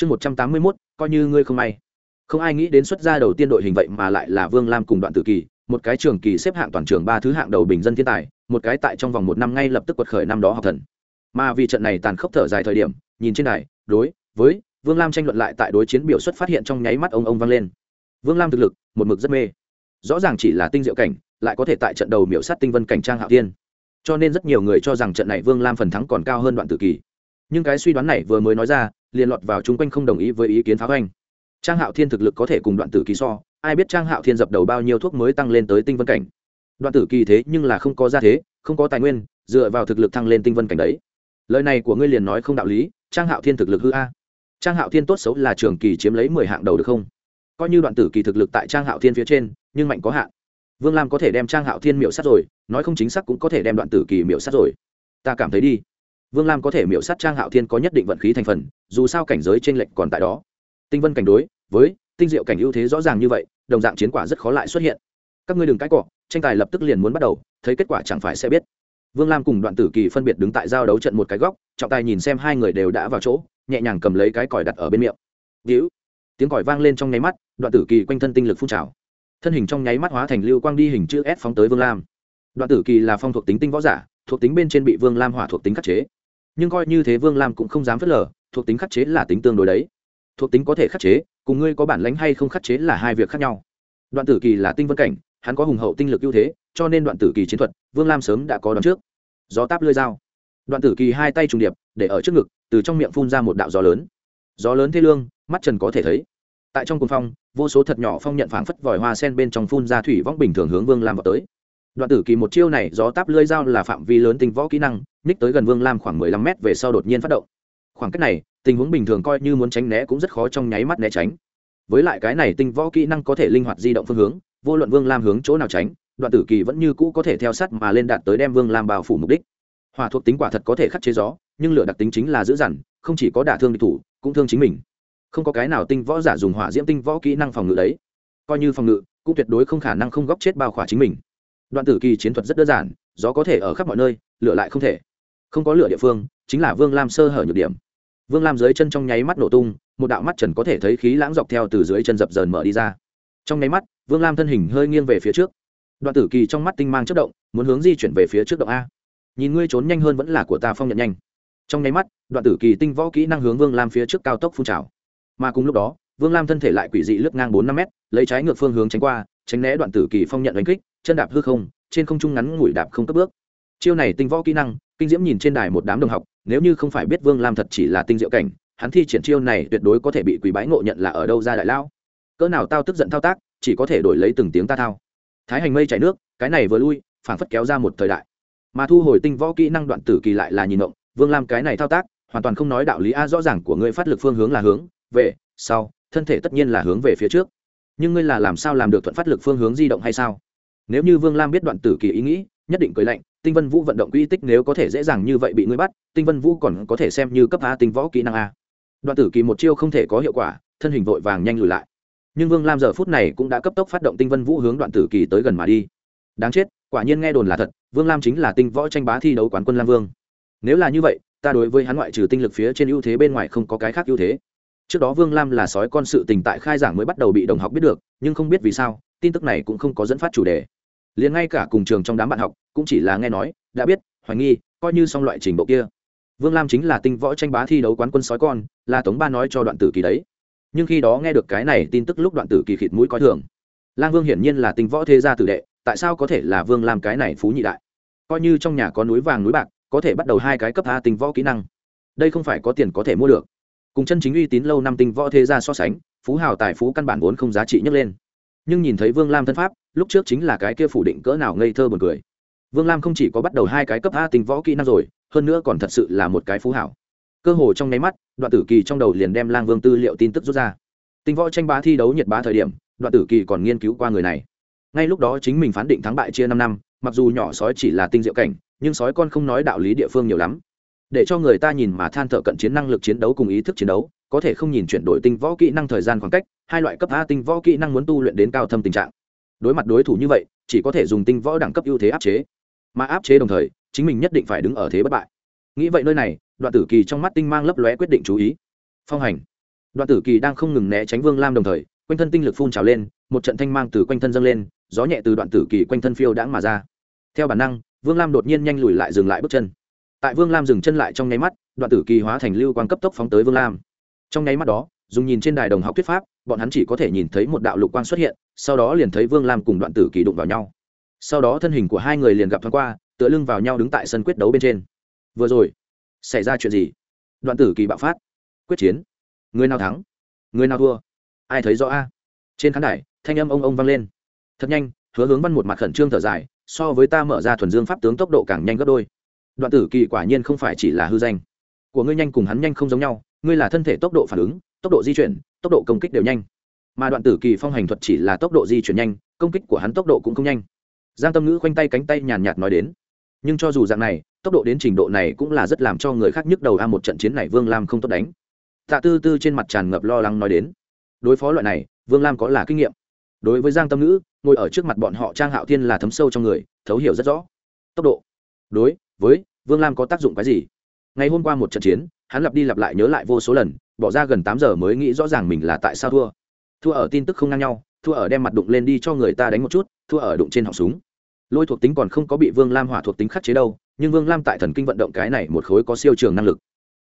chương một trăm tám mươi mốt, coi như ngươi không may. Không ai nghĩ đến xuất gia đầu tiên đội hình vậy mà lại là vương lam cùng đoạn tử kỳ, một cái trường kỳ xếp hạng toàn trường ba thứ hạng đầu bình dân thiên tài, một cái tại trong vòng một năm ngay lập tức quật khởi năm đó học thần. Mà vì trận này tàn khốc thở dài thời điểm, nhìn trên này đối với vương lam tranh luận lại tại đối chiến biểu xuất phát hiện trong nháy mắt ông ông vang lên. Vương lam thực lực, một mực rất mê. Rõ ràng chỉ là tinh diệu cảnh, lại có thể tại trận đầu miểu sát tinh vân cảnh trang hạo thiên. Cho nên rất nhiều người cho rằng trận này vương lam phần thắng còn cao hơn đoạn tử kỳ. Nhưng cái suy đoán này vừa mới nói ra liền lọt vào chung quanh không đồng ý với ý kiến phá hoành. Trang hạo thiên thực lực có thể cùng đoạn tử kỳ so, ai biết trang hạo thiên dập đầu bao nhiêu thuốc mới tăng lên tới tinh vân cảnh. Đoạn tử kỳ thế nhưng là không có gia thế, không có tài nguyên, dựa vào thực lực thăng lên tinh vân cảnh đấy. Lời này của ngươi liền nói không đạo lý, trang hạo thiên thực lực hư a. Trang hạo thiên tốt xấu là trường kỳ chiếm lấy mười hạng đầu được không? Coi như đoạn tử kỳ thực lực tại trang hạo thiên phía trên, nhưng mạnh có hạn. Vương lam có thể đem trang hạo thiên miệu sát rồi, nói không chính xác cũng có thể đem đoạn tử kỳ miệu sát rồi. Ta cảm thấy đi vương lam có thể miệu sát trang hạo thiên có nhất định vận khí thành phần, dù sao cảnh giới t r ê n lệch còn tại đó. Tinh vân cảnh đối, với tinh diệu cảnh ưu thế rõ ràng như vậy, đồng dạng chiến quả rất khó lại xuất hiện. Các ngươi đừng cãi cọ, tranh tài lập tức liền muốn bắt đầu, thấy kết quả chẳng phải sẽ biết. Vương lam cùng đoạn tử kỳ phân biệt đứng tại giao đấu trận một cái góc, trọng tài nhìn xem hai người đều đã vào chỗ, nhẹ nhàng cầm lấy cái còi đặt ở bên miệng. Víu tiếng còi vang lên trong nháy mắt, đoạn tử kỳ quanh thân tinh lực phun trào. Thân hình trong nháy mắt hóa thành lưu quang đi hình chữ s phóng tới vương lam. Đoạn tử kỳ là phong thuộc tính tinh võ giả, thuộc tính bên trên bị vương lam hỏa thuộc tính khắc chế nhưng coi như thế vương lam cũng không dám phớt lờ, thuộc tính khắc chế là tính tương đối đấy. Thuộc tính có thể khắc chế, cùng ngươi có bản lánh hay không khắc chế là hai việc khác nhau. Đoạn tử kỳ là tinh vân cảnh, hắn có hùng hậu tinh lực ưu thế, cho nên đoạn tử kỳ chiến thuật, vương lam sớm đã có đón trước. Gió táp lơi dao. Đoạn tử kỳ hai tay trùng điệp, để ở trước ngực, từ trong miệng phun ra một đạo gió lớn. Gió lớn thế lương, mắt trần có thể thấy. Tại trong cuồng phong, vô số thật nhỏ phong nhận phảng phất vòi hoa sen bên trong phun ra thủy vong bình thường hướng vương lam vào tới đoạn tử kỳ một chiêu này gió táp lưỡi dao là phạm vi lớn tinh võ kỹ năng ních tới gần vương lam khoảng mười lăm mét về sau đột nhiên phát động. Khoảng cách này, tình huống bình thường coi như muốn tránh né cũng rất khó trong nháy mắt né tránh. Với lại cái này tinh võ kỹ năng có thể linh hoạt di động phương hướng, vô luận vương lam hướng chỗ nào tránh, đoạn tử kỳ vẫn như cũ có thể theo sát mà lên đạt tới đem vương lam bao phủ mục đích. Hỏa thuộc tính quả thật có thể khắc chế gió, nhưng lửa đặc tính chính là giữ dằn, không chỉ có đả thương địch thủ, cũng thương chính mình. Không có cái nào tinh võ giả dùng hỏa diễm tinh võ kỹ năng phòng ngự đấy. Coi như phòng ngự, cũng tuyệt đối không khả năng không góp chết bao khỏa chính mình đoạn tử kỳ chiến thuật rất đơn giản, gió có thể ở khắp mọi nơi, lửa lại không thể. Không có lửa địa phương, chính là vương lam sơ hở nhược điểm. Vương lam dưới chân trong nháy mắt nổ tung, một đạo mắt trần có thể thấy khí lãng dọc theo từ dưới chân dập dờn mở đi ra. Trong nháy mắt, vương lam thân hình hơi nghiêng về phía trước. Đoạn tử kỳ trong mắt tinh mang chất động, muốn hướng di chuyển về phía trước động a. Nhìn ngươi trốn nhanh hơn vẫn là của ta phong nhận nhanh. Trong nháy mắt, đoạn tử kỳ tinh võ kỹ năng hướng vương lam phía trước cao tốc phun trào. Mà cùng lúc đó, vương lam thân thể lại quỷ dị lướt ngang bốn năm mét, lấy trái ngược phương hướng tránh qua, tránh né đoạn tử kỳ phong nhận đánh kích chân đạp hư không, trên không trung ngắn ngủi đạp không cấp bước. Chiêu này tinh võ kỹ năng, kinh diễm nhìn trên đài một đám đồng học, nếu như không phải biết vương lam thật chỉ là tinh diệu cảnh, hắn thi triển chiêu này tuyệt đối có thể bị quý bái ngộ nhận là ở đâu ra đại lao cỡ nào tao tức giận thao tác, chỉ có thể đổi lấy từng tiếng ta thao. Thái hành mây chảy nước, cái này vừa lui, phảng phất kéo ra một thời đại. Mà thu hồi tinh võ kỹ năng đoạn tử kỳ lại là nhìn động vương lam cái này thao tác, hoàn toàn không nói đạo lý a, rõ ràng của ngươi phát lực phương hướng là hướng về, sau, thân thể tất nhiên là hướng về phía trước. Nhưng ngươi là làm sao làm được thuận phát lực phương hướng di động hay sao? Nếu như vương lam biết đoạn tử kỳ ý nghĩ, nhất định cười lạnh, tinh vân vũ vận động quy tích nếu có thể dễ dàng như vậy bị ngươi bắt, tinh vân vũ còn có thể xem như cấp a tinh võ kỹ năng a. Đoạn tử kỳ một chiêu không thể có hiệu quả, thân hình vội vàng nhanh lùi lại. Nhưng vương lam giờ phút này cũng đã cấp tốc phát động tinh vân vũ hướng đoạn tử kỳ tới gần mà đi. Đáng chết, quả nhiên nghe đồn là thật, vương lam chính là tinh võ tranh bá thi đấu quán quân lam vương. Nếu là như vậy, ta đối với hắn ngoại trừ tinh lực phía trên ưu thế bên ngoài không có cái khác ưu thế. Trước đó vương lam là sói con sự tình tại khai giảng mới bắt đầu bị đồng học biết được, nhưng không biết vì sao, tin tức này cũng không có dẫn phát chủ đề liền ngay cả cùng trường trong đám bạn học cũng chỉ là nghe nói, đã biết, hoài nghi, coi như xong loại trình độ kia. Vương lam chính là tinh võ tranh bá thi đấu quán quân sói con, là tống ba nói cho đoạn tử kỳ đấy. Nhưng khi đó nghe được cái này tin tức lúc đoạn tử kỳ khịt mũi coi thường. Lang vương hiển nhiên là tinh võ thế gia tử đệ, tại sao có thể là vương làm cái này phú nhị đại? Coi như trong nhà có núi vàng núi bạc, có thể bắt đầu hai cái cấp a tinh võ kỹ năng. Đây không phải có tiền có thể mua được. Cùng chân chính uy tín lâu năm tinh võ thế gia so sánh, phú hào tài phú căn bản vốn không giá trị nhấc lên nhưng nhìn thấy vương lam thân pháp, lúc trước chính là cái kia phủ định cỡ nào ngây thơ buồn cười. Vương lam không chỉ có bắt đầu hai cái cấp a tình võ kỹ năng rồi, hơn nữa còn thật sự là một cái phú hảo. Cơ hồ trong nháy mắt, đoạn tử kỳ trong đầu liền đem lang vương tư liệu tin tức rút ra. Tinh võ tranh bá thi đấu nhiệt bá thời điểm, đoạn tử kỳ còn nghiên cứu qua người này. Ngay lúc đó chính mình phán định thắng bại chia năm năm, mặc dù nhỏ sói chỉ là tinh diệu cảnh, nhưng sói con không nói đạo lý địa phương nhiều lắm để cho người ta nhìn mà than thở cận chiến năng lực chiến đấu cùng ý thức chiến đấu, có thể không nhìn chuyển đổi tinh võ kỹ năng thời gian khoảng cách, hai loại cấp a tinh võ kỹ năng muốn tu luyện đến cao thâm tình trạng. Đối mặt đối thủ như vậy, chỉ có thể dùng tinh võ đẳng cấp ưu thế áp chế. Mà áp chế đồng thời, chính mình nhất định phải đứng ở thế bất bại. Nghĩ vậy nơi này, đoạn tử kỳ trong mắt tinh mang lấp lóe quyết định chú ý. Phong hành. Đoạn tử kỳ đang không ngừng né tránh vương lam đồng thời, quanh thân tinh lực phun trào lên, một trận thanh mang từ quanh thân dâng lên, gió nhẹ từ đoạn tử kỳ quanh thân phiêu đãng mà ra. Theo bản năng, vương lam đột nhiên nhanh lùi lại dừng lại bước chân tại vương lam dừng chân lại trong nháy mắt, đoạn tử kỳ hóa thành lưu quan cấp tốc phóng tới vương lam. Trong nháy mắt đó, dùng nhìn trên đài đồng học thuyết pháp, bọn hắn chỉ có thể nhìn thấy một đạo lục quang xuất hiện, sau đó liền thấy vương lam cùng đoạn tử kỳ đụng vào nhau. Sau đó thân hình của hai người liền gặp thoáng qua, tựa lưng vào nhau đứng tại sân quyết đấu bên trên. Vừa rồi, xảy ra chuyện gì? Đoạn tử kỳ bạo phát. Quyết chiến. Người nào thắng? Người nào thua? Ai thấy rõ a? Trên khán đài, thanh âm ông ông vang lên. Thật nhanh, hứa hướng văn một mặt khẩn trương thở dài, so với ta mở ra thuần dương pháp tướng tốc độ càng nhanh gấp đôi đoạn tử kỳ quả nhiên không phải chỉ là hư danh. Của ngươi nhanh cùng hắn nhanh không giống nhau, ngươi là thân thể tốc độ phản ứng, tốc độ di chuyển, tốc độ công kích đều nhanh. Mà đoạn tử kỳ phong hành thuật chỉ là tốc độ di chuyển nhanh, công kích của hắn tốc độ cũng không nhanh. Giang tâm ngữ khoanh tay cánh tay nhàn nhạt nói đến. Nhưng cho dù dạng này, tốc độ đến trình độ này cũng là rất làm cho người khác nhức đầu a, một trận chiến này vương lam không tốt đánh. Tạ tư tư trên mặt tràn ngập lo lắng nói đến. Đối phó loại này, vương lam có là kinh nghiệm. Đối với giang tâm ngữ, ngồi ở trước mặt bọn họ trang hạo thiên là thấm sâu trong người, thấu hiểu rất rõ. Tốc độ. Đối với vương lam có tác dụng cái gì ngày hôm qua một trận chiến hắn lặp đi lặp lại nhớ lại vô số lần bỏ ra gần tám giờ mới nghĩ rõ ràng mình là tại sao thua thua ở tin tức không ngang nhau thua ở đem mặt đụng lên đi cho người ta đánh một chút thua ở đụng trên họng súng lôi thuộc tính còn không có bị vương lam hỏa thuộc tính khắc chế đâu nhưng vương lam tại thần kinh vận động cái này một khối có siêu trường năng lực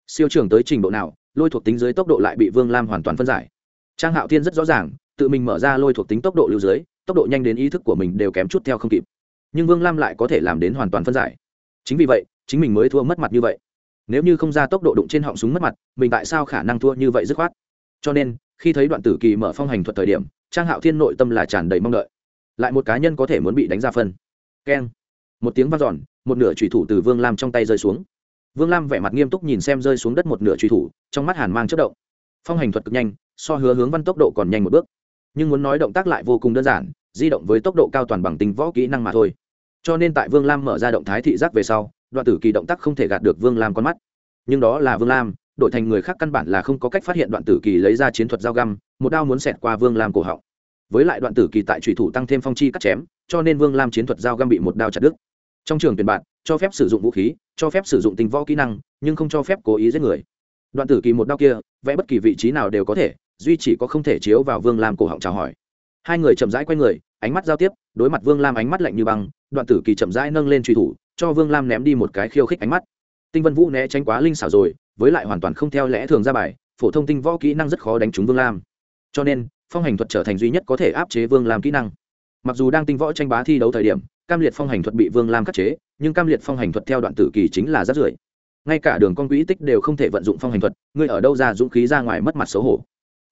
siêu trường tới trình độ nào lôi thuộc tính dưới tốc độ lại bị vương lam hoàn toàn phân giải trang hạo thiên rất rõ ràng tự mình mở ra lôi thuộc tính tốc độ lưu dưới tốc độ nhanh đến ý thức của mình đều kém chút theo không kịp nhưng vương lam lại có thể làm đến hoàn toàn phân giải chính vì vậy, chính mình mới thua mất mặt như vậy. Nếu như không ra tốc độ đụng trên họng súng mất mặt, mình tại sao khả năng thua như vậy dứt khoát? Cho nên, khi thấy đoạn tử kỳ mở phong hành thuật thời điểm, trang hạo thiên nội tâm là tràn đầy mong đợi. Lại một cá nhân có thể muốn bị đánh ra phân. Keng. Một tiếng vang dọn, một nửa trùy thủ từ vương lam trong tay rơi xuống. Vương lam vẻ mặt nghiêm túc nhìn xem rơi xuống đất một nửa trùy thủ, trong mắt hàn mang chất động. Phong hành thuật cực nhanh, so hứa hướng văn tốc độ còn nhanh một bước. Nhưng muốn nói động tác lại vô cùng đơn giản, di động với tốc độ cao toàn bằng tính võ kỹ năng mà thôi cho nên tại vương lam mở ra động thái thị giác về sau, đoạn tử kỳ động tác không thể gạt được vương lam con mắt. Nhưng đó là vương lam, đổi thành người khác căn bản là không có cách phát hiện đoạn tử kỳ lấy ra chiến thuật dao găm, một đao muốn xẹt qua vương lam cổ họng. Với lại đoạn tử kỳ tại trùy thủ tăng thêm phong chi cắt chém, cho nên vương lam chiến thuật dao găm bị một đao chặt đứt. Trong trường tuyển bạn, cho phép sử dụng vũ khí, cho phép sử dụng tình võ kỹ năng, nhưng không cho phép cố ý giết người. Đoạn tử kỳ một đao kia, vẽ bất kỳ vị trí nào đều có thể, duy chỉ có không thể chiếu vào vương lam cổ họng chào hỏi hai người chậm rãi q u a y người, ánh mắt giao tiếp, đối mặt vương lam ánh mắt lạnh như băng, đoạn tử kỳ chậm rãi nâng lên truy thủ, cho vương lam ném đi một cái khiêu khích ánh mắt. Tinh vân vũ né tránh quá linh xảo rồi, với lại hoàn toàn không theo lẽ thường ra bài, phổ thông tinh võ kỹ năng rất khó đánh trúng vương lam. Cho nên, phong hành thuật trở thành duy nhất có thể áp chế vương lam kỹ năng. Mặc dù đang tinh võ tranh bá thi đấu thời điểm, cam liệt phong hành thuật bị vương lam khắc chế, nhưng cam liệt phong hành thuật theo đoạn tử kỳ chính là rất rưỡi. Ngay cả đường con quỹ tích đều không thể vận dụng phong hành thuật, ngươi ở đâu ra dũng khí ra ngoài mất mặt xấu hổ.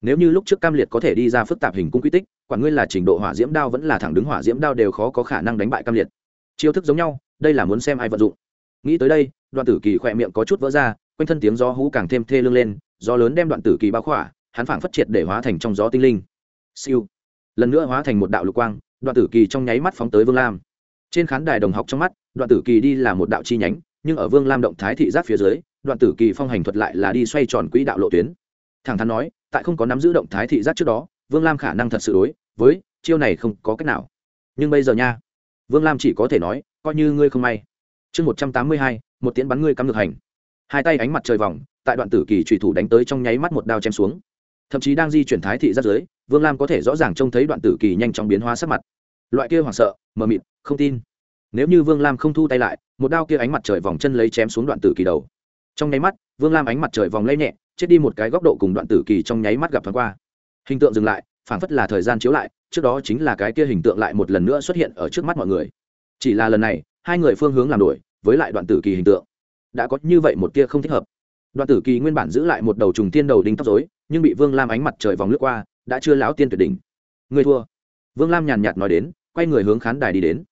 Nếu như lúc trước cam liệt có thể đi ra phức tạp hình cung quỹ tích quản ngươi là trình độ hỏa diễm đao vẫn là thẳng đứng hỏa diễm đao đều khó có khả năng đánh bại cam liệt. Chiêu thức giống nhau, đây là muốn xem ai vận dụng. Nghĩ tới đây, đoạn tử kỳ khỏe miệng có chút vỡ ra, quanh thân tiếng gió hú càng thêm thê lương lên, gió lớn đem đoạn tử kỳ bao khỏa, hắn phảng phất triệt để hóa thành trong gió tinh linh. Siêu. Lần nữa hóa thành một đạo lục quang, đoạn tử kỳ trong nháy mắt phóng tới vương lam. Trên khán đài đồng học trong mắt, đoạn tử kỳ đi là một đạo chi nhánh, nhưng ở vương lam động thái thị giác phía dưới, đoạn tử kỳ phong hành thuật lại là đi xoay tròn quỹ đạo lộ tuyến. Thẳng thắn nói, tại không có nắm giữ động thái thị giác trước đó vương lam khả năng thật sự đối với chiêu này không có cách nào. Nhưng bây giờ nha, vương lam chỉ có thể nói, coi như ngươi không may. Chương một trăm tám mươi hai, một tiễn bắn ngươi cắm ngược hành. Hai tay ánh mặt trời vòng, tại đoạn tử kỳ trùy thủ đánh tới trong nháy mắt một đao chém xuống. Thậm chí đang di chuyển thái thị giáp giới, vương lam có thể rõ ràng trông thấy đoạn tử kỳ nhanh chóng biến hóa sắc mặt. Loại kia hoảng sợ, mờ mịt, không tin. Nếu như vương lam không thu tay lại, một đao kia ánh mặt trời vòng chân lấy chém xuống đoạn tử kỳ đầu. Trong nháy mắt, vương lam ánh mặt trời vòng lấy nhẹ, chết đi một cái góc độ cùng đoạn tử kỳ trong nháy mắt gặp thoáng qua hình tượng dừng lại, phảng phất là thời gian chiếu lại, trước đó chính là cái kia hình tượng lại một lần nữa xuất hiện ở trước mắt mọi người. Chỉ là lần này, hai người phương hướng làm đổi, với lại đoạn tử kỳ hình tượng. Đã có như vậy một kia không thích hợp. Đoạn tử kỳ nguyên bản giữ lại một đầu trùng tiên đầu đinh tóc dối nhưng bị vương lam ánh mặt trời vòng lướt qua, đã chưa láo tiên tuyệt đỉnh. Người thua. Vương lam nhàn nhạt nói đến, quay người hướng khán đài đi đến.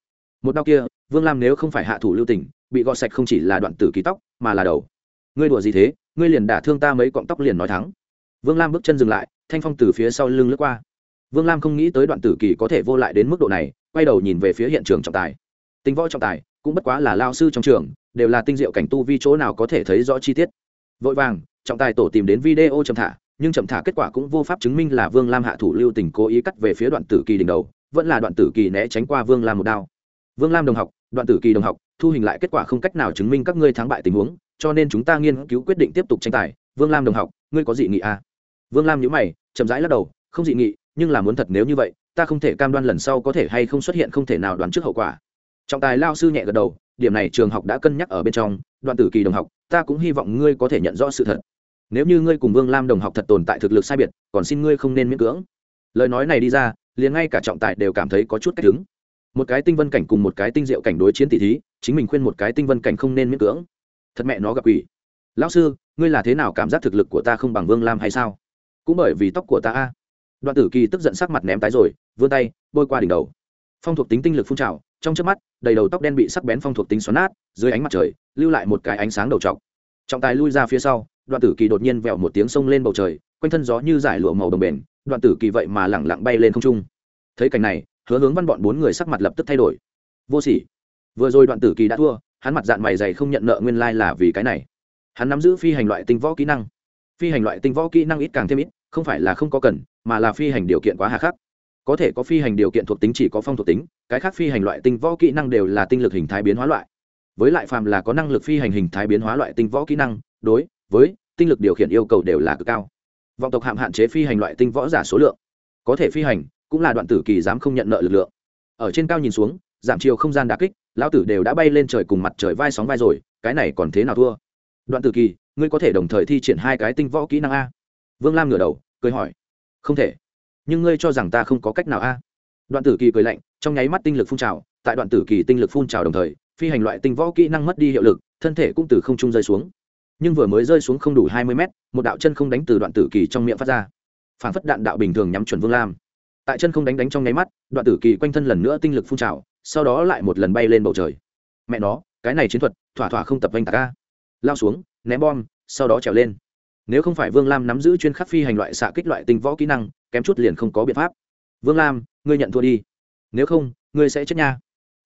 Một đau kia, vương lam nếu không phải hạ thủ lưu tình, bị gọt sạch không chỉ là đoạn tử kỳ tóc, mà là đầu. Ngươi đùa gì thế? Ngươi liền đả thương ta mấy cọng tóc liền nói thắng. Vương lam bước chân dừng lại thanh phong từ phía sau lưng lướt qua. Vương lam không nghĩ tới đoạn tử kỳ có thể vô lại đến mức độ này, quay đầu nhìn về phía hiện trường trọng tài. Tinh võ trọng tài, cũng bất quá là lao sư trong trường, đều là tinh diệu cảnh tu vi chỗ nào có thể thấy rõ chi tiết. Vội vàng, trọng tài tổ tìm đến video chậm thả, nhưng chậm thả kết quả cũng vô pháp chứng minh là vương lam hạ thủ lưu tình cố ý cắt về phía đoạn tử kỳ đỉnh đầu, vẫn là đoạn tử kỳ né tránh qua vương lam một đao. Vương lam đồng học, đoạn tử kỳ đồng học, thu hình lại kết quả không cách nào chứng minh các ngươi thắng bại tình huống, cho nên chúng ta nghiên cứu quyết định tiếp tục tranh tài. Vương lam đồng học, ngươi có dị nghị à? Vương lam nhữ mày, chậm rãi lắc đầu, không dị nghị, nhưng là muốn thật nếu như vậy, ta không thể cam đoan lần sau có thể hay không xuất hiện không thể nào đoán trước hậu quả. Trọng tài lao sư nhẹ gật đầu, điểm này trường học đã cân nhắc ở bên trong, đoạn tử kỳ đồng học, ta cũng hy vọng ngươi có thể nhận rõ sự thật. Nếu như ngươi cùng vương lam đồng học thật tồn tại thực lực sai biệt, còn xin ngươi không nên miễn cưỡng. Lời nói này đi ra, liền ngay cả trọng tài đều cảm thấy có chút cách đứng. Một cái tinh vân cảnh cùng một cái tinh diệu cảnh đối chiến tỷ thí, chính mình khuyên một cái tinh vân cảnh không nên miễn cưỡng. Thật mẹ nó gặp ủy lão sư, ngươi là thế nào cảm giác thực lực của ta không bằng vương lam hay sao? Cũng bởi vì tóc của ta a. Đoạn tử kỳ tức giận sắc mặt ném tái rồi, vươn tay, bôi qua đỉnh đầu. Phong thuộc tính tinh lực phun trào, trong trước mắt, đầy đầu tóc đen bị sắc bén phong thuộc tính xoắn nát, dưới ánh mặt trời, lưu lại một cái ánh sáng đầu trọc. Trọng tài lui ra phía sau, đoạn tử kỳ đột nhiên vẹo một tiếng sông lên bầu trời, quanh thân gió như giải lụa màu đồng bền, đoạn tử kỳ vậy mà lẳng lặng bay lên không trung. Thấy cảnh này, hứa hướng văn bọn bốn người sắc mặt lập tức thay đổi. Vô sỉ. Vừa rồi đoạn tử kỳ đã thua, hắn mặt dạng mày dày không nhận nợ nguyên lai là vì cái này. Hắn nắm giữ phi hành loại tinh võ kỹ năng phi hành loại tinh võ kỹ năng ít càng thêm ít, không phải là không có cần, mà là phi hành điều kiện quá hà khắc. Có thể có phi hành điều kiện thuộc tính chỉ có phong thuộc tính, cái khác phi hành loại tinh võ kỹ năng đều là tinh lực hình thái biến hóa loại. Với lại phàm là có năng lực phi hành hình thái biến hóa loại tinh võ kỹ năng, đối với tinh lực điều khiển yêu cầu đều là cực cao. Vọng tộc hạm hạn chế phi hành loại tinh võ giả số lượng. Có thể phi hành cũng là đoạn tử kỳ dám không nhận nợ lực lượng. Ở trên cao nhìn xuống, giảm chiều không gian đà kích, lão tử đều đã bay lên trời cùng mặt trời vai sóng vai rồi, cái này còn thế nào thua? Đoạn tử kỳ ngươi có thể đồng thời thi triển hai cái tinh võ kỹ năng a? Vương lam ngửa đầu, cười hỏi. Không thể. Nhưng ngươi cho rằng ta không có cách nào a? Đoạn tử kỳ cười lạnh, trong nháy mắt tinh lực phun trào, tại đoạn tử kỳ tinh lực phun trào đồng thời, phi hành loại tinh võ kỹ năng mất đi hiệu lực, thân thể cũng từ không trung rơi xuống. Nhưng vừa mới rơi xuống không đủ hai mươi mét, một đạo chân không đánh từ đoạn tử kỳ trong miệng phát ra. Phản phất đạn đạo bình thường nhắm chuẩn vương lam. Tại chân không đánh đánh trong nháy mắt, đoạn tử kỳ quanh thân lần nữa tinh lực phun trào, sau đó lại một lần bay lên bầu trời. Mẹ nó, cái này chiến thuật, thỏa thỏa không tập vanh tạc ca lao xuống, ném bom, sau đó trèo lên. Nếu không phải vương lam nắm giữ chuyên khắc phi hành loại xạ kích loại tinh võ kỹ năng, kém chút liền không có biện pháp. Vương lam, ngươi nhận thua đi. Nếu không, ngươi sẽ chết nha.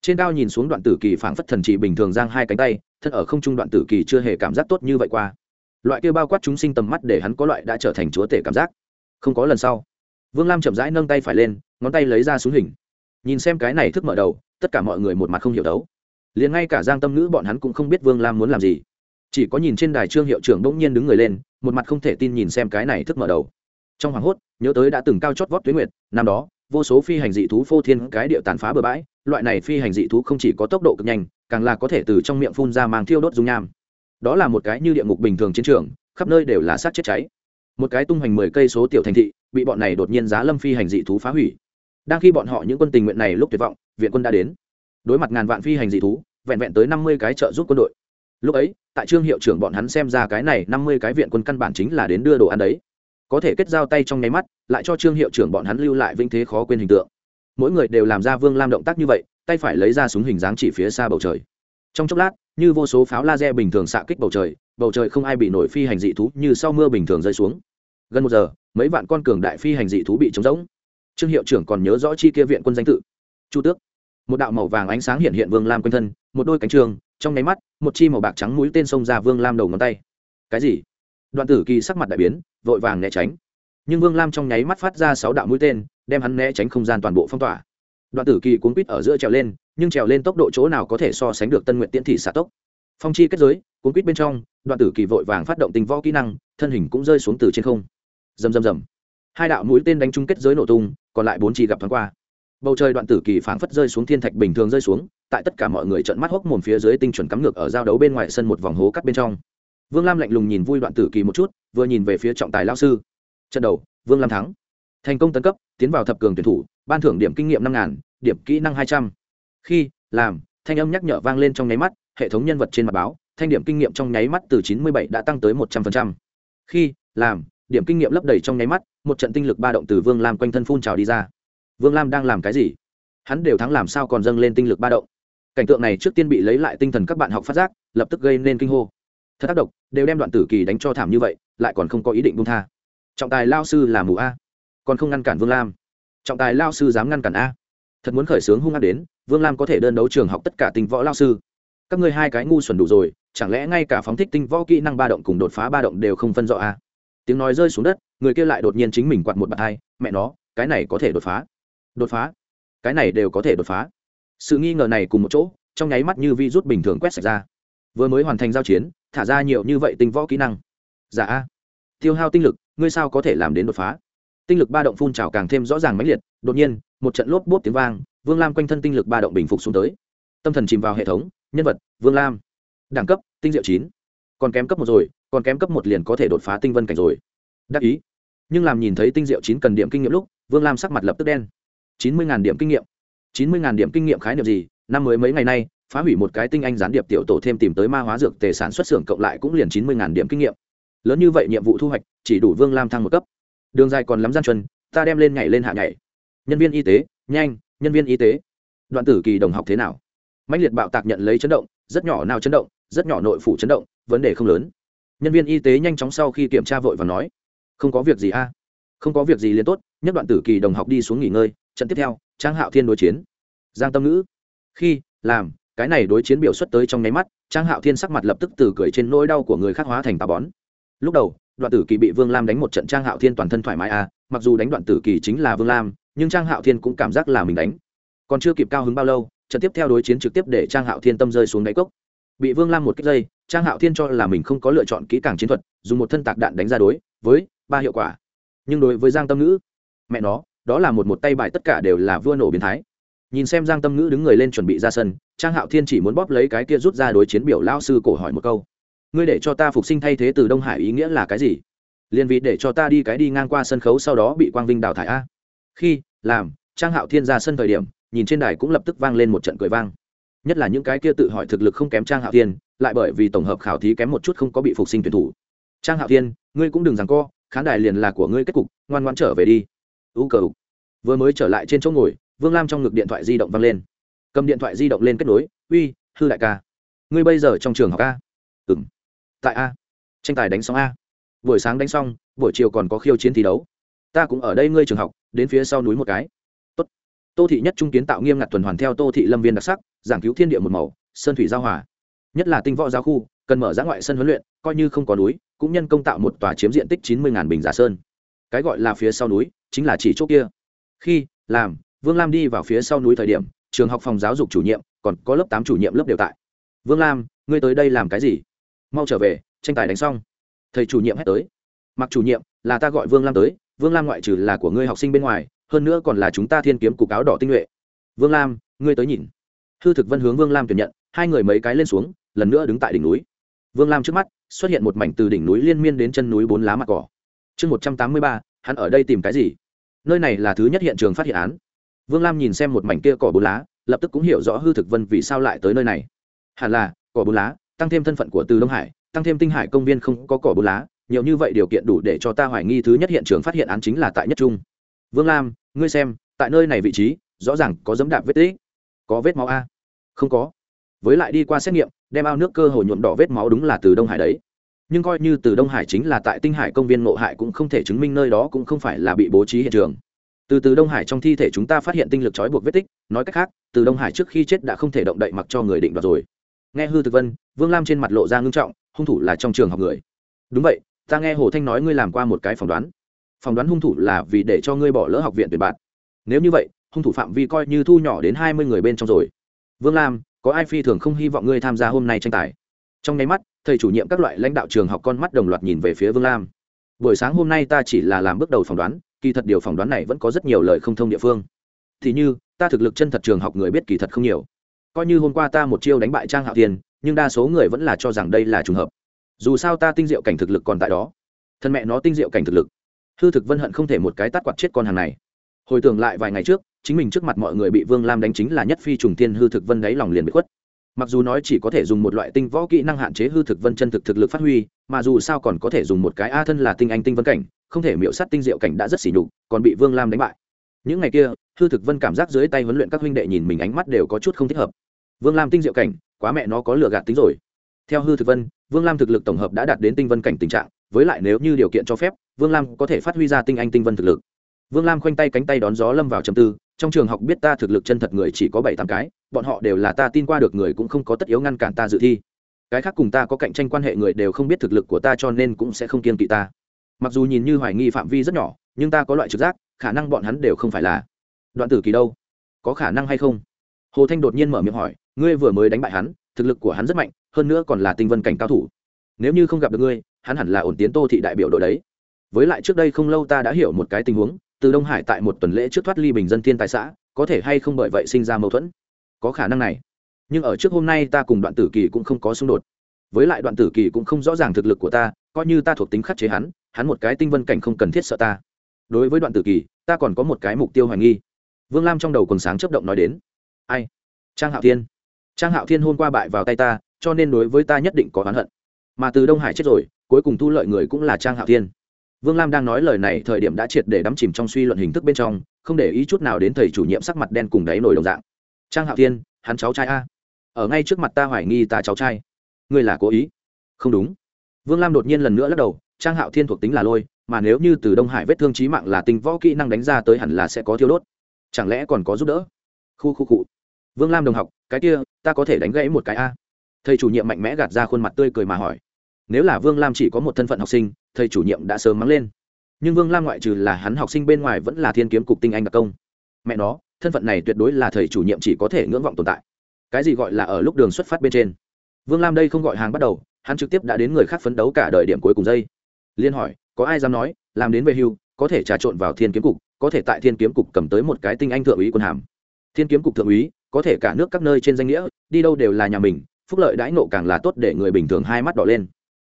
Trên cao nhìn xuống đoạn tử kỳ phảng phất thần chỉ bình thường giang hai cánh tay, thân ở không trung đoạn tử kỳ chưa hề cảm giác tốt như vậy qua. Loại kia bao quát chúng sinh tầm mắt để hắn có loại đã trở thành chúa tể cảm giác. Không có lần sau, vương lam chậm rãi nâng tay phải lên, ngón tay lấy ra xuống hình. Nhìn xem cái này thức mở đầu, tất cả mọi người một mặt không hiểu đấu. Liền ngay cả giang tâm nữ bọn hắn cũng không biết vương lam muốn làm gì chỉ có nhìn trên đài trương hiệu trưởng bỗng nhiên đứng người lên, một mặt không thể tin nhìn xem cái này thức mở đầu. Trong hoảng hốt, nhớ tới đã từng cao chót vót tuyến nguyệt, năm đó, vô số phi hành dị thú phô thiên cái địa tàn phá bừa bãi, loại này phi hành dị thú không chỉ có tốc độ cực nhanh, càng là có thể từ trong miệng phun ra mang thiêu đốt dung nham. Đó là một cái như địa ngục bình thường chiến trường, khắp nơi đều là sát chết cháy. Một cái tung hoành mười cây số tiểu thành thị, bị bọn này đột nhiên giá lâm phi hành dị thú phá hủy. Đang khi bọn họ những quân tình nguyện này lúc tuyệt vọng, viện quân đã đến. Đối mặt ngàn vạn phi hành dị thú, vẹn vẹn tới năm mươi cái trợ giúp quân đội lúc ấy, tại trương hiệu trưởng bọn hắn xem ra cái này năm mươi cái viện quân căn bản chính là đến đưa đồ ăn đấy. Có thể kết giao tay trong nháy mắt, lại cho trương hiệu trưởng bọn hắn lưu lại vinh thế khó quên hình tượng. Mỗi người đều làm ra vương lam động tác như vậy, tay phải lấy ra súng hình dáng chỉ phía xa bầu trời. Trong chốc lát, như vô số pháo laser bình thường xạ kích bầu trời bầu trời không ai bị nổi phi hành dị thú như sau mưa bình thường rơi xuống. Gần một giờ, mấy vạn con cường đại phi hành dị thú bị trống rỗng. Trương hiệu trưởng còn nhớ rõ chi kia viện quân danh tự. Chu tước. Một đạo màu vàng ánh sáng hiện hiện vương lam quanh thân, một đôi cánh trường trong nháy mắt, một chi màu bạc trắng mũi tên xông ra vương lam đầu ngón tay. Cái gì? Đoạn tử kỳ sắc mặt đại biến, vội vàng né tránh. Nhưng vương lam trong nháy mắt phát ra sáu đạo mũi tên, đem hắn né tránh không gian toàn bộ phong tỏa. Đoạn tử kỳ cuốn quýt ở giữa trèo lên, nhưng trèo lên tốc độ chỗ nào có thể so sánh được tân nguyện tiễn thị xạ tốc. Phong chi kết giới, cuốn quýt bên trong, đoạn tử kỳ vội vàng phát động tình võ kỹ năng, thân hình cũng rơi xuống từ trên không. Rầm rầm rầm. Hai đạo mũi tên đánh trúng kết giới nổ tung, còn lại bốn chi gặp thoáng qua. Bầu trời đoạn tử kỳ phảng phất rơi xuống thiên thạch bình thường rơi xuống tại tất cả mọi người trợn mắt hốc mồm phía dưới tinh chuẩn cắm ngược ở giao đấu bên ngoài sân một vòng hố cắt bên trong. Vương lam lạnh lùng nhìn vui đoạn tử kỳ một chút, vừa nhìn về phía trọng tài lao sư. Trận đầu, vương lam thắng. Thành công tấn cấp, tiến vào thập cường tuyển thủ, ban thưởng điểm kinh nghiệm năm ngàn, điểm kỹ năng hai trăm. Khi, làm, thanh âm nhắc nhở vang lên trong nháy mắt, hệ thống nhân vật trên mặt báo, thanh điểm kinh nghiệm trong nháy mắt từ chín mươi bảy đã tăng tới một trăm linh khi, làm, điểm kinh nghiệm lấp đầy trong nháy mắt, một trận tinh lực ba động từ vương lam quanh thân phun trào đi ra. Vương lam đang làm cái gì? Hắn đều thắng làm sao còn dâng lên tinh lực ba động? Cảnh tượng này trước tiên bị lấy lại tinh thần các bạn học phát giác, lập tức gây nên kinh hô. Thật tác động đều đem đoạn tử kỳ đánh cho thảm như vậy, lại còn không có ý định buông tha. Trọng tài lao sư là mù a, còn không ngăn cản vương lam. Trọng tài lao sư dám ngăn cản a. Thật muốn khởi xướng hung ác đến, vương lam có thể đơn đấu trường học tất cả tinh võ lao sư. Các ngươi hai cái ngu xuẩn đủ rồi, chẳng lẽ ngay cả phóng thích tinh võ kỹ năng ba động cùng đột phá ba động đều không phân rõ a? Tiếng nói rơi xuống đất, người kia lại đột nhiên chính mình quạt một bàn tay mẹ nó, cái này có thể đột phá. Đột phá? Cái này đều có thể đột phá sự nghi ngờ này cùng một chỗ, trong nháy mắt như vi rút bình thường quét sạch ra. Vừa mới hoàn thành giao chiến, thả ra nhiều như vậy tinh võ kỹ năng. Giả dạ a. Tiêu hao tinh lực, ngươi sao có thể làm đến đột phá? Tinh lực ba động phun trào càng thêm rõ ràng mãnh liệt, đột nhiên, một trận lốp bốp tiếng vang, vương lam quanh thân tinh lực ba động bình phục xuống tới. Tâm thần chìm vào hệ thống, nhân vật, vương lam. Đẳng cấp, tinh diệu chín. Còn kém cấp một rồi, còn kém cấp một liền có thể đột phá tinh vân cảnh rồi. Đắc ý. Nhưng làm nhìn thấy tinh diệu chín cần điểm kinh nghiệm lúc, vương lam sắc mặt lập tức đen. Chín mươi điểm kinh nghiệm chín mươi điểm kinh nghiệm khái niệm gì, năm mới mấy ngày nay, phá hủy một cái tinh anh gián điệp tiểu tổ thêm tìm tới ma hóa dược tề sản xuất xưởng cộng lại cũng liền chín mươi điểm kinh nghiệm. Lớn như vậy nhiệm vụ thu hoạch, chỉ đủ vương lam thăng một cấp. Đường dài còn lắm gian chuân ta đem lên nhảy lên hạ nhảy. Nhân viên y tế, nhanh, nhân viên y tế. Đoạn tử kỳ đồng học thế nào? Mạnh liệt bạo tạc nhận lấy chấn động, rất nhỏ nào chấn động, rất nhỏ nội phủ chấn động, vấn đề không lớn. Nhân viên y tế nhanh chóng sau khi kiểm tra vội và nói, không có việc gì a, không có việc gì liền tốt nhất đoạn tử kỳ đồng học đi xuống nghỉ ngơi, trận tiếp theo trang hạo thiên đối chiến. Giang tâm ngữ. Khi làm cái này đối chiến biểu xuất tới trong nháy mắt trang hạo thiên sắc mặt lập tức từ cười trên nỗi đau của người khác hóa thành tà bón. Lúc đầu đoạn tử kỳ bị vương lam đánh một trận trang hạo thiên toàn thân thoải mái à, mặc dù đánh đoạn tử kỳ chính là vương lam nhưng trang hạo thiên cũng cảm giác là mình đánh. Còn chưa kịp cao hứng bao lâu trận tiếp theo đối chiến trực tiếp để trang hạo thiên tâm rơi xuống đáy cốc. Bị vương lam một cách dây trang hạo thiên cho là mình không có lựa chọn kỹ càng chiến thuật dùng một thân tạc đạn đánh ra đối với ba hiệu quả. Nhưng đối với giang tâm ngữ mẹ nó đó là một một tay bài tất cả đều là vua nổ biến thái. Nhìn xem giang tâm ngữ đứng người lên chuẩn bị ra sân, trang hạo thiên chỉ muốn bóp lấy cái kia rút ra đối chiến biểu lao sư cổ hỏi một câu. Ngươi để cho ta phục sinh thay thế từ đông hải ý nghĩa là cái gì? Liền vì để cho ta đi cái đi ngang qua sân khấu sau đó bị quang vinh đào thải a. Khi, làm, trang hạo thiên ra sân thời điểm, nhìn trên đài cũng lập tức vang lên một trận cười vang. Nhất là những cái kia tự hỏi thực lực không kém trang hạo thiên, lại bởi vì tổng hợp khảo thí kém một chút không có bị phục sinh tuyển thủ. Trang hạo thiên, ngươi cũng đừng rằng co, khán đài liền là của ngươi kết cục, ngoan ngoan trở về đi u cờ vừa mới trở lại trên chỗ ngồi, vương lam trong ngực điện thoại di động văng lên. Cầm điện thoại di động lên kết nối, uy, hư đại ca. Ngươi bây giờ trong trường học a? Ừng tại a. Tranh tài đánh xong a. Buổi sáng đánh xong, buổi chiều còn có khiêu chiến thi đấu. Ta cũng ở đây ngươi trường học, đến phía sau núi một cái. Tốt. tô thị nhất trung kiến tạo nghiêm ngặt tuần hoàn theo tô thị lâm viên đặc sắc, giảng cứu thiên địa một màu, sơn thủy giao hòa. Nhất là tinh võ giao khu, cần mở ra ngoại sân huấn luyện, coi như không có núi, cũng nhân công tạo một tòa chiếm diện tích chín mươi bình giả sơn cái gọi là phía sau núi, chính là chỉ chỗ kia. Khi, làm, vương lam đi vào phía sau núi thời điểm, trường học phòng giáo dục chủ nhiệm, còn có lớp tám chủ nhiệm lớp đều tại. Vương lam, ngươi tới đây làm cái gì? Mau trở về, tranh tài đánh xong. Thầy chủ nhiệm hét tới. Mặc chủ nhiệm, là ta gọi vương lam tới, vương lam ngoại trừ là của ngươi học sinh bên ngoài, hơn nữa còn là chúng ta thiên kiếm cục áo đỏ tinh nhuệ. Vương lam, ngươi tới nhìn. Hư thực vân hướng vương lam tuyển nhận, hai người mấy cái lên xuống, lần nữa đứng tại đỉnh núi. Vương lam trước mắt, xuất hiện một mảnh từ đỉnh núi liên miên đến chân núi bốn lá mặt cỏ chương một trăm tám mươi ba, hắn ở đây tìm cái gì? Nơi này là thứ nhất hiện trường phát hiện án. Vương lam nhìn xem một mảnh kia cỏ bốn lá, lập tức cũng hiểu rõ hư thực vân vì sao lại tới nơi này. Hẳn là, cỏ bốn lá, tăng thêm thân phận của từ đông hải, tăng thêm tinh hải công viên không có cỏ bốn lá, nhiều như vậy điều kiện đủ để cho ta hoài nghi thứ nhất hiện trường phát hiện án chính là tại nhất trung. Vương lam, ngươi xem, tại nơi này vị trí, rõ ràng có dẫm đạp vết tích. Có vết máu a? Không có. Với lại đi qua xét nghiệm, đem ao nước cơ hồ nhuộm đỏ vết máu đúng là từ đông hải đấy nhưng coi như từ đông hải chính là tại tinh hải công viên ngộ hại cũng không thể chứng minh nơi đó cũng không phải là bị bố trí hiện trường. Từ từ đông hải trong thi thể chúng ta phát hiện tinh lực trói buộc vết tích, nói cách khác, từ đông hải trước khi chết đã không thể động đậy mặc cho người định đoạt rồi. Nghe hư thực vân, vương lam trên mặt lộ ra ngưng trọng, hung thủ là trong trường học người. Đúng vậy, ta nghe hồ thanh nói ngươi làm qua một cái phỏng đoán. Phỏng đoán hung thủ là vì để cho ngươi bỏ lỡ học viện tuyển bạn. Nếu như vậy, hung thủ phạm vi coi như thu nhỏ đến hai mươi người bên trong rồi. Vương lam, có ai phi thường không hy vọng ngươi tham gia hôm nay tranh tài? Trong nháy mắt thầy chủ nhiệm các loại lãnh đạo trường học con mắt đồng loạt nhìn về phía vương lam. Buổi sáng hôm nay ta chỉ là làm bước đầu phỏng đoán, kỳ thật điều phỏng đoán này vẫn có rất nhiều lời không thông địa phương. Thì như, ta thực lực chân thật trường học người biết kỳ thật không nhiều. Coi như hôm qua ta một chiêu đánh bại trang hạo tiền nhưng đa số người vẫn là cho rằng đây là trùng hợp. Dù sao ta tinh diệu cảnh thực lực còn tại đó. Thân mẹ nó tinh diệu cảnh thực lực. Hư thực vân hận không thể một cái tát quạt chết con hàng này. Hồi tưởng lại vài ngày trước, chính mình trước mặt mọi người bị vương lam đánh chính là nhất phi trùng tiên hư thực vân đáy lòng liền bị khuất mặc dù nói chỉ có thể dùng một loại tinh võ kỹ năng hạn chế hư thực vân chân thực thực lực phát huy, mà dù sao còn có thể dùng một cái a thân là tinh anh tinh vân cảnh, không thể miễu sát tinh diệu cảnh đã rất xỉ nhục, còn bị vương lam đánh bại. Những ngày kia, hư thực vân cảm giác dưới tay huấn luyện các huynh đệ nhìn mình ánh mắt đều có chút không thích hợp. Vương lam tinh diệu cảnh, quá mẹ nó có lừa gạt tính rồi. Theo hư thực vân, vương lam thực lực tổng hợp đã đạt đến tinh vân cảnh tình trạng, với lại nếu như điều kiện cho phép, vương lam có thể phát huy ra tinh anh tinh vân thực lực vương lam khoanh tay cánh tay đón gió lâm vào trầm tư, trong trường học biết ta thực lực chân thật người chỉ có bảy tám cái, bọn họ đều là ta tin qua được người cũng không có tất yếu ngăn cản ta dự thi. Cái khác cùng ta có cạnh tranh quan hệ người đều không biết thực lực của ta cho nên cũng sẽ không kiên kỵ ta. Mặc dù nhìn như hoài nghi phạm vi rất nhỏ, nhưng ta có loại trực giác, khả năng bọn hắn đều không phải là đoạn tử kỳ đâu. Có khả năng hay không? Hồ thanh đột nhiên mở miệng hỏi, ngươi vừa mới đánh bại hắn, thực lực của hắn rất mạnh, hơn nữa còn là tinh vân cảnh cao thủ. Nếu như không gặp được ngươi, hắn hẳn là ổn tiến tô thị đại biểu đội đấy. Với lại trước đây không lâu ta đã hiểu một cái tình huống từ đông hải tại một tuần lễ trước thoát ly bình dân thiên tài xã, có thể hay không bởi vậy sinh ra mâu thuẫn? Có khả năng này. Nhưng ở trước hôm nay ta cùng đoạn tử kỳ cũng không có xung đột. Với lại đoạn tử kỳ cũng không rõ ràng thực lực của ta, coi như ta thuộc tính khắc chế hắn hắn một cái tinh vân cảnh không cần thiết sợ ta. Đối với đoạn tử kỳ, ta còn có một cái mục tiêu hoài nghi. Vương lam trong đầu còn sáng chấp động nói đến. Ai? Trang hạo thiên. Trang hạo thiên hôm qua bại vào tay ta, cho nên đối với ta nhất định có oán hận. Mà từ đông hải chết rồi, cuối cùng thu lợi người cũng là trang hạo thiên vương lam đang nói lời này thời điểm đã triệt để đắm chìm trong suy luận hình thức bên trong, không để ý chút nào đến thầy chủ nhiệm sắc mặt đen cùng đáy nổi đồng dạng. Trang hạo thiên, hắn cháu trai a? Ở ngay trước mặt ta hoài nghi ta cháu trai. Ngươi là cố ý? Không đúng. Vương lam đột nhiên lần nữa lắc đầu, trang hạo thiên thuộc tính là lôi, mà nếu như từ đông hải vết thương trí mạng là tình võ kỹ năng đánh ra tới hẳn là sẽ có thiêu đốt. Chẳng lẽ còn có giúp đỡ? Khu khu cụ vương lam đồng học, cái kia, ta có thể đánh gãy một cái a? Thầy chủ nhiệm mạnh mẽ gạt ra khuôn mặt tươi cười mà hỏi. Nếu là vương lam chỉ có một thân phận học sinh thầy chủ nhiệm đã sớm mắng lên. Nhưng vương lam ngoại trừ là hắn học sinh bên ngoài vẫn là thiên kiếm cục tinh anh đặc công. Mẹ nó, thân phận này tuyệt đối là thầy chủ nhiệm chỉ có thể ngưỡng vọng tồn tại. Cái gì gọi là ở lúc đường xuất phát bên trên? Vương lam đây không gọi hàng bắt đầu, hắn trực tiếp đã đến người khác phấn đấu cả đời điểm cuối cùng dây liên hỏi, có ai dám nói, làm đến về hưu, có thể trà trộn vào thiên kiếm cục, có thể tại thiên kiếm cục cầm tới một cái tinh anh thượng úy quân hàm. Thiên kiếm cục thượng úy, có thể cả nước các nơi trên danh nghĩa, đi đâu đều là nhà mình, phúc lợi đãi nộ càng là tốt để người bình thường hai mắt đỏ lên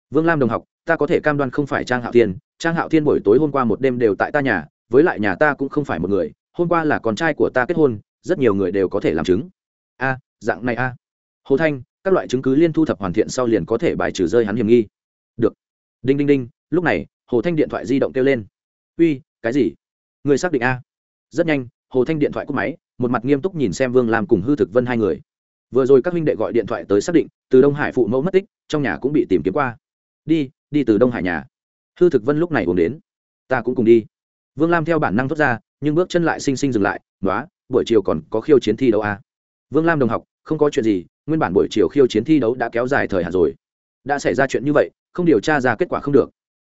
vương lam đồng học, ta có thể cam đoan không phải trang hạo thiên. Trang hạo thiên buổi tối hôm qua một đêm đều tại ta nhà, với lại nhà ta cũng không phải một người. Hôm qua là con trai của ta kết hôn, rất nhiều người đều có thể làm chứng. A, dạng này a. Hồ thanh, các loại chứng cứ liên thu thập hoàn thiện sau liền có thể bài trừ rơi hắn hiểm nghi. Được. Đinh đinh đinh, lúc này, hồ thanh điện thoại di động kêu lên. Uy, cái gì? Người xác định a? Rất nhanh, hồ thanh điện thoại cúp máy, một mặt nghiêm túc nhìn xem vương làm cùng hư thực vân hai người. Vừa rồi các huynh đệ gọi điện thoại tới xác định, từ đông hải phụ mẫu mất tích, trong nhà cũng bị tìm kiếm qua đi đi từ đông hải nhà. Hư thực vân lúc này uống đến. Ta cũng cùng đi. Vương lam theo bản năng thốt ra, nhưng bước chân lại xinh xinh dừng lại nói buổi chiều còn có khiêu chiến thi đấu à. vương lam đồng học, không có chuyện gì, nguyên bản buổi chiều khiêu chiến thi đấu đã kéo dài thời hạn rồi. Đã xảy ra chuyện như vậy, không điều tra ra kết quả không được.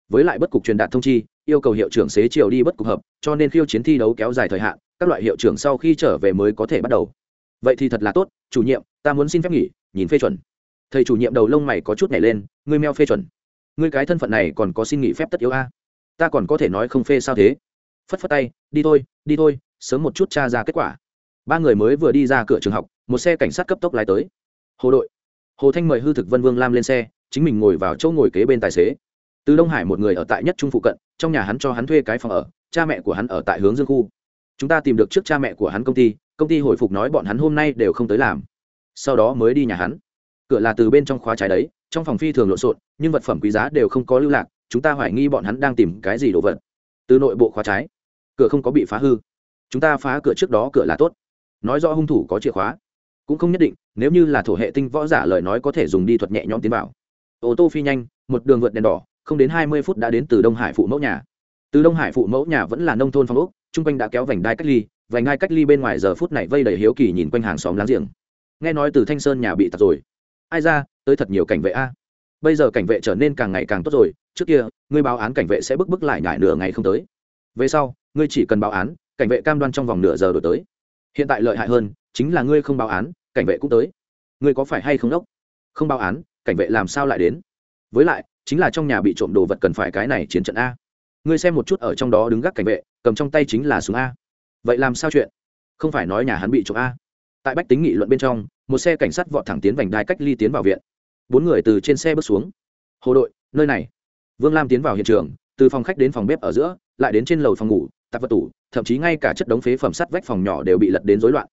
Với lại bất cục truyền đạt thông chi, yêu cầu hiệu trưởng xế chiều đi bất cục hợp, cho nên khiêu chiến thi đấu kéo dài thời hạn, các loại hiệu trưởng sau khi trở về mới có thể bắt đầu. Vậy thì thật là tốt, chủ nhiệm, ta muốn xin phép nghỉ, nhìn phê chuẩn. Thầy chủ nhiệm đầu lông mày có chút nhảy lên, ngươi meo phê chuẩn ngươi cái thân phận này còn có xin nghỉ phép tất yếu a. Ta còn có thể nói không phê sao thế? Phất phất tay, đi thôi đi thôi, sớm một chút t r a ra kết quả. Ba người mới vừa đi ra cửa trường học, một xe cảnh sát cấp tốc lái tới. Hồ đội. Hồ thanh mời hư thực vân vương lam lên xe, chính mình ngồi vào chỗ ngồi kế bên tài xế. Từ đông hải một người ở tại nhất trung phụ cận, trong nhà hắn cho hắn thuê cái phòng ở, cha mẹ của hắn ở tại hướng dương khu. Chúng ta tìm được trước cha mẹ của hắn công ty công ty hồi phục nói bọn hắn hôm nay đều không tới làm. Sau đó mới đi nhà hắn. Cửa là từ bên trong khóa trái đấy trong phòng phi thường lộn xộn, nhưng vật phẩm quý giá đều không có lưu lạc, chúng ta hoài nghi bọn hắn đang tìm cái gì đồ vật. Từ nội bộ khóa trái, cửa không có bị phá hư. Chúng ta phá cửa trước đó, cửa là tốt. Nói rõ hung thủ có chìa khóa, cũng không nhất định, nếu như là thổ hệ tinh võ giả lời nói có thể dùng đi thuật nhẹ nhõm tiến vào. Ô tô phi nhanh, một đường vượt đèn đỏ, không đến hai mươi phút đã đến từ đông hải phụ mẫu nhà. Từ đông hải phụ mẫu nhà vẫn là nông thôn phong úc chung quanh đã kéo vành đai cách ly, vành đai cách ly bên ngoài giờ phút này vây đầy hiếu kỳ nhìn quanh hàng xóm láng giềng. Nghe nói từ thanh sơn nhà bị tạt rồi. Ai ra tới thật nhiều cảnh vệ a. Bây giờ cảnh vệ trở nên càng ngày càng tốt rồi, trước kia, ngươi báo án cảnh vệ sẽ bức bức lại nhải nửa ngày không tới. Về sau, ngươi chỉ cần báo án, cảnh vệ cam đoan trong vòng nửa giờ đổi tới. Hiện tại lợi hại hơn, chính là ngươi không báo án, cảnh vệ cũng tới. Ngươi có phải hay không đốc? Không báo án, cảnh vệ làm sao lại đến? Với lại, chính là trong nhà bị trộm đồ vật cần phải cái này chiến trận a. Ngươi xem một chút ở trong đó đứng gác cảnh vệ, cầm trong tay chính là súng a. Vậy làm sao chuyện? Không phải nói nhà hắn bị trộm a. Tại bách tính nghị luận bên trong, một xe cảnh sát vọt thẳng tiến vành đai cách ly tiến vào viện bốn người từ trên xe bước xuống. Hồ đội, nơi này. Vương lam tiến vào hiện trường, từ phòng khách đến phòng bếp ở giữa, lại đến trên lầu phòng ngủ, tạp vật tủ, thậm chí ngay cả chất đống phế phẩm sắt vách phòng nhỏ đều bị lật đến rối loạn.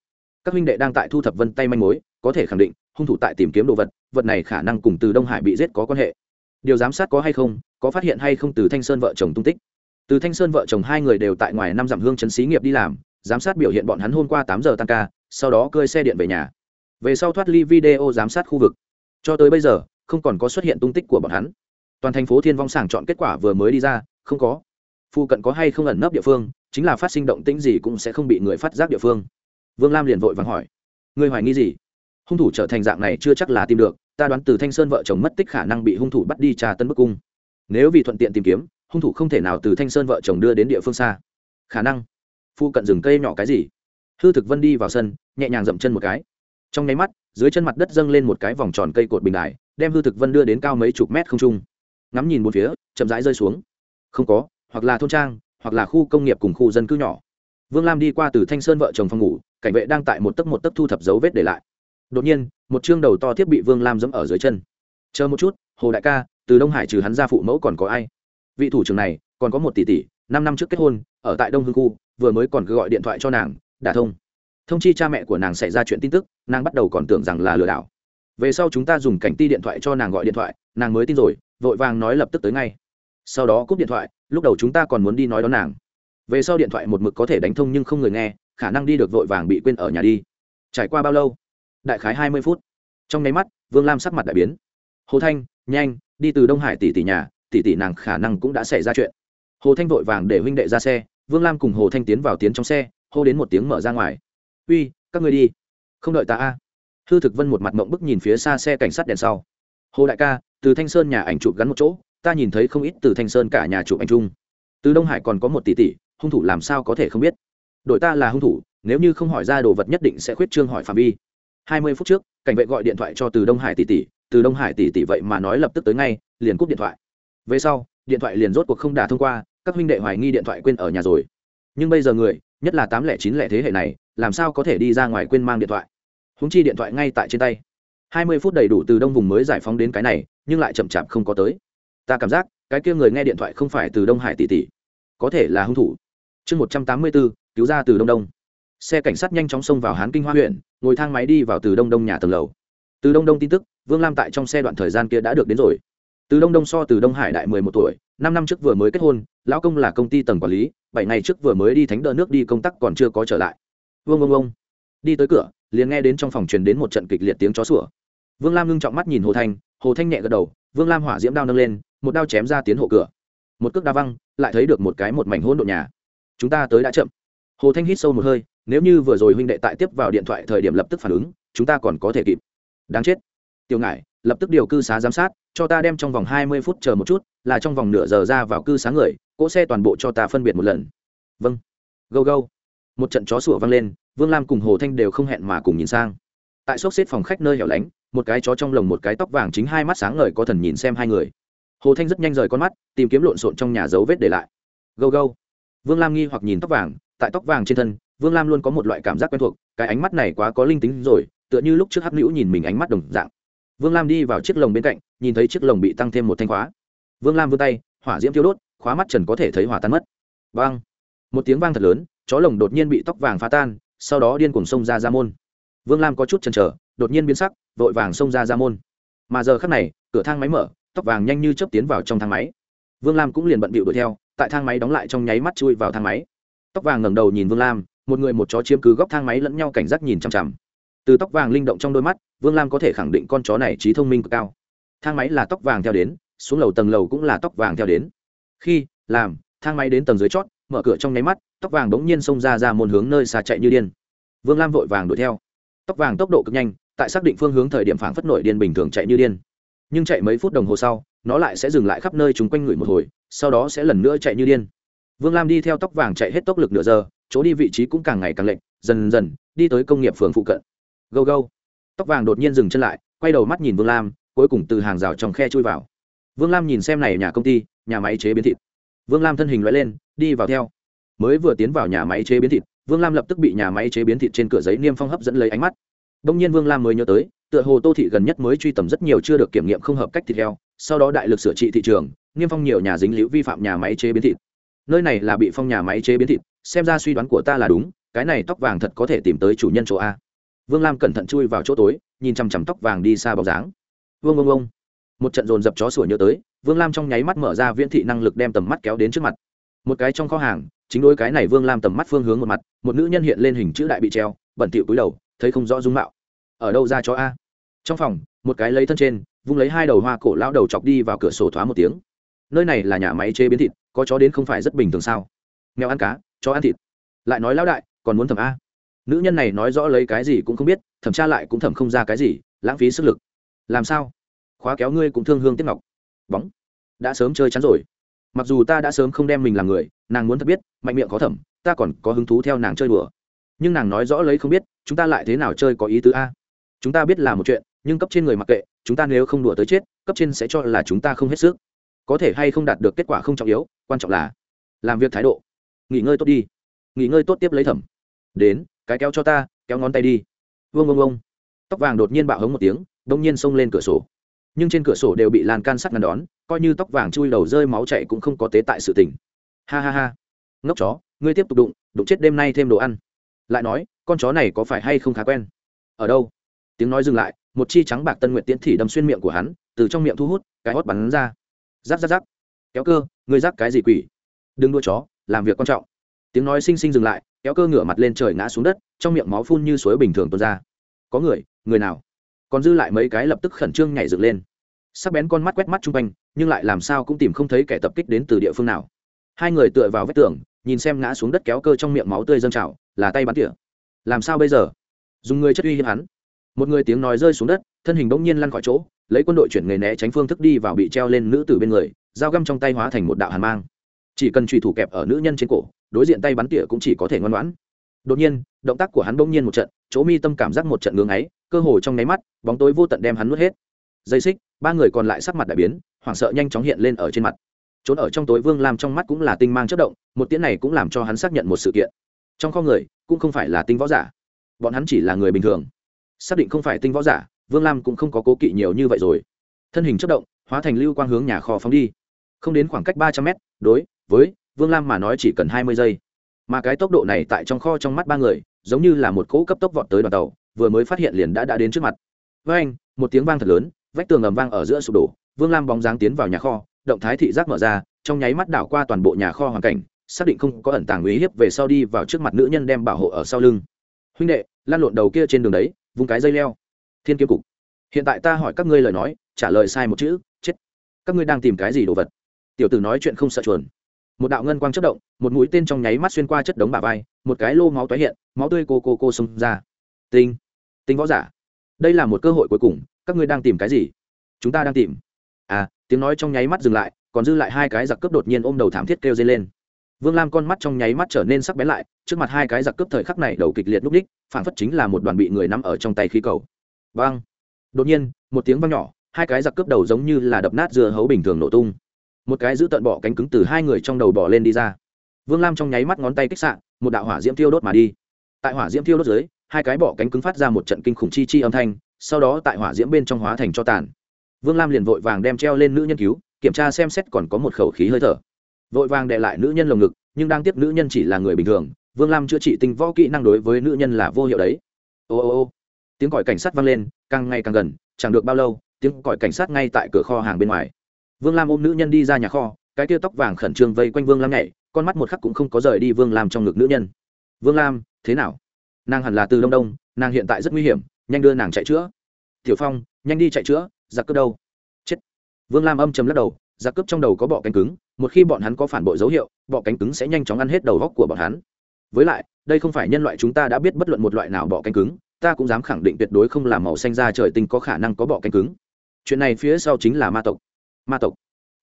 Các huynh đệ đang tại thu thập vân tay manh mối, có thể khẳng định, hung thủ tại tìm kiếm đồ vật vật này khả năng cùng từ đông hải bị giết có quan hệ. Điều giám sát có hay không, có phát hiện hay không từ thanh sơn vợ chồng tung tích. Từ thanh sơn vợ chồng hai người đều tại ngoài năm dặm hương chấn xí nghiệp đi làm, giám sát biểu hiện bọn hắn hôm qua tám giờ tăng ca, sau đó cơi xe điện về nhà. Về sau thoát ly video giám sát khu vực cho tới bây giờ, không còn có xuất hiện tung tích của bọn hắn. Toàn thành phố thiên vong sàng chọn kết quả vừa mới đi ra, không có. Phụ cận có hay không ẩn nấp địa phương, chính là phát sinh động tĩnh gì cũng sẽ không bị người phát giác địa phương. Vương lam liền vội vàng hỏi người hoài nghi gì? Hung thủ trở thành dạng này chưa chắc là tìm được, ta đoán từ thanh sơn vợ chồng mất tích khả năng bị hung thủ bắt đi trà tân bức cung. Nếu vì thuận tiện tìm kiếm, hung thủ không thể nào từ thanh sơn vợ chồng đưa đến địa phương xa. Khả năng? Phụ cận rừng cây nhỏ cái gì? Hư thực vân đi vào sân, nhẹ nhàng dậm chân một cái. Trong nháy mắt dưới chân mặt đất dâng lên một cái vòng tròn cây cột bình đài, đem hư thực vân đưa đến cao mấy chục mét không trung. Ngắm nhìn một phía, chậm rãi rơi xuống. Không có, hoặc là thôn trang, hoặc là khu công nghiệp cùng khu dân cư nhỏ. Vương lam đi qua từ thanh sơn vợ chồng phòng ngủ, cảnh vệ đang tại một tấc một tấc thu thập dấu vết để lại. Đột nhiên, một chương đầu to thiết bị vương lam dẫm ở dưới chân. Chờ một chút, hồ đại ca, từ đông hải trừ hắn ra phụ mẫu còn có ai? Vị thủ trưởng này, còn có một tỷ tỷ, năm năm trước kết hôn, ở tại đông hương khu, vừa mới còn cứ gọi điện thoại cho nàng, đả thông thông chi cha mẹ của nàng xảy ra chuyện tin tức, nàng bắt đầu còn tưởng rằng là lừa đảo. Về sau chúng ta dùng cảnh ti điện thoại cho nàng gọi điện thoại, nàng mới tin rồi, vội vàng nói lập tức tới ngay. Sau đó cúp điện thoại, lúc đầu chúng ta còn muốn đi nói đón nàng. Về sau điện thoại một mực có thể đánh thông nhưng không người nghe, khả năng đi được vội vàng bị quên ở nhà đi. Trải qua bao lâu? Đại khái hai mươi phút. Trong nháy mắt, vương lam sắc mặt đại biến. Hồ thanh, nhanh, đi từ đông hải tỷ tỷ nhà, tỷ tỷ nàng khả năng cũng đã xảy ra chuyện. Hồ thanh vội vàng để huynh đệ ra xe, vương lam cùng hồ thanh tiến vào tiến trong xe, hô đến một tiếng mở ra ngoài uy, các người đi. Không đợi ta a. Hư thực vân một mặt mộng bức nhìn phía xa xe cảnh sát đèn sau. Hồ đại ca, từ thanh sơn nhà ảnh chụp gắn một chỗ, ta nhìn thấy không ít từ thanh sơn cả nhà chụp ảnh chung. Từ đông hải còn có một tỷ tỷ, hung thủ làm sao có thể không biết? Đội ta là hung thủ, nếu như không hỏi ra đồ vật nhất định sẽ khuyết trương hỏi phạm vi. Hai mươi phút trước, cảnh vệ gọi điện thoại cho từ đông hải tỷ tỷ, từ đông hải tỷ tỷ vậy mà nói lập tức tới ngay, liền cúp điện thoại. Về sau, điện thoại liền rốt cuộc không đả thông qua, các huynh đệ hoài nghi điện thoại quên ở nhà rồi. Nhưng bây giờ người nhất là tám lẻ chín lẻ thế hệ này, làm sao có thể đi ra ngoài quên mang điện thoại? Húng chi điện thoại ngay tại trên tay. Hai mươi phút đầy đủ từ đông vùng mới giải phóng đến cái này, nhưng lại chậm chạp không có tới. Ta cảm giác, cái kia người nghe điện thoại không phải từ đông hải tỷ tỷ, có thể là hung thủ. Chương một trăm tám mươi bốn cứu ra từ đông đông. Xe cảnh sát nhanh chóng xông vào hán kinh hoa huyện, ngồi thang máy đi vào từ đông đông nhà tầng lầu. Từ đông đông tin tức, vương lam tại trong xe đoạn thời gian kia đã được đến rồi. Từ đông đông so từ đông hải đại mười một tuổi năm năm trước vừa mới kết hôn, lão công là công ty tầng quản lý, bảy ngày trước vừa mới đi thánh đỡ nước đi công tác còn chưa có trở lại. Vương vương ông đi tới cửa, liền nghe đến trong phòng truyền đến một trận kịch liệt tiếng chó sủa. Vương lam ngưng trọng mắt nhìn hồ thanh hồ thanh nhẹ gật đầu, vương lam hỏa diễm đao nâng lên, một đao chém ra tiến hộ cửa. Một cước đa văng, lại thấy được một cái một mảnh hỗn độn nhà. Chúng ta tới đã chậm. Hồ thanh hít sâu một hơi, nếu như vừa rồi huynh đệ tại tiếp vào điện thoại thời điểm lập tức phản ứng, chúng ta còn có thể kịp. Đáng chết. Tiểu ngại lập tức điều cư xá giám sát cho ta đem trong vòng hai mươi phút chờ một chút, là trong vòng nửa giờ ra vào cư sáng người, cỗ xe toàn bộ cho ta phân biệt một lần. Vâng. Go go một trận chó sủa vang lên, vương lam cùng hồ thanh đều không hẹn mà cùng nhìn sang. Tại xốc xếp phòng khách nơi hẻo lánh, một cái chó trong lồng một cái tóc vàng chính hai mắt sáng ngời có thần nhìn xem hai người. Hồ thanh rất nhanh rời con mắt, tìm kiếm lộn xộn trong nhà dấu vết để lại. Go go vương lam nghi hoặc nhìn tóc vàng, tại tóc vàng trên thân, vương lam luôn có một loại cảm giác quen thuộc, cái ánh mắt này quá có linh tính rồi, tựa như lúc trước hắc nữ nhìn mình ánh mắt đồng dạng. Vương lam đi vào chiếc lồng bên cạnh nhìn thấy chiếc lồng bị tăng thêm một thanh khóa. Vương lam vươn tay, hỏa diễm thiêu đốt, khóa mắt trần có thể thấy hỏa tan mất. Vang! Một tiếng vang thật lớn, chó lồng đột nhiên bị tóc vàng phá tan, sau đó điên cuồng xông ra ra môn. Vương lam có chút chần chờ, đột nhiên biến sắc, vội vàng xông ra ra môn. Mà giờ khắc này, cửa thang máy mở, tóc vàng nhanh như chớp tiến vào trong thang máy. Vương lam cũng liền bận bịu đuổi theo, tại thang máy đóng lại trong nháy mắt chui vào thang máy. Tóc vàng ngẩng đầu nhìn vương lam, một người một chó chiếm cứ góc thang máy lẫn nhau cảnh giác nhìn chằm chằm. Từ tóc vàng linh động trong đôi mắt, vương lam có thể khẳng định con chó này trí thông minh cực cao thang máy là tóc vàng theo đến xuống lầu tầng lầu cũng là tóc vàng theo đến. Khi làm thang máy đến tầng dưới chót mở cửa trong nháy mắt tóc vàng bỗng nhiên xông ra ra một hướng nơi xa chạy như điên. Vương lam vội vàng đuổi theo. Tóc vàng tốc độ cực nhanh tại xác định phương hướng thời điểm phảng phất nổi điên bình thường chạy như điên. Nhưng chạy mấy phút đồng hồ sau nó lại sẽ dừng lại khắp nơi chúng quanh người một hồi sau đó sẽ lần nữa chạy như điên. Vương lam đi theo tóc vàng chạy hết tốc lực nửa giờ chỗ đi vị trí cũng càng ngày càng lệnh dần dần đi tới công nghiệp phường phụ cận. Gâu gâu, tóc vàng đột nhiên dừng chân lại quay đầu mắt nhìn vương lam cuối cùng từ hàng rào trong khe chui vào. Vương lam nhìn xem này nhà công ty, nhà máy chế biến thịt. Vương lam thân hình loại lên, đi vào theo. Mới vừa tiến vào nhà máy chế biến thịt, vương lam lập tức bị nhà máy chế biến thịt trên cửa giấy niêm phong hấp dẫn lấy ánh mắt. Đông nhiên vương lam mới nhớ tới, tựa hồ tô thị gần nhất mới truy tầm rất nhiều chưa được kiểm nghiệm không hợp cách thịt heo, sau đó đại lực sửa trị thị trường, niêm phong nhiều nhà dính liễu vi phạm nhà máy chế biến thịt. Nơi này là bị phong nhà máy chế biến thịt, xem ra suy đoán của ta là đúng, cái này tóc vàng thật có thể tìm tới chủ nhân chỗ a. Vương lam cẩn thận chui vào chỗ tối, nhìn chằm chằm tóc vàng đi xa bóng dáng vương ông ông một trận dồn dập chó sủa nhớ tới, vương lam trong nháy mắt mở ra viễn thị năng lực đem tầm mắt kéo đến trước mặt. Một cái trong kho hàng, chính đôi cái này vương lam tầm mắt phương hướng một mặt, một nữ nhân hiện lên hình chữ đại bị treo, bẩn tiệu cúi đầu, thấy không rõ dung mạo. Ở đâu ra chó a? Trong phòng, một cái lấy thân trên, vung lấy hai đầu hoa cổ lao đầu chọc đi vào cửa sổ thoá một tiếng. Nơi này là nhà máy chế biến thịt, có chó đến không phải rất bình thường sao? Mèo ăn cá, chó ăn thịt. Lại nói lão đại, còn muốn thẩm a? Nữ nhân này nói rõ lấy cái gì cũng không biết, thẩm tra lại cũng thẩm không ra cái gì, lãng phí sức lực làm sao? Khóa kéo ngươi cũng thương hương tiếp ngọc. Bóng. Đã sớm chơi chắn rồi. Mặc dù ta đã sớm không đem mình làm người, nàng muốn thật biết, mạnh miệng khó thẩm, ta còn có hứng thú theo nàng chơi đùa. Nhưng nàng nói rõ lấy không biết, chúng ta lại thế nào chơi có ý tứ a? Chúng ta biết là một chuyện, nhưng cấp trên người mặc kệ, chúng ta nếu không đùa tới chết, cấp trên sẽ cho là chúng ta không hết sức. Có thể hay không đạt được kết quả không trọng yếu, quan trọng là làm việc thái độ. Nghỉ ngơi tốt đi. Nghỉ ngơi tốt tiếp lấy thẩm. Đến, cái kéo cho ta, kéo ngón tay đi. Vương vương vương tóc vàng đột nhiên bạo hống một tiếng đông nhiên xông lên cửa sổ. Nhưng trên cửa sổ đều bị lan can sắt ngăn đón, coi như tóc vàng chui đầu rơi máu chạy cũng không có tế tại sự tình. Ha ha ha. Ngốc chó, ngươi tiếp tục đụng đụng chết đêm nay thêm đồ ăn. Lại nói, con chó này có phải hay không khá quen? Ở đâu? Tiếng nói dừng lại, một chi trắng bạc tân nguyện tiễn thị đâm xuyên miệng của hắn, từ trong miệng thu hút, cái hót bắn ra. Giáp giáp giáp kéo cơ, ngươi giáp cái gì quỷ? Đừng đua chó, làm việc quan trọng. Tiếng nói xinh xinh dừng lại, kéo cơ ngửa mặt lên trời ngã xuống đất, trong miệng máu phun như suối bình thường tuôn ra. Có người người nào? Còn dư lại mấy cái lập tức khẩn trương nhảy dựng lên. Sắc bén con mắt quét mắt chung quanh, nhưng lại làm sao cũng tìm không thấy kẻ tập kích đến từ địa phương nào. Hai người tựa vào vách tường, nhìn xem ngã xuống đất kéo cơ trong miệng máu tươi dâng trào, là tay bắn tỉa. Làm sao bây giờ? Dùng người chất uy hiếp hắn. Một người tiếng nói rơi xuống đất, thân hình bỗng nhiên lăn khỏi chỗ, lấy quân đội chuyển người né tránh phương thức đi vào bị treo lên nữ tử bên người, dao găm trong tay hóa thành một đạo hàn mang. Chỉ cần trùy thủ kẹp ở nữ nhân trên cổ, đối diện tay bắn tỉa cũng chỉ có thể ngoan ngoãn. Đột nhiên, động tác của hắn bỗng nhiên một trận, chỗ mi tâm cảm giác một trận ngưng ấy cơ hồ trong nháy mắt, bóng tối vô tận đem hắn nuốt hết. Dây xích, ba người còn lại sắc mặt đại biến, hoảng sợ nhanh chóng hiện lên ở trên mặt. Trốn ở trong tối vương lam trong mắt cũng là tinh mang chất động, một tiếng này cũng làm cho hắn xác nhận một sự kiện. Trong kho người, cũng không phải là tinh võ giả. Bọn hắn chỉ là người bình thường. Xác định không phải tinh võ giả, vương lam cũng không có cố kỵ nhiều như vậy rồi. Thân hình chất động, hóa thành lưu quang hướng nhà kho phóng đi. Không đến khoảng cách ba trăm mét, đối với vương lam mà nói chỉ cần hai mươi giây. Mà cái tốc độ này tại trong kho trong mắt ba người, giống như là một cỗ cấp tốc vọt tới đoàn tàu vừa mới phát hiện liền đã đã đến trước mặt. Với anh, một tiếng vang thật lớn, vách tường ầm vang ở giữa sụp đổ, vương lam bóng dáng tiến vào nhà kho, động thái thị giác mở ra, trong nháy mắt đảo qua toàn bộ nhà kho hoàn cảnh, xác định không có ẩn tàng uy hiếp về sau đi vào trước mặt nữ nhân đem bảo hộ ở sau lưng. Huynh đệ lan lộn đầu kia trên đường đấy, vung cái dây leo. Thiên kiếm cục. Hiện tại ta hỏi các ngươi lời nói, trả lời sai một chữ, chết. Các ngươi đang tìm cái gì đồ vật? Tiểu tử nói chuyện không sợ chuồn. Một đạo ngân quang chất động, một mũi tên trong nháy mắt xuyên qua chất đống bà vai, một cái lô máu tái hiện, máu tươi cô cô cô xông ra tinh. Tinh võ giả. Đây là một cơ hội cuối cùng, các ngươi đang tìm cái gì? Chúng ta đang tìm. À tiếng nói trong nháy mắt dừng lại, còn dư lại hai cái giặc cướp đột nhiên ôm đầu thảm thiết kêu dây lên. Vương lam con mắt trong nháy mắt trở nên sắc bén lại, trước mặt hai cái giặc cướp thời khắc này đầu kịch liệt núp đích phản phất chính là một đoàn bị người nắm ở trong tay khí cầu. Vang đột nhiên, một tiếng vang nhỏ, hai cái giặc cướp đầu giống như là đập nát dưa hấu bình thường nổ tung. Một cái giữ tận bỏ cánh cứng từ hai người trong đầu bỏ lên đi ra. Vương lam trong nháy mắt ngón tay kích sạn một đạo hỏa diễm thiêu đốt mà đi. Tại hỏa diễm thiêu đốt dưới hai cái bọ cánh cứng phát ra một trận kinh khủng chi chi âm thanh, sau đó tại hỏa diễm bên trong hóa thành cho tàn. Vương lam liền vội vàng đem treo lên nữ nhân cứu, kiểm tra xem xét còn có một khẩu khí hơi thở. Vội vàng đệ lại nữ nhân lồng ngực, nhưng đang tiếp nữ nhân chỉ là người bình thường, vương lam chữa trị tinh võ kỹ năng đối với nữ nhân là vô hiệu đấy. Ô ô ô. Tiếng còi cảnh sát vang lên, càng ngày càng gần, chẳng được bao lâu, tiếng còi cảnh sát ngay tại cửa kho hàng bên ngoài. Vương lam ôm nữ nhân đi ra nhà kho, cái tia tóc vàng khẩn trương vây quanh vương lam nhảy, con mắt một khắc cũng không có rời đi vương lam trong ngực nữ nhân. Vương lam, thế nào? Nàng hẳn là từ đông đông, nàng hiện tại rất nguy hiểm, nhanh đưa nàng chạy chữa. Tiểu phong, nhanh đi chạy chữa, giặc cướp đâu? Chết. Vương lam âm chầm lắc đầu, giặc cướp trong đầu có bọ cánh cứng, một khi bọn hắn có phản bội dấu hiệu, bọ cánh cứng sẽ nhanh chóng ăn hết đầu góc của bọn hắn. Với lại, đây không phải nhân loại chúng ta đã biết bất luận một loại nào bọ cánh cứng, ta cũng dám khẳng định tuyệt đối không làm màu xanh ra trời tinh có khả năng có bọ cánh cứng. Chuyện này phía sau chính là ma tộc. Ma tộc.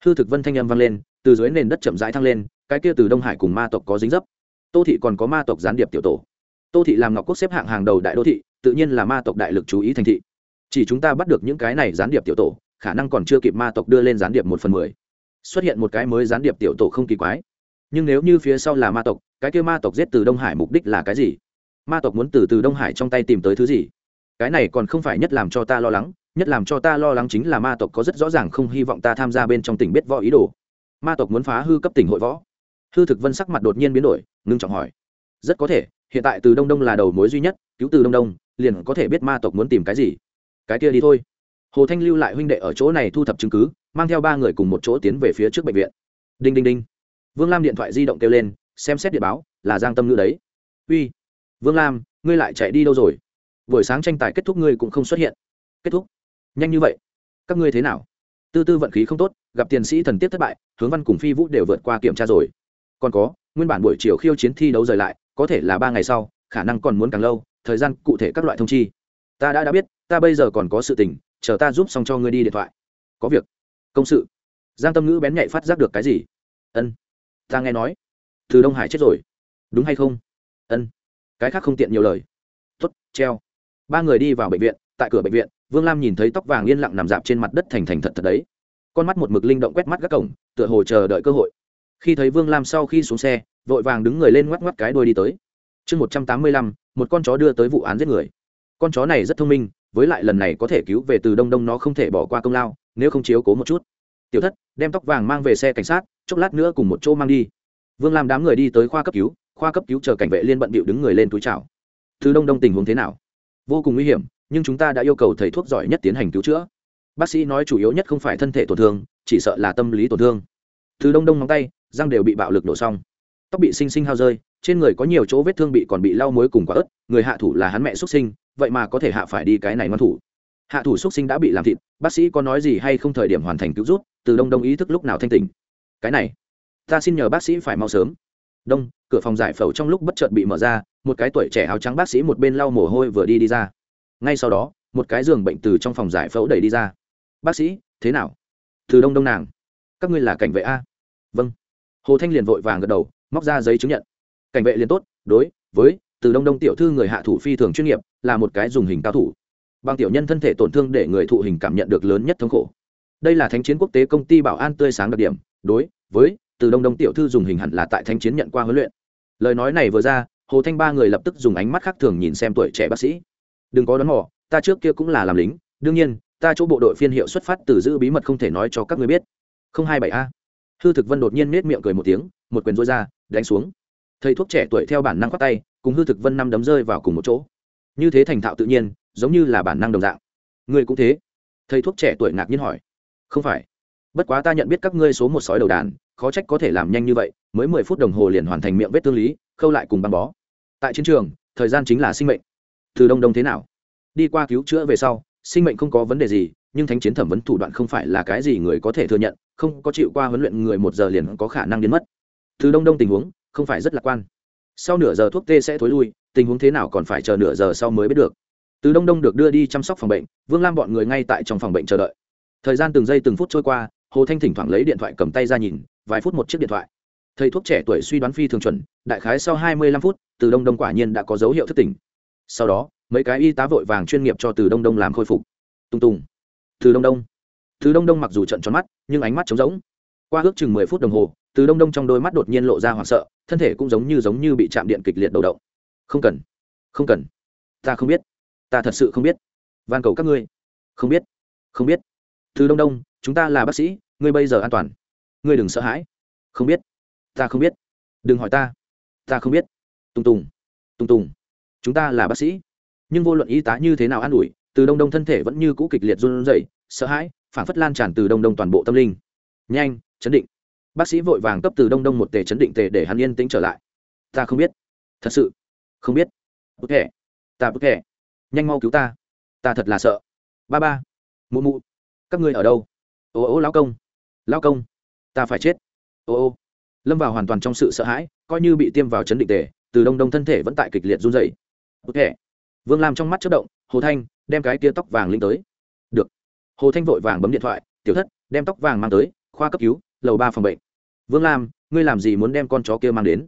Hư thực vân thanh âm vang lên, từ dưới nền đất chậm rãi thăng lên, cái kia từ đông hải cùng ma tộc có dính dấp. Tô thị còn có ma tộc gián điệp tiểu tổ tô thị làm ngọc quốc xếp hạng hàng đầu đại đô thị, tự nhiên là ma tộc đại lực chú ý thành thị. Chỉ chúng ta bắt được những cái này gián điệp tiểu tổ, khả năng còn chưa kịp ma tộc đưa lên gián điệp một phần mười. Xuất hiện một cái mới gián điệp tiểu tổ không kỳ quái. Nhưng nếu như phía sau là ma tộc, cái kia ma tộc giết từ đông hải mục đích là cái gì? Ma tộc muốn từ từ đông hải trong tay tìm tới thứ gì? Cái này còn không phải nhất làm cho ta lo lắng, nhất làm cho ta lo lắng chính là ma tộc có rất rõ ràng không hy vọng ta tham gia bên trong tỉnh biết võ ý đồ. Ma tộc muốn phá hư cấp tỉnh hội võ. Hư thực vân sắc mặt đột nhiên biến đổi, ngưng trọng hỏi. Rất có thể hiện tại từ đông đông là đầu mối duy nhất, cứu từ đông đông, liền có thể biết ma tộc muốn tìm cái gì. Cái kia đi thôi. Hồ thanh lưu lại huynh đệ ở chỗ này thu thập chứng cứ, mang theo ba người cùng một chỗ tiến về phía trước bệnh viện. Đinh đinh đinh. Vương lam điện thoại di động kêu lên, xem xét điện báo, là giang tâm ngữ đấy. Uy, vương lam, ngươi lại chạy đi đâu rồi? Buổi sáng tranh tài kết thúc ngươi cũng không xuất hiện. Kết thúc. Nhanh như vậy. Các ngươi thế nào? Tư tư vận khí không tốt, gặp tiền sĩ thần tiếp thất bại, hướng văn cùng phi vũ đều vượt qua kiểm tra rồi. Còn có, nguyên bản buổi chiều khiêu chiến thi đấu rời lại có thể là ba ngày sau, khả năng còn muốn càng lâu, thời gian cụ thể các loại thông chi. Ta đã đã biết, ta bây giờ còn có sự tình, chờ ta giúp xong cho ngươi đi điện thoại. Có việc. Công sự. Giang tâm ngữ bén nhạy phát giác được cái gì? Ân. Ta nghe nói. Từ đông hải chết rồi. Đúng hay không? Ân. Cái khác không tiện nhiều lời. Tuất treo. Ba người đi vào bệnh viện, tại cửa bệnh viện, vương lam nhìn thấy tóc vàng yên lặng nằm dạp trên mặt đất thành thành thật thật đấy. Con mắt một mực linh động quét mắt các cổng, tựa hồ chờ đợi cơ hội. Khi thấy vương lam sau khi xuống xe vội vàng đứng người lên ngoắc ngoắc cái đuôi đi tới. Chương một trăm tám mươi lăm, một con chó đưa tới vụ án giết người. Con chó này rất thông minh, với lại lần này có thể cứu về từ đông đông nó không thể bỏ qua công lao, nếu không chiếu cố một chút. Tiểu thất, đem tóc vàng mang về xe cảnh sát, chốc lát nữa cùng một chỗ mang đi. Vương làm đám người đi tới khoa cấp cứu, khoa cấp cứu chờ cảnh vệ liên bận bịu đứng người lên túi chào. Từ đông đông tình huống thế nào? Vô cùng nguy hiểm, nhưng chúng ta đã yêu cầu thầy thuốc giỏi nhất tiến hành cứu chữa. Bác sĩ nói chủ yếu nhất không phải thân thể tổn thương, chỉ sợ là tâm lý tổn thương. Từ đông đông móng tay, răng đều bị bạo lực nổ xong tóc bị xinh xinh hao rơi, trên người có nhiều chỗ vết thương bị còn bị lau muối cùng quả ớt, người hạ thủ là hắn mẹ xuất sinh, vậy mà có thể hạ phải đi cái này ngoan thủ. Hạ thủ xuất sinh đã bị làm thịt, bác sĩ có nói gì hay không thời điểm hoàn thành cứu rút từ đông đông ý thức lúc nào thanh tỉnh. Cái này, ta xin nhờ bác sĩ phải mau sớm. Đông, cửa phòng giải phẫu trong lúc bất chợt bị mở ra, một cái tuổi trẻ áo trắng bác sĩ một bên lau mồ hôi vừa đi đi ra. Ngay sau đó, một cái giường bệnh từ trong phòng giải phẫu đẩy đi ra. Bác sĩ, thế nào? Từ đông đông nàng. Các ngươi là cảnh vệ a? Vâng. Hồ thanh liền vội vàng gật đầu móc ra giấy chứng nhận. Cảnh vệ liền tốt, đối với từ đông đông tiểu thư người hạ thủ phi thường chuyên nghiệp, là một cái dùng hình cao thủ. Bằng tiểu nhân thân thể tổn thương để người thụ hình cảm nhận được lớn nhất thống khổ. Đây là thánh chiến quốc tế công ty bảo an tươi sáng đặc điểm, đối với từ đông đông tiểu thư dùng hình hẳn là tại thánh chiến nhận qua huấn luyện. Lời nói này vừa ra, hồ thanh ba người lập tức dùng ánh mắt khác thường nhìn xem tuổi trẻ bác sĩ. Đừng có đón mỏ ta trước kia cũng là làm lính, đương nhiên, ta chỗ bộ đội phiên hiệu xuất phát từ giữ bí mật không thể nói cho các người biết. Không hai bảy a. Hư thực vân đột nhiên nết miệng cười một tiếng một quyền rối ra, đánh xuống. Thầy thuốc trẻ tuổi theo bản năng khoát tay, cùng hư thực vân năm đấm rơi vào cùng một chỗ. Như thế thành thạo tự nhiên, giống như là bản năng đồng dạng. Ngươi cũng thế. Thầy thuốc trẻ tuổi ngạc nhiên hỏi. Không phải. Bất quá ta nhận biết các ngươi số một sói đầu đàn, khó trách có thể làm nhanh như vậy, mới mười phút đồng hồ liền hoàn thành miệng vết tương lý, khâu lại cùng băng bó. Tại chiến trường, thời gian chính là sinh mệnh. Từ đông đông thế nào? Đi qua cứu chữa về sau, sinh mệnh không có vấn đề gì, nhưng thánh chiến thẩm vấn thủ đoạn không phải là cái gì người có thể thừa nhận, không có chịu qua huấn luyện người một giờ liền có khả năng biến mất từ đông đông tình huống, không phải rất lạc quan. Sau nửa giờ thuốc tê sẽ thối lui, tình huống thế nào còn phải chờ nửa giờ sau mới biết được. Từ đông đông được đưa đi chăm sóc phòng bệnh, vương lam bọn người ngay tại trong phòng bệnh chờ đợi. Thời gian từng giây từng phút trôi qua, hồ thanh thỉnh thoảng lấy điện thoại cầm tay ra nhìn, vài phút một chiếc điện thoại. Thầy thuốc trẻ tuổi suy đoán phi thường chuẩn, đại khái sau hai mươi lăm phút, từ đông đông quả nhiên đã có dấu hiệu thất tỉnh. Sau đó, mấy cái y tá vội vàng chuyên nghiệp cho từ đông đông làm khôi phục. Tung tùng. Từ đông đông. Từ đông đông mặc dù trận tròn mắt, nhưng ánh mắt trống rỗng. Qua ước chừng mười phút đồng hồ từ đông đông trong đôi mắt đột nhiên lộ ra hoảng sợ, thân thể cũng giống như giống như bị chạm điện kịch liệt đầu động. Không cần không cần. Ta không biết, ta thật sự không biết. Van cầu các ngươi. Không biết không biết. Từ đông đông, chúng ta là bác sĩ, ngươi bây giờ an toàn. Ngươi đừng sợ hãi. Không biết, ta không biết. Đừng hỏi ta. Ta không biết. Tùng tùng tùng tùng. Chúng ta là bác sĩ. Nhưng vô luận y tá như thế nào an ủi, từ đông đông thân thể vẫn như cũ kịch liệt run rẩy, sợ hãi phản phất lan tràn từ đông đông toàn bộ tâm linh. Nhanh, chấn định bác sĩ vội vàng cấp từ đông đông một tề chấn định tề để hắn yên tĩnh trở lại. Ta không biết. Thật sự. Không biết. Bức thẻ. Ta bức thẻ. Nhanh mau cứu ta. Ta thật là sợ. Ba ba. Mụ mụ. Các ngươi ở đâu? Ô ô lão công. Lão công. Ta phải chết. Ô ô. Lâm vào hoàn toàn trong sự sợ hãi, coi như bị tiêm vào chấn định tề, từ đông đông thân thể vẫn tại kịch liệt run dày bức thẻ. Vương lam trong mắt chất động, hồ thanh, đem cái tia tóc vàng linh tới. Được. Hồ thanh vội vàng bấm điện thoại, tiểu thất, đem tóc vàng mang tới, khoa cấp cứu, lầu ba phòng bệnh vương lam, ngươi làm gì muốn đem con chó kia mang đến?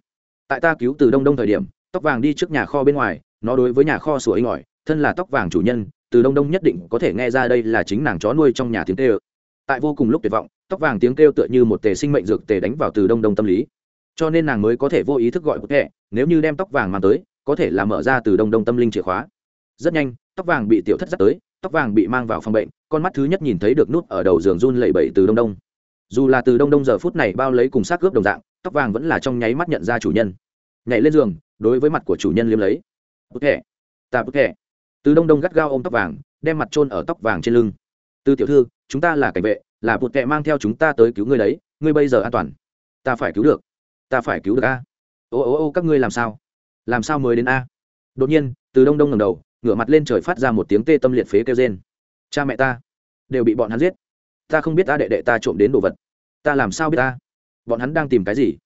Tại ta cứu từ đông đông thời điểm, tóc vàng đi trước nhà kho bên ngoài, nó đối với nhà kho sủa inh ỏi, thân là tóc vàng chủ nhân, từ đông đông nhất định có thể nghe ra đây là chính nàng chó nuôi trong nhà tiếng kêu. Tại vô cùng lúc tuyệt vọng, tóc vàng tiếng kêu tựa như một tề sinh mệnh dược tề đánh vào từ đông đông tâm lý. Cho nên nàng mới có thể vô ý thức gọi bức hẹ nếu như đem tóc vàng mang tới, có thể là mở ra từ đông đông tâm linh chìa khóa. Rất nhanh, tóc vàng bị tiểu thất dắt tới, tóc vàng bị mang vào phòng bệnh, con mắt thứ nhất nhìn thấy được nút ở đầu giường run lẩy bẩy từ đông đông dù là từ đông đông giờ phút này bao lấy cùng sát cướp đồng dạng, tóc vàng vẫn là trong nháy mắt nhận ra chủ nhân. Nhảy lên giường, đối với mặt của chủ nhân liếm lấy. Bức thẻ, ta bức thẻ. Từ đông đông gắt gao ôm tóc vàng, đem mặt trôn ở tóc vàng trên lưng. Từ tiểu thư, chúng ta là cảnh vệ, là bụt kệ mang theo chúng ta tới cứu ngươi đấy, ngươi bây giờ an toàn. Ta phải cứu được. Ta phải cứu được a. Ô ô ô, các ngươi làm sao? Làm sao mới đến a? Đột nhiên, từ đông đông ngầm đầu, ngửa mặt lên trời phát ra một tiếng tê tâm liệt phế kêu trên cha mẹ ta, đều bị bọn hắn giết ta không biết ta đệ đệ ta trộm đến đồ vật. Ta làm sao biết ta? Bọn hắn đang tìm cái gì?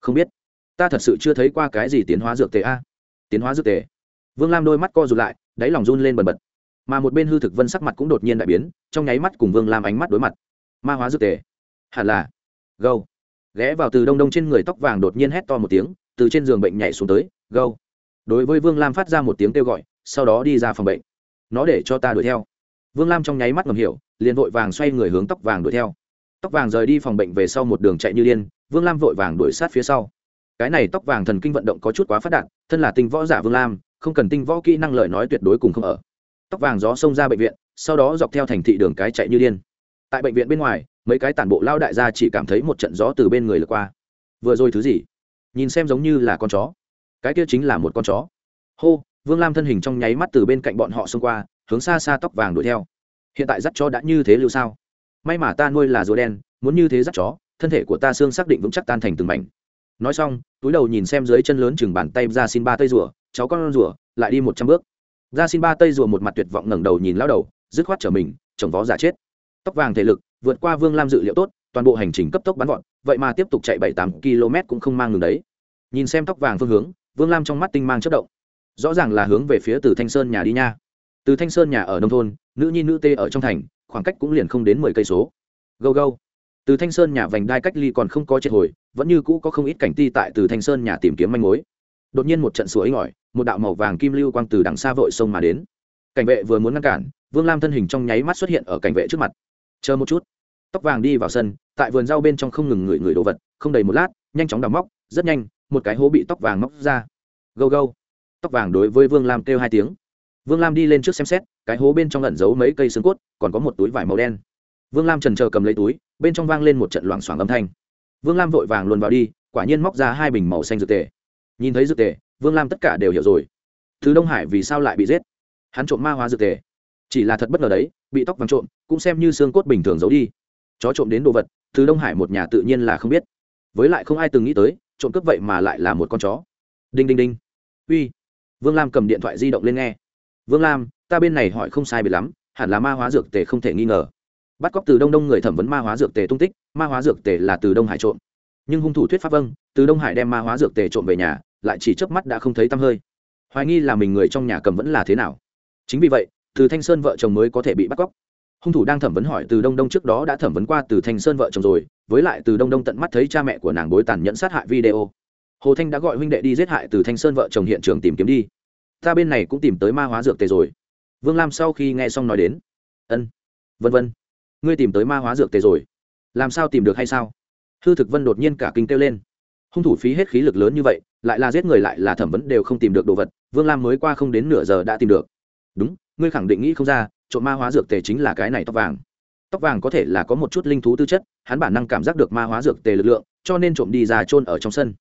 Không biết. Ta thật sự chưa thấy qua cái gì tiến hóa dược tề a. Tiến hóa dược tề. Vương lam đôi mắt co rụt lại, đáy lòng run lên bần bật. Mà một bên hư thực vân sắc mặt cũng đột nhiên đại biến, trong nháy mắt cùng vương lam ánh mắt đối mặt. Ma hóa dược tề. Hẳn là. Gâu. Ghé vào từ đông đông trên người tóc vàng đột nhiên hét to một tiếng, từ trên giường bệnh nhảy xuống tới, gâu. Đối với vương lam phát ra một tiếng kêu gọi, sau đó đi ra phòng bệnh. Nó để cho ta đuổi theo vương lam trong nháy mắt ngầm hiểu, liền vội vàng xoay người hướng tóc vàng đuổi theo. Tóc vàng rời đi phòng bệnh về sau một đường chạy như điên, vương lam vội vàng đuổi sát phía sau. Cái này tóc vàng thần kinh vận động có chút quá phát đạt, thân là tinh võ giả vương lam, không cần tinh võ kỹ năng lời nói tuyệt đối cùng không ở. Tóc vàng gió xông ra bệnh viện, sau đó dọc theo thành thị đường cái chạy như điên. Tại bệnh viện bên ngoài, mấy cái tản bộ lao đại gia chỉ cảm thấy một trận gió từ bên người lượt qua. Vừa rồi thứ gì? Nhìn xem giống như là con chó. Cái kia chính là một con chó. Hô, vương lam thân hình trong nháy mắt từ bên cạnh bọn họ xông qua hướng xa xa tóc vàng đuổi theo. Hiện tại dắt chó đã như thế lưu sao? May mà ta nuôi là rùa đen, muốn như thế dắt chó, thân thể của ta xương xác định vững chắc tan thành từng mảnh. Nói xong, túi đầu nhìn xem dưới chân lớn chừng bàn tay ra xin ba tây rùa, cháu con rùa, lại đi một trăm bước. Ra xin ba tây rùa một mặt tuyệt vọng ngẩng đầu nhìn lao đầu, dứt khoát trở mình, chồng vó giả chết. Tóc vàng thể lực, vượt qua vương lam dự liệu tốt, toàn bộ hành trình cấp tốc bắn gọn vậy mà tiếp tục chạy bảy tám km cũng không mang ngừng đấy. Nhìn xem tóc vàng phương hướng, vương lam trong mắt tinh mang chất động. Rõ ràng là hướng về phía từ thanh sơn nhà đi nha từ thanh sơn nhà ở nông thôn, nữ nhi nữ tê ở trong thành, khoảng cách cũng liền không đến mười cây số. Gâu gâu. Từ thanh sơn nhà vành đai cách ly còn không có triệt hồi, vẫn như cũ có không ít cảnh ti tại từ thanh sơn nhà tìm kiếm manh mối. Đột nhiên một trận sủa ấy ngỏi, một đạo màu vàng kim lưu quang từ đằng xa vội sông mà đến. Cảnh vệ vừa muốn ngăn cản, vương lam thân hình trong nháy mắt xuất hiện ở cảnh vệ trước mặt. Chờ một chút. Tóc vàng đi vào sân, tại vườn rau bên trong không ngừng ngửi ngửi đồ vật, không đầy một lát, nhanh chóng đào móc, rất nhanh, một cái hố bị tóc vàng móc ra. Gâu gâu. Tóc vàng đối với vương lam kêu hai tiếng vương lam đi lên trước xem xét, cái hố bên trong lẩn giấu mấy cây xương cốt, còn có một túi vải màu đen. Vương lam trần chờ cầm lấy túi, bên trong vang lên một trận loảng xoảng âm thanh. Vương lam vội vàng luồn vào đi, quả nhiên móc ra hai bình màu xanh dược tề. Nhìn thấy dược tề, vương lam tất cả đều hiểu rồi. Thứ đông hải vì sao lại bị giết? Hắn trộm ma hóa dược tề. Chỉ là thật bất ngờ đấy, bị tóc vàng trộm, cũng xem như xương cốt bình thường giấu đi. Chó trộm đến đồ vật, thứ đông hải một nhà tự nhiên là không biết. Với lại không ai từng nghĩ tới, trộm cướp vậy mà lại là một con chó. Đinh đinh đinh. Uy. Vương lam cầm điện thoại di động lên nghe vương lam, ta bên này hỏi không sai bị lắm, hẳn là ma hóa dược tề không thể nghi ngờ. Bắt cóc từ đông đông người thẩm vấn ma hóa dược tề tung tích, ma hóa dược tề là từ đông hải trộm. Nhưng hung thủ thuyết pháp vâng từ đông hải đem ma hóa dược tề trộm về nhà, lại chỉ chớp mắt đã không thấy tăm hơi. Hoài nghi là mình người trong nhà cầm vẫn là thế nào. Chính vì vậy, từ thanh sơn vợ chồng mới có thể bị bắt cóc. Hung thủ đang thẩm vấn hỏi từ đông đông trước đó đã thẩm vấn qua từ thanh sơn vợ chồng rồi, với lại từ đông đông tận mắt thấy cha mẹ của nàng bối tàn nhẫn sát hại video. Hồ thanh đã gọi huynh đệ đi giết hại từ thanh sơn vợ chồng hiện trường tìm kiếm đi ta bên này cũng tìm tới ma hóa dược tề rồi. Vương lam sau khi nghe xong nói đến, ân, vân vân, ngươi tìm tới ma hóa dược tề rồi. Làm sao tìm được hay sao? Hư thực vân đột nhiên cả kinh kêu lên. Hung thủ phí hết khí lực lớn như vậy, lại là giết người lại là thẩm vấn đều không tìm được đồ vật, vương lam mới qua không đến nửa giờ đã tìm được. Đúng, ngươi khẳng định nghĩ không ra, trộm ma hóa dược tề chính là cái này tóc vàng. Tóc vàng có thể là có một chút linh thú tư chất, hắn bản năng cảm giác được ma hóa dược tề lực lượng, cho nên trộm đi ra trôn ở trong sân.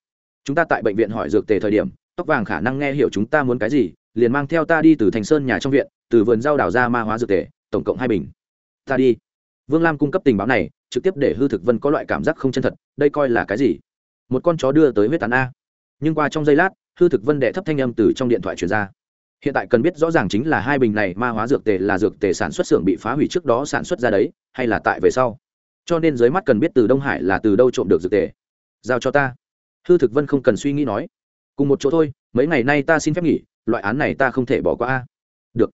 Chúng ta tại bệnh viện hỏi dược tề thời điểm tóc vàng khả năng nghe hiểu chúng ta muốn cái gì, liền mang theo ta đi từ thành sơn nhà trong viện, từ vườn rau đào ra ma hóa dược tề, tổng cộng hai bình. Ta đi. Vương lam cung cấp tình báo này, trực tiếp để hư thực vân có loại cảm giác không chân thật, đây coi là cái gì? Một con chó đưa tới huyết tán a. Nhưng qua trong giây lát, hư thực vân đệ thấp thanh âm từ trong điện thoại truyền ra. Hiện tại cần biết rõ ràng chính là hai bình này ma hóa dược tề là dược tề sản xuất xưởng bị phá hủy trước đó sản xuất ra đấy, hay là tại về sau? Cho nên dưới mắt cần biết từ đông hải là từ đâu trộm được dược tề. Giao cho ta. Hư thực vân không cần suy nghĩ nói cùng một chỗ thôi, mấy ngày nay ta xin phép nghỉ, loại án này ta không thể bỏ qua a. Được.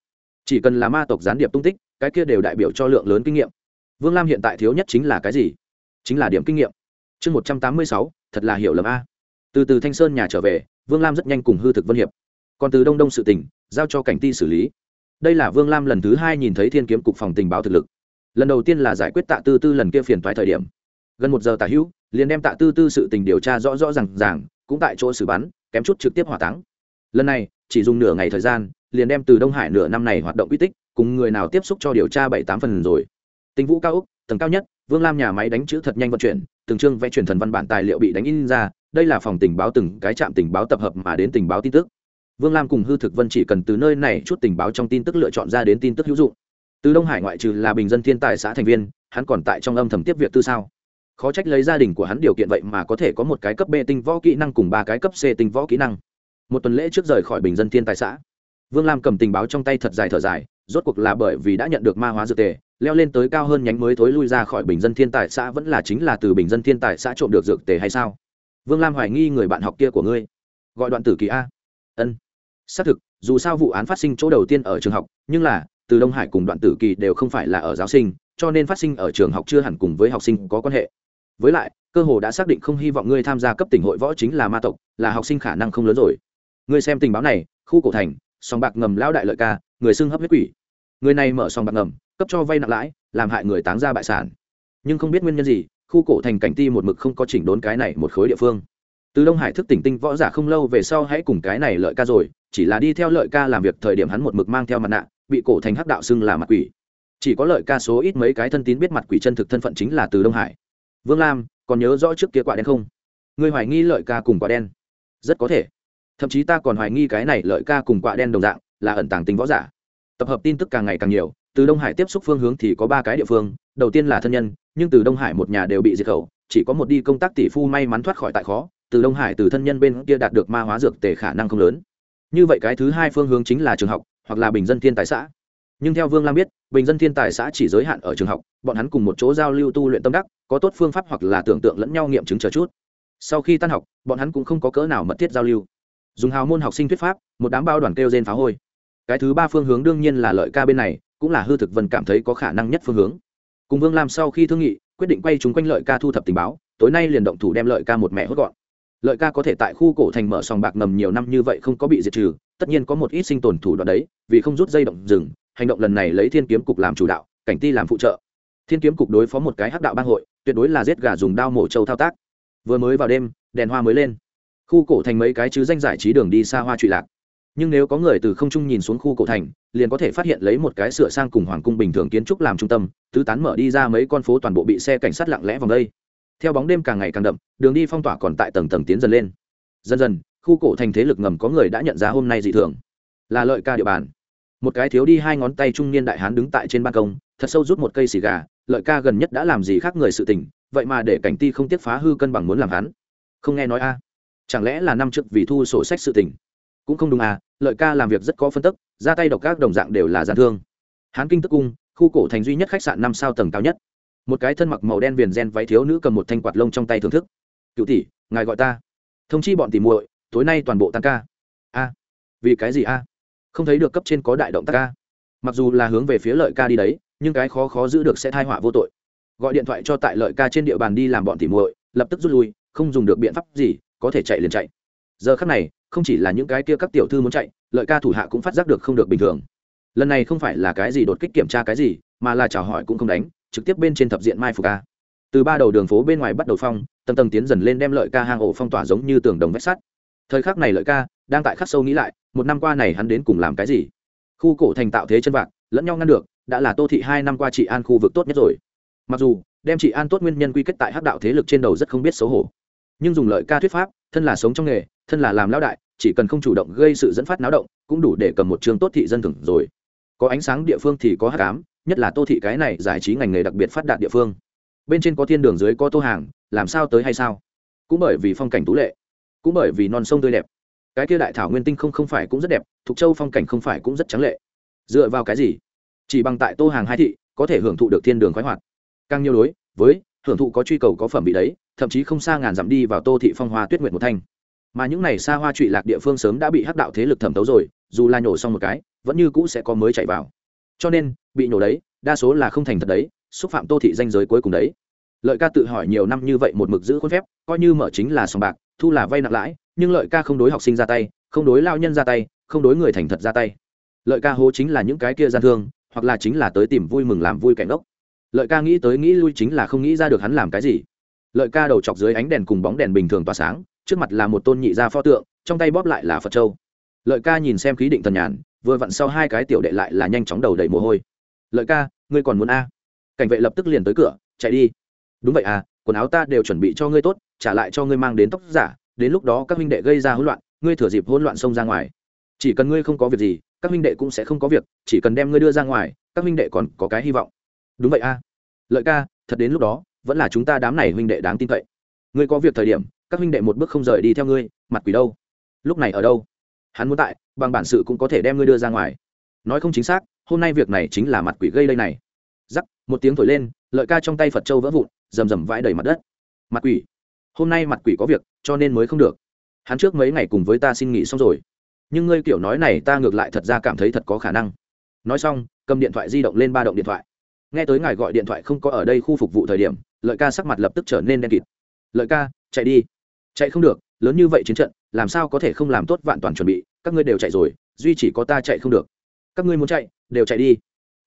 Chỉ cần là ma tộc gián điệp tung tích, cái kia đều đại biểu cho lượng lớn kinh nghiệm. Vương lam hiện tại thiếu nhất chính là cái gì? Chính là điểm kinh nghiệm. Chương một trăm tám mươi sáu, thật là hiểu lầm a. Từ từ thanh sơn nhà trở về, vương lam rất nhanh cùng hư thực vân hiệp. Còn từ đông đông sự tỉnh giao cho cảnh ti xử lý. Đây là vương lam lần thứ hai nhìn thấy thiên kiếm cục phòng tình báo thực lực. Lần đầu tiên là giải quyết tạ tư tư lần kia phiền toái thời điểm. Gần một giờ tả hữu, liền đem tạ tư tư sự tình điều tra rõ rõ r à n g ràng, cũng tại chỗ xử bắn kém chút trực tiếp hỏa táng. Lần này, chỉ dùng nửa ngày thời gian, liền đem từ đông hải nửa năm này hoạt động uy tích, cùng người nào tiếp xúc cho điều tra bảy tám phần rồi. Tình vũ cao úc tầng cao nhất, vương lam nhà máy đánh chữ thật nhanh vận chuyển, từng chương vẽ truyền thần văn bản tài liệu bị đánh in ra, đây là phòng tình báo từng cái trạm tình báo tập hợp mà đến tình báo tin tức. Vương lam cùng hư thực vân chỉ cần từ nơi này chút tình báo trong tin tức lựa chọn ra đến tin tức hữu dụng. Từ đông hải ngoại trừ là bình dân thiên tài xã thành viên, hắn còn tại trong âm thầm tiếp việc tư sao khó trách lấy gia đình của hắn điều kiện vậy mà có thể có một cái cấp b tinh võ kỹ năng cùng ba cái cấp c tinh võ kỹ năng. Một tuần lễ trước rời khỏi bình dân thiên tài xã, vương lam cầm tình báo trong tay thật dài thở dài, rốt cuộc là bởi vì đã nhận được ma hóa dược tề, leo lên tới cao hơn nhánh mới thối lui ra khỏi bình dân thiên tài xã vẫn là chính là từ bình dân thiên tài xã trộm được dược tề hay sao? Vương lam hoài nghi người bạn học kia của ngươi. Gọi đoạn tử kỳ a. Ân. Xác thực, dù sao vụ án phát sinh chỗ đầu tiên ở trường học, nhưng là, từ đông hải cùng đoạn tử kỳ đều không phải là ở giáo sinh, cho nên phát sinh ở trường học chưa hẳn cùng với học sinh có quan hệ với lại, cơ hồ đã xác định không hy vọng ngươi tham gia cấp tỉnh hội võ chính là ma tộc, là học sinh khả năng không lớn rồi. Ngươi xem tình báo này, khu cổ thành, sòng bạc ngầm lão đại lợi ca, người xưng hấp huyết quỷ. Người này mở sòng bạc ngầm, cấp cho vay nặng lãi, làm hại người táng ra bại sản. Nhưng không biết nguyên nhân gì, khu cổ thành cảnh ti một mực không có chỉnh đốn cái này một khối địa phương. Từ đông hải thức tỉnh tinh võ giả không lâu về sau hãy cùng cái này lợi ca rồi, chỉ là đi theo lợi ca làm việc thời điểm hắn một mực mang theo mặt nạ, bị cổ thành hắc đạo xưng là mặt quỷ. Chỉ có lợi ca số ít mấy cái thân tín biết mặt quỷ chân thực thân phận chính là từ đông hải vương lam, còn nhớ rõ trước kia quả đen không? Ngươi hoài nghi lợi ca cùng quả đen? Rất có thể. Thậm chí ta còn hoài nghi cái này lợi ca cùng quả đen đồng dạng, là ẩn tàng tính võ giả. Tập hợp tin tức càng ngày càng nhiều, từ đông hải tiếp xúc phương hướng thì có ba cái địa phương. Đầu tiên là thân nhân, nhưng từ đông hải một nhà đều bị diệt khẩu, chỉ có một đi công tác tỷ phu may mắn thoát khỏi tại khó, từ đông hải từ thân nhân bên kia đạt được ma hóa dược tề khả năng không lớn. Như vậy cái thứ hai phương hướng chính là trường học, hoặc là bình dân thiên tài xã nhưng theo vương lam biết, bình dân thiên tài xã chỉ giới hạn ở trường học, bọn hắn cùng một chỗ giao lưu tu luyện tâm đắc, có tốt phương pháp hoặc là tưởng tượng lẫn nhau nghiệm chứng chờ chút. Sau khi tan học, bọn hắn cũng không có cỡ nào mật thiết giao lưu. Dùng hào môn học sinh thuyết pháp, một đám bao đoàn kêu trên phá hôi. Cái thứ ba phương hướng đương nhiên là lợi ca bên này, cũng là hư thực vân cảm thấy có khả năng nhất phương hướng. Cùng vương lam sau khi thương nghị, quyết định quay chúng quanh lợi ca thu thập tình báo, tối nay liền động thủ đem lợi ca một mẹ hốt gọn. Lợi ca có thể tại khu cổ thành mở sòng bạc ngầm nhiều năm như vậy không có bị diệt trừ, tất nhiên có một ít sinh tồn thủ đoạn đấy, vì không rút dây động rừng hành động lần này lấy thiên kiếm cục làm chủ đạo, cảnh ti làm phụ trợ. Thiên kiếm cục đối phó một cái hắc đạo bang hội, tuyệt đối là giết gà dùng đao mổ trâu thao tác. Vừa mới vào đêm, đèn hoa mới lên. Khu cổ thành mấy cái chứ danh giải trí đường đi xa hoa trụy lạc. Nhưng nếu có người từ không trung nhìn xuống khu cổ thành, liền có thể phát hiện lấy một cái sửa sang cùng hoàng cung bình thường kiến trúc làm trung tâm, tứ tán mở đi ra mấy con phố toàn bộ bị xe cảnh sát lặng lẽ vòng đây. Theo bóng đêm càng ngày càng đậm, đường đi phong tỏa còn tại tầng tầng tiến dần lên. Dần dần, khu cổ thành thế lực ngầm có người đã nhận ra hôm nay dị thường. Là lợi ca địa bàn một cái thiếu đi hai ngón tay trung niên đại hán đứng tại trên ban công, thật sâu rút một cây xì gà, lợi ca gần nhất đã làm gì khác người sự tình, vậy mà để cảnh ti không tiếc phá hư cân bằng muốn làm hắn. Không nghe nói a. Chẳng lẽ là năm trước vì thu sổ sách sự tình? Cũng không đúng à lợi ca làm việc rất có phân tức, ra tay độc các đồng dạng đều là gian thương. Hán kinh tức cung, khu cổ thành duy nhất khách sạn năm sao tầng cao nhất. Một cái thân mặc màu đen viền gen váy thiếu nữ cầm một thanh quạt lông trong tay thưởng thức. Cựu tỷ, ngài gọi ta. Thông chi bọn tỷ muội, tối nay toàn bộ tăng ca. A. Vì cái gì a? Không thấy được cấp trên có đại động tác ca. Mặc dù là hướng về phía lợi ca đi đấy, nhưng cái khó khó giữ được sẽ thai họa vô tội. Gọi điện thoại cho tại lợi ca trên địa bàn đi làm bọn tỷ muội, lập tức rút lui, không dùng được biện pháp gì, có thể chạy liền chạy. Giờ khắc này, không chỉ là những cái kia các tiểu thư muốn chạy, lợi ca thủ hạ cũng phát giác được không được bình thường. Lần này không phải là cái gì đột kích kiểm tra cái gì, mà là chào hỏi cũng không đánh, trực tiếp bên trên thập diện mai phục ca. Từ ba đầu đường phố bên ngoài bắt đầu phong, tầng tầng tiến dần lên đem lợi ca hang ổ phong tỏa giống như tường đồng vách sắt thời khắc này lợi ca đang tại khắc sâu nghĩ lại, một năm qua này hắn đến cùng làm cái gì? Khu cổ thành tạo thế chân vạc, lẫn nhau ngăn được, đã là tô thị hai năm qua chị an khu vực tốt nhất rồi. Mặc dù, đem chị an tốt nguyên nhân quy kết tại hắc đạo thế lực trên đầu rất không biết xấu hổ. Nhưng dùng lợi ca thuyết pháp, thân là sống trong nghề, thân là làm lão đại, chỉ cần không chủ động gây sự dẫn phát náo động, cũng đủ để cầm một trường tốt thị dân thường rồi. Có ánh sáng địa phương thì có hắc ám, nhất là tô thị cái này giải trí ngành nghề đặc biệt phát đạt địa phương. Bên trên có thiên đường dưới có tô hàng, làm sao tới hay sao? Cũng bởi vì phong cảnh tú lệ cũng bởi vì non sông tươi đẹp. Cái kia đại thảo nguyên tinh không không phải cũng rất đẹp, thục châu phong cảnh không phải cũng rất trắng lệ. Dựa vào cái gì? Chỉ bằng tại tô hàng hai thị, có thể hưởng thụ được thiên đường khoái hoạt. Càng nhiều đối với, hưởng thụ có truy cầu có phẩm bị đấy, thậm chí không xa ngàn dặm đi vào tô thị phong hoa tuyết nguyệt một thanh. Mà những này xa hoa trụy lạc địa phương sớm đã bị hắc đạo thế lực thẩm thấu rồi, dù là nhổ xong một cái, vẫn như cũ sẽ có mới chạy vào. Cho nên, bị nhổ đấy, đa số là không thành thật đấy, xúc phạm tô thị danh giới cuối cùng đấy. Lợi ca tự hỏi nhiều năm như vậy một mực giữ khuôn phép, coi như mở chính là sòng bạc thu là vay nặng lãi, nhưng lợi ca không đối học sinh ra tay, không đối lao nhân ra tay, không đối người thành thật ra tay. Lợi ca hố chính là những cái kia gian thương, hoặc là chính là tới tìm vui mừng làm vui cảnh ốc lợi ca nghĩ tới nghĩ lui chính là không nghĩ ra được hắn làm cái gì. Lợi ca đầu chọc dưới ánh đèn cùng bóng đèn bình thường tỏa sáng, trước mặt là một tôn nhị gia pho tượng, trong tay bóp lại là phật châu. Lợi ca nhìn xem khí định thần nhàn, vừa vặn sau hai cái tiểu đệ lại là nhanh chóng đầu đầy mồ hôi. Lợi ca, ngươi còn muốn a? Cảnh vệ lập tức liền tới cửa, chạy đi. Đúng vậy à quần áo ta đều chuẩn bị cho ngươi tốt, trả lại cho ngươi mang đến tóc giả, đến lúc đó các huynh đệ gây ra hỗn loạn, ngươi thừa dịp hỗn loạn xông ra ngoài. Chỉ cần ngươi không có việc gì, các huynh đệ cũng sẽ không có việc, chỉ cần đem ngươi đưa ra ngoài, các huynh đệ còn có cái hy vọng. Đúng vậy a. Lợi ca, thật đến lúc đó, vẫn là chúng ta đám này huynh đệ đáng tin cậy. Ngươi có việc thời điểm, các huynh đệ một bước không rời đi theo ngươi, mặt quỷ đâu? Lúc này ở đâu? Hắn muốn tại, bằng bản sự cũng có thể đem ngươi đưa ra ngoài. Nói không chính xác, hôm nay việc này chính là mặt quỷ gây đây này. Giắc một tiếng thổi lên, lợi ca trong tay phật châu vỡ vụn rầm rầm vãi đầy mặt đất. Mặt quỷ. Hôm nay mặt quỷ có việc, cho nên mới không được. Hắn trước mấy ngày cùng với ta xin nghỉ xong rồi. Nhưng ngươi kiểu nói này ta ngược lại thật ra cảm thấy thật có khả năng. Nói xong, cầm điện thoại di động lên ba động điện thoại. Nghe tới ngài gọi điện thoại không có ở đây khu phục vụ thời điểm, lợi ca sắc mặt lập tức trở nên đen kịt. Lợi ca, chạy đi. Chạy không được, lớn như vậy chiến trận, làm sao có thể không làm tốt vạn toàn chuẩn bị, các ngươi đều chạy rồi, duy chỉ có ta chạy không được. Các ngươi muốn chạy, đều chạy đi.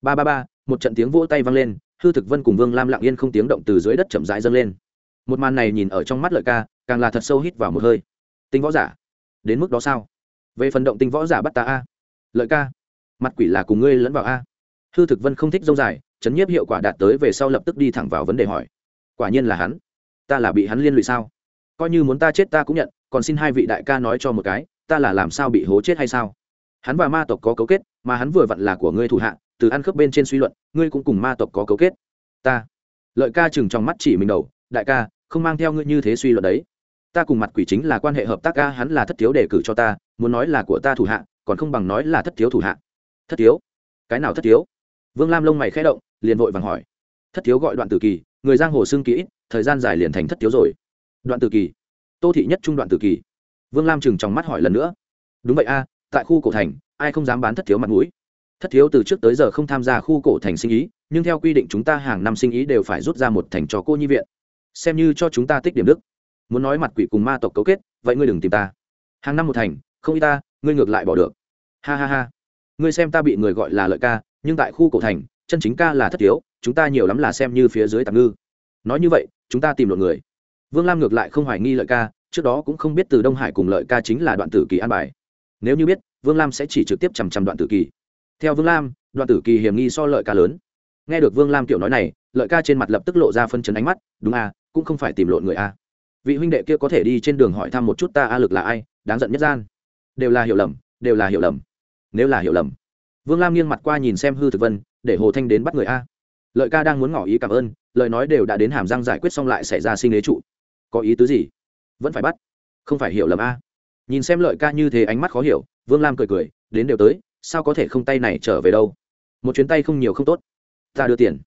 Ba ba ba, một trận tiếng vỗ tay vang lên hư thực vân cùng vương lam lặng yên không tiếng động từ dưới đất chậm rãi dâng lên. Một màn này nhìn ở trong mắt lợi ca, càng là thật sâu hít vào một hơi. Tinh võ giả, đến mức đó sao? Về phần động tinh võ giả bắt ta a? Lợi ca, mặt quỷ là cùng ngươi lẫn vào a? Hư thực vân không thích dâu dài, chấn nhiếp hiệu quả đạt tới về sau lập tức đi thẳng vào vấn đề hỏi. Quả nhiên là hắn. Ta là bị hắn liên lụy sao? Coi như muốn ta chết ta cũng nhận, còn xin hai vị đại ca nói cho một cái, ta là làm sao bị hố chết hay sao? Hắn và ma tộc có cấu kết, mà hắn vừa vặn là của ngươi thủ hạ từ ăn khớp bên trên suy luận, ngươi cũng cùng ma tộc có cấu kết. Ta. Lợi ca chừng trong mắt chỉ mình đầu, đại ca, không mang theo ngươi như thế suy luận đấy. Ta cùng mặt quỷ chính là quan hệ hợp tác ca hắn là thất thiếu đề cử cho ta, muốn nói là của ta thủ hạ, còn không bằng nói là thất thiếu thủ hạ. Thất thiếu? Cái nào thất thiếu? Vương lam lông mày khẽ động, liền vội vàng hỏi. Thất thiếu gọi đoạn tử kỳ, người giang hồ xưng kỹ, thời gian dài liền thành thất thiếu rồi. Đoạn tử kỳ. Tô thị nhất trung đoạn tử kỳ. Vương lam chừng trong mắt hỏi lần nữa. Đúng vậy a, tại khu cổ thành, ai không dám bán thất thiếu mặt mũi? Thất thiếu từ trước tới giờ không tham gia khu cổ thành sinh ý, nhưng theo quy định chúng ta hàng năm sinh ý đều phải rút ra một thành cho cô nhi viện. Xem như cho chúng ta tích điểm đức. Muốn nói mặt quỷ cùng ma tộc cấu kết, vậy ngươi đừng tìm ta. Hàng năm một thành, không y ta, ngươi ngược lại bỏ được. Ha ha ha. Ngươi xem ta bị người gọi là lợi ca, nhưng tại khu cổ thành, chân chính ca là thất thiếu, chúng ta nhiều lắm là xem như phía dưới tạm ngư. Nói như vậy, chúng ta tìm lộn người. Vương lam ngược lại không hoài nghi lợi ca, trước đó cũng không biết từ đông hải cùng lợi ca chính là đoạn tử kỳ an bài. Nếu như biết, vương lam sẽ chỉ trực tiếp chằm chằm đoạn tử kỳ theo vương lam, đoạn tử kỳ hiểm nghi so lợi ca lớn. Nghe được vương lam kiểu nói này, lợi ca trên mặt lập tức lộ ra phân chấn ánh mắt, đúng à cũng không phải tìm lộn người a vị huynh đệ kia có thể đi trên đường hỏi thăm một chút ta a lực là ai, đáng giận nhất gian. Đều là hiểu lầm, đều là hiểu lầm. Nếu là hiểu lầm. Vương lam nghiêng mặt qua nhìn xem hư thực vân, để hồ thanh đến bắt người a. Lợi ca đang muốn ngỏ ý cảm ơn, lời nói đều đã đến hàm răng giải quyết xong lại xảy ra sinh lý trụ. Có ý tứ gì? Vẫn phải bắt. Không phải hiểu lầm a. Nhìn xem lợi ca như thế ánh mắt khó hiểu, vương lam cười cười, đến đều tới sao có thể không tay này trở về đâu? Một chuyến tay không nhiều không tốt. Ta đưa tiền.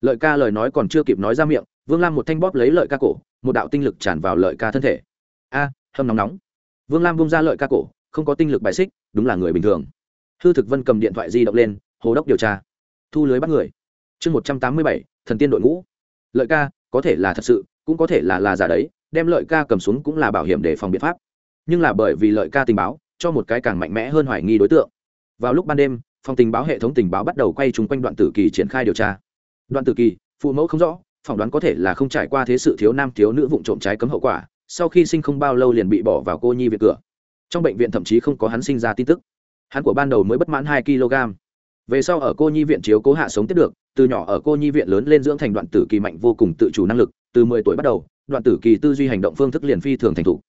Lợi ca lời nói còn chưa kịp nói ra miệng, vương lam một thanh bóp lấy lợi ca cổ, một đạo tinh lực tràn vào lợi ca thân thể. A, hâm nóng nóng. Vương lam bung ra lợi ca cổ, không có tinh lực bài xích, đúng là người bình thường. Hư thực vân cầm điện thoại di động lên, hồ đốc điều tra. Thu lưới bắt người. Chương một trăm tám mươi bảy, thần tiên đội ngũ. Lợi ca, có thể là thật sự, cũng có thể là là giả đấy, đem lợi ca cầm xuống cũng là bảo hiểm để phòng biện pháp. Nhưng là bởi vì lợi ca tình báo, cho một cái càng mạnh mẽ hơn hoài nghi đối tượng vào lúc ban đêm, phòng tình báo hệ thống tình báo bắt đầu quay chung quanh đoạn tử kỳ triển khai điều tra. Đoạn tử kỳ, phụ mẫu không rõ, phỏng đoán có thể là không trải qua thế sự thiếu nam thiếu nữ vụn trộm trái cấm hậu quả, sau khi sinh không bao lâu liền bị bỏ vào cô nhi viện cửa. Trong bệnh viện thậm chí không có hắn sinh ra tin tức. Hắn của ban đầu mới bất mãn hai kg. Về sau ở cô nhi viện chiếu cố hạ sống tiếp được, từ nhỏ ở cô nhi viện lớn lên dưỡng thành đoạn tử kỳ mạnh vô cùng tự chủ năng lực, từ mười tuổi bắt đầu, đoạn tử kỳ tư duy hành động phương thức liền phi thường thành thục.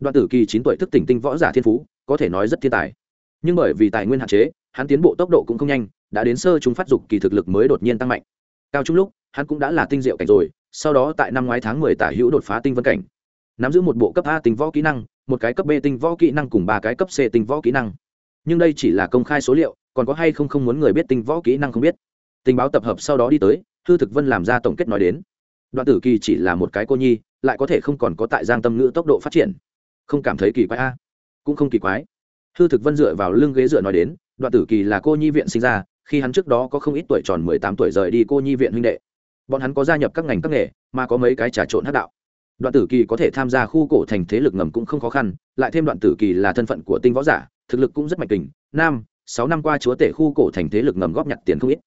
Đoạn tử kỳ chín tuổi thức tỉnh tinh võ giả thiên phú, có thể nói rất thiên tài nhưng bởi vì tài nguyên hạn chế, hắn tiến bộ tốc độ cũng không nhanh, đã đến sơ chúng phát dục kỳ thực lực mới đột nhiên tăng mạnh. Cao trung lúc, hắn cũng đã là tinh diệu cảnh rồi, sau đó tại năm ngoái tháng mười tả hữu đột phá tinh vân cảnh. Nắm giữ một bộ cấp a tinh võ kỹ năng, một cái cấp b tinh võ kỹ năng cùng ba cái cấp c tinh võ kỹ năng. Nhưng đây chỉ là công khai số liệu, còn có hay không không muốn người biết tinh võ kỹ năng không biết. Tình báo tập hợp sau đó đi tới thư thực vân làm ra tổng kết nói đến. Đoạn tử kỳ chỉ là một cái cô nhi, lại có thể không còn có tại giang tâm ngữ tốc độ phát triển. Không cảm thấy kỳ quái a. Cũng không kỳ quái hư thực vân dựa vào lưng ghế dựa nói đến, đoạn tử kỳ là cô nhi viện sinh ra, khi hắn trước đó có không ít tuổi tròn mười tám tuổi rời đi cô nhi viện huynh đệ. Bọn hắn có gia nhập các ngành các nghề, mà có mấy cái trà trộn hát đạo. Đoạn tử kỳ có thể tham gia khu cổ thành thế lực ngầm cũng không khó khăn, lại thêm đoạn tử kỳ là thân phận của tinh võ giả, thực lực cũng rất mạnh tình. Nam sáu năm qua chúa tể khu cổ thành thế lực ngầm góp nhặt tiền không ít.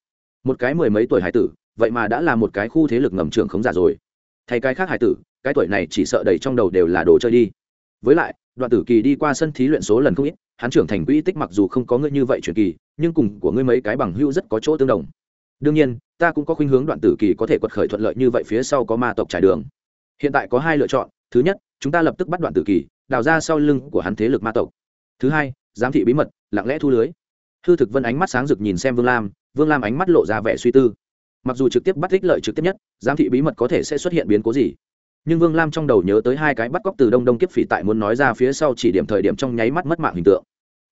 Một cái mười mấy tuổi hải tử, vậy mà đã là một cái khu thế lực ngầm trưởng khống giả rồi. Thay cái khác hải tử, cái tuổi này chỉ sợ đầy trong đầu đều là đồ chơi đi. Với lại đoạn tử kỳ đi qua sân thí luyện số lần không ít, hắn trưởng thành quỹ tích mặc dù không có ngươi như vậy truyền kỳ, nhưng cùng của ngươi mấy cái bằng hữu rất có chỗ tương đồng. Đương nhiên, ta cũng có khuynh hướng đoạn tử kỳ có thể quật khởi thuận lợi như vậy phía sau có ma tộc trải đường. Hiện tại có hai lựa chọn, thứ nhất, chúng ta lập tức bắt đoạn tử kỳ, đào ra sau lưng của hắn thế lực ma tộc. Thứ hai, giám thị bí mật, lặng lẽ thu lưới. Hư thực vân ánh mắt sáng rực nhìn xem vương lam vương lam ánh mắt lộ ra vẻ suy tư. Mặc dù trực tiếp bắt thích lợi trực tiếp nhất, giám thị bí mật có thể sẽ xuất hiện biến cố gì? Nhưng vương lam trong đầu nhớ tới hai cái bắt cóc từ đông đông kiếp phỉ tại muốn nói ra phía sau chỉ điểm thời điểm trong nháy mắt mất mạng hình tượng.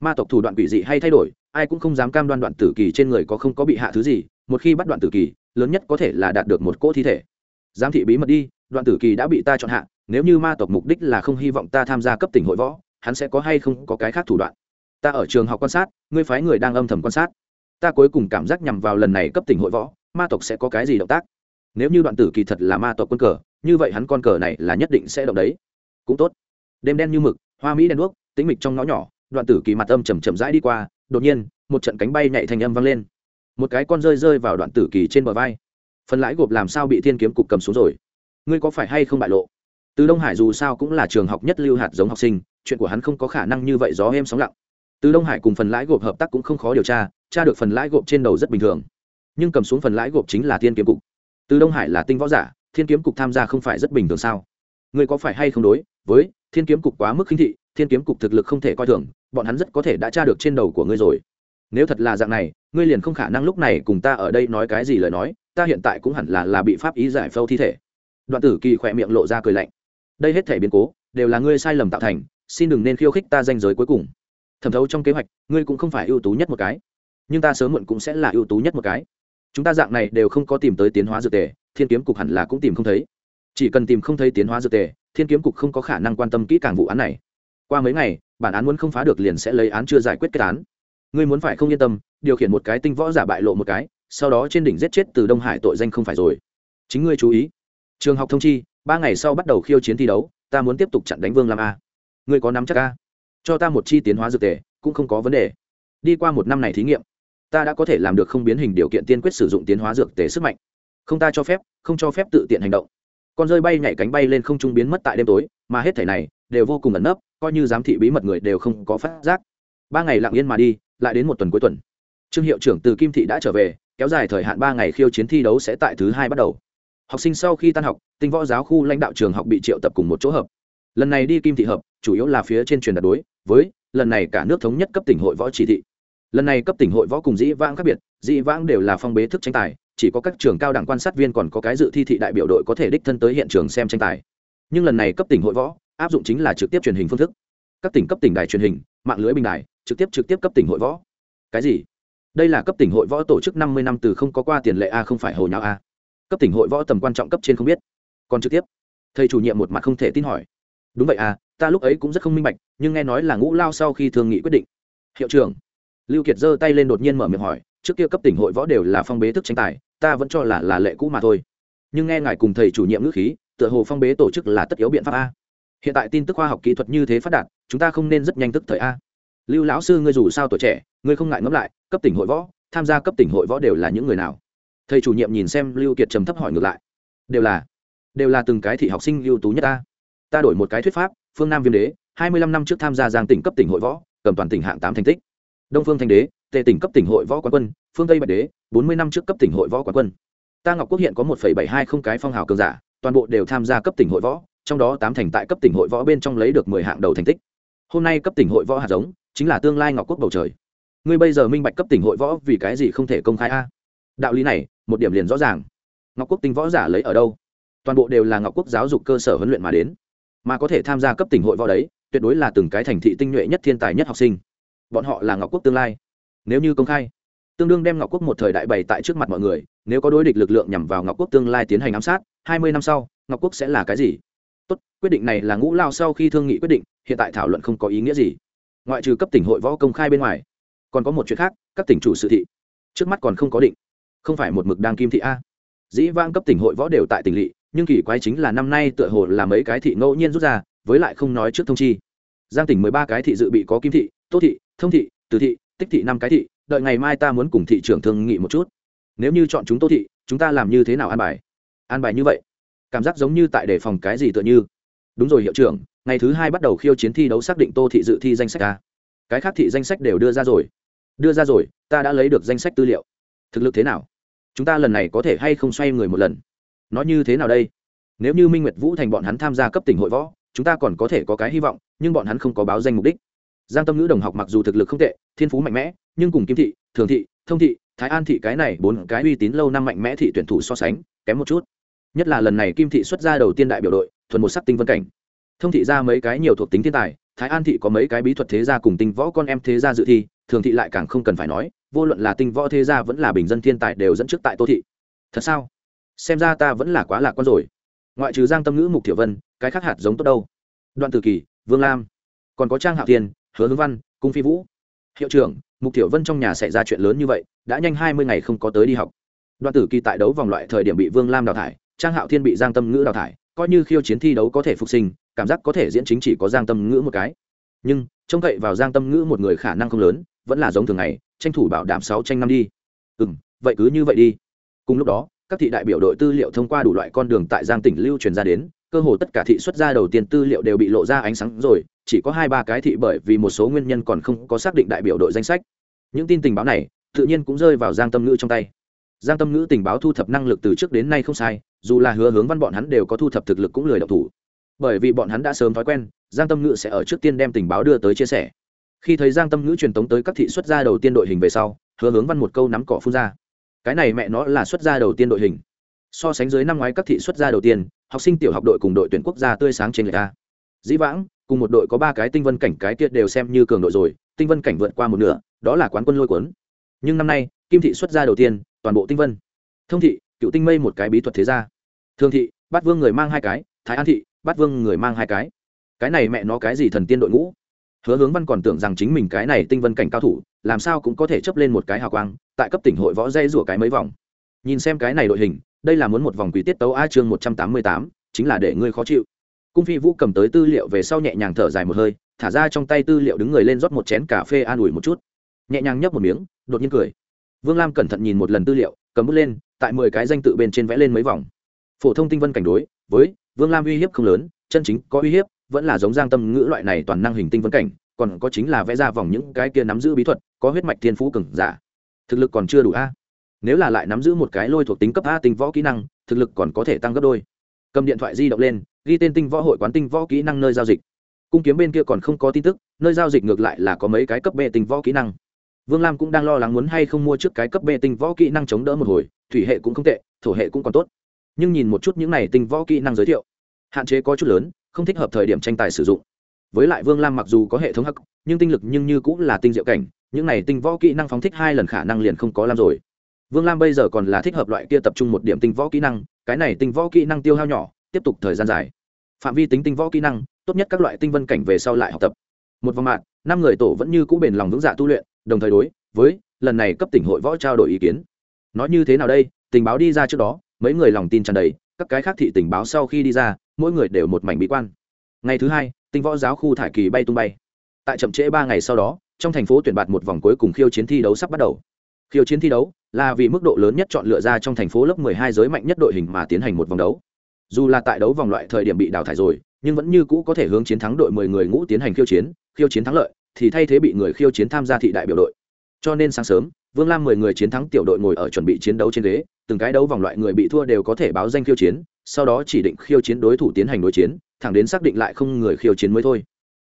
Ma tộc thủ đoạn quỷ dị hay thay đổi, ai cũng không dám cam đoan đoạn tử kỳ trên người có không có bị hạ thứ gì, một khi bắt đoạn tử kỳ, lớn nhất có thể là đạt được một cỗ thi thể. Giám thị bí mật đi, đoạn tử kỳ đã bị ta chọn hạ, nếu như ma tộc mục đích là không hy vọng ta tham gia cấp tỉnh hội võ, hắn sẽ có hay không có cái khác thủ đoạn. Ta ở trường học quan sát, ngươi phái người đang âm thầm quan sát. Ta cuối cùng cảm giác nhằm vào lần này cấp tỉnh hội võ, ma tộc sẽ có cái gì động tác? Nếu như đoạn tử kỳ thật là ma tộc quân cờ như vậy hắn con cờ này là nhất định sẽ động đấy. Cũng tốt. Đêm đen như mực, hoa mỹ đen đuốc, tĩnh mịch trong ngõ nhỏ, đoạn tử kỳ mặt âm chầm chậm rãi đi qua, đột nhiên, một trận cánh bay nhảy thành âm vang lên. Một cái con rơi rơi vào đoạn tử kỳ trên bờ vai. Phần lãi gộp làm sao bị thiên kiếm cục cầm xuống rồi? Ngươi có phải hay không bại lộ? Từ đông hải dù sao cũng là trường học nhất lưu hạt giống học sinh, chuyện của hắn không có khả năng như vậy gió êm sóng lặng. Từ đông hải cùng phần lãi gộp hợp tác cũng không khó điều tra tra được phần lãi gộp trên đầu rất bình thường. Nhưng cầm xuống phần lãi gộp chính là thiên kiếm cục. Từ đông hải là tinh võ giả thiên kiếm cục tham gia không phải rất bình thường sao? Ngươi có phải hay không đối với thiên kiếm cục quá mức khinh thị, thiên kiếm cục thực lực không thể coi thường, bọn hắn rất có thể đã tra được trên đầu của ngươi rồi. Nếu thật là dạng này, ngươi liền không khả năng lúc này cùng ta ở đây nói cái gì lời nói, ta hiện tại cũng hẳn là là bị pháp ý giải phâu thi thể. Đoạn tử kỳ khỏe miệng lộ ra cười lạnh. Đây hết thể biến cố, đều là ngươi sai lầm tạo thành, xin đừng nên khiêu khích ta danh giới cuối cùng. Thẩm thấu trong kế hoạch, ngươi cũng không phải ưu tú nhất một cái, nhưng ta sớm muộn cũng sẽ là ưu tú nhất một cái. Chúng ta dạng này đều không có tìm tới tiến hóa dược tề thiên kiếm cục hẳn là cũng tìm không thấy. Chỉ cần tìm không thấy tiến hóa dược tề, thiên kiếm cục không có khả năng quan tâm kỹ càng vụ án này. Qua mấy ngày, bản án muốn không phá được liền sẽ lấy án chưa giải quyết kết án. Ngươi muốn phải không yên tâm, điều khiển một cái tinh võ giả bại lộ một cái, sau đó trên đỉnh giết chết từ đông hải tội danh không phải rồi. Chính ngươi chú ý. Trường học thông chi, ba ngày sau bắt đầu khiêu chiến thi đấu, ta muốn tiếp tục chặn đánh vương làm a. Ngươi có nắm chắc a? Cho ta một chi tiến hóa dược tề, cũng không có vấn đề. Đi qua một năm này thí nghiệm, ta đã có thể làm được không biến hình điều kiện tiên quyết sử dụng tiến hóa dược tề sức mạnh không ta cho phép, không cho phép tự tiện hành động. Con rơi bay nhảy cánh bay lên không trung biến mất tại đêm tối, mà hết thể này đều vô cùng ẩn nấp, coi như giám thị bí mật người đều không có phát giác. Ba ngày lặng yên mà đi, lại đến một tuần cuối tuần. Trương hiệu trưởng từ kim thị đã trở về, kéo dài thời hạn ba ngày khiêu chiến thi đấu sẽ tại thứ hai bắt đầu. Học sinh sau khi tan học, tinh võ giáo khu lãnh đạo trường học bị triệu tập cùng một chỗ hợp. Lần này đi kim thị hợp, chủ yếu là phía trên truyền đạt đối với lần này cả nước thống nhất cấp tỉnh hội võ chỉ thị. Lần này cấp tỉnh hội võ cùng dĩ vãng khác biệt, dĩ vãng đều là phong bế thức tranh tài chỉ có các trường cao đẳng quan sát viên còn có cái dự thi thị đại biểu đội có thể đích thân tới hiện trường xem tranh tài. Nhưng lần này cấp tỉnh hội võ, áp dụng chính là trực tiếp truyền hình phương thức. Các tỉnh cấp tỉnh đài truyền hình, mạng lưới bình đài, trực tiếp trực tiếp cấp tỉnh hội võ. Cái gì? Đây là cấp tỉnh hội võ tổ chức năm mươi năm từ không có qua tiền lệ a, không phải hồi nháo a. Cấp tỉnh hội võ tầm quan trọng cấp trên không biết. Còn trực tiếp. Thầy chủ nhiệm một mặt không thể tin hỏi. Đúng vậy à ta lúc ấy cũng rất không minh bạch, nhưng nghe nói là ngũ lao sau khi thương nghị quyết định. Hiệu trưởng. Lưu kiệt giơ tay lên đột nhiên mở miệng hỏi trước kia cấp tỉnh hội võ đều là phong bế thức tranh tài, ta vẫn cho là là lệ cũ mà thôi. Nhưng nghe ngài cùng thầy chủ nhiệm ngữ khí, tựa hồ phong bế tổ chức là tất yếu biện pháp a. Hiện tại tin tức khoa học kỹ thuật như thế phát đạt, chúng ta không nên rất nhanh tức thời a. Lưu lão sư, ngươi dù sao tuổi trẻ, ngươi không ngại ngẫm lại, cấp tỉnh hội võ, tham gia cấp tỉnh hội võ đều là những người nào? Thầy chủ nhiệm nhìn xem lưu kiệt trầm thấp hỏi ngược lại. Đều là đều là từng cái thị học sinh ưu tú nhất ta. Ta đổi một cái thuyết pháp, phương nam viêm đế, hai mươi lăm năm trước tham gia giang tỉnh cấp tỉnh hội võ, cầm toàn tỉnh hạng tám thành tích. Đông phương thanh đế tề tỉnh cấp tỉnh hội võ quán quân, phương tây bạch đế, bốn mươi năm trước cấp tỉnh hội võ quán quân. Ta ngọc quốc hiện có một bảy hai không cái phong hào cường giả, toàn bộ đều tham gia cấp tỉnh hội võ, trong đó tám thành tại cấp tỉnh hội võ bên trong lấy được mười hạng đầu thành tích. Hôm nay cấp tỉnh hội võ hạt giống, chính là tương lai ngọc quốc bầu trời. Ngươi bây giờ minh bạch cấp tỉnh hội võ vì cái gì không thể công khai a? Đạo lý này, một điểm liền rõ ràng. Ngọc quốc tinh võ giả lấy ở đâu? Toàn bộ đều là ngọc quốc giáo dục cơ sở huấn luyện mà đến. Mà có thể tham gia cấp tỉnh hội võ đấy, tuyệt đối là từng cái thành thị tinh nhuệ nhất thiên tài nhất học sinh. Bọn họ là ngọc quốc tương lai nếu như công khai. Tương đương đem ngọc quốc một thời đại bày tại trước mặt mọi người, nếu có đối địch lực lượng nhằm vào ngọc quốc tương lai tiến hành ám sát, hai mươi năm sau, ngọc quốc sẽ là cái gì? Tốt, quyết định này là ngũ lao sau khi thương nghị quyết định, hiện tại thảo luận không có ý nghĩa gì. Ngoại trừ cấp tỉnh hội võ công khai bên ngoài, còn có một chuyện khác các tỉnh chủ sự thị. Trước mắt còn không có định. Không phải một mực đang kim thị a. Dĩ vang cấp tỉnh hội võ đều tại tỉnh lỵ, nhưng kỳ quái chính là năm nay tựa hồ là mấy cái thị ngẫu nhiên rút ra, với lại không nói trước thông chi. Giang tỉnh mười ba cái thị dự bị có kim thị, tô thị, thông thị, từ thị tích thị năm cái thị, đợi ngày mai ta muốn cùng thị trưởng thương nghị một chút. Nếu như chọn chúng tô thị, chúng ta làm như thế nào an bài? An bài như vậy, cảm giác giống như tại đề phòng cái gì tựa như. Đúng rồi hiệu trưởng, ngày thứ hai bắt đầu khiêu chiến thi đấu xác định tô thị dự thi danh sách ta cái khác thị danh sách đều đưa ra rồi. Đưa ra rồi, ta đã lấy được danh sách tư liệu. Thực lực thế nào? Chúng ta lần này có thể hay không xoay người một lần? Nói như thế nào đây? Nếu như minh nguyệt vũ thành bọn hắn tham gia cấp tỉnh hội võ, chúng ta còn có thể có cái hy vọng, nhưng bọn hắn không có báo danh mục đích giang tâm ngữ đồng học mặc dù thực lực không tệ, thiên phú mạnh mẽ, nhưng cùng kim thị, thường thị, thông thị, thái an thị cái này bốn cái uy tín lâu năm mạnh mẽ thị tuyển thủ so sánh, kém một chút. Nhất là lần này kim thị xuất ra đầu tiên đại biểu đội, thuần một sắc tinh vân cảnh. Thông thị ra mấy cái nhiều thuộc tính thiên tài, thái an thị có mấy cái bí thuật thế gia cùng tinh võ con em thế gia dự thi, thường thị lại càng không cần phải nói, vô luận là tinh võ thế gia vẫn là bình dân thiên tài đều dẫn trước tại tô thị. Thật sao? Xem ra ta vẫn là quá lạc quan rồi. Ngoại trừ giang tâm ngữ, mục thiểu vân, cái khác hạt giống tốt đâu? Đoạn từ kỳ, vương lam. Còn có trang hạo thiên hứa hướng văn, cung phi vũ. Hiệu trưởng, mục Tiểu vân trong nhà xảy ra chuyện lớn như vậy, đã nhanh hai mươi ngày không có tới đi học. Đoạn tử kỳ tại đấu vòng loại thời điểm bị vương lam đào thải, trang hạo thiên bị giang tâm ngữ đào thải, coi như khiêu chiến thi đấu có thể phục sinh, cảm giác có thể diễn chính chỉ có giang tâm ngữ một cái. Nhưng, trông cậy vào giang tâm ngữ một người khả năng không lớn, vẫn là giống thường ngày, tranh thủ bảo đảm sáu tranh năm đi. Ừ m vậy cứ như vậy đi. Cùng lúc đó, các thị đại biểu đội tư liệu thông qua đủ loại con đường tại giang tỉnh lưu truyền ra đến, cơ hồ tất cả thị xuất gia đầu tiên tư liệu đều bị lộ ra ánh sáng rồi chỉ có hai ba cái thị bởi vì một số nguyên nhân còn không có xác định đại biểu đội danh sách. Những tin tình báo này, tự nhiên cũng rơi vào giang tâm ngữ trong tay. Giang tâm ngữ tình báo thu thập năng lực từ trước đến nay không sai, dù là hứa hướng văn bọn hắn đều có thu thập thực lực cũng lười độc thủ. Bởi vì bọn hắn đã sớm thói quen, giang tâm ngữ sẽ ở trước tiên đem tình báo đưa tới chia sẻ. Khi thấy giang tâm ngữ truyền tống tới các thị xuất gia đầu tiên đội hình về sau, hứa hướng văn một câu nắm cỏ phun ra. Cái này mẹ nó là xuất gia đầu tiên đội hình. So sánh dưới năm ngoái các thị xuất gia đầu tiên, học sinh tiểu học đội cùng đội tuyển quốc gia tươi sáng trên người ta dĩ vãng cùng một đội có ba cái tinh vân cảnh cái kia đều xem như cường đội rồi, tinh vân cảnh vượt qua một nửa, đó là quán quân lôi cuốn. Nhưng năm nay, kim thị xuất ra đầu tiên, toàn bộ tinh vân. Thông thị, cựu tinh mây một cái bí thuật thế gia. Thương thị, bát vương người mang hai cái, thái an thị, bát vương người mang hai cái. Cái này mẹ nó cái gì thần tiên đội ngũ? Hứa hướng văn còn tưởng rằng chính mình cái này tinh vân cảnh cao thủ, làm sao cũng có thể chấp lên một cái hào quang, tại cấp tỉnh hội võ dây rủa cái mấy vòng. Nhìn xem cái này đội hình, đây là muốn một vòng quý tiết tấu a chương một trăm tám mươi tám, chính là để ngươi khó chịu cung phi vũ cầm tới tư liệu về sau nhẹ nhàng thở dài một hơi, thả ra trong tay tư liệu đứng người lên rót một chén cà phê an ủi một chút. Nhẹ nhàng nhấp một miếng, đột nhiên cười. Vương lam cẩn thận nhìn một lần tư liệu, cầm bút lên, tại mười cái danh tự bên trên vẽ lên mấy vòng. Phổ thông tinh vân cảnh đối, với vương lam uy hiếp không lớn, chân chính có uy hiếp, vẫn là giống giang tâm ngữ loại này toàn năng hình tinh vân cảnh, còn có chính là vẽ ra vòng những cái kia nắm giữ bí thuật, có huyết mạch thiên phú cừng giả. Thực lực còn chưa đủ a. Nếu là lại nắm giữ một cái lôi thuộc tính cấp a tính võ kỹ năng, thực lực còn có thể tăng gấp đôi. Cầm điện thoại di động lên ghi tên tinh võ hội quán tinh võ kỹ năng nơi giao dịch. Cung kiếm bên kia còn không có tin tức, nơi giao dịch ngược lại là có mấy cái cấp b tinh võ kỹ năng. Vương lam cũng đang lo lắng muốn hay không mua trước cái cấp b tinh võ kỹ năng chống đỡ một hồi, thủy hệ cũng không tệ, thổ hệ cũng còn tốt. Nhưng nhìn một chút những này tinh võ kỹ năng giới thiệu, hạn chế có chút lớn, không thích hợp thời điểm tranh tài sử dụng. Với lại vương lam mặc dù có hệ thống hắc, nhưng tinh lực nhưng như cũng là tinh diệu cảnh, những này tinh võ kỹ năng phóng thích hai lần khả năng liền không có làm rồi. Vương lam bây giờ còn là thích hợp loại kia tập trung một điểm tinh võ kỹ năng, cái này tinh võ kỹ năng tiêu hao nhỏ tiếp tục thời gian dài. Phạm vi tính tinh võ kỹ năng, tốt nhất các loại tinh vân cảnh về sau lại học tập. Một vòng mạng năm người tổ vẫn như cũ bền lòng vững dạ tu luyện, đồng thời đối với lần này cấp tỉnh hội võ trao đổi ý kiến. Nói như thế nào đây? Tình báo đi ra trước đó, mấy người lòng tin tràn đầy, các cái khác thị tình báo sau khi đi ra, mỗi người đều một mảnh bí quan. Ngày thứ hai, tinh võ giáo khu thải kỳ bay tung bay. Tại chậm trễ ba ngày sau đó, trong thành phố tuyển bạt một vòng cuối cùng khiêu chiến thi đấu sắp bắt đầu. Khiêu chiến thi đấu là vì mức độ lớn nhất chọn lựa ra trong thành phố lớp 12 giới mạnh nhất đội hình mà tiến hành một vòng đấu dù là tại đấu vòng loại thời điểm bị đào thải rồi, nhưng vẫn như cũ có thể hướng chiến thắng đội 10 người ngũ tiến hành khiêu chiến khiêu chiến thắng lợi, thì thay thế bị người khiêu chiến tham gia thị đại biểu đội. Cho nên sáng sớm, vương lam 10 người chiến thắng tiểu đội ngồi ở chuẩn bị chiến đấu trên ghế, từng cái đấu vòng loại người bị thua đều có thể báo danh khiêu chiến, sau đó chỉ định khiêu chiến đối thủ tiến hành đối chiến, thẳng đến xác định lại không người khiêu chiến mới thôi.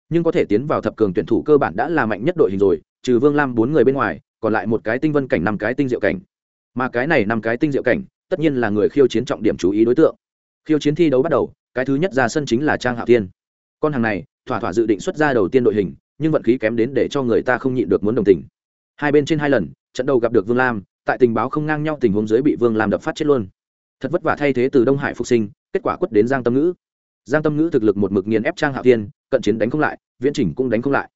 Nhưng có thể tiến vào thập cường tuyển thủ cơ bản đã là mạnh nhất đội hình rồi, trừ vương lam bốn người bên ngoài, còn lại một cái tinh vân cảnh, năm cái tinh diệu cảnh. Mà cái này năm cái tinh diệu cảnh, tất nhiên là người khiêu chiến trọng điểm chú ý đối tượng khiêu chiến thi đấu bắt đầu, cái thứ nhất ra sân chính là trang hạo thiên. Con hàng này, thỏa thỏa dự định xuất ra đầu tiên đội hình, nhưng vận khí kém đến để cho người ta không nhịn được muốn đồng tình. Hai bên trên hai lần, trận đầu gặp được vương lam, tại tình báo không ngang nhau tình huống dưới bị vương lam đập phát chết luôn. Thật vất vả thay thế từ đông hải phục sinh, kết quả quất đến giang tâm ngữ. Giang tâm ngữ thực lực một mực nghiền ép trang hạo thiên, cận chiến đánh không lại, viễn chỉnh cũng đánh không lại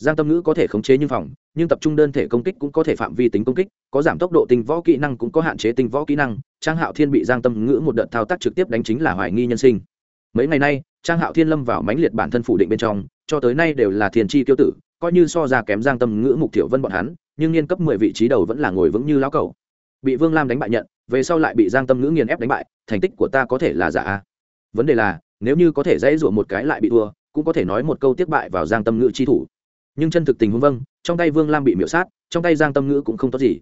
giang tâm ngữ có thể khống chế như phòng, nhưng tập trung đơn thể công kích cũng có thể phạm vi tính công kích, có giảm tốc độ tinh võ kỹ năng cũng có hạn chế tinh võ kỹ năng. Trang hạo thiên bị giang tâm ngữ một đợt thao tác trực tiếp đánh chính là hoài nghi nhân sinh. Mấy ngày nay, trang hạo thiên lâm vào mãnh liệt bản thân phủ định bên trong, cho tới nay đều là thiền chi tiêu tử, coi như so ra kém giang tâm ngữ, mục tiểu vân bọn hắn, nhưng niên cấp mười vị trí đầu vẫn là ngồi vững như lão cầu bị vương lam đánh bại nhận, về sau lại bị giang tâm ngữ nghiền ép đánh bại, thành tích của ta có thể là giả vấn đề là, nếu như có thể dãy dụa một cái lại bị thua, cũng có thể nói một câu tiếp bại vào giang tâm ngữ chi thủ nhưng chân thực tình huống vâng trong tay vương lam bị miễu sát, trong tay giang tâm ngữ cũng không tốt gì.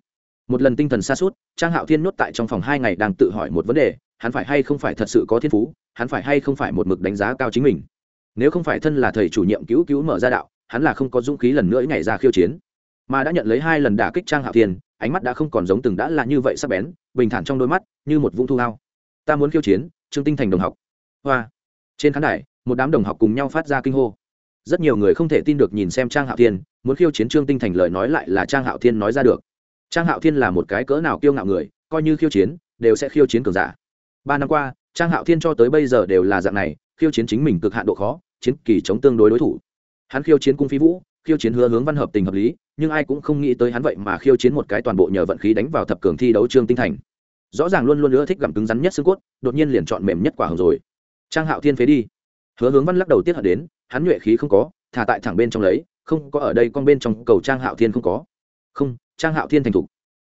Một lần tinh thần xa suốt trang hạo thiên nhốt tại trong phòng hai ngày đang tự hỏi một vấn đề, hắn phải hay không phải thật sự có thiên phú, hắn phải hay không phải một mực đánh giá cao chính mình. Nếu không phải thân là thầy chủ nhiệm cứu cứu mở ra đạo, hắn là không có dũng khí lần nữa nhảy ra khiêu chiến. Mà đã nhận lấy hai lần đả kích trang hạo thiên, ánh mắt đã không còn giống từng đã là như vậy sắp bén, bình thản trong đôi mắt, như một vũng thu lao ta muốn khiêu chiến, trương tinh thành đồng học. Hoa. Trên khán đài, một đám đồng học cùng nhau phát ra kinh hô rất nhiều người không thể tin được nhìn xem trang hạo thiên, muốn khiêu chiến trương tinh thành lời nói lại là trang hạo thiên nói ra được. Trang hạo thiên là một cái cỡ nào kiêu ngạo người, coi như khiêu chiến, đều sẽ khiêu chiến cường giả. Ba năm qua, trang hạo thiên cho tới bây giờ đều là dạng này, khiêu chiến chính mình cực hạn độ khó, chiến kỳ chống tương đối đối thủ. Hắn khiêu chiến cung phi vũ, khiêu chiến hứa hướng văn hợp tình hợp lý, nhưng ai cũng không nghĩ tới hắn vậy mà khiêu chiến một cái toàn bộ nhờ vận khí đánh vào thập cường thi đấu trương tinh thành. Rõ ràng luôn luôn nữa thích gặm cứng rắn nhất xương cốt, đột nhiên liền chọn mềm nhất quả hồng rồi. Trang hạo thiên phế đi hứa hướng văn lắc đầu tiết hận đến, hắn nhuệ khí không có, thả tại thẳng bên trong lấy, không có ở đây con bên trong cầu trang hạo thiên không có. Không, trang hạo thiên thành thục.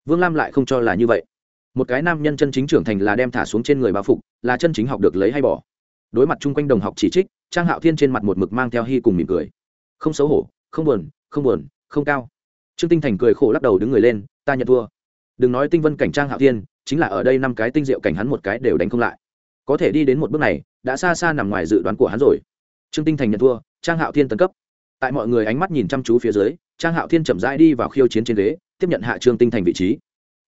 Vương lam lại không cho là như vậy. Một cái nam nhân chân chính trưởng thành là đem thả xuống trên người bao phục, là chân chính học được lấy hay bỏ. Đối mặt chung quanh đồng học chỉ trích, trang hạo thiên trên mặt một mực mang theo hy cùng mỉm cười. Không xấu hổ, không buồn không buồn, không cao. Trương tinh thành cười khổ lắc đầu đứng người lên, ta nhận thua. Đừng nói tinh vân cảnh trang hạo thiên, chính là ở đây năm cái tinh diệu cảnh hắn một cái đều đánh không lại. Có thể đi đến một bước này đã xa xa nằm ngoài dự đoán của hắn rồi. Trương tinh thành nhận thua, trang hạo thiên tấn cấp. Tại mọi người ánh mắt nhìn chăm chú phía dưới, trang hạo thiên chậm rãi đi vào khiêu chiến trên ghế, tiếp nhận hạ trương tinh thành vị trí.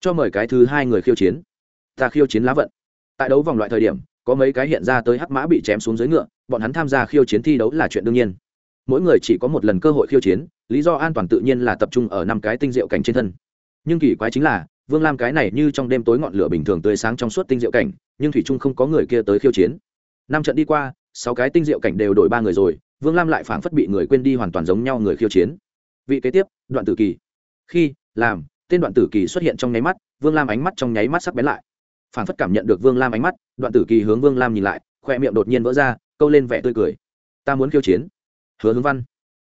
Cho mời cái thứ hai người khiêu chiến. Ta khiêu chiến lá vận. Tại đấu vòng loại thời điểm, có mấy cái hiện ra tới hắc mã bị chém xuống dưới ngựa, bọn hắn tham gia khiêu chiến thi đấu là chuyện đương nhiên. Mỗi người chỉ có một lần cơ hội khiêu chiến, lý do an toàn tự nhiên là tập trung ở năm cái tinh diệu cảnh trên thân. Nhưng kỳ quái chính là, vương lam cái này như trong đêm tối ngọn lửa bình thường tươi sáng trong suốt tinh diệu cảnh, nhưng thủy trung không có người kia tới khiêu chiến năm trận đi qua, sáu cái tinh diệu cảnh đều đổi ba người rồi, vương lam lại phảng phất bị người quên đi hoàn toàn giống nhau người khiêu chiến. Vị kế tiếp, đoạn tử kỳ. Khi, làm, tên đoạn tử kỳ xuất hiện trong nháy mắt, vương lam ánh mắt trong nháy mắt sắc bén lại. Phảng phất cảm nhận được vương lam ánh mắt, đoạn tử kỳ hướng vương lam nhìn lại, khoe miệng đột nhiên vỡ ra, câu lên vẻ tươi cười. Ta muốn khiêu chiến. Hứa hướng văn.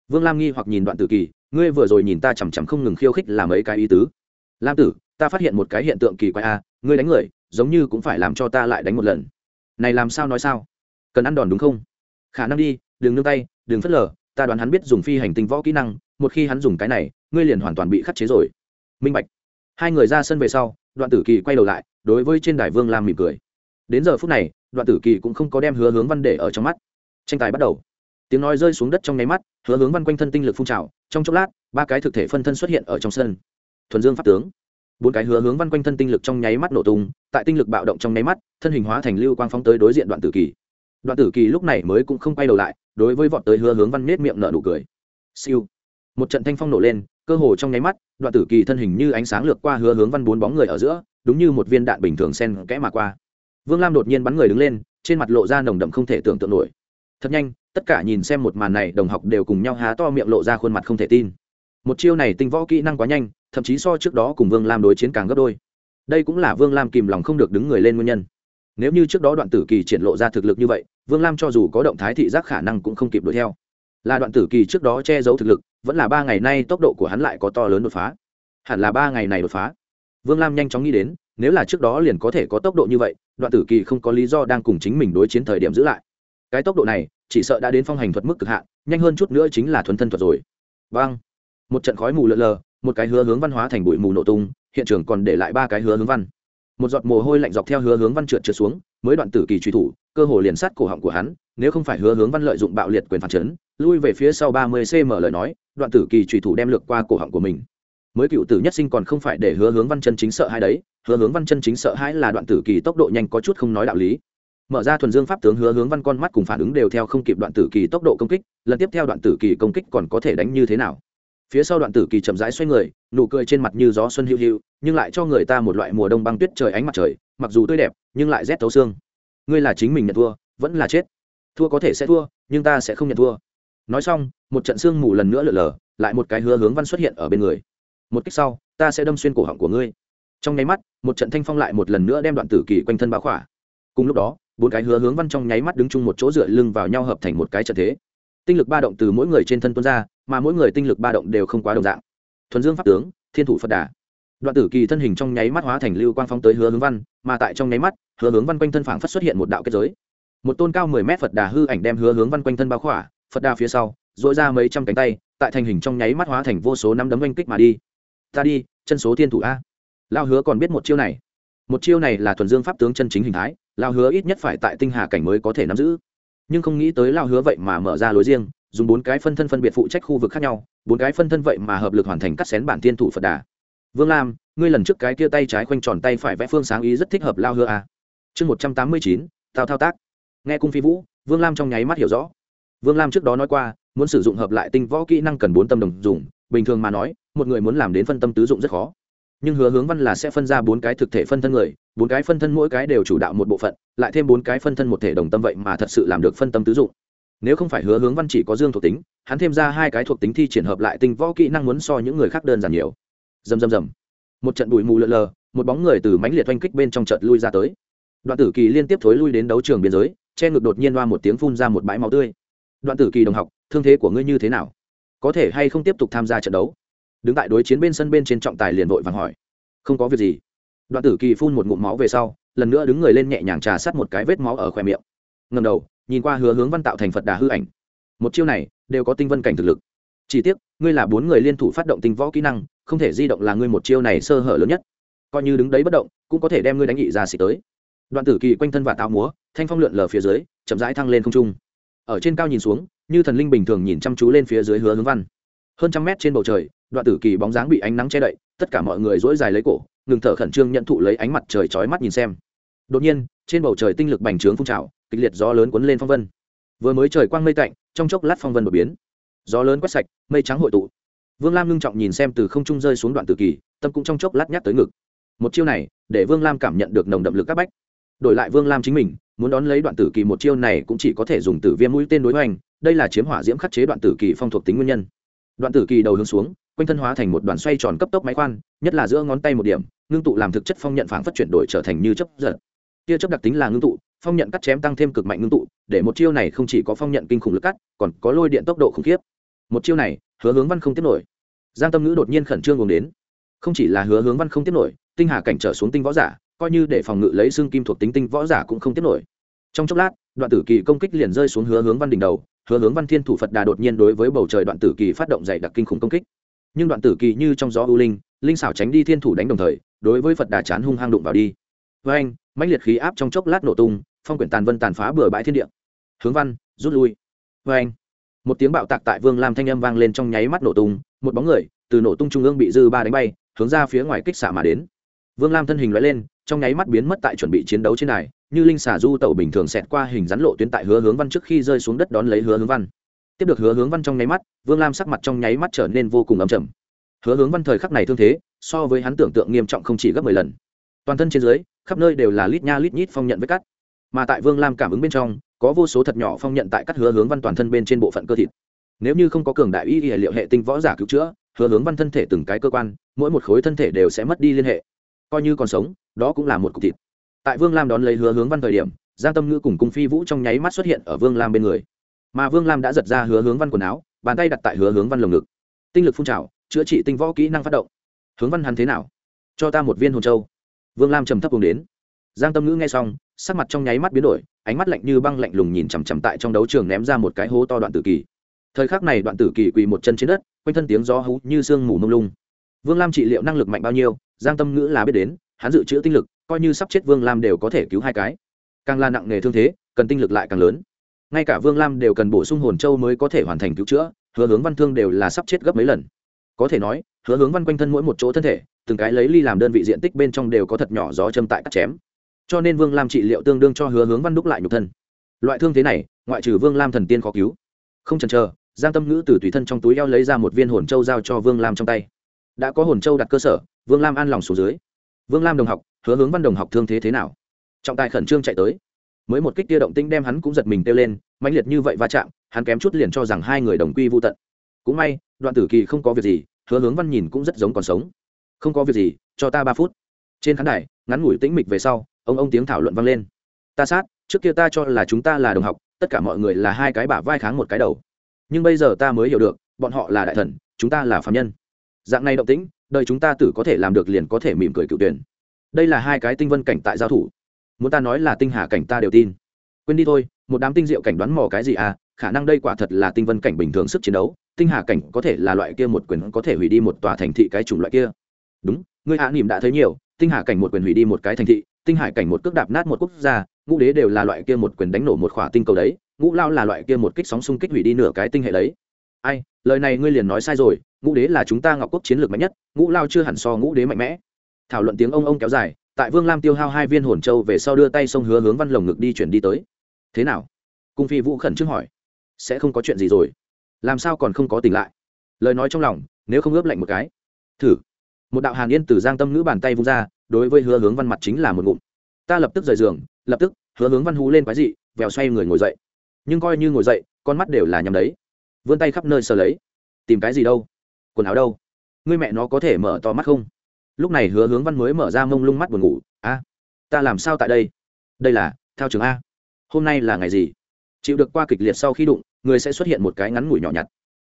Vương lam nghi hoặc nhìn đoạn tử kỳ, ngươi vừa rồi nhìn ta chằm chằm không ngừng khiêu khích làm ấy cái ý tứ. Lam tử, ta phát hiện một cái hiện tượng kỳ quái a, ngươi đánh người, giống như cũng phải làm cho ta lại đánh một lần. Này làm sao nói sao? Cần ăn đòn đúng không? Khả năng đi, đừng nương tay, đừng phớt lờ, ta đoán hắn biết dùng phi hành tinh võ kỹ năng, một khi hắn dùng cái này, ngươi liền hoàn toàn bị khắc chế rồi. Minh bạch. Hai người ra sân về sau, đoạn tử kỳ quay đầu lại, đối với trên đài vương lam mỉm cười. Đến giờ phút này, đoạn tử kỳ cũng không có đem hứa hướng văn để ở trong mắt. Tranh tài bắt đầu. Tiếng nói rơi xuống đất trong nháy mắt, hứa hướng văn quanh thân tinh lực phun trào, trong chốc lát, ba cái thực thể phân thân xuất hiện ở trong sân. Thuần dương pháp tướng. Bốn cái hứa hướng văn quanh thân tinh lực trong nháy mắt nổ tung, tại tinh lực bạo động trong nháy mắt, thân hình hóa thành lưu quang phóng tới đối diện đoạn tử kỳ đoạn tử kỳ lúc này mới cũng không quay đầu lại, đối với vọt tới hứa hướng văn nết miệng nở nụ cười. Siêu. Một trận thanh phong nổ lên, cơ hồ trong nháy mắt, đoạn tử kỳ thân hình như ánh sáng lược qua hứa hướng văn bốn bóng người ở giữa, đúng như một viên đạn bình thường sen kẽ mà qua. Vương lam đột nhiên bắn người đứng lên, trên mặt lộ ra nồng đậm không thể tưởng tượng nổi. Thật nhanh, tất cả nhìn xem một màn này, đồng học đều cùng nhau há to miệng lộ ra khuôn mặt không thể tin. Một chiêu này tinh võ kỹ năng quá nhanh, thậm chí so trước đó cùng vương lam đối chiến càng gấp đôi. Đây cũng là vương lam kìm lòng không được đứng người lên nguyên nhân. Nếu như trước đó đoạn tử kỳ triển lộ ra thực lực như vậy vương lam cho dù có động thái thị giác khả năng cũng không kịp đuổi theo. Là đoạn tử kỳ trước đó che giấu thực lực, vẫn là ba ngày nay tốc độ của hắn lại có to lớn đột phá. Hẳn là ba ngày này đột phá. Vương lam nhanh chóng nghĩ đến, nếu là trước đó liền có thể có tốc độ như vậy, đoạn tử kỳ không có lý do đang cùng chính mình đối chiến thời điểm giữ lại. Cái tốc độ này, chỉ sợ đã đến phong hành thuật mức cực hạn, nhanh hơn chút nữa chính là thuần thân thuật rồi. Vâng một trận khói mù lợn lờ, một cái hứa hướng văn hóa thành bụi mù nổ tung, hiện trường còn để lại ba cái hứa hướng văn. Một giọt mồ hôi lạnh dọc theo hứa hướng văn trượt trượt xuống, mới đoạn tử kỳ truy thủ cơ hồ liền sát cổ họng của hắn, nếu không phải hứa hướng văn lợi dụng bạo liệt quyền phản chấn, lui về phía sau ba mươi cm lời nói, đoạn tử kỳ truy thủ đem lược qua cổ họng của mình. Mới cựu tử nhất sinh còn không phải để hứa hướng văn chân chính sợ hai đấy, hứa hướng văn chân chính sợ hãi là đoạn tử kỳ tốc độ nhanh có chút không nói đạo lý. Mở ra thuần dương pháp tướng hứa hướng văn con mắt cùng phản ứng đều theo không kịp đoạn tử kỳ tốc độ công kích, lần tiếp theo đoạn tử kỳ công kích còn có thể đánh như thế nào? Phía sau đoạn tử kỳ chậm rãi xoay người, nụ cười trên mặt như gió xuân hiu hiu, nhưng lại cho người ta một loại mùa đông băng tuyết trời ánh mặt trời, mặc dù tươi đẹp, nhưng lại rét thấu xương ngươi là chính mình nhận thua, vẫn là chết. Thua có thể sẽ thua, nhưng ta sẽ không nhận thua. Nói xong, một trận sương mù lần nữa lượn lờ lại một cái hứa hướng văn xuất hiện ở bên người. Một cách sau, ta sẽ đâm xuyên cổ họng của ngươi. Trong nháy mắt, một trận thanh phong lại một lần nữa đem đoạn tử kỳ quanh thân báo khỏa. Cùng lúc đó, bốn cái hứa hướng văn trong nháy mắt đứng chung một chỗ dựa lưng vào nhau hợp thành một cái trận thế. Tinh lực ba động từ mỗi người trên thân tuôn ra, mà mỗi người tinh lực ba động đều không quá đồng dạng. Thuần dương pháp tướng, thiên thủ phật đà đoạn tử kỳ thân hình trong nháy mắt hóa thành lưu quang phong tới hứa hướng văn, mà tại trong nháy mắt, hứa hướng văn quanh thân phảng phất xuất hiện một đạo kết giới. Một tôn cao mười mét phật đà hư ảnh đem hứa hướng văn quanh thân bao khỏa, phật đà phía sau dội ra mấy trăm cánh tay, tại thành hình trong nháy mắt hóa thành vô số năm đấm oanh kích mà đi. Ta đi, chân số thiên thủ a. Lao hứa còn biết một chiêu này. Một chiêu này là thuần dương pháp tướng chân chính hình thái lao hứa ít nhất phải tại tinh hà cảnh mới có thể nắm giữ. Nhưng không nghĩ tới lao hứa vậy mà mở ra lối riêng, dùng bốn cái phân thân phân biệt phụ trách khu vực khác nhau, bốn cái phân thân vậy mà hợp lực hoàn thành cắt xén bản thiên thủ phật đà vương lam, ngươi lần trước cái kia tay trái khoanh tròn tay phải vẽ phương sáng ý rất thích hợp lao hứa a chương một trăm tám mươi chín, tao thao tác. Nghe cung phi vũ, vương lam trong nháy mắt hiểu rõ. Vương lam trước đó nói qua, muốn sử dụng hợp lại tinh võ kỹ năng cần bốn tâm đồng dùng, bình thường mà nói, một người muốn làm đến phân tâm tứ dụng rất khó. Nhưng hứa hướng văn là sẽ phân ra bốn cái thực thể phân thân người, bốn cái phân thân mỗi cái đều chủ đạo một bộ phận, lại thêm bốn cái phân thân một thể đồng tâm vậy mà thật sự làm được phân tâm tứ dụng. Nếu không phải hứa hướng văn chỉ có dương thuộc tính, hắn thêm ra hai cái thuộc tính thi triển hợp lại tinh võ kỹ năng muốn so những người khác đơn giản nhiều dầm dầm dầm một trận bụi mù lợn lờ, một bóng người từ mánh liệt oanh kích bên trong trận lui ra tới. Đoạn tử kỳ liên tiếp thối lui đến đấu trường biên giới, che ngực đột nhiên loa một tiếng phun ra một bãi máu tươi. Đoạn tử kỳ đồng học, thương thế của ngươi như thế nào? Có thể hay không tiếp tục tham gia trận đấu? Đứng tại đối chiến bên sân bên trên trọng tài liền vội vàng hỏi. Không có việc gì. Đoạn tử kỳ phun một ngụm máu về sau, lần nữa đứng người lên nhẹ nhàng trà sát một cái vết máu ở khoe miệng. Ngầm đầu, nhìn qua hứa hướng văn tạo thành phật đà hư ảnh. Một chiêu này, đều có tinh vân cảnh thực lực. Chỉ tiếc, ngươi là bốn người liên thủ phát động tinh võ kỹ năng không thể di động là ngươi một chiêu này sơ hở lớn nhất. Coi như đứng đấy bất động, cũng có thể đem ngươi đánh nghị ra xịt tới. Đoạn tử kỳ quanh thân và tạo múa, thanh phong lượn lờ phía dưới, chậm rãi thăng lên không trung. Ở trên cao nhìn xuống, như thần linh bình thường nhìn chăm chú lên phía dưới hứa hướng văn. Hơn trăm mét trên bầu trời, đoạn tử kỳ bóng dáng bị ánh nắng che đậy, tất cả mọi người dỗi dài lấy cổ, ngừng thở khẩn trương nhận thụ lấy ánh mặt trời chói mắt nhìn xem. Đột nhiên, trên bầu trời tinh lực bành trướng phun trào, kịch liệt gió lớn cuốn lên phong vân. Vừa mới trời quang mây tạnh, trong chốc lát phong vân đột biến. Gió lớn quét sạch, mây trắng hội tụ vương lam ngưng trọng nhìn xem từ không trung rơi xuống đoạn tử kỳ, tâm cũng trong chốc lát nhát tới ngực. Một chiêu này, để vương lam cảm nhận được nồng đậm lực các bách. Đổi lại vương lam chính mình, muốn đón lấy đoạn tử kỳ một chiêu này cũng chỉ có thể dùng tử viêm mũi tên đối hoành, đây là chiếm hỏa diễm khắc chế đoạn tử kỳ phong thuộc tính nguyên nhân. Đoạn tử kỳ đầu hướng xuống, quanh thân hóa thành một đoàn xoay tròn cấp tốc máy khoan, nhất là giữa ngón tay một điểm, ngưng tụ làm thực chất phong nhận phản phát chuyển đổi trở thành như chấp giật. Tia chấp đặc tính là ngưng tụ, phong nhận cắt chém tăng thêm cực mạnh ngưng tụ, để một chiêu này không chỉ có phong nhận kinh khủng lực cắt, còn có lôi điện tốc độ khủng khiếp. Một chiêu này hứa hướng văn không tiếp nổi. Giang tâm ngữ đột nhiên khẩn trương gồm đến. Không chỉ là hứa hướng văn không tiếp nổi, tinh hà cảnh trở xuống tinh võ giả, coi như để phòng ngự lấy xương kim thuộc tính tinh võ giả cũng không tiếp nổi. Trong chốc lát, đoạn tử kỳ công kích liền rơi xuống hứa hướng văn đỉnh đầu, hứa hướng văn thiên thủ phật đà đột nhiên đối với bầu trời đoạn tử kỳ phát động dày đặc kinh khủng công kích. Nhưng đoạn tử kỳ như trong gió ưu linh linh xảo tránh đi thiên thủ đánh đồng thời, đối với phật đà chán hung hăng đụng vào đi. Với anh, mãnh liệt khí áp trong chốc lát nổ tung, phong quyển tàn vân tàn phá bừa bãi thiên địa. Hướng văn, rút lui. Với anh một tiếng bạo tạc tại vương lam thanh âm vang lên trong nháy mắt nổ tung, một bóng người từ nổ tung trung ương bị dư ba đánh bay, hướng ra phía ngoài kích xạ mà đến. Vương lam thân hình loại lên, trong nháy mắt biến mất tại chuẩn bị chiến đấu trên này như linh xả du tàu bình thường xẹt qua hình rắn lộ tuyến tại hứa hướng văn trước khi rơi xuống đất đón lấy hứa hướng văn. Tiếp được hứa hướng văn trong nháy mắt, vương lam sắc mặt trong nháy mắt trở nên vô cùng ấm chầm hứa hướng văn thời khắc này thương thế, so với hắn tưởng tượng nghiêm trọng không chỉ gấp mười lần. Toàn thân trên dưới, khắp nơi đều là lít nha lít nhít phong nhận với cắt. Mà tại vương lam cảm ứng bên trong có vô số thật nhỏ phong nhận tại các hứa hướng văn toàn thân bên trên bộ phận cơ thịt. Nếu như không có cường đại y y liệu hệ tinh võ giả cứu chữa, hứa hướng văn thân thể từng cái cơ quan, mỗi một khối thân thể đều sẽ mất đi liên hệ. Coi như còn sống, đó cũng là một cục thịt. Tại vương lam đón lấy hứa hướng văn thời điểm, giang tâm ngữ cùng cung phi vũ trong nháy mắt xuất hiện ở vương lam bên người. Mà vương lam đã giật ra hứa hướng văn quần áo, bàn tay đặt tại hứa hướng văn lồng ngực. Tinh lực phun trào, chữa trị tinh võ kỹ năng phát động. Hướng văn hắn thế nào? Cho ta một viên hồn châu. Vương lam trầm thấp cùng đến. Giang tâm ngữ nghe xong sắc mặt trong nháy mắt biến đổi, ánh mắt lạnh như băng lạnh lùng nhìn chằm chằm tại trong đấu trường ném ra một cái hố to đoạn tử kỳ. Thời khắc này đoạn tử kỳ quỳ một chân trên đất, quanh thân tiếng gió hú như sương mù mông lung. Vương lam trị liệu năng lực mạnh bao nhiêu, giang tâm ngữ là biết đến, hắn dự trữ tinh lực, coi như sắp chết vương lam đều có thể cứu hai cái. Càng là nặng nghề thương thế, cần tinh lực lại càng lớn. Ngay cả vương lam đều cần bổ sung hồn châu mới có thể hoàn thành cứu chữa, hứa hướng văn thương đều là sắp chết gấp mấy lần. Có thể nói, hứa hướng văn quanh thân mỗi một chỗ thân thể, từng cái lấy ly làm đơn vị diện tích bên trong đều có thật nhỏ gió châm tại cắt chém cho nên vương lam trị liệu tương đương cho hứa hướng văn đúc lại nhục thân. Loại thương thế này, ngoại trừ vương lam thần tiên khó cứu. Không chần chờ, giang tâm ngữ từ tùy thân trong túi eo lấy ra một viên hồn châu giao cho vương lam trong tay. Đã có hồn châu đặt cơ sở, vương lam an lòng xuống dưới. Vương lam đồng học, hứa hướng văn đồng học thương thế thế nào? Trọng tài khẩn trương chạy tới. Mới một kích tia động tinh đem hắn cũng giật mình kêu lên, mãnh liệt như vậy va chạm, hắn kém chút liền cho rằng hai người đồng quy vô tận. Cũng may, đoạn tử kỳ không có việc gì, hứa hướng văn nhìn cũng rất giống còn sống. Không có việc gì, cho ta ba phút. Trên khán đài, ngắn ngủi tĩnh mịch về sau ông ông tiếng thảo luận vang lên. Ta sát, trước kia ta cho là chúng ta là đồng học, tất cả mọi người là hai cái bả vai kháng một cái đầu. Nhưng bây giờ ta mới hiểu được, bọn họ là đại thần, chúng ta là phạm nhân. Dạng này động tĩnh, đời chúng ta tử có thể làm được liền có thể mỉm cười cựu tuyển. Đây là hai cái tinh vân cảnh tại giao thủ. Muốn ta nói là tinh hà cảnh ta đều tin. Quên đi thôi, một đám tinh diệu cảnh đoán mò cái gì à khả năng đây quả thật là tinh vân cảnh bình thường sức chiến đấu, tinh hà cảnh có thể là loại kia một quyền có thể hủy đi một tòa thành thị cái chủng loại kia. Đúng ngươi hạ nỉm đã thấy nhiều, tinh hà cảnh một quyền hủy đi một cái thành thị, tinh hải cảnh một cước đạp nát một quốc gia, ngũ đế đều là loại kia một quyền đánh nổ một khỏa tinh cầu đấy, ngũ lao là loại kia một kích sóng xung kích hủy đi nửa cái tinh hệ đấy. Ai, lời này ngươi liền nói sai rồi, ngũ đế là chúng ta ngọc quốc chiến lược mạnh nhất, ngũ lao chưa hẳn so ngũ đế mạnh mẽ. Thảo luận tiếng ông ông kéo dài, tại vương lam tiêu hao hai viên hồn châu về sau đưa tay sông hứa hướng văn lồng ngực đi chuyển đi tới. Thế nào? Cung phi vũ khẩn trương hỏi. Sẽ không có chuyện gì rồi. Làm sao còn không có tỉnh lại? Lời nói trong lòng, nếu không ướp lạnh một cái. Thử một đạo hàn yên từ giang tâm ngữ bàn tay vung ra, đối với hứa hướng văn mặt chính là một ngụm. Ta lập tức rời giường, lập tức, hứa hướng văn hú lên quái dị, vèo xoay người ngồi dậy. Nhưng coi như ngồi dậy, con mắt đều là nhắm đấy. Vươn tay khắp nơi sờ lấy. Tìm cái gì đâu? Quần áo đâu? Ngươi mẹ nó có thể mở to mắt không? Lúc này hứa hướng văn mới mở ra mông lung mắt buồn ngủ. A, ta làm sao tại đây? Đây là theo trường a. Hôm nay là ngày gì? Chịu được qua kịch liệt sau khi đụng, người sẽ xuất hiện một cái ngắn ngủi nhỏ nhặt.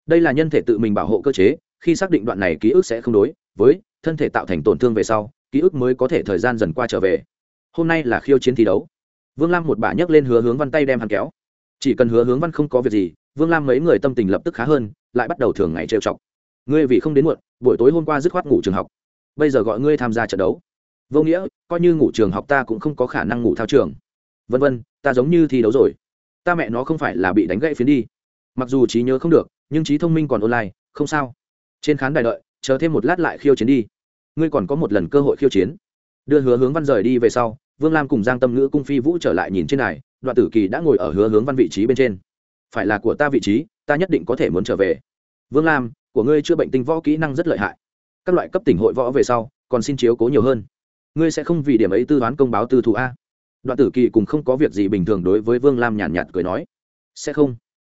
Đây là nhân thể tự mình bảo hộ cơ chế, khi xác định đoạn này ký ức sẽ không đối với thân thể tạo thành tổn thương về sau, ký ức mới có thể thời gian dần qua trở về. Hôm nay là khiêu chiến thi đấu. Vương lam một bà nhấc lên hứa hướng văn tay đem hắn kéo. Chỉ cần hứa hướng văn không có việc gì, vương lam mấy người tâm tình lập tức khá hơn, lại bắt đầu thường ngày trêu chọc. Ngươi vì không đến muộn, buổi tối hôm qua dứt khoát ngủ trường học. Bây giờ gọi ngươi tham gia trận đấu. Vô nghĩa, coi như ngủ trường học ta cũng không có khả năng ngủ thao trường. Vân vân, ta giống như thi đấu rồi. Ta mẹ nó không phải là bị đánh gãy phiến đi. Mặc dù trí nhớ không được, nhưng trí thông minh còn online, không sao. Trên khán đài đợi, chờ thêm một lát lại khiêu chiến đi ngươi còn có một lần cơ hội khiêu chiến. Đưa hứa hướng văn rời đi về sau vương lam cùng giang tâm ngữ cung phi vũ trở lại nhìn trên này, đoạn tử kỳ đã ngồi ở hứa hướng văn vị trí bên trên. Phải là của ta vị trí ta nhất định có thể muốn trở về. Vương lam của ngươi chữa bệnh tinh võ kỹ năng rất lợi hại. Các loại cấp tỉnh hội võ về sau còn xin chiếu cố nhiều hơn. Ngươi sẽ không vì điểm ấy tư toán công báo tư thù a? Đoạn tử kỳ cùng không có việc gì bình thường đối với vương lam nhàn nhạt, nhạt cười nói. Sẽ không.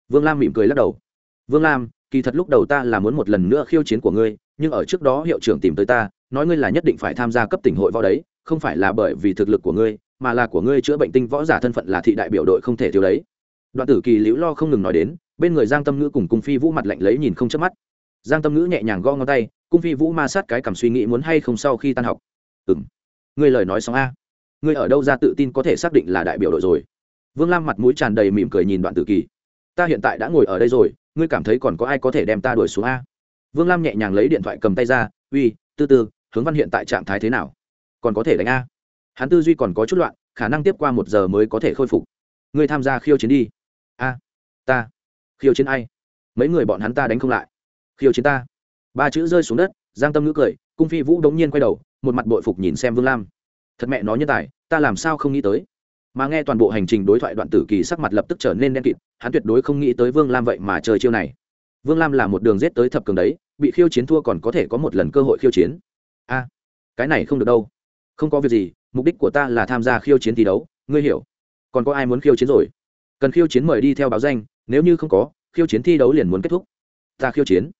Vương lam mỉm cười lắc đầu. Vương lam kỳ thật lúc đầu ta là muốn một lần nữa khiêu chiến của ngươi nhưng ở trước đó hiệu trưởng tìm tới ta nói ngươi là nhất định phải tham gia cấp tỉnh hội võ đấy, không phải là bởi vì thực lực của ngươi, mà là của ngươi chữa bệnh tinh võ giả thân phận là thị đại biểu đội không thể thiếu đấy. Đoạn tử kỳ liễu lo không ngừng nói đến, bên người giang tâm ngữ cùng cung phi vũ mặt lạnh lấy nhìn không chớp mắt. Giang tâm ngữ nhẹ nhàng go ngón tay, cung phi vũ ma sát cái cảm suy nghĩ muốn hay không sau khi tan học. Ừng ngươi lời nói xong a. Ngươi ở đâu ra tự tin có thể xác định là đại biểu đội rồi? Vương lam mặt mũi tràn đầy mỉm cười nhìn đoạn tử kỳ. Ta hiện tại đã ngồi ở đây rồi, ngươi cảm thấy còn có ai có thể đem ta đuổi xuống a? Vương lam nhẹ nhàng lấy điện thoại cầm tay ra, uy tư tư hướng văn hiện tại trạng thái thế nào? Còn có thể đánh a. Hắn tư duy còn có chút loạn, khả năng tiếp qua một giờ mới có thể khôi phục. Ngươi tham gia khiêu chiến đi. A. Ta. Khiêu chiến ai? Mấy người bọn hắn ta đánh không lại. Khiêu chiến ta. Ba chữ rơi xuống đất, giang tâm ngữ cười, cung phi vũ đống nhiên quay đầu, một mặt bội phục nhìn xem vương lam. Thật mẹ nó nhân tài, ta làm sao không nghĩ tới? Mà nghe toàn bộ hành trình đối thoại đoạn tử kỳ sắc mặt lập tức trở nên đen kịt, hắn tuyệt đối không nghĩ tới vương lam vậy mà chơi chiêu này. Vương lam là một đường rết tới thập cường đấy, bị khiêu chiến thua còn có thể có một lần cơ hội khiêu chiến a cái này không được đâu. Không có việc gì, mục đích của ta là tham gia khiêu chiến thi đấu, ngươi hiểu. Còn có ai muốn khiêu chiến rồi? Cần khiêu chiến mời đi theo báo danh, nếu như không có, khiêu chiến thi đấu liền muốn kết thúc. Ta khiêu chiến.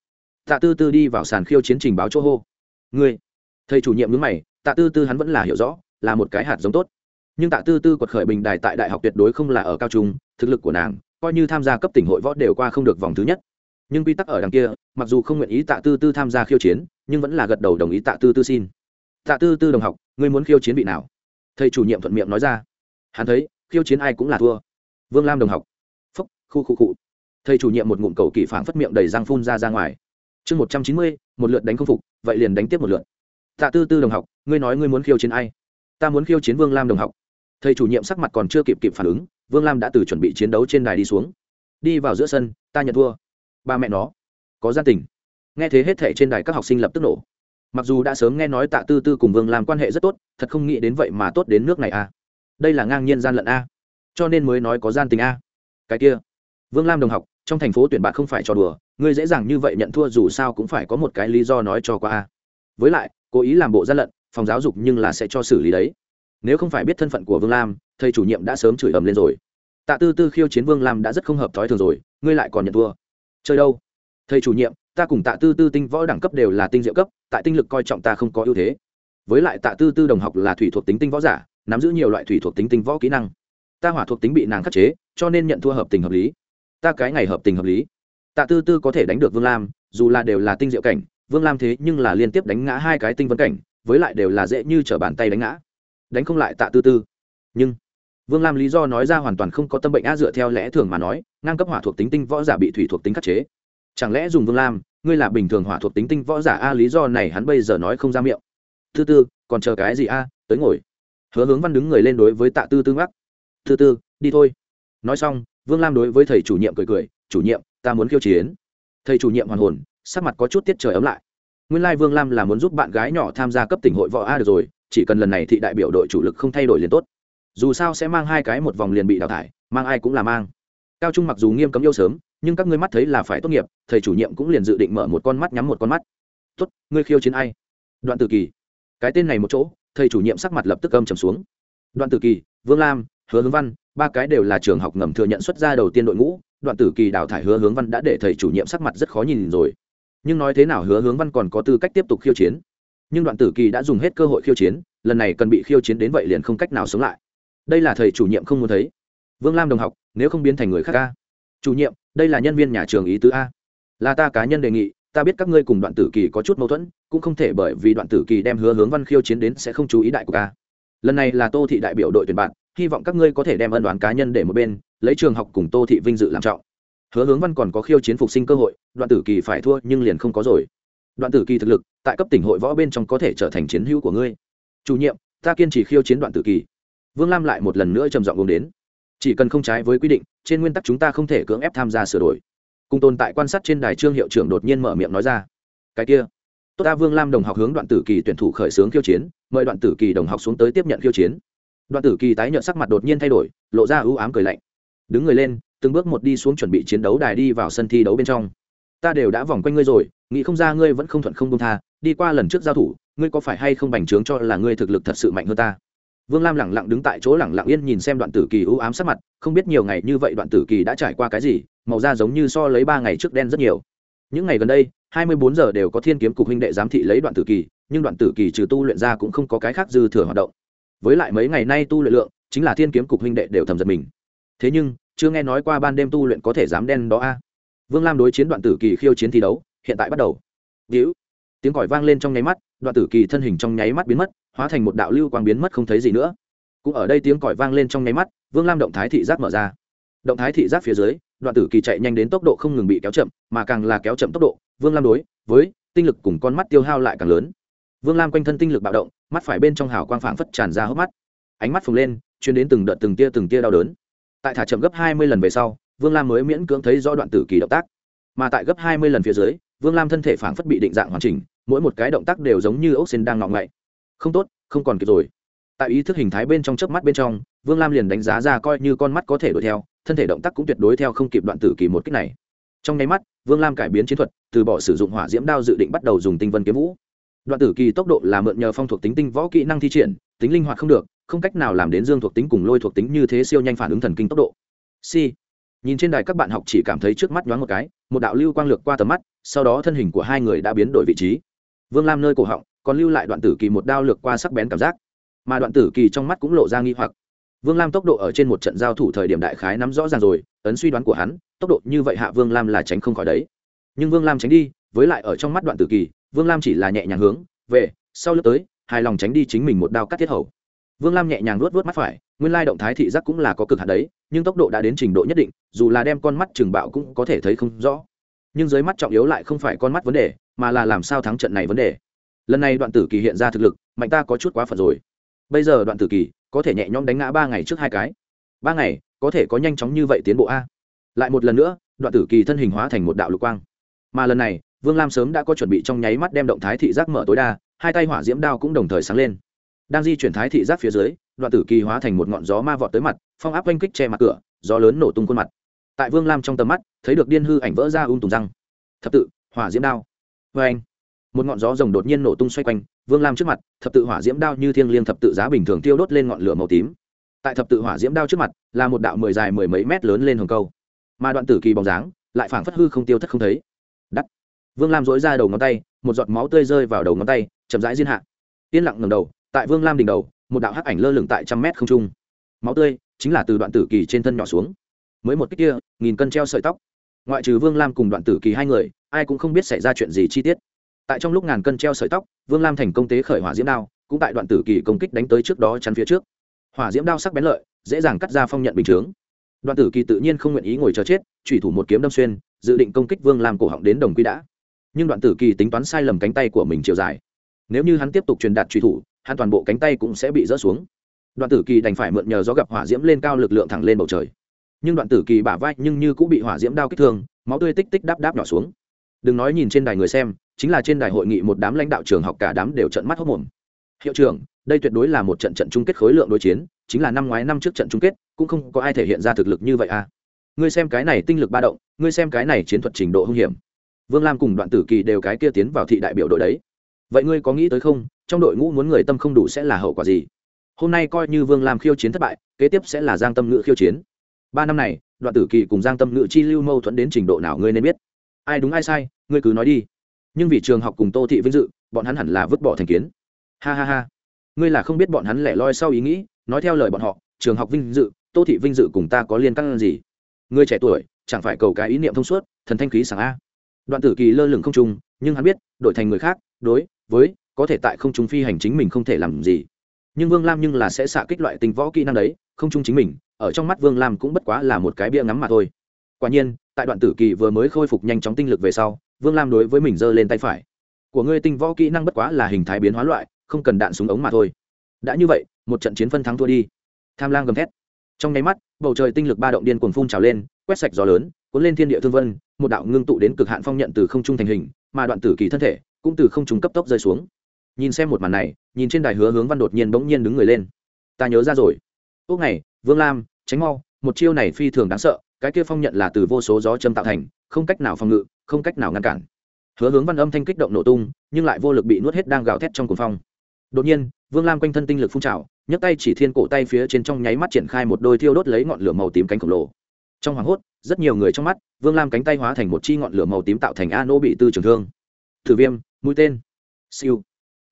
Tạ tư tư đi vào sàn khiêu chiến trình báo chỗ hô. Ngươi. Thầy chủ nhiệm nhớ mày, tạ tư tư hắn vẫn là hiểu rõ, là một cái hạt giống tốt. Nhưng tạ tư tư quật khởi bình đài tại đại học tuyệt đối không là ở cao trung, thực lực của nàng, coi như tham gia cấp tỉnh hội võ đều qua không được vòng thứ nhất nhưng quy tắc ở đằng kia, mặc dù không nguyện ý tạ tư tư tham gia khiêu chiến, nhưng vẫn là gật đầu đồng ý tạ tư tư xin. Tạ tư tư đồng học, ngươi muốn khiêu chiến vị nào? Thầy chủ nhiệm thuận miệng nói ra. Hắn thấy, khiêu chiến ai cũng là thua. Vương lam đồng học. Phúc, khu khu cụ thầy chủ nhiệm một ngụm cầu kỳ phảng phất miệng đầy răng phun ra ra ngoài. Chương một trăm chín mươi, một lượt đánh không phục, vậy liền đánh tiếp một lượt. Tạ tư tư đồng học, ngươi nói ngươi muốn khiêu chiến ai? Ta muốn khiêu chiến vương lam đồng học. Thầy chủ nhiệm sắc mặt còn chưa kịp kịp phản ứng, vương lam đã từ chuẩn bị chiến đấu trên đài đi xuống. Đi vào giữa sân, ta nhận thua ba mẹ nó. Có gia tình. Nghe thế hết thệ trên đài các học sinh lập tức nổ. Mặc dù đã sớm nghe nói tạ tư tư cùng vương làm quan hệ rất tốt, thật không nghĩ đến vậy mà tốt đến nước này a à. đây là ngang nhiên gian lận a. À. cho nên mới nói có gian tình a. À. cái kia. Vương lam đồng học, trong thành phố tuyển bạn không phải trò đùa, ngươi dễ dàng như vậy nhận thua dù sao cũng phải có một cái lý do nói cho qua a. Với lại, cố ý làm bộ gian lận, phòng giáo dục nhưng là sẽ cho xử lý đấy. Nếu không phải biết thân phận của vương lam, thầy chủ nhiệm đã sớm chửi ầm lên rồi. Tạ tư tư khiêu chiến vương lam đã rất không hợp thói thường rồi, ngươi lại còn nhận thua chơi đâu? Thầy chủ nhiệm, ta cùng tạ tư tư tinh võ đẳng cấp đều là tinh diệu cấp, tại tinh lực coi trọng ta không có ưu thế. Với lại tạ tư tư đồng học là thủy thuộc tính tinh võ giả, nắm giữ nhiều loại thủy thuộc tính tinh võ kỹ năng. Ta hỏa thuộc tính bị nàng khắc chế, cho nên nhận thua hợp tình hợp lý. Ta cái ngày hợp tình hợp lý. Tạ tư tư có thể đánh được vương lam, dù là đều là tinh diệu cảnh, vương lam thế nhưng là liên tiếp đánh ngã hai cái tinh vấn cảnh, với lại đều là dễ như t r ở bàn tay đánh ngã. Đánh không lại tạ tư tư. Nhưng vương lam lý do nói ra hoàn toàn không có tâm bệnh á dựa theo lẽ thường mà nói, ngang cấp hỏa thuộc tính tinh võ giả bị thủy thuộc tính khắc chế. Chẳng lẽ dùng vương lam, ngươi là bình thường hỏa thuộc tính tinh võ giả a lý do này hắn bây giờ nói không ra miệng. Thứ tư, còn chờ cái gì a tới ngồi. Hứa hướng văn đứng người lên đối với tạ tư tư ngắc. Thứ tư, đi thôi. Nói xong, vương lam đối với thầy chủ nhiệm cười cười, chủ nhiệm, ta muốn khiêu chiến. Thầy chủ nhiệm hoàn hồn, sắc mặt có chút tiết trời ấm lại. Nguyên lai vương lam là muốn giúp bạn gái nhỏ tham gia cấp tỉnh hội võ a được rồi, chỉ cần lần này thị đại biểu đội chủ lực không thay đổi liền tốt dù sao sẽ mang hai cái một vòng liền bị đào thải, mang ai cũng là mang. Cao trung mặc dù nghiêm cấm yêu sớm, nhưng các ngươi mắt thấy là phải tốt nghiệp, thầy chủ nhiệm cũng liền dự định mở một con mắt nhắm một con mắt. Tốt, ngươi khiêu chiến ai? Đoạn tử kỳ. Cái tên này một chỗ, thầy chủ nhiệm sắc mặt lập tức âm trầm xuống. Đoạn tử kỳ, vương lam, hứa hướng văn, ba cái đều là trường học ngầm thừa nhận xuất ra đầu tiên đội ngũ, đoạn tử kỳ đào thải hứa hướng văn đã để thầy chủ nhiệm sắc mặt rất khó nhìn rồi. Nhưng nói thế nào hứa hướng văn còn có tư cách tiếp tục khiêu chiến? Nhưng đoạn tử kỳ đã dùng hết cơ hội khiêu chiến, lần này cần bị khiêu chiến đến vậy liền không cách nào sống lại đây là thầy chủ nhiệm không muốn thấy. Vương lam đồng học, nếu không biến thành người khác a. chủ nhiệm, đây là nhân viên nhà trường ý tứ a. Là ta cá nhân đề nghị, ta biết các ngươi cùng đoạn tử kỳ có chút mâu thuẫn, cũng không thể bởi vì đoạn tử kỳ đem hứa hướng văn khiêu chiến đến sẽ không chú ý đại của ta lần này là tô thị đại biểu đội tuyển bạn, hy vọng các ngươi có thể đem ân đoán cá nhân để một bên, lấy trường học cùng tô thị vinh dự làm trọng. Hứa hướng văn còn có khiêu chiến phục sinh cơ hội, đoạn tử kỳ phải thua nhưng liền không có rồi. Đoạn tử kỳ thực lực, tại cấp tỉnh hội võ bên trong có thể trở thành chiến hữu của ngươi. Chủ nhiệm, ta kiên trì khiêu chiến đoạn tử kỳ vương lam lại một lần nữa trầm giọng uống đến. Chỉ cần không trái với quy định, trên nguyên tắc chúng ta không thể cưỡng ép tham gia sửa đổi. Cùng tồn tại quan sát trên đài trương hiệu trưởng đột nhiên mở miệng nói ra. Cái kia. Tốt ta, vương lam đồng học hướng đoạn tử kỳ tuyển thủ khởi xướng khiêu chiến, mời đoạn tử kỳ đồng học xuống tới tiếp nhận khiêu chiến. Đoạn tử kỳ tái nhợt sắc mặt đột nhiên thay đổi, lộ ra ưu ám cười lạnh. Đứng người lên, từng bước một đi xuống chuẩn bị chiến đấu đài đi vào sân thi đấu bên trong. Ta đều đã vòng quanh ngươi rồi, nghĩ không ra ngươi vẫn không thuận không công tha, đi qua lần trước giao thủ, ngươi có phải hay không bành trướng cho là ngươi thực lực thật sự mạnh hơn ta? Vương lam lẳng lặng đứng tại chỗ lẳng lặng yên nhìn xem đoạn tử kỳ ưu ám sắc mặt, không biết nhiều ngày như vậy đoạn tử kỳ đã trải qua cái gì, màu da giống như so lấy ba ngày trước đen rất nhiều. Những ngày gần đây, hai mươi bốn giờ đều có thiên kiếm cục huynh đệ giám thị lấy đoạn tử kỳ, nhưng đoạn tử kỳ trừ tu luyện ra cũng không có cái khác dư thừa hoạt động. Với lại mấy ngày nay tu luyện lượng, chính là thiên kiếm cục huynh đệ đều thầm giật mình. Thế nhưng, chưa nghe nói qua ban đêm tu luyện có thể dám đen đó a. Vương lam đối chiến đoạn tử kỳ khiêu chiến thi đấu, hiện tại bắt đầu. Víu tiếng còi vang lên trong nháy mắt, đoạn tử kỳ thân hình trong nháy mắt biến mất hóa thành một đạo lưu quang biến mất không thấy gì nữa. Cũng ở đây tiếng còi vang lên trong nháy mắt, vương lam động thái thị giác mở ra. Động thái thị giác phía dưới, đoạn tử kỳ chạy nhanh đến tốc độ không ngừng bị kéo chậm, mà càng là kéo chậm tốc độ, vương lam đối với tinh lực cùng con mắt tiêu hao lại càng lớn. Vương lam quanh thân tinh lực bạo động, mắt phải bên trong hào quang phảng phất tràn ra hốc mắt. Ánh mắt phồng lên chuyến đến từng đợt từng tia từng tia đau đớn. Tại thả chậm gấp hai mươi lần về sau, vương lam mới miễn cưỡng thấy rõ đoạn tử kỳ động tác. Mà tại gấp hai mươi lần phía dưới, vương lam thân thể phảng phất bị định dạng hoàn chỉnh, mỗi một cái động tác đều giống như ốc xin đang ngọng ngậy không tốt, không còn kịp rồi. Tại ý thức hình thái bên trong chớp mắt bên trong, vương lam liền đánh giá ra coi như con mắt có thể đuổi theo, thân thể động tác cũng tuyệt đối theo không kịp đoạn tử kỳ một cách này. Trong nháy mắt, vương lam cải biến chiến thuật, từ bỏ sử dụng hỏa diễm đao dự định bắt đầu dùng tinh vân kiếm vũ. Đoạn tử kỳ tốc độ là mượn nhờ phong thuộc tính tinh võ kỹ năng thi triển, tính linh hoạt không được, không cách nào làm đến dương thuộc tính cùng lôi thuộc tính như thế siêu nhanh phản ứng thần kinh tốc độ. C nhìn trên đài các bạn học chỉ cảm thấy trước mắt nhoáng một cái, một đạo lưu quang lược qua tầm mắt, sau đó thân hình của hai người đã biến đổi vị trí. Vương lam nơi cổ họng còn lưu lại đoạn tử kỳ một đao lược qua sắc bén cảm giác. Mà đoạn tử kỳ trong mắt cũng lộ ra nghi hoặc. Vương lam tốc độ ở trên một trận giao thủ thời điểm đại khái nắm rõ ràng rồi, ấn suy đoán của hắn, tốc độ như vậy hạ vương lam là tránh không khỏi đấy. Nhưng vương lam tránh đi, với lại ở trong mắt đoạn tử kỳ, vương lam chỉ là nhẹ nhàng hướng về, sau lướt tới, hài lòng tránh đi chính mình một đao cắt thiết hầu. Vương lam nhẹ nhàng luốt vớt mắt phải, nguyên lai động thái thị giác cũng là có cực hạt đấy, nhưng tốc độ đã đến trình độ nhất định, dù là đem con mắt trừng bạo cũng có thể thấy không rõ. Nhưng dưới mắt trọng yếu lại không phải con mắt vấn đề, mà là làm sao thắng trận này vấn đề lần này đoạn tử kỳ hiện ra thực lực, mạnh ta có chút quá phật rồi. Bây giờ đoạn tử kỳ có thể nhẹ nhõm đánh ngã ba ngày trước hai cái. Ba ngày có thể có nhanh chóng như vậy tiến bộ a. Lại một lần nữa, đoạn tử kỳ thân hình hóa thành một đạo lục quang. Mà lần này, vương lam sớm đã có chuẩn bị trong nháy mắt đem động thái thị giác mở tối đa, hai tay hỏa diễm đao cũng đồng thời sáng lên. Đang di chuyển thái thị giác phía dưới, đoạn tử kỳ hóa thành một ngọn gió ma vọt tới mặt, phong áp oanh kích che mặt cửa, gió lớn nổ tung khuôn mặt. Tại vương lam trong tầm mắt, thấy được điên hư ảnh vỡ ra ung tùng răng. Thập tự, hỏa diễm đao. Vê anh một ngọn gió rồng đột nhiên nổ tung xoay quanh, vương lam trước mặt, thập tự hỏa diễm đao như thiêng liêng thập tự giá bình thường tiêu đốt lên ngọn lửa màu tím. Tại thập tự hỏa diễm đao trước mặt, là một đạo mười dài mười mấy mét lớn lên hồng câu. Mà đoạn tử kỳ bóng dáng, lại phảng phất hư không tiêu thất không thấy. Đắt. Vương lam dối ra đầu ngón tay, một giọt máu tươi rơi vào đầu ngón tay, chậm rãi diên hạ. Yên lặng ngầm đầu, tại vương lam đỉnh đầu, một đạo hắc ảnh lơ lửng tại trăm mét không trung. Máu tươi chính là từ đoạn tử kỳ trên thân nhỏ xuống. Mới một cách kia, nghìn cân treo sợi tóc. Ngoại trừ vương lam cùng đoạn tử kỳ hai người, ai cũng không biết xảy ra chuyện gì chi tiết tại trong lúc ngàn cân treo sợi tóc, vương lam thành công tế khởi hỏa diễm đao, cũng tại đoạn tử kỳ công kích đánh tới trước đó chắn phía trước. Hỏa diễm đao sắc bén lợi, dễ dàng cắt ra phong nhận bình chướng. Đoạn tử kỳ tự nhiên không nguyện ý ngồi chờ chết thủy thủ một kiếm đâm xuyên, dự định công kích vương lam cổ họng đến đồng quy đã. Nhưng đoạn tử kỳ tính toán sai lầm cánh tay của mình chiều dài. Nếu như hắn tiếp tục truyền đạt truy thủ, hắn toàn bộ cánh tay cũng sẽ bị rỡ xuống. Đoạn tử kỳ đành phải mượn nhờ gió gặp hỏa diễm lên cao lực lượng thẳng lên bầu trời. Nhưng đoạn tử kỳ bả vai nhưng như cũng bị hỏa diễm đao kích thương, máu tươi tích tích đáp đáp nhỏ xuống. Đừng nói nhìn trên đài người xem chính là trên đài hội nghị một đám lãnh đạo trường học cả đám đều trận mắt hốc mồm. Hiệu trưởng, đây tuyệt đối là một trận trận chung kết khối lượng đối chiến, chính là năm ngoái năm trước trận chung kết, cũng không có ai thể hiện ra thực lực như vậy à. Ngươi xem cái này tinh lực ba động, ngươi xem cái này chiến thuật trình độ hung hiểm. Vương lam cùng đoạn tử kỳ đều cái kia tiến vào thị đại biểu đội đấy. Vậy ngươi có nghĩ tới không, trong đội ngũ muốn người tâm không đủ sẽ là hậu quả gì? Hôm nay coi như vương lam khiêu chiến thất bại, kế tiếp sẽ là giang tâm ngữ khiêu chiến. Ba năm này, đoạn tử kỳ cùng giang tâm ngữ chi lưu mâu thuẫn đến trình độ nào ngươi nên biết? Ai đúng ai sai, ngươi cứ nói đi nhưng vì trường học cùng tô thị vinh dự, bọn hắn hẳn là vứt bỏ thành kiến. Ha ha ha. Ngươi là không biết bọn hắn lẻ loi sau ý nghĩ, nói theo lời bọn họ, trường học vinh dự, tô thị vinh dự cùng ta có liên căn gì? Ngươi trẻ tuổi, chẳng phải cầu cái ý niệm thông suốt, thần thanh khí sảng a. Đoạn tử kỳ lơ lửng không trung, nhưng hắn biết, đổi thành người khác, đối, với, có thể tại không trung phi hành chính mình không thể làm gì. Nhưng vương lam nhưng là sẽ xạ kích loại tình võ kỹ năng đấy, không trung chính mình, ở trong mắt vương lam cũng bất quá là một cái bia ngắm mà thôi. Quả nhiên, tại đoạn tử kỳ vừa mới khôi phục nhanh chóng tinh lực về sau vương lam đối với mình giơ lên tay phải. Của ngươi tinh võ kỹ năng bất quá là hình thái biến hóa loại, không cần đạn súng ống mà thôi. Đã như vậy, một trận chiến phân thắng thua đi. Tham lang gầm thét. Trong nháy mắt, bầu trời tinh lực ba động điên cuồng phun trào lên, quét sạch gió lớn, cuốn lên thiên địa thương vân, một đạo ngưng tụ đến cực hạn phong nhận từ không trung thành hình, mà đoạn tử kỳ thân thể cũng từ không trung cấp tốc rơi xuống. Nhìn xem một màn này, nhìn trên đài hứa hướng văn đột nhiên bỗng nhiên đứng người lên. Ta nhớ ra rồi. Ước này vương lam, tránh mau, một chiêu này phi thường đáng sợ, cái kia phong nhận là từ vô số gió châm tạo thành, không cách nào phòng ngự không cách nào ngăn cản. Hứa hướng văn âm thanh kích động nổ tung, nhưng lại vô lực bị nuốt hết đang gào thét trong cuồng phong. Đột nhiên, vương lam quanh thân tinh lực phun trào, nhấc tay chỉ thiên cổ tay phía trên trong nháy mắt triển khai một đôi thiêu đốt lấy ngọn lửa màu tím cánh khổng lồ. Trong hoảng hốt, rất nhiều người trong mắt, vương lam cánh tay hóa thành một chi ngọn lửa màu tím tạo thành a nô bị tư trường thương. Thử viêm, mũi tên. Siêu.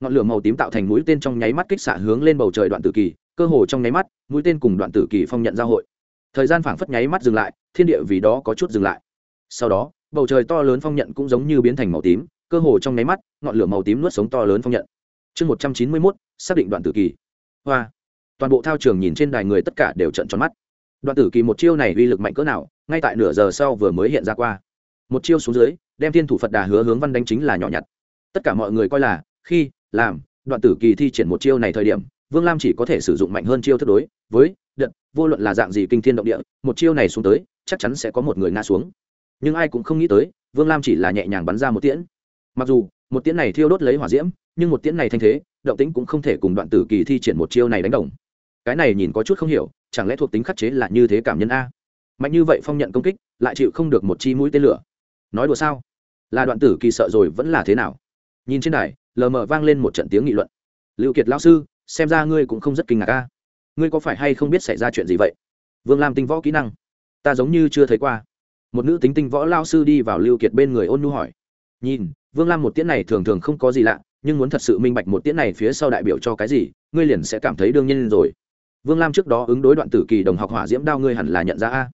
Ngọn lửa màu tím tạo thành mũi tên trong nháy mắt kích xạ hướng lên bầu trời đoạn tử kỳ, cơ hồ trong nháy mắt, mũi tên cùng đoạn tử kỳ phong nhận giao hội. Thời gian phảng phất nháy mắt dừng lại, thiên địa vì đó có chút dừng lại. Sau đó bầu trời to lớn phong nhận cũng giống như biến thành màu tím, cơ hồ trong nháy mắt, ngọn lửa màu tím nuốt sống to lớn phong nhận. Chương một trăm chín mươi mốt, xác định đoạn tử kỳ. Hoa. Toàn bộ thao trường nhìn trên đài người tất cả đều trận tròn mắt. Đoạn tử kỳ một chiêu này uy lực mạnh cỡ nào, ngay tại nửa giờ sau vừa mới hiện ra qua. Một chiêu xuống dưới, đem thiên thủ phật đà hứa hướng văn đánh chính là nhỏ nhặt. Tất cả mọi người coi là, khi, làm, đoạn tử kỳ thi triển một chiêu này thời điểm, vương lam chỉ có thể sử dụng mạnh hơn chiêu thức đối với, đợt, vô luận là dạng gì kinh thiên động địa, một chiêu này xuống tới, chắc chắn sẽ có một người ngã xuống nhưng ai cũng không nghĩ tới, vương lam chỉ là nhẹ nhàng bắn ra một tiễn. Mặc dù, một tiễn này thiêu đốt lấy hỏa diễm, nhưng một tiễn này thanh thế, động tĩnh cũng không thể cùng đoạn tử kỳ thi triển một chiêu này đánh đồng. Cái này nhìn có chút không hiểu, chẳng lẽ thuộc tính khắc chế là như thế cảm nhân a? Mạnh như vậy phong nhận công kích, lại chịu không được một chi mũi tên lửa. Nói đùa sao? Là đoạn tử kỳ sợ rồi vẫn là thế nào? Nhìn trên đài, lờ mờ vang lên một trận tiếng nghị luận. Lưu kiệt lão sư, xem ra ngươi cũng không rất kinh ngạc a. Ngươi có phải hay không biết xảy ra chuyện gì vậy? Vương lam tinh võ kỹ năng. Ta giống như chưa thấy qua một nữ tính tinh võ lao sư đi vào lưu kiệt bên người ôn nhu hỏi. Nhìn, vương lam một tiễn này thường thường không có gì lạ, nhưng muốn thật sự minh bạch một tiễn này phía sau đại biểu cho cái gì, ngươi liền sẽ cảm thấy đương nhiên rồi. Vương lam trước đó ứng đối đoạn tử kỳ đồng học hỏa diễm đao ngươi hẳn là nhận ra a.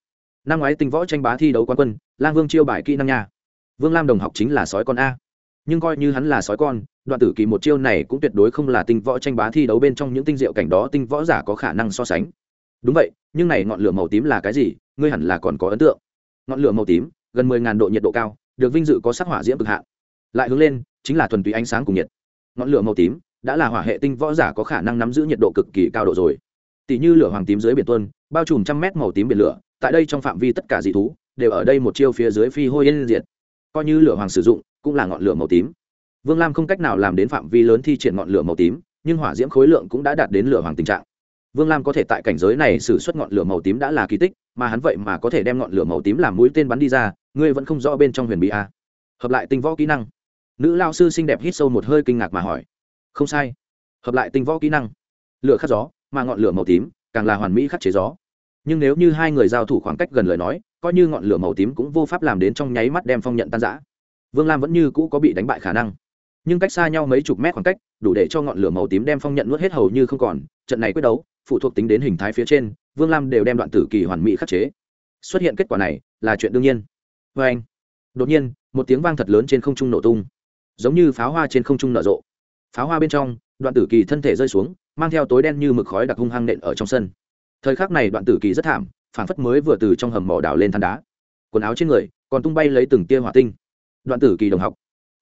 Năm ngoái tinh võ tranh bá thi đấu quán quân, lang vương chiêu bài kỹ năng nha. Vương lam đồng học chính là sói con a. Nhưng coi như hắn là sói con, đoạn tử kỳ một chiêu này cũng tuyệt đối không là tinh võ tranh bá thi đấu bên trong những tinh diệu cảnh đó tinh võ giả có khả năng so sánh. Đúng vậy, nhưng này ngọn lửa màu tím là cái gì, ngươi hẳn là còn có ấn tượng ngọn lửa màu tím, gần mười ngàn độ nhiệt độ cao, được vinh dự có sắc hỏa diễm cực hạn. Lại hướng lên, chính là thuần túy ánh sáng cùng nhiệt. Ngọn lửa màu tím, đã là hỏa hệ tinh võ giả có khả năng nắm giữ nhiệt độ cực kỳ cao độ rồi. Tỷ như lửa hoàng tím dưới biển tuân bao trùm trăm mét màu tím biển lửa, tại đây trong phạm vi tất cả dị thú, đều ở đây một chiêu phía dưới phi hôi yên diệt. Coi như lửa hoàng sử dụng, cũng là ngọn lửa màu tím. Vương lam không cách nào làm đến phạm vi lớn thi triển ngọn lửa màu tím, nhưng hỏa diễm khối lượng cũng đã đạt đến lửa hoàng tình trạng. Vương lam có thể tại cảnh giới này xử suất ngọn lửa màu tím đã là kỳ tích mà hắn vậy mà có thể đem ngọn lửa màu tím làm mũi tên bắn đi ra, ngươi vẫn không rõ bên trong huyền bí a. Hợp lại tinh võ kỹ năng. Nữ lao sư xinh đẹp hít sâu một hơi kinh ngạc mà hỏi. Không sai. Hợp lại tinh võ kỹ năng. Lửa khắc gió, mà ngọn lửa màu tím càng là hoàn mỹ khắc chế gió. Nhưng nếu như hai người giao thủ khoảng cách gần lời nói, coi như ngọn lửa màu tím cũng vô pháp làm đến trong nháy mắt đem phong nhận tan giã vương lam vẫn như cũ có bị đánh bại khả năng nhưng cách xa nhau mấy chục mét khoảng cách, đủ để cho ngọn lửa màu tím đem phong nhận nuốt hết hầu như không còn. Trận này quyết đấu, phụ thuộc tính đến hình thái phía trên, vương lam đều đem đoạn tử kỳ hoàn mỹ khắc chế. Xuất hiện kết quả này, là chuyện đương nhiên. Vê anh, đột nhiên, một tiếng vang thật lớn trên không trung nổ tung. Giống như pháo hoa trên không trung nở rộ. Pháo hoa bên trong, đoạn tử kỳ thân thể rơi xuống, mang theo tối đen như mực khói đặc hung hăng nện ở trong sân. Thời khắc này đoạn tử kỳ rất thảm phản phất mới vừa từ trong hầm mỏ đào lên than đá. Quần áo trên người còn tung bay lấy từng tia hỏa tinh. Đoạn tử kỳ đồng học.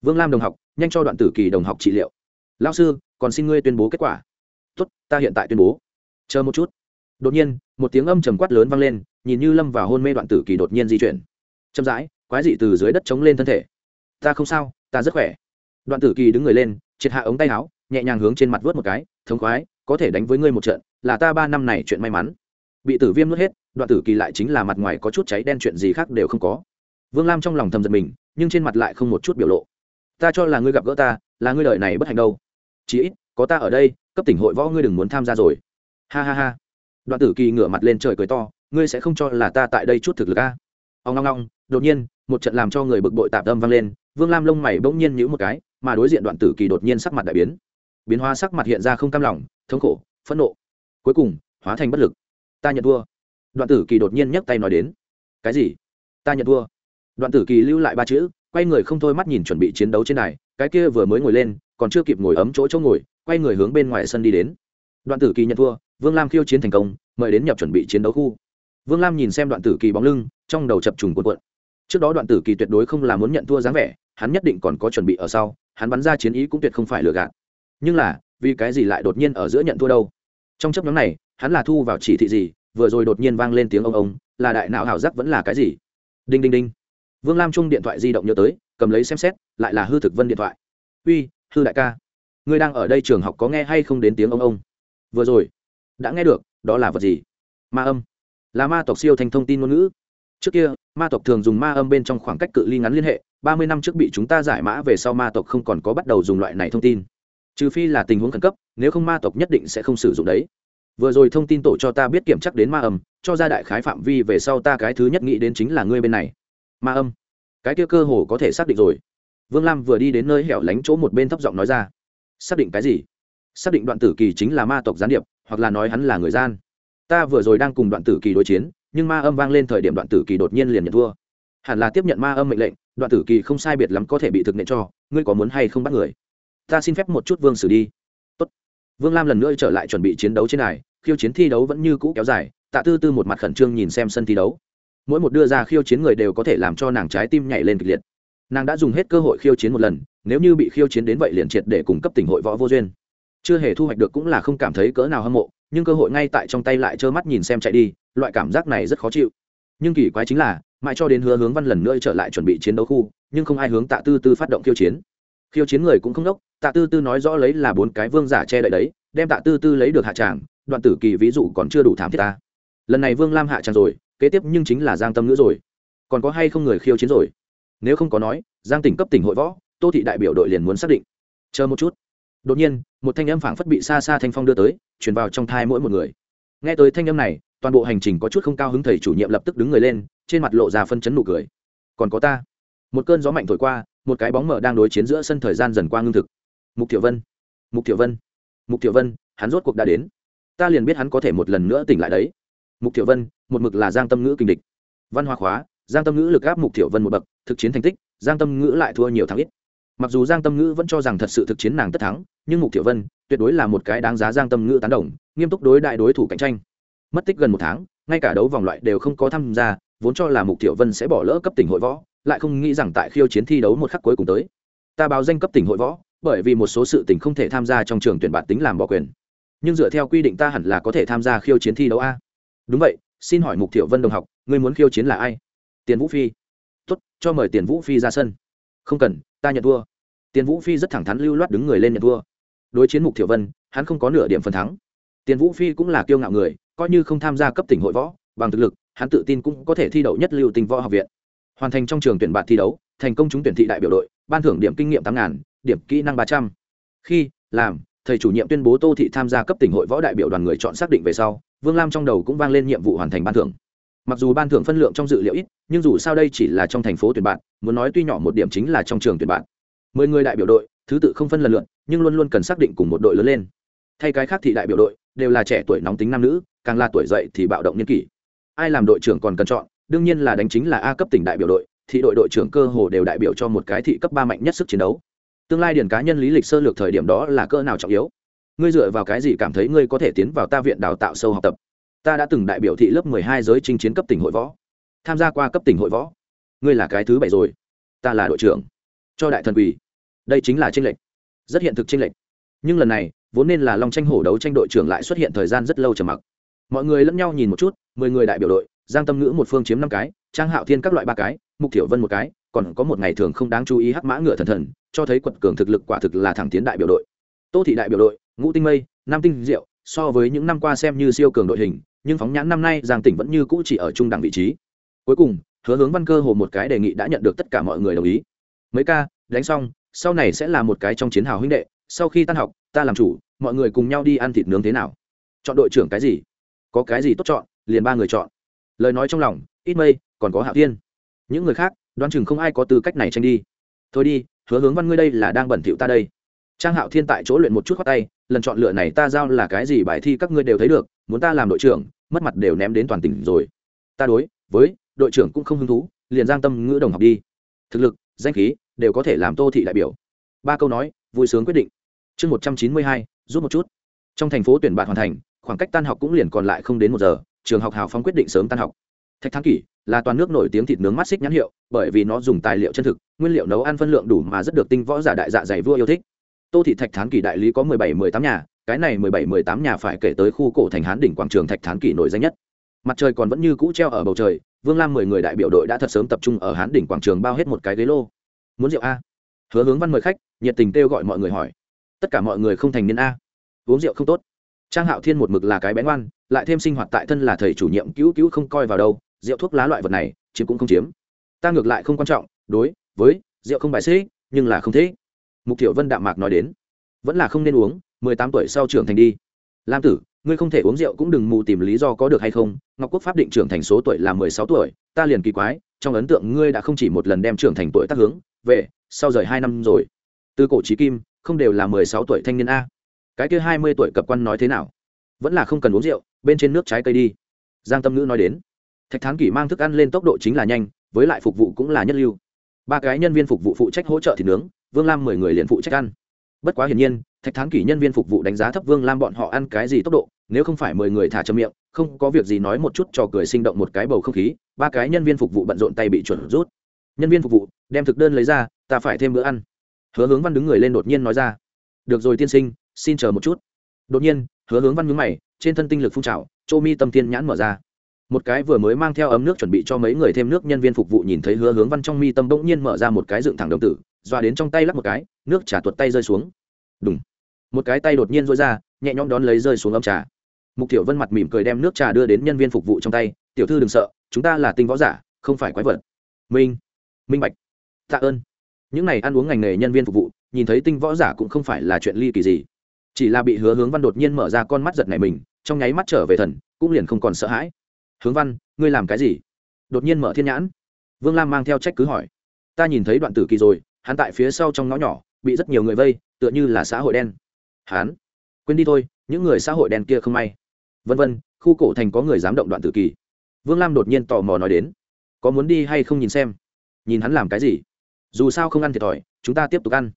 Vương lam đồng học nhanh cho đoạn tử kỳ đồng học trị liệu. Lao sư, còn xin ngươi tuyên bố kết quả. Tốt, ta hiện tại tuyên bố. Chờ một chút. Đột nhiên, một tiếng âm trầm quát lớn vang lên, nhìn như lâm vào hôn mê đoạn tử kỳ đột nhiên di chuyển. Chậm rãi, quái dị từ dưới đất chống lên thân thể. Ta không sao, ta rất khỏe. Đoạn tử kỳ đứng người lên, triệt hạ ống tay áo, nhẹ nhàng hướng trên mặt vớt một cái, thống khoái, có thể đánh với ngươi một trận, là ta ba năm này chuyện may mắn. Bị tử viêm nuốt hết, đoạn tử kỳ lại chính là mặt ngoài có chút cháy đen chuyện gì khác đều không có. Vương lam trong lòng thầm giật mình, nhưng trên mặt lại không một chút biểu lộ ta cho là ngươi gặp gỡ ta, là ngươi lợi này bất hạnh đâu. Chí ít, có ta ở đây, cấp tỉnh hội võ ngươi đừng muốn tham gia rồi. Ha ha ha. Đoạn tử kỳ ngửa mặt lên trời cười to, ngươi sẽ không cho là ta tại đây chút thực lực a? Ông ngong ngong, đột nhiên, một trận làm cho người bực bội tạp tâm vang lên, vương lam lông mày bỗng nhiên nhữ một cái, mà đối diện đoạn tử kỳ đột nhiên sắc mặt đại biến. Biến hóa sắc mặt hiện ra không cam lòng, thống khổ, phẫn nộ. Cuối cùng, hóa thành bất lực. Ta nhận thua. Đoạn tử kỳ đột nhiên nhấc tay nói đến. Cái gì? Ta nhận thua. Đoạn tử kỳ lưu lại ba chữ quay người không thôi mắt nhìn chuẩn bị chiến đấu trên này cái kia vừa mới ngồi lên, còn chưa kịp ngồi ấm chỗ chỗ ngồi, quay người hướng bên ngoài sân đi đến. Đoạn tử kỳ nhận thua, vương lam khiêu chiến thành công, mời đến nhập chuẩn bị chiến đấu khu. Vương lam nhìn xem đoạn tử kỳ bóng lưng, trong đầu chập trùng cuộn cuộn. Trước đó đoạn tử kỳ tuyệt đối không là muốn nhận thua dáng vẻ, hắn nhất định còn có chuẩn bị ở sau, hắn bắn ra chiến ý cũng tuyệt không phải lừa gạt. Nhưng là, vì cái gì lại đột nhiên ở giữa nhận thua đâu? Trong chấp nhóm này, hắn là thu vào chỉ thị gì, vừa rồi đột nhiên vang lên tiếng ông ông, là đại não hảo giác vẫn là cái gì? Đinh đinh đinh vương lam chung điện thoại di động nhớ tới, cầm lấy xem xét, lại là hư thực vân điện thoại. Uy, hư đại ca, ngươi đang ở đây trường học có nghe hay không đến tiếng ông ông? Vừa rồi. Đã nghe được, đó là vật gì? Ma âm. Là ma tộc siêu thành thông tin ngôn ngữ. Trước kia, ma tộc thường dùng ma âm bên trong khoảng cách cự ly ngắn liên hệ, ba mươi năm trước bị chúng ta giải mã về sau ma tộc không còn có bắt đầu dùng loại này thông tin. Trừ phi là tình huống khẩn cấp, nếu không ma tộc nhất định sẽ không sử dụng đấy. Vừa rồi thông tin tổ cho ta biết kiểm chắc đến ma âm, cho ra đại khái phạm vi về sau ta cái thứ nhất nghĩ đến chính là ngươi bên này ma âm. Cái kia cơ hồ có thể xác định rồi. Vương lam vừa đi đến nơi hẻo lánh chỗ một bên thấp giọng nói ra. Xác định cái gì? Xác định đoạn tử kỳ chính là ma tộc gián điệp, hoặc là nói hắn là người gian. Ta vừa rồi đang cùng đoạn tử kỳ đối chiến, nhưng ma âm vang lên thời điểm đoạn tử kỳ đột nhiên liền nhận thua. Hẳn là tiếp nhận ma âm mệnh lệnh, đoạn tử kỳ không sai biệt lắm có thể bị thực nện cho, ngươi có muốn hay không bắt người? Ta xin phép một chút vương xử đi. Tốt. vương lam lần nữa trở lại chuẩn bị chiến đấu trên này khiêu chiến thi đấu vẫn như cũ kéo dài, tạ tư tư một mặt khẩn trương nhìn xem sân thi đấu mỗi một đưa ra khiêu chiến người đều có thể làm cho nàng trái tim nhảy lên kịch liệt. Nàng đã dùng hết cơ hội khiêu chiến một lần, nếu như bị khiêu chiến đến vậy liền triệt để cung cấp tỉnh hội võ vô duyên. Chưa hề thu hoạch được cũng là không cảm thấy cỡ nào hâm mộ, nhưng cơ hội ngay tại trong tay lại trơ mắt nhìn xem chạy đi, loại cảm giác này rất khó chịu. Nhưng kỳ quái chính là, mãi cho đến hứa hướng văn lần nữa trở lại chuẩn bị chiến đấu khu, nhưng không ai hướng tạ tư tư phát động khiêu chiến. Khiêu chiến người cũng không đốc, tạ tư tư nói rõ lấy là bốn cái vương giả che đậy đấy, đem tạ tư tư lấy được hạ tràng, đoạn tử kỳ ví dụ còn chưa đủ thảm thiết ta. Lần này vương lam hạ tràng rồi kế tiếp nhưng chính là giang tâm nữa rồi. Còn có hay không người khiêu chiến rồi? Nếu không có nói, giang tỉnh cấp tỉnh hội võ, tô thị đại biểu đội liền muốn xác định. Chờ một chút. Đột nhiên, một thanh âm phảng phất bị xa xa thanh phong đưa tới, truyền vào trong thai mỗi một người. Nghe tới thanh âm này, toàn bộ hành trình có chút không cao hứng thầy chủ nhiệm lập tức đứng người lên, trên mặt lộ ra phân chấn nụ cười. Còn có ta. Một cơn gió mạnh thổi qua, một cái bóng mở đang đối chiến giữa sân thời gian dần qua ngưng thực. Mục tiểu vân. Mục tiểu vân. Mục tiểu vân, hắn rốt cuộc đã đến. Ta liền biết hắn có thể một lần nữa tỉnh lại đấy mục Thiệu vân, một mực là giang tâm ngữ kinh địch. Văn hóa khóa, giang tâm ngữ lực áp mục Thiệu vân một bậc, thực chiến thành tích, giang tâm ngữ lại thua nhiều thắng ít. Mặc dù giang tâm ngữ vẫn cho rằng thật sự thực chiến nàng tất thắng, nhưng mục Thiệu vân tuyệt đối là một cái đáng giá giang tâm ngữ tán đồng, nghiêm túc đối đại đối thủ cạnh tranh. Mất tích gần một tháng, ngay cả đấu vòng loại đều không có tham gia, vốn cho là mục Thiệu vân sẽ bỏ lỡ cấp tỉnh hội võ, lại không nghĩ rằng tại khiêu chiến thi đấu một khắc cuối cùng tới. Ta báo danh cấp tỉnh hội võ, bởi vì một số sự tỉnh không thể tham gia trong trường tuyển bản tính làm bỏ quyền. Nhưng dựa theo quy định ta hẳn là có thể tham gia khiêu chiến thi đấu a đúng vậy, xin hỏi mục thiệu vân đồng học, ngươi muốn khiêu chiến là ai? Tiền vũ phi. Tốt, cho mời tiền vũ phi ra sân. Không cần, ta nhận thua. Tiền vũ phi rất thẳng thắn lưu loát đứng người lên nhận thua. Đối chiến mục thiệu vân, hắn không có nửa điểm phần thắng. Tiền vũ phi cũng là kiêu ngạo người, coi như không tham gia cấp tỉnh hội võ, bằng thực lực, hắn tự tin cũng có thể thi đậu nhất lưu tình võ học viện. Hoàn thành trong trường tuyển bạn thi đấu, thành công trúng tuyển thị đại biểu đội, ban thưởng điểm kinh nghiệm tám ngàn, điểm kỹ năng ba trăm. Khi, làm thầy chủ nhiệm tuyên bố tô thị tham gia cấp tỉnh hội võ đại biểu đoàn người chọn xác định về sau, vương lam trong đầu cũng vang lên nhiệm vụ hoàn thành ban thưởng. Mặc dù ban thưởng phân lượng trong dự liệu ít, nhưng dù sao đây chỉ là trong thành phố tuyển bạn, muốn nói tuy nhỏ một điểm chính là trong trường tuyển bạn. Mười người đại biểu đội, thứ tự không phân lần lượt, nhưng luôn luôn cần xác định cùng một đội lớn lên. Thay cái khác thì đại biểu đội, đều là trẻ tuổi nóng tính nam nữ, càng là tuổi dậy thì bạo động niên kỷ. Ai làm đội trưởng còn cần chọn, đương nhiên là đánh chính là a cấp tỉnh đại biểu đội, thị đội đội trưởng cơ hồ đều đại biểu cho một cái thị cấp ba mạnh nhất sức chiến đấu tương lai điển cá nhân lý lịch sơ lược thời điểm đó là cỡ nào trọng yếu? Ngươi dựa vào cái gì cảm thấy ngươi có thể tiến vào ta viện đào tạo sâu học tập? Ta đã từng đại biểu thị lớp mười hai giới chinh chiến cấp tỉnh hội võ. Tham gia qua cấp tỉnh hội võ. Ngươi là cái thứ bảy rồi. Ta là đội trưởng. Cho đại thần quỳ. Đây chính là tranh lệch. Rất hiện thực tranh lệch. Nhưng lần này, vốn nên là long tranh hổ đấu tranh đội trưởng lại xuất hiện thời gian rất lâu trầm mặc. Mọi người lẫn nhau nhìn một chút, mười người đại biểu đội, giang tâm ngữ một phương chiếm năm cái, trang hạo thiên các loại ba cái, mục thiểu vân một cái, còn có một ngày thường không đáng chú ý hắc mã ngựa thần thần cho thấy quật cường thực lực quả thực là thẳng tiến đại biểu đội. Tô thị đại biểu đội, ngũ tinh mây, nam tinh diệu, so với những năm qua xem như siêu cường đội hình, nhưng phóng nhãn năm nay, giang tỉnh vẫn như cũ chỉ ở trung đẳng vị trí. Cuối cùng, hứa hướng văn cơ hồ một cái đề nghị đã nhận được tất cả mọi người đồng ý. Mấy ca, đánh xong, sau này sẽ là một cái trong chiến hào huynh đệ, sau khi tan học, ta làm chủ, mọi người cùng nhau đi ăn thịt nướng thế nào? Chọn đội trưởng cái gì? Có cái gì tốt chọn, liền ba người chọn. Lời nói trong lòng, ít mây, còn có hạo thiên. Những người khác, đoán chừng không ai có tư cách này tranh đi. Thôi đi hứa hướng văn ngươi đây là đang bẩn thỉu ta đây. Trang hạo thiên tại chỗ luyện một chút khoát tay, lần chọn lựa này ta giao là cái gì bài thi các ngươi đều thấy được, muốn ta làm đội trưởng, mất mặt đều ném đến toàn tỉnh rồi. Ta đối với đội trưởng cũng không hứng thú, liền giang tâm ngữ đồng học đi. Thực lực, danh khí đều có thể làm tô thị đại biểu. Ba câu nói, vui sướng quyết định. Chương một trăm chín mươi hai, rút một chút. Trong thành phố tuyển bạn hoàn thành, khoảng cách tan học cũng liền còn lại không đến một giờ, trường học hào phong quyết định sớm tan học. Thạch thắng kỷ là toàn nước nổi tiếng thịt nướng mắt xích nhãn hiệu, bởi vì nó dùng tài liệu chân thực, nguyên liệu nấu ăn phân lượng đủ mà rất được tinh võ giả đại dạ dày vua yêu thích. Tô thị thạch thán kỷ đại lý có mười bảy mười tám nhà, cái này mười bảy mười tám nhà phải kể tới khu cổ thành hán đỉnh quảng trường thạch thán kỷ nổi danh nhất. Mặt trời còn vẫn như cũ treo ở bầu trời, vương lam mười người đại biểu đội đã thật sớm tập trung ở hán đỉnh quảng trường bao hết một cái ghế lô. Muốn rượu a? Hứa hướng văn mời khách, nhiệt tình kêu gọi mọi người hỏi. Tất cả mọi người không thành niên a, uống rượu không tốt. Trang hạo thiên một mực là cái bén ngoan, lại thêm sinh hoạt tại thân là thầy chủ nhiệm cứu cứu không coi vào đâu rượu thuốc lá loại vật này, chiếm cũng không chiếm. Ta ngược lại không quan trọng, đối với rượu không bài xích, nhưng là không thế mục Tiểu vân đạm mạc nói đến. Vẫn là không nên uống, mười tám tuổi sau trưởng thành đi. Lam tử, ngươi không thể uống rượu cũng đừng mù tìm lý do có được hay không. Ngọc quốc pháp định trưởng thành số tuổi là mười sáu tuổi, ta liền kỳ quái, trong ấn tượng ngươi đã không chỉ một lần đem trưởng thành tuổi tác hướng về sau rời hai năm rồi. Từ cổ trí kim, không đều là mười sáu tuổi thanh niên a. Cái kia hai mươi tuổi cập quan nói thế nào? Vẫn là không cần uống rượu, bên trên nước trái cây đi. Giang tâm ngữ nói đến thạch thán kỷ mang thức ăn lên tốc độ chính là nhanh, với lại phục vụ cũng là nhất lưu. Ba cái nhân viên phục vụ phụ trách hỗ trợ thịt nướng, vương lam mười người liền phụ trách ăn. Bất quá hiển nhiên, thạch thán kỷ nhân viên phục vụ đánh giá thấp vương lam bọn họ ăn cái gì tốc độ, nếu không phải mười người thả châm miệng, không có việc gì nói một chút cho cười sinh động một cái bầu không khí, ba cái nhân viên phục vụ bận rộn tay bị chuẩn rút. Nhân viên phục vụ, đem thực đơn lấy ra, ta phải thêm bữa ăn. Hứa hướng văn đứng người lên đột nhiên nói ra. Được rồi tiên sinh, xin chờ một chút. Đột nhiên, hứa hướng văn nhướng mày, trên thân tinh lực phun trào châu mi tâm tiên nhãn mở ra một cái vừa mới mang theo ấm nước chuẩn bị cho mấy người thêm nước nhân viên phục vụ nhìn thấy hứa hướng văn trong mi tâm bỗng nhiên mở ra một cái dựng thẳng đồng tử, doa đến trong tay lắp một cái, nước trà tuột tay rơi xuống. Đúng một cái tay đột nhiên rối ra, nhẹ nhõm đón lấy rơi xuống ấm trà. Mục tiểu vân mặt mỉm cười đem nước trà đưa đến nhân viên phục vụ trong tay, tiểu thư đừng sợ, chúng ta là tinh võ giả, không phải quái vật. Minh minh bạch. Tạ ơn. Những n à y ăn uống ngành nghề nhân viên phục vụ, nhìn thấy tinh võ giả cũng không phải là chuyện ly kỳ gì. Chỉ là bị hứa hướng văn đột nhiên mở ra con mắt giật này mình, trong nháy mắt trở về thần, cũng liền không còn sợ hãi hướng văn, ngươi làm cái gì? Đột nhiên mở thiên nhãn. Vương lam mang theo trách cứ hỏi. Ta nhìn thấy đoạn tử kỳ rồi, hắn tại phía sau trong ngõ nhỏ, bị rất nhiều người vây, tựa như là xã hội đen. Hắn? Quên đi thôi, những người xã hội đen kia không may. Vân vân, khu cổ thành có người dám động đoạn tử kỳ. Vương lam đột nhiên tò mò nói đến. Có muốn đi hay không nhìn xem? Nhìn hắn làm cái gì? Dù sao không ăn thiệt thòi, chúng ta tiếp tục ăn.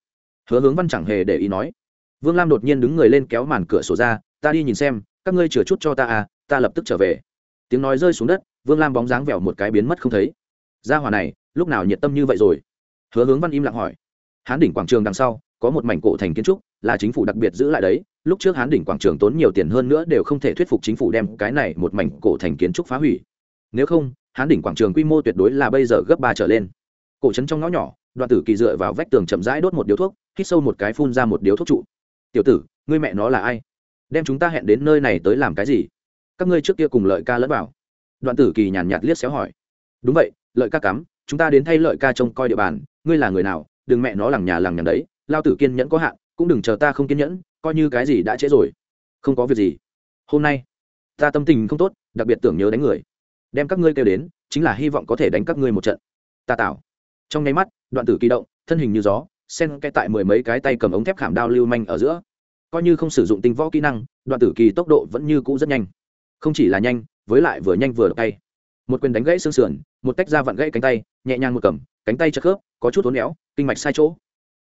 Hứa hướng văn chẳng hề để ý nói. Vương lam đột nhiên đứng người lên kéo màn cửa sổ ra. Ta đi nhìn xem, các ngươi chừa chút cho ta à ta lập tức trở về tiếng nói rơi xuống đất, vương lam bóng dáng vẹo một cái biến mất không thấy. Ra hòa này, lúc nào nhiệt tâm như vậy rồi? Hứa hướng văn im lặng hỏi. Hán đỉnh quảng trường đằng sau, có một mảnh cổ thành kiến trúc, là chính phủ đặc biệt giữ lại đấy. Lúc trước hán đỉnh quảng trường tốn nhiều tiền hơn nữa đều không thể thuyết phục chính phủ đem cái này một mảnh cổ thành kiến trúc phá hủy. Nếu không, hán đỉnh quảng trường quy mô tuyệt đối là bây giờ gấp ba trở lên. Cổ trấn trong ngõ nhỏ, đoạn tử kỳ dựa vào vách tường chậm rãi đốt một điếu thuốc, hít sâu một cái phun ra một điếu thuốc trụ. Tiểu tử, ngươi mẹ nó là ai? Đem chúng ta hẹn đến nơi này tới làm cái gì? Các ngươi trước kia cùng lợi ca lẫn vào. Đoạn tử kỳ nhàn nhạt liếc xéo hỏi. Đúng vậy, lợi ca cắm, chúng ta đến thay lợi ca trông coi địa bàn, ngươi là người nào, đừng mẹ nó lằng nhà lằng nhằng đấy, lao tử kiên nhẫn có hạn, cũng đừng chờ ta không kiên nhẫn, coi như cái gì đã trễ rồi. Không có việc gì. Hôm nay, ta tâm tình không tốt, đặc biệt tưởng nhớ đánh người. Đem các ngươi kêu đến, chính là hy vọng có thể đánh các ngươi một trận. Ta tạo trong nháy mắt, đoạn tử kỳ động, thân hình như gió, sen cái tại mười mấy cái tay cầm ống thép khảm đao lưu manh ở giữa. Coi như không sử dụng tinh võ kỹ năng, đoạn tử kỳ tốc độ vẫn như cũ rất nhanh không chỉ là nhanh, với lại vừa nhanh vừa đập tay. Một quyền đánh gãy xương sườn, một tách ra vặn gãy cánh tay, nhẹ nhàng một cầm, cánh tay chật khớp, có chút hốn éo, kinh mạch sai chỗ.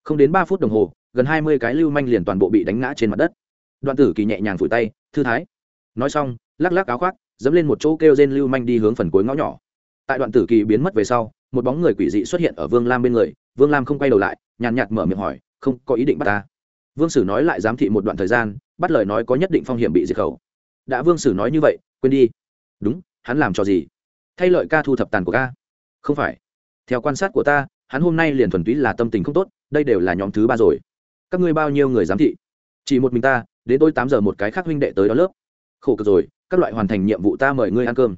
Không đến ba phút đồng hồ, gần hai mươi cái lưu manh liền toàn bộ bị đánh ngã trên mặt đất. Đoạn tử kỳ nhẹ nhàng vùi tay, thư thái. Nói xong, lắc lắc áo khoác, dẫm lên một chỗ kêu trên lưu manh đi hướng phần cuối ngõ nhỏ. Tại đoạn tử kỳ biến mất về sau, một bóng người quỷ dị xuất hiện ở vương lam bên người. Vương lam không quay đầu lại, nhàn nhạt mở miệng hỏi, không có ý định bắt ta? Vương sử nói lại giám thị một đoạn thời gian, bắt lời nói có nhất định phong hiểm bị diệt khẩu đã vương sử nói như vậy, quên đi. Đúng, hắn làm cho gì? Thay lợi ca thu thập tàn của ca. Không phải. Theo quan sát của ta, hắn hôm nay liền thuần túy là tâm tình không tốt, đây đều là nhóm thứ ba rồi. Các ngươi bao nhiêu người giám thị? Chỉ một mình ta, đến tôi tám giờ một cái khác huynh đệ tới đó lớp. Khổ cực rồi, các loại hoàn thành nhiệm vụ ta mời ngươi ăn cơm.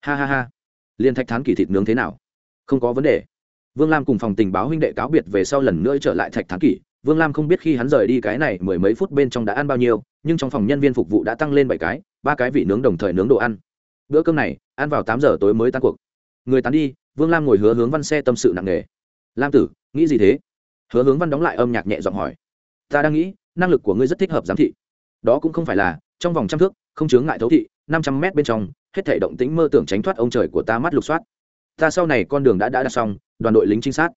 Ha ha ha. Liên thạch thán kỳ thịt nướng thế nào? Không có vấn đề. Vương lam cùng phòng tình báo huynh đệ cáo biệt về sau lần nữa trở lại thạch thán kỷ vương lam không biết khi hắn rời đi cái này mười mấy phút bên trong đã ăn bao nhiêu nhưng trong phòng nhân viên phục vụ đã tăng lên bảy cái, ba cái vị nướng đồng thời nướng đồ ăn. Bữa cơm này, ăn vào tám giờ tối mới tan cuộc. Người tán đi, vương lam ngồi hứa hướng văn xe tâm sự nặng nề. Lam tử, nghĩ gì thế? Hứa hướng văn đóng lại âm nhạc nhẹ giọng hỏi. Ta đang nghĩ, năng lực của ngươi rất thích hợp giám thị. Đó cũng không phải là, trong vòng trăm thước, không chướng ngại thấu thị, năm trăm mét bên trong, hết thể động tính mơ tưởng tránh thoát ông trời của ta mắt lục soát. Ta sau này con đường đã đã đặt xong, đoàn đội lính trinh sát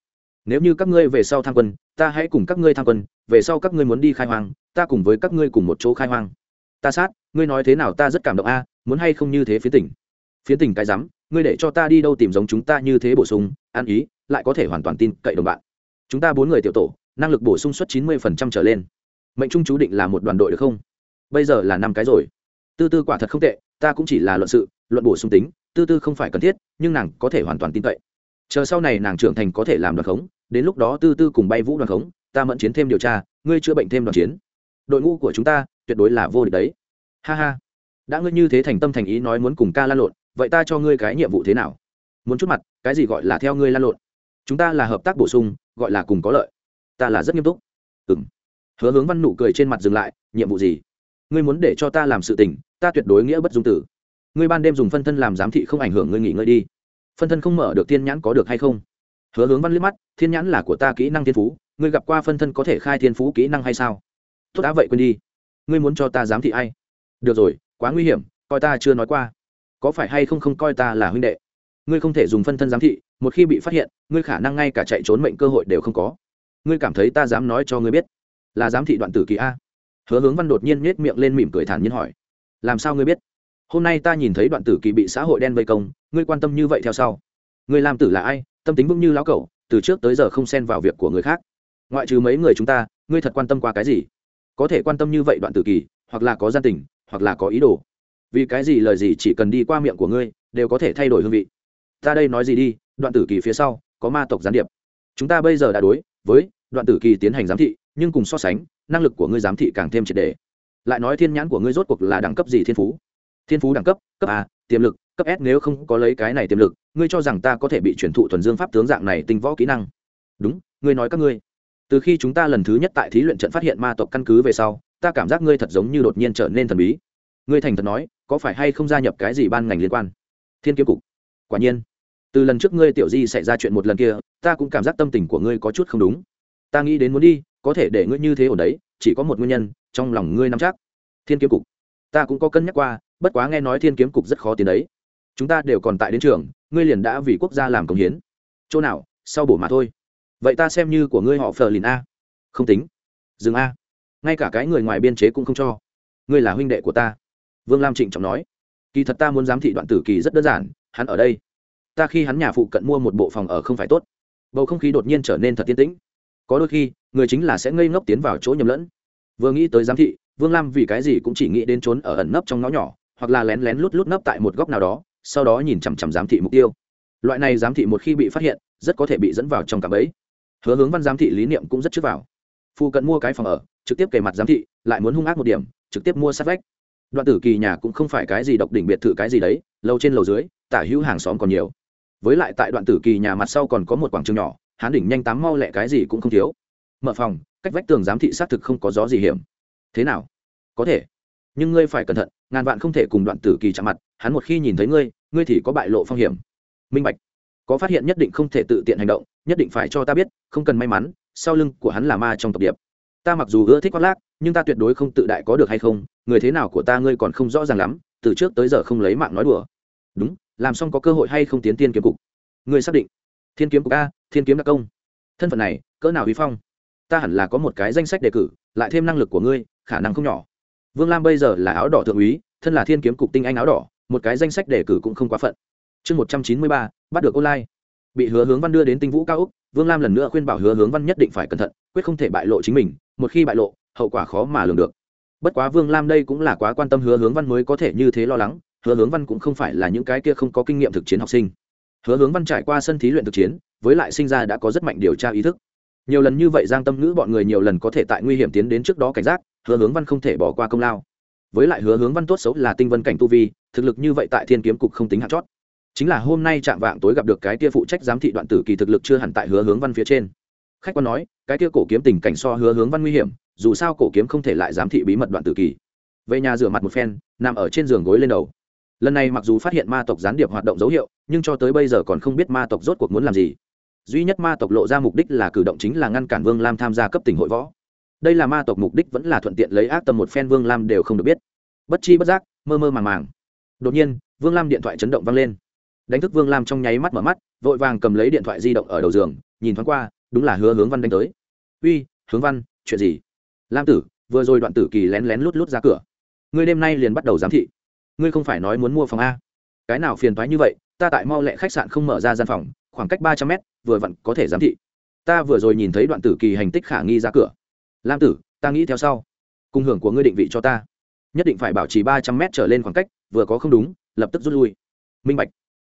nếu như các ngươi về sau tham quân, ta hãy cùng các ngươi tham quân, về sau các ngươi muốn đi khai hoang, ta cùng với các ngươi cùng một chỗ khai hoang. Ta sát, ngươi nói thế nào ta rất cảm động a à, muốn hay không như thế phía tỉnh. Phía tỉnh cái rắm, ngươi để cho ta đi đâu tìm giống chúng ta như thế bổ sung, ăn ý, lại có thể hoàn toàn tin cậy đồng bạn. Chúng ta bốn người tiểu tổ, năng lực bổ sung suất chín mươi phần trăm trở lên. Mệnh trung chú định là một đoàn đội được không? Bây giờ là năm cái rồi. Tư tư quả thật không tệ, ta cũng chỉ là luận sự, luận bổ sung tính, tư tư không phải cần thiết, nhưng nàng có thể hoàn toàn tin cậy. Chờ sau này nàng trưởng thành có thể làm đoàn khống đến lúc đó tư tư cùng bay vũ đoàn khống, ta mẫn chiến thêm điều tra, ngươi chữa bệnh thêm đoàn chiến. Đội ngũ của chúng ta tuyệt đối là vô địch đấy. Ha ha. Đã ngươi như thế thành tâm thành ý nói muốn cùng ca lan lộn, vậy ta cho ngươi cái nhiệm vụ thế nào? Muốn chút mặt, cái gì gọi là theo ngươi lan lộn? Chúng ta là hợp tác bổ sung, gọi là cùng có lợi. Ta là rất nghiêm túc. Ừng hứa hướng văn nụ cười trên mặt dừng lại, nhiệm vụ gì? Ngươi muốn để cho ta làm sự tình, ta tuyệt đối nghĩa bất dung tử. Ngươi ban đêm dùng phân thân làm giám thị không ảnh hưởng ngươi nghỉ ngơi đi. Phân thân không mở được tiên nhãn có được hay không? Hứa hướng văn liếc mắt, thiên nhãn là của ta kỹ năng thiên phú, ngươi gặp qua phân thân có thể khai thiên phú kỹ năng hay sao? Tốt đã vậy quên đi. Ngươi muốn cho ta giám thị ai? Được rồi, quá nguy hiểm, coi ta chưa nói qua. Có phải hay không không coi ta là huynh đệ? Ngươi không thể dùng phân thân giám thị, một khi bị phát hiện, ngươi khả năng ngay cả chạy trốn mệnh cơ hội đều không có. Ngươi cảm thấy ta dám nói cho ngươi biết là giám thị đoạn tử kỳ a? Hứa hướng văn đột nhiên nhét miệng lên mỉm cười thản nhiên hỏi. Làm sao ngươi biết? Hôm nay ta nhìn thấy đoạn tử kỳ bị xã hội đen vây công, ngươi quan tâm như vậy theo sau. Ngươi làm tử là ai? Tâm tính vững như lão cẩu, từ trước tới giờ không xen vào việc của người khác. Ngoại trừ mấy người chúng ta, ngươi thật quan tâm qua cái gì? Có thể quan tâm như vậy đoạn tử kỳ, hoặc là có gian tình, hoặc là có ý đồ. Vì cái gì lời gì chỉ cần đi qua miệng của ngươi, đều có thể thay đổi hương vị. Ta đây nói gì đi, đoạn tử kỳ phía sau, có ma tộc gián điệp. Chúng ta bây giờ đã đối với đoạn tử kỳ tiến hành giám thị, nhưng cùng so sánh, năng lực của ngươi giám thị càng thêm triệt đề. Lại nói thiên nhãn của ngươi rốt cuộc là đẳng cấp gì thiên phú? Thiên phú đẳng cấp cấp a, tiềm lực cấp s nếu không có lấy cái này tiềm lực, ngươi cho rằng ta có thể bị chuyển thụ thuần dương pháp tướng dạng này tinh võ kỹ năng. Đúng, ngươi nói các ngươi. Từ khi chúng ta lần thứ nhất tại thí luyện trận phát hiện ma tộc căn cứ về sau, ta cảm giác ngươi thật giống như đột nhiên trở nên thần bí. Ngươi thành thật nói, có phải hay không gia nhập cái gì ban ngành liên quan? Thiên kiếm cục. Quả nhiên. Từ lần trước ngươi tiểu di xảy ra chuyện một lần kia, ta cũng cảm giác tâm tình của ngươi có chút không đúng. Ta nghĩ đến muốn đi, có thể để ngươi như thế ổn đấy, chỉ có một nguyên nhân, trong lòng ngươi nắm chắc. Thiên kiếm cục. Ta cũng có cân nhắc qua, bất quá nghe nói thiên kiếm cục rất khó tiến đấy chúng ta đều còn tại đến trường, ngươi liền đã vì quốc gia làm công hiến. Chỗ nào, sau bổ mà thôi. Vậy ta xem như của ngươi họ phờ lìn a. Không tính. Dừng a. Ngay cả cái người ngoài biên chế cũng không cho. Ngươi là huynh đệ của ta. Vương lam trịnh trọng nói. Kỳ thật ta muốn giám thị đoạn tử kỳ rất đơn giản, hắn ở đây. Ta khi hắn nhà phụ cận mua một bộ phòng ở không phải tốt. Bầu không khí đột nhiên trở nên thật tiên tĩnh. Có đôi khi, người chính là sẽ ngây ngốc tiến vào chỗ nhầm lẫn. Vừa nghĩ tới giám thị, vương lam vì cái gì cũng chỉ nghĩ đến trốn ở ẩn nấp trong ngõ nhỏ, hoặc là lén lén lút lút nấp tại một góc nào đó sau đó nhìn chằm chằm giám thị mục tiêu. Loại này giám thị một khi bị phát hiện, rất có thể bị dẫn vào trong cạm bẫy. Hứa hướng văn giám thị lý niệm cũng rất trước vào. Phụ cận mua cái phòng ở, trực tiếp kề mặt giám thị, lại muốn hung ác một điểm, trực tiếp mua sát vách. Đoạn tử kỳ nhà cũng không phải cái gì độc đỉnh biệt thự cái gì đấy, lâu trên lầu dưới, tả hữu hàng xóm còn nhiều. Với lại tại đoạn tử kỳ nhà mặt sau còn có một quảng trường nhỏ, hán đỉnh nhanh tám mau lẹ cái gì cũng không thiếu. Mở phòng, cách vách tường giám thị xác thực không có gió gì hiểm. Thế nào? Có thể. Nhưng ngươi phải cẩn thận, ngàn vạn không thể cùng đoạn tử kỳ chạm mặt hắn một khi nhìn thấy ngươi ngươi thì có bại lộ phong hiểm. Minh bạch, có phát hiện nhất định không thể tự tiện hành động, nhất định phải cho ta biết, không cần may mắn, sau lưng của hắn là ma trong tập điệp. Ta mặc dù ưa thích khoác lác, nhưng ta tuyệt đối không tự đại có được hay không, người thế nào của ta ngươi còn không rõ ràng lắm, từ trước tới giờ không lấy mạng nói đùa. Đúng, làm xong có cơ hội hay không tiến tiên kiếm cục? Ngươi xác định. Thiên kiếm cục a, thiên kiếm đặc công. Thân phận này, cỡ nào huy phong? Ta hẳn là có một cái danh sách đề cử, lại thêm năng lực của ngươi, khả năng không nhỏ. Vương lam bây giờ là áo đỏ thượng úy, thân là thiên kiếm cục tinh anh áo đỏ một cái danh sách đề cử cũng không quá phận. Chương một trăm chín mươi ba, bắt được online. Bị hứa hướng văn đưa đến tinh vũ cao úc vương lam lần nữa khuyên bảo hứa hướng văn nhất định phải cẩn thận, quyết không thể bại lộ chính mình, một khi bại lộ, hậu quả khó mà lường được. Bất quá vương lam đây cũng là quá quan tâm hứa hướng văn mới có thể như thế lo lắng, hứa hướng văn cũng không phải là những cái kia không có kinh nghiệm thực chiến học sinh. Hứa hướng văn trải qua sân thí luyện thực chiến, với lại sinh ra đã có rất mạnh điều tra ý thức. Nhiều lần như vậy giang tâm ngữ bọn người nhiều lần có thể tại nguy hiểm tiến đến trước đó cảnh giác, hứa hướng văn không thể bỏ qua công lao với lại hứa hướng văn tốt xấu là tinh vân cảnh tu vi, thực lực như vậy tại thiên kiếm cục không tính hạt chót. Chính là hôm nay chạm vạng tối gặp được cái kia phụ trách giám thị đoạn tử kỳ thực lực chưa hẳn tại hứa hướng văn phía trên. Khách quan nói, cái kia cổ kiếm tình cảnh so hứa hướng văn nguy hiểm, dù sao cổ kiếm không thể lại giám thị bí mật đoạn tử kỳ. Về nhà rửa mặt một phen, nằm ở trên giường gối lên đầu. Lần này mặc dù phát hiện ma tộc gián điệp hoạt động dấu hiệu, nhưng cho tới bây giờ còn không biết ma tộc rốt cuộc muốn làm gì. Duy nhất ma tộc lộ ra mục đích là cử động chính là ngăn cản vương lam tham gia cấp tỉnh hội võ đây là ma tộc mục đích vẫn là thuận tiện lấy ác tâm một phen vương lam đều không được biết. Bất chi bất giác, mơ mơ màng màng. Đột nhiên, vương lam điện thoại chấn động vang lên. Đánh thức vương lam trong nháy mắt mở mắt, vội vàng cầm lấy điện thoại di động ở đầu giường, nhìn thoáng qua, đúng là hứa hướng văn đánh tới. Uy, hướng văn, chuyện gì? Lam tử, vừa rồi đoạn tử kỳ lén lén lút lút ra cửa. Ngươi đêm nay liền bắt đầu giám thị. Ngươi không phải nói muốn mua phòng a. Cái nào phiền thoái như vậy, ta tại mau lẹ khách sạn không mở ra gian phòng, khoảng cách ba trăm mét, vừa vặn có thể giám thị. Ta vừa rồi nhìn thấy đoạn tử kỳ hành tích khả nghi ra cửa lam tử, ta nghĩ theo sau. Cùng hưởng của ngươi định vị cho ta. Nhất định phải bảo trì ba trăm mét trở lên khoảng cách, vừa có không đúng, lập tức rút lui. Minh bạch.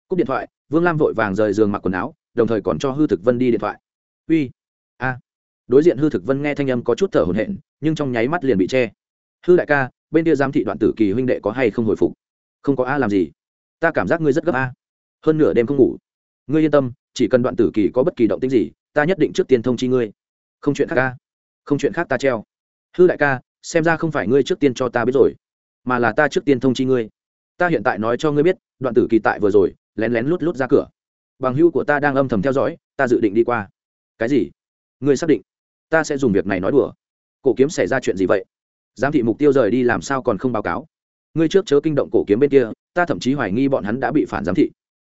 Cúp điện thoại, vương lam vội vàng rời giường mặc quần áo, đồng thời còn cho hư thực vân đi điện thoại. Uy. A. Đối diện hư thực vân nghe thanh âm có chút thở hổn hển, nhưng trong nháy mắt liền bị che. Hư đại ca, bên kia giám thị đoạn tử kỳ huynh đệ có hay không hồi phục? Không có a làm gì. Ta cảm giác ngươi rất gấp a. Hơn nửa đêm không ngủ. Ngươi yên tâm, chỉ cần đoạn tử kỳ có bất kỳ động tĩnh gì, ta nhất định trước tiên thông chi ngươi. Không chuyện khác ca không chuyện khác ta treo. Hư đại ca, xem ra không phải ngươi trước tiên cho ta biết rồi, mà là ta trước tiên thông chi ngươi. Ta hiện tại nói cho ngươi biết, đoạn tử kỳ tại vừa rồi, lén lén lút lút ra cửa. Bằng hưu của ta đang âm thầm theo dõi, ta dự định đi qua. Cái gì? Ngươi xác định? Ta sẽ dùng việc này nói đùa. Cổ kiếm xảy ra chuyện gì vậy? Giám thị mục tiêu rời đi làm sao còn không báo cáo? Ngươi trước chớ kinh động cổ kiếm bên kia, ta thậm chí hoài nghi bọn hắn đã bị phản giám thị.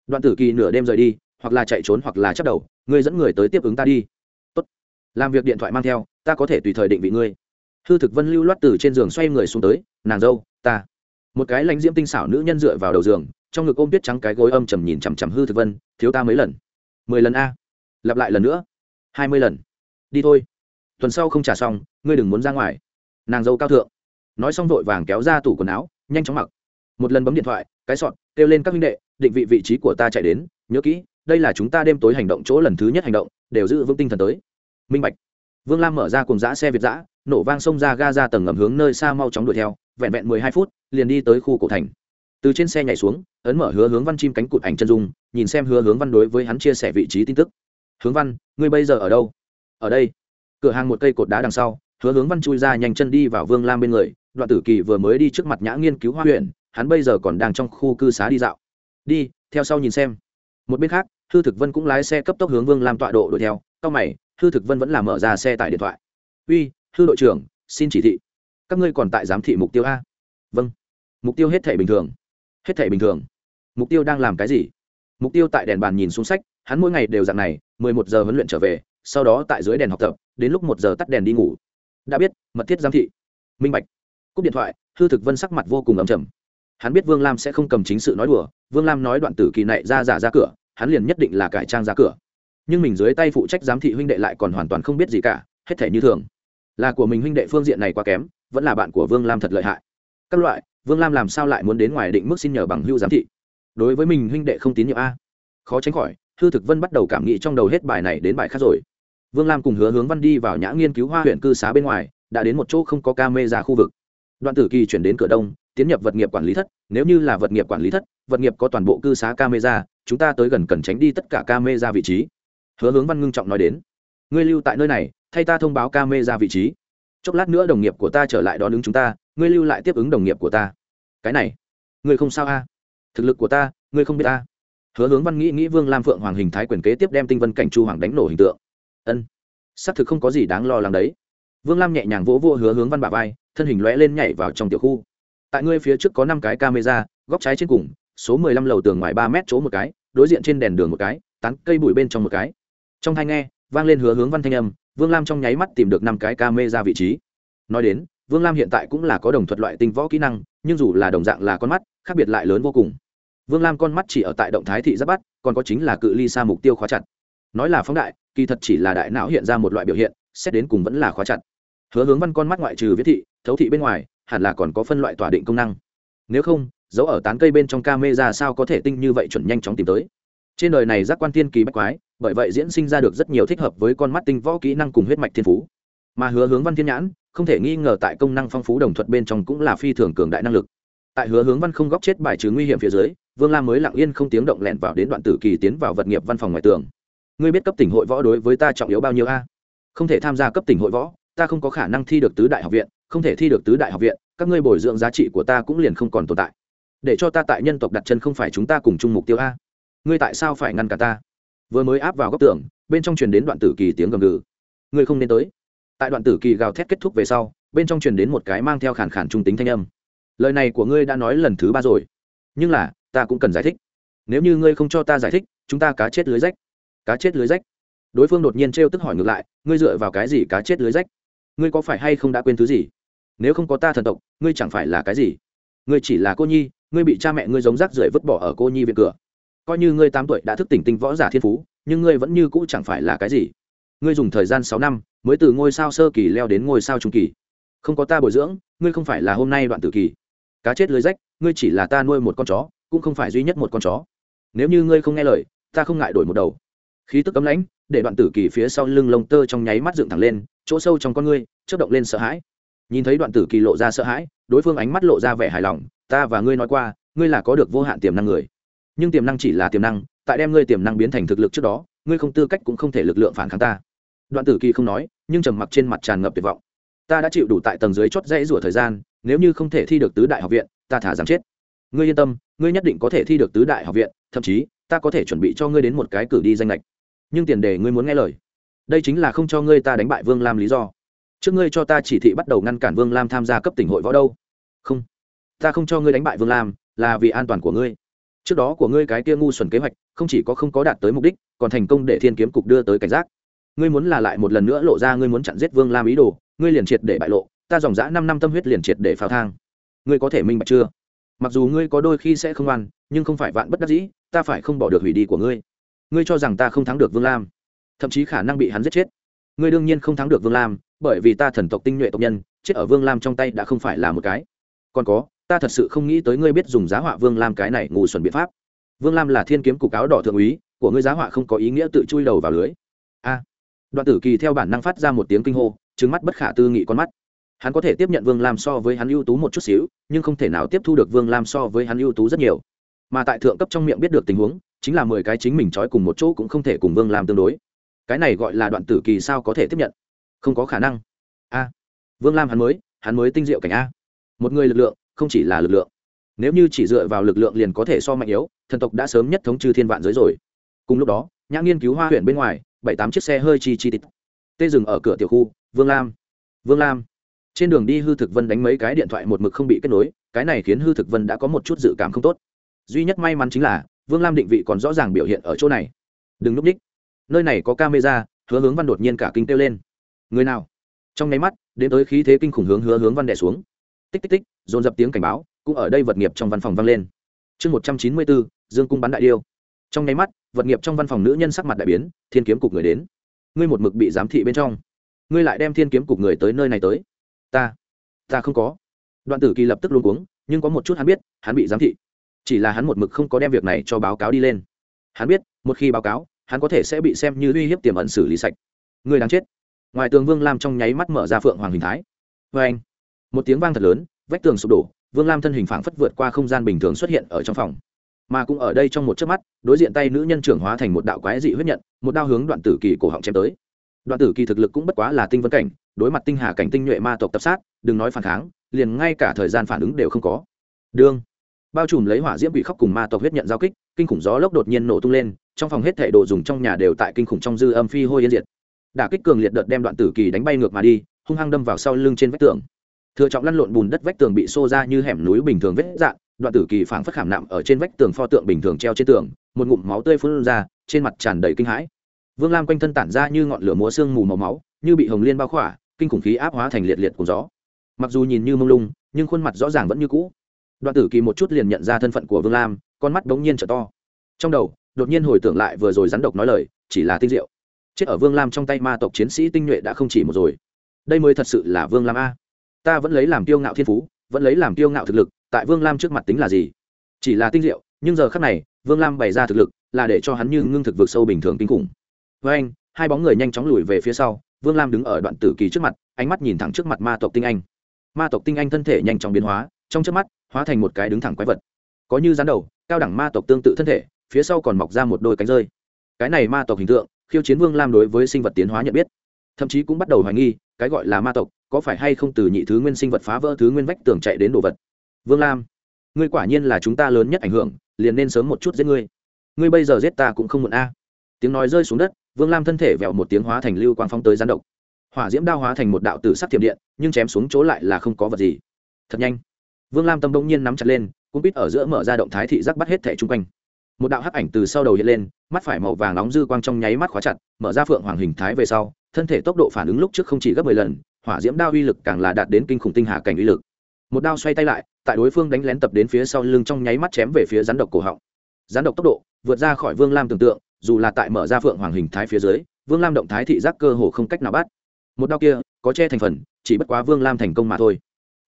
Đoạn tử kỳ nửa đêm rời đi, hoặc là chạy trốn hoặc là chấp đầu, ngươi dẫn người tới tiếp ứng ta đi làm việc điện thoại mang theo, ta có thể tùy thời định vị ngươi. Hư thực vân lưu loát từ trên giường xoay người xuống tới, nàng dâu, ta. Một cái lãnh diễm tinh xảo nữ nhân dựa vào đầu giường, trong ngực ôm biết trắng cái gối âm trầm nhìn chằm chằm hư thực vân, thiếu ta mấy lần? Mười lần a. Lặp lại lần nữa. Hai mươi lần. Đi thôi. Tuần sau không trả xong, ngươi đừng muốn ra ngoài. Nàng dâu cao thượng. Nói xong vội vàng kéo ra tủ quần áo, nhanh chóng mặc. Một lần bấm điện thoại, cái sọn kêu lên các huynh đệ, định vị vị trí của ta chạy đến, nhớ kỹ, đây là chúng ta đêm tối hành động chỗ lần thứ nhất hành động, đều giữ vững tinh thần tới minh bạch. Vương lam mở ra cùng giã xe việt giã nổ vang xông ra ga ra tầng ngầm hướng nơi xa mau chóng đuổi theo, vẹn vẹn mười hai phút, liền đi tới khu cổ thành. Từ trên xe nhảy xuống, ấn mở hứa hướng văn chim cánh cụt ảnh chân dung, nhìn xem hứa hướng văn đối với hắn chia sẻ vị trí tin tức. Hướng văn, ngươi bây giờ ở đâu? Ở đây. Cửa hàng một cây cột đá đằng sau, hứa hướng văn chui ra nhanh chân đi vào vương lam bên người, đoạn tử kỳ vừa mới đi trước mặt nhã nghiên cứu hoa huyện, hắn bây giờ còn đang trong khu cư xá đi dạo. Đi, theo sau nhìn xem. Một bên khác Thư thực vân cũng lái xe cấp tốc hướng vương lam tọa độ đuổi theo cao mày hư thực vân vẫn làm mở ra xe tải điện thoại. Uy, hư đội trưởng, xin chỉ thị. Các ngươi còn tại giám thị mục tiêu a. Vâng. Mục tiêu hết thể bình thường. Hết thể bình thường. Mục tiêu đang làm cái gì? Mục tiêu tại đèn bàn nhìn xuống sách, hắn mỗi ngày đều dạng này, mười một giờ huấn luyện trở về, sau đó tại dưới đèn học tập, đến lúc một giờ tắt đèn đi ngủ. Đã biết, mật thiết giám thị. Minh bạch. Cúp điện thoại, hư thực vân sắc mặt vô cùng ấm trầm. Hắn biết vương lam sẽ không cầm chính sự nói đùa, vương lam nói đoạn tử kỳ này ra giả ra cửa, hắn liền nhất định là cải trang ra cửa nhưng mình dưới tay phụ trách giám thị huynh đệ lại còn hoàn toàn không biết gì cả, hết thể như thường. Là của mình huynh đệ phương diện này quá kém, vẫn là bạn của vương lam thật lợi hại. Các loại, vương lam làm sao lại muốn đến ngoài định mức xin nhờ bằng hưu giám thị? Đối với mình huynh đệ không tín nhiệm a. Khó tránh khỏi, hư thực vân bắt đầu cảm nghĩ trong đầu hết bài này đến bài khác rồi. Vương lam cùng hứa hướng văn đi vào nhã nghiên cứu hoa huyện cư xá bên ngoài, đã đến một chỗ không có ca mê ra khu vực. Đoạn tử kỳ chuyển đến cửa đông, tiến nhập vật nghiệp quản lý thất, nếu như là vật nghiệp quản lý thất, vật nghiệp có toàn bộ cư xá camera chúng ta tới gần cần tránh đi tất cả camera vị trí hứa hướng văn ngưng trọng nói đến. Ngươi lưu tại nơi này, thay ta thông báo camera vị trí. Chốc lát nữa đồng nghiệp của ta trở lại đón ứng chúng ta, ngươi lưu lại tiếp ứng đồng nghiệp của ta. Cái này, ngươi không sao a thực lực của ta, ngươi không biết ta hứa hướng văn nghĩ nghĩ vương lam phượng hoàng hình thái quyền kế tiếp đem tinh vân cảnh chu hoàng đánh nổ hình tượng. Ân, xác thực không có gì đáng lo lắng đấy. Vương lam nhẹ nhàng vỗ vô hứa hướng văn bà vai, thân hình lõe lên nhảy vào trong tiểu khu. Tại ngươi phía trước có năm cái camera, góc trái trên cùng, số mười lăm lầu tường ngoài ba mét chỗ một cái, đối diện trên đèn đường một cái, tán cây bụi bên trong một cái trong thai nghe, vang lên hứa hướng văn thanh âm, vương lam trong nháy mắt tìm được năm cái camera vị trí. Nói đến, vương lam hiện tại cũng là có đồng thuật loại tinh võ kỹ năng, nhưng dù là đồng dạng là con mắt, khác biệt lại lớn vô cùng. Vương lam con mắt chỉ ở tại động thái thị giáp bắt, còn có chính là cự ly xa mục tiêu khóa chặt. Nói là phóng đại, kỳ thật chỉ là đại não hiện ra một loại biểu hiện, xét đến cùng vẫn là khóa chặt. Hứa hướng văn con mắt ngoại trừ viết thị, thấu thị bên ngoài, hẳn là còn có phân loại tỏa định công năng. Nếu không, dấu ở tán cây bên trong camera sao có thể tinh như vậy chuẩn nhanh chóng tìm tới. Trên đời này giác quan tiên kỳ bách quái bởi vậy diễn sinh ra được rất nhiều thích hợp với con mắt tinh võ kỹ năng cùng huyết mạch thiên phú. Mà hứa hướng văn thiên nhãn, không thể nghi ngờ tại công năng phong phú đồng thuận bên trong cũng là phi thường cường đại năng lực. Tại hứa hướng văn không góc chết bài trừ nguy hiểm phía dưới, vương lam mới lặng yên không tiếng động lẹn vào đến đoạn tử kỳ tiến vào vật nghiệp văn phòng ngoài tường. Ngươi biết cấp tỉnh hội võ đối với ta trọng yếu bao nhiêu a? Không thể tham gia cấp tỉnh hội võ, ta không có khả năng thi được tứ đại học viện, không thể thi được tứ đại học viện, các ngươi bồi dưỡng giá trị của ta cũng liền không còn tồn tại. Để cho ta tại nhân tộc đặt chân không phải chúng ta cùng chung mục tiêu a. Ngươi tại sao phải ngăn cả ta? Vừa mới áp vào góc tường, bên trong truyền đến đoạn tử kỳ tiếng gầm gừ. Ngươi không nên tới. Tại đoạn tử kỳ gào thét kết thúc về sau, bên trong truyền đến một cái mang theo khản khản trung tính thanh âm. Lời này của ngươi đã nói lần thứ ba rồi. Nhưng là, ta cũng cần giải thích. Nếu như ngươi không cho ta giải thích, chúng ta cá chết lưới rách. Cá chết lưới rách. Đối phương đột nhiên trêu tức hỏi ngược lại, ngươi dựa vào cái gì cá chết lưới rách? Ngươi có phải hay không đã quên thứ gì? Nếu không có ta thần tộc, ngươi chẳng phải là cái gì? Ngươi chỉ là cô nhi, ngươi bị cha mẹ ngươi giống rác rưởi vứt bỏ ở cô nhi viện cửa coi như ngươi tám tuổi đã thức tỉnh tinh võ giả thiên phú, nhưng ngươi vẫn như cũ chẳng phải là cái gì. Ngươi dùng thời gian sáu năm, mới từ ngôi sao sơ kỳ leo đến ngôi sao trung kỳ. Không có ta bồi dưỡng, ngươi không phải là hôm nay đoạn tử kỳ. Cá chết lưới rách, ngươi chỉ là ta nuôi một con chó, cũng không phải duy nhất một con chó. Nếu như ngươi không nghe lời, ta không ngại đổi một đầu. Khí tức cấm lãnh, để đoạn tử kỳ phía sau lưng lông tơ trong nháy mắt dựng thẳng lên, chỗ sâu trong con ngươi, chớp động lên sợ hãi. Nhìn thấy đoạn tử kỳ lộ ra sợ hãi, đối phương ánh mắt lộ ra vẻ hài lòng, ta và ngươi nói qua, ngươi là có được vô hạn tiềm năng người nhưng tiềm năng chỉ là tiềm năng, tại đem ngươi tiềm năng biến thành thực lực trước đó, ngươi không tư cách cũng không thể lực lượng phản kháng ta. Đoạn tử kỳ không nói, nhưng trầm mặc trên mặt tràn ngập tuyệt vọng. Ta đã chịu đủ tại tầng dưới chót dãy rủa thời gian, nếu như không thể thi được tứ đại học viện, ta thả giảm chết. Ngươi yên tâm, ngươi nhất định có thể thi được tứ đại học viện, thậm chí, ta có thể chuẩn bị cho ngươi đến một cái cử đi danh lệch. Nhưng tiền đề ngươi muốn nghe lời. Đây chính là không cho ngươi ta đánh bại vương lam lý do. Trước ngươi cho ta chỉ thị bắt đầu ngăn cản vương lam tham gia cấp tỉnh hội võ đâu. Không, ta không cho ngươi đánh bại vương lam, là vì an toàn của ngươi trước đó của ngươi cái kia ngu xuẩn kế hoạch, không chỉ có không có đạt tới mục đích, còn thành công để thiên kiếm cục đưa tới cảnh giác. Ngươi muốn là lại một lần nữa lộ ra ngươi muốn chặn giết vương lam ý đồ, ngươi liền triệt để bại lộ, ta dòng dã năm năm tâm huyết liền triệt để pháo thang. Ngươi có thể minh bạch chưa? Mặc dù ngươi có đôi khi sẽ không ăn nhưng không phải vạn bất đắc dĩ, ta phải không bỏ được hủy đi của ngươi. Ngươi cho rằng ta không thắng được vương lam, thậm chí khả năng bị hắn giết chết. Ngươi đương nhiên không thắng được vương lam, bởi vì ta thần tộc tinh nhuệ tộc nhân, chết ở vương lam trong tay đã không phải là một cái. Còn có ta thật sự không nghĩ tới ngươi biết dùng giá họa vương lam cái này ngủ xuẩn biện pháp. Vương lam là thiên kiếm cục áo đỏ thượng úy, của ngươi giá họa không có ý nghĩa tự chui đầu vào lưới. A. Đoạn tử kỳ theo bản năng phát ra một tiếng kinh hô trứng mắt bất khả tư nghị con mắt. Hắn có thể tiếp nhận vương lam so với hắn ưu tú một chút xíu, nhưng không thể nào tiếp thu được vương lam so với hắn ưu tú rất nhiều. Mà tại thượng cấp trong miệng biết được tình huống, chính là mười cái chính mình trói cùng một chỗ cũng không thể cùng vương lam tương đối. Cái này gọi là đoạn tử kỳ sao có thể tiếp nhận? Không có khả năng. A. Vương lam hắn mới hắn mới tinh diệu cảnh a. Một người lực lượng không chỉ là lực lượng. Nếu như chỉ dựa vào lực lượng liền có thể so mạnh yếu, thần tộc đã sớm nhất thống trừ thiên vạn giới rồi. Cùng lúc đó, nhã nghiên cứu hoa huyện bên ngoài, bảy tám chiếc xe hơi chi chi tít tê dừng ở cửa tiểu khu, vương lam. Vương lam. Trên đường đi hư thực vân đánh mấy cái điện thoại một mực không bị kết nối, cái này khiến hư thực vân đã có một chút dự cảm không tốt. Duy nhất may mắn chính là, vương lam định vị còn rõ ràng biểu hiện ở chỗ này. Đừng núp ních nơi này có camera, hứa hướng văn đột nhiên cả kinh kêu lên. Người nào? Trong nháy mắt, đến tới khí thế kinh khủng hướng hứa hướng văn đẻ xuống. Tích tích tích dồn dập tiếng cảnh báo, cũng ở đây vật nghiệp trong văn phòng vang lên. Chương một trăm chín mươi bốn, dương cung bắn đại điêu. Trong nháy mắt, vật nghiệp trong văn phòng nữ nhân sắc mặt đại biến, thiên kiếm cục người đến. Ngươi một mực bị giám thị bên trong. Ngươi lại đem thiên kiếm cục người tới nơi này tới. Ta ta không có. Đoạn tử kỳ lập tức luôn cuống, nhưng có một chút hắn biết, hắn bị giám thị. Chỉ là hắn một mực không có đem việc này cho báo cáo đi lên. Hắn biết, một khi báo cáo, hắn có thể sẽ bị xem như uy hiếp tiềm ẩn xử lý sạch. Người đáng chết. Ngoài tường vương lam trong nháy mắt mở ra phượng hoàng hình thái. Vê anh một tiếng vang thật lớn vách tường sụp đổ, vương lam thân hình phảng phất vượt qua không gian bình thường xuất hiện ở trong phòng. Mà cũng ở đây trong một chớp mắt, đối diện tay nữ nhân trưởng hóa thành một đạo quái dị huyết nhận, một đao hướng đoạn tử kỳ cổ họng chém tới. Đoạn tử kỳ thực lực cũng bất quá là tinh vấn cảnh, đối mặt tinh hà cảnh tinh nhuệ ma tộc tập sát, đừng nói phản kháng, liền ngay cả thời gian phản ứng đều không có. Đương, bao trùm lấy hỏa diễm bị khóc cùng ma tộc huyết nhận giao kích, kinh khủng gió lốc đột nhiên nổ tung lên, trong phòng hết thể đồ dùng trong nhà đều tại kinh khủng trong dư âm phi hôi yên diệt. Đả kích cường liệt đợt đem đoạn tử kỳ đánh bay ngược mà đi, hung hăng đâm vào sau lưng trên vách tường thừa trọng lăn lộn bùn đất vách tường bị xô ra như hẻm núi bình thường vết dạn, đoạn tử kỳ phảng phất khảm nạm ở trên vách tường pho tượng bình thường treo trên tường, một ngụm máu tươi phun ra, trên mặt tràn đầy kinh hãi. Vương lam quanh thân tản ra như ngọn lửa múa xương mù màu máu, như bị hồng liên bao khỏa, kinh khủng khí áp hóa thành liệt liệt cùng gió. Mặc dù nhìn như mông lung, nhưng khuôn mặt rõ ràng vẫn như cũ. Đoạn tử kỳ một chút liền nhận ra thân phận của vương lam, con mắt đống nhiên trở to. Trong đầu, đột nhiên hồi tưởng lại vừa rồi rắn độc nói lời, chỉ là tinh diệu. Chết ở vương lam trong tay ma tộc chiến sĩ tinh nhuệ đã không chỉ một rồi. Đây mới thật sự là vương lam a ta vẫn lấy làm tiêu ngạo thiên phú, vẫn lấy làm tiêu ngạo thực lực, tại vương lam trước mặt tính là gì? Chỉ là tinh diệu, nhưng giờ khắc này, vương lam bày ra thực lực, là để cho hắn như ngưng thực vực sâu bình thường kinh khủng. Với anh, hai bóng người nhanh chóng lùi về phía sau, vương lam đứng ở đoạn tử kỳ trước mặt, ánh mắt nhìn thẳng trước mặt ma tộc tinh anh. Ma tộc tinh anh thân thể nhanh chóng biến hóa, trong trước mắt, hóa thành một cái đứng thẳng quái vật. Có như rắn đầu, cao đẳng ma tộc tương tự thân thể, phía sau còn mọc ra một đôi cánh rơi. Cái này ma tộc hình tượng, khiêu chiến vương lam đối với sinh vật tiến hóa nhận biết thậm chí cũng bắt đầu hoài nghi, cái gọi là ma tộc, có phải hay không từ nhị thứ nguyên sinh vật phá vỡ thứ nguyên vách tường chạy đến đồ vật? Vương lam, ngươi quả nhiên là chúng ta lớn nhất ảnh hưởng, liền nên sớm một chút giết ngươi. Ngươi bây giờ giết ta cũng không muộn a. À. Tiếng nói rơi xuống đất, vương lam thân thể vẹo một tiếng hóa thành lưu quang phong tới gián độc. Hỏa diễm đao hóa thành một đạo tử sắc thiểm điện, nhưng chém xuống chỗ lại là không có vật gì. Thật nhanh. Vương lam tâm đông nhiên nắm chặt lên cũng biết ở giữa mở ra động thái thị giác bắt hết thẻ chung quanh một đạo hắc ảnh từ sau đầu hiện lên, mắt phải màu vàng nóng dư quang trong nháy mắt khóa chặt, mở ra phượng hoàng hình thái về sau, thân thể tốc độ phản ứng lúc trước không chỉ gấp mười lần, hỏa diễm đao uy lực càng là đạt đến kinh khủng tinh hạ cảnh uy lực. Một đao xoay tay lại, tại đối phương đánh lén tập đến phía sau lưng trong nháy mắt chém về phía rắn độc cổ họng. Rắn độc tốc độ, vượt ra khỏi vương lam tưởng tượng, dù là tại mở ra phượng hoàng hình thái phía dưới, vương lam động thái thị giác cơ hồ không cách nào bắt. Một đao kia, có che thành phần, chỉ bất quá vương lam thành công mà thôi.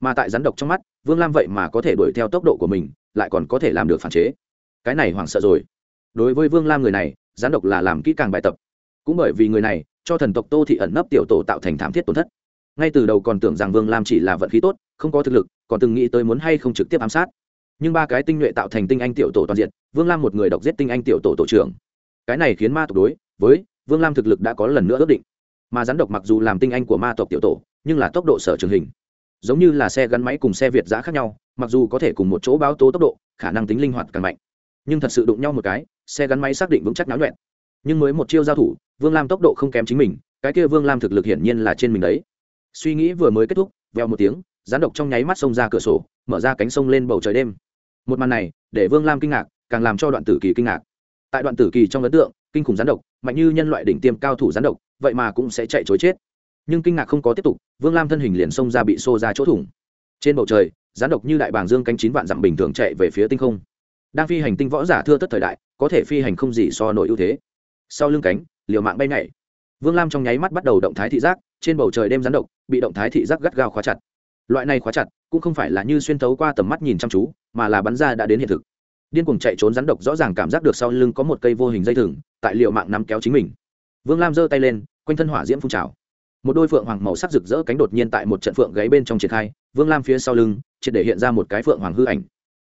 Mà tại rắn độc trong mắt, vương lam vậy mà có thể đuổi theo tốc độ của mình, lại còn có thể làm được phản chế cái này hoảng sợ rồi. Đối với vương lam người này rắn độc là làm kỹ càng bài tập. Cũng bởi vì người này, cho thần tộc tô thị ẩn nấp tiểu tổ tạo thành thảm thiết tổn thất. Ngay từ đầu còn tưởng rằng vương lam chỉ là vận khí tốt, không có thực lực, còn từng nghĩ tới muốn hay không trực tiếp ám sát. Nhưng ba cái tinh nhuệ tạo thành tinh anh tiểu tổ toàn diện, vương lam một người độc giết tinh anh tiểu tổ tổ trưởng. Cái này khiến ma tộc đối với vương lam thực lực đã có lần nữa ước định. Mà rắn độc mặc dù làm tinh anh của ma tộc tiểu tổ, nhưng là tốc độ sở trường hình. Giống như là xe gắn máy cùng xe việt giã khác nhau, mặc dù có thể cùng một chỗ báo tố tốc độ, khả năng tính linh hoạt càng mạnh nhưng thật sự đụng nhau một cái, xe gắn máy xác định vững chắc náo nhuẹn. Nhưng mới một chiêu giao thủ, vương lam tốc độ không kém chính mình, cái kia vương lam thực lực hiển nhiên là trên mình đấy. Suy nghĩ vừa mới kết thúc veo một tiếng rán độc trong nháy mắt xông ra cửa sổ, mở ra cánh sông lên bầu trời đêm. Một màn này, để vương lam kinh ngạc, càng làm cho đoạn tử kỳ kinh ngạc. Tại đoạn tử kỳ trong ấn tượng, kinh khủng rán độc, mạnh như nhân loại đỉnh tiêm cao thủ rán độc, vậy mà cũng sẽ chạy chối chết. Nhưng kinh ngạc không có tiếp tục, vương lam thân hình liền xông ra bị xô ra chỗ thủng. Trên bầu trời rán độc như đại bàng dương cánh chín vạn dặm bình thường chạy về phía tinh không đang phi hành tinh võ giả thưa tất thời đại, có thể phi hành không gì so nổi ưu thế. Sau lưng cánh, liều mạng bay nhảy. Vương lam trong nháy mắt bắt đầu động thái thị giác, trên bầu trời đêm rắn độc, bị động thái thị giác gắt gao khóa chặt. Loại này khóa chặt, cũng không phải là như xuyên thấu qua tầm mắt nhìn chăm chú, mà là bắn ra đã đến hiện thực. Điên cuồng chạy trốn rắn độc rõ ràng cảm giác được sau lưng có một cây vô hình dây thừng, tại liệu mạng nắm kéo chính mình. Vương lam giơ tay lên, quanh thân hỏa diễm phun trào. Một đôi phượng hoàng màu sắc rực rỡ cánh đột nhiên tại một trận phượng gáy bên trong triển khai, vương lam phía sau lưng, triệt để hiện ra một cái phượng hoàng hư ảnh.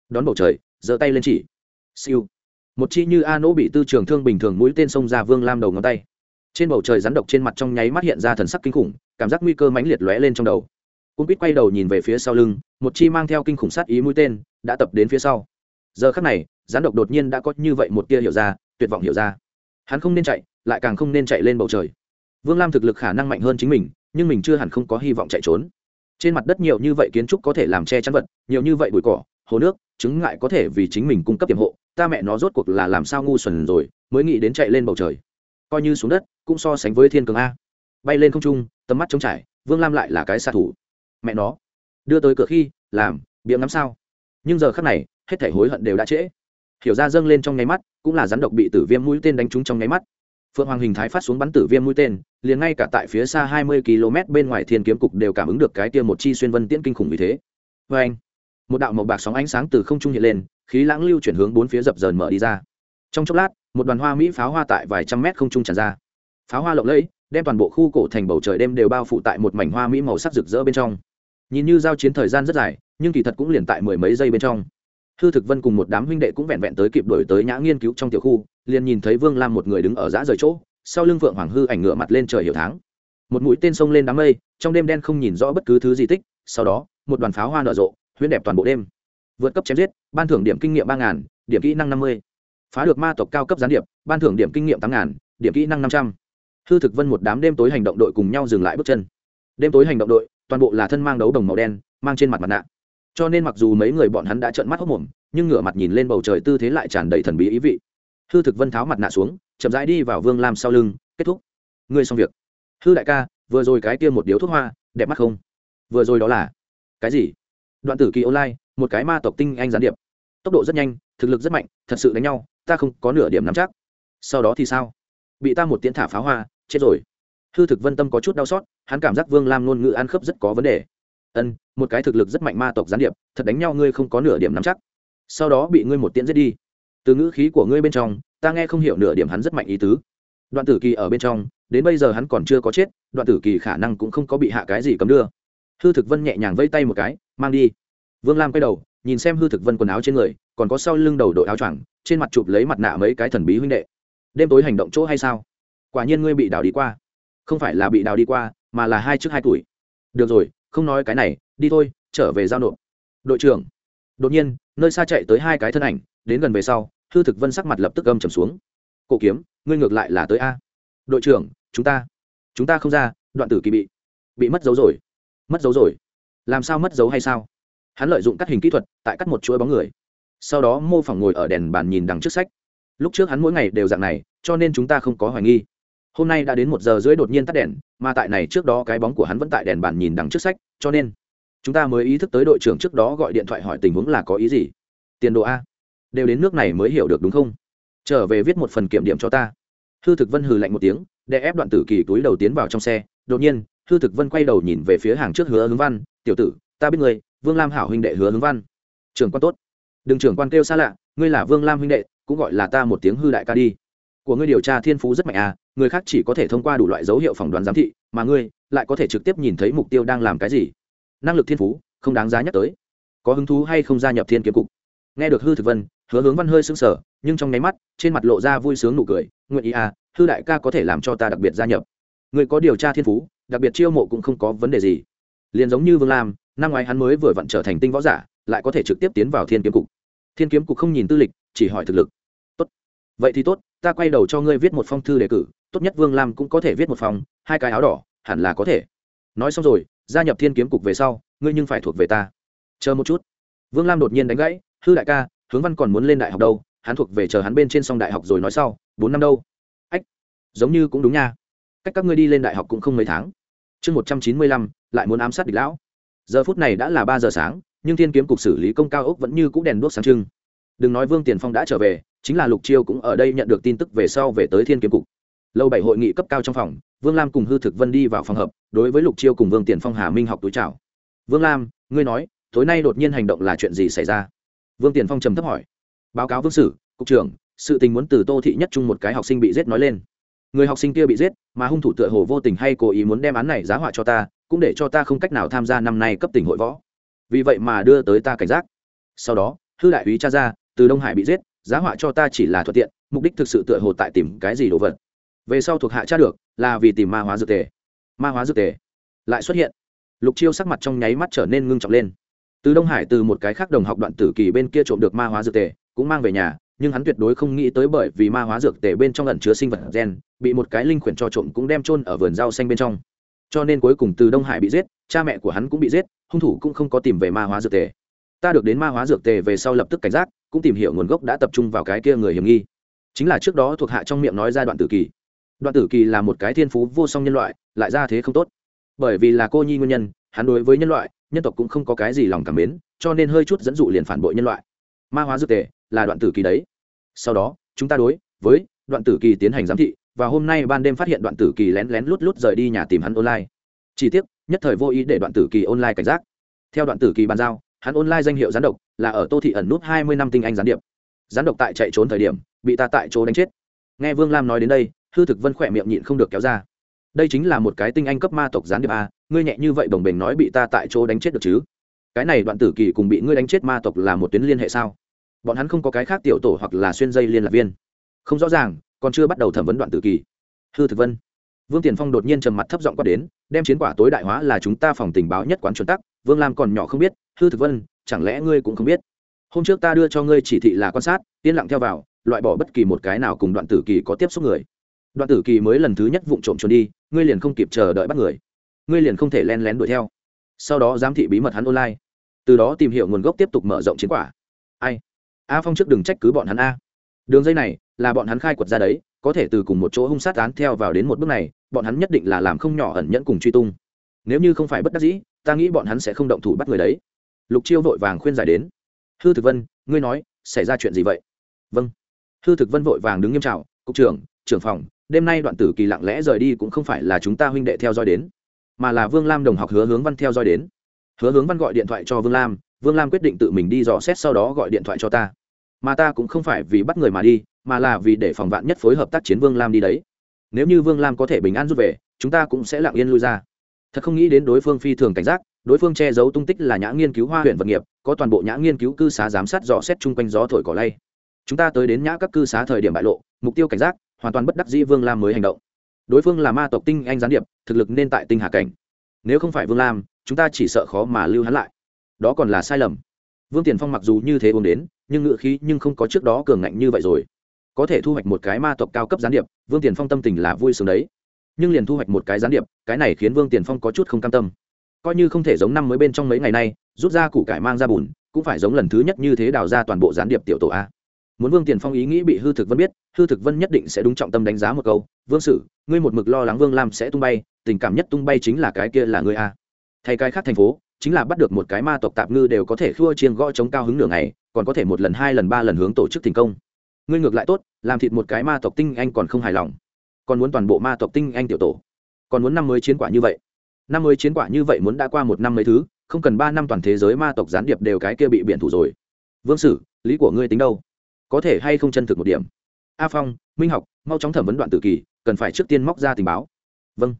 Đón bầu trời giơ tay lên chỉ. Siêu. Một chi như a nỗ bị tư trường thương bình thường mũi tên xông ra vương lam đầu ngón tay. Trên bầu trời rắn độc trên mặt trong nháy mắt hiện ra thần sắc kinh khủng, cảm giác nguy cơ mãnh liệt lóe lên trong đầu. Cung quýt quay đầu nhìn về phía sau lưng, một chi mang theo kinh khủng sát ý mũi tên đã tập đến phía sau. Giờ khắc này, rắn độc đột nhiên đã có như vậy một tia hiểu ra, tuyệt vọng hiểu ra. Hắn không nên chạy, lại càng không nên chạy lên bầu trời. Vương lam thực lực khả năng mạnh hơn chính mình, nhưng mình chưa hẳn không có hy vọng chạy trốn trên mặt đất nhiều như vậy kiến trúc có thể làm che chắn vật, nhiều như vậy bụi cỏ, hồ nước, chứng ngại có thể vì chính mình cung cấp tiềm hộ, ta mẹ nó rốt cuộc là làm sao ngu xuẩn rồi, mới nghĩ đến chạy lên bầu trời. Coi như xuống đất, cũng so sánh với thiên cường a. Bay lên không trung, tầm mắt trống trải, vương lam lại là cái xạ thủ. Mẹ nó, đưa tới cửa khi, làm biệng ngắm sao. Nhưng giờ khắc này, hết thể hối hận đều đã trễ. Hiểu ra dâng lên trong nháy mắt, cũng là rắn độc bị tử viêm mũi tên đánh trúng trong nháy mắt phượng hoàng hình thái phát xuống bắn tử viêm mũi tên, liền ngay cả tại phía xa hai mươi km bên ngoài thiên kiếm cục đều cảm ứng được cái tia một chi xuyên vân tiễn kinh khủng vì thế. Vê anh, một đạo màu bạc sóng ánh sáng từ không trung hiện lên, khí lãng lưu chuyển hướng bốn phía dập dờn mở đi ra. Trong chốc lát, một đoàn hoa mỹ pháo hoa tại vài trăm mét không trung tràn ra. Pháo hoa lộng lẫy, đem toàn bộ khu cổ thành bầu trời đêm đều bao phủ tại một mảnh hoa mỹ màu sắc rực rỡ bên trong. Nhìn như giao chiến thời gian rất dài, nhưng kỳ thật cũng liền tại mười mấy giây bên trong hư thực vân cùng một đám huynh đệ cũng vẹn vẹn tới kịp đổi tới nhã nghiên cứu trong tiểu khu, liền nhìn thấy vương lam một người đứng ở giã rời chỗ, sau lưng phượng hoàng hư ảnh ngựa mặt lên trời hiểu tháng một mũi tên sông lên đám mây, trong đêm đen không nhìn rõ bất cứ thứ gì tích, sau đó, một đoàn pháo hoa nở rộ, huyễn đẹp toàn bộ đêm. Vượt cấp chém giết, ban thưởng điểm kinh nghiệm ba ngàn, điểm kỹ năng năm mươi. Phá được ma tộc cao cấp gián điệp, ban thưởng điểm kinh nghiệm tám ngàn, điểm kỹ năng năm trăm. Hư thực vân một đám đêm tối hành động đội cùng nhau dừng lại bước chân. Đêm tối hành động đội, toàn bộ là thân mang đấu đồng màu đen, mang trên mặt mặt nạ cho nên mặc dù mấy người bọn hắn đã trợn mắt hốc mồm, nhưng ngửa mặt nhìn lên bầu trời tư thế lại tràn đầy thần bí ý vị. Hư thực vân tháo mặt nạ xuống, chậm rãi đi vào vương lam sau lưng, kết thúc. Ngươi xong việc. Hư đại ca, vừa rồi cái kia một điếu thuốc hoa, đẹp mắt không? Vừa rồi đó là cái gì? Đoạn tử kỳ online, một cái ma tộc tinh anh gián điệp. Tốc độ rất nhanh, thực lực rất mạnh, thật sự đánh nhau, ta không có nửa điểm nắm chắc. Sau đó thì sao? Bị ta một tiến thả pháo hoa, chết rồi. Hư thực vân tâm có chút đau xót, hắn cảm giác vương lam ngôn ngữ ăn khớp rất có vấn đề ân, một cái thực lực rất mạnh ma tộc gián điệp, thật đánh nhau ngươi không có nửa điểm nắm chắc. Sau đó bị ngươi một tiễn giết đi. Từ ngữ khí của ngươi bên trong, ta nghe không hiểu nửa điểm hắn rất mạnh ý tứ. Đoạn tử kỳ ở bên trong, đến bây giờ hắn còn chưa có chết, đoạn tử kỳ khả năng cũng không có bị hạ cái gì cấm đưa. Hư thực vân nhẹ nhàng vây tay một cái, mang đi. Vương lam quay đầu, nhìn xem hư thực vân quần áo trên người, còn có sau lưng đầu đội áo choàng, trên mặt chụp lấy mặt nạ mấy cái thần bí huynh đệ. Đêm tối hành động chỗ hay sao? Quả nhiên ngươi bị đào đi qua. Không phải là bị đào đi qua, mà là hai trước hai tuổi. Được rồi không nói cái này, đi thôi, trở về giao nộp. Đội trưởng. Đột nhiên, nơi xa chạy tới hai cái thân ảnh, đến gần về sau, hư thực vân sắc mặt lập tức gầm trầm xuống. Cổ kiếm, ngươi ngược lại là tới a. Đội trưởng, chúng ta. Chúng ta không ra, đoạn tử kỳ bị. Bị mất dấu rồi. Mất dấu rồi. Làm sao mất dấu hay sao? Hắn lợi dụng các hình kỹ thuật, tại cắt một chuỗi bóng người. Sau đó mô phỏng ngồi ở đèn bàn nhìn đằng trước sách. Lúc trước hắn mỗi ngày đều dạng này, cho nên chúng ta không có hoài nghi hôm nay đã đến một giờ rưỡi đột nhiên tắt đèn, mà tại này trước đó cái bóng của hắn vẫn tại đèn bàn nhìn đằng trước sách, cho nên, chúng ta mới ý thức tới đội trưởng trước đó gọi điện thoại hỏi tình huống là có ý gì. Tiền đồ a. Đều đến nước này mới hiểu được đúng không? Trở về viết một phần kiểm điểm cho ta. Hư thực vân hừ lạnh một tiếng, để ép đoạn tử kỳ túi đầu tiến vào trong xe. Đột nhiên, hư thực vân quay đầu nhìn về phía hàng trước hứa hướng văn, tiểu tử, ta biết người vương lam hảo huynh đệ hứa hướng văn. Trưởng quan tốt. Đừng trưởng quan kêu xa lạ, ngươi là vương lam huynh đệ, cũng gọi là ta một tiếng hư đại ca đi. Của ngươi điều tra thiên phú rất mạnh à người khác chỉ có thể thông qua đủ loại dấu hiệu phỏng đoán giám thị, mà ngươi lại có thể trực tiếp nhìn thấy mục tiêu đang làm cái gì. Năng lực thiên phú, không đáng giá nhắc tới. Có hứng thú hay không gia nhập thiên kiếm cục? Nghe được hư thực vân, hứa hướng văn hơi sững sờ, nhưng trong nháy mắt, trên mặt lộ ra vui sướng nụ cười, nguyện ý à hư đại ca có thể làm cho ta đặc biệt gia nhập. Người có điều tra thiên phú, đặc biệt chiêu mộ cũng không có vấn đề gì. Liền giống như vương lam, năm ngoái hắn mới vừa vặn trở thành tinh võ giả, lại có thể trực tiếp tiến vào thiên kiếm cục. Thiên kiếm cục không nhìn tư lịch, chỉ hỏi thực lực. Tốt. Vậy thì tốt, ta quay đầu cho ngươi viết một phong thư đề cử tốt nhất vương lam cũng có thể viết một phòng, hai cái áo đỏ, hẳn là có thể. Nói xong rồi, gia nhập thiên kiếm cục về sau, ngươi nhưng phải thuộc về ta. Chờ một chút. Vương lam đột nhiên đánh gãy, hư đại ca, hướng văn còn muốn lên đại học đâu, hắn thuộc về chờ hắn bên trên xong đại học rồi nói sau, bốn năm đâu. Ách, giống như cũng đúng nha. Cách các ngươi đi lên đại học cũng không mấy tháng. Chương một trăm chín mươi lăm, lại muốn ám sát địch lão. Giờ phút này đã là ba giờ sáng, nhưng thiên kiếm cục xử lý công cao ốc vẫn như c ũ đèn đuốc sáng trưng. Đừng nói vương tiền phong đã trở về, chính là lục chiêu cũng ở đây nhận được tin tức về sau về tới thiên kiếm cục lâu bảy hội nghị cấp cao trong phòng, vương lam cùng hư thực vân đi vào phòng hợp đối với lục chiêu cùng vương tiền phong hà minh học túi trào vương lam, ngươi nói, tối nay đột nhiên hành động là chuyện gì xảy ra? Vương tiền phong trầm thấp hỏi. Báo cáo vương sử, cục trưởng, sự tình muốn từ tô thị nhất chung một cái học sinh bị giết nói lên. Người học sinh kia bị giết, mà hung thủ tựa hồ vô tình hay cố ý muốn đem án này giá họa cho ta, cũng để cho ta không cách nào tham gia năm nay cấp tỉnh hội võ. Vì vậy mà đưa tới ta cảnh giác. Sau đó, hư đại úy cha ra từ đông hải bị giết, giá họa cho ta chỉ là thuận tiện, mục đích thực sự tựa hồ tại tìm cái gì đồ vật về sau thuộc hạ tra được là vì tìm ma hóa dược tề. Ma hóa dược tề lại xuất hiện. Lục chiêu sắc mặt trong nháy mắt trở nên ngưng trọng lên. Từ đông hải từ một cái khác đồng học đoạn tử kỳ bên kia trộm được ma hóa dược tề, cũng mang về nhà, nhưng hắn tuyệt đối không nghĩ tới bởi vì ma hóa dược tề bên trong ẩn chứa sinh vật gen, bị một cái linh khuyển cho trộm cũng đem trôn ở vườn rau xanh bên trong. Cho nên cuối cùng từ đông hải bị giết, cha mẹ của hắn cũng bị giết, hung thủ cũng không có tìm về ma hóa dược tề. Ta được đến ma hóa dược tề về sau lập tức cảnh giác, cũng tìm hiểu nguồn gốc đã tập trung vào cái kia người hiểm nghi. Chính là trước đó thuộc hạ trong miệng nói ra đoạn tử kỳ đoạn tử kỳ là một cái thiên phú vô song nhân loại, lại ra thế không tốt. Bởi vì là cô nhi nguyên nhân, hắn đối với nhân loại, nhân tộc cũng không có cái gì lòng cảm mến, cho nên hơi chút dẫn dụ liền phản bội nhân loại. Ma hóa dược tề là đoạn tử kỳ đấy. Sau đó, chúng ta đối với đoạn tử kỳ tiến hành giám thị, và hôm nay ban đêm phát hiện đoạn tử kỳ lén lén lút lút rời đi nhà tìm hắn online. Chỉ tiếc, nhất thời vô ý để đoạn tử kỳ online cảnh giác. Theo đoạn tử kỳ bàn giao, hắn online danh hiệu gián độc là ở tô thị ẩn nút hai mươi năm tinh anh gián điệp. Gián độc tại chạy trốn thời điểm, bị ta tại chỗ đánh chết. Nghe vương lam nói đến đây hư thực vân khỏe miệng nhịn không được kéo ra. Đây chính là một cái tinh anh cấp ma tộc gián điệp a, ngươi nhẹ như vậy bồng bềnh nói bị ta tại chỗ đánh chết được chứ? Cái này đoạn tử kỳ cùng bị ngươi đánh chết ma tộc là một tuyến liên hệ sao? Bọn hắn không có cái khác tiểu tổ hoặc là xuyên dây liên lạc viên. Không rõ ràng, còn chưa bắt đầu thẩm vấn đoạn tử kỳ. Hư thực vân. Vương tiền phong đột nhiên trầm mặt thấp giọng quát đến, đem chiến quả tối đại hóa là chúng ta phòng tình báo nhất quán chuẩn tắc, vương lam còn nhỏ không biết, hư thực vân, chẳng lẽ ngươi cũng không biết? Hôm trước ta đưa cho ngươi chỉ thị là quan sát, yên lặng theo vào, loại bỏ bất kỳ một cái nào cùng đoạn tử kỳ có tiếp xúc người đoạn tử kỳ mới lần thứ nhất vụng trộm trốn đi, ngươi liền không kịp chờ đợi bắt người. Ngươi liền không thể len lén đuổi theo. Sau đó giám thị bí mật hắn online. Từ đó tìm hiểu nguồn gốc tiếp tục mở rộng chiến quả. Ai? A phong trước đừng trách cứ bọn hắn a. Đường dây này, là bọn hắn khai quật ra đấy, có thể từ cùng một chỗ hung sát án theo vào đến một bước này, bọn hắn nhất định là làm không nhỏ ẩn nhẫn cùng truy tung. Nếu như không phải bất đắc dĩ, ta nghĩ bọn hắn sẽ không động thủ bắt người đấy. Lục chiêu vội vàng khuyên giải đến. Hư thực vân, ngươi nói, xảy ra chuyện gì vậy? Vâng. Hư thực vân vội vàng đứng nghiêm trào cục trưởng trưởng phòng đêm nay đoạn tử kỳ lặng lẽ rời đi cũng không phải là chúng ta huynh đệ theo dõi đến, mà là vương lam đồng học hứa hướng văn theo dõi đến. Hứa hướng văn gọi điện thoại cho vương lam vương lam quyết định tự mình đi dò xét sau đó gọi điện thoại cho ta. Mà ta cũng không phải vì bắt người mà đi, mà là vì để phòng vạn nhất phối hợp tác chiến vương lam đi đấy. Nếu như vương lam có thể bình an rút về, chúng ta cũng sẽ lặng yên lui ra. Thật không nghĩ đến đối phương phi thường cảnh giác, đối phương che giấu tung tích là nhã nghiên cứu hoa huyện vật nghiệp, có toàn bộ nhã nghiên cứu cư xá giám sát dò xét chung quanh gió thổi cỏ lay. Chúng ta tới đến nhã các cư xá thời điểm bại lộ, mục tiêu cảnh giác hoàn toàn bất đắc dĩ vương lam mới hành động. Đối phương là ma tộc tinh anh gián điệp, thực lực nên tại tinh hà cảnh. Nếu không phải vương lam, chúng ta chỉ sợ khó mà lưu hắn lại. Đó còn là sai lầm. Vương tiền phong mặc dù như thế uống đến, nhưng ngự khí nhưng không có trước đó cường ngạnh như vậy rồi. Có thể thu hoạch một cái ma tộc cao cấp gián điệp, vương tiền phong tâm tình là vui sướng đấy. Nhưng liền thu hoạch một cái gián điệp, cái này khiến vương tiền phong có chút không cam tâm. Coi như không thể giống năm mới bên trong mấy ngày nay, rút ra củ cải mang ra bùn, cũng phải giống lần thứ nhất như thế đào ra toàn bộ gián điệp tiểu tổ a muốn vương tiền phong ý nghĩ bị hư thực vân biết, hư thực vân nhất định sẽ đúng trọng tâm đánh giá một câu, vương sử, ngươi một mực lo lắng vương lam sẽ tung bay, tình cảm nhất tung bay chính là cái kia là ngươi a. Thay cái khác thành phố, chính là bắt được một cái ma tộc tạp ngư đều có thể khua chiên gõ chống cao hứng nửa ngày, còn có thể một lần, hai lần, ba lần hướng tổ chức thành công. Ngươi ngược lại tốt, làm thịt một cái ma tộc tinh anh còn không hài lòng. Còn muốn toàn bộ ma tộc tinh anh tiểu tổ. Còn muốn năm mới chiến quả như vậy. Năm mới chiến quả như vậy muốn đã qua một năm mấy thứ, không cần ba năm toàn thế giới ma tộc gián điệp đều cái kia bị biển thủ rồi. Vương sử, lý của ngươi tính đâu? Có thể hay không chân thực một điểm. A phong, minh học, mau chóng thẩm vấn đoạn tử kỳ, cần phải trước tiên móc ra tình báo. Vâng.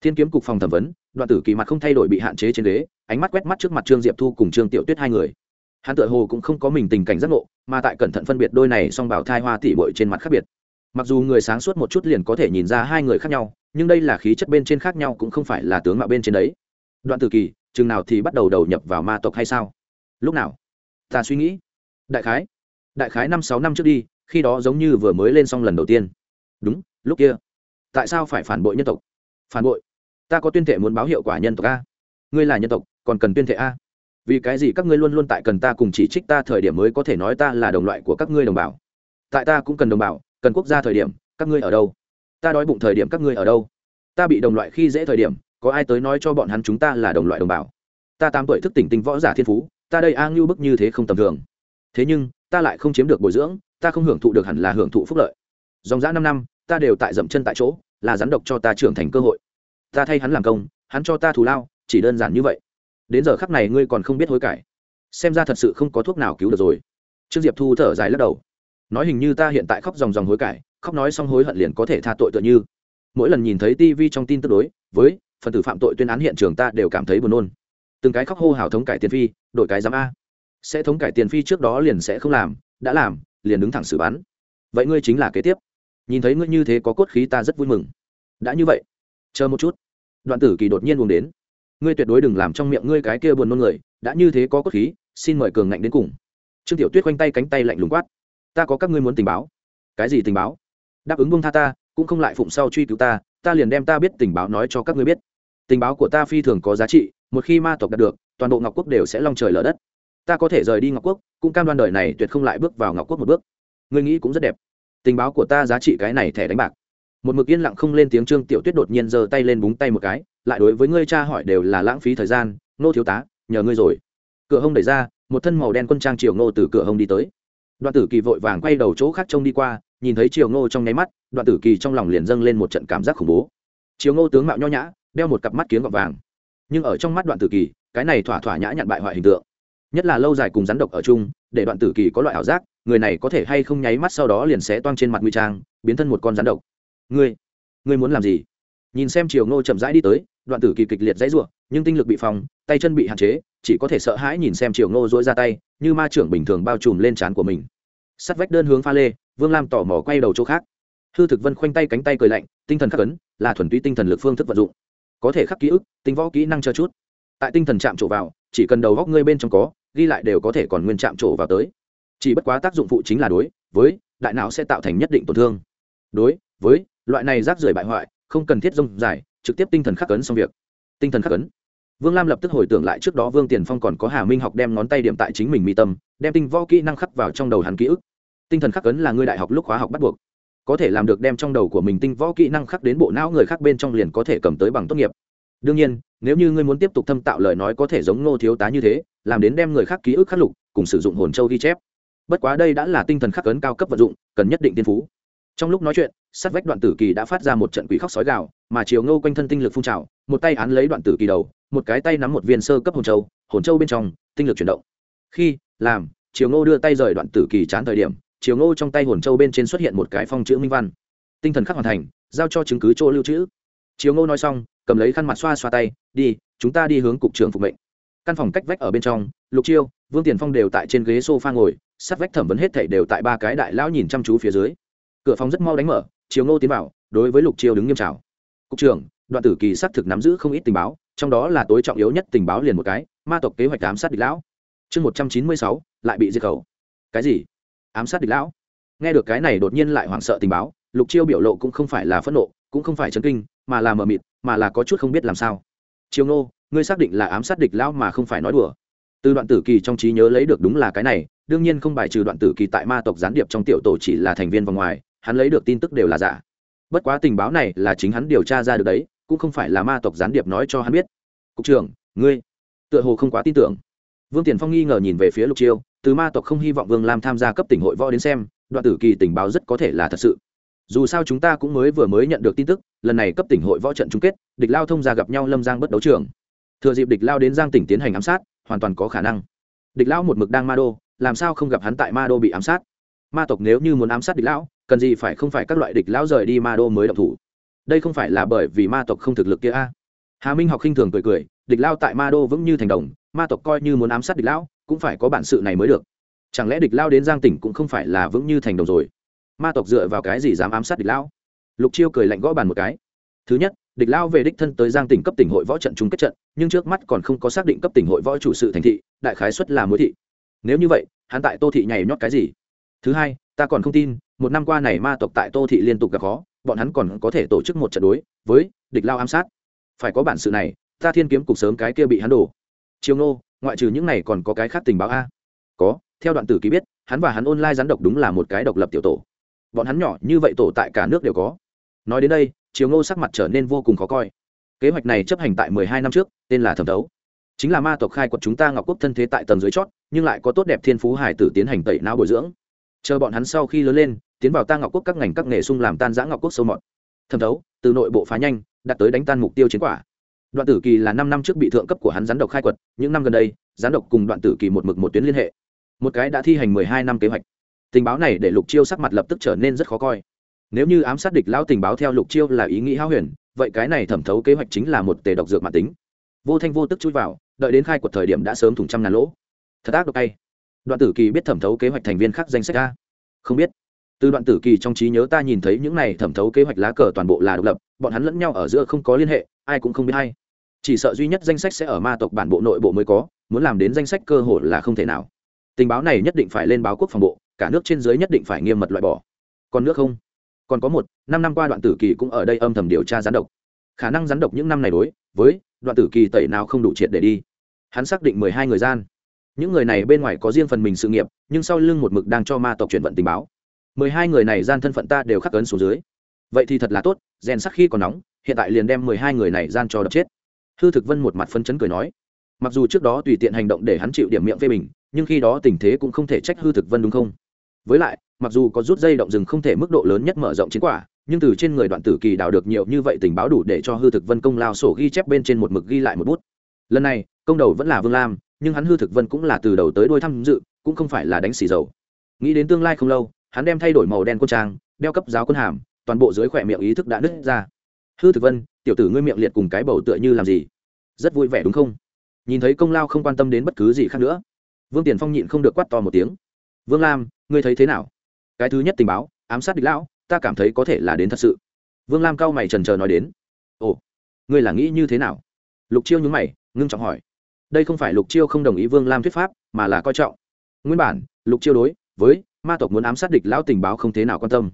Thiên kiếm cục phòng thẩm vấn, đoạn tử kỳ mặt không thay đổi bị hạn chế trên ghế, ánh mắt quét mắt trước mặt trương diệp thu cùng trương tiểu tuyết hai người. Hắn tự hồ cũng không có mình tình cảnh giác ngộ, mà tại cẩn thận phân biệt đôi này song bảo thai hoa tỉ bội trên mặt khác biệt. Mặc dù người sáng suốt một chút liền có thể nhìn ra hai người khác nhau, nhưng đây là khí chất bên trên khác nhau cũng không phải là tướng mạo bên trên đấy. Đoạn tử kỳ, chừng nào thì bắt đầu đầu nhập vào ma tộc hay sao? Lúc nào? Ta suy nghĩ. Đại khái đại khái năm sáu năm trước đi, khi đó giống như vừa mới lên xong lần đầu tiên. Đúng, lúc kia. Tại sao phải phản bội nhân tộc? Phản bội? Ta có tuyên thệ muốn báo hiệu quả nhân tộc a. Ngươi là nhân tộc, còn cần tuyên thệ a. Vì cái gì các ngươi luôn luôn tại cần ta cùng chỉ trích ta thời điểm mới có thể nói ta là đồng loại của các ngươi đồng bào? Tại ta cũng cần đồng bào, cần quốc gia thời điểm, các ngươi ở đâu? Ta đói bụng thời điểm các ngươi ở đâu? Ta bị đồng loại khi dễ thời điểm, có ai tới nói cho bọn hắn chúng ta là đồng loại đồng bào? Ta tám tuổi thức tỉnh tinh võ giả thiên phú, ta đây a ngưu bức như thế không tầm thường. Thế nhưng ta lại không chiếm được bồi dưỡng, ta không hưởng thụ được hẳn là hưởng thụ phúc lợi. Dòng dã năm năm, ta đều tại dậm chân tại chỗ, là rắn độc cho ta trưởng thành cơ hội. Ta thay hắn làm công, hắn cho ta thù lao, chỉ đơn giản như vậy. Đến giờ khắc này ngươi còn không biết hối cải. Xem ra thật sự không có thuốc nào cứu được rồi. Trương diệp thu thở dài lắc đầu. Nói hình như ta hiện tại khóc dòng dòng hối cải, khóc nói xong hối hận liền có thể tha tội tựa như. Mỗi lần nhìn thấy tv trong tin tức đối với phần tử phạm tội tuyên án hiện trường ta đều cảm thấy buồn nôn. Từng cái khóc hô hào thống cải tiền phi đổi cái giám a sẽ thống cải tiền phi trước đó liền sẽ không làm, đã làm, liền đứng thẳng xử bắn. Vậy ngươi chính là kế tiếp. Nhìn thấy ngươi như thế có cốt khí ta rất vui mừng. Đã như vậy, chờ một chút. Đoạn tử kỳ đột nhiên buông đến. Ngươi tuyệt đối đừng làm trong miệng ngươi cái kia buồn nôn người, đã như thế có cốt khí, xin mời cường ngạnh đến cùng. Trương tiểu tuyết quanh tay cánh tay lạnh lùng quát. Ta có các ngươi muốn tình báo. Cái gì tình báo? Đáp ứng bông tha ta, cũng không lại phụng sau truy cứu ta ta liền đem ta biết tình báo nói cho các ngươi biết. Tình báo của ta phi thường có giá trị, một khi ma tộc đạt được, toàn bộ ngọc quốc đều sẽ long trời lở đất ta có thể rời đi ngọc quốc, cũng cam đoan đời này tuyệt không lại bước vào ngọc quốc một bước. Ngươi nghĩ cũng rất đẹp. Tình báo của ta giá trị cái này thẻ đánh bạc. Một mực yên lặng không lên tiếng trương tiểu tuyết đột nhiên giơ tay lên búng tay một cái, lại đối với ngươi cha hỏi đều là lãng phí thời gian, nô thiếu tá, nhờ ngươi rồi. Cửa hông đẩy ra, một thân màu đen quân trang triều ngô từ cửa hông đi tới. Đoạn tử kỳ vội vàng quay đầu chỗ khác trông đi qua, nhìn thấy triều ngô trong nháy mắt, đoạn tử kỳ trong lòng liền dâng lên một trận cảm giác khủng bố. Triều ngô tướng mạo nho nhã, đeo một cặp mắt kiếm gọt vàng. Nhưng ở trong mắt đoạn tử kỳ, cái này thỏa thỏa nhã nhặn bại hoại hình tượng nhất là lâu dài cùng rắn độc ở chung, để đoạn tử kỳ có loại ảo giác, người này có thể hay không nháy mắt sau đó liền sẽ toang trên mặt nguy trang, biến thân một con rắn độc. Ngươi ngươi muốn làm gì? Nhìn xem triều ngô chậm rãi đi tới, đoạn tử kỳ kịch liệt dãy r u ộ nhưng tinh lực bị phòng, tay chân bị hạn chế, chỉ có thể sợ hãi nhìn xem triều ngô dỗi ra tay, như ma trưởng bình thường bao trùm lên trán của mình. Sắt vách đơn hướng pha lê, vương lam tỏ mò quay đầu chỗ khác. Hư thực vân khoanh tay cánh tay cười lạnh, tinh thần khắc ấn, là thuần túy tinh thần lực phương thức vận dụng. Có thể khắc ký ức, tinh võ kỹ năng cho chút. Tại tinh thần chạm trổ vào chỉ cần đầu góc ngươi bên trong có, ghi lại đều có thể còn nguyên chạm trổ vào tới. Chỉ bất quá tác dụng phụ chính là đối với đại não sẽ tạo thành nhất định tổn thương. Đối với loại này rác rưởi bại hoại, không cần thiết rông dài, trực tiếp tinh thần khắc ấn xong việc. Tinh thần khắc ấn vương lam lập tức hồi tưởng lại trước đó vương tiền phong còn có hà minh học đem ngón tay điểm tại chính mình mi tâm, đem tinh võ kỹ năng khắc vào trong đầu hắn ký ức. Tinh thần khắc ấn là ngươi đại học lúc khóa học bắt buộc. Có thể làm được đem trong đầu của mình tinh võ kỹ năng khắc đến bộ não người khác bên trong liền có thể cầm tới bằng tốt nghiệp. Đương nhiên nếu như ngươi muốn tiếp tục thâm tạo lời nói có thể giống ngô thiếu tá như thế làm đến đem người khác ký ức khắc lục cùng sử dụng hồn châu ghi chép. Bất quá đây đã là tinh thần khắc ấn cao cấp vật dụng cần nhất định tiên phú. Trong lúc nói chuyện sát vách đoạn tử kỳ đã phát ra một trận quỷ khóc sói gào, mà chiều ngô quanh thân tinh lực phun trào một tay án lấy đoạn tử kỳ đầu một cái tay nắm một viên sơ cấp hồn châu hồn châu bên trong tinh lực chuyển động. Khi làm chiều ngô đưa tay rời đoạn tử kỳ chán thời điểm chiều ngô trong tay hồn châu bên trên xuất hiện một cái phong chữ minh văn. Tinh thần khắc hoàn thành giao cho chứng cứ chỗ lưu trữ. Chiếu ngô nói xong, cầm lấy khăn mặt xoa xoa tay, đi, chúng ta đi hướng cục trưởng phục mệnh. Căn phòng cách vách ở bên trong, lục chiêu, vương tiền phong đều tại trên ghế s o f a ngồi sát vách thẩm vấn hết thảy đều tại ba cái đại lão nhìn chăm chú phía dưới. Cửa phòng rất mau đánh mở chiều ngô tiến vào, đối với lục chiêu đứng nghiêm trào cục trưởng, đoạn tử kỳ xác thực nắm giữ không ít tình báo, trong đó là tối trọng yếu nhất tình báo liền một cái, ma tộc kế hoạch ám sát địch lão. Chương một trăm chín mươi sáu, lại bị diệt khẩu. Cái gì? Ám sát địch lão? Nghe được cái này đột nhiên lại hoảng sợ tình báo, lục chiêu biểu lộ cũng không phải là phẫn nộ, cũng không phải chấn kinh mà là mờ mịt, mà là có chút không biết làm sao. Chiêu nô ngươi xác định là ám sát địch lão mà không phải nói đùa. Từ đoạn tử kỳ trong trí nhớ lấy được đúng là cái này, đương nhiên không bài trừ đoạn tử kỳ tại ma tộc gián điệp trong tiểu tổ chỉ là thành viên vòng ngoài, hắn lấy được tin tức đều là giả. Bất quá tình báo này là chính hắn điều tra ra được đấy, cũng không phải là ma tộc gián điệp nói cho hắn biết. Cục trưởng, ngươi, tựa hồ không quá tin tưởng. Vương tiền phong nghi ngờ nhìn về phía lục chiêu, từ ma tộc không hy vọng vương lam tham gia cấp tỉnh hội võ đến xem, đoạn tử kỳ tình báo rất có thể là thật sự dù sao chúng ta cũng mới vừa mới nhận được tin tức, lần này cấp tỉnh hội võ trận chung kết, địch lao thông ra gặp nhau lâm giang bất đấu trường. Thừa dịp địch lao đến giang tỉnh tiến hành ám sát, hoàn toàn có khả năng. Địch lão một mực đang ma đô, làm sao không gặp hắn tại ma đô bị ám sát? Ma tộc nếu như muốn ám sát địch lão cần gì phải không phải các loại địch lão rời đi ma đô mới động thủ? Đây không phải là bởi vì ma tộc không thực lực kia a? Hà minh học khinh thường cười cười, địch lao tại ma đô vững như thành đồng, ma tộc coi như muốn ám sát địch lão cũng phải có bản sự này mới được. Chẳng lẽ địch lao đến giang tỉnh cũng không phải là vững như thành đồng rồi? Ma tộc dựa vào cái gì dám ám sát địch lão? Lục chiêu cười lạnh gõ bàn một cái. Thứ nhất, địch lao về đích thân tới giang tỉnh cấp tỉnh hội võ trận chung kết trận, nhưng trước mắt còn không có xác định cấp tỉnh hội võ chủ sự thành thị, đại khái xuất là mối thị. Nếu như vậy, hắn tại tô thị nhảy nhót cái gì? Thứ hai, ta còn không tin, một năm qua này ma tộc tại tô thị liên tục gặp khó, bọn hắn còn có thể tổ chức một trận đối với địch lao ám sát. Phải có bản sự này, ta thiên kiếm cục sớm cái kia bị hắn đổ. Chiêu nô, ngoại trừ những này còn có cái khác tình báo a? Có, theo đoạn tử ký biết, hắn và hắn online rắn độc đúng là một cái độc lập tiểu tổ bọn hắn nhỏ như vậy tổ tại cả nước đều có. Nói đến đây chiều ngô sắc mặt trở nên vô cùng khó coi. Kế hoạch này chấp hành tại mười hai năm trước, tên là thẩm thấu. Chính là ma tộc khai quật chúng ta ngọc quốc thân thế tại tầng dưới chót, nhưng lại có tốt đẹp thiên phú hải tử tiến hành tẩy não bồi dưỡng. Chờ bọn hắn sau khi lớn lên, tiến vào ta ngọc quốc các ngành các nghề sung làm tan giã ngọc quốc sâu mọt. Thẩm thấu, từ nội bộ phá nhanh đạt tới đánh tan mục tiêu chiến quả. Đoạn tử kỳ là năm năm trước bị thượng cấp của hắn gián độc khai quật, những năm gần đây, gián độc cùng đoạn tử kỳ một mực một tuyến liên hệ. Một cái đã thi hành mười hai năm kế hoạch tình báo này để lục chiêu sắc mặt lập tức trở nên rất khó coi. Nếu như ám sát địch lão tình báo theo lục chiêu là ý nghĩ hao huyền, vậy cái này thẩm thấu kế hoạch chính là một tề độc dược mạng tính. Vô thanh vô tức chui vào, đợi đến khai quật thời điểm đã sớm thủng trăm ngàn lỗ. Thật ác độc tay đoạn tử kỳ biết thẩm thấu kế hoạch thành viên khác danh sách a. Không biết. Từ đoạn tử kỳ trong trí nhớ ta nhìn thấy những này thẩm thấu kế hoạch lá cờ toàn bộ là độc lập, bọn hắn lẫn nhau ở giữa không có liên hệ, ai cũng không biết hay. Chỉ sợ duy nhất danh sách sẽ ở ma tộc bản bộ nội bộ mới có, muốn làm đến danh sách cơ hội là không thể nào. Tình báo này nhất định phải lên báo quốc phòng bộ cả nước trên dưới nhất định phải nghiêm mật loại bỏ. Còn nước không? Còn có một, năm năm qua đoạn tử kỳ cũng ở đây âm thầm điều tra gián độc. Khả năng gián độc những năm này đối với đoạn tử kỳ tẩy nào không đủ triệt để đi. Hắn xác định mười hai người gian. Những người này bên ngoài có riêng phần mình sự nghiệp, nhưng sau lưng một mực đang cho ma tộc chuyển vận tình báo. Mười hai người này gian thân phận ta đều khắc ấn xuống dưới. Vậy thì thật là tốt, rèn sắc khi còn nóng, hiện tại liền đem mười hai người này gian cho đập chết. Hư thực vân một mặt phân chấn cười nói. Mặc dù trước đó tùy tiện hành động để hắn chịu điểm miệng phê bình, nhưng khi đó tình thế cũng không thể trách hư thực vân đúng không? Với lại, mặc dù có rút dây động rừng không thể mức độ lớn nhất mở rộng chiến quả, nhưng từ trên người đoạn tử kỳ đào được nhiều như vậy tình báo đủ để cho hư thực vân công lao sổ ghi chép bên trên một mực ghi lại một bút. Lần này, công đầu vẫn là vương lam, nhưng hắn hư thực vân cũng là từ đầu tới đôi tham dự, cũng không phải là đánh xì dầu. Nghĩ đến tương lai không lâu, hắn đem thay đổi màu đen quân trang, đeo cấp giáo quân hàm, toàn bộ dưới khỏe miệng ý thức đã nứt ra. Hư thực vân, tiểu tử ngươi miệng liệt cùng cái bầu tựa như làm gì? Rất vui vẻ đúng không? Nhìn thấy công lao không quan tâm đến bất cứ gì khác nữa, vương tiền phong nhịn không được quát to một tiếng. Vương lam ngươi thấy thế nào? Cái thứ nhất tình báo, ám sát địch lão, ta cảm thấy có thể là đến thật sự. Vương lam cao mày trần trờ nói đến. Ồ, ngươi là nghĩ như thế nào? Lục chiêu nhúng mày, ngưng trọng hỏi. Đây không phải lục chiêu không đồng ý vương lam thuyết pháp, mà là coi trọng. Nguyên bản, lục chiêu đối với ma tộc muốn ám sát địch lão tình báo không thế nào quan tâm.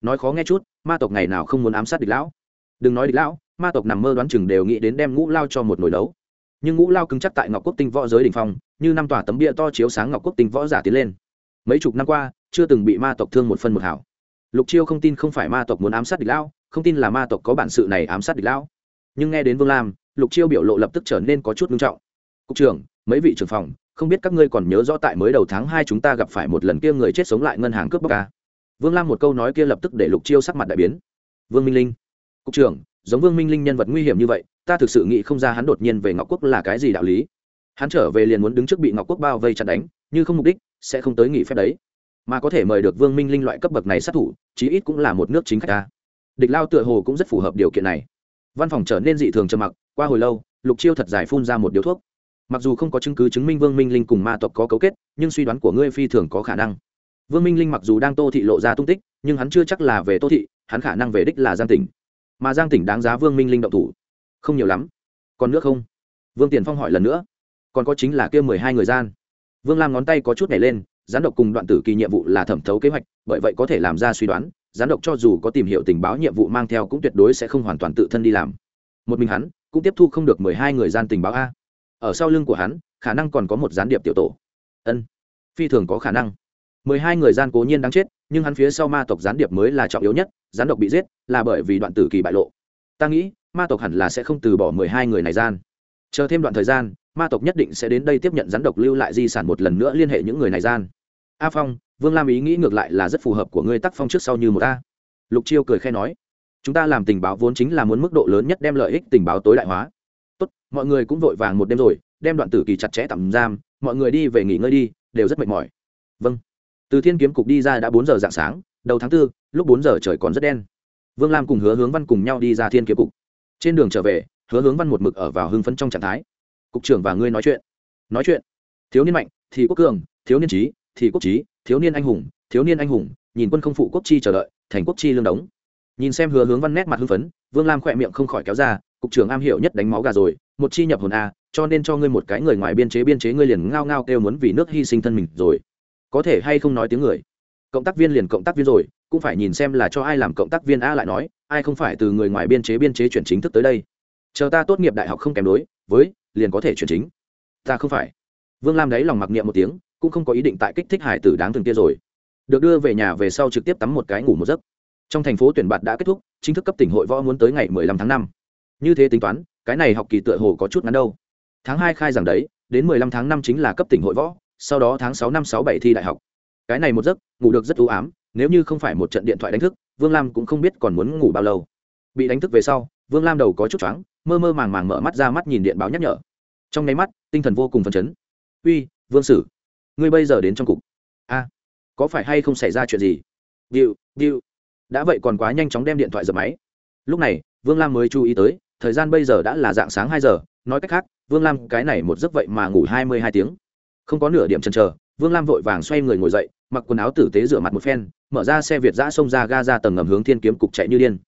Nói khó nghe chút, ma tộc ngày nào không muốn ám sát địch lão? Đừng nói địch lão, ma tộc nằm mơ đoán chừng đều nghĩ đến đem ngũ lao cho một nồi đấu nhưng ngũ lao cứng chắc tại ngọc quốc tinh võ giới đ ỉ n h phong, như năm tòa tấm bia to chiếu sáng ngọc quốc tinh võ giả tiến lên mấy chục năm qua, chưa từng bị ma tộc thương một phân một hảo lục chiêu không tin không phải ma tộc muốn ám sát địch lão, không tin là ma tộc có bản sự này ám sát địch lão. Nhưng nghe đến vương lam, lục chiêu biểu lộ lập tức trở nên có chút nghiêm trọng. Cục trưởng, mấy vị trưởng phòng, không biết các ngươi còn nhớ rõ tại mới đầu tháng hai chúng ta gặp phải một lần kia người chết sống lại ngân hàng cướp bóc ca vương lam một câu nói kia lập tức để lục chiêu sắc mặt đại biến. Vương minh linh, cục trưởng, giống vương minh linh nhân vật nguy hiểm như vậy, ta thực sự nghĩ không ra hắn đột nhiên về ngọc quốc là cái gì đạo lý. Hắn trở về liền muốn đứng trước bị ngọc quốc bao vây chặt đánh như không mục đích, sẽ không tới nghỉ phép đấy. Mà có thể mời được vương minh linh loại cấp bậc này sát thủ, chí ít cũng là một nước chính khách ta. Địch lao tựa hồ cũng rất phù hợp điều kiện này. Văn phòng trở nên dị thường trầm mặc, qua hồi lâu, lục chiêu thật giải phun ra một điếu thuốc. Mặc dù không có chứng cứ chứng minh vương minh linh cùng ma tộc có cấu kết, nhưng suy đoán của ngươi phi thường có khả năng. Vương minh linh mặc dù đang tô thị lộ ra tung tích, nhưng hắn chưa chắc là về tô thị, hắn khả năng về đích là giang tỉnh. Mà giang tỉnh đáng giá vương minh linh động thủ. Không nhiều lắm. Còn nước không? Vương tiền phong hỏi lần nữa. Còn có chính là kia mười hai người gian vương lam ngón tay có chút nhảy lên, gián độc cùng đoạn tử kỳ nhiệm vụ là thẩm thấu kế hoạch, bởi vậy có thể làm ra suy đoán, gián độc cho dù có tìm hiểu tình báo nhiệm vụ mang theo cũng tuyệt đối sẽ không hoàn toàn tự thân đi làm. Một mình hắn, cũng tiếp thu không được mười hai người gian tình báo a. Ở sau lưng của hắn, khả năng còn có một gián điệp tiểu tổ. Ân, phi thường có khả năng. mười hai người gian cố nhiên đáng chết, nhưng hắn phía sau ma tộc gián điệp mới là trọng yếu nhất, gián độc bị giết, là bởi vì đoạn tử kỳ bại lộ. Ta nghĩ, ma tộc hẳn là sẽ không từ bỏ mười hai người này gian. Chờ thêm đoạn thời gian ma tộc nhất định sẽ đến đây tiếp nhận rắn độc lưu lại di sản một lần nữa liên hệ những người này gian. A phong vương lam ý nghĩ ngược lại là rất phù hợp của ngươi tác phong trước sau như một a. Lục chiêu cười khe nói chúng ta làm tình báo vốn chính là muốn mức độ lớn nhất đem lợi ích tình báo tối đại hóa. Tốt mọi người cũng vội vàng một đêm rồi đem đoạn tử kỳ chặt chẽ tạm giam mọi người đi về nghỉ ngơi đi đều rất mệt mỏi. Vâng. Từ thiên kiếm cục đi ra đã bốn giờ dạng sáng đầu tháng 4, lúc bốn giờ trời còn rất đen. Vương lam cùng hứa hướng văn cùng nhau đi ra thiên kiếm cục. Trên đường trở về hứa hướng văn một mực ở vào hưng phấn trong trạng thái cục trưởng và ngươi nói chuyện. Nói chuyện. Thiếu niên mạnh, thì quốc cường, thiếu niên trí, thì quốc trí, thiếu niên anh hùng, thiếu niên anh hùng, nhìn quân không phụ quốc chi chờ đợi, thành quốc chi lương đống. Nhìn xem hứa hướng văn nét mặt hưng phấn, vương lam khỏe miệng không khỏi kéo ra, cục trưởng am hiểu nhất đánh máu gà rồi, một chi nhập hồn a, cho nên cho ngươi một cái người ngoài biên chế biên chế ngươi liền ngao ngao kêu muốn vì nước hy sinh thân mình rồi. Có thể hay không nói tiếng người? Cộng tác viên liền cộng tác viên rồi, cũng phải nhìn xem là cho ai làm cộng tác viên a lại nói, ai không phải từ người ngoài biên chế biên chế chuyển chính thức tới đây. Chờ ta tốt nghiệp đại học không kém đối với, liền có thể chuyển chính. Ta không phải. Vương lam đấy lòng mặc niệm một tiếng, cũng không có ý định tại kích thích hải tử đáng thương kia rồi. Được đưa về nhà về sau trực tiếp tắm một cái ngủ một giấc. Trong thành phố tuyển bạt đã kết thúc, chính thức cấp tỉnh hội võ muốn tới ngày 15 tháng 5. như thế tính toán, cái này học kỳ tựa hồ có chút ngắn đâu. Tháng hai khai giảng đấy, đến 15 tháng 5 chính là cấp tỉnh hội võ, sau đó tháng sáu năm sáu bảy thi đại học. Cái này một giấc, ngủ được rất u ám, nếu như không phải một trận điện thoại đánh thức, vương lam cũng không biết còn muốn ngủ bao lâu. Bị đánh thức về sau, vương lam đầu có chút choáng mơ mơ màng màng mở mắt ra mắt nhìn điện báo nhắc nhở. Trong nháy mắt, tinh thần vô cùng phấn chấn. Uy, vương sử, ngươi bây giờ đến trong cục. A, có phải hay không xảy ra chuyện gì? Điệu điệu. Đã vậy còn quá nhanh chóng đem điện thoại dập máy. Lúc này, vương lam mới chú ý tới, thời gian bây giờ đã là dạng sáng hai giờ, nói cách khác, vương lam cái này một giấc vậy mà ngủ hai mươi hai tiếng. Không có nửa điểm chần chờ, vương lam vội vàng xoay người ngồi dậy, mặc quần áo tử tế rửa mặt một phen, mở ra xe việt giã xông ra ga ra tầng ngầm hướng thiên kiếm cục chạy như điên.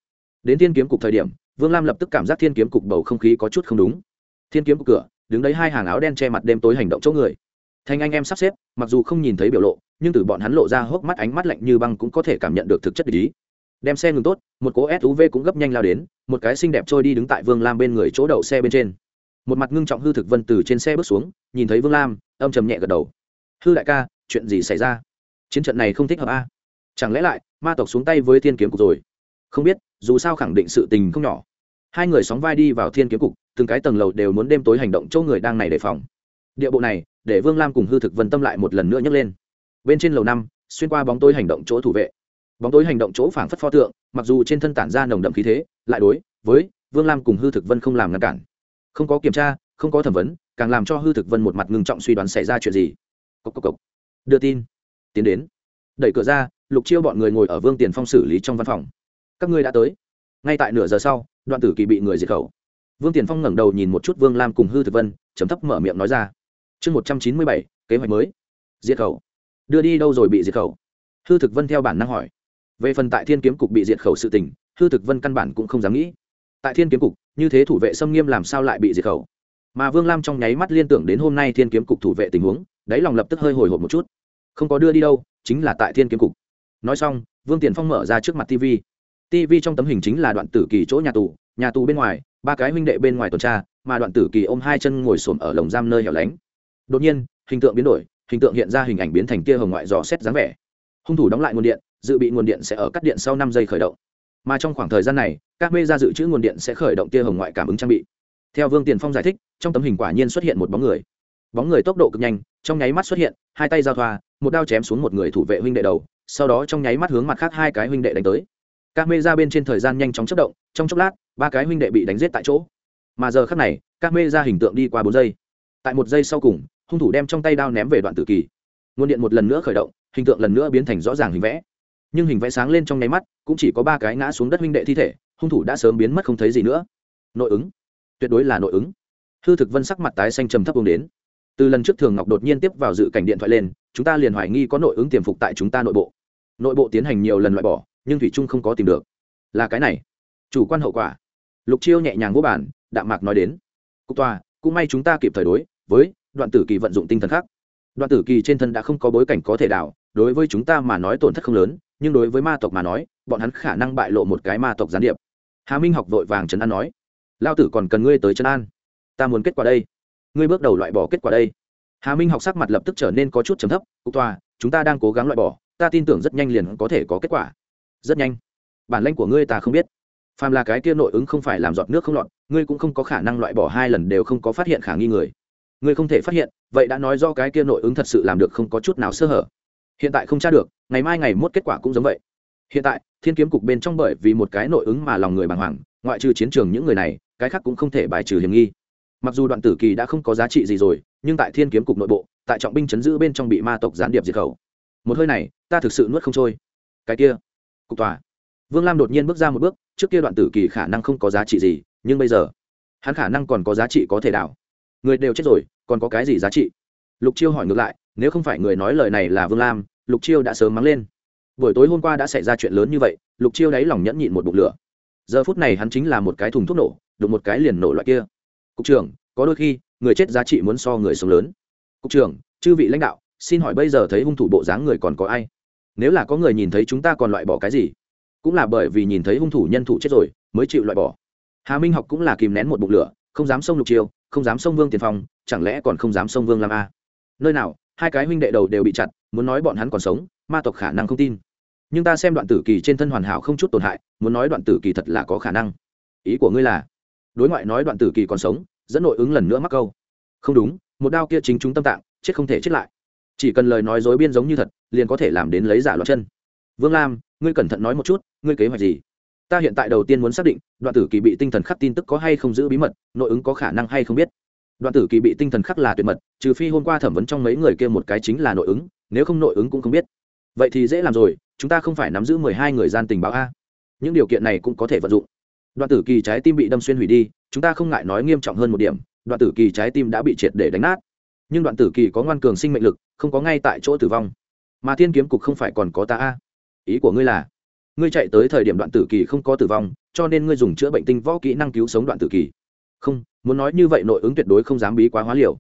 Đến thiên kiếm cục thời điểm vương lam lập tức cảm giác thiên kiếm cục bầu không khí có chút không đúng. Thiên kiếm cục cửa, đứng đấy hai hàng áo đen che mặt đêm tối hành động chỗ người. Thành anh em sắp xếp, mặc dù không nhìn thấy biểu lộ, nhưng từ bọn hắn lộ ra hốc mắt ánh mắt lạnh như băng cũng có thể cảm nhận được thực chất ý. Đem xe ngừng tốt, một cố suv cũng gấp nhanh lao đến, một cái xinh đẹp trôi đi đứng tại vương lam bên người chỗ đậu xe bên trên. Một mặt ngưng trọng hư thực vân từ trên xe bước xuống, nhìn thấy vương lam, âm trầm nhẹ gật đầu. Hư đại ca, chuyện gì xảy ra? Chiến trận này không thích hợp a. Chẳng lẽ lại, ma tộc xuống tay với thiên kiếm cục rồi? Không biết, dù sao khẳng định sự tình không nhỏ hai người sóng vai đi vào thiên kiếm cục, từng cái tầng lầu đều muốn đêm tối hành động chỗ người đang này đề phòng. Địa bộ này, để vương lam cùng hư thực vân tâm lại một lần nữa nhấc lên. Bên trên lầu năm, xuyên qua bóng tối hành động chỗ thủ vệ. Bóng tối hành động chỗ phảng phất pho tượng, mặc dù trên thân tản ra nồng đậm khí thế, lại đối với vương lam cùng hư thực vân không làm ngăn cản. Không có kiểm tra, không có thẩm vấn, càng làm cho hư thực vân một mặt ngừng trọng suy đoán xảy ra chuyện gì. Cốc cốc cốc. đưa tin. Tiến đến. Đẩy cửa ra, lục chiêu bọn người ngồi ở vương tiền phong xử lý trong văn phòng. Các ngươi đã tới. Ngay tại nửa giờ sau đoạn tử kỳ bị người diệt khẩu. Vương tiền phong ngẩng đầu nhìn một chút vương lam cùng hư thực vân chấm thấp mở miệng nói ra. Chương một trăm chín mươi bảy, kế hoạch mới. Diệt khẩu. Đưa đi đâu rồi bị diệt khẩu? Hư thực vân theo bản năng hỏi. Về phần tại thiên kiếm cục bị diệt khẩu sự tình, hư thực vân căn bản cũng không dám nghĩ. Tại thiên kiếm cục, như thế thủ vệ xâm nghiêm làm sao lại bị diệt khẩu? Mà vương lam trong nháy mắt liên tưởng đến hôm nay thiên kiếm cục thủ vệ tình huống, đáy lòng lập tức hơi hồi hộp một chút. Không có đưa đi đâu, chính là tại thiên kiếm cục. Nói xong, vương tiền phong mở ra trước mặt tv tv trong tấm hình chính là đoạn tử kỳ chỗ nhà tù nhà tù bên ngoài, ba cái huynh đệ bên ngoài tuần tra, mà đoạn tử kỳ ôm hai chân ngồi xổm ở lồng giam nơi hẻo lánh. Đột nhiên, hình tượng biến đổi, hình tượng hiện ra hình ảnh biến thành tia hồng ngoại dò xét dáng vẻ. Hung thủ đóng lại nguồn điện, dự bị nguồn điện sẽ ở cắt điện sau năm giây khởi động. Mà trong khoảng thời gian này, các mê ra dự trữ nguồn điện sẽ khởi động tia hồng ngoại cảm ứng trang bị. Theo vương tiền phong giải thích, trong tấm hình quả nhiên xuất hiện một bóng người. Bóng người tốc độ cực nhanh, trong nháy mắt xuất hiện, hai tay giao thoa, một đao chém xuống một người thủ vệ huynh đệ đầu, sau đó trong nháy mắt hướng mặt khác hai cái huynh đệ đánh tới các mê ra bên trên thời gian nhanh chóng chất động, trong chốc lát, ba cái huynh đệ bị đánh giết tại chỗ. Mà giờ khác này, các mê ra hình tượng đi qua bốn giây. Tại một giây sau cùng, hung thủ đem trong tay đao ném về đoạn tử kỳ. Nguồn điện một lần nữa khởi động, hình tượng lần nữa biến thành rõ ràng hình vẽ. Nhưng hình vẽ sáng lên trong nháy mắt, cũng chỉ có ba cái ngã xuống đất huynh đệ thi thể, hung thủ đã sớm biến mất không thấy gì nữa. Nội ứng. Tuyệt đối là nội ứng. Hư thực vân sắc mặt tái xanh trầm thấp uống đến. Từ lần trước thường ngọc đột nhiên tiếp vào dự cảnh điện thoại lên, chúng ta liền hoài nghi có nội ứng tiềm phục tại chúng ta nội bộ. Nội bộ tiến hành nhiều lần loại bỏ nhưng thủy trung không có tìm được. Là cái này. Chủ quan hậu quả. Lục chiêu nhẹ nhàng vô bản đạm mạc nói đến. Cục tòa, cũng may chúng ta kịp thời đối với đoạn tử kỳ vận dụng tinh thần khác. Đoạn tử kỳ trên thân đã không có bối cảnh có thể đảo, đối với chúng ta mà nói tổn thất không lớn, nhưng đối với ma tộc mà nói, bọn hắn khả năng bại lộ một cái ma tộc gián điệp. Hà minh học vội vàng trấn an nói. Lao tử còn cần ngươi tới trấn an. Ta muốn kết quả đây. Ngươi bước đầu loại bỏ kết quả đây. Hà minh học sắc mặt lập tức trở nên có chút trầm thấp. Cục tòa, chúng ta đang cố gắng loại bỏ. Ta tin tưởng rất nhanh liền có thể có kết quả rất nhanh. Bản lanh của ngươi ta không biết. Phàm là cái kia nội ứng không phải làm giọt nước không lọt, ngươi cũng không có khả năng loại bỏ hai lần đều không có phát hiện khả nghi người. Ngươi không thể phát hiện, vậy đã nói do cái kia nội ứng thật sự làm được không có chút nào sơ hở. Hiện tại không tra được, ngày mai ngày mốt kết quả cũng giống vậy. Hiện tại, thiên kiếm cục bên trong bởi vì một cái nội ứng mà lòng người bàng hoàng, ngoại trừ chiến trường những người này, cái khác cũng không thể bài trừ hiểm nghi. Mặc dù đoạn tử kỳ đã không có giá trị gì rồi, nhưng tại thiên kiếm cục nội bộ, tại trọng binh chấn giữ bên trong bị ma tộc gián điệp diệt khẩu. Một hơi này, ta thực sự nuốt không trôi. Cái kia cục tòa. Vương lam đột nhiên bước ra một bước, trước kia đoạn tử kỳ khả năng không có giá trị gì, nhưng bây giờ, hắn khả năng còn có giá trị có thể đảo. Người đều chết rồi, còn có cái gì giá trị? Lục chiêu hỏi ngược lại, nếu không phải người nói lời này là vương lam, lục chiêu đã sớm mắng lên. Buổi tối hôm qua đã xảy ra chuyện lớn như vậy, lục chiêu đáy lòng nhẫn nhịn một bụng lửa. Giờ phút này hắn chính là một cái thùng thuốc nổ, đụng một cái liền nổ loại kia. Cục trưởng, có đôi khi, người chết giá trị muốn so người sống lớn. Cục trưởng, chư vị lãnh đạo, xin hỏi bây giờ thấy hung thủ bộ dáng người còn có ai? Nếu là có người nhìn thấy chúng ta còn loại bỏ cái gì? Cũng là bởi vì nhìn thấy hung thủ nhân thủ chết rồi, mới chịu loại bỏ. Hà minh học cũng là kìm nén một bụng lửa, không dám xông lục chiêu không dám xông vương tiền phong, chẳng lẽ còn không dám xông vương làm a? Nơi nào, hai cái huynh đệ đầu đều bị chặt, muốn nói bọn hắn còn sống, ma tộc khả năng không tin. Nhưng ta xem đoạn tử kỳ trên thân hoàn hảo không chút tổn hại, muốn nói đoạn tử kỳ thật là có khả năng. Ý của ngươi là, đối ngoại nói đoạn tử kỳ còn sống, dẫn nội ứng lần nữa mắc câu. Không đúng, một đao kia chính chúng tâm tạng, chết không thể chết lại chỉ cần lời nói dối biên giống như thật, liền có thể làm đến lấy giả loạt chân. Vương lam, ngươi cẩn thận nói một chút, ngươi kế hoạch gì? Ta hiện tại đầu tiên muốn xác định, đoạn tử kỳ bị tinh thần khắc tin tức có hay không giữ bí mật, nội ứng có khả năng hay không biết. Đoạn tử kỳ bị tinh thần khắc là tuyệt mật, trừ phi hôm qua thẩm vấn trong mấy người kia một cái chính là nội ứng, nếu không nội ứng cũng không biết. Vậy thì dễ làm rồi, chúng ta không phải nắm giữ mười hai người gian tình báo a. Những điều kiện này cũng có thể vận dụng. Đoạn tử kỳ trái tim bị đâm xuyên hủy đi, chúng ta không ngại nói nghiêm trọng hơn một điểm, đoạn tử kỳ trái tim đã bị triệt để đánh nát nhưng đoạn tử kỳ có ngoan cường sinh mệnh lực, không có ngay tại chỗ tử vong. Mà thiên kiếm cục không phải còn có ta a? Ý của ngươi là, ngươi chạy tới thời điểm đoạn tử kỳ không có tử vong, cho nên ngươi dùng chữa bệnh tinh võ kỹ năng cứu sống đoạn tử kỳ. Không, muốn nói như vậy nội ứng tuyệt đối không dám bí quá hóa liều.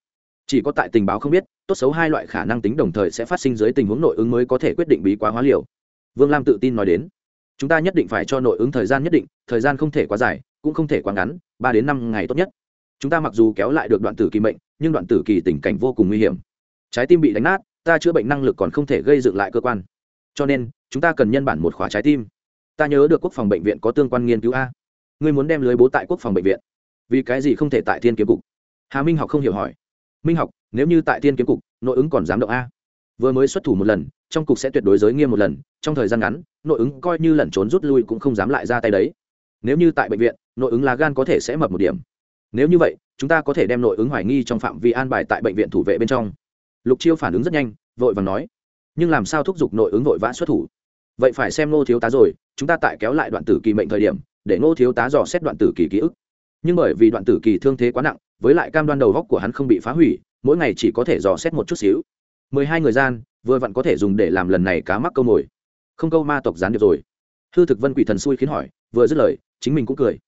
Chỉ có tại tình báo không biết, tốt xấu hai loại khả năng tính đồng thời sẽ phát sinh dưới tình huống nội ứng mới có thể quyết định bí quá hóa liều. Vương lam tự tin nói đến, chúng ta nhất định phải cho nội ứng thời gian nhất định, thời gian không thể quá dài, cũng không thể quá ngắn, ba đến năm ngày tốt nhất chúng ta mặc dù kéo lại được đoạn tử kỳ mệnh, nhưng đoạn tử kỳ tình cảnh vô cùng nguy hiểm. Trái tim bị đánh nát, ta chữa bệnh năng lực còn không thể gây dựng lại cơ quan. Cho nên, chúng ta cần nhân bản một khóa trái tim. Ta nhớ được quốc phòng bệnh viện có tương quan nghiên cứu a. Ngươi muốn đem lưới bố tại quốc phòng bệnh viện. Vì cái gì không thể tại thiên kiếm cục? Hà minh học không hiểu hỏi. Minh học, nếu như tại thiên kiếm cục, nội ứng còn dám động a. Vừa mới xuất thủ một lần, trong cục sẽ tuyệt đối giới nghiêm một lần, trong thời gian ngắn, nội ứng coi như lẩn trốn rút lui cũng không dám lại ra tay đấy. Nếu như tại bệnh viện, nội ứng lá gan có thể sẽ mập một điểm nếu như vậy, chúng ta có thể đem nội ứng hoài nghi trong phạm vi an bài tại bệnh viện thủ vệ bên trong. Lục chiêu phản ứng rất nhanh, vội vàng nói, nhưng làm sao thúc giục nội ứng vội vã xuất thủ? Vậy phải xem nô thiếu tá rồi, chúng ta tại kéo lại đoạn tử kỳ mệnh thời điểm, để nô thiếu tá dò xét đoạn tử kỳ ký ức. Nhưng bởi vì đoạn tử kỳ thương thế quá nặng, với lại cam đoan đầu góc của hắn không bị phá hủy, mỗi ngày chỉ có thể dò xét một chút xíu. Mười hai người gian, vừa vặn có thể dùng để làm lần này cá mắc câu mồi. Không câu ma tộc gián được rồi. Hư thực vân quỷ thần xui khiến hỏi, vừa dứt lời, chính mình cũng cười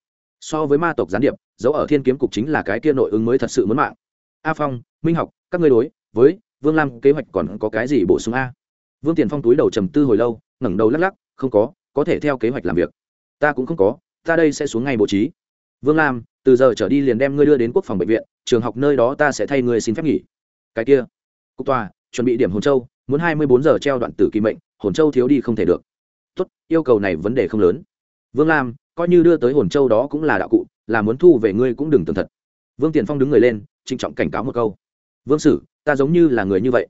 so với ma tộc gián điệp, dấu ở thiên kiếm cục chính là cái kia nội ứng mới thật sự muốn mạng. A phong, minh học, các ngươi đối với vương lam kế hoạch còn có cái gì bổ sung a? Vương tiền phong túi đầu trầm tư hồi lâu, ngẩng đầu lắc lắc, không có có thể theo kế hoạch làm việc. Ta cũng không có, ta đây sẽ xuống ngay bố trí. Vương lam, từ giờ trở đi liền đem ngươi đưa đến quốc phòng bệnh viện, trường học nơi đó ta sẽ thay ngươi xin phép nghỉ. Cái kia, cục tòa, chuẩn bị điểm hồn châu, muốn hai mươi bốn giờ treo đoạn tử kỳ mệnh, hồn châu thiếu đi không thể được. Tốt, yêu cầu này vấn đề không lớn. Vương lam coi như đưa tới hồn châu đó cũng là đạo cụ, là muốn thu về ngươi cũng đừng tường thật. Vương tiền phong đứng người lên, trịnh trọng cảnh cáo một câu. Vương sử, ta giống như là người như vậy.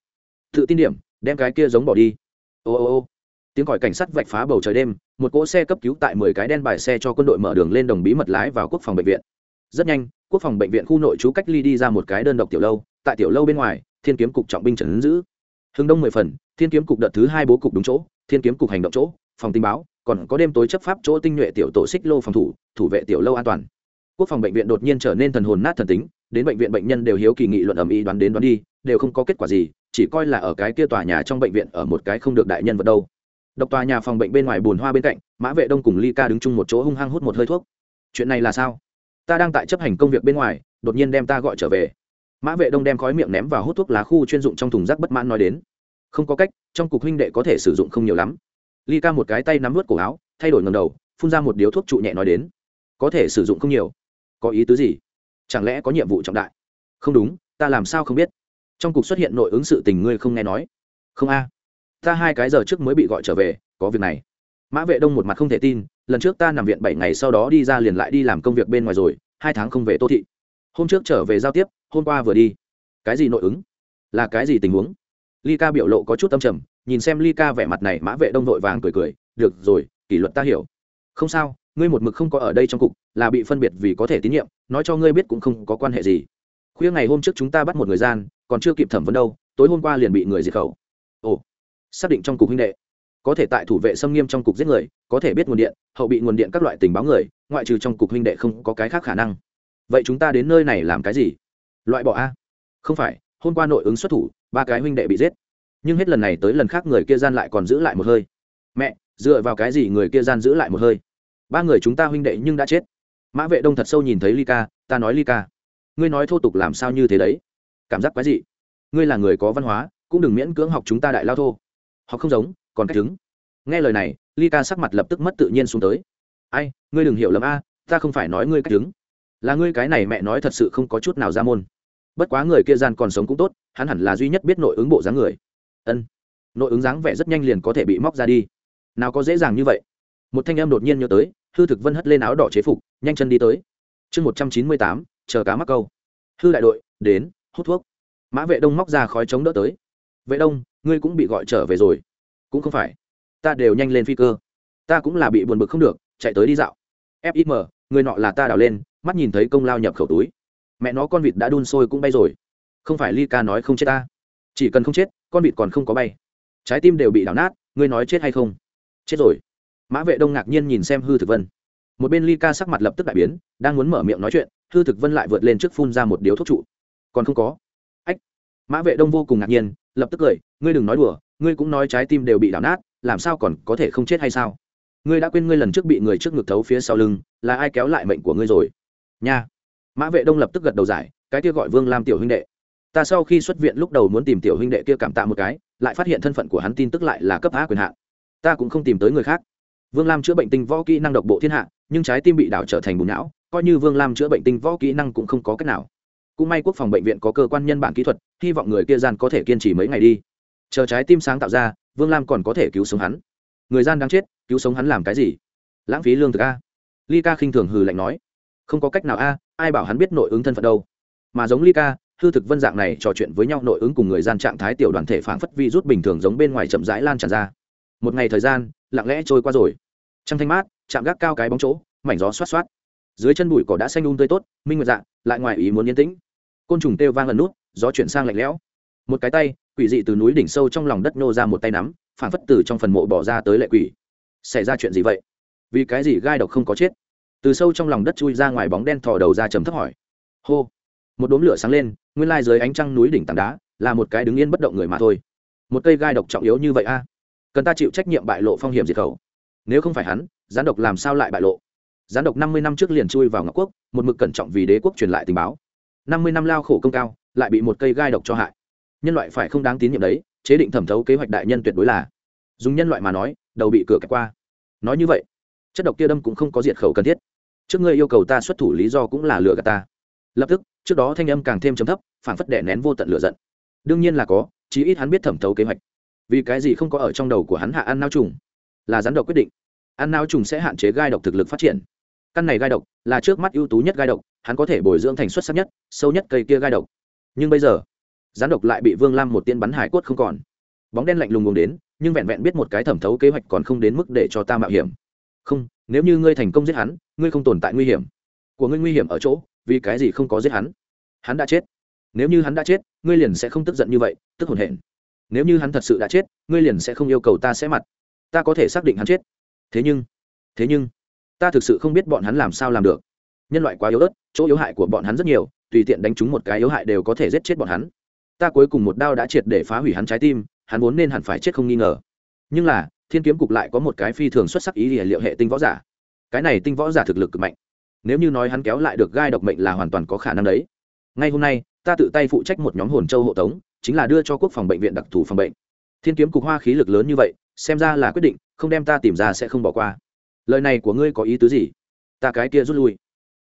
Tự tin điểm, đem cái kia giống bỏ đi. Ô ô ô. Tiếng còi cảnh sát vạch phá bầu trời đêm, một cỗ xe cấp cứu tại mười cái đen bài xe cho quân đội mở đường lên đồng bí mật lái vào quốc phòng bệnh viện. Rất nhanh, quốc phòng bệnh viện khu nội trú cách ly đi ra một cái đơn độc tiểu lâu, tại tiểu lâu bên ngoài, thiên kiếm cục trọng binh trần giữ. Hưng đông mười phần, thiên kiếm cục đợt thứ hai bố cục đúng chỗ, thiên kiếm cục hành động chỗ, phòng tình báo còn có đêm tối chấp pháp chỗ tinh nhuệ tiểu tổ xích lô phòng thủ thủ vệ tiểu lâu an toàn. Quốc phòng bệnh viện đột nhiên trở nên thần hồn nát thần tính, đến bệnh viện bệnh nhân đều hiếu kỳ nghị luận ầm ĩ đoán đến đoán đi, đều không có kết quả gì, chỉ coi là ở cái kia tòa nhà trong bệnh viện ở một cái không được đại nhân vật đâu. Độc tòa nhà phòng bệnh bên ngoài bùn hoa bên cạnh, mã vệ đông cùng ly ca đứng chung một chỗ hung hăng hút một hơi thuốc. Chuyện này là sao? Ta đang tại chấp hành công việc bên ngoài, đột nhiên đem ta gọi trở về. Mã vệ đông đem khói miệng ném vào hút thuốc lá khu chuyên dụng trong thùng rác bất mãn nói đến. Không có cách, trong cục huynh đệ có thể sử dụng không nhiều lắm ly ca một cái tay nắm vớt cổ áo, thay đổi ngầm đầu, phun ra một điếu thuốc trụ nhẹ nói đến. Có thể sử dụng không nhiều. Có ý tứ gì? Chẳng lẽ có nhiệm vụ trọng đại? Không đúng, ta làm sao không biết? Trong cuộc xuất hiện nội ứng sự tình ngươi không nghe nói. Không a. Ta hai cái giờ trước mới bị gọi trở về, có việc này. Mã vệ đông một mặt không thể tin, lần trước ta nằm viện bảy ngày sau đó đi ra liền lại đi làm công việc bên ngoài rồi, hai tháng không về tô thị. Hôm trước trở về giao tiếp, hôm qua vừa đi. Cái gì nội ứng? Là cái gì tình huống? Ly ca biểu lộ có chút tâm trầm, nhìn xem ly ca vẻ mặt này, mã vệ đông vội vàng cười cười, được rồi, kỷ luật ta hiểu. Không sao, ngươi một mực không có ở đây trong cục, là bị phân biệt vì có thể tín nhiệm, nói cho ngươi biết cũng không có quan hệ gì. Khuya ngày hôm trước chúng ta bắt một người gian, còn chưa kịp thẩm vấn đâu, tối hôm qua liền bị người diệt khẩu. Ồ, xác định trong cục huynh đệ. Có thể tại thủ vệ xâm nghiêm trong cục giết người, có thể biết nguồn điện, hậu bị nguồn điện các loại tình báo người, ngoại trừ trong cục huynh đệ không có cái khác khả năng. Vậy chúng ta đến nơi này làm cái gì? Loại bỏ a. Không phải, hôm qua nội ứng xuất thủ ba cái huynh đệ bị giết. Nhưng hết lần này tới lần khác người kia gian lại còn giữ lại một hơi. Mẹ, dựa vào cái gì người kia gian giữ lại một hơi? Ba người chúng ta huynh đệ nhưng đã chết. Mã vệ đông thật sâu nhìn thấy ly ca, ta nói ly ca, ngươi nói thô tục làm sao như thế đấy? Cảm giác quái gì ngươi là người có văn hóa, cũng đừng miễn cưỡng học chúng ta đại lao thô. Học không giống, còn cách chứng nghe lời này, ly ca sắc mặt lập tức mất tự nhiên xuống tới. Ai, ngươi đừng hiểu lầm a, ta không phải nói ngươi cách chứng là ngươi cái này mẹ nói thật sự không có chút nào ra môn bất quá người kia gian còn sống cũng tốt, hắn hẳn là duy nhất biết nội ứng bộ dáng người. Ân, nội ứng dáng vẻ rất nhanh liền có thể bị móc ra đi. Nào có dễ dàng như vậy. Một thanh em đột nhiên nhớ tới, hư thực vân hất lên áo đỏ chế phục, nhanh chân đi tới. Chương một trăm chín mươi tám, chờ cá mắc câu. Hư đại đội, đến, hút thuốc. Mã vệ đông móc ra khói chống đỡ tới. Vệ đông, ngươi cũng bị gọi trở về rồi. Cũng không phải. Ta đều nhanh lên phi cơ. Ta cũng là bị buồn bực không được, chạy tới đi dạo. Fim người nọ là ta đào lên, mắt nhìn thấy công lao nhập khẩu túi mẹ nó con vịt đã đun sôi cũng bay rồi. Không phải ly ca nói không chết ta. Chỉ cần không chết, con vịt còn không có bay. Trái tim đều bị đảo nát, ngươi nói chết hay không? Chết rồi. Mã vệ đông ngạc nhiên nhìn xem hư thực vân. Một bên ly ca sắc mặt lập tức đại biến, đang muốn mở miệng nói chuyện, hư thực vân lại vượt lên trước phun ra một điếu thuốc trụ. Còn không có. Ách. Mã vệ đông vô cùng ngạc nhiên, lập tức cười, ngươi đừng nói đùa, ngươi cũng nói trái tim đều bị đảo nát, làm sao còn có thể không chết hay sao? Ngươi đã quên ngươi lần trước bị người trước ngực thấu phía sau lưng, là ai kéo lại mệnh của ngươi rồi? Nha mã vệ đông lập tức gật đầu giải, cái kia gọi vương lam tiểu huynh đệ. Ta sau khi xuất viện lúc đầu muốn tìm tiểu huynh đệ kia cảm tạ một cái, lại phát hiện thân phận của hắn tin tức lại là cấp á quyền hạn. Ta cũng không tìm tới người khác. Vương lam chữa bệnh tinh võ kỹ năng độc bộ thiên hạ, nhưng trái tim bị đảo trở thành bùn não, coi như vương lam chữa bệnh tinh võ kỹ năng cũng không có cách nào. Cũng may quốc phòng bệnh viện có cơ quan nhân bản kỹ thuật, hy vọng người kia gian có thể kiên trì mấy ngày đi. Chờ trái tim sáng tạo ra, vương lam còn có thể cứu sống hắn. Người gian đang chết, cứu sống hắn làm cái gì? Lãng phí lương thực a. Ly ca khinh thường hừ lạnh nói. Không có cách nào a ai bảo hắn biết nội ứng thân phận đâu. Mà giống ly ca, hư thực vân dạng này trò chuyện với nhau nội ứng cùng người gian trạng thái tiểu đoàn thể phản phất vi rút bình thường giống bên ngoài chậm rãi lan tràn ra. Một ngày thời gian, lặng lẽ trôi qua rồi. Trăng thanh mát, chạm gác cao cái bóng chỗ, mảnh gió xoát xoát. Dưới chân bụi cỏ đã xanh um tươi tốt, minh nguyệt dạng, lại ngoài ý muốn yên tĩnh. Côn trùng têu vang lần nút, gió chuyển sang lạnh lẽo. Một cái tay, quỷ dị từ núi đỉnh sâu trong lòng đất nô ra một tay nắm phản phất từ trong phần mộ bỏ ra tới lệ quỷ. Xảy ra chuyện gì vậy? Vì cái gì gai độc không có chết? Từ sâu trong lòng đất chui ra ngoài bóng đen thò đầu ra chấm thấp hỏi. Hô. Một đốm lửa sáng lên, nguyên lai dưới ánh trăng núi đỉnh tảng đá là một cái đứng yên bất động người mà thôi. Một cây gai độc trọng yếu như vậy a? Cần ta chịu trách nhiệm bại lộ phong hiểm diệt khẩu? Nếu không phải hắn, gián độc làm sao lại bại lộ? Gián độc năm mươi năm trước liền chui vào ngọc quốc, một mực cẩn trọng vì đế quốc truyền lại tình báo. Năm mươi năm lao khổ công cao, lại bị một cây gai độc cho hại. Nhân loại phải không đáng tín nhiệm đấy, chế định thẩm thấu kế hoạch đại nhân tuyệt đối là. Dùng nhân loại mà nói, đầu bị cửa kẹp qua. Nói như vậy, chất độc kia đâm cũng không có diệt khẩu cần thiết trước ngươi yêu cầu ta xuất thủ lý do cũng là lừa gạt ta. Lập tức, trước đó thanh âm càng thêm chấm thấp phản phất đệ nén vô tận lửa giận. Đương nhiên là có, chí ít hắn biết thẩm thấu kế hoạch. Vì cái gì không có ở trong đầu của hắn hạ ăn nao trùng? Là rắn độc quyết định. Ăn nao trùng sẽ hạn chế gai độc thực lực phát triển. Căn này gai độc là trước mắt ưu tú nhất gai độc, hắn có thể bồi dưỡng thành xuất sắc nhất, sâu nhất cây kia gai độc. Nhưng bây giờ, rắn độc lại bị vương lam một tiên bắn hải quất không còn. Bóng đen lạnh lùng ngùng đến, nhưng vẹn vẹn biết một cái thẩm thấu kế hoạch còn không đến mức để cho ta mạo hiểm không, nếu như ngươi thành công giết hắn, ngươi không tồn tại nguy hiểm. Của ngươi nguy hiểm ở chỗ, vì cái gì không có giết hắn? Hắn đã chết. Nếu như hắn đã chết, ngươi liền sẽ không tức giận như vậy, tức hồn hển. Nếu như hắn thật sự đã chết, ngươi liền sẽ không yêu cầu ta sẽ mặt. Ta có thể xác định hắn chết. Thế nhưng thế nhưng, ta thực sự không biết bọn hắn làm sao làm được. Nhân loại quá yếu ớt, chỗ yếu hại của bọn hắn rất nhiều, tùy tiện đánh trúng một cái yếu hại đều có thể giết chết bọn hắn. Ta cuối cùng một đao đã triệt để phá hủy hắn trái tim, hắn vốn nên hẳn phải chết không nghi ngờ. Nhưng là thiên kiếm cục lại có một cái phi thường xuất sắc ý địa liệu hệ tinh võ giả. Cái này tinh võ giả thực lực cực mạnh. Nếu như nói hắn kéo lại được gai độc mệnh là hoàn toàn có khả năng đấy. Ngay hôm nay, ta tự tay phụ trách một nhóm hồn châu hộ tống, chính là đưa cho quốc phòng bệnh viện đặc thù phòng bệnh. Thiên kiếm cục hoa khí lực lớn như vậy, xem ra là quyết định, không đem ta tìm ra sẽ không bỏ qua. Lời này của ngươi có ý tứ gì? Ta cái kia rút lui.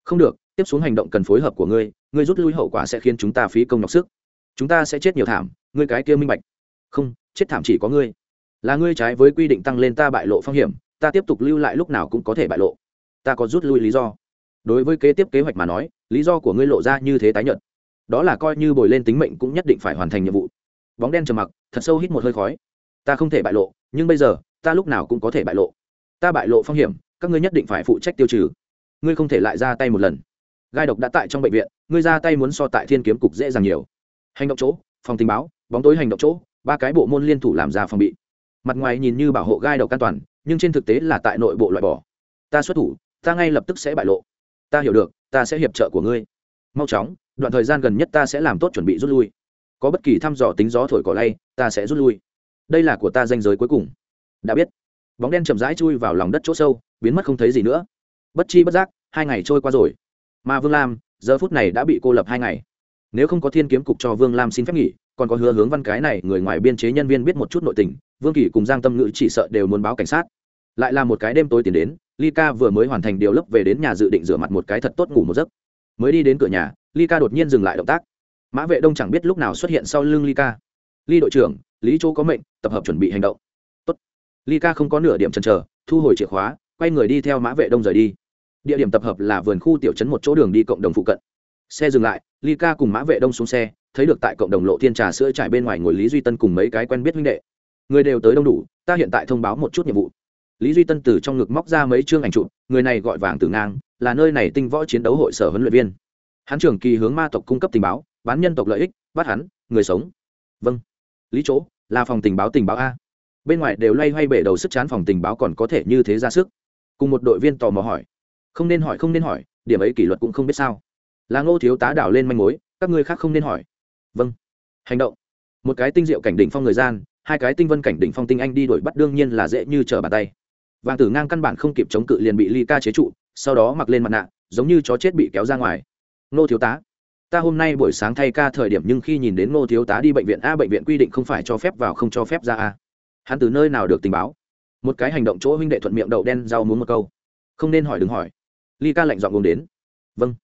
Không được, tiếp xuống hành động cần phối hợp của ngươi ngươi rút lui hậu quả sẽ khiến chúng ta phí công nhọc sức. Chúng ta sẽ chết nhiều thảm, ngươi cái kia minh bạch. Không, chết thảm chỉ có ngươi là ngươi trái với quy định tăng lên ta bại lộ phong hiểm, ta tiếp tục lưu lại lúc nào cũng có thể bại lộ. Ta có rút lui lý do. Đối với kế tiếp kế hoạch mà nói, lý do của ngươi lộ ra như thế tái nhợt. Đó là coi như bồi lên tính mệnh cũng nhất định phải hoàn thành nhiệm vụ. Bóng đen trầm mặc, thật sâu hít một hơi khói. Ta không thể bại lộ, nhưng bây giờ, ta lúc nào cũng có thể bại lộ. Ta bại lộ phong hiểm, các ngươi nhất định phải phụ trách tiêu trừ. Ngươi không thể lại ra tay một lần. Gai độc đã tại trong bệnh viện, ngươi ra tay muốn so tại thiên kiếm cục dễ dàng nhiều. Hành động chỗ, phòng tình báo, bóng tối hành động chỗ, ba cái bộ môn liên thủ làm ra phòng bị mặt ngoài nhìn như bảo hộ gai độc an toàn, nhưng trên thực tế là tại nội bộ loại bỏ. Ta xuất thủ, ta ngay lập tức sẽ bại lộ. Ta hiểu được, ta sẽ hiệp trợ của ngươi. Mau chóng, đoạn thời gian gần nhất ta sẽ làm tốt chuẩn bị rút lui. Có bất kỳ thăm dò tính gió thổi cỏ lay, ta sẽ rút lui. Đây là của ta danh giới cuối cùng. Đã biết. Bóng đen chậm rãi chui vào lòng đất chỗ sâu, biến mất không thấy gì nữa. Bất chi bất giác, hai ngày trôi qua rồi. Mà vương lam, giờ phút này đã bị cô lập hai ngày. Nếu không có thiên kiếm cục cho vương lam xin phép nghỉ còn có hứa hướng văn cái này người ngoài biên chế nhân viên biết một chút nội tình, vương kỳ cùng giang tâm ngữ chỉ sợ đều muốn báo cảnh sát. Lại là một cái đêm tối tiến đến, ly ca vừa mới hoàn thành điều lớp về đến nhà dự định rửa mặt một cái thật tốt ngủ một giấc. Mới đi đến cửa nhà, ly ca đột nhiên dừng lại động tác. Mã vệ đông chẳng biết lúc nào xuất hiện sau lưng ly ca. Ly đội trưởng, lý chỗ có mệnh, tập hợp chuẩn bị hành động. Tốt. ly ca không có nửa điểm chần chờ, thu hồi chìa khóa, quay người đi theo mã vệ đông rời đi. Địa điểm tập hợp là vườn khu tiểu trấn một chỗ đường đi cộng đồng phụ cận. Xe dừng lại, ly ca cùng mã vệ đông xuống xe thấy được tại cộng đồng lộ thiên trà sữa trải bên ngoài ngồi lý duy tân cùng mấy cái quen biết huynh đệ. Người đều tới đông đủ, ta hiện tại thông báo một chút nhiệm vụ. Lý duy tân từ trong ngực móc ra mấy chương ảnh chụp, người này gọi vàng tử ngang, là nơi này tinh võ chiến đấu hội sở huấn luyện viên. Hắn trưởng kỳ hướng ma tộc cung cấp tình báo, bán nhân tộc lợi ích, bắt hắn, người sống. Vâng. Lý chỗ, là phòng tình báo tình báo a. Bên ngoài đều loay hoay bể đầu sức chán phòng tình báo còn có thể như thế ra sức. Cùng một đội viên tò mò hỏi. Không nên hỏi, không nên hỏi, điểm ấy kỷ luật cũng không biết sao. Là ngô thiếu tá đảo lên manh mối, các ngươi khác không nên hỏi vâng. Hành động. Một cái tinh diệu cảnh đỉnh phong người gian, hai cái tinh vân cảnh đỉnh phong tinh anh đi đuổi bắt đương nhiên là dễ như trở bàn tay. Vàng tử ngang căn bản không kịp chống cự liền bị ly ca chế trụ, sau đó mặc lên mặt nạ, giống như chó chết bị kéo ra ngoài. Nô thiếu tá, ta hôm nay buổi sáng thay ca thời điểm nhưng khi nhìn đến nô thiếu tá đi bệnh viện a, bệnh viện quy định không phải cho phép vào không cho phép ra a. Hắn từ nơi nào được tình báo? Một cái hành động chỗ huynh đệ thuận miệng đậu đen rau muốn một câu. Không nên hỏi đừng hỏi. Ly ca lạnh dọn gồm đến. Vâng.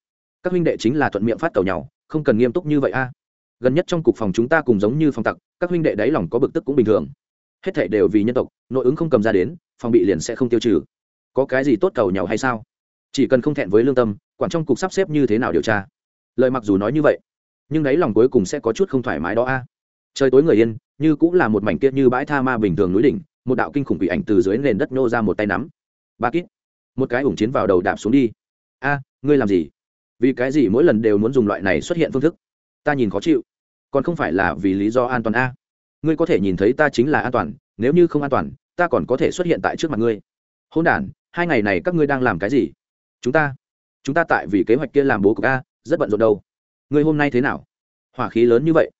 Các huynh đệ chính là thuận miệng phát tàu nhau, không cần nghiêm túc như vậy a gần nhất trong cục phòng chúng ta cùng giống như phòng tặc, các huynh đệ đáy lòng có bực tức cũng bình thường. Hết thể đều vì nhân tộc, nội ứng không cầm ra đến, phòng bị liền sẽ không tiêu trừ. Có cái gì tốt cầu nhau hay sao? Chỉ cần không thẹn với lương tâm, quản trong cục sắp xếp như thế nào điều tra? Lời mặc dù nói như vậy, nhưng đáy lòng cuối cùng sẽ có chút không thoải mái đó a. Trời tối người yên, như cũng là một mảnh kia như bãi tha ma bình thường núi đỉnh, một đạo kinh khủng bị ảnh từ dưới nền đất nô ra một tay nắm. Ba kít. Một cái ủng chiến vào đầu đạp xuống đi. A, ngươi làm gì? Vì cái gì mỗi lần đều muốn dùng loại này xuất hiện phương thức? Ta nhìn khó chịu còn không phải là vì lý do an toàn a. Ngươi có thể nhìn thấy ta chính là an toàn, nếu như không an toàn, ta còn có thể xuất hiện tại trước mặt ngươi. Hôn đ hai ngày này các ngươi đang làm cái gì? Chúng ta chúng ta tại vì kế hoạch kia làm bố cục a, rất bận rộn đâu. Ngươi hôm nay thế nào? Hỏa khí lớn như vậy.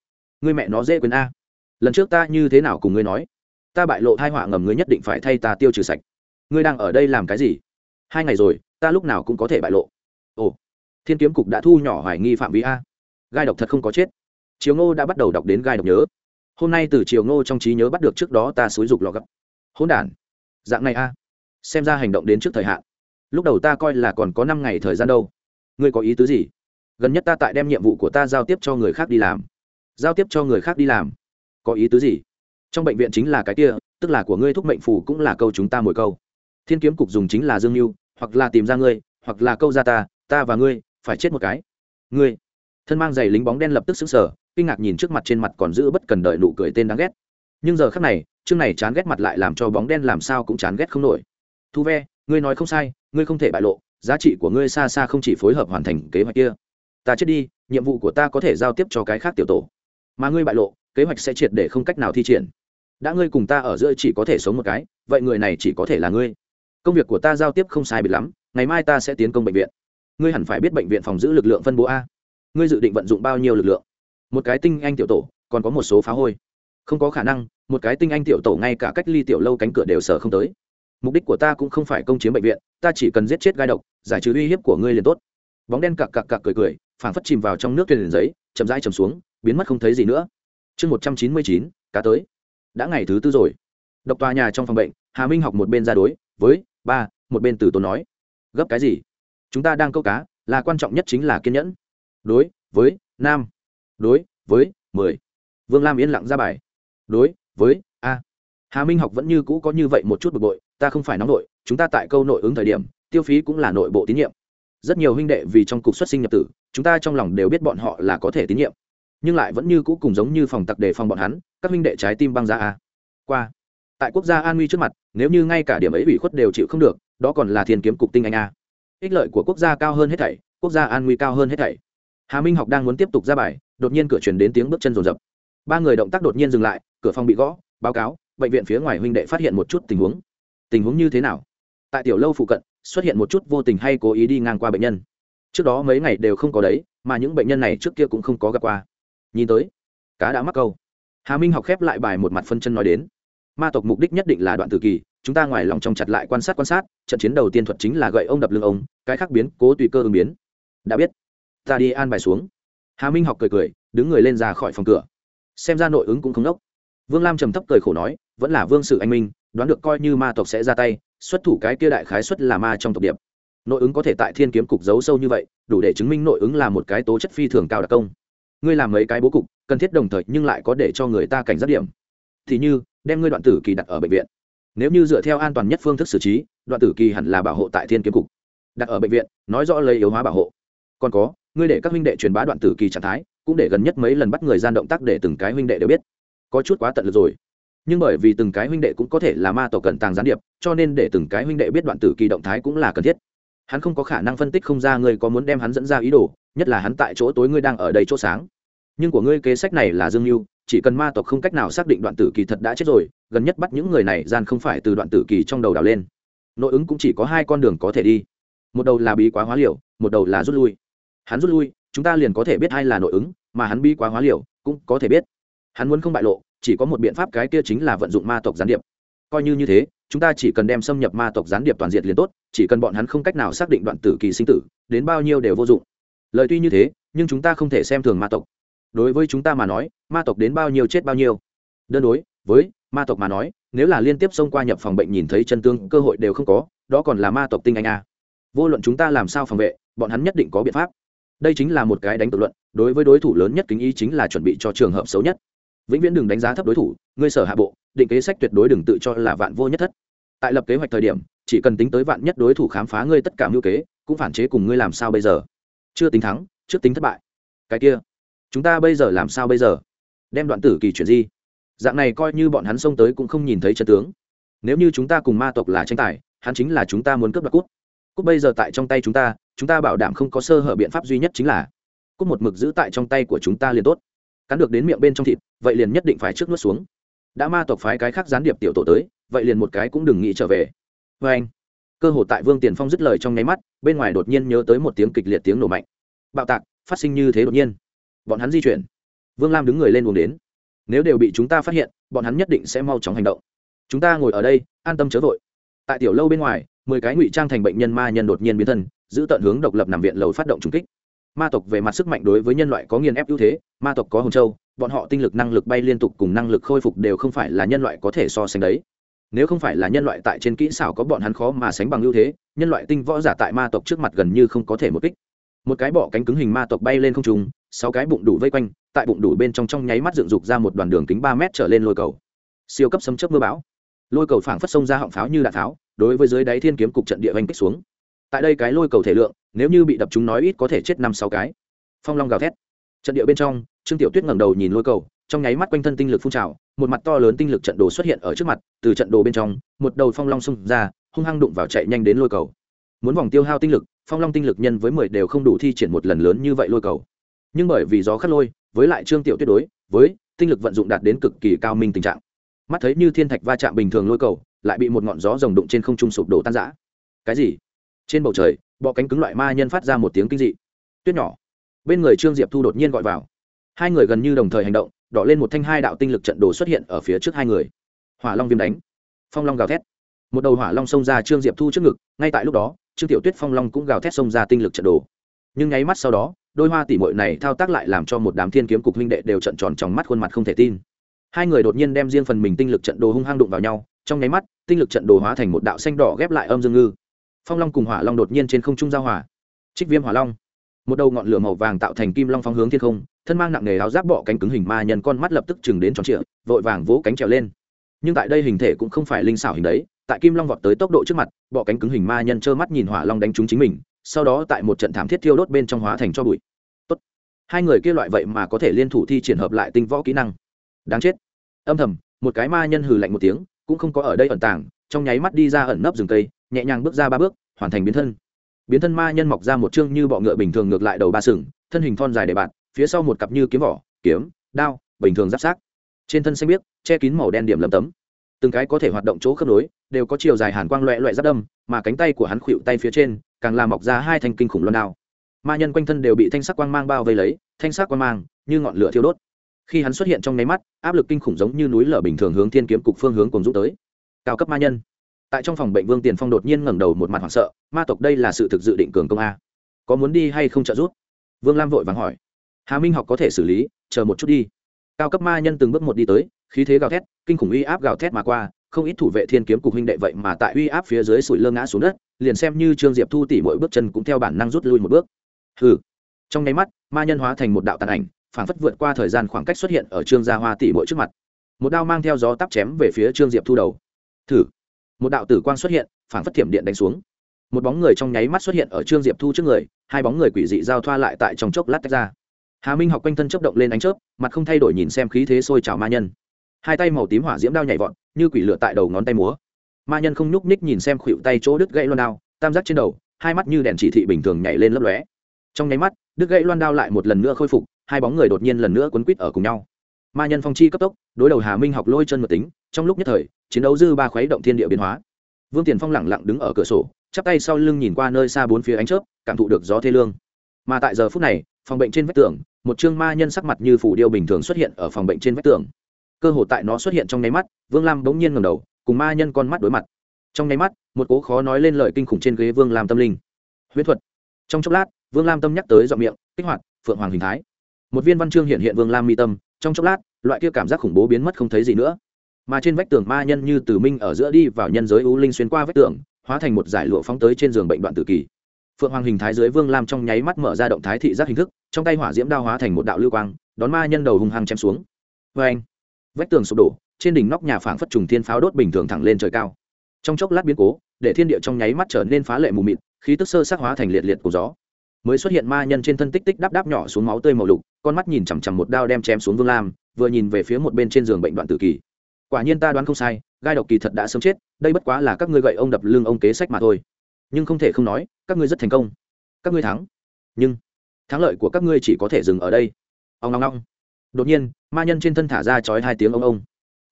Ngươi mẹ nó dễ quên a. Lần trước ta như thế nào cùng ngươi nói? Ta bại lộ thai họa ngầm ngươi nhất định phải thay ta tiêu trừ sạch. Ngươi đang ở đây làm cái gì? Hai ngày rồi, ta lúc nào cũng có thể bại lộ. Ồ, thiên kiếm cục đã thu nhỏ hoài nghi phạm vi a. Gai độc thật không có chết chiều ngô đã bắt đầu đọc đến gai độc nhớ. Hôm nay từ chiều ngô trong trí nhớ bắt được trước đó ta xúi dục lò gấp. Hỗn đản. Dạng này a. Xem ra hành động đến trước thời hạn. Lúc đầu ta coi là còn có năm ngày thời gian đâu. Ngươi có ý tứ gì? Gần nhất ta tại đem nhiệm vụ của ta giao tiếp cho người khác đi làm. Giao tiếp cho người khác đi làm. Có ý tứ gì? Trong bệnh viện chính là cái kia, tức là của ngươi thúc mệnh phủ cũng là câu chúng ta mỗi câu. Thiên kiếm cục dùng chính là dương mưu hoặc là tìm ra ngươi, hoặc là câu ra ta ta và ngươi, phải chết một cái. Ngươi. Thân mang giày lính bóng đen lập tức xứng sở kinh ngạc nhìn trước mặt trên mặt còn giữ bất cần đợi nụ cười tên đáng ghét. Nhưng giờ khác này, chương này chán ghét mặt lại làm cho bóng đen làm sao cũng chán ghét không nổi. Thu ve, ngươi nói không sai, ngươi không thể bại lộ, giá trị của ngươi xa xa không chỉ phối hợp hoàn thành kế hoạch kia. Ta chết đi, nhiệm vụ của ta có thể giao tiếp cho cái khác tiểu tổ. Mà ngươi bại lộ, kế hoạch sẽ triệt để không cách nào thi triển. Đã ngươi cùng ta ở giữa chỉ có thể sống một cái, vậy người này chỉ có thể là ngươi. Công việc của ta giao tiếp không sai biệt lắm, ngày mai ta sẽ tiến công bệnh viện. Ngươi hẳn phải biết bệnh viện phòng giữ lực lượng phân bố a. Ngươi dự định vận dụng bao nhiêu lực lượng? Một cái tinh anh tiểu tổ, còn có một số phá hôi. Không có khả năng, một cái tinh anh tiểu tổ ngay cả cách ly tiểu lâu cánh cửa đều sở không tới. Mục đích của ta cũng không phải công chiếm bệnh viện, ta chỉ cần giết chết gai độc, giải trừ uy hiếp của ngươi liền tốt. Bóng đen cặc cặc cặc cười cười, phảng phất chìm vào trong nước thuyền giấy, chậm rãi chầm xuống, biến mất không thấy gì nữa. Chương một trăm chín mươi chín, cá tới. Đã ngày thứ tư rồi. Độc tòa nhà trong phòng bệnh, hà minh học một bên ra đối, với ba, một bên từ tốn nói. Gấp cái gì? Chúng ta đang câu cá, là quan trọng nhất chính là kiên nhẫn. Đối, với, nam đối với mười. Vương lam yên lặng ra bài. Đối với a. Hà minh học vẫn như cũ có như vậy một chút bực bội, ta không phải nóng nội, chúng ta tại câu nội ứng thời điểm, tiêu phí cũng là nội bộ tín nhiệm. Rất nhiều huynh đệ vì trong cục xuất sinh nhập tử, chúng ta trong lòng đều biết bọn họ là có thể tín nhiệm. Nhưng lại vẫn như cũ cùng giống như phòng tặc đề phòng bọn hắn, các huynh đệ trái tim băng ra a. Qua. Tại quốc gia an nguy trước mặt, nếu như ngay cả điểm ấy ủy khuất đều chịu không được, đó còn là thiên kiếm cục tinh anh a. Ích lợi của quốc gia cao hơn hết thảy, quốc gia an nguy cao hơn hết thảy hà minh học đang muốn tiếp tục ra bài, đột nhiên cửa chuyển đến tiếng bước chân rồn rập. Ba người động tác đột nhiên dừng lại, cửa phòng bị gõ, báo cáo, bệnh viện phía ngoài huynh đệ phát hiện một chút tình huống. Tình huống như thế nào? Tại tiểu lâu phụ cận, xuất hiện một chút vô tình hay cố ý đi ngang qua bệnh nhân. Trước đó mấy ngày đều không có đấy, mà những bệnh nhân này trước kia cũng không có gặp qua. Nhìn tới, cá đã mắc câu. Hà minh học khép lại bài một mặt phân chân nói đến. Ma tộc mục đích nhất định là đoạn tử kỳ, chúng ta ngoài lòng trong chặt lại quan sát quan sát, trận chiến đầu tiên thuật chính là gậy ông đập lưng ông, cái khác biến cố tùy cơ ứng biến. Đã biết ta đi an bài xuống. Hà minh học cười cười, đứng người lên ra khỏi phòng cửa. Xem ra nội ứng cũng không đốc. Vương lam trầm thấp cười khổ nói, vẫn là vương sự anh minh, đoán được coi như ma tộc sẽ ra tay, xuất thủ cái kia đại khái xuất là ma trong tộc điệp. Nội ứng có thể tại thiên kiếm cục giấu sâu như vậy, đủ để chứng minh nội ứng là một cái tố chất phi thường cao đặc công. Ngươi làm mấy cái bố cục, cần thiết đồng thời nhưng lại có để cho người ta cảnh giác điểm. Thì như, đem ngươi đoạn tử kỳ đặt ở bệnh viện. Nếu như dựa theo an toàn nhất phương thức xử trí, đoạn tử kỳ hẳn là bảo hộ tại thiên kiếm cục. Đặt ở bệnh viện, nói rõ lấy yếu hóa bảo hộ. Còn có ngươi để các huynh đệ truyền bá đoạn tử kỳ trạng thái, cũng để gần nhất mấy lần bắt người gian động tác để từng cái huynh đệ đều biết. Có chút quá tận lực rồi. Nhưng bởi vì từng cái huynh đệ cũng có thể là ma tổ cận tàng gián điệp, cho nên để từng cái huynh đệ biết đoạn tử kỳ động thái cũng là cần thiết. Hắn không có khả năng phân tích không ra ngươi có muốn đem hắn dẫn ra ý đồ, nhất là hắn tại chỗ tối ngươi đang ở đây chỗ sáng. Nhưng của ngươi kế sách này là dương mưu chỉ cần ma tộc không cách nào xác định đoạn tử kỳ thật đã chết rồi, gần nhất bắt những người này gian không phải từ đoạn tử kỳ trong đầu đào lên. Nội ứng cũng chỉ có hai con đường có thể đi. Một đầu là bí quá hóa liều, một đầu là rút lui hắn rút lui, chúng ta liền có thể biết ai là nội ứng, mà hắn bi quá hóa liều, cũng có thể biết. Hắn muốn không bại lộ, chỉ có một biện pháp cái kia chính là vận dụng ma tộc gián điệp. Coi như như thế, chúng ta chỉ cần đem xâm nhập ma tộc gián điệp toàn diện liền tốt, chỉ cần bọn hắn không cách nào xác định đoạn tử kỳ sinh tử, đến bao nhiêu đều vô dụng. Lời tuy như thế, nhưng chúng ta không thể xem thường ma tộc. Đối với chúng ta mà nói, ma tộc đến bao nhiêu chết bao nhiêu. Đơn đối, với ma tộc mà nói, nếu là liên tiếp xông qua nhập phòng bệnh nhìn thấy chân tương cơ hội đều không có, đó còn là ma tộc tinh anh a. Vô luận chúng ta làm sao phòng vệ, bọn hắn nhất định có biện pháp đây chính là một cái đánh tự luận, đối với đối thủ lớn nhất kính ý chính là chuẩn bị cho trường hợp xấu nhất. Vĩnh viễn đừng đánh giá thấp đối thủ, ngươi sở hạ bộ, định kế sách tuyệt đối đừng tự cho là vạn vô nhất thất. Tại lập kế hoạch thời điểm, chỉ cần tính tới vạn nhất đối thủ khám phá ngươi tất cả mưu kế, cũng phản chế cùng ngươi làm sao bây giờ? Chưa tính thắng, trước tính thất bại. Cái kia, chúng ta bây giờ làm sao bây giờ? Đem đoạn tử kỳ chuyển di. Dạng này coi như bọn hắn xông tới cũng không nhìn thấy chân tướng. Nếu như chúng ta cùng ma tộc là tranh tài, hắn chính là chúng ta muốn cướp đoạt cút. Cút bây giờ tại trong tay chúng ta chúng ta bảo đảm không có sơ hở biện pháp duy nhất chính là cút một mực giữ tại trong tay của chúng ta liền tốt. Cắn được đến miệng bên trong thịt, vậy liền nhất định phải trước nuốt xuống. Đã ma tộc phái cái khác gián điệp tiểu tổ tới, vậy liền một cái cũng đừng nghĩ trở về. Vê anh, cơ hồ tại vương tiền phong dứt lời trong nháy mắt, bên ngoài đột nhiên nhớ tới một tiếng kịch liệt tiếng nổ mạnh. Bạo tạc, phát sinh như thế đột nhiên. Bọn hắn di chuyển. Vương lam đứng người lên uống đến. Nếu đều bị chúng ta phát hiện, bọn hắn nhất định sẽ mau chóng hành động. Chúng ta ngồi ở đây, an tâm chớ vội. Tại tiểu lâu bên ngoài, mười cái ngụy trang thành bệnh nhân ma nhân đột nhiên biến thân giữ tận hướng độc lập nằm viện lầu phát động trùng kích. Ma tộc về mặt sức mạnh đối với nhân loại có nghiền ép ưu thế, ma tộc có hồn châu, bọn họ tinh lực năng lực bay liên tục cùng năng lực khôi phục đều không phải là nhân loại có thể so sánh đấy. Nếu không phải là nhân loại tại trên kỹ xảo có bọn hắn khó mà sánh bằng ưu thế, nhân loại tinh võ giả tại ma tộc trước mặt gần như không có thể một kích. Một cái bọ cánh cứng hình ma tộc bay lên không trung, sáu cái bụng đủ vây quanh, tại bụng đủ bên trong trong nháy mắt dựng dục ra một đoàn đường kính ba mét trở lên lôi cầu. Siêu cấp sấm chớp mưa bão. Lôi cầu phảng phất sông ra họng pháo như đạn pháo, đối với dưới đáy thiên kiếm cục trận địa oanh kích xuống tại đây cái lôi cầu thể lượng, nếu như bị đập chúng nói ít có thể chết năm sáu cái. Phong long gào thét. Trận địa bên trong, trương tiểu tuyết ngẩng đầu nhìn lôi cầu, trong nháy mắt quanh thân tinh lực phun trào, một mặt to lớn tinh lực trận đồ xuất hiện ở trước mặt, từ trận đồ bên trong, một đầu phong long xung ra, hung hăng đụng vào chạy nhanh đến lôi cầu. Muốn vòng tiêu hao tinh lực, phong long tinh lực nhân với mười đều không đủ thi triển một lần lớn như vậy lôi cầu. Nhưng bởi vì gió khắc lôi, với lại trương tiểu tuyết đối, với tinh lực vận dụng đạt đến cực kỳ cao minh tình trạng. Mắt thấy như thiên thạch va chạm bình thường lôi cầu, lại bị một ngọn gió rồng đụng trên không trung sụp đổ tan rã. Cái gì? Trên bầu trời, bọ cánh cứng loại ma nhân phát ra một tiếng kinh dị. Tuyết nhỏ. Bên người trương diệp thu đột nhiên gọi vào. Hai người gần như đồng thời hành động, đỏ lên một thanh hai đạo tinh lực trận đồ xuất hiện ở phía trước hai người. Hỏa long viêm đánh. Phong long gào thét. Một đầu hỏa long xông ra trương diệp thu trước ngực, ngay tại lúc đó, trương tiểu tuyết phong long cũng gào thét xông ra tinh lực trận đồ. Nhưng nháy mắt sau đó, đôi hoa tỉ mội này thao tác lại làm cho một đám thiên kiếm cục huynh đệ đều trận tròn trong mắt khuôn mặt không thể tin. Hai người đột nhiên đem riêng phần mình tinh lực trận đồ hung hăng đụng vào nhau, trong nháy mắt, tinh lực trận đồ hóa thành một đạo xanh đỏ ghép lại âm dương ngư phong long cùng hỏa long đột nhiên trên không trung giao hỏa trích viêm hỏa long. Một đầu ngọn lửa màu vàng tạo thành kim long phóng hướng thiên không, thân mang nặng nề áo giáp bọ cánh cứng hình ma nhân con mắt lập tức chừng đến tròn trịa, vội vàng vỗ cánh trèo lên. Nhưng tại đây hình thể cũng không phải linh xảo hình đấy, tại kim long vọt tới tốc độ trước mặt, bọ cánh cứng hình ma nhân trơ mắt nhìn hỏa long đánh trúng chính mình, sau đó tại một trận thảm thiết thiêu đốt bên trong hóa thành cho bụi. Tốt. hai người kia loại vậy mà có thể liên thủ thi triển hợp lại tinh võ kỹ năng. Đáng chết. Âm thầm, một cái ma nhân hừ lạnh một tiếng, cũng không có ở đây ẩn tàng, trong nháy mắt đi ra ẩn nấp rừng cây nhẹ nhàng bước ra ba bước, hoàn thành biến thân. Biến thân ma nhân mọc ra một chương như bọ ngựa bình thường ngược lại đầu ba sừng, thân hình thon dài để bạn phía sau một cặp như kiếm vỏ, kiếm, đao, bình thường giáp sát. Trên thân xanh biếc, che kín màu đen điểm lầm tấm. Từng cái có thể hoạt động chỗ khớp nối, đều có chiều dài hàn quang loẹ loẹ giáp đâm, mà cánh tay của hắn khuỵu tay phía trên, càng làm mọc ra hai thanh kinh khủng loan đao. Ma nhân quanh thân đều bị thanh sắc quang mang bao vây lấy, thanh sắc quang mang như ngọn lửa thiêu đốt. Khi hắn xuất hiện trong nháy mắt, áp lực kinh khủng giống như núi lở bình thường hướng thiên kiếm cục phương hướng cùng rút tới. Cao cấp ma nhân tại trong phòng bệnh vương tiền phong đột nhiên ngẩng đầu một mặt hoảng sợ, ma tộc đây là sự thực dự định cường công a. Có muốn đi hay không trợ giúp? Vương lam vội vàng hỏi. Hà minh học có thể xử lý, chờ một chút đi. Cao cấp ma nhân từng bước một đi tới, khí thế gào thét, kinh khủng uy áp gào thét mà qua, không ít thủ vệ thiên kiếm cục huynh đệ vậy mà tại uy áp phía dưới sủi lơ ngã xuống đất, liền xem như trương diệp thu tỉ mỗi bước chân cũng theo bản năng rút lui một bước. Hừ. Trong nháy mắt, ma nhân hóa thành một đạo tàn ảnh phản phất vượt qua thời gian khoảng cách xuất hiện ở trương gia hoa tỉ mỗi trước mặt. Một đao mang theo gió tắp chém về phía trương diệp thu đầu. Thử một đạo tử quang xuất hiện phản phất thiểm điện đánh xuống. Một bóng người trong nháy mắt xuất hiện ở trương diệp thu trước người, hai bóng người quỷ dị giao thoa lại tại trong chốc lát tách ra. Hà minh học quanh thân chấp động lên ánh chớp, mặt không thay đổi nhìn xem khí thế sôi trào ma nhân. Hai tay màu tím hỏa diễm đao nhảy vọt, như quỷ lửa tại đầu ngón tay múa. Ma nhân không nhúc ních nhìn xem khuỵu tay chỗ đứt gãy loan đao, tam giác trên đầu, hai mắt như đèn chỉ thị bình thường nhảy lên lấp lóe. Trong nháy mắt, đứt gãy loan đao lại một lần nữa khôi phục, hai bóng người đột nhiên lần nữa quấn quýt ở cùng nhau ma nhân phong chi cấp tốc, đối đầu hà minh học lôi chân mật tính, trong lúc nhất thời, chiến đấu dư ba khuấy động thiên địa biến hóa. Vương tiền phong lẳng lặng đứng ở cửa sổ, chắp tay sau lưng nhìn qua nơi xa bốn phía ánh chớp, cảm thụ được gió thê lương. Mà tại giờ phút này, phòng bệnh trên vách tường, một chương ma nhân sắc mặt như phủ điêu bình thường xuất hiện ở phòng bệnh trên vách tường. Cơ hồ tại nó xuất hiện trong nháy mắt, vương lam bỗng nhiên ngầm đầu, cùng ma nhân con mắt đối mặt. Trong nháy mắt, một cố khó nói lên lời kinh khủng trên ghế vương lam tâm linh. Huyễn thuật. Trong chốc lát, vương lam tâm nhắc tới giọng miệng, kích hoạt, phượng hoàng hình thái. Một viên văn chương hiện hiện vương lam mi tâm trong chốc lát, loại kia cảm giác khủng bố biến mất không thấy gì nữa. Mà trên vách tường ma nhân như tử minh ở giữa đi vào nhân giới u linh xuyên qua vách tường, hóa thành một giải lụa phóng tới trên giường bệnh đoạn tử kỳ. Phượng hoàng hình thái dưới vương lam trong nháy mắt mở ra động thái thị giác hình thức, trong tay hỏa diễm đao hóa thành một đạo lưu quang, đón ma nhân đầu hùng hăng chém xuống. Vê anh vách tường sụp đổ, trên đỉnh nóc nhà phảng phất trùng thiên pháo đốt bình thường thẳng lên trời cao. Trong chốc lát biến cố, để thiên địa trong nháy mắt trở nên phá lệ mù mịt, khí tức sơ sắc hóa thành liệt liệt của gió. Mới xuất hiện ma nhân trên thân tích tích đáp đáp nhỏ xuống máu tươi màu lục con mắt nhìn chằm chằm một đao đem chém xuống vương lam, vừa nhìn về phía một bên trên giường bệnh đoạn tử kỳ. Quả nhiên ta đoán không sai, gai độc kỳ thật đã sớm chết, đây bất quá là các ngươi gậy ông đập lưng ông kế sách mà thôi. Nhưng không thể không nói, các ngươi rất thành công. Các ngươi thắng. Nhưng, thắng lợi của các ngươi chỉ có thể dừng ở đây. Ông ngong ngong đột nhiên, ma nhân trên thân thả ra chói hai tiếng ông ông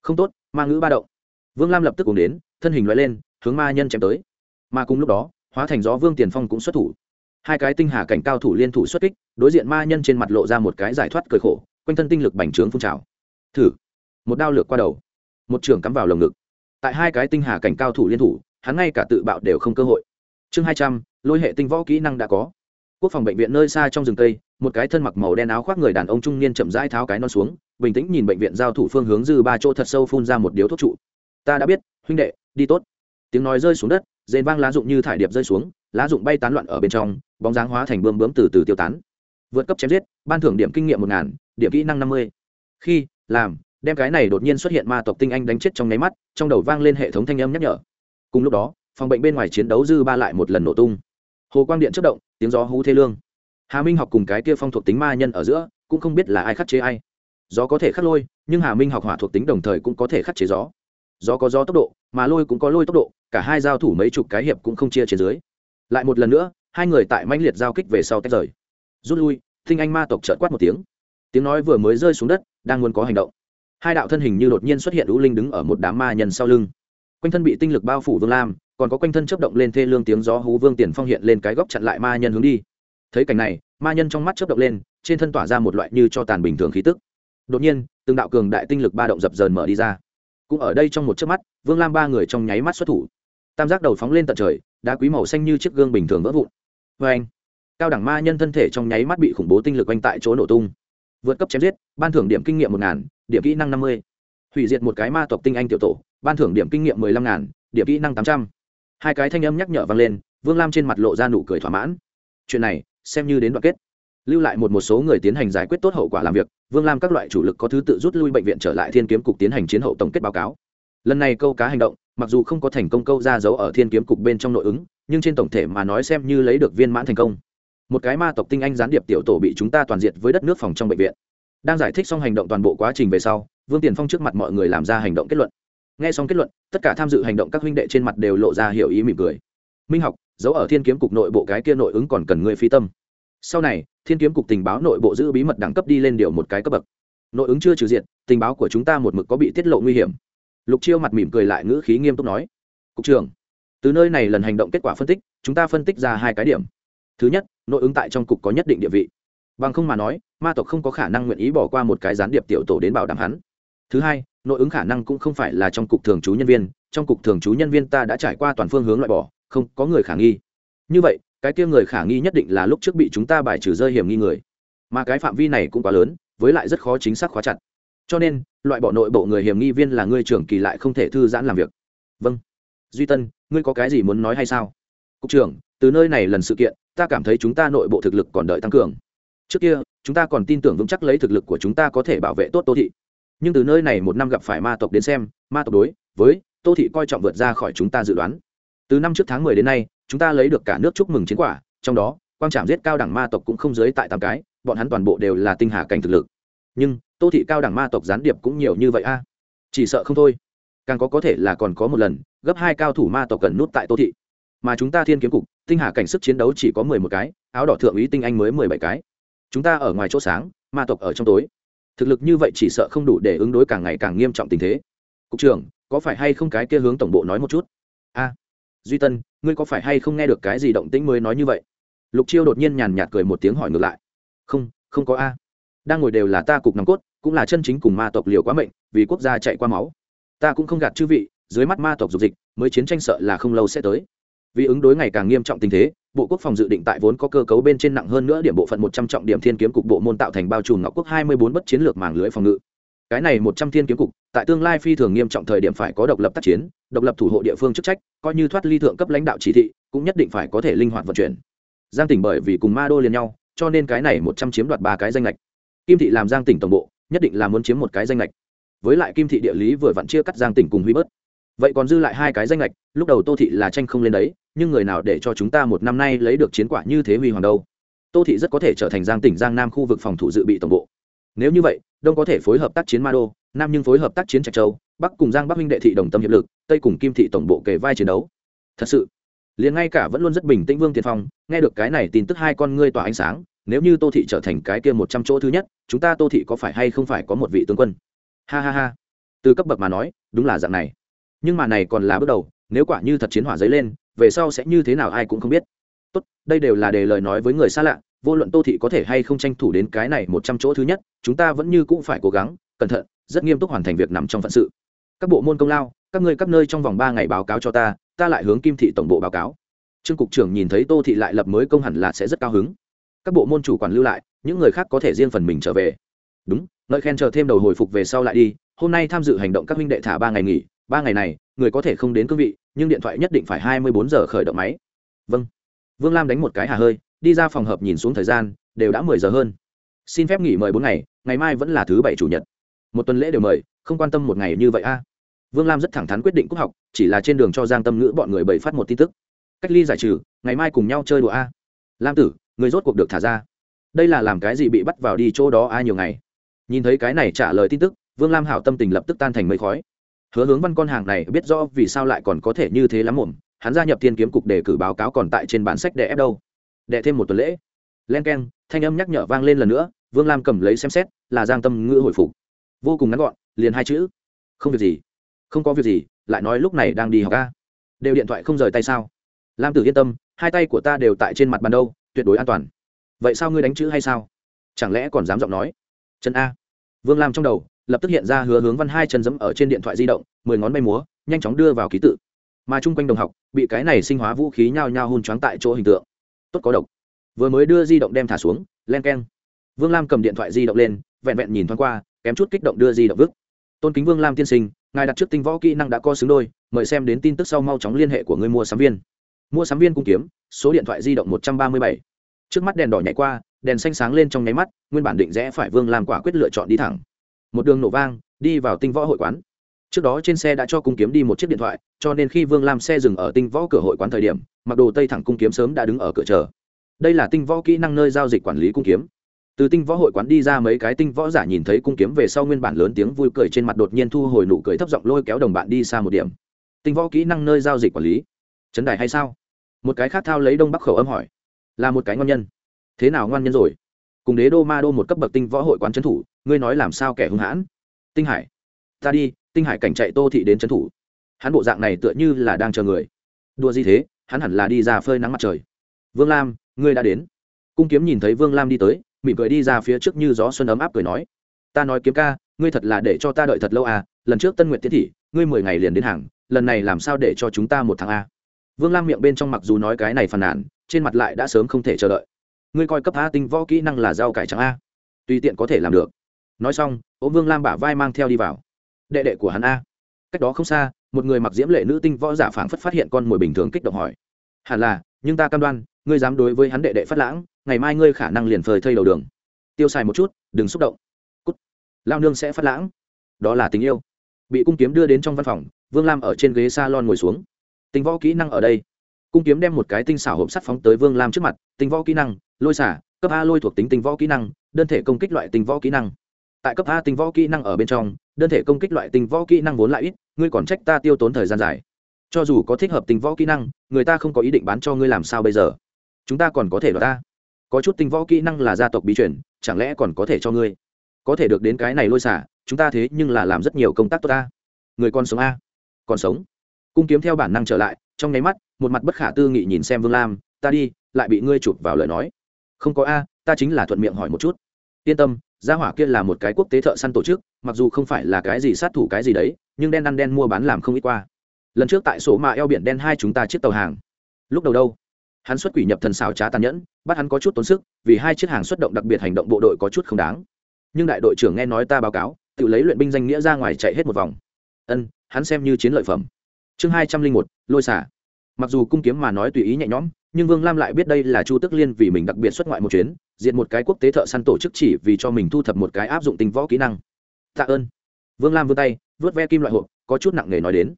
không tốt, ma ngữ ba động. Vương lam lập tức cùng đến, thân hình loại lên, hướng ma nhân chém tới. Mà cùng lúc đó, hóa thành gió vương tiền phong cũng xuất thủ hai cái tinh hà cảnh cao thủ liên thủ xuất kích, đối diện ma nhân trên mặt lộ ra một cái giải thoát cười khổ, quanh thân tinh lực bành trướng phun trào. Thử. Một đao lược qua đầu. Một trường cắm vào lồng ngực. Tại hai cái tinh hà cảnh cao thủ liên thủ, hắn ngay cả tự bạo đều không cơ hội. Chương hai trăm, lôi hệ tinh võ kỹ năng đã có. Quốc phòng bệnh viện nơi xa trong rừng tây, một cái thân mặc màu đen áo khoác người đàn ông trung niên chậm rãi tháo cái non xuống, bình tĩnh nhìn bệnh viện giao thủ phương hướng dư ba chỗ thật sâu phun ra một điếu thuốc trụ. Ta đã biết, huynh đệ, đi tốt. Tiếng nói rơi xuống đất dền vang lá rụng như thải điệp rơi xuống lá dụng bay tán loạn ở bên trong, bóng dáng hóa thành bươm bướm từ từ tiêu tán. Vượt cấp chém giết, ban thưởng điểm kinh nghiệm một ngàn, điểm kỹ năng năm mươi. Khi, làm, đem cái này đột nhiên xuất hiện ma tộc tinh anh đánh chết trong nháy mắt, trong đầu vang lên hệ thống thanh âm nhắc nhở. Cùng lúc đó, phòng bệnh bên ngoài chiến đấu dư ba lại một lần nổ tung. Hồ quang điện chất động, tiếng gió hú thê lương. Hà minh học cùng cái kia phong thuộc tính ma nhân ở giữa, cũng không biết là ai khắc chế ai. Gió có thể khắc lôi, nhưng hà minh học hỏa thuộc tính đồng thời cũng có thể khắc chế gió. Gió có gió tốc độ, mà lôi cũng có lôi tốc độ, cả hai giao thủ mấy chục cái hiệp cũng không chia trên dưới lại một lần nữa, hai người tại mãnh liệt giao kích về sau tách rời. Rút lui, thinh anh ma tộc trợt quát một tiếng. Tiếng nói vừa mới rơi xuống đất, đang muốn có hành động. Hai đạo thân hình như đột nhiên xuất hiện lũ linh đứng ở một đám ma nhân sau lưng. Quanh thân bị tinh lực bao phủ vương lam, còn có quanh thân chấp động lên thê lương tiếng gió hú vương tiền phong hiện lên cái góc chặn lại ma nhân hướng đi. Thấy cảnh này, ma nhân trong mắt chấp động lên, trên thân tỏa ra một loại như cho tàn bình thường khí tức. Đột nhiên, từng đạo cường đại tinh lực ba động dập dờn mở đi ra. Cũng ở đây trong một chớp mắt, vương lam ba người trong nháy mắt xuất thủ tam giác đầu phóng lên tận trời, đá quý màu xanh như chiếc gương bình thường vỡ vụn. Vê anh, cao đẳng ma nhân thân thể trong nháy mắt bị khủng bố tinh lực quanh tại chỗ nổ tung. Vượt cấp chém giết, ban thưởng điểm kinh nghiệm một ngàn, điểm kỹ năng năm mươi. Hủy diệt một cái ma tộc tinh anh tiểu tổ, ban thưởng điểm kinh nghiệm mười lăm ngàn, điểm kỹ năng tám trăm. Hai cái thanh âm nhắc nhở vang lên, vương lam trên mặt lộ ra nụ cười thỏa mãn. Chuyện này, xem như đến đoạn kết. Lưu lại một một số người tiến hành giải quyết tốt hậu quả làm việc, vương lam các loại chủ lực có thứ tự rút lui bệnh viện trở lại thiên kiếm cục tiến hành chiến hậu tổng kết báo cáo. Lần này câu cá hành động mặc dù không có thành công câu ra dấu ở thiên kiếm cục bên trong nội ứng, nhưng trên tổng thể mà nói xem như lấy được viên mãn thành công. Một cái ma tộc tinh anh gián điệp tiểu tổ bị chúng ta toàn diện với đất nước phòng trong bệnh viện. Đang giải thích xong hành động toàn bộ quá trình về sau, vương tiền phong trước mặt mọi người làm ra hành động kết luận. Nghe xong kết luận, tất cả tham dự hành động các huynh đệ trên mặt đều lộ ra hiểu ý mỉm cười. Minh học, dấu ở thiên kiếm cục nội bộ cái kia nội ứng còn cần người phi tâm. Sau này, thiên kiếm cục tình báo nội bộ giữ bí mật đẳng cấp đi lên điều một cái cấp bậc. Nội ứng chưa trừ diện tình báo của chúng ta một mực có bị tiết lộ nguy hiểm lục chiêu mặt mỉm cười lại ngữ khí nghiêm túc nói, cục trưởng, từ nơi này lần hành động kết quả phân tích, chúng ta phân tích ra hai cái điểm. Thứ nhất, nội ứng tại trong cục có nhất định địa vị. Bằng không mà nói, ma tộc không có khả năng nguyện ý bỏ qua một cái gián điệp tiểu tổ đến bảo đảm hắn. Thứ hai, nội ứng khả năng cũng không phải là trong cục thường trú nhân viên, trong cục thường trú nhân viên ta đã trải qua toàn phương hướng loại bỏ, không có người khả nghi. Như vậy, cái kia người khả nghi nhất định là lúc trước bị chúng ta bài trừ rơi hiểm nghi người. Mà cái phạm vi này cũng quá lớn, với lại rất khó chính xác khóa chặt cho nên, loại bỏ nội bộ người hiểm nghi viên là ngươi trưởng kỳ lại không thể thư giãn làm việc. Vâng. Duy tân, ngươi có cái gì muốn nói hay sao? Cục trưởng, từ nơi này lần sự kiện, ta cảm thấy chúng ta nội bộ thực lực còn đợi tăng cường. Trước kia, chúng ta còn tin tưởng vững chắc lấy thực lực của chúng ta có thể bảo vệ tốt tô thị. Nhưng từ nơi này một năm gặp phải ma tộc đến xem, ma tộc đối với tô thị coi trọng vượt ra khỏi chúng ta dự đoán. Từ năm trước tháng mười đến nay, chúng ta lấy được cả nước chúc mừng chiến quả, trong đó, quang trảm giết cao đẳng ma tộc cũng không dưới tại tám cái, bọn hắn toàn bộ đều là tinh hà cảnh thực lực nhưng tô thị cao đẳng ma tộc gián điệp cũng nhiều như vậy a à? chỉ sợ không thôi càng có có thể là còn có một lần gấp hai cao thủ ma tộc cần nút tại tô thị mà chúng ta thiên kiếm cục tinh hà cảnh sức chiến đấu chỉ có mười một cái áo đỏ thượng úy tinh anh mới mười bảy cái chúng ta ở ngoài chỗ sáng ma tộc ở trong tối thực lực như vậy chỉ sợ không đủ để ứng đối càng ngày càng nghiêm trọng tình thế cục trưởng có phải hay không cái kia hướng tổng bộ nói một chút a à, duy tân ngươi có phải hay không nghe được cái gì động tĩnh mới nói như vậy lục chiêu đột nhiên nhàn nhạt cười một tiếng hỏi ngược lại không không có a à đang ngồi đều là ta cục nòng cốt, cũng là chân chính cùng ma tộc liều quá mệnh, vì quốc gia chạy qua máu. Ta cũng không gạt chư vị, dưới mắt ma tộc dục dịch, mới chiến tranh sợ là không lâu sẽ tới. Vì ứng đối ngày càng nghiêm trọng tình thế, bộ quốc phòng dự định tại vốn có cơ cấu bên trên nặng hơn nữa điểm bộ phận một trăm trọng điểm thiên kiếm cục bộ môn tạo thành bao trùm ngọc quốc hai mươi bốn bất chiến lược mạng lưới phòng ngự. Cái này một trăm thiên kiếm cục, tại tương lai phi thường nghiêm trọng thời điểm phải có độc lập tác chiến, độc lập thủ hộ địa phương chức trách, coi như thoát ly thượng cấp lãnh đạo chỉ thị, cũng nhất định phải có thể linh hoạt vận chuyển. Giang tỉnh bởi vì cùng ma đô liền nhau, cho nên cái này một trăm chiếm đoạt ba cái danh lệch kim thị làm giang tỉnh tổng bộ, nhất định là muốn chiếm một cái danh lệch với lại kim thị địa lý vừa vặn chia cắt giang tỉnh cùng huy bớt. Vậy còn dư lại hai cái danh lệch lúc đầu tô thị là tranh không lên đấy, nhưng người nào để cho chúng ta một năm nay lấy được chiến quả như thế huy hoàng đâu? Tô thị rất có thể trở thành giang tỉnh giang nam khu vực phòng thủ dự bị tổng bộ. Nếu như vậy, đông có thể phối hợp tác chiến ma đô, nam nhưng phối hợp tác chiến trạch châu, bắc cùng giang bắc minh đệ thị đồng tâm hiệp lực, tây cùng kim thị tổng bộ kề vai chiến đấu. Thật sự, liền ngay cả vẫn luôn rất bình tĩnh vương tiền phong, nghe được cái này tin tức hai con ngươi tỏa ánh sáng nếu như tô thị trở thành cái kia một trăm chỗ thứ nhất, chúng ta tô thị có phải hay không phải có một vị tướng quân? Ha ha ha. Từ cấp bậc mà nói, đúng là dạng này. Nhưng mà này còn là bước đầu, nếu quả như thật chiến hỏa dấy lên, về sau sẽ như thế nào ai cũng không biết. Tốt, đây đều là đề lời nói với người xa lạ, vô luận tô thị có thể hay không tranh thủ đến cái này một trăm chỗ thứ nhất, chúng ta vẫn như cũng phải cố gắng, cẩn thận, rất nghiêm túc hoàn thành việc nằm trong phận sự. Các bộ môn công lao, các ngươi các nơi trong vòng ba ngày báo cáo cho ta ta lại hướng kim thị tổng bộ báo cáo. Trương cục trưởng nhìn thấy tô thị lại lập mới công hẳn là sẽ rất cao hứng các bộ môn chủ quản lưu lại, những người khác có thể riêng phần mình trở về. Đúng, ngợi khen chờ thêm đầu hồi phục về sau lại đi, hôm nay tham dự hành động các huynh đệ thả ba ngày nghỉ, ba ngày này, người có thể không đến cương vị, nhưng điện thoại nhất định phải hai mươi bốn giờ khởi động máy. Vâng. Vương lam đánh một cái hà hơi, đi ra phòng hợp nhìn xuống thời gian, đều đã mười giờ hơn. Xin phép nghỉ mời bốn ngày ngày mai vẫn là thứ bảy chủ nhật. Một tuần lễ đều mời, không quan tâm một ngày như vậy a. Vương lam rất thẳng thắn quyết định cúc học, chỉ là trên đường cho giang tâm ngữ bọn người bày phát một tin tức. Cách ly giải trừ, ngày mai cùng nhau chơi đùa a. Lam tử người rốt cuộc được thả ra. Đây là làm cái gì bị bắt vào đi chỗ đó ai nhiều ngày. Nhìn thấy cái này trả lời tin tức, vương lam hảo tâm tình lập tức tan thành mây khói. Hứa hướng văn con hàng này biết rõ vì sao lại còn có thể như thế lắm muộn, hắn gia nhập thiên kiếm cục để cử báo cáo còn tại trên bản sách để ép đâu. Đệ thêm một tuần lễ. Len k e n thanh âm nhắc nhở vang lên lần nữa, vương lam cầm lấy xem xét, là giang tâm ngữ hồi phục. Vô cùng ngắn gọn, liền hai chữ. Không việc gì. Không có việc gì, lại nói lúc này đang đi học ca đều điện thoại không rời tay sao? Lam tử yên tâm, hai tay của ta đều tại trên mặt bàn đâu tuyệt đối an toàn. Vậy sao ngươi đánh chữ hay sao? Chẳng lẽ còn dám giọng nói? Chân a. Vương lam trong đầu, lập tức hiện ra hứa hướng văn hai chân dẫm ở trên điện thoại di động, mười ngón bay múa, nhanh chóng đưa vào ký tự. Mà chung quanh đồng học, bị cái này sinh hóa vũ khí nhao nhao hôn choáng tại chỗ hình tượng. Tốt có độc. Vừa mới đưa di động đem thả xuống, len k e n vương lam cầm điện thoại di động lên, vẹn vẹn nhìn thoáng qua, kém chút kích động đưa di động vứt. Tôn kính vương lam tiên sinh, ngài đặt trước tinh võ kỹ năng đã co xứng đôi, mời xem đến tin tức sau mau chóng liên hệ của người mua sắm viên. Mua sắm viên cung kiếm số điện thoại di động một trăm ba mươi bảy. Trước mắt đèn đỏ nhảy qua, đèn xanh sáng lên trong nháy mắt, nguyên bản định rẽ phải vương lam quả quyết lựa chọn đi thẳng. Một đường nổ vang, đi vào tinh võ hội quán. Trước đó trên xe đã cho cung kiếm đi một chiếc điện thoại, cho nên khi vương lam xe dừng ở tinh võ cửa hội quán thời điểm, mặc đồ tây thẳng cung kiếm sớm đã đứng ở cửa chờ. Đây là tinh võ kỹ năng nơi giao dịch quản lý cung kiếm. Từ tinh võ hội quán đi ra mấy cái tinh võ giả nhìn thấy cung kiếm về sau nguyên bản lớn tiếng vui cười trên mặt đột nhiên thu hồi nụ cười thấp giọng lôi kéo đồng bạn đi xa một điểm. Tinh võ kỹ năng nơi giao dịch quản lý. Trấn đài hay sao? Một cái khác thao lấy đông bắc khẩu âm hỏi, là một cái ngon nhân. Thế nào ngoan nhân rồi? Cùng đế đô ma đô một cấp bậc tinh võ hội quán trấn thủ, ngươi nói làm sao kẻ hung hãn? Tinh hải. Ta đi, tinh hải cảnh chạy tô thị đến trấn thủ. Hắn bộ dạng này tựa như là đang chờ người. Đua gì thế? Hắn hẳn là đi ra phơi nắng mặt trời. Vương lam, ngươi đã đến. Cung kiếm nhìn thấy vương lam đi tới, mỉm cười đi ra phía trước như gió xuân ấm áp cười nói, ta nói kiếm ca, ngươi thật là để cho ta đợi thật lâu à lần trước tân nguyện tiến thị, ngươi mười ngày liền đến hàng, lần này làm sao để cho chúng ta một tháng a vương lam miệng bên trong mặc dù nói cái này phàn nàn, trên mặt lại đã sớm không thể chờ đợi. Ngươi coi cấp a tinh võ kỹ năng là rau cải trắng a? Tùy tiện có thể làm được. Nói xong ô vương lam bả vai mang theo đi vào. Đệ đệ của hắn a. Cách đó không xa, một người mặc diễm lệ nữ tinh võ giả phảng phất phát hiện con mồi bình thường kích động hỏi. Hẳn là, nhưng ta cam đoan, ngươi dám đối với hắn đệ đệ phát lãng, ngày mai ngươi khả năng liền phơi thây đầu đường. Tiêu xài một chút, đừng xúc động. Cút. Lao nương sẽ phát lãng. Đó là tình yêu. Bị cung kiếm đưa đến trong văn phòng, vương lam ở trên ghế s a lon ngồi xuống tinh võ kỹ năng ở đây. Cung kiếm đem một cái tinh xảo hộp sắt phóng tới vương lam trước mặt, tinh võ kỹ năng, lôi xả, cấp a lôi thuộc tính tinh võ kỹ năng, đơn thể công kích loại tinh võ kỹ năng. Tại cấp a tinh võ kỹ năng ở bên trong, đơn thể công kích loại tinh võ kỹ năng vốn lại ít, ngươi còn trách ta tiêu tốn thời gian dài. Cho dù có thích hợp tinh võ kỹ năng, người ta không có ý định bán cho ngươi làm sao bây giờ? Chúng ta còn có thể đ ta. Có chút tinh võ kỹ năng là gia tộc bí chuyển chẳng lẽ còn có thể cho ngươi? Có thể được đến cái này lôi xả, chúng ta thế nhưng là làm rất nhiều công tác tốt ta. Người còn sống a? Còn sống? Cung kiếm theo bản năng trở lại, trong nháy mắt, một mặt bất khả tư nghị nhìn xem vương lam, ta đi, lại bị ngươi chụp vào lời nói. Không có a, ta chính là thuận miệng hỏi một chút. Yên tâm, gia hỏa kia là một cái quốc tế thợ săn tổ chức, mặc dù không phải là cái gì sát thủ cái gì đấy, nhưng đen ăn đen mua bán làm không ít qua. Lần trước tại sổ mạ eo biển đen hai chúng ta chiếc tàu hàng. Lúc đầu đâu, hắn xuất quỷ nhập thần xào trá tàn nhẫn, bắt hắn có chút tốn sức, vì hai chiếc hàng xuất động đặc biệt hành động bộ đội có chút không đáng. Nhưng đại đội trưởng nghe nói ta báo cáo, tự lấy luyện binh danh nghĩa ra ngoài chạy hết một vòng. Ân, hắn xem như chiến lợi phẩm chương hai trăm linh một, lôi xả. Mặc dù cung kiếm mà nói tùy ý nhẹ nhõm, nhưng vương lam lại biết đây là chu tức liên vì mình đặc biệt xuất ngoại một chuyến, diện một cái quốc tế thợ săn tổ chức chỉ vì cho mình thu thập một cái áp dụng tình võ kỹ năng. Tạ ơn. Vương lam vươn tay, vớt ve kim loại hộp, có chút nặng nề nói đến.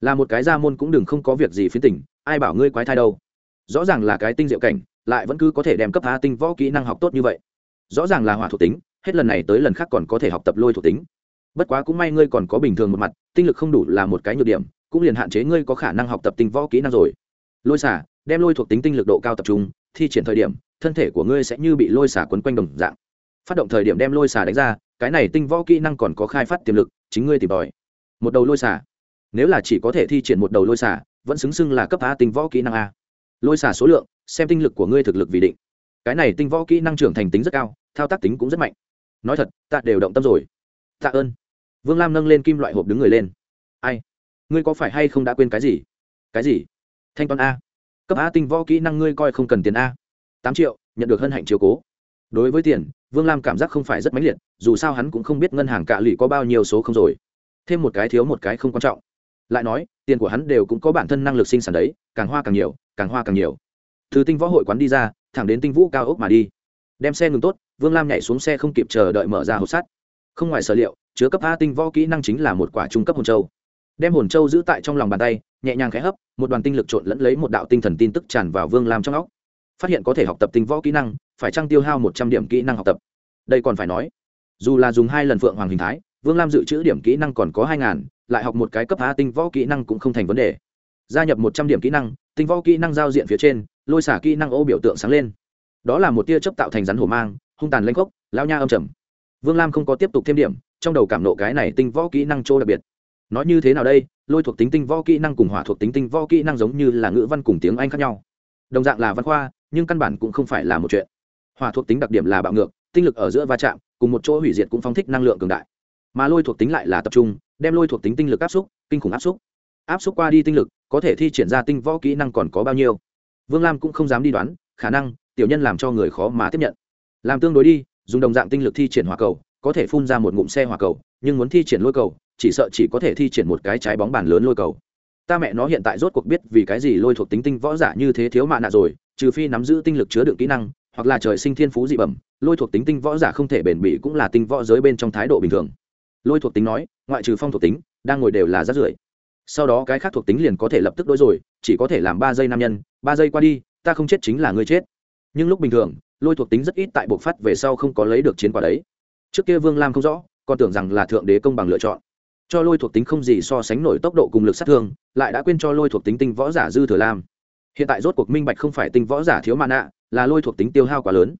Là một cái gia môn cũng đừng không có việc gì phiến tỉnh, ai bảo ngươi quái thai đâu. Rõ ràng là cái tinh diệu cảnh, lại vẫn cứ có thể đem cấp a tinh võ kỹ năng học tốt như vậy. Rõ ràng là hỏa thuộc tính, hết lần này tới lần khác còn có thể học tập lôi thuộc tính. Bất quá cũng may ngươi còn có bình thường một mặt, tinh lực không đủ là một cái nhược điểm cũng liền hạn chế ngươi có khả năng học tập tinh võ kỹ năng rồi. Lôi xả, đem lôi thuộc tính tinh lực độ cao tập trung, thi triển thời điểm, thân thể của ngươi sẽ như bị lôi xả quấn quanh đồng dạng. Phát động thời điểm đem lôi xả đánh ra, cái này tinh võ kỹ năng còn có khai phát tiềm lực, chính ngươi tìm tòi. Một đầu lôi xả. Nếu là chỉ có thể thi triển một đầu lôi xả, vẫn xứng xưng là cấp a tinh võ kỹ năng a. Lôi xả số lượng, xem tinh lực của ngươi thực lực vì định. Cái này tinh võ kỹ năng trưởng thành tính rất cao, thao tác tính cũng rất mạnh. Nói thật, ta đều động tâm rồi. Tạ ơn. Vương lam nâng lên kim loại hộp đứng người lên. Ai? Ngươi có phải hay không đã quên cái gì? Cái gì? Thanh toán a. Cấp a tinh võ kỹ năng ngươi coi không cần tiền a. Tám triệu, nhận được hân hạnh chiếu cố. Đối với tiền, vương lam cảm giác không phải rất mãnh liệt, dù sao hắn cũng không biết ngân hàng cạ lụy có bao nhiêu số không rồi. Thêm một cái thiếu một cái không quan trọng. Lại nói, tiền của hắn đều cũng có bản thân năng lực sinh sản đấy, càng hoa càng nhiều, càng hoa càng nhiều. Từ tinh võ hội quán đi ra, thẳng đến tinh vũ cao ốc mà đi. Đem xe ngừng tốt, vương lam nhảy xuống xe không kịp chờ đợi mở ra hộp sắt. Không ngoài sở liệu, chứa cấp a tinh võ kỹ năng chính là một quả trung cấp hồn châu đem hồn châu giữ tại trong lòng bàn tay, nhẹ nhàng khẽ hấp, một đoàn tinh lực trộn lẫn lấy một đạo tinh thần tin tức tràn vào vương lam trong óc. Phát hiện có thể học tập tinh võ kỹ năng, phải trăng tiêu hao một trăm điểm kỹ năng học tập? Đây còn phải nói, dù là dùng hai lần phượng hoàng hình thái, vương lam dự trữ điểm kỹ năng còn có hai ngàn, lại học một cái cấp a tinh võ kỹ năng cũng không thành vấn đề. Gia nhập một trăm điểm kỹ năng, tinh võ kỹ năng giao diện phía trên, lôi xả kỹ năng ô biểu tượng sáng lên. Đó là một tia chấp tạo thành rắn hổ mang, hung tàn lanh khốc lao nha âm trầm. Vương lam không có tiếp tục thêm điểm, trong đầu cảm nộ cái này tinh võ kỹ năng chỗ đặc biệt nói như thế nào đây? Lôi thuộc tính tinh võ kỹ năng cùng hỏa thuộc tính tinh võ kỹ năng giống như là ngữ văn cùng tiếng anh khác nhau. Đồng dạng là văn khoa, nhưng căn bản cũng không phải là một chuyện. Hỏa thuộc tính đặc điểm là bạo ngược, tinh lực ở giữa va chạm, cùng một chỗ hủy diệt cũng phóng thích năng lượng cường đại. Mà lôi thuộc tính lại là tập trung, đem lôi thuộc tính tinh lực áp xúc, kinh khủng áp xúc. Áp xúc qua đi tinh lực, có thể thi triển ra tinh võ kỹ năng còn có bao nhiêu? Vương lam cũng không dám đi đoán, khả năng, tiểu nhân làm cho người khó mà tiếp nhận. Làm tương đối đi, dùng đồng dạng tinh lực thi triển hỏa cầu, có thể phun ra một ngụm xe hỏa cầu, nhưng muốn thi triển lôi cầu chỉ sợ chỉ có thể thi triển một cái trái bóng bàn lớn lôi cầu. Ta mẹ nó hiện tại rốt cuộc biết vì cái gì lôi thuộc tính tinh võ giả như thế thiếu mạ nạ rồi, trừ phi nắm giữ tinh lực chứa đựng kỹ năng, hoặc là trời sinh thiên phú dị bẩm, lôi thuộc tính tinh võ giả không thể bền bỉ cũng là tinh võ giới bên trong thái độ bình thường. Lôi thuộc tính nói, ngoại trừ phong thuộc tính, đang ngồi đều là rát rưởi. Sau đó cái khác thuộc tính liền có thể lập tức đ ố i rồi, chỉ có thể làm ba giây nam nhân, ba giây qua đi, ta không chết chính là ngươi chết. Nhưng lúc bình thường, lôi thuộc tính rất ít tại bộc phát về sau không có lấy được chiến quả đấy. Trước kia vương lam không rõ, còn tưởng rằng là thượng đế công bằng lựa chọn cho lôi thuộc tính không gì so sánh nổi tốc độ cùng lực sát thương, lại đã quên cho lôi thuộc tính tinh võ giả dư thừa lam. Hiện tại rốt cuộc minh bạch không phải tinh võ giả thiếu mạ nạ là lôi thuộc tính tiêu hao quá lớn.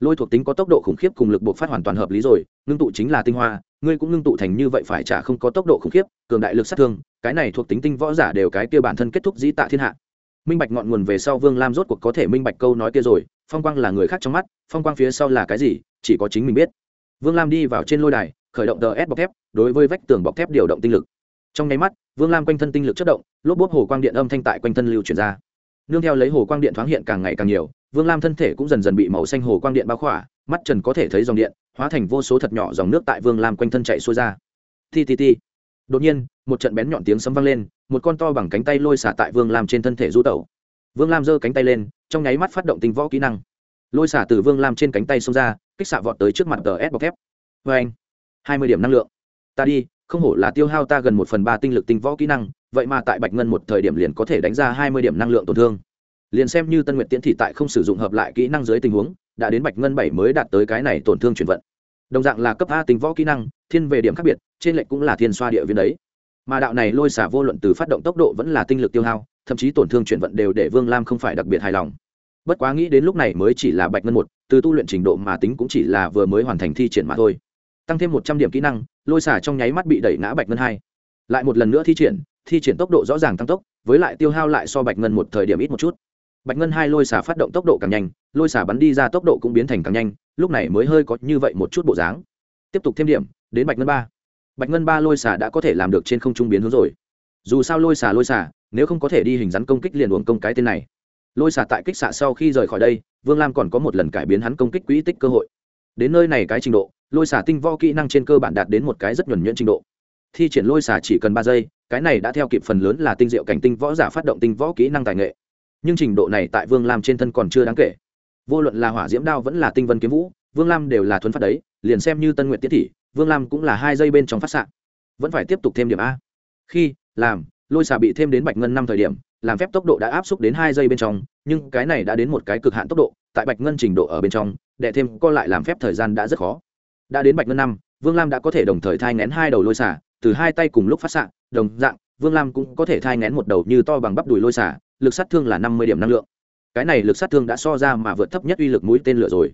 Lôi thuộc tính có tốc độ khủng khiếp cùng lực buộc phát hoàn toàn hợp lý rồi, ngưng tụ chính là tinh hoa, ngươi cũng ngưng tụ thành như vậy phải chả không có tốc độ khủng khiếp, cường đại lực sát thương, cái này thuộc tính tinh võ giả đều cái kia bản thân kết thúc dĩ tạ thiên hạ. Minh bạch ngọn nguồn về sau vương lam rốt cuộc có thể minh bạch câu nói kia rồi, phong quang là người khác trong mắt, phong quang phía sau là cái gì, chỉ có chính mình biết. Vương lam đi vào trên lôi đài khởi động tờ s bọc thép, đối với vách tường bọc thép điều động tinh lực. Trong nháy mắt, vương lam quanh thân tinh lực chất động, lốp bốp hồ quang điện âm thanh tại quanh thân lưu chuyển ra. Nương theo lấy hồ quang điện thoáng hiện càng ngày càng nhiều, vương lam thân thể cũng dần dần bị màu xanh hồ quang điện bao khỏa, mắt trần có thể thấy dòng điện, hóa thành vô số thật nhỏ dòng nước tại vương lam quanh thân chạy xuôi ra. Ti ti ti. Đột nhiên, một trận bén nhọn tiếng sấm vang lên, một con to bằng cánh tay lôi xả tại vương lam trên thân thể du tẩu. Vương lam giơ cánh tay lên, trong nháy mắt phát động tinh võ kỹ năng. Lôi xả từ vương lam trên cánh tay xông ra, kích xạ vọt tới trước mặt tờ s bọc thép. Vê anh hai mươi điểm năng lượng. Ta đi, không hổ là tiêu hao ta gần một phần ba tinh lực tinh võ kỹ năng, vậy mà tại bạch ngân một thời điểm liền có thể đánh ra hai mươi điểm năng lượng tổn thương. Liền xem như tân nguyện tiễn thị tại không sử dụng hợp lại kỹ năng dưới tình huống, đã đến bạch ngân bảy mới đạt tới cái này tổn thương chuyển vận. Đồng dạng là cấp a tính võ kỹ năng, thiên về điểm khác biệt, trên lệnh cũng là thiên xoa địa viên đấy. Mà đạo này lôi xả vô luận từ phát động tốc độ vẫn là tinh lực tiêu hao, thậm chí tổn thương chuyển vận đều để vương lam không phải đặc biệt hài lòng. Bất quá nghĩ đến lúc này mới chỉ là bạch ngân một, từ tu luyện trình độ mà tính cũng chỉ là vừa mới hoàn thành thi triển mà thôi tăng thêm một trăm điểm kỹ năng, lôi xả trong nháy mắt bị đẩy ngã bạch ngân hai. Lại một lần nữa thi triển thi triển tốc độ rõ ràng tăng tốc, với lại tiêu hao lại so bạch ngân một thời điểm ít một chút. Bạch ngân hai lôi xả phát động tốc độ càng nhanh, lôi xả bắn đi ra tốc độ cũng biến thành càng nhanh, lúc này mới hơi có như vậy một chút bộ dáng. Tiếp tục thêm điểm, đến bạch ngân ba. Bạch ngân ba lôi xả đã có thể làm được trên không trung biến hướng rồi. Dù sao lôi xả lôi xả, nếu không có thể đi hình rắn công kích liền uống công cái tên này. Lôi xả tại kích xạ sau khi rời khỏi đây, vương lam còn có một lần cải biến hắn công kích quỹ tích cơ hội đến nơi này cái trình độ, lôi xả tinh vo kỹ năng trên cơ bản đạt đến một cái rất nhuẩn nhuyễn trình độ. Thi triển lôi xả chỉ cần ba giây, cái này đã theo kịp phần lớn là tinh diệu cảnh tinh võ giả phát động tinh võ kỹ năng tài nghệ. Nhưng trình độ này tại vương lam trên thân còn chưa đáng kể. Vô luận là hỏa diễm đao vẫn là tinh vân kiếm vũ, vương lam đều là thuấn phát đấy, liền xem như tân nguyện tiết thị, vương lam cũng là hai giây bên trong phát s vẫn phải tiếp tục thêm điểm a. Khi, làm, lôi xà bị thêm đến bạch ngân năm thời điểm, làm phép tốc độ đã áp xúc đến hai giây bên trong, nhưng cái này đã đến một cái cực hạn tốc độ tại bạch ngân trình độ ở bên trong, đệ thêm co lại làm phép thời gian đã rất khó. Đã đến bạch ngân năm, vương lam đã có thể đồng thời thai ngén hai đầu lôi xả từ hai tay cùng lúc phát xạ, đồng dạng, vương lam cũng có thể thai ngén một đầu như to bằng bắp đùi lôi xả lực sát thương là năm mươi điểm năng lượng. Cái này lực sát thương đã so ra mà vượt thấp nhất uy lực mũi tên lửa rồi.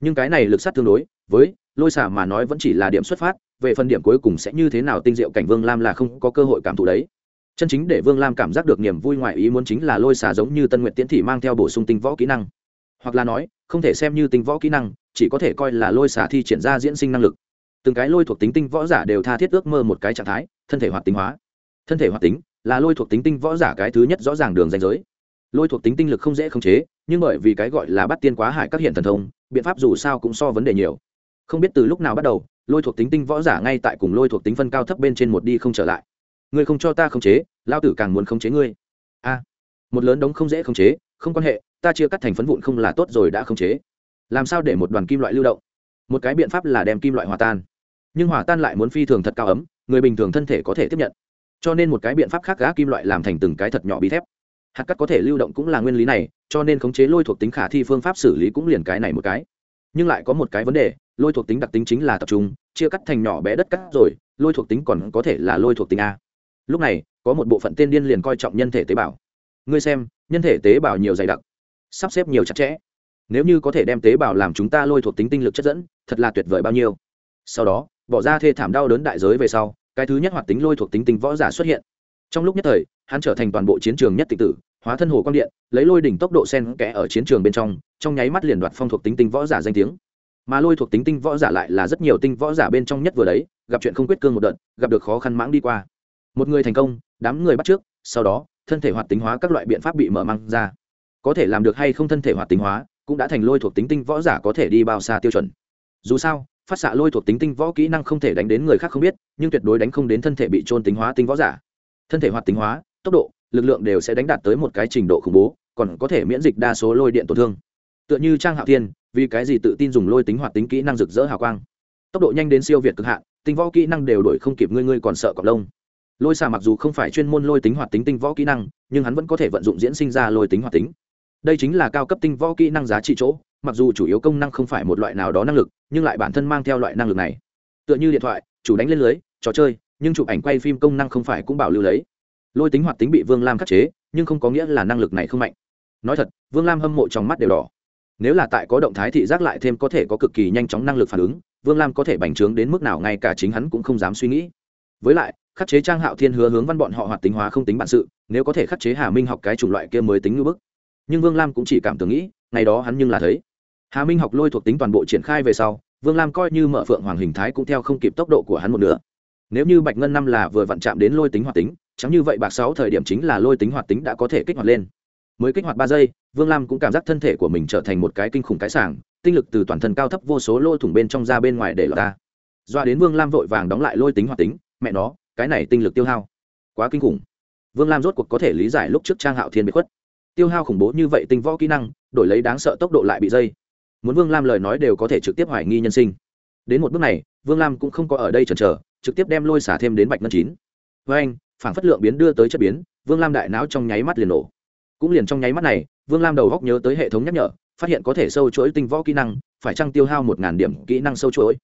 Nhưng cái này lực sát thương đối với lôi xả mà nói vẫn chỉ là điểm xuất phát, về phần điểm cuối cùng sẽ như thế nào tinh diệu cảnh vương lam là không có cơ hội cảm thụ đấy. Chân chính để vương lam cảm giác được niềm vui ngoại ý muốn chính là lôi xả giống như tân nguyện tiến thị mang theo bổ sung tinh võ kỹ năng hoặc là nói, không thể xem như tinh võ kỹ năng, chỉ có thể coi là lôi xả thi triển ra diễn sinh năng lực. Từng cái lôi thuộc tính tinh võ giả đều tha thiết ước mơ một cái trạng thái, thân thể hoạt tính hóa. Thân thể hoạt tính là lôi thuộc tính tinh võ giả cái thứ nhất rõ ràng đường danh giới. Lôi thuộc tính tinh lực không dễ khống chế, nhưng bởi vì cái gọi là bắt tiên quá hải các hiện thần thông, biện pháp dù sao cũng so vấn đề nhiều. Không biết từ lúc nào bắt đầu, lôi thuộc tính tinh võ giả ngay tại cùng lôi thuộc tính phân cao thấp bên trên một đi không trở lại. Ngươi không cho ta khống chế lao tử càng muốn khống chế ngươi. A, một lớn đống không dễ khống chế, không quan hệ ta chia cắt thành phấn vụn không là tốt rồi đã khống chế. Làm sao để một đoàn kim loại lưu động? Một cái biện pháp là đem kim loại hòa tan. Nhưng hòa tan lại muốn phi thường thật cao ấm, người bình thường thân thể có thể tiếp nhận. Cho nên một cái biện pháp khác gá kim loại làm thành từng cái thật nhỏ bí thép. Hạt cắt có thể lưu động cũng là nguyên lý này, cho nên khống chế lôi thuộc tính khả thi phương pháp xử lý cũng liền cái này một cái. Nhưng lại có một cái vấn đề, lôi thuộc tính đặc tính chính là tập trung, chia cắt thành nhỏ bé đất cắt rồi, lôi thuộc tính còn có thể là lôi thuộc tính a. Lúc này, có một bộ phận tên điên liền coi trọng nhân thể tế bào. Ngươi xem, nhân thể tế bào nhiều dày đặc sắp xếp nhiều chặt chẽ. Nếu như có thể đem tế bào làm chúng ta lôi thuộc tính tinh lực chất dẫn, thật là tuyệt vời bao nhiêu. Sau đó, bỏ ra thê thảm đau đớn đại giới về sau, cái thứ nhất hoạt tính lôi thuộc tính tinh võ giả xuất hiện. Trong lúc nhất thời, hắn trở thành toàn bộ chiến trường nhất tịch tử, hóa thân hồ quang điện, lấy lôi đỉnh tốc độ sen kẽ ở chiến trường bên trong trong nháy mắt liền đoạt phong thuộc tính tinh võ giả danh tiếng. Mà lôi thuộc tính tinh võ giả lại là rất nhiều tinh võ giả bên trong nhất vừa đấy, gặp chuyện không quyết cương một đợt, gặp được khó khăn mãng đi qua. Một người thành công, đám người bắt trước, sau đó, thân thể hoạt tính hóa các loại biện pháp bị mở mang ra có thể làm được hay không thân thể hoạt tính hóa, cũng đã thành lôi thuộc tính tinh võ giả có thể đi bao xa tiêu chuẩn. Dù sao, phát xạ lôi thuộc tính tinh võ kỹ năng không thể đánh đến người khác không biết, nhưng tuyệt đối đánh không đến thân thể bị trôn tính hóa tinh võ giả. Thân thể hoạt tính hóa, tốc độ, lực lượng đều sẽ đánh đạt tới một cái trình độ khủng bố, còn có thể miễn dịch đa số lôi điện tổn thương. Tựa như trang hạo thiên, vì cái gì tự tin dùng lôi tính hoạt tính kỹ năng rực rỡ hào quang. Tốc độ nhanh đến siêu việt cực hạn, tinh võ kỹ năng đều đổi không kịp ngươi ngươi còn sợ cọc lông. Lôi xà mặc dù không phải chuyên môn lôi tính hoạt tính tinh võ kỹ năng, nhưng hắn vẫn có thể vận dụng diễn sinh ra lôi tính hoạt tính đây chính là cao cấp tinh võ kỹ năng giá trị chỗ, mặc dù chủ yếu công năng không phải một loại nào đó năng lực, nhưng lại bản thân mang theo loại năng lực này. Tựa như điện thoại, chủ đánh lên lưới, trò chơi, nhưng chụp ảnh quay phim công năng không phải cũng bảo lưu lấy. Lôi tính hoạt tính bị vương lam khắc chế, nhưng không có nghĩa là năng lực này không mạnh. Nói thật, vương lam hâm mộ trong mắt đều đỏ. Nếu là tại có động thái thị giác lại thêm có thể có cực kỳ nhanh chóng năng lực phản ứng, vương lam có thể bành trướng đến mức nào ngay cả chính hắn cũng không dám suy nghĩ. Với lại, khắc chế trang hạo thiên hứa hướng văn bọn họ hoạt tính hóa không tính bản sự, nếu có thể khắc chế hà minh học cái chủng loại kia mới tính ngưỡng bức nhưng vương lam cũng chỉ cảm tưởng nghĩ, ngày đó hắn nhưng là thấy. Hà minh học lôi thuộc tính toàn bộ triển khai về sau, vương lam coi như mở phượng hoàng hình thái cũng theo không kịp tốc độ của hắn một nửa. Nếu như bạch ngân năm là vừa vặn chạm đến lôi tính hoạt tính, chẳng như vậy bạc sáu thời điểm chính là lôi tính hoạt tính đã có thể kích hoạt lên. Mới kích hoạt ba giây, vương lam cũng cảm giác thân thể của mình trở thành một cái kinh khủng cái sảng, tinh lực từ toàn thân cao thấp vô số lôi thủng bên trong ra bên ngoài để lọt ta doa đến vương lam vội vàng đóng lại lôi tính hoạt tính, mẹ nó, cái này tinh lực tiêu hao quá kinh khủng. Vương lam rốt cuộc có thể lý giải lúc trước trang hạo thiên bị khuất tiêu hao khủng bố như vậy tinh võ kỹ năng, đổi lấy đáng sợ tốc độ lại bị dây. Muốn vương lam lời nói đều có thể trực tiếp hoài nghi nhân sinh. Đến một bước này, vương lam cũng không có ở đây chần chờ, trực tiếp đem lôi xả thêm đến bạch ngân chín. Với anh, phản phất lượng biến đưa tới chất biến, vương lam đại não trong nháy mắt liền nổ. Cũng liền trong nháy mắt này, vương lam đầu góc nhớ tới hệ thống nhắc nhở, phát hiện có thể sâu chuỗi tinh võ kỹ năng, phải chăng tiêu hao một điểm kỹ năng sâu chuỗi?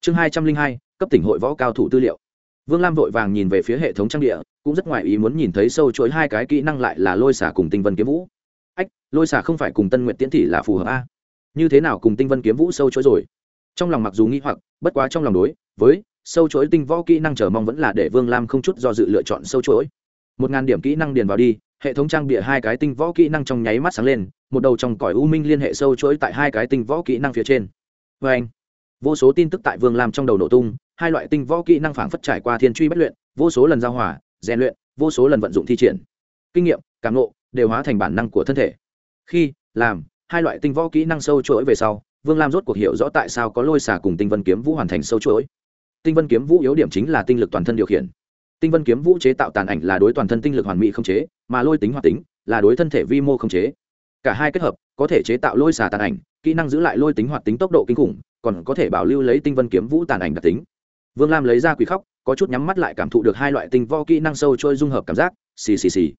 Chương hai trăm linh hai, cấp tỉnh hội võ cao thủ tư liệu vương lam vội vàng nhìn về phía hệ thống trang địa, cũng rất ngoài ý muốn nhìn thấy sâu chuỗi hai cái kỹ năng lại là lôi xả cùng tinh vân kiếm vũ. Ách, lôi xả không phải cùng tân nguyện tiễn thị là phù hợp a? Như thế nào cùng tinh vân kiếm vũ sâu chuỗi rồi? Trong lòng mặc dù nghĩ hoặc, bất quá trong lòng đối, với sâu chuỗi tinh võ kỹ năng chờ mong vẫn là để vương lam không chút do dự lựa chọn sâu chuỗi. Một ngàn điểm kỹ năng điền vào đi, hệ thống trang bịa hai cái tinh võ kỹ năng trong nháy mắt sáng lên, một đầu trong cõi u minh liên hệ sâu chuỗi tại hai cái tinh võ kỹ năng phía trên. Vê anh vô số tin tức tại vương lam trong đầu nổ tung hai loại tinh võ kỹ năng phảng phất trải qua thiên truy bất luyện, vô số lần giao hòa, rèn luyện, vô số lần vận dụng thi triển. Kinh nghiệm, cảm nộ đều hóa thành bản năng của thân thể. Khi, làm, hai loại tinh võ kỹ năng sâu chuỗi về sau, vương lam rốt cuộc hiểu rõ tại sao có lôi xà cùng tinh vân kiếm vũ hoàn thành sâu chuỗi. Tinh vân kiếm vũ yếu điểm chính là tinh lực toàn thân điều khiển. Tinh vân kiếm vũ chế tạo tàn ảnh là đối toàn thân tinh lực hoàn mỹ không chế, mà lôi tính hoạt tính là đối thân thể vi mô không chế. Cả hai kết hợp, có thể chế tạo lôi xà tàn ảnh, kỹ năng giữ lại lôi tính hoạt tính tốc độ kinh khủng, còn có thể bảo lưu lấy tinh vân kiếm vũ tàn ảnh đặc tính vương lam lấy ra quỷ khóc, có chút nhắm mắt lại cảm thụ được hai loại tinh vo kỹ năng sâu trôi dung hợp cảm giác, xì xì xì.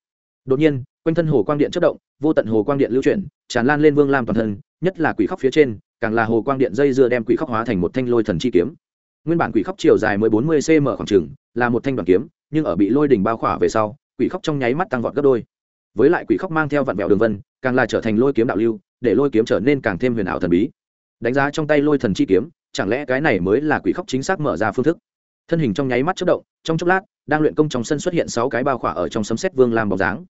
Đột nhiên, quanh thân hồ quang điện chất động, vô tận hồ quang điện lưu chuyển, tràn lan lên vương lam toàn thân, nhất là quỷ khóc phía trên, càng là hồ quang điện dây dưa đem quỷ khóc hóa thành một thanh lôi thần chi kiếm. Nguyên bản quỷ khóc chiều dài mới bốn mươi cm khoảng trừng là một thanh đoàn kiếm, nhưng ở bị lôi đỉnh bao khỏa về sau, quỷ khóc trong nháy mắt tăng vọt gấp đôi. Với lại quỷ khóc mang theo vạn vẹo đường vân, càng là trở thành lôi kiếm đạo lưu, để lôi kiếm trở nên càng thêm huyền ảo thần bí. Đánh giá trong tay lôi thần chi kiếm chẳng lẽ cái này mới là quỷ khóc chính xác mở ra phương thức? Thân hình trong nháy mắt chất động, trong chốc lát, đang luyện công trong sân xuất hiện sáu cái bao khỏa ở trong sấm xét vương lam bóng dáng.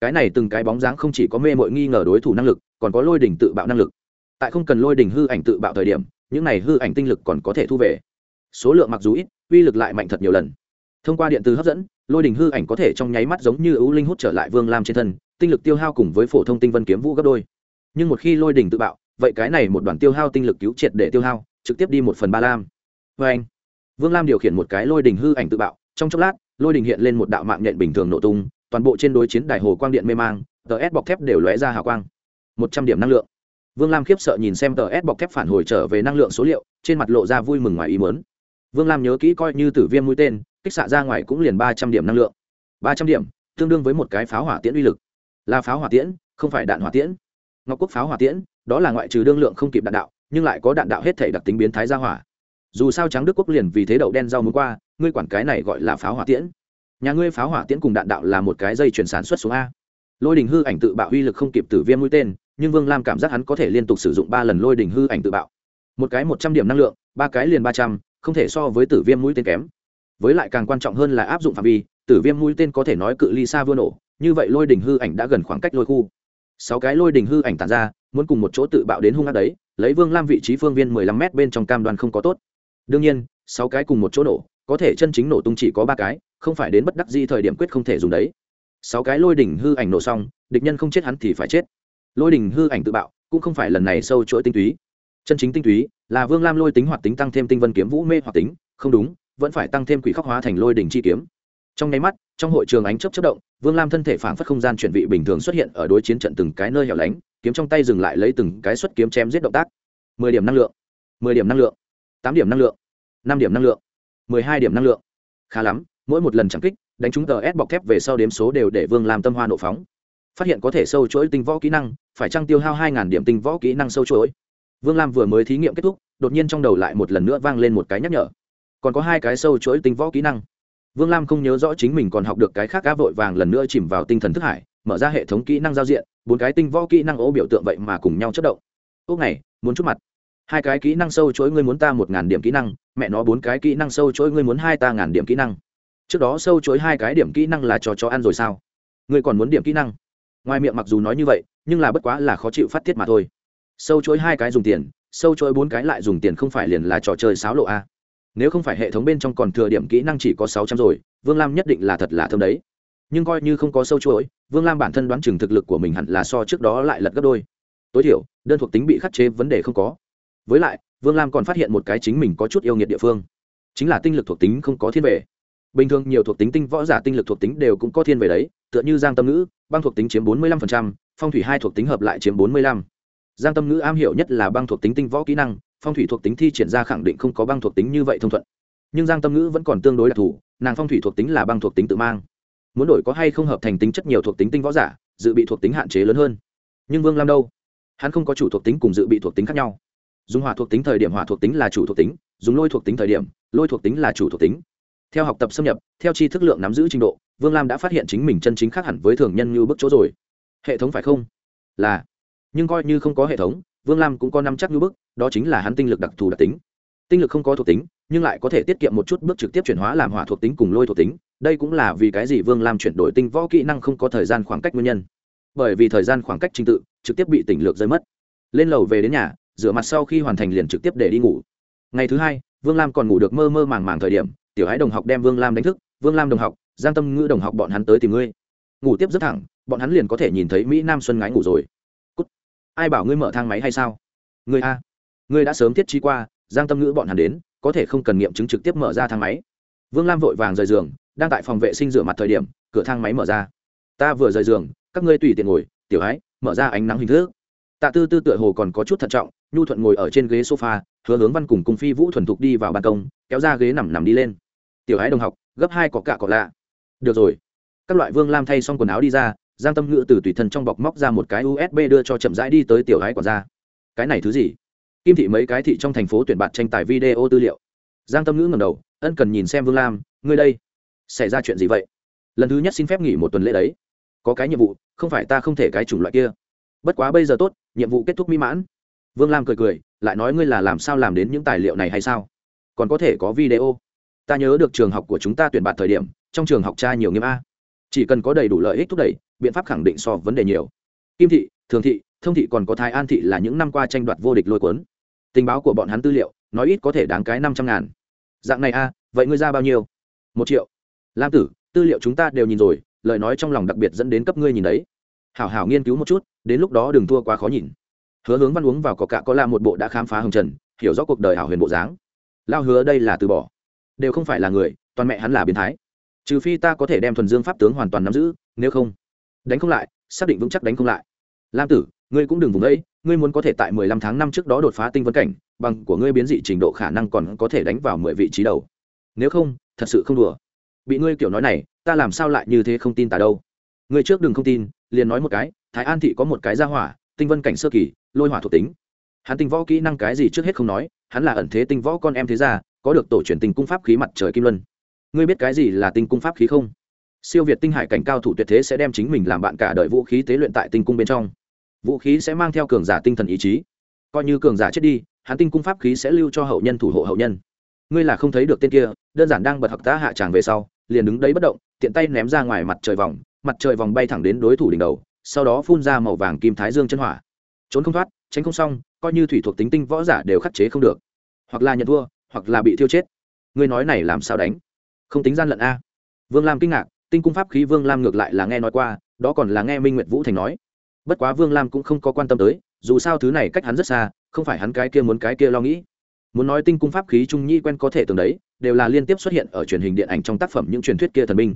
Cái này từng cái bóng dáng không chỉ có mê mội nghi ngờ đối thủ năng lực, còn có lôi đỉnh tự bạo năng lực. Tại không cần lôi đỉnh hư ảnh tự bạo thời điểm, những này hư ảnh tinh lực còn có thể thu về. Số lượng mặc dù ít, uy lực lại mạnh thật nhiều lần. Thông qua điện từ hấp dẫn, lôi đỉnh hư ảnh có thể trong nháy mắt giống như ưu linh hút trở lại vương lam trên thân, tinh lực tiêu hao cùng với phổ thông tinh vân kiếm vũ gấp đôi. Nhưng một khi lôi đỉnh tự bạo, vậy cái này một đoàn tiêu hao tinh lực cứu triệt để tiêu hao trực tiếp đi một phần ba lam. Vê anh, vương lam điều khiển một cái lôi đình hư ảnh tự bạo. Trong chốc lát, lôi đình hiện lên một đạo mạng nhện bình thường nổ tung, toàn bộ trên đối chiến đài hồ quang điện mê mang, tờ s bọc thép đều lóe ra hào quang. Một trăm điểm năng lượng. Vương lam khiếp sợ nhìn xem tờ s bọc thép phản hồi trở về năng lượng số liệu, trên mặt lộ ra vui mừng ngoài ý mớn vương lam nhớ kỹ coi như tử viêm mũi tên, kích xạ ra ngoài cũng liền ba trăm điểm năng lượng. Ba trăm điểm, tương đương với một cái pháo hỏa tiễn uy lực. Là pháo hỏa tiễn, không phải đạn hỏa tiễn. Ngọc quốc pháo hỏa tiễn, đó là ngoại trừ đương lượng không kịp đạn đạo nhưng lại có đạn đạo hết thể đặc tính biến thái ra hỏa. Dù sao trắng đức quốc liền vì thế đậu đen rau muốn qua, ngươi quản cái này gọi là pháo hỏa tiễn. Nhà ngươi pháo hỏa tiễn cùng đạn đạo là một cái dây chuyển sản xuất xuống a. Lôi đình hư ảnh tự bạo uy lực không kịp tử viêm mũi tên, nhưng vương lam cảm giác hắn có thể liên tục sử dụng ba lần lôi đình hư ảnh tự bạo. Một cái một trăm điểm năng lượng, ba cái liền ba trăm, không thể so với tử viêm mũi tên kém. Với lại càng quan trọng hơn là áp dụng phạm vi, tử viêm mũi tên có thể nói cự ly xa vua nổ, như vậy lôi đình hư ảnh đã gần khoảng cách lôi khu. Sáu cái lôi đình hư ảnh tàn ra, muốn cùng một chỗ tự bạo đến hung ác đấy lấy vương lam vị trí phương viên mười lăm m bên trong cam đoan không có tốt. Đương nhiên, sáu cái cùng một chỗ nổ, có thể chân chính nổ tung chỉ có ba cái, không phải đến bất đắc di thời điểm quyết không thể dùng đấy. Sáu cái lôi đỉnh hư ảnh nổ xong, địch nhân không chết hắn thì phải chết. Lôi đỉnh hư ảnh tự bạo, cũng không phải lần này sâu chuỗi tinh túy. Chân chính tinh túy là vương lam lôi tính hoạt tính tăng thêm tinh vân kiếm vũ mê hoạt tính, không đúng, vẫn phải tăng thêm quỷ khắc hóa thành lôi đỉnh chi kiếm. Trong nháy mắt, trong hội trường ánh chớp chớp động, vương lam thân thể phảng phất không gian chuyển vị bình thường xuất hiện ở đối chiến trận từng cái nơi hẻo lánh kiếm trong tay dừng lại lấy từng cái xuất kiếm chém giết động tác. mười điểm năng lượng, mười điểm năng lượng, tám điểm năng lượng, năm điểm năng lượng, mười hai điểm năng lượng. Khá lắm, mỗi một lần chẳng kích, đánh trúng tờ ép bọc thép về sau đếm số đều để vương làm tâm hoa nộ phóng. Phát hiện có thể sâu chuỗi tinh võ kỹ năng, phải trăng tiêu hao hai điểm tinh võ kỹ năng sâu chuỗi? Vương lam vừa mới thí nghiệm kết thúc, đột nhiên trong đầu lại một lần nữa vang lên một cái nhắc nhở. Còn có hai cái sâu chuỗi tinh võ kỹ năng. Vương lam không nhớ rõ chính mình còn học được cái khác cá vội vàng lần nữa chìm vào tinh thần thức hải mở ra hệ thống kỹ năng giao diện, bốn cái tinh võ kỹ năng ố biểu tượng vậy mà cùng nhau chất động. Ốc này, muốn chút mặt. Hai cái kỹ năng sâu chối ngươi muốn ta một ngàn điểm kỹ năng, mẹ nó bốn cái kỹ năng sâu chối ngươi muốn hai ta ngàn điểm kỹ năng. Trước đó sâu chối hai cái điểm kỹ năng là cho chó ăn rồi sao? Ngươi còn muốn điểm kỹ năng? Ngoài miệng mặc dù nói như vậy, nhưng là bất quá là khó chịu phát tiết mà thôi. Sâu chối hai cái dùng tiền, sâu chối bốn cái lại dùng tiền không phải liền là trò chơi sáo lộ a. Nếu không phải hệ thống bên trong còn thừa điểm kỹ năng chỉ có sáu trăm rồi, vương lam nhất định là thật là thơm đấy nhưng coi như không có sâu chuỗi vương lam bản thân đoán chừng thực lực của mình hẳn là so trước đó lại lật gấp đôi tối thiểu đơn thuộc tính bị khắc chế vấn đề không có với lại vương lam còn phát hiện một cái chính mình có chút yêu nghiệt địa phương chính là tinh lực thuộc tính không có thiên về bình thường nhiều thuộc tính tinh võ giả tinh lực thuộc tính đều cũng có thiên về đấy tựa như giang tâm ngữ băng thuộc tính chiếm bốn mươi lăm phong thủy hai thuộc tính hợp lại chiếm bốn mươi lăm giang tâm ngữ am hiểu nhất là băng thuộc tính tinh võ kỹ năng phong thủy thuộc tính thi triển ra khẳng định không có băng thuộc tính như vậy thông thuận nhưng giang tâm ngữ vẫn còn tương đối đặc thù nàng phong thủy thuộc tính là băng thuộc tính tự mang muốn đổi có hay không hợp thành tính chất nhiều thuộc tính tinh võ giả, dự bị thuộc tính hạn chế lớn hơn. Nhưng vương lam đâu? Hắn không có chủ thuộc tính cùng dự bị thuộc tính khác nhau. Dùng hỏa thuộc tính thời điểm hỏa thuộc tính là chủ thuộc tính, dùng lôi thuộc tính thời điểm, lôi thuộc tính là chủ thuộc tính. Theo học tập xâm nhập, theo tri thức lượng nắm giữ trình độ, vương lam đã phát hiện chính mình chân chính khác hẳn với thường nhân như bức chỗ rồi. Hệ thống phải không? Là. Nhưng coi như không có hệ thống, vương lam cũng có năm chắc như bức, đó chính là hắn tinh lực đặc thù đặc tính. Tinh lực không có thuộc tính nhưng lại có thể tiết kiệm một chút bước trực tiếp chuyển hóa làm hỏa thuộc tính cùng lôi thuộc tính, đây cũng là vì cái gì vương lam chuyển đổi tinh võ kỹ năng không có thời gian khoảng cách nguyên nhân. Bởi vì thời gian khoảng cách trình tự, trực tiếp bị tỉnh lược rơi mất. Lên lầu về đến nhà, rửa mặt sau khi hoàn thành liền trực tiếp để đi ngủ. Ngày thứ hai, vương lam còn ngủ được mơ mơ màng màng thời điểm, tiểu ái đồng học đem vương lam đánh thức, vương lam đồng học, giang tâm ngữ đồng học bọn hắn tới tìm ngươi. Ngủ tiếp rất thẳng, bọn hắn liền có thể nhìn thấy mỹ nam xuân ngái ngủ rồi. Cút. ai bảo ngươi mở thang máy hay sao? Ngươi a, ngươi đã sớm thiết trí qua, giang tâm ngữ bọn hắn đến có thể không cần nghiệm chứng trực tiếp mở ra thang máy. Vương lam vội vàng rời giường, đang tại phòng vệ sinh rửa mặt thời điểm, cửa thang máy mở ra. Ta vừa rời giường, các ngươi tùy tiện ngồi, tiểu ái mở ra ánh nắng hình thức. Tạ tư tư tựa hồ còn có chút thận trọng, nhu thuận ngồi ở trên ghế sofa, hứa hướng văn cùng cung phi vũ thuần thục đi vào ban công, kéo ra ghế nằm nằm đi lên. Tiểu ái đồng học, gấp hai có cả cọ lạ. Được rồi. Các loại vương lam thay xong quần áo đi ra, giang tâm ngữ từ tùy thân trong bọc móc ra một cái usb đưa cho chậm rãi đi tới tiểu ái quản ra cái này thứ gì? Kim thị mấy cái thị trong thành phố tuyển bạn tranh tài video tư liệu. Giang tâm ngữ ngầm đầu, ân cần nhìn xem vương lam, ngươi đây, xảy ra chuyện gì vậy? Lần thứ nhất xin phép nghỉ một tuần lễ đấy. Có cái nhiệm vụ, không phải ta không thể cái chủng loại kia. Bất quá bây giờ tốt, nhiệm vụ kết thúc mỹ mãn. Vương lam cười cười, lại nói ngươi là làm sao làm đến những tài liệu này hay sao? Còn có thể có video. Ta nhớ được trường học của chúng ta tuyển bạt thời điểm, trong trường học tra nhiều nghiêm a. Chỉ cần có đầy đủ lợi ích thúc đẩy, biện pháp khẳng định so vấn đề nhiều. Kim thị, thường thị, thông thị còn có thái an thị là những năm qua tranh đoạt vô địch lôi cuốn tình báo của bọn hắn tư liệu, nói ít có thể đáng cái năm trăm ngàn. Dạng này a, vậy ngươi ra bao nhiêu? Một triệu. Lam tử, tư liệu chúng ta đều nhìn rồi, lời nói trong lòng đặc biệt dẫn đến cấp ngươi nhìn đấy. Hảo hảo nghiên cứu một chút, đến lúc đó đừng thua quá khó nhìn. Hứa hướng văn uống vào có cả có là một bộ đã khám phá hồng trần, hiểu rõ cuộc đời hảo huyền bộ dáng. Lao hứa đây là từ bỏ. Đều không phải là người, toàn mẹ hắn là biến thái. Trừ phi ta có thể đem thuần dương pháp tướng hoàn toàn nắm giữ, nếu không. Đánh không lại, xác định vững chắc đánh không lại. Lam tử, ngươi cũng đừng vùng ấy ngươi muốn có thể tại mười lăm tháng năm trước đó đột phá tinh vấn cảnh, bằng của ngươi biến dị trình độ khả năng còn có thể đánh vào mười vị trí đầu. Nếu không, thật sự không đùa. Bị ngươi kiểu nói này, ta làm sao lại như thế không tin ta đâu? Ngươi trước đừng không tin, liền nói một cái, thái an thị có một cái gia hỏa, tinh vân cảnh sơ kỳ, lôi hỏa thuộc tính. Hắn tinh võ kỹ năng cái gì trước hết không nói, hắn là ẩn thế tinh võ con em thế gia, có được tổ truyền tinh cung pháp khí mặt trời kim luân. Ngươi biết cái gì là tinh cung pháp khí không? Siêu việt tinh hải cảnh cao thủ tuyệt thế sẽ đem chính mình làm bạn cả đời vũ khí tế luyện tại tinh cung bên trong vũ khí sẽ mang theo cường giả tinh thần ý chí. Coi như cường giả chết đi, hắn tinh cung pháp khí sẽ lưu cho hậu nhân thủ hộ hậu nhân. Ngươi là không thấy được tên kia, đơn giản đang bật học tá hạ tràng về sau, liền đứng đấy bất động, tiện tay ném ra ngoài mặt trời vòng, mặt trời vòng bay thẳng đến đối thủ đỉnh đầu, sau đó phun ra màu vàng kim thái dương chân hỏa. Trốn không thoát, tránh không xong, coi như thủy thuộc tính tinh võ giả đều khắc chế không được. Hoặc là nhận thua, hoặc là bị thiêu chết. Ngươi nói này làm sao đánh? Không tính gian lận a. Vương lam kinh ngạc, tinh cung pháp khí vương lam ngược lại là nghe nói qua, đó còn là nghe minh nguyệt vũ thành nói bất quá vương lam cũng không có quan tâm tới, dù sao thứ này cách hắn rất xa, không phải hắn cái kia muốn cái kia lo nghĩ. Muốn nói tinh cung pháp khí trung nhi quen có thể tưởng đấy, đều là liên tiếp xuất hiện ở truyền hình điện ảnh trong tác phẩm những truyền thuyết kia thần binh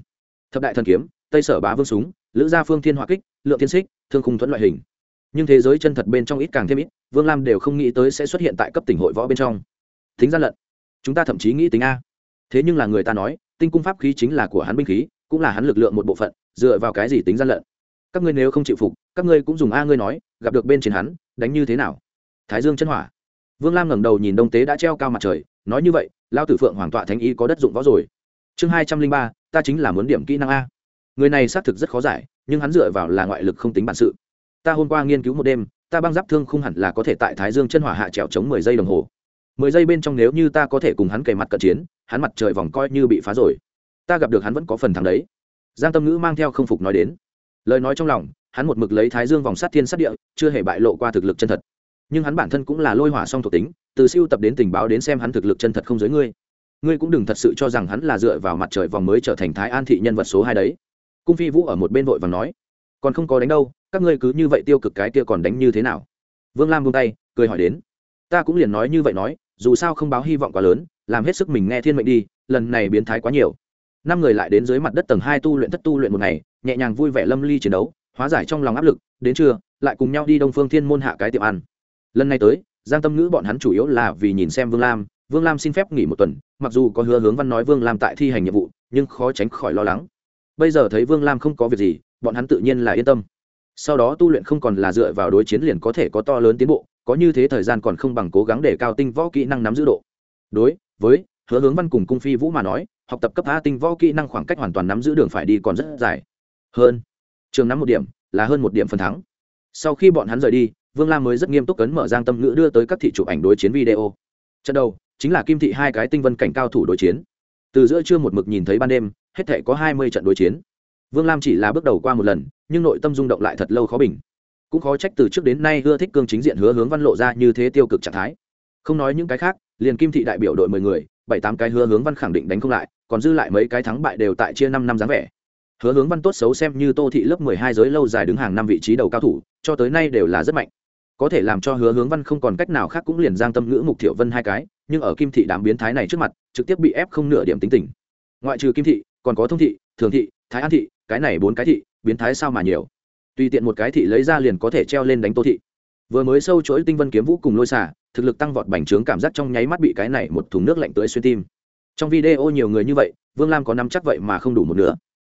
thập đại thần kiếm, tây sở bá vương súng, lữ gia phương thiên hỏa kích, lượng thiên xích, thương khung thuẫn loại hình. Nhưng thế giới chân thật bên trong ít càng thêm ít, vương lam đều không nghĩ tới sẽ xuất hiện tại cấp tỉnh hội võ bên trong. Thính gian lận. Chúng ta thậm chí nghĩ tính a. Thế nhưng là người ta nói, tinh cung pháp khí chính là của hắn binh khí, cũng là hắn lực lượng một bộ phận, dựa vào cái gì tính gian lận? Các ngươi nếu không chịu phục các ngươi cũng dùng a ngươi nói, gặp được bên trên hắn, đánh như thế nào? Thái dương chân hỏa. Vương lam ngẩng đầu nhìn đông tế đã treo cao mặt trời, nói như vậy, lao tử phượng hoàng tọa thánh y có đất dụng võ rồi. Chương hai trăm linh ba, ta chính là muốn điểm kỹ năng a. Người này xác thực rất khó giải, nhưng hắn dựa vào là ngoại lực không tính bản sự. Ta hôm qua nghiên cứu một đêm, ta băng giáp thương không hẳn là có thể tại thái dương chân hỏa hạ trèo chống mười giây đồng hồ. Mười giây bên trong nếu như ta có thể cùng hắn kề mặt cận chiến, hắn mặt trời vòng coi như bị phá rồi. Ta gặp được hắn vẫn có phần thắng đấy. Giang tâm ngữ mang theo không phục nói đến. Lời nói trong lòng hắn một mực lấy thái dương vòng sát thiên sát địa, chưa hề bại lộ qua thực lực chân thật. Nhưng hắn bản thân cũng là lôi hỏa song thuộc tính, từ siêu tập đến tình báo đến xem hắn thực lực chân thật không giới ngươi. Ngươi cũng đừng thật sự cho rằng hắn là dựa vào mặt trời vòng mới trở thành thái an thị nhân vật số hai đấy. Cung phi vũ ở một bên vội và nói, còn không có đánh đâu, các ngươi cứ như vậy tiêu cực cái kia còn đánh như thế nào? Vương lam buông tay, cười hỏi đến, ta cũng liền nói như vậy nói, dù sao không báo hy vọng quá lớn, làm hết sức mình nghe thiên mệnh đi, lần này biến thái quá nhiều. Năm người lại đến dưới mặt đất tầng hai tu luyện thất tu luyện một ngày, nhẹ nhàng vui vẻ lâm ly chiến đấu hóa giải trong lòng áp lực, đến trưa, lại cùng nhau đi đông phương thiên môn hạ cái tiệm ăn. Lần này tới, giang tâm ngữ bọn hắn chủ yếu là vì nhìn xem vương lam. Vương lam xin phép nghỉ một tuần, mặc dù có hứa hướng văn nói vương lam tại thi hành nhiệm vụ, nhưng khó tránh khỏi lo lắng. Bây giờ thấy vương lam không có việc gì, bọn hắn tự nhiên là yên tâm. Sau đó tu luyện không còn là dựa vào đối chiến liền có thể có to lớn tiến bộ, có như thế thời gian còn không bằng cố gắng để cao tinh võ kỹ năng nắm giữ độ. Đối với hứa hướng văn cùng cung phi vũ mà nói, học tập cấp a tinh võ kỹ năng khoảng cách hoàn toàn nắm giữ đường phải đi còn rất dài. Hơn trường nắm một điểm, là hơn một điểm phần thắng. Sau khi bọn hắn rời đi, vương lam mới rất nghiêm túc cấn mở giang tâm ngữ đưa tới các thị chụp ảnh đối chiến video. Trận đầu, chính là kim thị hai cái tinh vân cảnh cao thủ đối chiến. Từ giữa trưa một mực nhìn thấy ban đêm, hết thể có hai mươi trận đối chiến. Vương lam chỉ là bước đầu qua một lần, nhưng nội tâm rung động lại thật lâu khó bình. Cũng khó trách từ trước đến nay ưa thích cương chính diện hứa hướng văn lộ ra như thế tiêu cực trạng thái. Không nói những cái khác, liền kim thị đại biểu đội mười người, bảy tám cái hứa hướng văn khẳng định đánh không lại, còn dư lại mấy cái thắng bại đều tại chia năm năm dáng vẻ hứa hướng văn tốt xấu xem như tô thị lớp mười hai giới lâu dài đứng hàng năm vị trí đầu cao thủ, cho tới nay đều là rất mạnh. Có thể làm cho hứa hướng văn không còn cách nào khác cũng liền giang tâm ngữ mục thiệu vân hai cái, nhưng ở kim thị đám biến thái này trước mặt, trực tiếp bị ép không nửa điểm tính tình. Ngoại trừ kim thị, còn có thông thị, thường thị, thái an thị, cái này bốn cái thị, biến thái sao mà nhiều. Tùy tiện một cái thị lấy ra liền có thể treo lên đánh tô thị. Vừa mới sâu chuỗi tinh vân kiếm vũ cùng lôi xả thực lực tăng vọt bành trướng cảm giác trong nháy mắt bị cái này một thùng nước lạnh tưới xuyên tim. Trong video nhiều người như vậy, vương lam có năm chắc vậy mà không đủ một nửa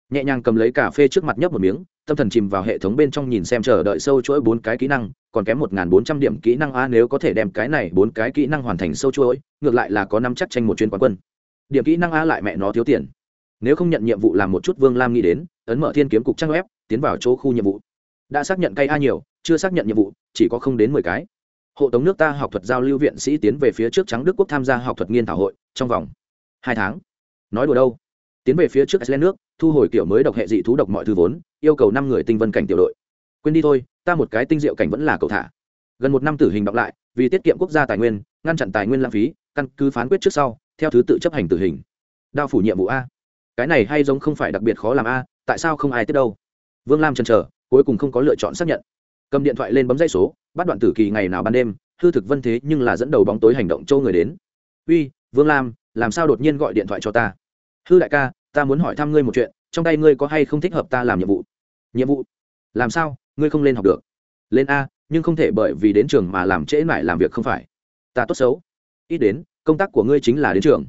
nhẹ nhàng cầm lấy cà phê trước mặt nhấp một miếng, tâm thần chìm vào hệ thống bên trong nhìn xem chờ đợi sâu chuỗi bốn cái kỹ năng, còn kém một bốn trăm điểm kỹ năng a nếu có thể đem cái này bốn cái kỹ năng hoàn thành sâu chuỗi, ngược lại là có năm chắc tranh một chuyên quán quân. Điểm kỹ năng a lại mẹ nó thiếu tiền. Nếu không nhận nhiệm vụ làm một chút vương lam nghĩ đến, ấn mở thiên kiếm cục trang web, tiến vào chỗ khu nhiệm vụ. Đã xác nhận cây a nhiều, chưa xác nhận nhiệm vụ, chỉ có không đến mười cái. Hộ tống nước ta học thuật giao lưu viện sĩ tiến về phía trước trắng đức quốc tham gia học thuật nghiên thảo hội, trong vòng hai tháng. Nói đùa đâu? Tiến về phía trước iceland nước, thu hồi kiểu mới độc hệ dị thú độc mọi thứ vốn, yêu cầu năm người tinh vân cảnh tiểu đội. Quên đi thôi, ta một cái tinh diệu cảnh vẫn là cầu thả. Gần một năm tử hình đọc lại, vì tiết kiệm quốc gia tài nguyên, ngăn chặn tài nguyên lãng phí, căn cứ phán quyết trước sau, theo thứ tự chấp hành tử hình. Đao phủ nhiệm vụ a. Cái này hay giống không phải đặc biệt khó làm a, tại sao không ai tiếp đâu? Vương lam chần chờ, cuối cùng không có lựa chọn xác nhận. Cầm điện thoại lên bấm dây số, bắt đoạn tử kỳ ngày nào ban đêm, hư thực vân thế nhưng là dẫn đầu bóng tối hành động châu người đến. Uy, vương lam, làm sao đột nhiên gọi điện thoại cho ta? Hư đại ca, ta muốn hỏi thăm ngươi một chuyện, trong tay ngươi có hay không thích hợp ta làm nhiệm vụ? Nhiệm vụ? Làm sao? Ngươi không lên học được. Lên a, nhưng không thể bởi vì đến trường mà làm trễ mãi làm việc không phải. Ta tốt xấu. Ít đến, công tác của ngươi chính là đến trường.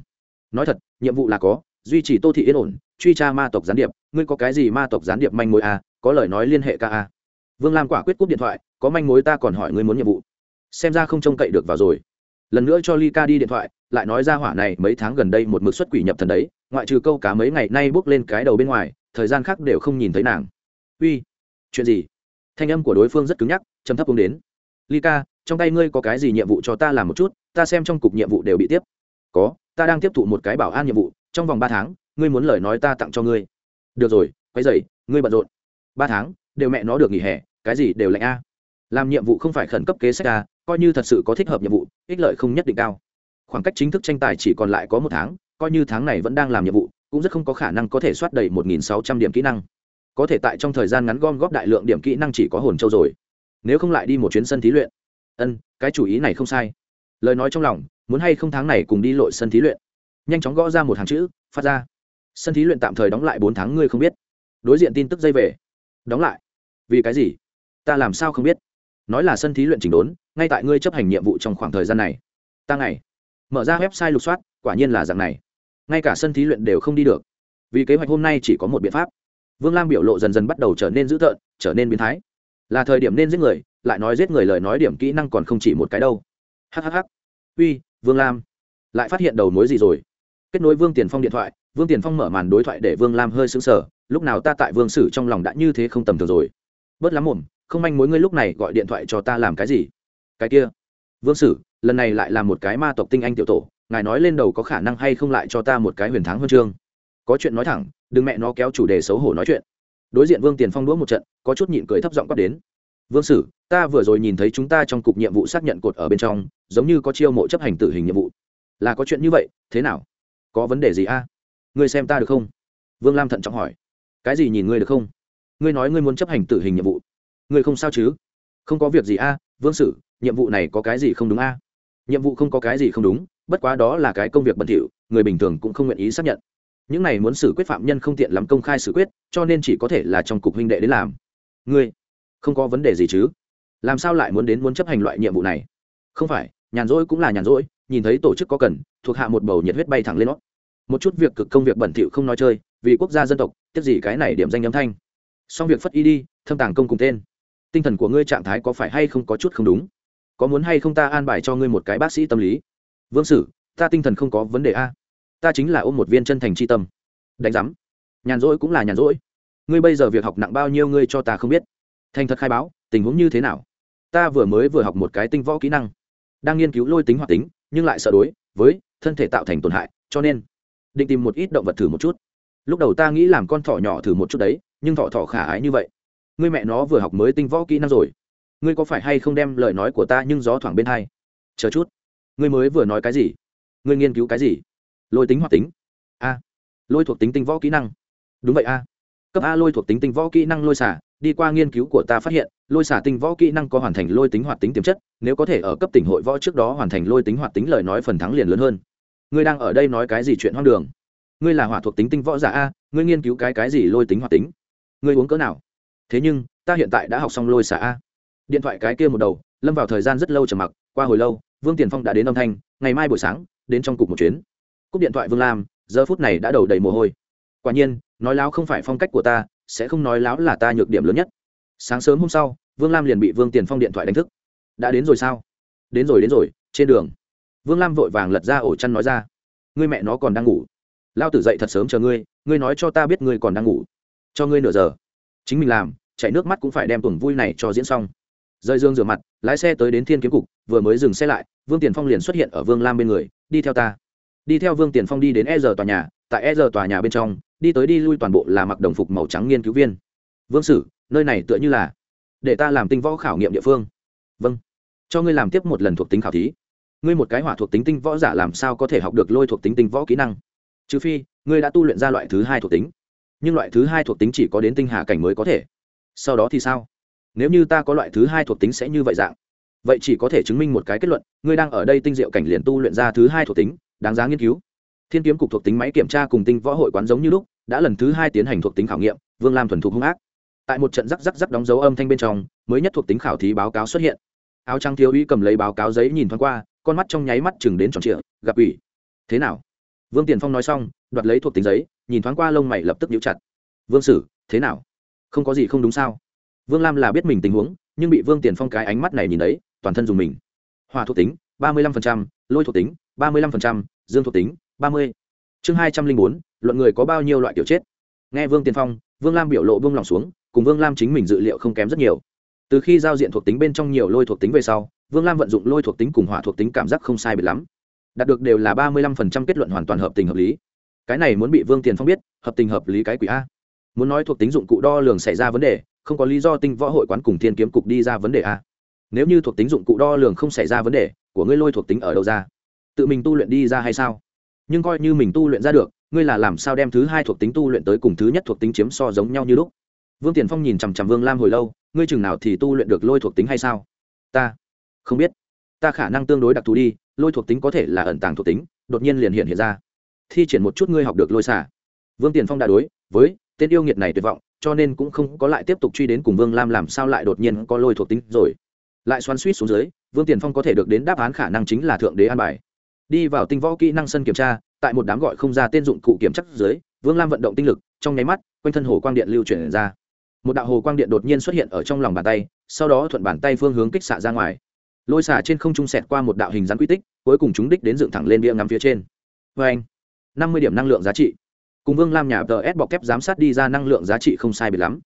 Nói thật, nhiệm vụ là có, duy trì tô thị yên ổn, truy tra ma tộc gián điệp. Ngươi có cái gì ma tộc gián điệp manh mối a, có lời nói liên hệ ca a. Vương lam quả quyết cúp điện thoại, có manh mối ta còn hỏi ngươi muốn nhiệm vụ. Xem ra không trông cậy được vào rồi. Lần nữa cho ly ca đi điện thoại lại nói ra hỏa này mấy tháng gần đây một mực xuất quỷ nhập thần đấy, ngoại trừ câu cá mấy ngày nay bước lên cái đầu bên ngoài, thời gian khác đều không nhìn thấy nàng. Uy, chuyện gì? Thanh âm của đối phương rất cứng nhắc chấm thấp uống đến. Ly ca, trong tay ngươi có cái gì nhiệm vụ cho ta làm một chút, ta xem trong cục nhiệm vụ đều bị tiếp. Có, ta đang tiếp thụ một cái bảo an nhiệm vụ, trong vòng ba tháng, ngươi muốn lời nói ta tặng cho ngươi. Được rồi quay dậy ngươi bận rộn. Ba tháng, đều mẹ nó được nghỉ hè, cái gì đều lạnh a. Làm nhiệm vụ không phải khẩn cấp kế sách a, coi như thật sự có thích hợp nhiệm vụ, ích lợi không nhất định cao khoảng cách chính thức tranh tài chỉ còn lại có một tháng, coi như tháng này vẫn đang làm nhiệm vụ, cũng rất không có khả năng có thể soát đầy một nghìn sáu trăm điểm kỹ năng. Có thể tại trong thời gian ngắn gom góp đại lượng điểm kỹ năng chỉ có hồn châu rồi. Nếu không lại đi một chuyến sân thí luyện. Ân, cái chủ ý này không sai. Lời nói trong lòng, muốn hay không tháng này cùng đi lội sân thí luyện. Nhanh chóng gõ ra một hàng chữ, phát ra. Sân thí luyện tạm thời đóng lại bốn tháng, ngươi không biết. Đối diện tin tức dây về. Đóng lại. Vì cái gì? Ta làm sao không biết? Nói là sân thí luyện chỉnh đốn, ngay tại ngươi chấp hành nhiệm vụ trong khoảng thời gian này. Ta ngày mở ra website lục soát, quả nhiên là dạng này. Ngay cả sân thí luyện đều không đi được. Vì kế hoạch hôm nay chỉ có một biện pháp. Vương lam biểu lộ dần dần bắt đầu trở nên dữ tợn, trở nên biến thái. Là thời điểm nên giết người, lại nói giết người lời nói điểm kỹ năng còn không chỉ một cái đâu. Hhh uy, vương lam. Lại phát hiện đầu mối gì rồi? Kết nối vương tiền phong điện thoại, vương tiền phong mở màn đối thoại để vương lam hơi xứng sở lúc nào ta tại vương sử trong lòng đã như thế không tầm thường rồi. Bớt lắm mồm, không manh mối ngươi lúc này gọi điện thoại cho ta làm cái gì? Cái kia vương sử, lần này lại là một cái ma tộc tinh anh tiểu tổ, ngài nói lên đầu có khả năng hay không lại cho ta một cái huyền thắng huân chương. Có chuyện nói thẳng, đừng mẹ nó kéo chủ đề xấu hổ nói chuyện. Đối diện vương tiền phong đũa một trận, có chút nhịn cười thấp giọng quát đến. Vương sử, ta vừa rồi nhìn thấy chúng ta trong cục nhiệm vụ xác nhận cột ở bên trong, giống như có chiêu mộ chấp hành tử hình nhiệm vụ. Là có chuyện như vậy, thế nào? Có vấn đề gì a? Ngươi xem ta được không? Vương lam thận trọng hỏi. Cái gì nhìn ngươi được không? Ngươi nói ngươi muốn chấp hành tử hình nhiệm vụ. Ngươi không sao chứ? Không có việc gì a vương sử, nhiệm vụ này có cái gì không đúng a? Nhiệm vụ không có cái gì không đúng, bất quá đó là cái công việc bẩn thỉu, người bình thường cũng không nguyện ý xác nhận. Những này muốn xử quyết phạm nhân không tiện lắm công khai xử quyết, cho nên chỉ có thể là trong cục huynh đệ đến làm. Ngươi, không có vấn đề gì chứ? Làm sao lại muốn đến muốn chấp hành loại nhiệm vụ này? Không phải, nhàn rỗi cũng là nhàn rỗi, nhìn thấy tổ chức có cần, thuộc hạ một bầu nhiệt huyết bay thẳng lên nó. Một chút việc cực công việc bẩn thỉu không nói chơi, vì quốc gia dân tộc, tiếc gì cái này điểm danh âm thanh. Xong việc phất y đi, thâm tàng công cùng tên tinh thần của ngươi trạng thái có phải hay không có chút không đúng? Có muốn hay không ta an bài cho ngươi một cái bác sĩ tâm lý? Vương sử, ta tinh thần không có vấn đề a. Ta chính là ôm một viên chân thành c h i tâm. Đánh giám. Nhàn rỗi cũng là nhàn rỗi. Ngươi bây giờ việc học nặng bao nhiêu ngươi cho ta không biết. Thành thật khai báo, tình huống như thế nào? Ta vừa mới vừa học một cái tinh võ kỹ năng. Đang nghiên cứu lôi tính hoạt tính, nhưng lại sợ đối với thân thể tạo thành tổn hại, cho nên định tìm một ít động vật thử một chút. Lúc đầu ta nghĩ làm con thỏ nhỏ thử một chút đấy, nhưng thỏ thỏ khả ái như vậy ngươi mẹ nó vừa học mới tinh võ kỹ năng rồi. Ngươi có phải hay không đem lời nói của ta nhưng gió thoảng bên hai? Chờ chút. Ngươi mới vừa nói cái gì? Ngươi nghiên cứu cái gì? Lôi tính hoạt tính. A. Lôi thuộc tính tinh võ kỹ năng. Đúng vậy a. Cấp a lôi thuộc tính tinh võ kỹ năng lôi xả. Đi qua nghiên cứu của ta phát hiện, lôi xả tinh võ kỹ năng có hoàn thành lôi tính hoạt tính tiềm chất. Nếu có thể ở cấp tỉnh hội võ trước đó hoàn thành lôi tính hoạt tính lời nói phần thắng liền lớn hơn. Ngươi đang ở đây nói cái gì chuyện hoang đường? Ngươi là hỏa thuộc tính tinh võ giả a, ngươi nghiên cứu cái cái gì lôi tính hoạt tính? Ngươi uống cỡ nào? Thế nhưng, ta hiện tại đã học xong lôi xả a. Điện thoại cái kia một đầu, lâm vào thời gian rất lâu trầm mặc, qua hồi lâu, vương tiền phong đã đến âm thanh, ngày mai buổi sáng, đến trong cục một chuyến. Cúp điện thoại vương lam, giờ phút này đã đầu đầy mồ hôi. Quả nhiên, nói láo không phải phong cách của ta, sẽ không nói láo là ta nhược điểm lớn nhất. Sáng sớm hôm sau, vương lam liền bị vương tiền phong điện thoại đánh thức. Đã đến rồi sao? Đến rồi đến rồi, trên đường. Vương lam vội vàng lật ra ổ chăn nói ra. Ngươi mẹ nó còn đang ngủ. Lao tử dậy thật sớm chờ ngươi ngươi nói cho ta biết ngươi còn đang ngủ. Cho ngươi nửa giờ. Chính mình làm chạy nước mắt cũng phải đem tuần vui này cho diễn xong. Rời dương rửa mặt, lái xe tới đến thiên kiếm cục, vừa mới dừng xe lại, vương tiền phong liền xuất hiện ở vương lam bên người, đi theo ta. Đi theo vương tiền phong đi đến e giờ tòa nhà, tại e giờ tòa nhà bên trong, đi tới đi lui toàn bộ là mặc đồng phục màu trắng nghiên cứu viên. Vương sử, nơi này tựa như là để ta làm tinh võ khảo nghiệm địa phương. Vâng cho ngươi làm tiếp một lần thuộc tính khảo thí. Ngươi một cái hỏa thuộc tính tinh võ giả làm sao có thể học được lôi thuộc tính tinh võ kỹ năng? Trừ phi, ngươi đã tu luyện ra loại thứ hai thuộc tính. Nhưng loại thứ hai thuộc tính chỉ có đến tinh hà cảnh mới có thể sau đó thì sao? Nếu như ta có loại thứ hai thuộc tính sẽ như vậy dạng. Vậy chỉ có thể chứng minh một cái kết luận, ngươi đang ở đây tinh diệu cảnh liền tu luyện ra thứ hai thuộc tính, đáng giá nghiên cứu. Thiên kiếm cục thuộc tính máy kiểm tra cùng tinh võ hội quán giống như lúc, đã lần thứ hai tiến hành thuộc tính khảo nghiệm, vương lam thuần thục hung ác. Tại một trận rắc rắc rắc đóng dấu âm thanh bên trong, mới nhất thuộc tính khảo thí báo cáo xuất hiện. Áo trăng thiếu uy cầm lấy báo cáo giấy nhìn thoáng qua, con mắt trong nháy mắt chừng đến tròn trịa, gặp ủy. Thế nào? Vương tiền phong nói xong, đoạt lấy thuộc tính giấy, nhìn thoáng qua lông mày lập tức nhíu chặt. Vương sử, thế nào? Không có gì không đúng sao? Vương lam là biết mình tình huống, nhưng bị vương tiền phong cái ánh mắt này nhìn đấy, toàn thân dùng mình. Hòa thuộc tính, ba mươi lăm lôi thuộc tính, ba mươi lăm dương thuộc tính, ba mươi. Chương hai trăm linh bốn, luận người có bao nhiêu loại kiểu chết? Nghe vương tiền phong, vương lam biểu lộ vương lòng xuống, cùng vương lam chính mình dự liệu không kém rất nhiều. Từ khi giao diện thuộc tính bên trong nhiều lôi thuộc tính về sau, vương lam vận dụng lôi thuộc tính cùng hỏa thuộc tính cảm giác không sai biệt lắm. Đạt được đều là ba mươi lăm phần trăm kết luận hoàn toàn hợp tình hợp lý. Cái này muốn bị vương tiền phong biết, hợp tình hợp lý cái quỷ a muốn nói thuộc tính dụng cụ đo lường xảy ra vấn đề, không có lý do tinh võ hội quán cùng thiên kiếm cục đi ra vấn đề a. Nếu như thuộc tính dụng cụ đo lường không xảy ra vấn đề, của ngươi lôi thuộc tính ở đâu ra? Tự mình tu luyện đi ra hay sao? Nhưng coi như mình tu luyện ra được, ngươi là làm sao đem thứ hai thuộc tính tu luyện tới cùng thứ nhất thuộc tính chiếm so giống nhau như lúc? Vương tiền phong nhìn chằm chằm vương lam hồi lâu, ngươi chừng nào thì tu luyện được lôi thuộc tính hay sao? Ta không biết. Ta khả năng tương đối đặc thù đi, lôi thuộc tính có thể là ẩn tàng thuộc tính, đột nhiên liền hiện hiện ra. Thi triển một chút ngươi học được lôi xả. Vương tiền phong đã đối với tên yêu nghiệt này tuyệt vọng, cho nên cũng không có lại tiếp tục truy đến cùng vương lam làm sao lại đột nhiên có lôi thuộc tính rồi. Lại xoắn suýt xuống dưới, vương tiền phong có thể được đến đáp án khả năng chính là thượng đế an bài. Đi vào tinh võ kỹ năng sân kiểm tra, tại một đám gọi không ra tên dụng cụ kiểm chắc dưới, vương lam vận động tinh lực, trong nháy mắt, quanh thân hồ quang điện lưu chuyển ra. Một đạo hồ quang điện đột nhiên xuất hiện ở trong lòng bàn tay, sau đó thuận bàn tay phương hướng kích xạ ra ngoài. Lôi xả trên không trung sẹt qua một đạo hình rắn quy tích, cuối cùng chúng đích đến dựng thẳng lên bia ngắm phía trên. Vê anh năm mươi điểm năng lượng giá trị cùng vương lam nhà tờ s bọc thép giám sát đi ra năng lượng giá trị không sai biệt lắm.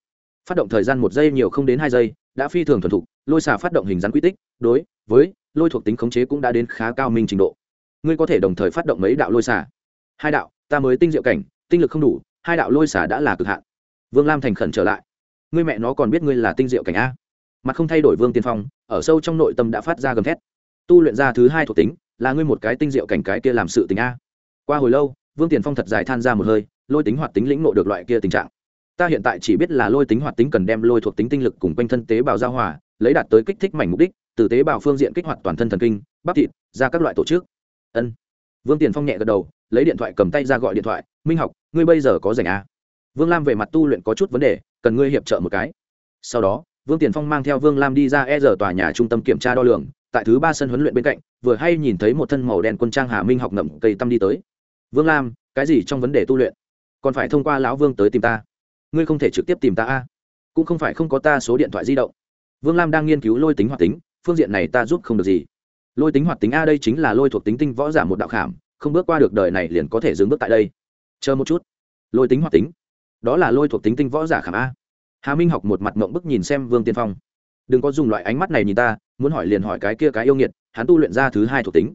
Phát động thời gian một giây nhiều không đến hai giây, đã phi thường thuần thục, lôi xả phát động hình rắn quy tích, đối với lôi thuộc tính khống chế cũng đã đến khá cao minh trình độ. Ngươi có thể đồng thời phát động mấy đạo lôi xả hai đạo, ta mới tinh diệu cảnh, tinh lực không đủ, hai đạo lôi xả đã là cực hạn. Vương lam thành khẩn trở lại. Ngươi mẹ nó còn biết ngươi là tinh diệu cảnh a. Mặt không thay đổi vương tiên phong, ở sâu trong nội tâm đã phát ra gầm thét. Tu luyện ra thứ hai thuộc tính, là ngươi một cái tinh diệu cảnh cái kia làm sự tình a. Qua hồi lâu vương tiền phong thật dài than ra một hơi, lôi tính hoạt tính lĩnh nộ được loại kia tình trạng. Ta hiện tại chỉ biết là lôi tính hoạt tính cần đem lôi thuộc tính tinh lực cùng quanh thân tế bào giao hòa, lấy đạt tới kích thích mảnh mục đích, từ tế bào phương diện kích hoạt toàn thân thần kinh, bắp thịt, ra các loại tổ chức. Ân. Vương tiền phong nhẹ gật đầu, lấy điện thoại cầm tay ra gọi điện thoại, minh học, ngươi bây giờ có rảnh à? vương lam về mặt tu luyện có chút vấn đề, cần ngươi hiệp trợ một cái. Sau đó, vương tiền phong mang theo vương lam đi ra e giờ tòa nhà trung tâm kiểm tra đo lường, tại thứ ba sân huấn luyện bên cạnh, vừa hay nhìn thấy một thân màu đen quân trang hà minh học ngậm cây tâm đi tới vương lam, cái gì trong vấn đề tu luyện? Còn phải thông qua lão vương tới tìm ta. Ngươi không thể trực tiếp tìm ta a. Cũng không phải không có ta số điện thoại di động. Vương lam đang nghiên cứu lôi tính hoạt tính, phương diện này ta giúp không được gì. Lôi tính hoạt tính a đây chính là lôi thuộc tính tinh võ giả một đạo khảm, không bước qua được đời này liền có thể dừng bước tại đây. Chờ một chút. Lôi tính hoạt tính. Đó là lôi thuộc tính tinh võ giả khảm a. Hà minh học một mặt mộng bức nhìn xem vương tiên phong. Đừng có dùng loại ánh mắt này nhìn ta, muốn hỏi liền hỏi cái kia cái yêu nghiệt, hắn tu luyện ra thứ hai thuộc tính.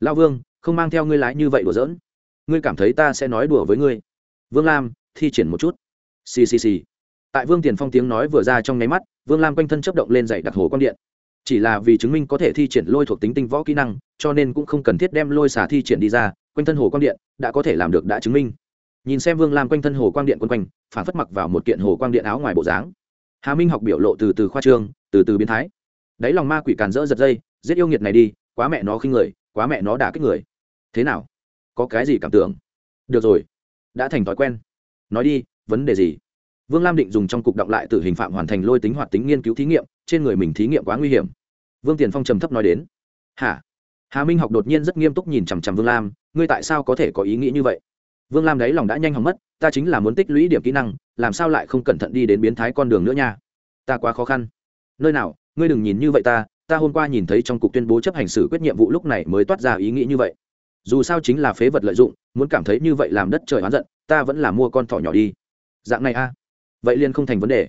Lao vương, không mang theo ngươi lái như vậy đùa giỡn ngươi cảm thấy ta sẽ nói đùa với ngươi. Vương lam, thi triển một chút. Ccc tại vương tiền phong tiếng nói vừa ra trong nháy mắt, vương lam quanh thân chấp động lên dạy đặc hồ quang điện. Chỉ là vì chứng minh có thể thi triển lôi thuộc tính tinh võ kỹ năng, cho nên cũng không cần thiết đem lôi xả thi triển đi ra, quanh thân hồ quang điện đã có thể làm được đã chứng minh. Nhìn xem vương lam quanh thân hồ quang điện quân quanh, phản phất mặc vào một kiện hồ quang điện áo ngoài bộ dáng. Hà minh học biểu lộ từ từ khoa trương, từ từ biến thái. Đáy lòng ma quỷ càn rỡ giật dây, giết yêu nghiệt này đi, quá mẹ nó khinh người, quá mẹ nó đả kích người. Thế nào? Có cái gì cảm tưởng? Được rồi, đã thành thói quen. Nói đi, vấn đề gì? Vương lam định dùng trong cục động lại từ hình phạm hoàn thành lôi tính hoạt tính nghiên cứu thí nghiệm, trên người mình thí nghiệm quá nguy hiểm. Vương tiền phong trầm thấp nói đến. Hả? Hà minh học đột nhiên rất nghiêm túc nhìn chằm chằm vương lam, ngươi tại sao có thể có ý nghĩ như vậy? Vương lam đấy lòng đã nhanh hỏng mất, ta chính là muốn tích lũy điểm kỹ năng, làm sao lại không cẩn thận đi đến biến thái con đường nữa nha? Ta quá khó khăn. Nơi nào, ngươi đừng nhìn như vậy ta ta hôm qua nhìn thấy trong cục tuyên bố chấp hành xử quyết nhiệm vụ lúc này mới toát ra ý nghĩ như vậy dù sao chính là phế vật lợi dụng, muốn cảm thấy như vậy làm đất trời oán giận, ta vẫn là mua con thỏ nhỏ đi. Dạng này a. Vậy liền không thành vấn đề.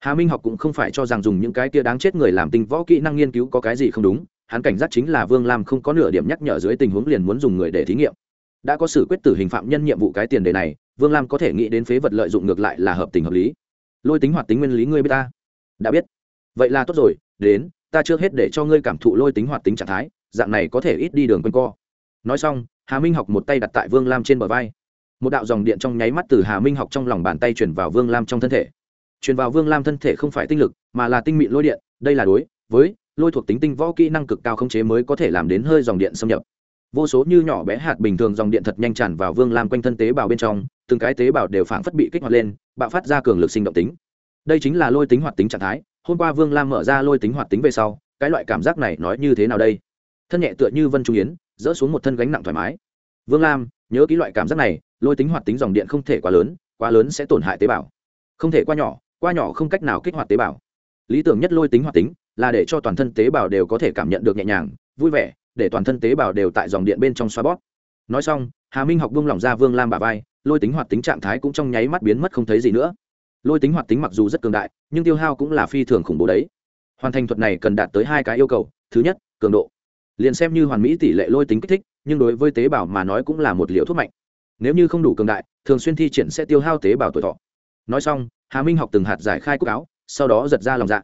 Hà minh học cũng không phải cho rằng dùng những cái kia đáng chết người làm tinh võ kỹ năng nghiên cứu có cái gì không đúng, hắn cảnh giác chính là vương lam không có nửa điểm nhắc nhở dưới tình huống liền muốn dùng người để thí nghiệm. Đã có xử quyết tử hình phạm nhân nhiệm vụ cái tiền đề này, vương lam có thể nghĩ đến phế vật lợi dụng ngược lại là hợp tình hợp lý. Lôi tính hoạt tính nguyên lý ngươi biết ta. Đã biết. Vậy là tốt rồi, đến, ta chưa hết để cho ngươi cảm thụ lôi tính hoạt tính trạng thái, dạng này có thể ít đi đường quanh co nói xong, hà minh học một tay đặt tại vương lam trên bờ vai. Một đạo dòng điện trong nháy mắt từ hà minh học trong lòng bàn tay chuyển vào vương lam trong thân thể. Chuyển vào vương lam thân thể không phải tinh lực, mà là tinh mịn lôi điện, đây là đối với lôi thuộc tính tinh võ kỹ năng cực cao không chế mới có thể làm đến hơi dòng điện xâm nhập. Vô số như nhỏ bé hạt bình thường dòng điện thật nhanh tràn vào vương lam quanh thân tế bào bên trong, từng cái tế bào đều phảng phất bị kích hoạt lên, bạo phát ra cường lực sinh động tính. Đây chính là lôi tính hoạt tính trạng thái, hôm qua vương lam mở ra lôi tính hoạt tính về sau, cái loại cảm giác này nói như thế nào đây? Thân nhẹ tựa như vân trung yến dỡ xuống một thân gánh nặng thoải mái. Vương lam, nhớ kỹ loại cảm giác này, lôi tính hoạt tính dòng điện không thể quá lớn quá lớn sẽ tổn hại tế bào. Không thể quá nhỏ, qua nhỏ không cách nào kích hoạt tế bào. Lý tưởng nhất lôi tính hoạt tính là để cho toàn thân tế bào đều có thể cảm nhận được nhẹ nhàng, vui vẻ, để toàn thân tế bào đều tại dòng điện bên trong xoa bóp. Nói xong, hà minh học buông lỏng ra vương lam bà vai, lôi tính hoạt tính trạng thái cũng trong nháy mắt biến mất không thấy gì nữa. Lôi tính hoạt tính mặc dù rất cường đại, nhưng tiêu hao cũng là phi thường khủng bố đấy. Hoàn thành thuật này cần đạt tới hai cái yêu cầu, thứ nhất, cường độ liền xem như hoàn mỹ tỷ lệ lôi tính kích thích, nhưng đối với tế bào mà nói cũng là một liều thuốc mạnh. Nếu như không đủ cường đại, thường xuyên thi triển sẽ tiêu hao tế bào tuổi thọ. Nói xong, hà minh học từng hạt giải khai cúc áo, sau đó giật ra lòng dạ.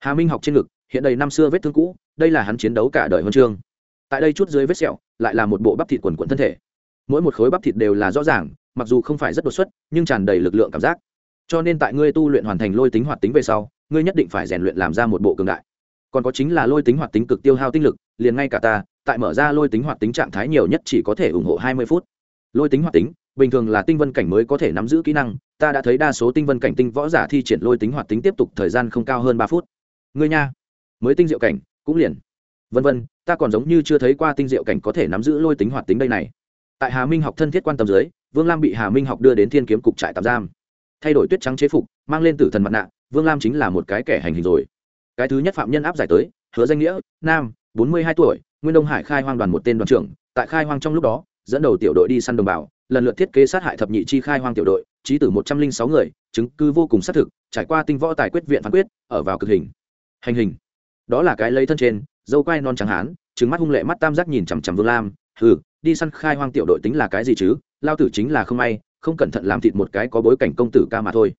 Hà minh học trên ngực, hiện đầy năm xưa vết thương cũ, đây là hắn chiến đấu cả đời huân chương. Tại đây chút dưới vết sẹo, lại là một bộ bắp thịt quần quận thân thể. Mỗi một khối bắp thịt đều là rõ ràng, mặc dù không phải rất đột xuất, nhưng tràn đầy lực lượng cảm giác. Cho nên tại ngươi tu luyện hoàn thành lôi tính hoạt tính về sau, ngươi nhất định phải rèn luyện làm ra một bộ cường đại còn có chính là lôi tính hoạt tính cực tiêu hao tinh lực, liền ngay cả ta, tại mở ra lôi tính hoạt tính trạng thái nhiều nhất chỉ có thể ủng hộ hai mươi phút. Lôi tính hoạt tính, bình thường là tinh vân cảnh mới có thể nắm giữ kỹ năng, ta đã thấy đa số tinh vân cảnh tinh võ giả thi triển lôi tính hoạt tính tiếp tục thời gian không cao hơn ba phút. Người nha, mới tinh diệu cảnh, cũng liền. Vân vân, ta còn giống như chưa thấy qua tinh diệu cảnh có thể nắm giữ lôi tính hoạt tính đây này. Tại hà minh học thân thiết quan tâm dưới, vương lam bị hà minh học đưa đến thiên kiếm cục trại tạm giam. Thay đổi tuyết trắng chế phục, mang lên tử thần mặt nạ, vương lam chính là một cái kẻ hành hình rồi cái thứ nhất phạm nhân áp giải tới, hứa danh nghĩa, nam, bốn mươi hai tuổi, nguyên đông hải khai hoang đoàn một tên đoàn trưởng. Tại khai hoang trong lúc đó, dẫn đầu tiểu đội đi săn đồng bào, lần lượt thiết kế sát hại thập nhị chi khai hoang tiểu đội trí tử một trăm linh sáu người, chứng cứ vô cùng xác thực, trải qua tinh võ tài quyết viện phán quyết, ở vào cực hình. Hành hình. Đó là cái lấy thân trên, dâu quai non trắng hán trứng mắt hung lệ mắt tam giác nhìn chằm chằm vương lam. Hừ, đi săn khai hoang tiểu đội tính là cái gì chứ? Lao tử chính là không may, không cẩn thận làm thịt một cái có bối cảnh công tử ca mà thôi.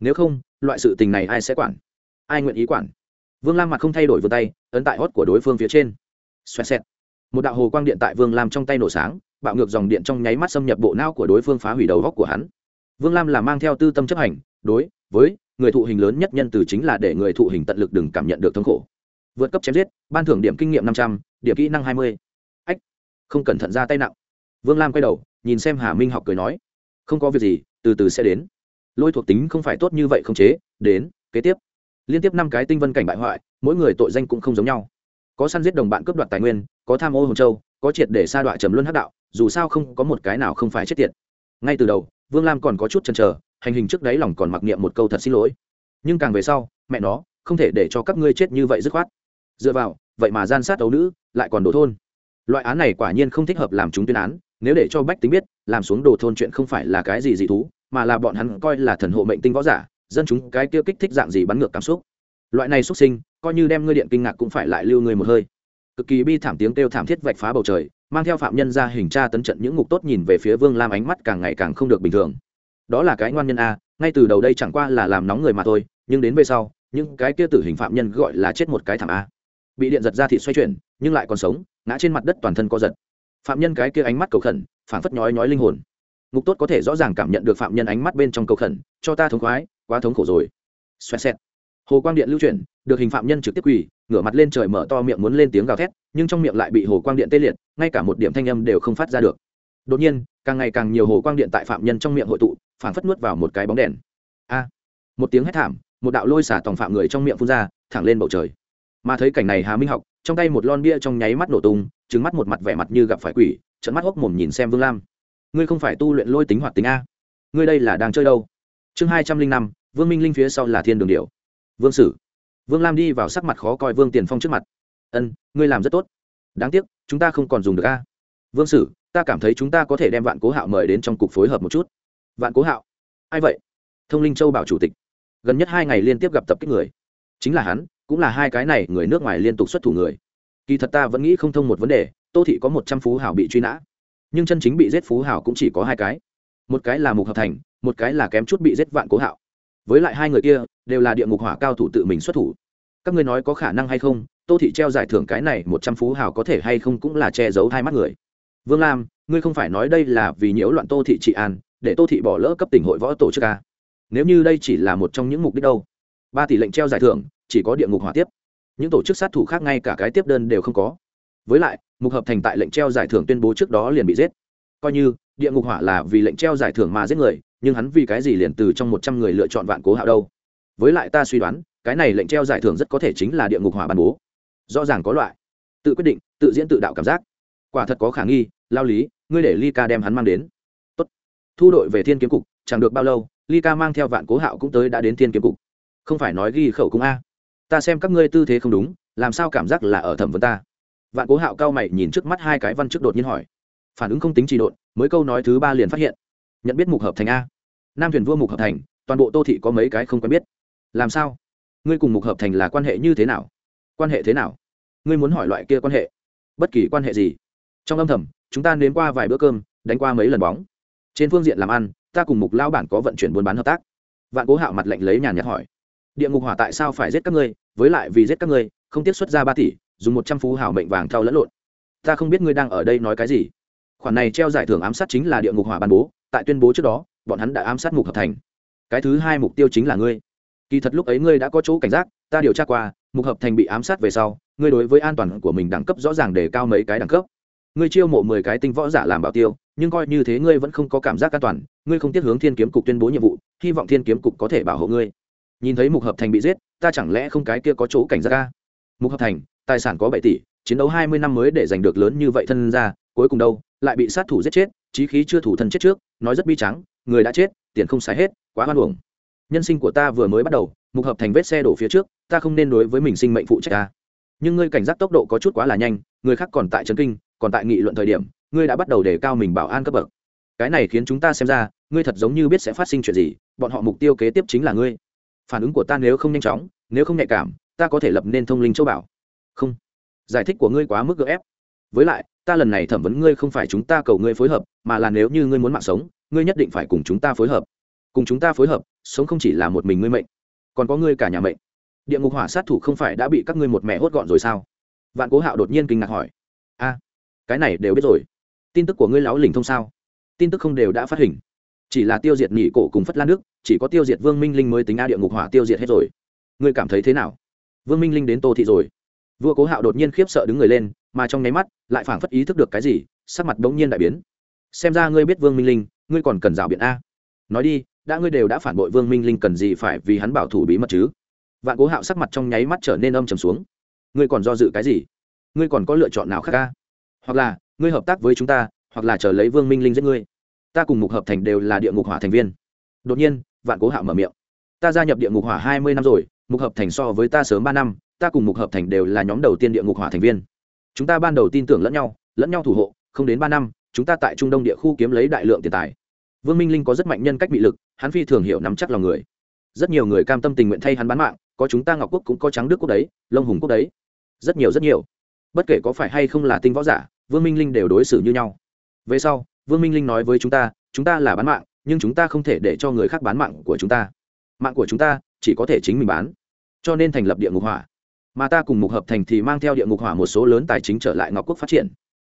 Nếu không, loại sự tình này ai sẽ quản? Ai nguyện ý quản? Vương lam mặt không thay đổi vươn tay, ấn tại hót của đối phương phía trên. Xoẹt xẹt. Một đạo hồ quang điện tại vương lam trong tay nổ sáng, bạo ngược dòng điện trong nháy mắt xâm nhập bộ não của đối phương phá hủy đầu góc của hắn. Vương lam là mang theo tư tâm chấp hành, đối với người thụ hình lớn nhất nhân từ chính là để người thụ hình tận lực đừng cảm nhận được thống khổ. Vượt cấp chém giết, ban thưởng điểm kinh nghiệm năm trăm, điểm kỹ năng hai mươi. Ách, không cẩn thận ra tay nặng. Vương lam quay đầu, nhìn xem hà minh học cười nói, không có việc gì, từ từ sẽ đến. Lôi thuộc tính không phải tốt như vậy không chế, đến, kế tiếp liên tiếp năm cái tinh vân cảnh bại hoại, mỗi người tội danh cũng không giống nhau. Có săn giết đồng bạn cướp đoạt tài nguyên, có tham ô hồng châu, có triệt để sa đọa trầm luân hắc đạo, dù sao không có một cái nào không phải chết tiệt. Ngay từ đầu, vương lam còn có chút chần chờ, hành hình trước đấy lòng còn mặc niệm một câu thật xin lỗi. Nhưng càng về sau, mẹ nó, không thể để cho các ngươi chết như vậy dứt khoát. Dựa vào, vậy mà gian sát ấu nữ, lại còn đổ thôn. Loại án này quả nhiên không thích hợp làm chúng tuyên án, nếu để cho bách tính biết, làm xuống đồ thôn chuyện không phải là cái gì dị thú, mà là bọn hắn coi là thần hộ mệnh tinh võ giả dân chúng cái kia kích thích dạng gì bắn ngược cảm xúc. Loại này xuất sinh, coi như đem ngươi điện kinh ngạc cũng phải lại lưu người một hơi. Cực kỳ bi thảm tiếng kêu thảm thiết vạch phá bầu trời, mang theo phạm nhân ra hình tra tấn trận những ngục tốt nhìn về phía vương lam ánh mắt càng ngày càng không được bình thường. Đó là cái ngoan nhân a, ngay từ đầu đây chẳng qua là làm nóng người mà thôi, nhưng đến về sau, những cái kia tử hình phạm nhân gọi là chết một cái thảm a. Bị điện giật ra thì xoay chuyển, nhưng lại còn sống, ngã trên mặt đất toàn thân co giật. Phạm nhân cái kia ánh mắt cầu khẩn, phảng phất nhói nhói linh hồn. Ngục tốt có thể rõ ràng cảm nhận được phạm nhân ánh mắt bên trong cầu khẩn, cho ta thống khoái quá thống khổ rồi. Xoẹt xẹt. Hồ quang điện lưu chuyển, được hình phạm nhân trực tiếp quỳ, ngửa mặt lên trời mở to miệng muốn lên tiếng gào thét, nhưng trong miệng lại bị hồ quang điện tê liệt, ngay cả một điểm thanh âm đều không phát ra được. Đột nhiên, càng ngày càng nhiều hồ quang điện tại phạm nhân trong miệng hội tụ, phảng phất nuốt vào một cái bóng đèn. A! Một tiếng hét thảm, một đạo lôi xả tòng phạm người trong miệng phun ra, thẳng lên bầu trời. Mà thấy cảnh này hà minh học, trong tay một lon bia trong nháy mắt nổ tung trứng mắt một mặt vẻ mặt như gặp phải quỷ trận mắt hốc mồm nhìn xem vương lam. Ngươi không phải tu luyện lôi tính hoạt tính a. Ngươi đây là đang chơi đâu? Chương hai trăm linh năm, vương minh linh phía sau là thiên đường điệu vương sử. Vương lam đi vào sắc mặt khó coi vương tiền phong trước mặt. Ân, ngươi làm rất tốt. Đáng tiếc, chúng ta không còn dùng được a. Vương sử, ta cảm thấy chúng ta có thể đem vạn cố hạo mời đến trong cục phối hợp một chút. Vạn cố hạo? Ai vậy? Thông linh châu bảo chủ tịch. Gần nhất hai ngày liên tiếp gặp tập kích người. Chính là hắn, cũng là hai cái này người nước ngoài liên tục xuất thủ người. Kỳ thật ta vẫn nghĩ không thông một vấn đề, tô thị có một trăm phú hảo bị truy nã, nhưng chân chính bị giết phú hảo cũng chỉ có hai cái. Một cái là mục hợp thành một cái là kém chút bị giết vạn cố hạo. Với lại hai người kia, đều là địa ngục hỏa cao thủ tự mình xuất thủ. Các ngươi nói có khả năng hay không, tô thị treo giải thưởng cái này một trăm phú hào có thể hay không cũng là che giấu hai mắt người. Vương lam, ngươi không phải nói đây là vì nhiễu loạn tô thị trị an, để tô thị bỏ lỡ cấp tỉnh hội võ tổ chức ca nếu như đây chỉ là một trong những mục đích đâu? Ba tỷ lệnh treo giải thưởng, chỉ có địa ngục hỏa tiếp. Những tổ chức sát thủ khác ngay cả cái tiếp đơn đều không có. Với lại, mục hợp thành tại lệnh treo giải thưởng tuyên bố trước đó liền bị giết. Coi như, địa ngục hỏa là vì lệnh treo giải thưởng mà giết người nhưng hắn vì cái gì liền từ trong một trăm người lựa chọn vạn cố hạo đâu? Với lại ta suy đoán, cái này lệnh treo giải thưởng rất có thể chính là địa ngục hỏa ban bố. Rõ ràng có loại. Tự quyết định, tự diễn tự đạo cảm giác. Quả thật có khả nghi, lao lý, ngươi để ly ca đem hắn mang đến. Tốt. thu đội về thiên kiếm cục, chẳng được bao lâu ly ca mang theo vạn cố hạo cũng tới đã đến thiên kiếm cục. Không phải nói ghi khẩu cung a. Ta xem các ngươi tư thế không đúng, làm sao cảm giác là ở thẩm vấn ta? Vạn cố hạo cao mày nhìn trước mắt hai cái văn trước đột nhiên hỏi. Phản ứng không tính trì độn, mới câu nói thứ ba liền phát hiện. Nhận biết mục hợp thành a nam thuyền vua mục hợp thành, toàn bộ tô thị có mấy cái không quen biết. Làm sao? Ngươi cùng mục hợp thành là quan hệ như thế nào? Quan hệ thế nào? Ngươi muốn hỏi loại kia quan hệ? Bất kỳ quan hệ gì? Trong âm thầm, chúng ta nếm qua vài bữa cơm, đánh qua mấy lần bóng. Trên phương diện làm ăn, ta cùng mục lao bản có vận chuyển buôn bán hợp tác. Vạn cố hạo mặt lệnh lấy nhàn nhạt hỏi. Địa ngục hỏa tại sao phải giết các ngươi, với lại vì giết các ngươi, không tiết xuất ra ba tỷ, dùng một trăm phú hảo mệnh vàng theo lẫn lộn. Ta không biết ngươi đang ở đây nói cái gì. Khoản này treo giải thưởng ám sát chính là địa ngục hỏa ban bố, tại tuyên bố trước đó bọn hắn đã ám sát mục hợp thành. Cái thứ hai mục tiêu chính là ngươi. Kỳ thật lúc ấy ngươi đã có chỗ cảnh giác, ta điều tra qua, mục hợp thành bị ám sát về sau, ngươi đối với an toàn của mình đẳng cấp rõ ràng để cao mấy cái đẳng cấp. Ngươi chiêu mộ mười cái tinh võ giả làm bảo tiêu, nhưng coi như thế ngươi vẫn không có cảm giác an toàn, ngươi không tiếc hướng thiên kiếm cục tuyên bố nhiệm vụ, hy vọng thiên kiếm cục có thể bảo hộ ngươi. Nhìn thấy mục hợp thành bị giết, ta chẳng lẽ không cái kia có chỗ cảnh giác ca mục hợp thành, tài sản có bảy tỷ, chiến đấu hai mươi năm mới để giành được lớn như vậy thân ra cuối cùng đâu, lại bị sát thủ giết chết trí khí chưa thủ thân chết trước, nói rất bi trắng người đã chết, tiền không xài hết, quá hoan hưởng nhân sinh của ta vừa mới bắt đầu, mục hợp thành vết xe đổ phía trước, ta không nên đối với mình sinh mệnh phụ trách ta. Nhưng ngươi cảnh giác tốc độ có chút quá là nhanh, người khác còn tại trấn kinh, còn tại nghị luận thời điểm, ngươi đã bắt đầu đề cao mình bảo an cấp bậc. Cái này khiến chúng ta xem ra, ngươi thật giống như biết sẽ phát sinh chuyện gì, bọn họ mục tiêu kế tiếp chính là ngươi. Phản ứng của ta nếu không nhanh chóng, nếu không nhạy cảm, ta có thể lập nên thông linh châu bảo. Không. Giải thích của ngươi quá mức gỡ ép. Với lại, ta lần này thẩm vấn ngươi không phải chúng ta cầu ngươi phối hợp, mà là nếu như ngươi muốn mạng sống ngươi nhất định phải cùng chúng ta phối hợp. Cùng chúng ta phối hợp, sống không chỉ là một mình ngươi mệnh, còn có ngươi cả nhà mệnh. Địa ngục hỏa sát thủ không phải đã bị các ngươi một mẹ hốt gọn rồi sao? Vạn cố hạo đột nhiên kinh ngạc hỏi. A, cái này đều biết rồi. Tin tức của ngươi láo lỉnh thông sao? Tin tức không đều đã phát hình. Chỉ là tiêu diệt nhị cổ cùng phất lan nước chỉ có tiêu diệt vương minh linh mới tính a địa ngục hỏa tiêu diệt hết rồi. Ngươi cảm thấy thế nào? Vương minh linh đến tô thị rồi. Vua cố hạo đột nhiên khiếp sợ đứng người lên, mà trong nháy mắt, lại phảng phất ý thức được cái gì, sắc mặt bỗng nhiên đại biến. Xem ra ngươi biết vương minh linh ngươi còn cần rào biện a. Nói đi, đã ngươi đều đã phản bội vương minh linh cần gì phải vì hắn bảo thủ bí mật chứ? Vạn cố hạo sắc mặt trong nháy mắt trở nên âm trầm xuống. Ngươi còn do dự cái gì? Ngươi còn có lựa chọn nào khác ca hoặc là, ngươi hợp tác với chúng ta, hoặc là chờ lấy vương minh linh giết ngươi. Ta cùng mục hợp thành đều là địa ngục hỏa thành viên. Đột nhiên, vạn cố hạo mở miệng. Ta gia nhập địa ngục hỏa hai mươi năm rồi, mục hợp thành so với ta sớm ba năm, ta cùng mục hợp thành đều là nhóm đầu tiên địa ngục hỏa thành viên. Chúng ta ban đầu tin tưởng lẫn nhau lẫn nhau thủ hộ, không đến ba năm, chúng ta tại trung đông địa khu kiếm lấy đại lượng tiền tài vương minh linh có rất mạnh nhân cách bị lực, hắn phi thường hiểu nắm chắc lòng người. Rất nhiều người cam tâm tình nguyện thay hắn bán mạng, có chúng ta ngọc quốc cũng có trắng đức quốc đấy lông hùng quốc đấy. Rất nhiều rất nhiều. Bất kể có phải hay không là tinh võ giả, vương minh linh đều đối xử như nhau. Về sau, vương minh linh nói với chúng ta chúng ta là bán mạng, nhưng chúng ta không thể để cho người khác bán mạng của chúng ta. Mạng của chúng ta chỉ có thể chính mình bán, cho nên thành lập địa ngục hỏa. Mà ta cùng mục hợp thành thì mang theo địa ngục hỏa một số lớn tài chính trở lại ngọc quốc phát triển.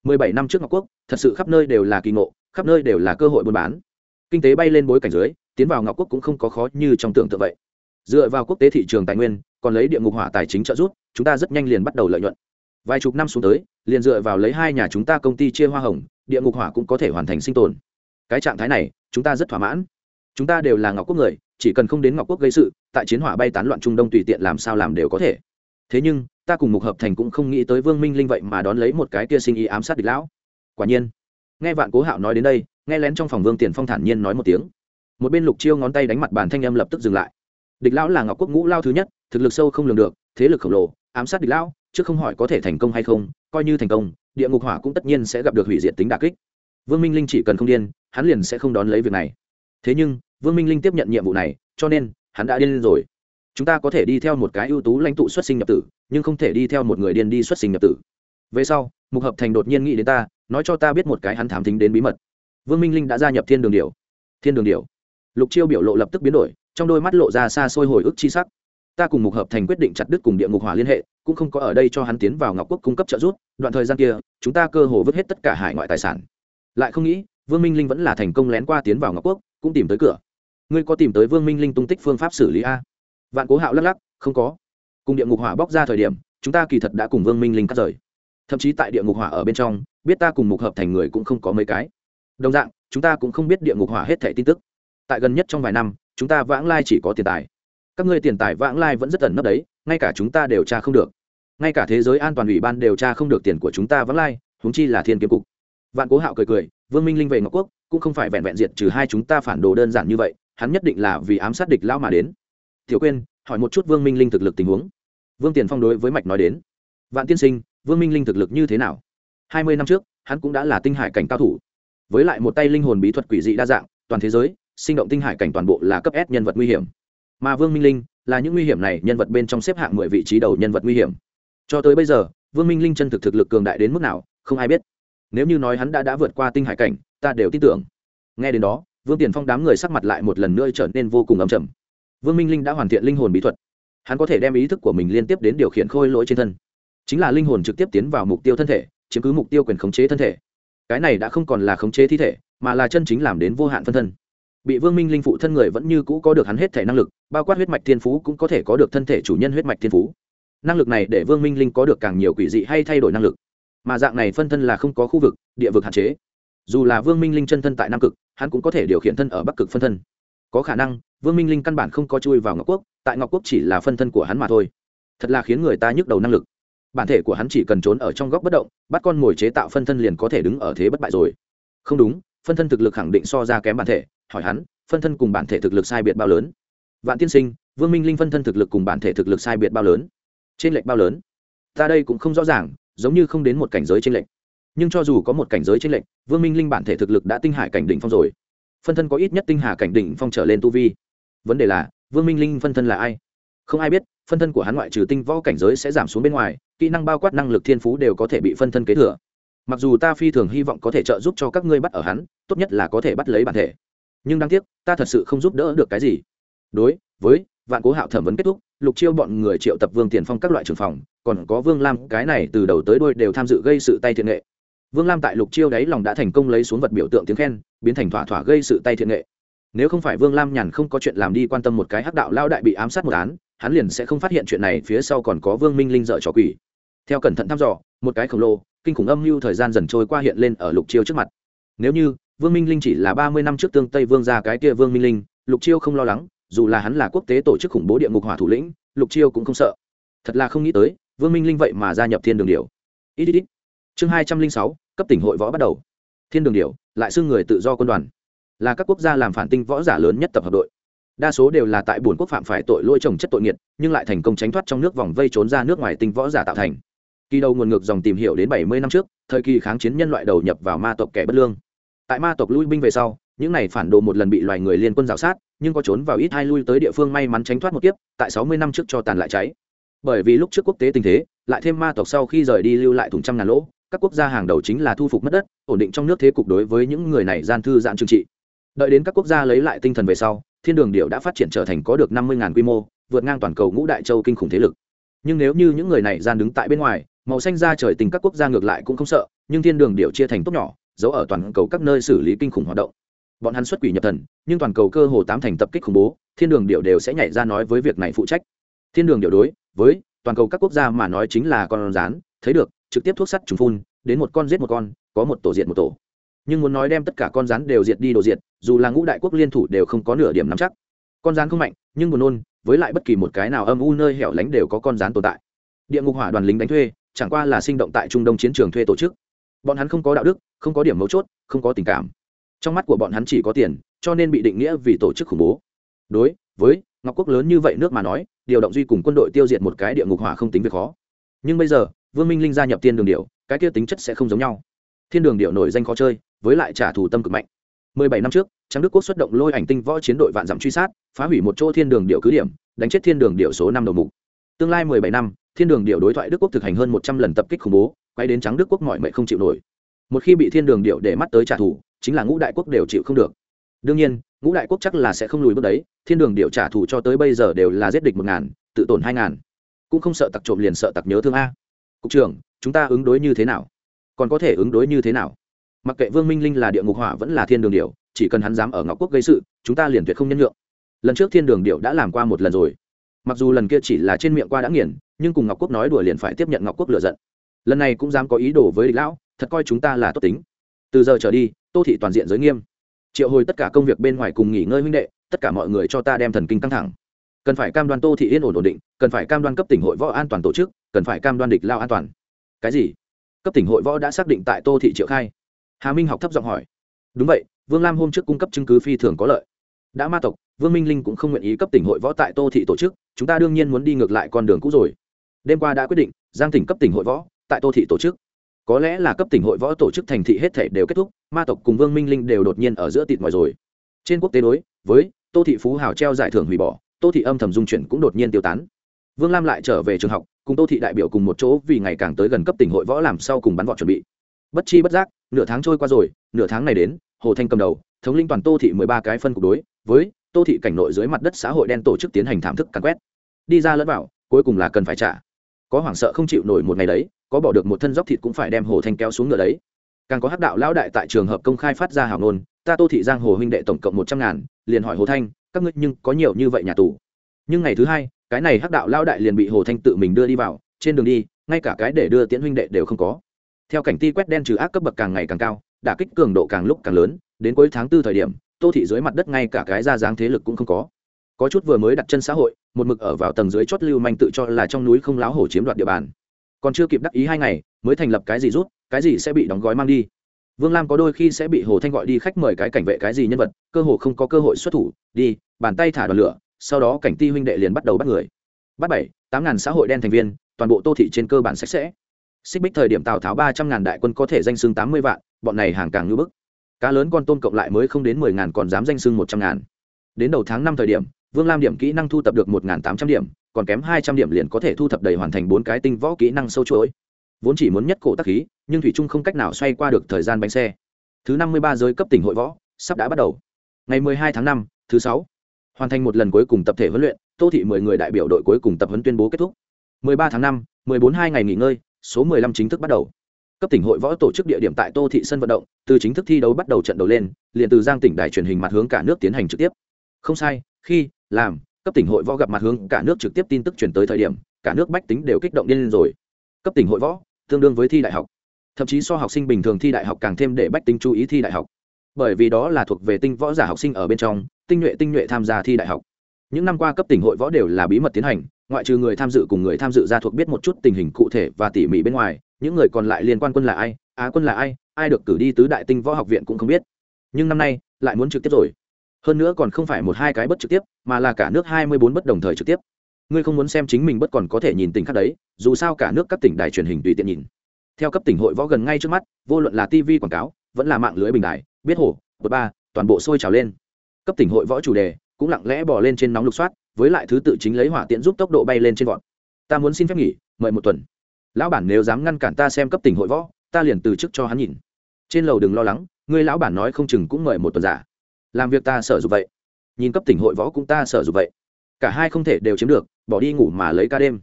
Mười bảy năm trước ngọc quốc, thật sự khắp nơi đều là kỳ ngộ, khắp nơi đều là cơ hội buôn bán kinh tế bay lên bối cảnh dưới, tiến vào ngọc quốc cũng không có khó như trong tưởng tượng vậy. Dựa vào quốc tế thị trường tài nguyên, còn lấy địa ngục hỏa tài chính trợ giúp, chúng ta rất nhanh liền bắt đầu lợi nhuận. Vài chục năm xuống tới, liền dựa vào lấy hai nhà chúng ta công ty chia hoa hồng, địa ngục hỏa cũng có thể hoàn thành sinh tồn. Cái trạng thái này, chúng ta rất thỏa mãn. Chúng ta đều là ngọc quốc người, chỉ cần không đến ngọc quốc gây sự, tại chiến hỏa bay tán loạn trung đông tùy tiện làm sao làm đều có thể. Thế nhưng, ta cùng mục hợp thành cũng không nghĩ tới vương minh linh vậy mà đón lấy một cái kia sinh ý ám sát địch lão. Quả nhiên nghe vạn cố hạo nói đến đây, nghe lén trong phòng vương tiền phong thản nhiên nói một tiếng. Một bên lục chiêu ngón tay đánh mặt bàn thanh âm lập tức dừng lại. Địch lão là ngọc quốc ngũ lao thứ nhất, thực lực sâu không lường được, thế lực khổng lồ, ám sát địch lão chứ không hỏi có thể thành công hay không, coi như thành công, địa ngục hỏa cũng tất nhiên sẽ gặp được hủy diệt tính đà kích. Vương minh linh chỉ cần không điên, hắn liền sẽ không đón lấy việc này. Thế nhưng, vương minh linh tiếp nhận nhiệm vụ này, cho nên, hắn đã điên rồi. Chúng ta có thể đi theo một cái ưu tú lãnh tụ xuất sinh nhập tử, nhưng không thể đi theo một người điên đi xuất sinh nhập tử. Về sau, mục hợp thành đột nhiên nghĩ đến ta nói cho ta biết một cái hắn thám thính đến bí mật. Vương minh linh đã gia nhập thiên đường điều thiên đường điều lục chiêu biểu lộ lập tức biến đổi, trong đôi mắt lộ ra xa xôi hồi ức chi sắc. Ta cùng mục hợp thành quyết định chặt đứt cùng địa ngục hỏa liên hệ, cũng không có ở đây cho hắn tiến vào ngọc quốc cung cấp trợ giúp, đoạn thời gian kia, chúng ta cơ hồ vứt hết tất cả hải ngoại tài sản. Lại không nghĩ, vương minh linh vẫn là thành công lén qua tiến vào ngọc quốc, cũng tìm tới cửa. Ngươi có tìm tới vương minh linh tung tích phương pháp xử lý a? Vạn cố hạo lắc lắc, không có. Cùng địa ngục hỏa bóc ra thời điểm, chúng ta kỳ thật đã cùng vương minh linh cắt rời. Thậm chí tại địa ngục hỏa ở bên trong biết ta cùng mục hợp thành người cũng không có mấy cái. Đồng dạng, chúng ta cũng không biết địa ngục hỏa hết thẻ tin tức. Tại gần nhất trong vài năm, chúng ta vãng lai chỉ có tiền tài. Các ngươi tiền tài vãng lai vẫn rất ẩn nấp đấy, ngay cả chúng ta đều tra không được. Ngay cả thế giới an toàn ủy ban điều tra không được tiền của chúng ta vãng lai húng chi là thiên kiếm cục. Vạn cố hạo cười cười, vương minh linh về ngọc quốc, cũng không phải vẹn vẹn diệt trừ hai chúng ta phản đồ đơn giản như vậy, hắn nhất định là vì ám sát địch lão mà đến. Tiểu quên hỏi một chút vương minh linh thực lực tình huống. Vương tiền phong đối với mạch nói đến. Vạn tiên sinh, vương minh linh thực lực như thế nào? Hai mươi năm trước, hắn cũng đã là tinh hải cảnh cao thủ. Với lại một tay linh hồn bí thuật quỷ dị đa dạng, toàn thế giới, sinh động tinh hải cảnh toàn bộ là cấp s nhân vật nguy hiểm. Mà vương minh linh là những nguy hiểm này nhân vật bên trong xếp hạng mười vị trí đầu nhân vật nguy hiểm. Cho tới bây giờ, vương minh linh chân thực thực lực cường đại đến mức nào, không ai biết. Nếu như nói hắn đã đã vượt qua tinh hải cảnh, ta đều tin tưởng. Nghe đến đó, vương tiền phong đám người sắc mặt lại một lần nữa trở nên vô cùng ấm chầm vương minh linh đã hoàn thiện linh hồn bí thuật. Hắn có thể đem ý thức của mình liên tiếp đến điều khiển khôi lỗi trên thân. Chính là linh hồn trực tiếp tiến vào mục tiêu thân thể chiếm cứ mục tiêu quyền khống chế thân thể. Cái này đã không còn là khống chế thi thể, mà là chân chính làm đến vô hạn phân thân. Bị vương minh linh phụ thân người vẫn như cũ có được hắn hết thể năng lực, bao quát huyết mạch thiên phú cũng có thể có được thân thể chủ nhân huyết mạch thiên phú. Năng lực này để vương minh linh có được càng nhiều quỷ dị hay thay đổi năng lực. Mà dạng này phân thân là không có khu vực, địa vực hạn chế. Dù là vương minh linh chân thân tại nam cực, hắn cũng có thể điều khiển thân ở bắc cực phân thân. Có khả năng, vương minh linh căn bản không có chui vào ngọc quốc, tại ngọc quốc chỉ là phân thân của hắn mà thôi. Thật là khiến người ta nhức đầu năng lực bản thể của hắn chỉ cần trốn ở trong góc bất động, bắt con mồi chế tạo phân thân liền có thể đứng ở thế bất bại rồi. Không đúng, phân thân thực lực khẳng định so ra kém bản thể, hỏi hắn, phân thân cùng bản thể thực lực sai biệt bao lớn? Vạn tiên sinh, vương minh linh phân thân thực lực cùng bản thể thực lực sai biệt bao lớn? Trên lệch bao lớn? Ta đây cũng không rõ ràng, giống như không đến một cảnh giới trên lệch. Nhưng cho dù có một cảnh giới trên lệch, vương minh linh bản thể thực lực đã tinh hải cảnh đỉnh phong rồi. Phân thân có ít nhất tinh hà cảnh đỉnh phong trở lên tu vi. Vấn đề là, vương minh linh phân thân là ai? Không ai biết phân thân của hắn ngoại trừ tinh võ cảnh giới sẽ giảm xuống bên ngoài, kỹ năng bao quát năng lực thiên phú đều có thể bị phân thân kế thừa. Mặc dù ta phi thường hy vọng có thể trợ giúp cho các ngươi bắt ở hắn, tốt nhất là có thể bắt lấy bản thể. Nhưng đáng tiếc, ta thật sự không giúp đỡ được cái gì. Đối với vạn cố hạo thẩm vấn kết thúc, lục chiêu bọn người triệu tập vương tiền phong các loại trường phòng, còn có vương lam, cái này từ đầu tới đôi đều tham dự gây sự tay thiện nghệ. Vương lam tại lục chiêu đáy lòng đã thành công lấy xuống vật biểu tượng tiếng khen, biến thành thỏa thỏa gây sự tay thiện nghệ. Nếu không phải vương lam nhàn không có chuyện làm đi quan tâm một cái hắc đạo lao đại bị ám sát một án hắn liền sẽ không phát hiện chuyện này phía sau còn có vương minh linh dợ trò quỷ. Theo cẩn thận thăm dò, một cái khổng lồ, kinh khủng âm mưu thời gian dần trôi qua hiện lên ở lục chiêu trước mặt. Nếu như, vương minh linh chỉ là ba mươi năm trước tương tây vương ra cái kia vương minh linh, lục chiêu không lo lắng, dù là hắn là quốc tế tổ chức khủng bố địa ngục hỏa thủ lĩnh, lục chiêu cũng không sợ. Thật là không nghĩ tới, vương minh linh vậy mà gia nhập thiên đường điều ít ít ít. Chương hai trăm linh sáu, cấp tỉnh hội võ bắt đầu. Thiên đường điều lại xưng người tự do quân đoàn. Là các quốc gia làm phản tinh võ giả lớn nhất tập hợp đội đa số đều là tại bổn quốc phạm phải tội lỗi trồng chất tội nghiệt, nhưng lại thành công tránh thoát trong nước vòng vây trốn ra nước ngoài tinh võ giả tạo thành. Kỳ đầu nguồn ngược dòng tìm hiểu đến bảy mươi năm trước, thời kỳ kháng chiến nhân loại đầu nhập vào ma tộc kẻ bất lương. Tại ma tộc lui binh về sau, những này phản đồ một lần bị loài người liên quân rào sát, nhưng có trốn vào ít hai lui tới địa phương may mắn tránh thoát một kiếp, tại sáu mươi năm trước cho tàn lại cháy. Bởi vì lúc trước quốc tế tình thế, lại thêm ma tộc sau khi rời đi lưu lại thùng trăm ngàn lỗ, các quốc gia hàng đầu chính là thu phục mất đất, ổn định trong nước thế cục đối với những người này gian thư giãn trừng trị. Đợi đến các quốc gia lấy lại tinh thần về sau thiên đường điệu đã phát triển trở thành có được năm mươi quy mô, vượt ngang toàn cầu ngũ đại châu kinh khủng thế lực. Nhưng nếu như những người này gian đứng tại bên ngoài, màu xanh ra trời tình các quốc gia ngược lại cũng không sợ, nhưng thiên đường điệu chia thành tốt nhỏ, giấu ở toàn cầu các nơi xử lý kinh khủng hoạt động. Bọn hắn xuất quỷ nhập thần, nhưng toàn cầu cơ hồ tám thành tập kích khủng bố, thiên đường điệu đều sẽ nhảy ra nói với việc này phụ trách. Thiên đường điệu đối với toàn cầu các quốc gia mà nói chính là con rán thấy được, trực tiếp thuốc sắt trùng phun, đến một con giết một con, có một tổ diệt một tổ nhưng muốn nói đem tất cả con rắn đều diệt đi đồ diệt, dù là ngũ đại quốc liên thủ đều không có nửa điểm nắm chắc. Con rắn không mạnh, nhưng buồn nôn, với lại bất kỳ một cái nào âm u nơi hẻo lánh đều có con rắn tồn tại. Địa ngục hỏa đoàn lính đánh thuê, chẳng qua là sinh động tại trung đông chiến trường thuê tổ chức. Bọn hắn không có đạo đức, không có điểm mấu chốt, không có tình cảm. Trong mắt của bọn hắn chỉ có tiền, cho nên bị định nghĩa vì tổ chức khủng bố. Đối với ngọc quốc lớn như vậy nước mà nói, điều động duy cùng quân đội tiêu diệt một cái địa ngục hỏa không tính việc khó. Nhưng bây giờ, vương minh linh gia nhập tiên đường điệu cái kia tính chất sẽ không giống nhau. Thiên đường điệu nổi danh khó chơi với lại trả thù tâm cực mạnh. 17 năm trước Trắng đức quốc xuất động lôi ảnh tinh võ chiến đội vạn dặm truy sát, phá hủy một chỗ thiên đường điệu cứ điểm, đánh chết thiên đường điệu số năm đầu mục. Tương lai 17 năm, thiên đường điệu đối thoại đức quốc thực hành hơn 100 lần tập kích khủng bố, quay đến trắng đức quốc mọi mệnh không chịu nổi. Một khi bị thiên đường điệu để mắt tới trả thù, chính là ngũ đại quốc đều chịu không được. Đương nhiên, ngũ đại quốc chắc là sẽ không lùi bước đấy, thiên đường điệu trả thù cho tới bây giờ đều là giết địch một ngàn, tự tổn hai ngàn. Cũng không sợ tặc trộm liền sợ tặc nhớ thương a. Cục trưởng, chúng ta ứng đối như thế nào? Còn có thể ứng đối như thế nào? Mặc kệ vương minh linh là địa ngục hỏa vẫn là thiên đường điệu chỉ cần hắn dám ở ngọc quốc gây sự, chúng ta liền tuyệt không nhân nhượng. Lần trước thiên đường điệu đã làm qua một lần rồi. Mặc dù lần kia chỉ là trên miệng qua đã nghiền, nhưng cùng ngọc quốc nói đùa liền phải tiếp nhận ngọc quốc lựa giận. Lần này cũng dám có ý đồ với địch lão, thật coi chúng ta là tốt tính. Từ giờ trở đi, tô thị toàn diện giới nghiêm. Triệu hồi tất cả công việc bên ngoài cùng nghỉ ngơi huynh đệ, tất cả mọi người cho ta đem thần kinh căng thẳng. Cần phải cam đoan tô thị yên ổn ổn định, cần phải cam đoan cấp tỉnh hội võ an toàn tổ chức, cần phải cam đoan địch lao an toàn. Cái gì? Cấp tỉnh hội võ đã xác định tại tô thị triệu khai hà minh học thấp giọng hỏi. Đúng vậy, vương lam hôm trước cung cấp chứng cứ phi thường có lợi. Đã ma tộc, vương minh linh cũng không nguyện ý cấp tỉnh hội võ tại tô thị tổ chức, chúng ta đương nhiên muốn đi ngược lại con đường cũ rồi. Đêm qua đã quyết định, giang tỉnh cấp tỉnh hội võ tại tô thị tổ chức. Có lẽ là cấp tỉnh hội võ tổ chức thành thị hết thể đều kết thúc, ma tộc cùng vương minh linh đều đột nhiên ở giữa tịt ngoài rồi. Trên quốc tế đối, với tô thị phú hào treo giải thưởng hủy bỏ, tô thị âm thầm dung chuyển cũng đột nhiên tiêu tán. Vương lam lại trở về trường học, cùng tô thị đại biểu cùng một chỗ vì ngày càng tới gần cấp tỉnh hội võ làm sau cùng bắn vọt chuẩn bị. Bất chi bất giác nửa tháng trôi qua rồi, nửa tháng này đến, hồ thanh cầm đầu, thống linh toàn tô thị mười ba cái phân cục đối với tô thị cảnh nội dưới mặt đất xã hội đen tổ chức tiến hành thảm thức càn quét. Đi ra lẫn vào, cuối cùng là cần phải trả. Có hoảng sợ không chịu nổi một ngày đấy, có bỏ được một thân dốc thịt cũng phải đem hồ thanh kéo xuống ngựa đấy. Càng có hắc đạo lão đại tại trường hợp công khai phát ra hảo nôn ta tô thị giang hồ huynh đệ tổng cộng một trăm ngàn, liền hỏi hồ thanh, các ngươi nhưng có nhiều như vậy nhà tù? Nhưng ngày thứ hai, cái này hắc đạo lão đại liền bị hồ thanh tự mình đưa đi vào, trên đường đi, ngay cả cái để đưa tiễn huynh đệ đều không có theo cảnh ti quét đen trừ ác cấp bậc càng ngày càng cao, đả kích cường độ càng lúc càng lớn, đến cuối tháng tư thời điểm, tô thị dưới mặt đất ngay cả cái ra dáng thế lực cũng không có. Có chút vừa mới đặt chân xã hội, một mực ở vào tầng dưới chót lưu manh tự cho là trong núi không láo hổ chiếm đoạt địa bàn. Còn chưa kịp đắc ý hai ngày, mới thành lập cái gì rút, cái gì sẽ bị đóng gói mang đi. Vương lam có đôi khi sẽ bị hồ thanh gọi đi khách mời cái cảnh vệ cái gì nhân vật, cơ hồ không có cơ hội xuất thủ, đi, bàn tay thả đoàn lửa, sau đó cảnh ti huynh đệ liền bắt đầu bắt người. Bắt bảy, tám ngàn xã hội đen thành viên, toàn bộ tô thị trên cơ bản sạch sẽ xích bích thời điểm tào tháo ba trăm ngàn đại quân có thể danh xưng tám mươi vạn, bọn này hàng càng ngưỡng bức. Cá lớn con tôm cộng lại mới không đến mười ngàn còn dám danh xưng một trăm ngàn. Đến đầu tháng năm thời điểm, vương lam điểm kỹ năng thu thập được một ngàn tám trăm điểm, còn kém hai trăm điểm liền có thể thu thập đầy hoàn thành bốn cái tinh võ kỹ năng sâu chuỗi. Vốn chỉ muốn nhất cổ tắc khí, nhưng thủy trung không cách nào xoay qua được thời gian bánh xe. Thứ năm mươi ba giới cấp tỉnh hội võ, sắp đã bắt đầu. Ngày mười hai tháng năm, thứ sáu. Hoàn thành một lần cuối cùng tập thể huấn luyện, tô thị mười người đại biểu đội cuối cùng tập huấn tuyên bố kết thúc. mười ba tháng năm, mười bốn hai ngày nghỉ ngơi số mười lăm chính thức bắt đầu. Cấp tỉnh hội võ tổ chức địa điểm tại tô thị sân vận động, từ chính thức thi đấu bắt đầu trận đầu lên, liền từ giang tỉnh đài truyền hình mặt hướng cả nước tiến hành trực tiếp. Không sai, khi, làm, cấp tỉnh hội võ gặp mặt hướng cả nước trực tiếp tin tức chuyển tới thời điểm, cả nước bách tính đều kích động điên rồi. Cấp tỉnh hội võ, tương đương với thi đại học. Thậm chí so học sinh bình thường thi đại học càng thêm để bách tính chú ý thi đại học. Bởi vì đó là thuộc về tinh võ giả học sinh ở bên trong, tinh nhuệ tinh nhuệ tham gia thi đại học. Những năm qua cấp tỉnh hội võ đều là bí mật tiến hành ngoại trừ người tham dự cùng người tham dự ra thuộc biết một chút tình hình cụ thể và tỉ mỉ bên ngoài, những người còn lại liên quan quân là ai, á quân là ai ai được cử đi tứ đại tinh võ học viện cũng không biết. Nhưng năm nay, lại muốn trực tiếp rồi. Hơn nữa còn không phải một hai cái bất trực tiếp, mà là cả nước hai mươi bốn bất đồng thời trực tiếp. Ngươi không muốn xem chính mình bất còn có thể nhìn tỉnh khác đấy, dù sao cả nước các tỉnh đài truyền hình tùy tiện nhìn. Theo cấp tỉnh hội võ gần ngay trước mắt, vô luận là tv quảng cáo, vẫn là mạng lưới bình đài, biết hồ bờ ba, toàn bộ sôi trào lên. Cấp tỉnh hội võ chủ đề cũng lặng lẽ bỏ lên trên nóng lục soát với lại thứ tự chính lấy hỏa tiễn giúp tốc độ bay lên trên vọt. Ta muốn xin phép nghỉ, mời một tuần. Lão bản nếu dám ngăn cản ta xem cấp tỉnh hội võ, ta liền từ chức cho hắn nhìn. Trên lầu đừng lo lắng ngươi lão bản nói không chừng cũng mời một tuần giả. Làm việc ta sợ dục vậy. Nhìn cấp tỉnh hội võ cũng ta sợ dục vậy. Cả hai không thể đều chiếm được, bỏ đi ngủ mà lấy ca đêm.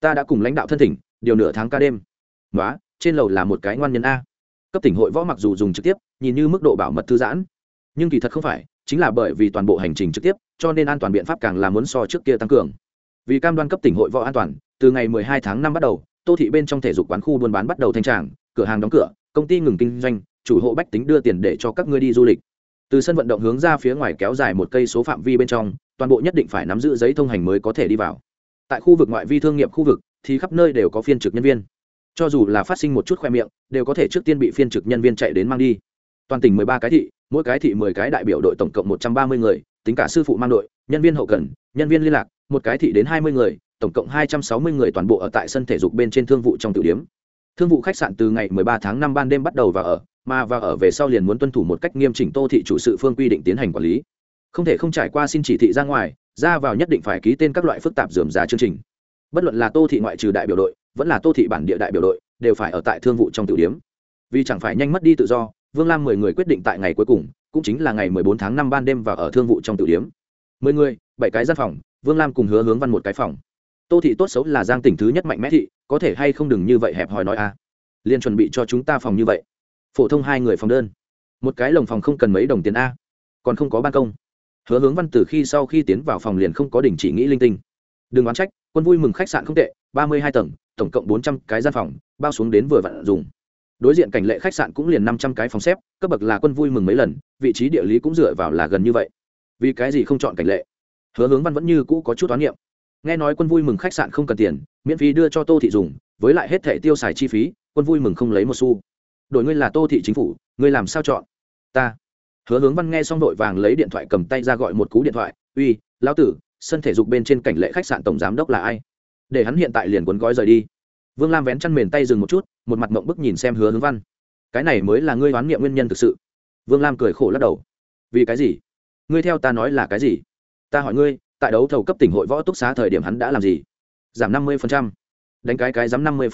Ta đã cùng lãnh đạo thân tỉnh điều nửa tháng ca đêm. Nói trên lầu là một cái ngoan nhân a. Cấp tỉnh hội võ mặc dù dùng trực tiếp, nhìn như mức độ bảo mật thư giãn. Nhưng kỳ thật không phải, chính là bởi vì toàn bộ hành trình trực tiếp cho nên an toàn biện pháp càng là muốn so trước kia tăng cường. Vì cam đoan cấp tỉnh hội võ an toàn, từ ngày 12 tháng 5 bắt đầu, tô thị bên trong thể dục quán khu buôn bán bắt đầu thanh tràng, cửa hàng đóng cửa, công ty ngừng kinh doanh, chủ hộ bách tính đưa tiền để cho các ngươi đi du lịch. Từ sân vận động hướng ra phía ngoài kéo dài một cây số phạm vi bên trong, toàn bộ nhất định phải nắm giữ giấy thông hành mới có thể đi vào. Tại khu vực ngoại vi thương nghiệp khu vực, thì khắp nơi đều có phiên trực nhân viên. Cho dù là phát sinh một chút khoe miệng, đều có thể trước tiên bị phiên trực nhân viên chạy đến mang đi. Toàn tỉnh mười ba cái thị, mỗi cái thị mười cái đại biểu đội tổng cộng một trăm ba mươi người tính cả sư phụ mang đội, nhân viên hậu cần, nhân viên liên lạc, một cái thị đến hai mươi người, tổng cộng hai trăm sáu mươi người toàn bộ ở tại sân thể dục bên trên thương vụ trong tiểu điếm thương vụ khách sạn từ ngày mười ba tháng năm ban đêm bắt đầu và ở, mà và ở về sau liền muốn tuân thủ một cách nghiêm chỉnh tô thị chủ sự phương quy định tiến hành quản lý. Không thể không trải qua xin chỉ thị ra ngoài, ra vào nhất định phải ký tên các loại phức tạp dườm giá chương trình. Bất luận là tô thị ngoại trừ đại biểu đội, vẫn là tô thị bản địa đại biểu đội, đều phải ở tại thương vụ trong tiểu điếm vì chẳng phải nhanh mất đi tự do, vương lam mười người quyết định tại ngày cuối cùng cũng chính là ngày mười bốn tháng năm ban đêm và ở thương vụ trong tiểu điếm. Mười người, bảy cái gian phòng, vương lam cùng hứa hướng văn một cái phòng. Tô thị tốt xấu là giang tỉnh thứ nhất mạnh mẽ thị, có thể hay không đừng như vậy hẹp hòi nói a à. liền chuẩn bị cho chúng ta phòng như vậy. Phổ thông hai người phòng đơn. Một cái lồng phòng không cần mấy đồng tiền a. Còn không có ban công. Hứa hướng văn từ khi sau khi tiến vào phòng liền không có đình chỉ nghĩ linh tinh. Đừng oán trách, quân vui mừng khách sạn không tệ, ba mươi hai tầng, tổng cộng bốn trăm cái gian phòng, bao xuống đến vừa vặn dùng đối diện cảnh lệ khách sạn cũng liền năm trăm cái phòng xếp, cấp bậc là quân vui mừng mấy lần, vị trí địa lý cũng dựa vào là gần như vậy. Vì cái gì không chọn cảnh lệ? Hứa hướng văn vẫn như cũ có chút toán niệm. Nghe nói quân vui mừng khách sạn không cần tiền, miễn phí đưa cho tô thị dùng, với lại hết thẻ tiêu xài chi phí, quân vui mừng không lấy một xu. Đổi ngươi là tô thị chính phủ, ngươi làm sao chọn? Ta. Hứa hướng văn nghe xong đội vàng lấy điện thoại cầm tay ra gọi một cú điện thoại. Uy, lão tử, sân thể dục bên trên cảnh lệ khách sạn tổng giám đốc là ai? Để hắn hiện tại liền cuốn gói rời đi vương lam vén chăn mền tay dừng một chút, một mặt mộng bức nhìn xem hứa hướng văn. Cái này mới là ngươi đoán nghiệm nguyên nhân thực sự. Vương lam cười khổ lắc đầu. Vì cái gì? Ngươi theo ta nói là cái gì? Ta hỏi ngươi, tại đấu thầu cấp tỉnh hội võ túc xá thời điểm hắn đã làm gì? Giảm năm mươi đánh cái cái dám năm mươi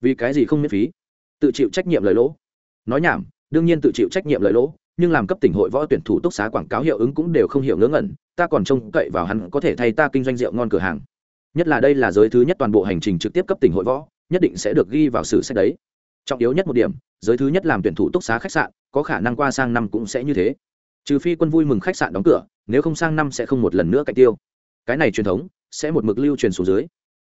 vì cái gì không miễn phí? Tự chịu trách nhiệm lời lỗ. Nói nhảm, đương nhiên tự chịu trách nhiệm lời lỗ, nhưng làm cấp tỉnh hội võ tuyển thủ túc xá quảng cáo hiệu ứng cũng đều không hiểu ngớ ngẩn, ta còn trông cậy vào hắn có thể thay ta kinh doanh rượu ngon cửa hàng nhất là đây là giới thứ nhất toàn bộ hành trình trực tiếp cấp tỉnh hội võ, nhất định sẽ được ghi vào sử sách đấy. Trọng yếu nhất một điểm, giới thứ nhất làm tuyển thủ túc xá khách sạn, có khả năng qua sang năm cũng sẽ như thế. Trừ phi quân vui mừng khách sạn đóng cửa, nếu không sang năm sẽ không một lần nữa cạnh tiêu. Cái này truyền thống sẽ một mực lưu truyền xuống dưới.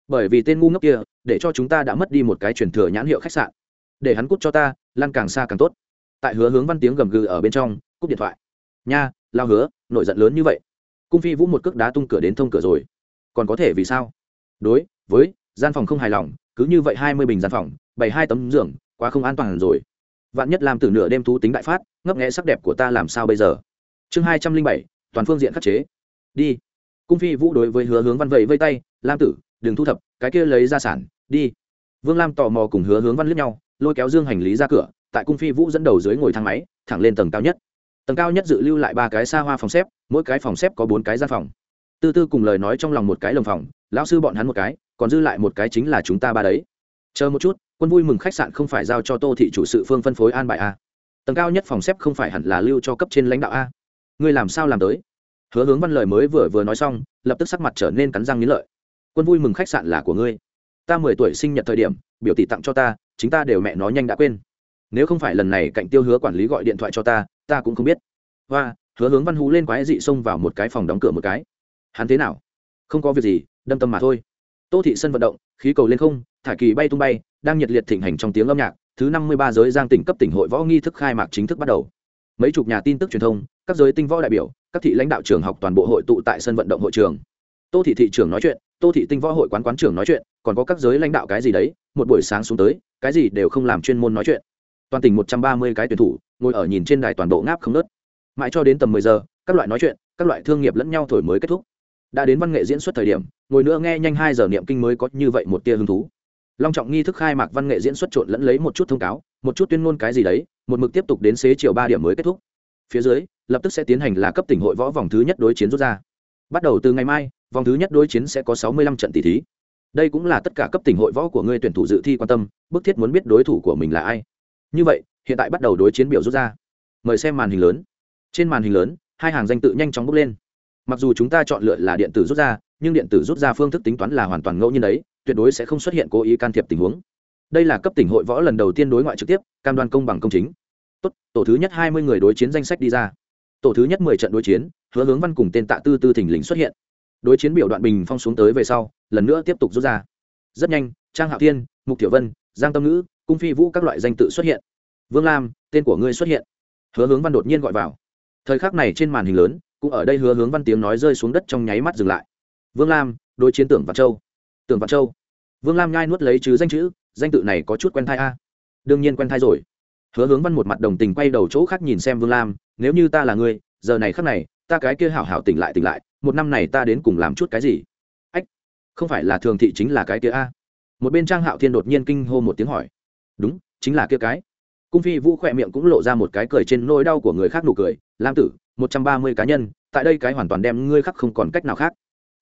Bởi vì tên ngu ngốc kia, để cho chúng ta đã mất đi một cái truyền thừa nhãn hiệu khách sạn. Để hắn cút cho ta, lan càng xa càng tốt. Tại hứa hướng văn tiếng gầm gừ ở bên trong, cúp điện thoại. Nha, lao hứa, nổi giận lớn như vậy. Cung phi vũ một cước đá tung cửa đến thông cửa rồi còn có thể vì sao? Đối, với, gian phòng không hài lòng, cứ như vậy hai mươi bình gian phòng bảy hai tấm giường, quá không an toàn rồi. Vạn nhất làm từ nửa đêm thú tính đại phát, ngấp nghẽ sắc đẹp của ta làm sao bây giờ? Chương hai trăm linh bảy, toàn phương diện khắc chế. Đi. Cung phi vũ đối với hứa hướng văn vẫy vây tay, lam tử, đừng thu thập, cái kia lấy ra sản, đi. Vương lam tò mò cùng hứa hướng văn liếc nhau, lôi kéo dương hành lý ra cửa, tại cung phi vũ dẫn đầu dưới ngồi thang máy, thẳng lên tầng cao nhất. Tầng cao nhất dự lưu lại ba cái xa hoa phòng xếp, mỗi cái phòng xếp có bốn cái gian phòng tư tư cùng lời nói trong lòng một cái lồng phòng, lão sư bọn hắn một cái, còn dư lại một cái chính là chúng ta ba đấy. Chờ một chút, quân vui mừng khách sạn không phải giao cho tô thị chủ sự phương phân phối an bài a. Tầng cao nhất phòng xếp không phải hẳn là lưu cho cấp trên lãnh đạo a. Ngươi làm sao làm tới? Hứa hướng văn lời mới vừa vừa nói xong, lập tức sắc mặt trở nên cắn răng nghĩ lợi. Quân vui mừng khách sạn là của ngươi. Ta mười tuổi sinh nhật thời điểm, biểu tỷ tặng cho ta, chính ta đều mẹ nó nhanh đã quên. Nếu không phải lần này cạnh tiêu hứa quản lý gọi điện thoại cho ta ta cũng không biết. Và hứa hướng văn hú lên quái dị xông vào một cái phòng đóng cửa một cái hắn thế nào? Không có việc gì, đâm tâm mà thôi. Tô thị sân vận động, khí cầu lên không thả kỳ bay tung bay, đang nhiệt liệt thịnh hành trong tiếng âm nhạc, thứ năm mươi ba giới giang tỉnh cấp tỉnh hội võ nghi thức khai mạc chính thức bắt đầu. Mấy chục nhà tin tức truyền thông, các giới tinh võ đại biểu, các thị lãnh đạo trường học toàn bộ hội tụ tại sân vận động hội trường. Tô thị thị trưởng nói chuyện, tô thị tinh võ hội quán quán trưởng nói chuyện, còn có các giới lãnh đạo cái gì đấy, một buổi sáng xuống tới, cái gì đều không làm chuyên môn nói chuyện. Toàn tỉnh một trăm ba mươi cái tuyển thủ, ngồi ở nhìn trên đài toàn bộ ngáp không nớt mãi cho đến tầm mười giờ, các loại nói chuyện, các loại thương nghiệp lẫn nhau thổi mới kết thúc đã đến văn nghệ diễn xuất thời điểm, ngồi nữa nghe nhanh hai giờ niệm kinh mới có như vậy một tia hứng thú. Long trọng nghi thức khai mạc văn nghệ diễn xuất trộn lẫn lấy một chút thông cáo, một chút tuyên ngôn cái gì đấy, một mực tiếp tục đến xế chiều ba điểm mới kết thúc. Phía dưới, lập tức sẽ tiến hành là cấp tỉnh hội võ vòng thứ nhất đối chiến rút ra. Bắt đầu từ ngày mai, vòng thứ nhất đối chiến sẽ có sáu mươi lăm trận tỷ thí. Đây cũng là tất cả cấp tỉnh hội võ của ngươi tuyển thủ dự thi quan tâm, bức thiết muốn biết đối thủ của mình là ai. Như vậy, hiện tại bắt đầu đối chiến biểu rút ra. Mời xem màn hình lớn. Trên màn hình lớn, hai hàng danh tự nhanh chóng bốc lên mặc dù chúng ta chọn lựa là điện tử rút ra, nhưng điện tử rút ra phương thức tính toán là hoàn toàn ngẫu nhiên đấy, tuyệt đối sẽ không xuất hiện cố ý can thiệp tình huống. Đây là cấp tỉnh hội võ lần đầu tiên đối ngoại trực tiếp, cam đoan công bằng công chính. Tốt, tổ thứ nhất hai mươi người đối chiến danh sách đi ra. Tổ thứ nhất mười trận đối chiến, hứa hướng văn cùng tên tạ tư tư thình lình xuất hiện. Đối chiến biểu đoạn bình phong xuống tới về sau, lần nữa tiếp tục rút ra. Rất nhanh, trang hạo thiên, mục tiểu vân, giang tâm ngữ, cung phi vũ các loại danh tự xuất hiện. Vương lam, tên của ngươi xuất hiện. Hứa hướng văn đột nhiên gọi vào. Thời khắc này trên màn hình lớn cũng ở đây hứa hướng văn tiếng nói rơi xuống đất trong nháy mắt dừng lại. Vương lam, đối chiến tưởng vạn châu. Tưởng vạn châu. Vương lam nhai nuốt lấy chứ danh chữ, danh tự này có chút quen thai a. Đương nhiên quen thai rồi. Hứa hướng văn một mặt đồng tình quay đầu chỗ khác nhìn xem vương lam, nếu như ta là ngươi, giờ này khắc này, ta cái kia hảo hảo tỉnh lại tỉnh lại, một năm này ta đến cùng làm chút cái gì? Ách, không phải là thường thị chính là cái kia a? Một bên trang hạo thiên đột nhiên kinh hô một tiếng hỏi. Đúng, chính là kia cái cung phi vũ khỏe miệng cũng lộ ra một cái cười trên nỗi đau của người khác nụ cười, lam tử, một trăm ba mươi cá nhân, tại đây cái hoàn toàn đem ngươi khắc không còn cách nào khác.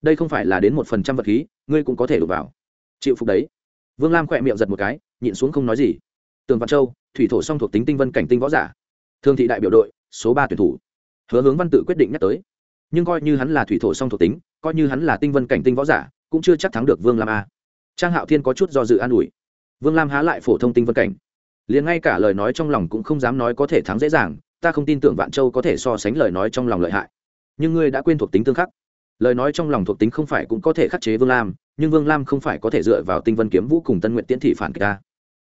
Đây không phải là đến một phần trăm vật khí, ngươi cũng có thể đụt vào. Chịu phục đấy. Vương lam khỏe miệng giật một cái, nhịn xuống không nói gì. Tường văn châu, thủy thổ song thuộc tính tinh vân cảnh tinh võ giả. Thương thị đại biểu đội, số ba tuyển thủ. Hứa hướng văn tự quyết định nhắc tới. Nhưng coi như hắn là thủy thổ song thuộc tính, coi như hắn là tinh vân cảnh tinh võ giả, cũng chưa chắc thắng được vương lam a. Trang hạo thiên có chút do dự an ủi. Vương lam há lại phổ thông tinh vân cảnh liền ngay cả lời nói trong lòng cũng không dám nói có thể thắng dễ dàng, ta không tin tưởng vạn châu có thể so sánh lời nói trong lòng lợi hại. Nhưng ngươi đã quên thuộc tính tương khắc. Lời nói trong lòng thuộc tính không phải cũng có thể khắc chế vương lam, nhưng vương lam không phải có thể dựa vào tinh vân kiếm vũ cùng tân nguyện tiễn thị phản kịch ta.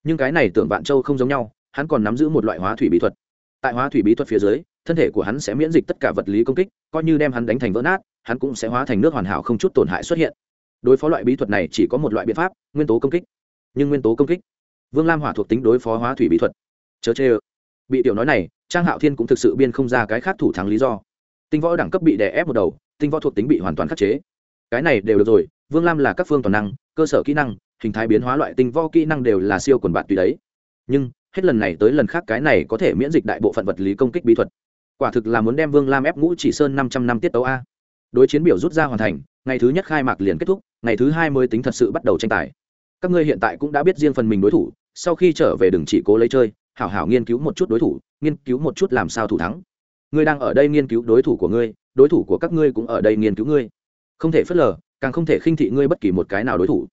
Nhưng cái này tưởng vạn châu không giống nhau, hắn còn nắm giữ một loại hóa thủy bí thuật. Tại hóa thủy bí thuật phía dưới, thân thể của hắn sẽ miễn dịch tất cả vật lý công kích, coi như đem hắn đánh thành vỡ nát, hắn cũng sẽ hóa thành nước hoàn hảo không chút tổn hại xuất hiện. Đối phó loại bí thuật này chỉ có một loại biện pháp, nguyên tố công kích. Nhưng nguyên tố công kích vương lam hỏa thuộc tính đối phó hóa thủy bí thuật. Chớ chê ơ. Bị tiểu nói này, trang hạo thiên cũng thực sự biên không ra cái khác thủ thắng lý do. Tinh võ đẳng cấp bị đè ép một đầu, tinh võ thuộc tính bị hoàn toàn khắc chế. Cái này đều được rồi, vương lam là các phương toàn năng, cơ sở kỹ năng, hình thái biến hóa loại tinh võ kỹ năng đều là siêu quần bạn tùy đấy. Nhưng, hết lần này tới lần khác cái này có thể miễn dịch đại bộ phận vật lý công kích bí thuật. Quả thực là muốn đem vương lam ép ngũ chỉ sơn năm trăm năm tiết tấu a. Đối chiến biểu rút ra hoàn thành, ngày thứ nhất khai mạc liền kết thúc, ngày thứ hai mới tính thật sự bắt đầu tranh tài. Các ngươi hiện tại cũng đã biết riêng phần mình đối thủ sau khi trở về đừng chỉ cố lấy chơi, hảo hảo nghiên cứu một chút đối thủ, nghiên cứu một chút làm sao thủ thắng. Ngươi đang ở đây nghiên cứu đối thủ của ngươi, đối thủ của các ngươi cũng ở đây nghiên cứu ngươi. Không thể phớt lờ, càng không thể khinh thị ngươi bất kỳ một cái nào đối thủ.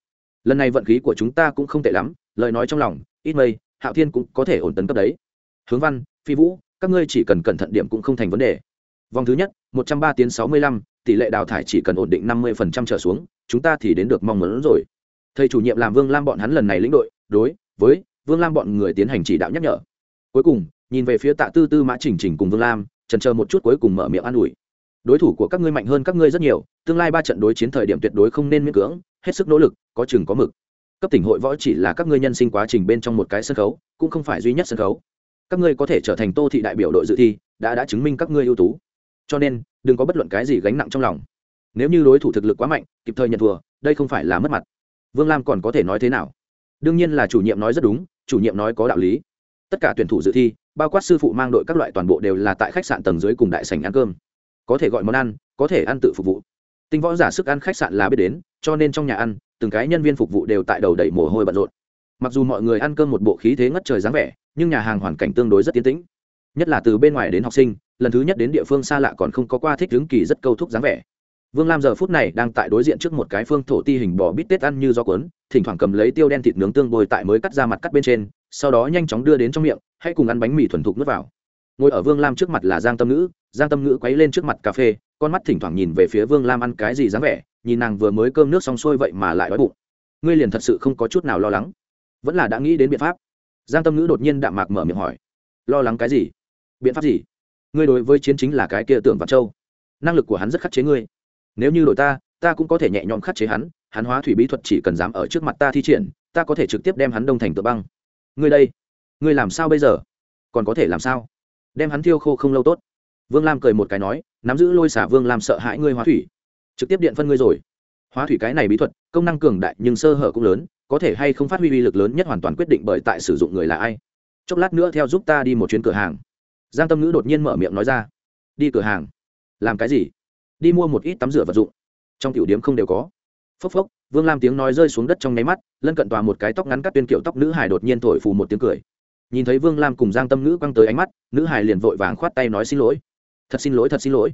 Lần này vận khí của chúng ta cũng không tệ lắm, lời nói trong lòng, ít mây, hạo thiên cũng có thể ổn tấn cấp đấy. Hướng văn, phi vũ, các ngươi chỉ cần cẩn thận điểm cũng không thành vấn đề. Vòng thứ nhất, một trăm ba tiến sáu mươi lăm, tỷ lệ đào thải chỉ cần ổn định năm mươi phần trăm trở xuống, chúng ta thì đến được mong muốn rồi. Thầy chủ nhiệm làm vương lam bọn hắn lần này lĩnh đội, đối với vương lam bọn người tiến hành chỉ đạo nhắc nhở cuối cùng nhìn về phía tạ tư tư mã chỉnh chỉnh cùng vương lam trần chờ một chút cuối cùng mở miệng an ủi đối thủ của các ngươi mạnh hơn các ngươi rất nhiều tương lai ba trận đối chiến thời điểm tuyệt đối không nên miễn cưỡng hết sức nỗ lực có chừng có mực cấp tỉnh hội võ chỉ là các ngươi nhân sinh quá trình bên trong một cái sân khấu cũng không phải duy nhất sân khấu các ngươi có thể trở thành tô thị đại biểu đội dự thi đã đã chứng minh các ngươi ưu tú cho nên đừng có bất luận cái gì gánh nặng trong lòng nếu như đối thủ thực lực quá mạnh kịp thời nhận thua đây không phải là mất mặt vương lam còn có thể nói thế nào đương nhiên là chủ nhiệm nói rất đúng, chủ nhiệm nói có đạo lý. Tất cả tuyển thủ dự thi, bao quát sư phụ mang đội các loại toàn bộ đều là tại khách sạn tầng dưới cùng đại sành ăn cơm. Có thể gọi món ăn, có thể ăn tự phục vụ. Tinh võ giả sức ăn khách sạn là biết đến, cho nên trong nhà ăn, từng cái nhân viên phục vụ đều tại đầu đầy mồ hôi bận rộn. Mặc dù mọi người ăn cơm một bộ khí thế ngất trời dáng vẻ, nhưng nhà hàng hoàn cảnh tương đối rất tiến tĩnh. Nhất là từ bên ngoài đến học sinh, lần thứ nhất đến địa phương xa lạ còn không có qua thích hướng kỳ rất câu thúc dáng vẻ vương lam giờ phút này đang tại đối diện trước một cái phương thổ ti hình bò bít tết ăn như do cuốn, thỉnh thoảng cầm lấy tiêu đen thịt nướng tương bồi tại mới cắt ra mặt cắt bên trên, sau đó nhanh chóng đưa đến trong miệng, hãy cùng ăn bánh mì thuần thục nước vào. Ngồi ở vương lam trước mặt là giang tâm ngữ, giang tâm ngữ quấy lên trước mặt cà phê, con mắt thỉnh thoảng nhìn về phía vương lam ăn cái gì dáng vẻ, nhìn nàng vừa mới cơm nước xong xuôi vậy mà lại đói bụng. Ngươi liền thật sự không có chút nào lo lắng. Vẫn là đã nghĩ đến biện pháp. Giang tâm ngữ đột nhiên đạm mạc mở miệng hỏi. Lo lắng cái gì? Biện pháp gì? Ngươi đối với chiến chính là cái kia tưởng vạn châu. Năng lực của hắn rất khắc chế ngươi nếu như đội ta ta cũng có thể nhẹ nhõm khắc chế hắn hắn hóa thủy bí thuật chỉ cần dám ở trước mặt ta thi triển, ta có thể trực tiếp đem hắn đông thành tựa băng. Ngươi đây, ngươi làm sao bây giờ? Còn có thể làm sao? Đem hắn thiêu khô không lâu tốt. Vương lam cười một cái nói, nắm giữ lôi xả vương lam sợ hãi ngươi hóa thủy. Trực tiếp điện phân ngươi rồi. Hóa thủy cái này bí thuật, công năng cường đại nhưng sơ hở cũng lớn, có thể hay không phát huy uy lực lớn nhất hoàn toàn quyết định bởi tại sử dụng người là ai. Chốc lát nữa theo giúp ta đi một chuyến cửa hàng. Giang tâm ngữ đột nhiên mở miệng nói ra. Đi cửa hàng. Làm cái gì? Đi mua một ít tắm rửa vật dụng. Trong tiểu điếm không đều có. Phốc phốc, vương lam tiếng nói rơi xuống đất trong nháy mắt, lân cận tòa một cái tóc ngắn cắt tuyên kiểu tóc nữ hải đột nhiên thổi phù một tiếng cười. Nhìn thấy vương lam cùng giang tâm ngữ quăng tới ánh mắt, nữ hải liền vội vàng khoát tay nói xin lỗi. Thật xin lỗi, thật xin lỗi.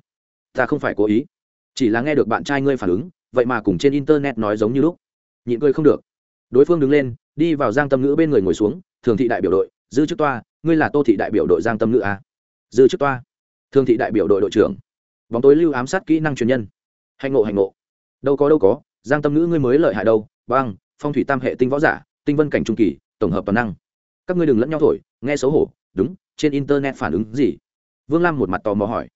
Ta không phải cố ý. Chỉ là nghe được bạn trai ngươi phản ứng, vậy mà cùng trên internet nói giống như lúc. Nhịn cười không được. Đối phương đứng lên, đi vào giang tâm ngữ bên người ngồi xuống, thường thị đại biểu đội, dư chức toa, ngươi là tô thị đại biểu đội giang tâm ngữ à? dư chức toa, thường thị đại biểu đội đội trưởng bóng tối lưu ám sát kỹ năng truyền nhân. Hành ngộ hành ngộ. Đâu có đâu có, giang tâm ngữ ngươi mới lợi hại đâu. Băng phong thủy tam hệ tinh võ giả, tinh vân cảnh trung kỳ, tổng hợp toàn năng. Các ngươi đừng lẫn nhau thổi, nghe xấu hổ. Đúng, trên internet phản ứng gì? Vương lam một mặt tò mò hỏi.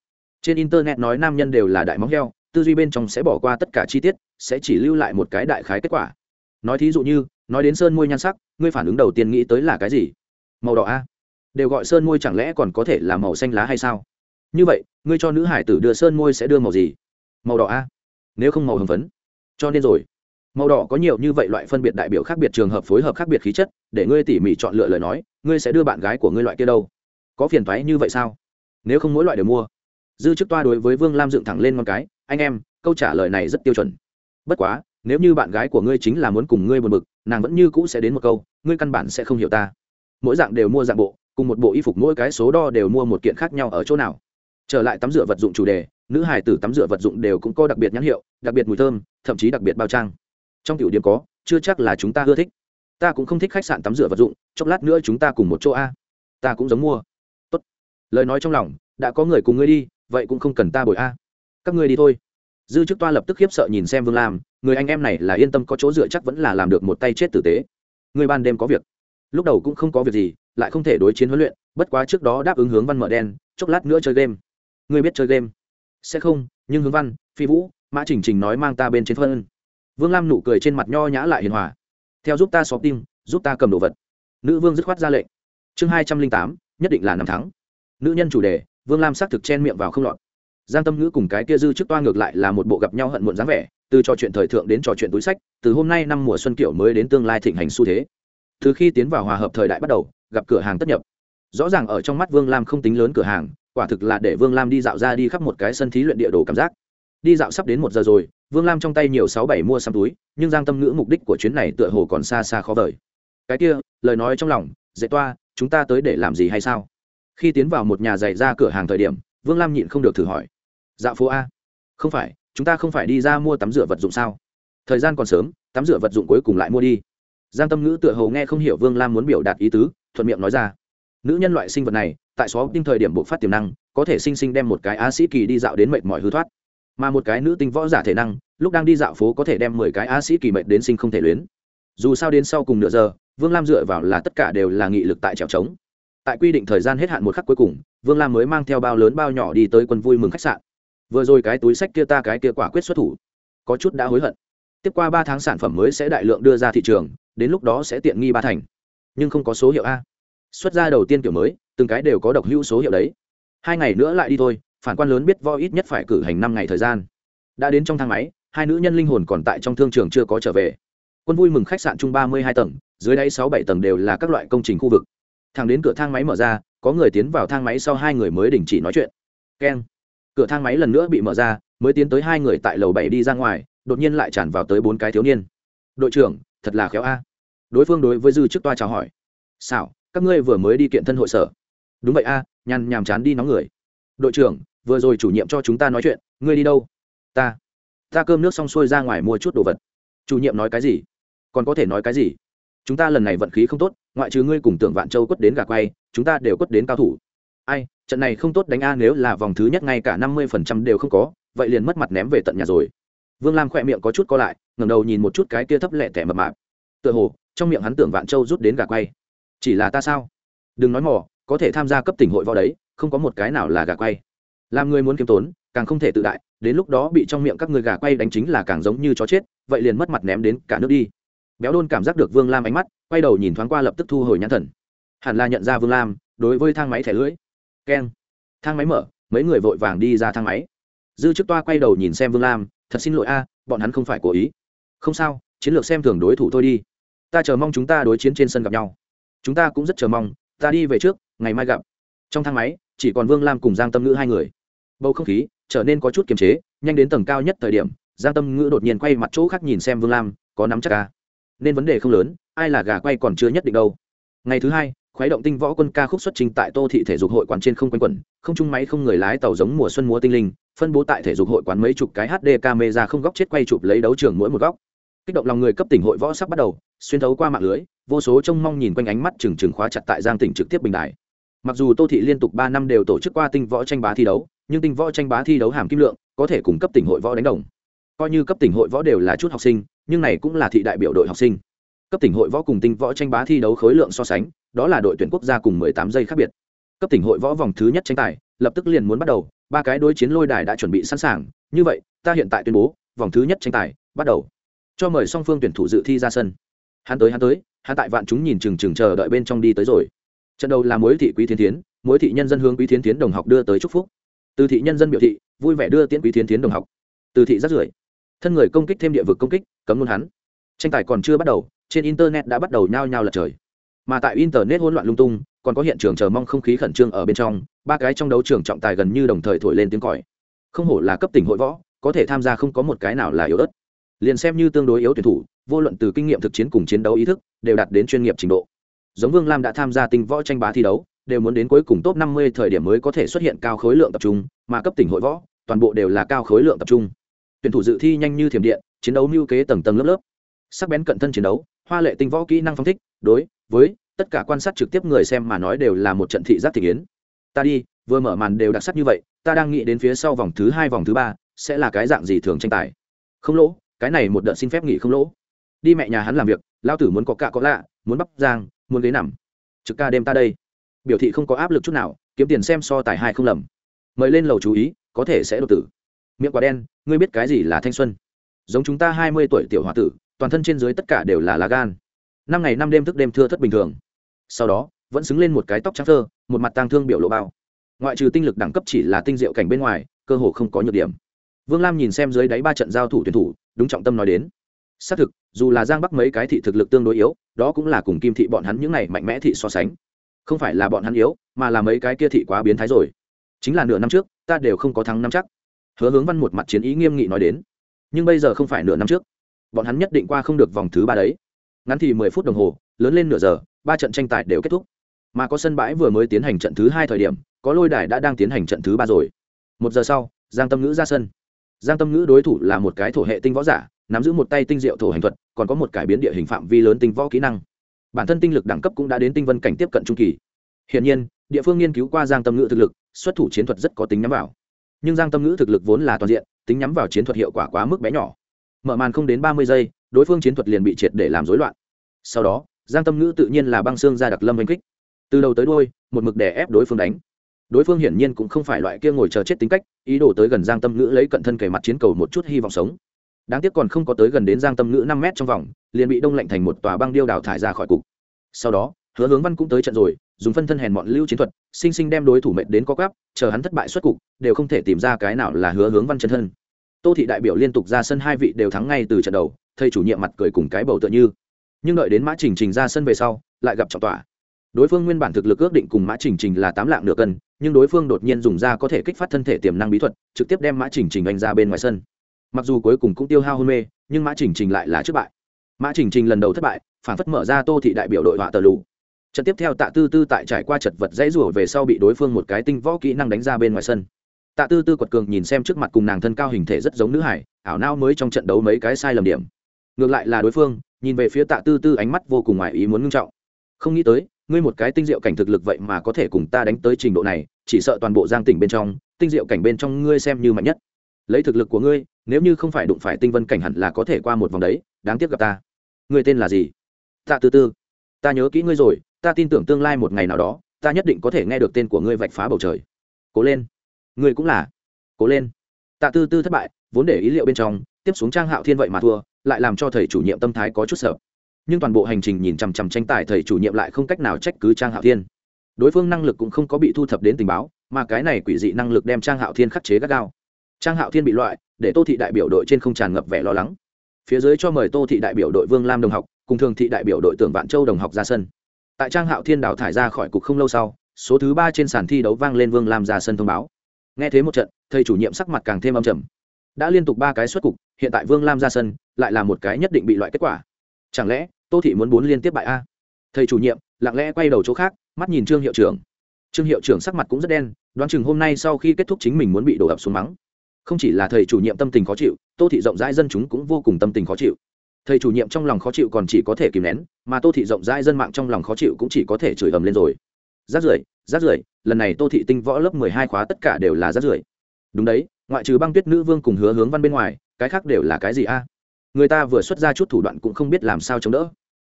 Trên internet nói nam nhân đều là đại móng heo, tư duy bên trong sẽ bỏ qua tất cả chi tiết, sẽ chỉ lưu lại một cái đại khái kết quả. Nói thí dụ như, nói đến sơn môi nhan sắc, ngươi phản ứng đầu tiên nghĩ tới là cái gì? Màu đỏ a. Đều gọi sơn môi chẳng lẽ còn có thể là màu xanh lá hay sao? Như vậy, ngươi cho nữ hải tử đưa sơn môi sẽ đưa màu gì? Màu đỏ a. Nếu không màu hồng phấn. Cho nên rồi. Màu đỏ có nhiều như vậy loại phân biệt đại biểu khác biệt trường hợp phối hợp khác biệt khí chất, để ngươi tỉ mỉ chọn lựa lời nói, ngươi sẽ đưa bạn gái của ngươi loại kia đâu? Có phiền thoái như vậy sao? Nếu không mỗi loại đều mua. Dư chức toa đối với vương lam dựng thẳng lên con cái, anh em, câu trả lời này rất tiêu chuẩn. Bất quá, nếu như bạn gái của ngươi chính là muốn cùng ngươi buồn bực, nàng vẫn như cũ sẽ đến một câu, ngươi căn bản sẽ không hiểu ta. Mỗi dạng đều mua dạng bộ, cùng một bộ y phục mỗi cái số đo đều mua một kiện khác nhau ở chỗ nào trở lại tắm rửa vật dụng chủ đề, nữ hải tử tắm rửa vật dụng đều cũng có đặc biệt nhãn hiệu, đặc biệt mùi thơm, thậm chí đặc biệt bao trang. Trong tiểu điểm có, chưa chắc là chúng ta ưa thích. Ta cũng không thích khách sạn tắm rửa vật dụng, chốc lát nữa chúng ta cùng một chỗ a. Ta cũng giống mua. Tốt. lời nói trong lòng, đã có người cùng ngươi đi, vậy cũng không cần ta bồi a. Các ngươi đi thôi. Dư chức toa lập tức khiếp sợ nhìn xem vương lam, người anh em này là yên tâm có chỗ dựa chắc vẫn là làm được một tay chết tử tế. Người ban đêm có việc. Lúc đầu cũng không có việc gì, lại không thể đối chiến huấn luyện, bất quá trước đó đáp ứng hướng văn mở đen, chốc lát nữa chơi game ngươi biết chơi game. Sẽ không, nhưng hướng văn, phi vũ, mã trình trình nói mang ta bên trên phân. Vương lam nụ cười trên mặt nho nhã lại hiền hòa. Theo giúp ta xóp tim giúp ta cầm đồ vật. Nữ vương dứt khoát ra lệnh. Chương hai trăm linh tám, nhất định là năm tháng. nữ nhân chủ đề, vương lam xác thực chen miệng vào không lọt. Giang tâm ngữ cùng cái kia dư trước toa ngược lại là một bộ gặp nhau hận muộn dáng vẻ, từ trò chuyện thời thượng đến trò chuyện túi sách, từ hôm nay năm mùa xuân kiểu mới đến tương lai thịnh hành xu thế. Từ khi tiến vào hòa hợp thời đại bắt đầu, gặp cửa hàng tất nhập. Rõ ràng ở trong mắt vương lam không tính lớn cửa hàng quả thực là để vương lam đi dạo ra đi khắp một cái sân thí luyện địa đồ cảm giác. Đi dạo sắp đến một giờ rồi, vương lam trong tay nhiều sáu bảy mua xăm túi, nhưng giang tâm ngữ mục đích của chuyến này tựa hồ còn xa xa khó vời. Cái kia, lời nói trong lòng dễ toa, chúng ta tới để làm gì hay sao? Khi tiến vào một nhà giày ra cửa hàng thời điểm, vương lam nhịn không được thử hỏi. Dạo phố a. Không phải, chúng ta không phải đi ra mua tắm rửa vật dụng sao? Thời gian còn sớm, tắm rửa vật dụng cuối cùng lại mua đi. Giang tâm ngữ tựa hồ nghe không hiểu vương lam muốn biểu đạt ý tứ, thuận miệng nói ra nữ nhân loại sinh vật này, tại xó tinh thời điểm bộc phát tiềm năng, có thể sinh sinh đem một cái á sĩ kỳ đi dạo đến mệt mỏi hư thoát. Mà một cái nữ tinh võ giả thể năng, lúc đang đi dạo phố có thể đem mười cái á sĩ kỳ mệt đến sinh không thể luyến. Dù sao đến sau cùng nửa giờ, vương lam dựa vào là tất cả đều là nghị lực tại trèo trống. Tại quy định thời gian hết hạn một khắc cuối cùng, vương lam mới mang theo bao lớn bao nhỏ đi tới quân vui mừng khách sạn. Vừa rồi cái túi sách kia ta cái kia quả quyết xuất thủ, có chút đã hối hận. Tiếp qua ba tháng sản phẩm mới sẽ đại lượng đưa ra thị trường, đến lúc đó sẽ tiện nghi ba thành. Nhưng không có số hiệu a xuất ra đầu tiên kiểu mới, từng cái đều có độc hữu số hiệu đấy. Hai ngày nữa lại đi thôi, phản quan lớn biết vo ít nhất phải cử hành năm ngày thời gian. Đã đến trong thang máy, hai nữ nhân linh hồn còn tại trong thương trường chưa có trở về. Quân vui mừng khách sạn chung ba mươi hai tầng, dưới đáy sáu bảy tầng đều là các loại công trình khu vực. Thằng đến cửa thang máy mở ra, có người tiến vào thang máy sau hai người mới đình chỉ nói chuyện. Keng. Cửa thang máy lần nữa bị mở ra, mới tiến tới hai người tại lầu bảy đi ra ngoài, đột nhiên lại tràn vào tới bốn cái thiếu niên. Đội trưởng, thật là khéo a. Đối phương đối với dư trước toa chào hỏi. Xảo các ngươi vừa mới đi kiện thân hội sở. Đúng vậy a, nhàn nhàm chán đi nóng người. Đội trưởng, vừa rồi chủ nhiệm cho chúng ta nói chuyện, ngươi đi đâu? Ta. Ta cơm nước xong xuôi ra ngoài mua chút đồ vật. Chủ nhiệm nói cái gì? Còn có thể nói cái gì? Chúng ta lần này vận khí không tốt, ngoại trừ ngươi cùng tưởng vạn châu quất đến gà quay, chúng ta đều quất đến cao thủ. Ai, trận này không tốt đánh a nếu là vòng thứ nhất ngay cả năm mươi phần trăm đều không có, vậy liền mất mặt ném về tận nhà rồi. Vương lam khỏe miệng có chút co lại, ngẩng đầu nhìn một chút cái kia thấp lẹ tẻ mập mạp. Tựa hồ, trong miệng hắn tưởng vạn châu rút đến gà quay chỉ là ta sao? Đừng nói mỏ có thể tham gia cấp tỉnh hội võ đấy, không có một cái nào là gà quay. Làm người muốn kiếm tốn, càng không thể tự đại, đến lúc đó bị trong miệng các người gà quay đánh chính là càng giống như chó chết, vậy liền mất mặt ném đến cả nước đi. Béo đôn cảm giác được vương lam ánh mắt, quay đầu nhìn thoáng qua lập tức thu hồi nhãn thần. Hẳn là nhận ra vương lam, đối với thang máy thẻ lưỡi. Keng. Thang máy mở, mấy người vội vàng đi ra thang máy. Dư chức toa quay đầu nhìn xem vương lam, thật xin lỗi a, bọn hắn không phải cố ý. Không sao, chiến lược xem thường đối thủ thôi đi. Ta chờ mong chúng ta đối chiến trên sân gặp nhau chúng ta cũng rất chờ mong, ta đi về trước, ngày mai gặp. Trong thang máy, chỉ còn vương lam cùng giang tâm ngữ hai người. Bầu không khí trở nên có chút kiềm chế, nhanh đến tầng cao nhất thời điểm, giang tâm ngữ đột nhiên quay mặt chỗ khác nhìn xem vương lam, có nắm chắc ca nên vấn đề không lớn, ai là gà quay còn chưa nhất định đâu. Ngày thứ hai khoái động tinh võ quân ca khúc xuất trình tại tô thị thể dục hội quán trên không quanh quẩn, không chung máy không người lái tàu giống mùa xuân múa tinh linh, phân bố tại thể dục hội quán mấy chục cái hd camera không góc chết quay chụp lấy đấu trường mỗi một góc kích động lòng người cấp tỉnh hội võ sắp bắt đầu, xuyên thấu qua mạng lưới, vô số trông mong nhìn quanh ánh mắt trừng trừng khóa chặt tại giang tỉnh trực tiếp bình đại mặc dù tô thị liên tục ba năm đều tổ chức qua tinh võ tranh bá thi đấu, nhưng tinh võ tranh bá thi đấu hàm kim lượng, có thể cùng cấp tỉnh hội võ đánh đồng. Coi như cấp tỉnh hội võ đều là chút học sinh, nhưng này cũng là thị đại biểu đội học sinh. Cấp tỉnh hội võ cùng tinh võ tranh bá thi đấu khối lượng so sánh, đó là đội tuyển quốc gia cùng mười tám giây khác biệt. Cấp tỉnh hội võ vòng thứ nhất tranh tài, lập tức liền muốn bắt đầu, ba cái đối chiến lôi đài đã chuẩn bị sẵn sàng, như vậy, ta hiện tại tuyên bố, vòng thứ nhất tranh tài bắt đầu cho mời song phương tuyển thủ dự thi ra sân. Hắn tới hắn tới, hắn tại vạn chúng nhìn chừng chừng chờ đợi bên trong đi tới rồi. Trận đầu là mối thị quý thiên tiến mối thị nhân dân hướng quý thiên tiến đồng học đưa tới chúc phúc. Từ thị nhân dân biểu thị, vui vẻ đưa tiễn quý thiên tiến đồng học. Từ thị rất rưởi, thân người công kích thêm địa vực công kích, cấm luôn hắn. Tranh tài còn chưa bắt đầu, trên internet đã bắt đầu nhao nhao lật trời. Mà tại internet hỗn loạn lung tung, còn có hiện trường chờ mong không khí khẩn trương ở bên trong, ba cái trong đấu trường trọng tài gần như đồng thời thổi lên tiếng còi. Không hổ là cấp tỉnh hội võ, có thể tham gia không có một cái nào là yếu ớt liền xem như tương đối yếu tuyển thủ, vô luận từ kinh nghiệm thực chiến cùng chiến đấu ý thức, đều đạt đến chuyên nghiệp trình độ. Giống vương lam đã tham gia tinh võ tranh bá thi đấu, đều muốn đến cuối cùng top năm mươi thời điểm mới có thể xuất hiện cao khối lượng tập trung, mà cấp tỉnh hội võ, toàn bộ đều là cao khối lượng tập trung. Tuyển thủ dự thi nhanh như thiểm điện, chiến đấu mưu kế tầng tầng lớp lớp. Sắc bén cận thân chiến đấu, hoa lệ tinh võ kỹ năng phong thích, đối với tất cả quan sát trực tiếp người xem mà nói đều là một trận thị giác thị kiến. Ta đi, vừa mở màn đều đặc sắc như vậy, ta đang nghĩ đến phía sau vòng thứ hai, vòng thứ ba, sẽ là cái dạng gì thường tranh tài. Không lỗ cái này một đợt xin phép nghỉ không lỗ. Đi mẹ nhà hắn làm việc, lao tử muốn có cạ có lạ, muốn bắp giang, muốn ghế nằm. Trực ca đêm ta đây. Biểu thị không có áp lực chút nào, kiếm tiền xem so tài hai không lầm. Mời lên lầu chú ý, có thể sẽ đột tử. Miệng quả đen, ngươi biết cái gì là thanh xuân? Giống chúng ta hai mươi tuổi tiểu h o a tử, toàn thân trên dưới tất cả đều là lá gan. Năm ngày năm đêm thức đêm thưa thất bình thường. Sau đó, vẫn xứng lên một cái tóc trắng thơ, một mặt tang thương biểu lộ bao. Ngoại trừ tinh lực đẳng cấp chỉ là tinh diệu cảnh bên ngoài, cơ hồ không có nhược điểm. Vương lam nhìn xem dưới đáy ba trận giao thủ tuyển thủ đúng trọng tâm nói đến. Xác thực, dù là giang bắc mấy cái thị thực lực tương đối yếu, đó cũng là cùng kim thị bọn hắn những này mạnh mẽ thị so sánh. Không phải là bọn hắn yếu, mà là mấy cái kia thị quá biến thái rồi. Chính là nửa năm trước, ta đều không có thắng năm chắc. Hứa hướng văn một mặt chiến ý nghiêm nghị nói đến. Nhưng bây giờ không phải nửa năm trước. Bọn hắn nhất định qua không được vòng thứ ba đấy. Ngắn thì mười phút đồng hồ, lớn lên nửa giờ, ba trận tranh tài đều kết thúc. Mà có sân bãi vừa mới tiến hành trận thứ hai thời điểm, có lôi đài đã đang tiến hành trận thứ ba rồi. Một giờ sau, giang tâm ngữ ra sân giang tâm ngữ đối thủ là một cái thổ hệ tinh võ giả, nắm giữ một tay tinh diệu thổ hành thuật, còn có một cải biến địa hình phạm vi lớn tinh võ kỹ năng. Bản thân tinh lực đẳng cấp cũng đã đến tinh vân cảnh tiếp cận trung kỳ. Hiện nhiên, địa phương nghiên cứu qua giang tâm ngữ thực lực, xuất thủ chiến thuật rất có tính nhắm vào. Nhưng giang tâm ngữ thực lực vốn là toàn diện, tính nhắm vào chiến thuật hiệu quả quá mức bé nhỏ. Mở màn không đến ba mươi giây, đối phương chiến thuật liền bị triệt để làm rối loạn. Sau đó, giang tâm ngữ tự nhiên là băng xương ra đặc lâm oanh kích. Từ đầu tới đôi một mực đè ép đối phương đánh đối phương hiển nhiên cũng không phải loại kia ngồi chờ chết tính cách, ý đồ tới gần giang tâm ngữ lấy cận thân kề mặt chiến cầu một chút hy vọng sống. Đáng tiếc còn không có tới gần đến giang tâm ngữ năm mét trong vòng, liền bị đông lạnh thành một tòa băng điêu đào thải ra khỏi cục. Sau đó, hứa hướng văn cũng tới trận rồi, dùng phân thân hèn mọn lưu chiến thuật, sinh sinh đem đối thủ mệnh đến có gáp chờ hắn thất bại xuất cục, đều không thể tìm ra cái nào là hứa hướng văn chân thân. Tô thị đại biểu liên tục ra sân hai vị đều thắng ngay từ trận đầu, thầy chủ nhiệm mặt cười cùng cái bầu tựa như. Nhưng đợi đến mã trình trình ra sân về sau, lại gặp trọng tỏa đối phương nguyên bản thực lực ước định cùng mã trình trình là tám lạng nửa cân, nhưng đối phương đột nhiên dùng ra có thể kích phát thân thể tiềm năng bí thuật, trực tiếp đem mã trình trình đánh ra bên ngoài sân. Mặc dù cuối cùng cũng tiêu hao hôn mê, nhưng mã trình trình lại là thất bại. Mã trình trình lần đầu thất bại, phản phất mở ra tô thị đại biểu đội họa tờ lù. Trận tiếp theo tạ tư tư tại trải qua chật vật dãy rủa về sau bị đối phương một cái tinh võ kỹ năng đánh ra bên ngoài sân. Tạ tư tư quật cường nhìn xem trước mặt cùng nàng thân cao hình thể rất giống nữ hải, ảo nao mới trong trận đấu mấy cái sai lầm điểm. Ngược lại là đối phương, nhìn về phía tạ tư tư ánh mắt vô cùng ngoài ý muốn ngưng trọng. Không nghĩ tới ngươi một cái tinh diệu cảnh thực lực vậy mà có thể cùng ta đánh tới trình độ này, chỉ sợ toàn bộ giang tỉnh bên trong, tinh diệu cảnh bên trong ngươi xem như mạnh nhất. Lấy thực lực của ngươi, nếu như không phải đụng phải tinh vân cảnh hẳn là có thể qua một vòng đấy, đáng tiếc gặp ta. Ngươi tên là gì? Tạ tư tư. Ta nhớ kỹ ngươi rồi, ta tin tưởng tương lai một ngày nào đó, ta nhất định có thể nghe được tên của ngươi vạch phá bầu trời. Cố lên. Ngươi cũng là. Cố lên. Tạ tư tư thất bại, vốn để ý liệu bên trong, tiếp xuống trang hạo thiên vậy mà thua, lại làm cho thầy chủ nhiệm tâm thái có chút sợ nhưng toàn bộ hành trình nhìn chằm chằm tranh tài thầy chủ nhiệm lại không cách nào trách cứ trang hạo thiên. Đối phương năng lực cũng không có bị thu thập đến tình báo, mà cái này quỷ dị năng lực đem trang hạo thiên khắc chế gắt gao. Trang hạo thiên bị loại, để tô thị đại biểu đội trên không tràn ngập vẻ lo lắng. Phía dưới cho mời tô thị đại biểu đội vương lam đồng học, cùng thường thị đại biểu đội tưởng vạn châu đồng học ra sân. Tại trang hạo thiên đào thải ra khỏi cục không lâu sau, số thứ ba trên sàn thi đấu vang lên vương lam ra sân thông báo. Nghe thế một trận, thầy chủ nhiệm sắc mặt càng thêm âm trầm. Đã liên tục ba cái xuất cục, hiện tại vương lam ra sân, lại là một cái nhất định bị loại kết quả. Chẳng lẽ tô thị muốn bốn liên tiếp bại a. Thầy chủ nhiệm, lặng lẽ quay đầu chỗ khác, mắt nhìn trương hiệu trưởng. Trương hiệu trưởng sắc mặt cũng rất đen, đoán chừng hôm nay sau khi kết thúc chính mình muốn bị đổ ập xuống mắng. Không chỉ là thầy chủ nhiệm tâm tình khó chịu, tô thị rộng rãi dân chúng cũng vô cùng tâm tình khó chịu. Thầy chủ nhiệm trong lòng khó chịu còn chỉ có thể kìm nén, mà tô thị rộng rãi dân mạng trong lòng khó chịu cũng chỉ có thể chửi ầm lên rồi. Rát rưởi rát rưởi, lần này tô thị tinh võ lớp mười hai khóa tất cả đều là rát rưởi. Đúng đấy, ngoại trừ băng tuyết nữ vương cùng hứa hướng văn bên ngoài, cái khác đều là cái gì a? Người ta vừa xuất ra chút thủ đoạn cũng không biết làm sao chống đỡ.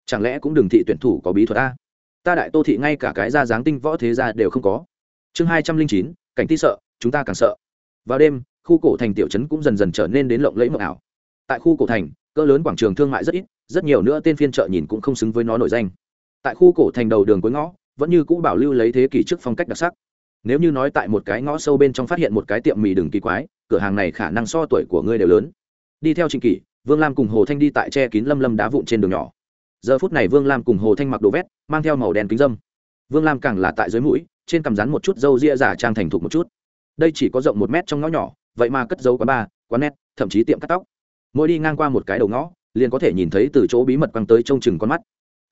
Chẳng lẽ cũng đừng thị tuyển thủ có bí thuật a? Ta đại tô thị ngay cả cái ra dáng tinh võ thế ra đều không có. Chương hai trăm linh chín, cảnh ti sợ, chúng ta càng sợ. Vào đêm, khu cổ thành tiểu trấn cũng dần dần trở nên đến lộng lẫy mộng ảo. Tại khu cổ thành, cỡ lớn quảng trường thương mại rất ít, rất nhiều nữa tên phiên chợ nhìn cũng không xứng với nó nổi danh. Tại khu cổ thành đầu đường cuối ngõ, vẫn như cũ bảo lưu lấy thế kỷ trước phong cách đặc sắc. Nếu như nói tại một cái ngõ sâu bên trong phát hiện một cái tiệm mì đừng kỳ quái, cửa hàng này khả năng so tuổi của ngươi đều lớn. Đi theo trịnh kỷ vương lam cùng hồ thanh đi tại che kín lâm lâm đá vụn trên đường nhỏ. Giờ phút này vương lam cùng hồ thanh mặc đồ vét, mang theo màu đen kính dâm. Vương lam càng là tại dưới mũi, trên cằm rắn một chút râu ria giả trang thành thục một chút. Đây chỉ có rộng một mét trong ngõ nhỏ, vậy mà cất dấu quán bar, quán net, thậm chí tiệm cắt tóc. Mỗi đi ngang qua một cái đầu ngõ, liền có thể nhìn thấy từ chỗ bí mật quăng tới trông chừng con mắt.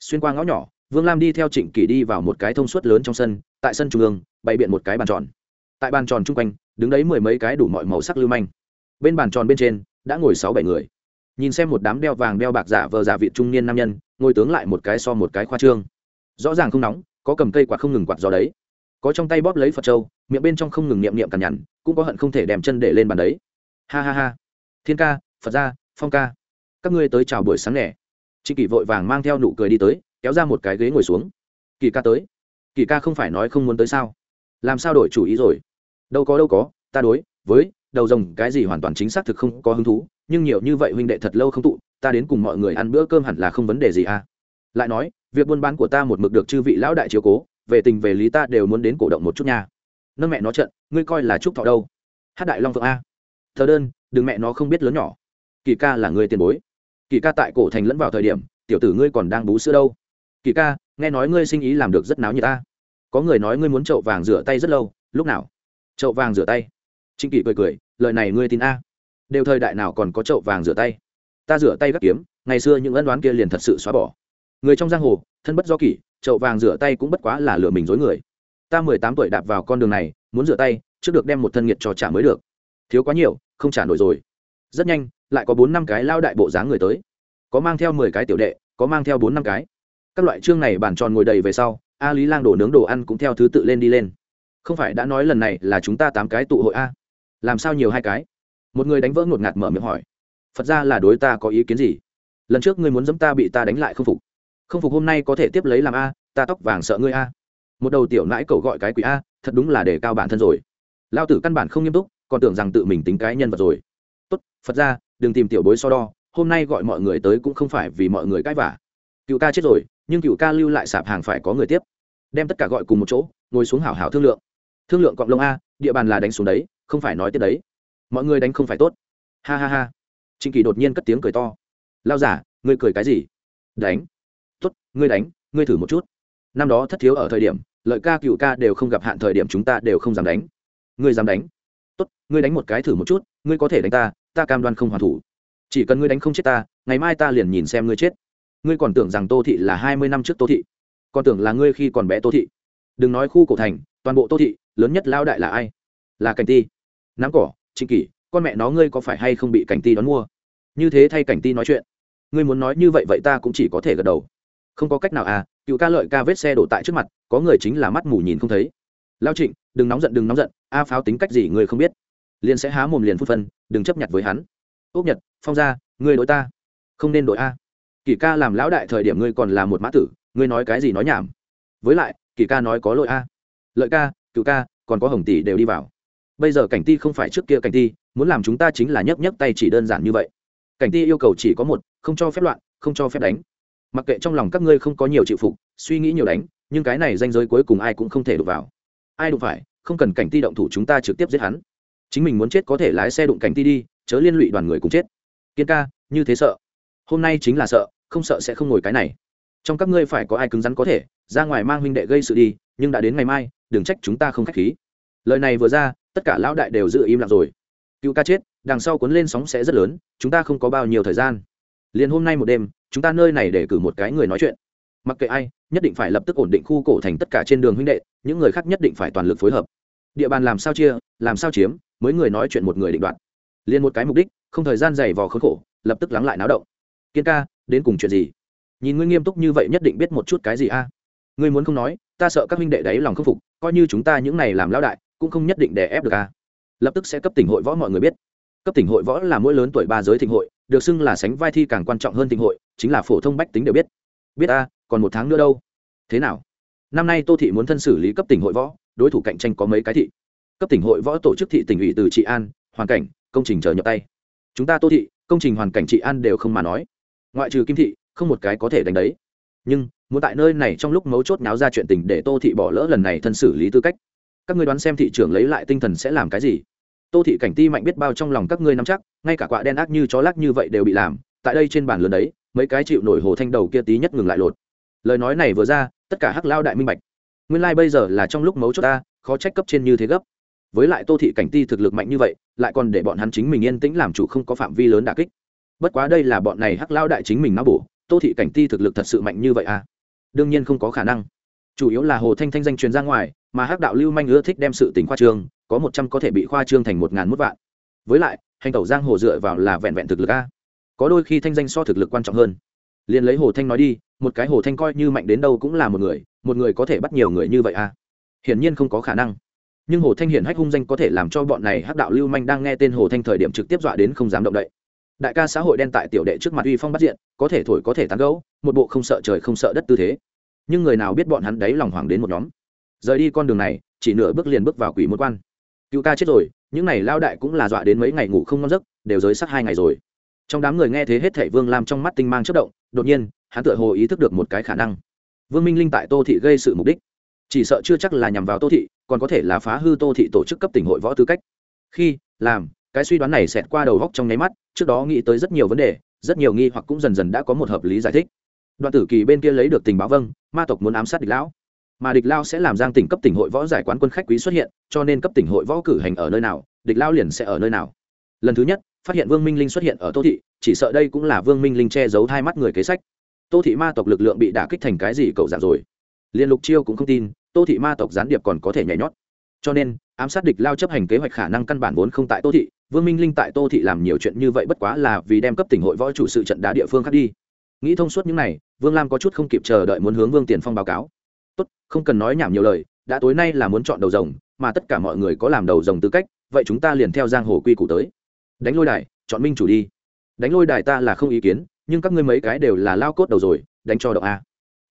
Xuyên qua ngõ nhỏ, vương lam đi theo trịnh kỷ đi vào một cái thông suốt lớn trong sân, tại sân trung ương, bày biện một cái bàn tròn. Tại bàn tròn chung quanh, đứng đấy mười mấy cái đủ mọi màu sắc lưu manh. Bên bàn tròn bên trên, đã ngồi sáu bảy người nhìn xem một đám đeo vàng đeo bạc giả vờ giả vị trung niên nam nhân, ngồi tướng lại một cái so một cái khoa trương. Rõ ràng không nóng, có cầm cây quạt không ngừng quạt gió đấy. Có trong tay bóp lấy phật trâu miệng bên trong không ngừng niệm niệm cằn nhằn, cũng có hận không thể đem chân để lên bàn đấy. Ha ha ha. Thiên ca, phật gia, phong ca, các ngươi tới chào buổi sáng nẻ chị kỳ vội vàng mang theo nụ cười đi tới, kéo ra một cái ghế ngồi xuống. Kỳ ca tới. Kỳ ca không phải nói không muốn tới sao? Làm sao đổi chủ ý rồi? Đâu có đâu có, ta đối với đầu rồng cái gì hoàn toàn chính xác thực không có hứng thú nhưng nhiều như vậy huynh đệ thật lâu không tụ, ta đến cùng mọi người ăn bữa cơm hẳn là không vấn đề gì à. Lại nói, việc buôn bán của ta một mực được chư vị lão đại chiếu cố, về tình về lý ta đều muốn đến cổ động một chút nha. Nâng mẹ nó trận, ngươi coi là trúc thọ đâu. Hát đại long vượng a. Thờ đơn, đừng mẹ nó không biết lớn nhỏ. Kỳ ca là người tiền bối. Kỳ ca tại cổ thành lẫn vào thời điểm, tiểu tử ngươi còn đang bú sữa đâu. Kỳ ca, nghe nói ngươi sinh ý làm được rất náo như ta. Có người nói ngươi muốn chậu vàng rửa tay rất lâu, lúc nào? Chậu vàng rửa tay. Trinh kỳ cười cười, lời này ngươi tin a đều thời đại nào còn có chậu vàng rửa tay. Ta rửa tay gắt kiếm, ngày xưa những ân đoán kia liền thật sự xóa bỏ. Người trong giang hồ, thân bất do kỷ, chậu vàng rửa tay cũng bất quá là lừa mình dối người. Ta mười tám tuổi đạp vào con đường này, muốn rửa tay, trước được đem một thân nhiệt cho trả mới được. Thiếu quá nhiều, không trả nổi rồi. Rất nhanh, lại có bốn năm cái lao đại bộ dáng người tới. Có mang theo mười cái tiểu đệ, có mang theo bốn năm cái. Các loại chương này bàn tròn ngồi đầy về sau, a lý lang đổ nướng đồ ăn cũng theo thứ tự lên đi lên. Không phải đã nói lần này là chúng ta tám cái tụ hội a? Làm sao nhiều hai cái? Một người đánh vỡ ngột ngạt mở miệng hỏi, phật ra là đối ta có ý kiến gì? Lần trước ngươi muốn dẫm ta bị ta đánh lại không phục. Không phục hôm nay có thể tiếp lấy làm a, ta tóc vàng sợ ngươi a. Một đầu tiểu nãi cầu gọi cái quỷ a, thật đúng là để cao bản thân rồi. Lao tử căn bản không nghiêm túc, còn tưởng rằng tự mình tính cái nhân vật rồi. Tốt, phật ra đừng tìm tiểu bối so đo, hôm nay gọi mọi người tới cũng không phải vì mọi người cãi vả cựu ca chết rồi, nhưng cựu ca lưu lại sạp hàng phải có người tiếp. Đem tất cả gọi cùng một chỗ, ngồi xuống hảo hảo thương lượng. Thương lượng cọng lông a, địa bàn là đánh xuống đấy, không phải nói tiếp đấy mọi người đánh không phải tốt. Ha ha ha. Trịnh kỳ đột nhiên cất tiếng cười to. Lao giả, ngươi cười cái gì? Đánh. Tốt, ngươi đánh, ngươi thử một chút. Năm đó thất thiếu ở thời điểm, lợi ca cựu ca đều không gặp hạn thời điểm chúng ta đều không dám đánh. Ngươi dám đánh? Tốt, ngươi đánh một cái thử một chút, ngươi có thể đánh ta ta cam đoan không hoàn thủ. Chỉ cần ngươi đánh không chết ta, ngày mai ta liền nhìn xem ngươi chết. Ngươi còn tưởng rằng tô thị là hai mươi năm trước tô thị, còn tưởng là ngươi khi còn bé tô thị. Đừng nói khu cổ thành, toàn bộ tô thị, lớn nhất lao đại là ai? Là cảnh ti. Nắm cỏ trịnh kỷ, con mẹ nó ngươi có phải hay không bị cảnh ti đón mua? Như thế thay cảnh ti nói chuyện. Ngươi muốn nói như vậy vậy ta cũng chỉ có thể gật đầu. Không có cách nào à cựu ca lợi ca vết xe đổ tại trước mặt, có người chính là mắt mù nhìn không thấy. Lao trịnh, đừng nóng giận, đừng nóng giận, a pháo tính cách gì ngươi không biết. Liền sẽ há mồm liền phút phân, đừng chấp nhận với hắn. Ốc nhật, phong ra ngươi đối ta. Không nên đổi a. Kỷ ca làm lão đại thời điểm ngươi còn là một mã tử, ngươi nói cái gì nói nhảm. Với lại, kỷ ca nói có lỗi a. Lợi ca, cựu ca, còn có hồng tỷ đều đi vào bây giờ cảnh ti không phải trước kia cảnh ti, muốn làm chúng ta chính là nhấc nhấc tay chỉ đơn giản như vậy. Cảnh ti yêu cầu chỉ có một, không cho phép loạn, không cho phép đánh. Mặc kệ trong lòng các ngươi không có nhiều chịu phục, suy nghĩ nhiều đánh, nhưng cái này danh giới cuối cùng ai cũng không thể đụng vào. Ai đụng phải, không cần cảnh ti động thủ chúng ta trực tiếp giết hắn. Chính mình muốn chết có thể lái xe đụng cảnh ti đi, chớ liên lụy đoàn người cùng chết. Kiên ca, như thế sợ. Hôm nay chính là sợ, không sợ sẽ không ngồi cái này. Trong các ngươi phải có ai cứng rắn có thể, ra ngoài mang huynh đệ gây sự đi, nhưng đã đến ngày mai, đừng trách chúng ta không k h á c h khí. Lời này vừa ra tất cả lão đại đều giữ im lặng rồi. Cựu ca chết, đằng sau cuốn lên sóng sẽ rất lớn, chúng ta không có bao nhiêu thời gian. Liền hôm nay một đêm, chúng ta nơi này để cử một cái người nói chuyện. Mặc kệ ai, nhất định phải lập tức ổn định khu cổ thành tất cả trên đường huynh đệ, những người khác nhất định phải toàn lực phối hợp. Địa bàn làm sao chia, làm sao chiếm, mới người nói chuyện một người định đoạt. Liền một cái mục đích, không thời gian dày vò khốn khổ, lập tức lắng lại náo động. Kiên ca, đến cùng chuyện gì? Nhìn ngươi nghiêm túc như vậy nhất định biết một chút cái gì a? Ngươi muốn không nói, ta sợ các huynh đệ đấy lòng không phục, coi như chúng ta những này làm lão đại cũng không nhất định để ép được a. Lập tức sẽ cấp tỉnh hội võ mọi người biết. Cấp tỉnh hội võ là mỗi lớn tuổi ba giới thịnh hội, được xưng là sánh vai thi càng quan trọng hơn thịnh hội, chính là phổ thông bách tính đều biết. Biết a, còn một tháng nữa đâu. Thế nào? Năm nay tô thị muốn thân xử lý cấp tỉnh hội võ, đối thủ cạnh tranh có mấy cái thị? Cấp tỉnh hội võ tổ chức thị tỉnh ủy từ trị an, hoàn cảnh, công trình chờ nhập tay. Chúng ta tô thị, công trình hoàn cảnh trị an đều không mà nói. Ngoại trừ kim thị, không một cái có thể đánh đấy. Nhưng, muốn tại nơi này trong lúc mấu chốt náo ra chuyện tình để tô thị bỏ lỡ lần này thân xử lý tư cách các ngươi đoán xem thị trưởng lấy lại tinh thần sẽ làm cái gì? Tô thị cảnh ti mạnh biết bao trong lòng các ngươi nắm chắc, ngay cả quạ đen ác như chó lắc như vậy đều bị làm, tại đây trên bàn lớn đấy, mấy cái chịu nổi hồ thanh đầu kia tí nhất ngừng lại lột. Lời nói này vừa ra, tất cả hắc lao đại minh bạch. Nguyên lai、like、bây giờ là trong lúc mấu chốt ta, khó trách cấp trên như thế gấp. Với lại tô thị cảnh ti thực lực mạnh như vậy, lại còn để bọn hắn chính mình yên tĩnh làm chủ không có phạm vi lớn đà kích. Bất quá đây là bọn này hắc lao đại chính mình nó bổ, tô thị cảnh ti thực lực thật sự mạnh như vậy à? Đương nhiên không có khả năng chủ yếu là hồ thanh thanh danh truyền ra ngoài, mà hắc đạo lưu manh ưa thích đem sự tình khoa trương, có một trăm có thể bị khoa trương thành một ngàn mốt vạn. Với lại, hành tẩu giang hồ dựa vào là vẹn vẹn thực lực a. Có đôi khi thanh danh so thực lực quan trọng hơn. Liền lấy hồ thanh nói đi, một cái hồ thanh coi như mạnh đến đâu cũng là một người một người có thể bắt nhiều người như vậy a. Hiển nhiên không có khả năng. Nhưng hồ thanh hiển hách hung danh có thể làm cho bọn này hắc đạo lưu manh đang nghe tên hồ thanh thời điểm trực tiếp dọa đến không dám động đậy. Đại ca xã hội đen tại tiểu đệ trước mặt uy phong bắt diện, có thể thổi có thể tán gấu một bộ không sợ trời không sợ đất tư thế nhưng người nào biết bọn hắn đấy lòng hoảng đến một nhóm. Rời đi con đường này, chỉ nửa bước liền bước vào quỷ môn quan. Cựu ca chết rồi, những n à y lao đại cũng là dọa đến mấy ngày ngủ không ngon giấc, đều giới sắc hai ngày rồi. Trong đám người nghe thế hết thảy vương lam trong mắt tinh mang chất động, đột nhiên, hắn tựa hồ ý thức được một cái khả năng. Vương minh linh tại tô thị gây sự mục đích. Chỉ sợ chưa chắc là nhằm vào tô thị, còn có thể là phá hư tô thị tổ chức cấp tỉnh hội võ tư cách. Khi, làm, cái suy đoán này xẹt qua đầu góc trong nháy mắt, trước đó nghĩ tới rất nhiều vấn đề, rất nhiều nghi hoặc cũng dần dần đã có một hợp lý giải thích đoạn tử kỳ bên kia lấy được tình báo vâng ma tộc muốn ám sát địch lão. Mà địch lao sẽ làm giang tỉnh cấp tỉnh hội võ giải quán quân khách quý xuất hiện, cho nên cấp tỉnh hội võ cử hành ở nơi nào, địch lao liền sẽ ở nơi nào. Lần thứ nhất, phát hiện vương minh linh xuất hiện ở tô thị, chỉ sợ đây cũng là vương minh linh che giấu hai mắt người kế sách. Tô thị ma tộc lực lượng bị đả kích thành cái gì cậu dạng rồi? Liên lục chiêu cũng không tin, tô thị ma tộc gián điệp còn có thể nhảy nhót. Cho nên, ám sát địch lao chấp hành kế hoạch khả năng căn bản vốn không tại tô thị, vương minh linh tại tô thị làm nhiều chuyện như vậy bất quá là vì đem cấp tỉnh hội võ chủ sự trận đá địa phương khác đi. Nghĩ thông suốt những này vương lam có chút không kịp chờ đợi muốn hướng vương tiền phong báo cáo. Tốt, không cần nói nhảm nhiều lời, đã tối nay là muốn chọn đầu rồng, mà tất cả mọi người có làm đầu rồng tư cách, vậy chúng ta liền theo giang hồ quy củ tới. Đánh lôi đài, chọn minh chủ đi. Đánh lôi đài ta là không ý kiến, nhưng các ngươi mấy cái đều là lao cốt đầu rồi, đánh cho động a.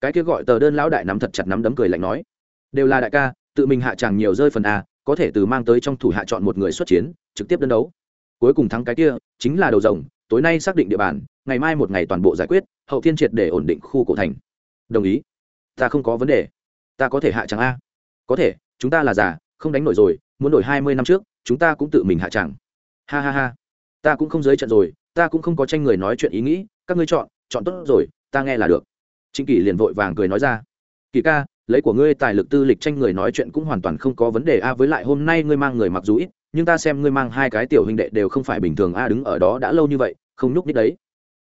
Cái kia gọi tờ đơn lão đại nắm thật chặt nắm đấm cười lạnh nói. Đều là đại ca, tự mình hạ chẳng nhiều rơi phần a, có thể từ mang tới trong thủ hạ chọn một người xuất chiến, trực tiếp đơn đấu. Cuối cùng thắng cái kia, chính là đầu rồng tối nay xác định địa bàn, ngày mai một ngày toàn bộ giải quyết, hậu thiên triệt để ổn định khu cổ thành. Đồng ý. Ta không có vấn đề. Ta có thể hạ tràng a? Có thể, chúng ta là già, không đánh nổi rồi, muốn đổi hai mươi năm trước, chúng ta cũng tự mình hạ tràng ha ha ha. Ta cũng không giới trận rồi, ta cũng không có tranh người nói chuyện ý nghĩ, các ngươi chọn chọn tốt rồi, ta nghe là được. Trịnh kỷ liền vội vàng cười nói ra. Kỳ ca, lấy của ngươi tài lực tư lịch tranh người nói chuyện cũng hoàn toàn không có vấn đề a, với lại hôm nay ngươi mang người mặc dù ít nhưng ta xem ngươi mang hai cái tiểu huynh đệ đều không phải bình thường, a, đứng ở đó đã lâu như vậy, không nhúc nhích đấy.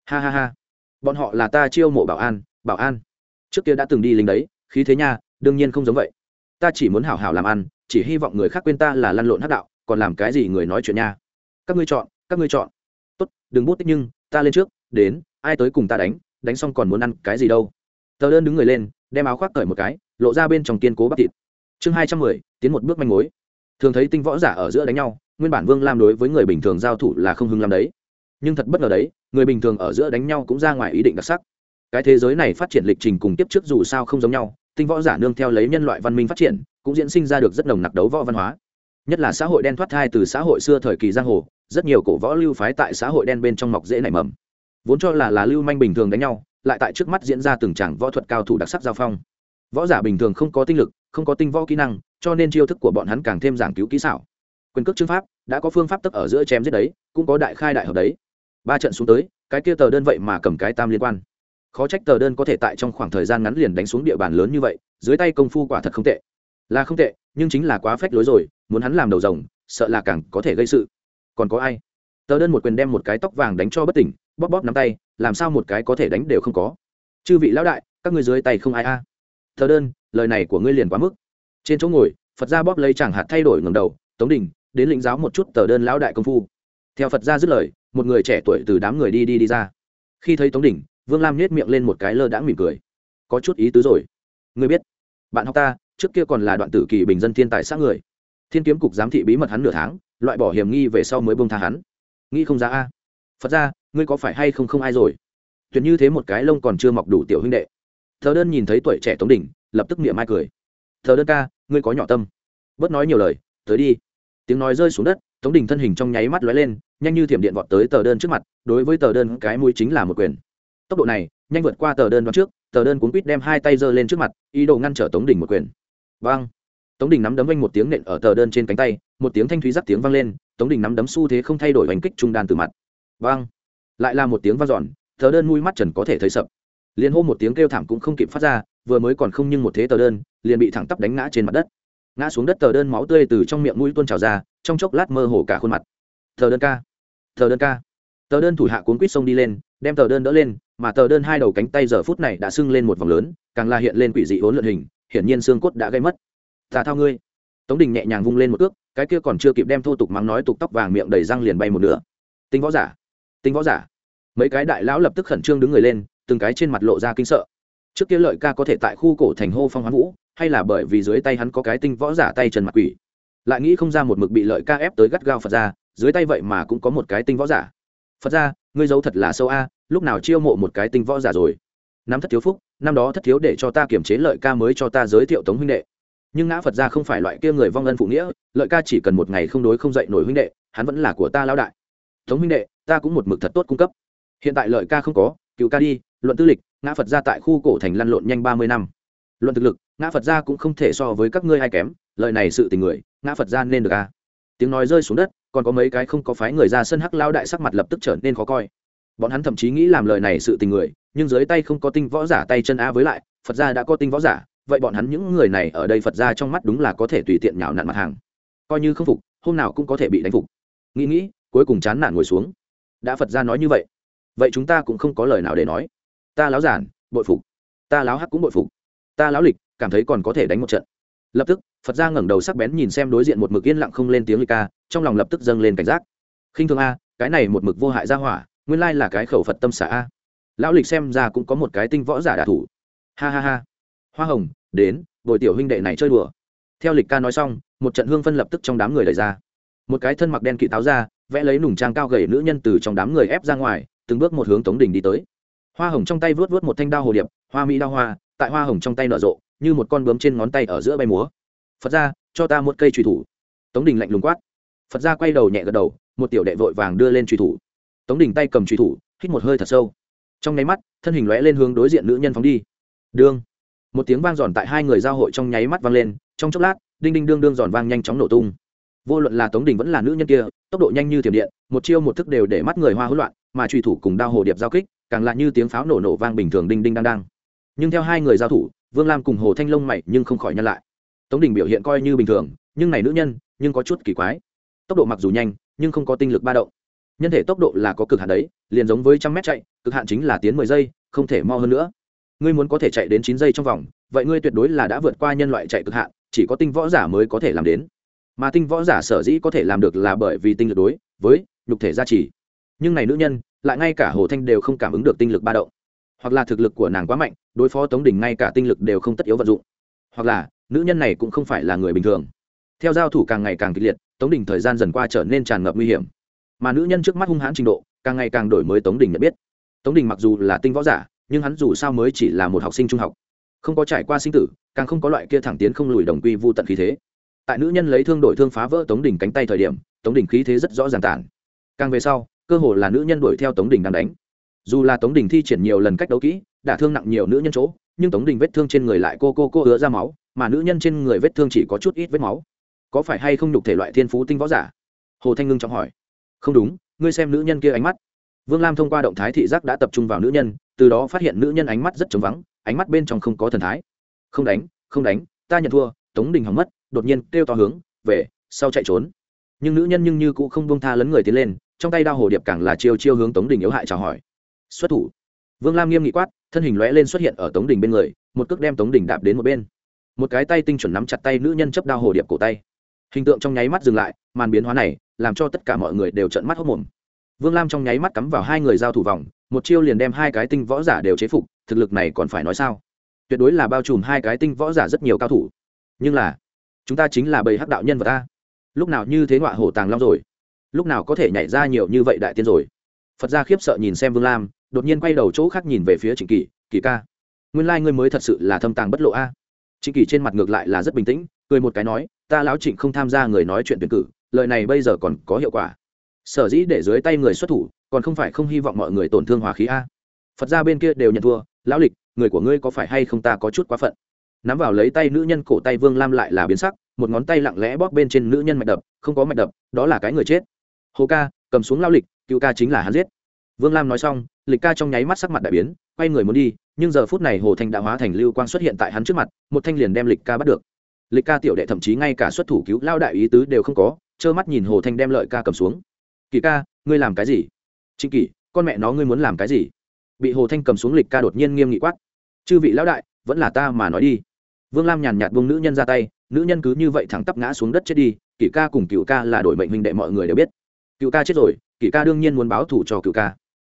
Ha ha ha. Bọn họ là ta chiêu mộ bảo an bảo an. Trước kia đã từng đi lính đấy, khí thế nha, đương nhiên không giống vậy. Ta chỉ muốn hảo hảo làm ăn, chỉ hy vọng người khác quên ta là lăn lộn hát đạo, còn làm cái gì người nói chuyện nha. Các ngươi chọn, các ngươi chọn. Tốt, đừng bút tích nhưng, ta lên trước, đến, ai tới cùng ta đánh đánh xong còn muốn ăn cái gì đâu. Tờ đơn đứng người lên, đem áo khoác cởi một cái, lộ ra bên trong kiên cố bắp thịt. Chương hai trăm mười, tiến một bước manh mối thường thấy tinh võ giả ở giữa đánh nhau, nguyên bản vương lam đối với người bình thường giao thủ là không hưng làm đấy. Nhưng thật bất ngờ đấy, người bình thường ở giữa đánh nhau cũng ra ngoài ý định đặc sắc. Cái thế giới này phát triển lịch trình cùng tiếp trước dù sao không giống nhau, tinh võ giả nương theo lấy nhân loại văn minh phát triển, cũng diễn sinh ra được rất nồng nặc đấu võ văn hóa. Nhất là xã hội đen thoát thai từ xã hội xưa thời kỳ giang hồ, rất nhiều cổ võ lưu phái tại xã hội đen bên trong mọc dễ nảy mầm. Vốn cho là là lưu manh bình thường đánh nhau, lại tại trước mắt diễn ra từng tràng võ thuật cao thủ đặc sắc giao phong. Võ giả bình thường không có tinh lực, không có tinh võ kỹ năng cho nên chiêu thức của bọn hắn càng thêm giảng cứu kỹ xảo. Quyền cước chương pháp đã có phương pháp tức ở giữa chém giết đấy, cũng có đại khai đại hợp đấy. Ba trận xuống tới, cái kia tờ đơn vậy mà cầm cái tam liên quan. Khó trách tờ đơn có thể tại trong khoảng thời gian ngắn liền đánh xuống địa bàn lớn như vậy, dưới tay công phu quả thật không tệ. Là không tệ, nhưng chính là quá phách lối rồi, muốn hắn làm đầu rồng, sợ là càng có thể gây sự. Còn có ai? Tờ đơn một quyền đem một cái tóc vàng đánh cho bất tỉnh, bóp bóp nắm tay, làm sao một cái có thể đánh đều không có. Chư vị lão đại, các ngươi dưới tay không ai a. À. tờ đơn, lời này của ngươi liền quá mức trên chỗ ngồi phật gia bóp lấy chẳng hạt thay đổi ngầm đầu tống đình đến lĩnh giáo một chút tờ đơn lão đại công phu. Theo phật gia dứt lời một người trẻ tuổi từ đám người đi đi đi ra. Khi thấy tống đình vương lam nhét miệng lên một cái lơ đãng mỉm cười. Có chút ý tứ rồi. Người biết bạn học ta trước kia còn là đoạn tử kỳ bình dân thiên tài xã người. Thiên kiếm cục giám thị bí mật hắn nửa tháng loại bỏ hiểm nghi về sau mới bông tha hắn. Nghĩ không ra a. Phật ra ngươi có phải hay không không ai rồi? Tuyệt như thế một cái lông còn chưa mọc đủ tiểu huynh đệ. Thờ đơn nhìn thấy tuổi trẻ tống Đình, lập tức miệng mai cười thờ đơn ca, ngươi có nhỏ tâm. Bớt nói nhiều lời, tới đi. Tiếng nói rơi xuống đất, tống đình thân hình trong nháy mắt lóe lên, nhanh như thiểm điện vọt tới tờ đơn trước mặt, đối với tờ đơn cái mũi chính là một quyền. Tốc độ này, nhanh vượt qua tờ đơn đoạn trước, tờ đơn cuốn quýt đem hai tay giơ lên trước mặt, ý đồ ngăn trở tống đình một quyền. Vang. Tống đình nắm đấm vanh một tiếng nện ở tờ đơn trên cánh tay, một tiếng thanh thúy giáp tiếng vang lên, tống đình nắm đấm xu thế không thay đổi hành kích trung đan từ mặt. Vang. Lại là một tiếng vang dọn, tờ đơn mũi mắt trần có thể thấy sập. Liền hô một tiếng kêu thảm cũng không kịp phát ra vừa mới còn không nhưng một thế tờ đơn liền bị thẳng tắp đánh ngã trên mặt đất. Ngã xuống đất tờ đơn máu tươi từ trong miệng mũi tuôn trào ra trong chốc lát mơ hồ cả khuôn mặt. Tờ đơn ca tờ đơn ca. Tờ đơn thủ hạ cuốn quýt xông đi lên đem tờ đơn đỡ lên mà tờ đơn hai đầu cánh tay giờ phút này đã sưng lên một vòng lớn càng là hiện lên quỷ dị hỗn lượn hình hiển nhiên xương cốt đã gây mất. Tà thao ngươi. Tống đình nhẹ nhàng vung lên một cước, cái kia còn chưa kịp đem thô tục mắng nói tục tóc vàng miệng đầy răng liền bay một nửa. Tinh võ giả tinh võ giả. Mấy cái đại lão lập tức khẩn trương đứng người lên từng cái trên mặt lộ ra kinh sợ trước kia lợi ca có thể tại khu cổ thành hô phong hoán vũ, hay là bởi vì dưới tay hắn có cái tinh võ giả tay trần mặt quỷ. Lại nghĩ không ra một mực bị lợi ca ép tới gắt gao phật ra dưới tay vậy mà cũng có một cái tinh võ giả. Phật ra ngươi giấu thật là sâu a, lúc nào chiêu mộ một cái tinh võ giả rồi? Năm thất thiếu phúc, năm đó thất thiếu để cho ta kiểm chế lợi ca mới cho ta giới thiệu tống huynh đệ. Nhưng ngã phật ra không phải loại kia người vong ân phụ nghĩa, lợi ca chỉ cần một ngày không đối không dậy nổi huynh đệ, hắn vẫn là của ta lao đại. Tống huynh đệ, ta cũng một mực thật tốt cung cấp. Hiện tại lợi ca không có, cựu ca đi, luận tư lịch ngã phật gia tại khu cổ thành lăn lộn nhanh ba mươi năm. Luận thực lực, ngã phật gia cũng không thể so với các ngươi ai kém lợi này sự tình người, ngã phật gia nên được a tiếng nói rơi xuống đất, còn có mấy cái không có phái người ra sân hắc lao đại sắc mặt lập tức trở nên khó coi. Bọn hắn thậm chí nghĩ làm lời này sự tình người, nhưng dưới tay không có tinh võ giả tay chân á với lại, phật gia đã có tinh võ giả, vậy bọn hắn những người này ở đây phật gia trong mắt đúng là có thể tùy tiện nhào nặn mặt hàng. Coi như không phục, hôm nào cũng có thể bị đánh phục. Nghĩ nghĩ, cuối cùng chán nản ngồi xuống. Đã phật gia nói như vậy vậy chúng ta cũng không có lời nào để nói ta láo giản, bội phục. Ta láo hắc cũng bội phục. Ta láo lịch, cảm thấy còn có thể đánh một trận. Lập tức, phật gia ngẩng đầu sắc bén nhìn xem đối diện một mực yên lặng không lên tiếng lịch ca, trong lòng lập tức dâng lên cảnh giác. Khinh thường a, cái này một mực vô hại ra hỏa, nguyên lai là cái khẩu phật tâm xả a. Lão lịch xem ra cũng có một cái tinh võ giả đả thủ. Ha ha ha. Hoa hồng, đến, bồi tiểu huynh đệ này chơi đùa. Theo lịch ca nói xong, một trận hương phân lập tức trong đám người đẩy ra. Một cái thân mặc đen kỵ táo ra vẽ lấy nùng trang cao gầy nữ nhân từ trong đám người ép ra ngoài, từng bước một hướng tống đình đi tới hoa hồng trong tay vớt vớt một thanh đao hồ điệp, hoa mỹ đao hoa, tại hoa hồng trong tay nở rộ, như một con bướm trên ngón tay ở giữa bay múa. Phật ra cho ta một cây truy thủ. Tống đình lạnh lùng quát. Phật ra quay đầu nhẹ gật đầu, một tiểu đệ vội vàng đưa lên truy thủ. Tống đình tay cầm truy thủ, hít một hơi thật sâu. Trong nháy mắt, thân hình lóe lên hướng đối diện nữ nhân phóng đi. Đương. Một tiếng vang giòn tại hai người giao hội trong nháy mắt vang lên, trong chốc lát, đinh đinh đương đương giòn vang nhanh chóng nổ tung. Vô luận là tống đình vẫn là nữ nhân kia, tốc độ nhanh như thiểm điện, một chiêu một thức đều để mắt người hoa hỗn loạn, mà truy thủ cùng đao hồ điệp giao kích càng lại như tiếng pháo nổ nổ vang bình thường đinh đinh đang đang. Nhưng theo hai người giao thủ, vương lam cùng hồ thanh long mày nhưng không khỏi nhân lại. Tống đình biểu hiện coi như bình thường, nhưng này nữ nhân, nhưng có chút kỳ quái. Tốc độ mặc dù nhanh, nhưng không có tinh lực ba động. Nhân thể tốc độ là có cực hạn đấy, liền giống với trăm mét chạy, cực hạn chính là tiến mười giây, không thể mo hơn nữa. Ngươi muốn có thể chạy đến chín giây trong vòng, vậy ngươi tuyệt đối là đã vượt qua nhân loại chạy cực hạn, chỉ có tinh võ giả mới có thể làm đến. Mà tinh võ giả sở dĩ có thể làm được là bởi vì tinh lực đối, với nhục thể gia trì. Nhưng này nữ nhân lại ngay cả hồ thanh đều không cảm ứng được tinh lực ba động. Hoặc là thực lực của nàng quá mạnh, đối phó tống đình ngay cả tinh lực đều không tất yếu vận dụng. Hoặc là, nữ nhân này cũng không phải là người bình thường. Theo giao thủ càng ngày càng kịch liệt, tống đình thời gian dần qua trở nên tràn ngập nguy hiểm. Mà nữ nhân trước mắt hung hãn trình độ, càng ngày càng đổi mới tống đình nhận biết. Tống đình mặc dù là tinh võ giả, nhưng hắn dù sao mới chỉ là một học sinh trung học. Không có trải qua sinh tử, càng không có loại kia thẳng tiến không lùi đồng quy vô tận khí thế. Tại nữ nhân lấy thương đổi thương phá vỡ tống đình cánh tay thời điểm, tống đình khí thế rất rõ ràng tản. Càng về sau cơ hồ là nữ nhân đuổi theo tống đình đang đánh. Dù là tống đình thi triển nhiều lần cách đấu kỹ, đả thương nặng nhiều nữ nhân chỗ, nhưng tống đình vết thương trên người lại cô cô cô ứa ra máu, mà nữ nhân trên người vết thương chỉ có chút ít vết máu. Có phải hay không nhục thể loại thiên phú tinh võ giả? Hồ thanh ngưng trọng hỏi. Không đúng, ngươi xem nữ nhân kia ánh mắt. Vương lam thông qua động thái thị giác đã tập trung vào nữ nhân, từ đó phát hiện nữ nhân ánh mắt rất trống vắng, ánh mắt bên trong không có thần thái. Không đánh không đánh, ta nhận thua, tống đình hỏng mất, đột nhiên kêu to hướng, về, sau chạy trốn. Nhưng nữ nhân nhưng như cũng không buông tha lấn người tiến lên trong tay đao hồ điệp càng là chiêu chiêu hướng tống đình yếu hại chào hỏi. Xuất thủ. Vương lam nghiêm nghị quát, thân hình lóe lên xuất hiện ở tống đình bên người, một cước đem tống đình đạp đến một bên. Một cái tay tinh chuẩn nắm chặt tay nữ nhân chấp đao hồ điệp cổ tay. Hình tượng trong nháy mắt dừng lại, màn biến hóa này làm cho tất cả mọi người đều trận mắt hốc mồm. Vương lam trong nháy mắt cắm vào hai người giao thủ vòng, một chiêu liền đem hai cái tinh võ giả đều chế phục, thực lực này còn phải nói sao? Tuyệt đối là bao trùm hai cái tinh võ giả rất nhiều cao thủ. Nhưng là, chúng ta chính là bầy hắc đạo nhân vật ta. Lúc nào như thế ngọa hổ tàng long rồi? Lúc nào có thể nhảy ra nhiều như vậy đại tiên rồi? Phật gia khiếp sợ nhìn xem vương lam, đột nhiên quay đầu chỗ khác nhìn về phía trịnh kỳ kỳ ca, nguyên lai、like、ngươi mới thật sự là thâm tàng bất lộ a. Trịnh kỳ trên mặt ngược lại là rất bình tĩnh, cười một cái nói, ta lão trịnh không tham gia người nói chuyện tuyển cử lợi này bây giờ còn có hiệu quả. Sở dĩ để dưới tay người xuất thủ, còn không phải không hy vọng mọi người tổn thương hòa khí a. Phật gia bên kia đều nhận thua, lão lịch, người của ngươi có phải hay không ta có chút quá phận? Nắm vào lấy tay nữ nhân cổ tay vương lam lại là biến sắc, một ngón tay lặng lẽ bóp bên trên nữ nhân mạch đập, không có mạch đập, đó là cái người chết hồ ca, cầm xuống lao lịch, cựu ca chính là hắn giết. Vương lam nói xong, lịch ca trong nháy mắt sắc mặt đại biến, quay người muốn đi, nhưng giờ phút này hồ thanh đã hóa thành lưu quang xuất hiện tại hắn trước mặt, một thanh liền đem lịch ca bắt được. Lịch ca tiểu đệ thậm chí ngay cả xuất thủ cứu lao đại ý tứ đều không có, trơ mắt nhìn hồ thanh đem lợi ca cầm xuống. Kỳ ca, ngươi làm cái gì? Trịnh kỷ, con mẹ nó ngươi muốn làm cái gì? Bị hồ thanh cầm xuống lịch ca đột nhiên nghiêm nghị quát. Chư vị lão đại, vẫn là ta mà nói đi. Vương lam nhàn nhạt buông nữ nhân ra tay, nữ nhân cứ như vậy thẳng tắp ngã xuống đất chết đi, kỷ ca cùng cựu ca là đổi mệnh huynh đệ mọi người đều biết cựu ca chết rồi kỷ ca đương nhiên muốn báo thù cho cựu ca.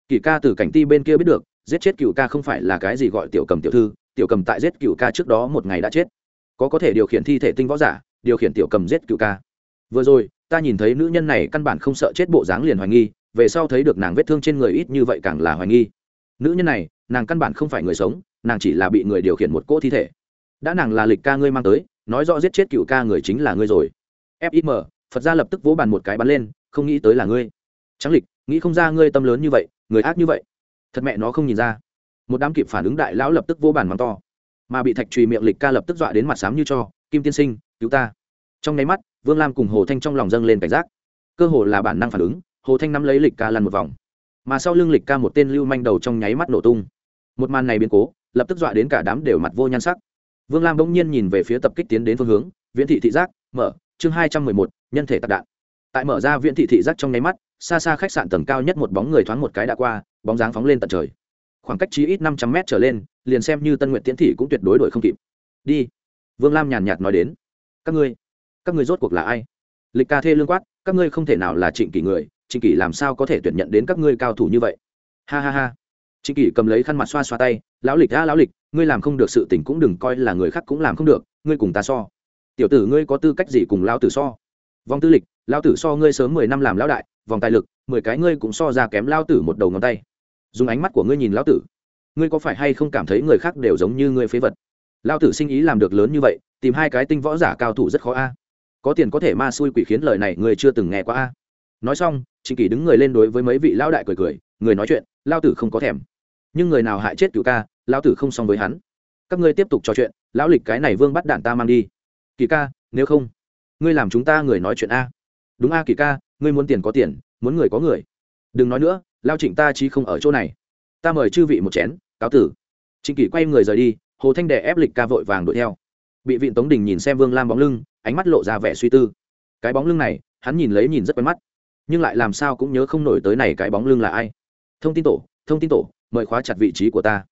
Kỷ ca từ cảnh ti bên kia biết được, giết chết cựu ca không phải là cái gì gọi tiểu cầm tiểu thư, tiểu cầm tại giết cựu ca trước đó một ngày đã chết. Có có thể điều khiển thi thể tinh võ giả, điều khiển tiểu cầm giết cựu ca. Vừa rồi, ta nhìn thấy nữ nhân này căn bản không sợ chết bộ dáng liền hoài nghi, về sau thấy được nàng vết thương trên người ít như vậy càng là hoài nghi. Nữ nhân này, nàng căn bản không phải người sống, nàng chỉ là bị người điều khiển một cỗ thi thể. Đã nàng là lịch ca ngươi mang tới, nói rõ giết chết cựu ca người chính là ngươi rồi. Fim phật gia lập tức vỗ bàn một cái bắn lên không nghĩ tới là ngươi. Trắng lịch, nghĩ không ra ngươi tâm lớn như vậy, người ác như vậy. Thật mẹ nó không nhìn ra. Một đám kịp phản ứng đại lão lập tức vô bàn mắng to. Mà bị thạch trùy miệng lịch ca lập tức dọa đến mặt xám như cho, kim tiên sinh, cứu ta. Trong nháy mắt, vương lam cùng hồ thanh trong lòng dâng lên cảnh giác. Cơ hồ là bản năng phản ứng, hồ thanh nắm lấy lịch ca lăn một vòng. Mà sau lưng lịch ca một tên lưu manh đầu trong nháy mắt nổ tung. Một màn này biến cố, lập tức dọa đến cả đám đều mặt vô nhan sắc. Vương lam bỗng nhiên nhìn về phía tập kích tiến đến phương hướng, viễn thị thị giác, mở, chương hai trăm mười một, nhân thể tạc đạn tại mở ra viễn thị thị giác trong nháy mắt, xa xa khách sạn tầng cao nhất một bóng người thoáng một cái đã qua, bóng dáng phóng lên tận trời. Khoảng cách chí ít năm trăm mét trở lên, liền xem như tân nguyện tiễn thị cũng tuyệt đối đổi không kịp. Đi, vương lam nhàn nhạt nói đến. Các ngươi các ngươi rốt cuộc là ai? Lịch ca thê lương quát, các ngươi không thể nào là trịnh kỷ người, trịnh kỷ làm sao có thể tuyển nhận đến các ngươi cao thủ như vậy? Ha ha ha. Trịnh kỷ cầm lấy khăn mặt xoa xoa tay, lão lịch, a, lão lịch, ngươi làm không được sự tình cũng đừng coi là người khác cũng làm không được, ngươi cùng ta so. Tiểu tử ngươi có tư cách gì cùng lão tử so? Vong tư lịch lão tử so ngươi sớm mười năm làm lão đại, vòng tài lực, mười cái ngươi cũng so ra kém lão tử một đầu ngón tay. Dùng ánh mắt của ngươi nhìn lão tử. Ngươi có phải hay không cảm thấy người khác đều giống như ngươi phế vật? Lão tử sinh ý làm được lớn như vậy, tìm hai cái tinh võ giả cao thủ rất khó a. Có tiền có thể ma xui quỷ khiến lời này ngươi chưa từng nghe qua a. Nói xong, trịnh kỷ đứng người lên đối với mấy vị lão đại cười cười, người nói chuyện lao tử không có thèm. Nhưng người nào hại chết cựu ca lao tử không xong với hắn. Các ngươi tiếp tục trò chuyện, lão lịch cái này vương bắt đạn ta mang đi. Kỳ ca, nếu không, ngươi làm chúng ta người nói chuyện a đúng a kỳ ca, ngươi muốn tiền có tiền, muốn người có người. Đừng nói nữa, lao trịnh ta chi không ở chỗ này. Ta mời chư vị một chén, cáo tử. Trịnh kỳ quay người rời đi, hồ thanh đè ép lịch ca vội vàng đuổi theo. Bị vịn tống đình nhìn xem vương lam bóng lưng, ánh mắt lộ ra vẻ suy tư. Cái bóng lưng này, hắn nhìn lấy nhìn rất quen mắt. Nhưng lại làm sao cũng nhớ không nổi tới này cái bóng lưng là ai. Thông tin tổ, thông tin tổ, mời khóa chặt vị trí của ta.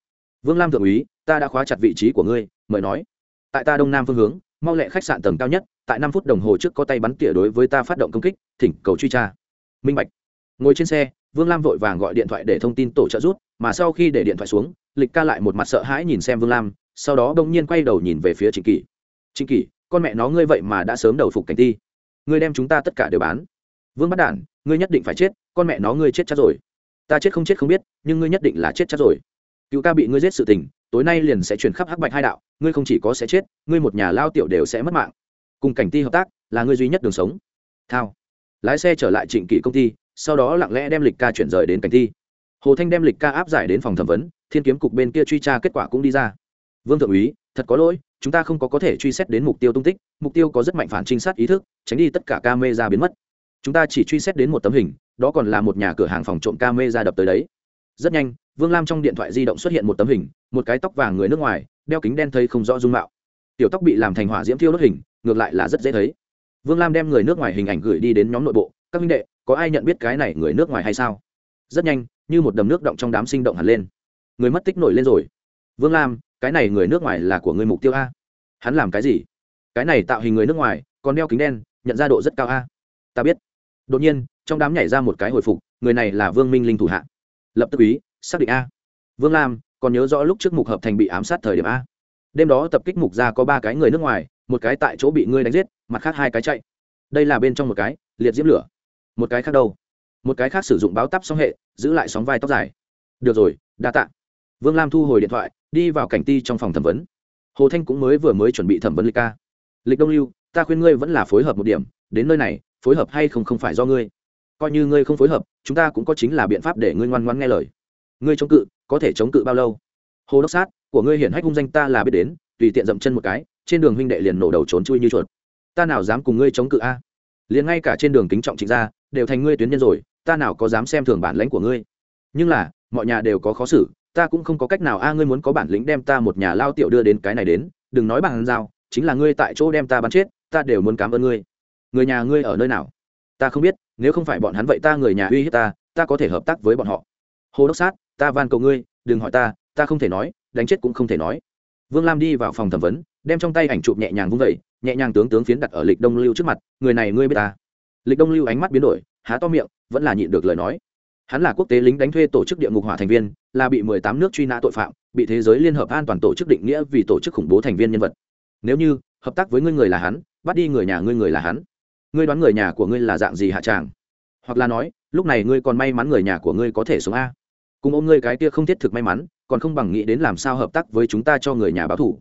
Vương lam thượng úy, ta đã khóa chặt vị trí của ngươi, mời nói. Tại ta đông nam phương hướng mau lẹ khách sạn tầng cao nhất, tại năm phút đồng hồ trước có tay bắn tỉa đối với ta phát động công kích, thỉnh cầu truy tra. Minh bạch. Ngồi trên xe, vương lam vội vàng gọi điện thoại để thông tin tổ trợ rút mà sau khi để điện thoại xuống, lịch ca lại một mặt sợ hãi nhìn xem vương lam, sau đó bỗng nhiên quay đầu nhìn về phía trịnh kỷ. Trịnh kỷ, con mẹ nó ngươi vậy mà đã sớm đầu phục cảnh ti ngươi đem chúng ta tất cả đều bán. Vương bắt đản, ngươi nhất định phải chết, con mẹ nó ngươi chết chắc rồi. Ta chết không chết không biết, nhưng ngươi nhất định là chết chắc rồi. Cựu ca bị ngươi giết sự tình tối nay liền sẽ chuyển khắp hắc bạch hai đạo, ngươi không chỉ có sẽ chết, ngươi một nhà lao tiểu đều sẽ mất mạng. Cùng cảnh ti hợp tác, là ngươi duy nhất đường sống. Thao. Lái xe trở lại trịnh kỷ công ty, sau đó lặng lẽ đem lịch ca chuyển rời đến cảnh ti. Hồ thanh đem lịch ca áp giải đến phòng thẩm vấn, thiên kiếm cục bên kia truy tra kết quả cũng đi ra. Vương thượng úy, thật có lỗi, chúng ta không có có thể truy xét đến mục tiêu tung tích, mục tiêu có rất mạnh phản trinh sát ý thức, tránh đi tất cả ca mê ra biến mất. Chúng ta chỉ truy xét đến một tấm hình, đó còn là một nhà cửa hàng phòng trộm ca mê ra đập tới đấy rất nhanh, vương lam trong điện thoại di động xuất hiện một tấm hình, một cái tóc vàng người nước ngoài, đeo kính đen thấy không rõ dung mạo. Tiểu tóc bị làm thành hỏa diễm thiêu đốt hình, ngược lại là rất dễ thấy. Vương lam đem người nước ngoài hình ảnh gửi đi đến nhóm nội bộ, các minh đệ, có ai nhận biết cái này người nước ngoài hay sao? Rất nhanh, như một đầm nước động trong đám sinh động hẳn lên. Người mất tích nổi lên rồi. Vương lam, cái này người nước ngoài là của người mục tiêu a. Hắn làm cái gì? Cái này tạo hình người nước ngoài, còn đeo kính đen, nhận ra độ rất cao a. Ta biết. Đột nhiên, trong đám nhảy ra một cái hồi phục, người này là vương minh linh thủ hạ lập tức ý, xác định a. Vương lam, còn nhớ rõ lúc trước mục hợp thành bị ám sát thời điểm a. Đêm đó tập kích mục ra có ba cái người nước ngoài, một cái tại chỗ bị ngươi đánh giết, mặt khác hai cái chạy. Đây là bên trong một cái, liệt diễm lửa. Một cái khác đâu? Một cái khác sử dụng báo tắp song hệ, giữ lại sóng vai tóc dài. Được rồi, đa t ạ vương lam thu hồi điện thoại, đi vào cảnh ti trong phòng thẩm vấn. Hồ thanh cũng mới vừa mới chuẩn bị thẩm vấn lịch ca. Lịch đông lưu, ta khuyên ngươi vẫn là phối hợp một điểm, đến nơi này, phối hợp hay không không phải do ngươi coi như ngươi không phối hợp chúng ta cũng có chính là biện pháp để ngươi ngoan ngoan nghe lời. Ngươi chống cự có thể chống cự bao lâu? Hồ đốc sát của ngươi hiển hách hung danh ta là biết đến tùy tiện dậm chân một cái trên đường huynh đệ liền nổ đầu trốn chui như chuột. Ta nào dám cùng ngươi chống cự a? Liền ngay cả trên đường kính trọng trịnh gia đều thành ngươi tuyến nhân rồi ta nào có dám xem thường bản lãnh của ngươi? Nhưng là mọi nhà đều có khó xử ta cũng không có cách nào a ngươi muốn có bản lĩnh đem ta một nhà lao tiểu đưa đến cái này đến đừng nói bằng dao, chính là ngươi tại chỗ đem ta bắn chết ta đều muốn cảm ơn ngươi. Người nhà ngươi ở nơi nào? Ta không biết, nếu không phải bọn hắn vậy ta người nhà uy hiếp ta ta có thể hợp tác với bọn họ. Hồ đốc sát, ta van cầu ngươi, đừng hỏi ta ta không thể nói, đánh chết cũng không thể nói. Vương lam đi vào phòng thẩm vấn, đem trong tay ảnh chụp nhẹ nhàng vung vẩy nhẹ nhàng tướng tướng phiến đặt ở lịch đông lưu trước mặt, người này ngươi biết ta. Lịch đông lưu ánh mắt biến đổi, há to miệng, vẫn là nhịn được lời nói. Hắn là quốc tế lính đánh thuê tổ chức địa ngục hỏa thành viên, là bị mười tám nước truy nã tội phạm, bị thế giới liên hợp an toàn tổ chức định nghĩa vì tổ chức khủng bố thành viên nhân vật. Nếu như, hợp tác với ngươi người là hắn, bắt đi người nhà ngươi người là hắn ngươi đoán người nhà của ngươi là dạng gì hạ tràng? Hoặc là nói, lúc này ngươi còn may mắn người nhà của ngươi có thể sống a. Cùng ôm ngươi cái kia không thiết thực may mắn, còn không bằng nghĩ đến làm sao hợp tác với chúng ta cho người nhà báo thủ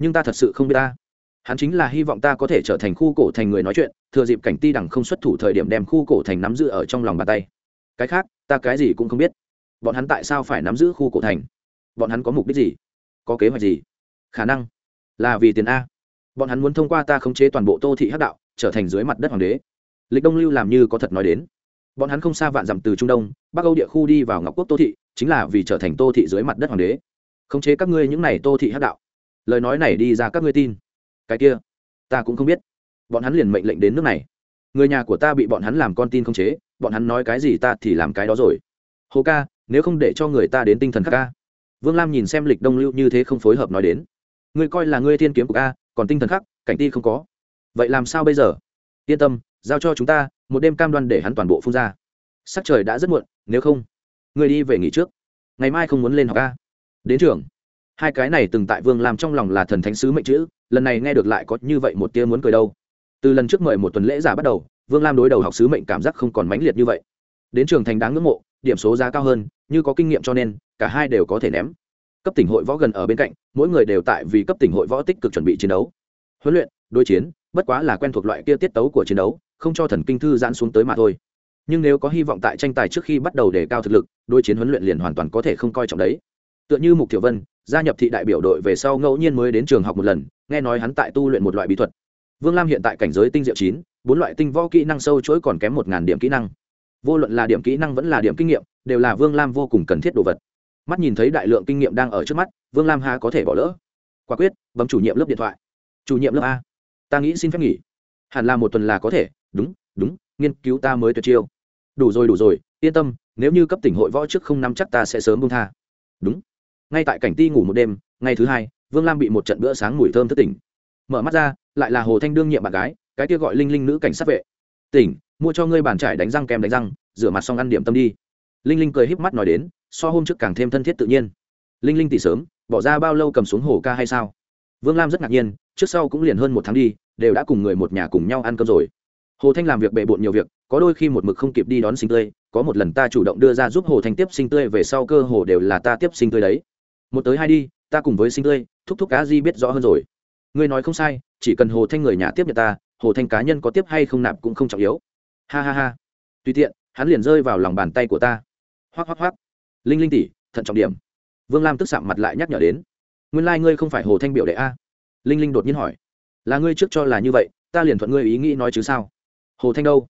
nhưng ta thật sự không biết ta hắn chính là hy vọng ta có thể trở thành khu cổ thành người nói chuyện, thừa dịp cảnh ti đằng không xuất thủ thời điểm đem khu cổ thành nắm giữ ở trong lòng bàn tay. Cái khác, ta cái gì cũng không biết. Bọn hắn tại sao phải nắm giữ khu cổ thành? Bọn hắn có mục đích gì? Có kế hoạch gì? Khả năng là vì tiền a. Bọn hắn muốn thông qua ta khống chế toàn bộ tô thị hắc đạo trở thành dưới mặt đất hoàng đế. Lịch đông lưu làm như có thật nói đến. Bọn hắn không xa vạn dặm từ trung đông, bắc âu địa khu đi vào ngọc quốc tô thị, chính là vì trở thành tô thị dưới mặt đất hoàng đế. Khống chế các ngươi những này tô thị hắc đạo. Lời nói này đi ra các ngươi tin. Cái kia, ta cũng không biết. Bọn hắn liền mệnh lệnh đến nước này. Người nhà của ta bị bọn hắn làm con tin khống chế, bọn hắn nói cái gì ta thì làm cái đó rồi. Hồ ca, nếu không để cho người ta đến tinh thần khắc ca. Vương lam nhìn xem lịch đông lưu như thế không phối hợp nói đến. Ngươi coi là ngươi thiên kiếm của ca, còn tinh thần khắc cảnh ti không có vậy làm sao bây giờ? Yên tâm, giao cho chúng ta, một đêm cam đoan để hắn toàn bộ phun ra. Sắc trời đã rất muộn, nếu không người đi về nghỉ trước. Ngày mai không muốn lên học ca đến trường. Hai cái này từng tại vương làm trong lòng là thần thánh sứ mệnh chữ, lần này nghe được lại có như vậy một tia muốn cười đâu. Từ lần trước mời một tuần lễ giả bắt đầu, vương lam đối đầu học sứ mệnh cảm giác không còn mãnh liệt như vậy. Đến trường thành đáng ngưỡng mộ, điểm số giá cao hơn, như có kinh nghiệm cho nên, cả hai đều có thể ném. Cấp tỉnh hội võ gần ở bên cạnh, mỗi người đều tại vì cấp tỉnh hội võ tích cực chuẩn bị chiến đấu. Huấn luyện đối chiến, bất quá là quen thuộc loại kia tiết tấu của chiến đấu, không cho thần kinh thư giãn xuống tới mà thôi. Nhưng nếu có hy vọng tại tranh tài trước khi bắt đầu đề cao thực lực, đối chiến huấn luyện liền hoàn toàn có thể không coi trọng đấy. Tựa như mục thiểu vân, gia nhập thị đại biểu đội về sau ngẫu nhiên mới đến trường học một lần, nghe nói hắn tại tu luyện một loại bí thuật. Vương lam hiện tại cảnh giới tinh diệu chín, bốn loại tinh võ kỹ năng sâu chuỗi còn kém một ngàn điểm kỹ năng. Vô luận là điểm kỹ năng vẫn là điểm kinh nghiệm, đều là vương lam vô cùng cần thiết đồ vật. Mắt nhìn thấy đại lượng kinh nghiệm đang ở trước mắt, vương lam ha có thể bỏ lỡ. Quả quyết, bấm chủ nhiệm lớp điện thoại. Chủ nhiệm lớp a ta nghĩ xin phép nghỉ. Hẳn là một tuần là có thể. Đúng đúng, nghiên cứu ta mới tuyệt chiêu. Đủ rồi đủ rồi, yên tâm, nếu như cấp tỉnh hội võ trước không năm chắc ta sẽ sớm bông tha. Đúng. Ngay tại cảnh ti ngủ một đêm, ngày thứ hai, vương lam bị một trận bữa sáng mùi thơm thất tỉnh. Mở mắt ra, lại là hồ thanh đương nhiệm bạn gái, cái kia gọi linh linh nữ cảnh sát vệ. Tỉnh, mua cho ngươi bàn trải đánh răng kem đánh răng, rửa mặt xong ăn điểm tâm đi. Linh linh cười híp mắt nói đến, so hôm trước càng thêm thân thiết tự nhiên. Linh linh tỉ sớm, bỏ ra bao lâu cầm xuống hồ ca hay sao? Vương lam rất ngạc nhiên, trước sau cũng liền hơn một tháng đi, đều đã cùng người một nhà cùng nhau ăn cơm rồi. Hồ thanh làm việc bề bộn nhiều việc, có đôi khi một mực không kịp đi đón sinh tươi, có một lần ta chủ động đưa ra giúp hồ thanh tiếp sinh tươi về sau cơ hồ đều là ta tiếp sinh tươi đấy. Một tới hai đi, ta cùng với sinh tươi, thúc thúc cá di biết rõ hơn rồi. Ngươi nói không sai, chỉ cần hồ thanh người nhà tiếp nhận ta, hồ thanh cá nhân có tiếp hay không nạp cũng không trọng yếu. Ha ha ha. Tùy tiện, hắn liền rơi vào lòng bàn tay của ta. Hoác hoác hoác linh linh tỷ, thận trọng điểm. Vương lam tức sạm mặt lại nhắc nhở đến nguyên lai、like、ngươi không phải hồ thanh biểu đệ a linh linh đột nhiên hỏi là ngươi trước cho là như vậy ta liền thuận ngươi ý nghĩ nói chứ sao hồ thanh đâu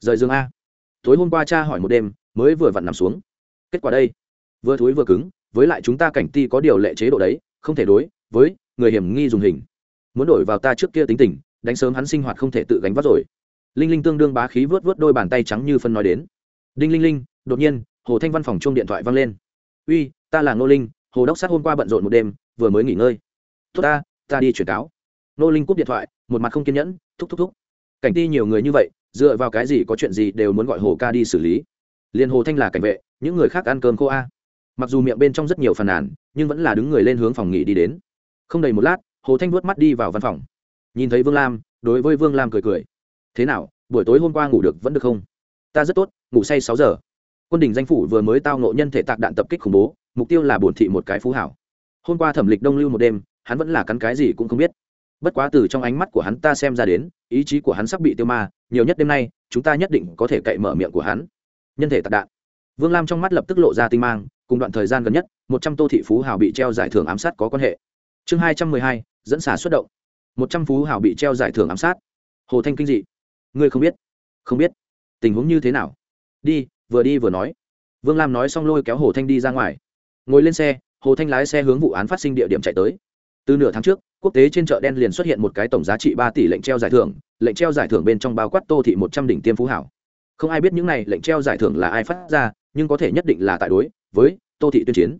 rời giường a tối hôm qua cha hỏi một đêm mới vừa vặn nằm xuống kết quả đây vừa thối vừa cứng với lại chúng ta cảnh ti có điều lệ chế độ đấy không thể đối với người hiểm nghi dùng hình muốn đổi vào ta trước kia tính tình đánh sớm hắn sinh hoạt không thể tự gánh vác rồi linh linh tương đương bá khí vớt vớt đôi bàn tay trắng như phân nói đến đinh linh linh đột nhiên hồ thanh văn phòng chuông điện thoại vang lên uy ta là ngô linh hồ đốc sát hôm qua bận rộn một đêm vừa mới nghỉ ngơi. Tốt ta ta đi chuyển cáo. Nô linh cúp điện thoại, một mặt không kiên nhẫn, thúc thúc thúc. Cảnh ti nhiều người như vậy, dựa vào cái gì có chuyện gì đều muốn gọi hồ ca đi xử lý? Liền hồ thanh là cảnh vệ, những người khác ăn cơm cô a. Mặc dù miệng bên trong rất nhiều phàn nàn, nhưng vẫn là đứng người lên hướng phòng nghỉ đi đến. Không đầy một lát, hồ thanh vuốt mắt đi vào văn phòng. Nhìn thấy vương lam, đối với vương lam cười cười. Thế nào, buổi tối hôm qua ngủ được vẫn được không? Ta rất tốt, ngủ say sáu giờ. Quân đình danh phủ vừa mới tao nộ nhân thể tạc đạn tập kích khủng bố, mục tiêu là bổn thị một cái phú hảo hôm qua thẩm lịch đông lưu một đêm, hắn vẫn là cắn cái gì cũng không biết. Bất quá từ trong ánh mắt của hắn ta xem ra đến, ý chí của hắn sắp bị tiêu ma, nhiều nhất đêm nay, chúng ta nhất định có thể cậy mở miệng của hắn. Nhân thể tạc đạn. Vương lam trong mắt lập tức lộ ra tinh mang, cùng đoạn thời gian gần nhất, một trăm tô thị phú hào bị treo giải thưởng ám sát có quan hệ. Chương hai trăm mười hai, dẫn xả xuất động. Một trăm phú hào bị treo giải thưởng ám sát. Hồ thanh kinh dị. Ngươi không biết? Không biết. Tình huống như thế nào? Đi, vừa đi vừa nói. Vương lam nói xong lôi kéo hồ thanh đi ra ngoài. Ngồi lên xe hồ thanh lái xe hướng vụ án phát sinh địa điểm chạy tới. Từ nửa tháng trước, quốc tế trên chợ đen liền xuất hiện một cái tổng giá trị ba tỷ lệnh treo giải thưởng, lệnh treo giải thưởng bên trong bao quát tô thị một trăm đỉnh tiêm phú hảo. Không ai biết những này lệnh treo giải thưởng là ai phát ra, nhưng có thể nhất định là tại đối với tô thị tuyên chiến.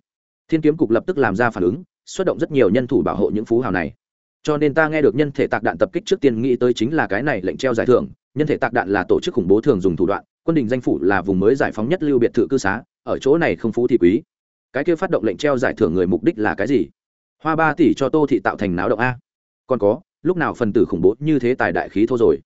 Thiên kiếm cục lập tức làm ra phản ứng, xuất động rất nhiều nhân thủ bảo hộ những phú hào này. Cho nên ta nghe được nhân thể tạc đạn tập kích trước tiên nghĩ tới chính là cái này lệnh treo giải thưởng, nhân thể tạc đạn là tổ chức khủng bố thường dùng thủ đoạn, quân đình danh phủ là vùng mới giải phóng nhất lưu biệt thự cư xá, ở chỗ này không phú thị quý cái kia phát động lệnh treo giải thưởng người mục đích là cái gì? Hoa ba tỷ cho tô thị tạo thành náo động a. Còn có, lúc nào phần tử khủng bố như thế tài đại khí thô rồi?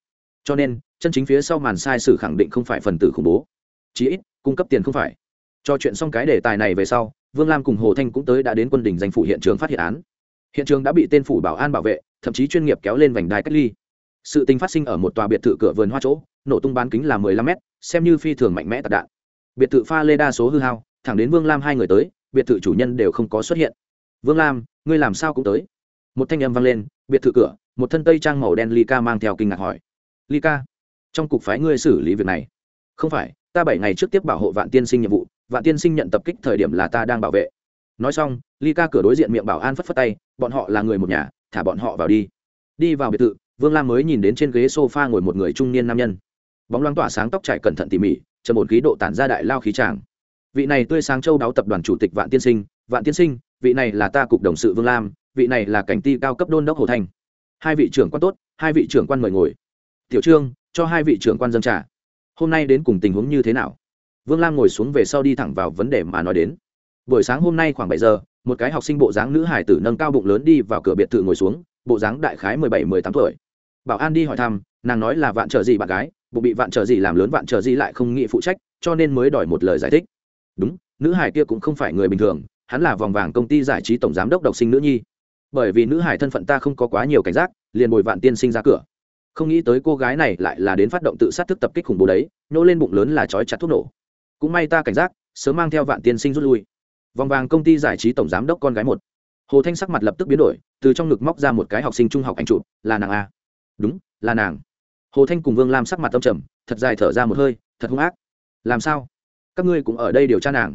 Cho nên, chân chính phía sau màn sai sử khẳng định không phải phần tử khủng bố. Chí ít, cung cấp tiền không phải. Cho chuyện xong cái đề tài này về sau, vương lam cùng hồ thanh cũng tới đã đến quân đình danh phủ hiện trường phát hiện án. Hiện trường đã bị tên phủ bảo an bảo vệ, thậm chí chuyên nghiệp kéo lên vành đai cách ly. Sự tình phát sinh ở một tòa biệt thự cửa vườn hoa chỗ, nổ tung bán kính là mười lăm mét, xem như phi thường mạnh mẽ tạc đạn. Biệt thự pha lê đa số hư hao, thẳng đến vương lam hai người tới biệt thự chủ nhân đều không có xuất hiện. Vương lam, ngươi làm sao cũng tới. Một thanh âm vang lên, biệt thự cửa, một thân tây trang màu đen ly ca mang theo kinh ngạc hỏi. Ly ca trong cục phái ngươi xử lý việc này. Không phải, ta bảy ngày trước tiếp bảo hộ vạn tiên sinh nhiệm vụ, vạn tiên sinh nhận tập kích thời điểm là ta đang bảo vệ. Nói xong ly ca cửa đối diện miệng bảo an phất phất tay, bọn họ là người một nhà, thả bọn họ vào đi. Đi vào biệt thự, vương lam mới nhìn đến trên ghế s o f a ngồi một người trung niên nam nhân. Bóng loáng tỏa sáng, tóc trải cẩn thận tỉ mỉ chờ một khí độ tản ra đại lao khí tràng vị này tươi sáng châu đáo tập đoàn chủ tịch vạn tiên sinh, vạn tiên sinh, vị này là ta cục đồng sự vương lam, vị này là cảnh ti cao cấp đôn đốc hồ Thành. hai vị trưởng quan tốt, hai vị trưởng quan mời ngồi. Tiểu trương, cho hai vị trưởng quan dân trả hôm nay đến cùng tình huống như thế nào? Vương lam ngồi xuống về sau đi thẳng vào vấn đề mà nói đến. Buổi sáng hôm nay khoảng bảy giờ, một cái học sinh bộ dáng nữ hải tử nâng cao bụng lớn đi vào cửa biệt thự ngồi xuống, bộ dáng đại khái mười bảy, mười tám tuổi. Bảo an đi hỏi thăm, nàng nói là vạn trợ gì bạn gái, bụng bị vạn trợ gì làm lớn vạn trợ gì lại không nghĩ phụ trách, cho nên mới đòi một lời giải thích đúng, nữ hải kia cũng không phải người bình thường, hắn là vòng vàng công ty giải trí tổng giám đốc độc sinh nữ nhi. Bởi vì nữ hải thân phận ta không có quá nhiều cảnh giác, liền bồi vạn tiên sinh ra cửa. Không nghĩ tới cô gái này lại là đến phát động tự sát thức tập kích khủng bố đấy, nhô lên bụng lớn là trói chặt thuốc nổ. Cũng may ta cảnh giác, sớm mang theo vạn tiên sinh rút lui. Vòng vàng công ty giải trí tổng giám đốc con gái một. Hồ thanh sắc mặt lập tức biến đổi, từ trong ngực móc ra một cái học sinh trung học ảnh chụp, là nàng a đúng, là nàng. Hồ thanh cùng vương lam sắc mặt tâm trầm, thật dài thở ra một hơi, thật hung ác. Làm sao? Các ngươi cũng ở đây điều tra nàng.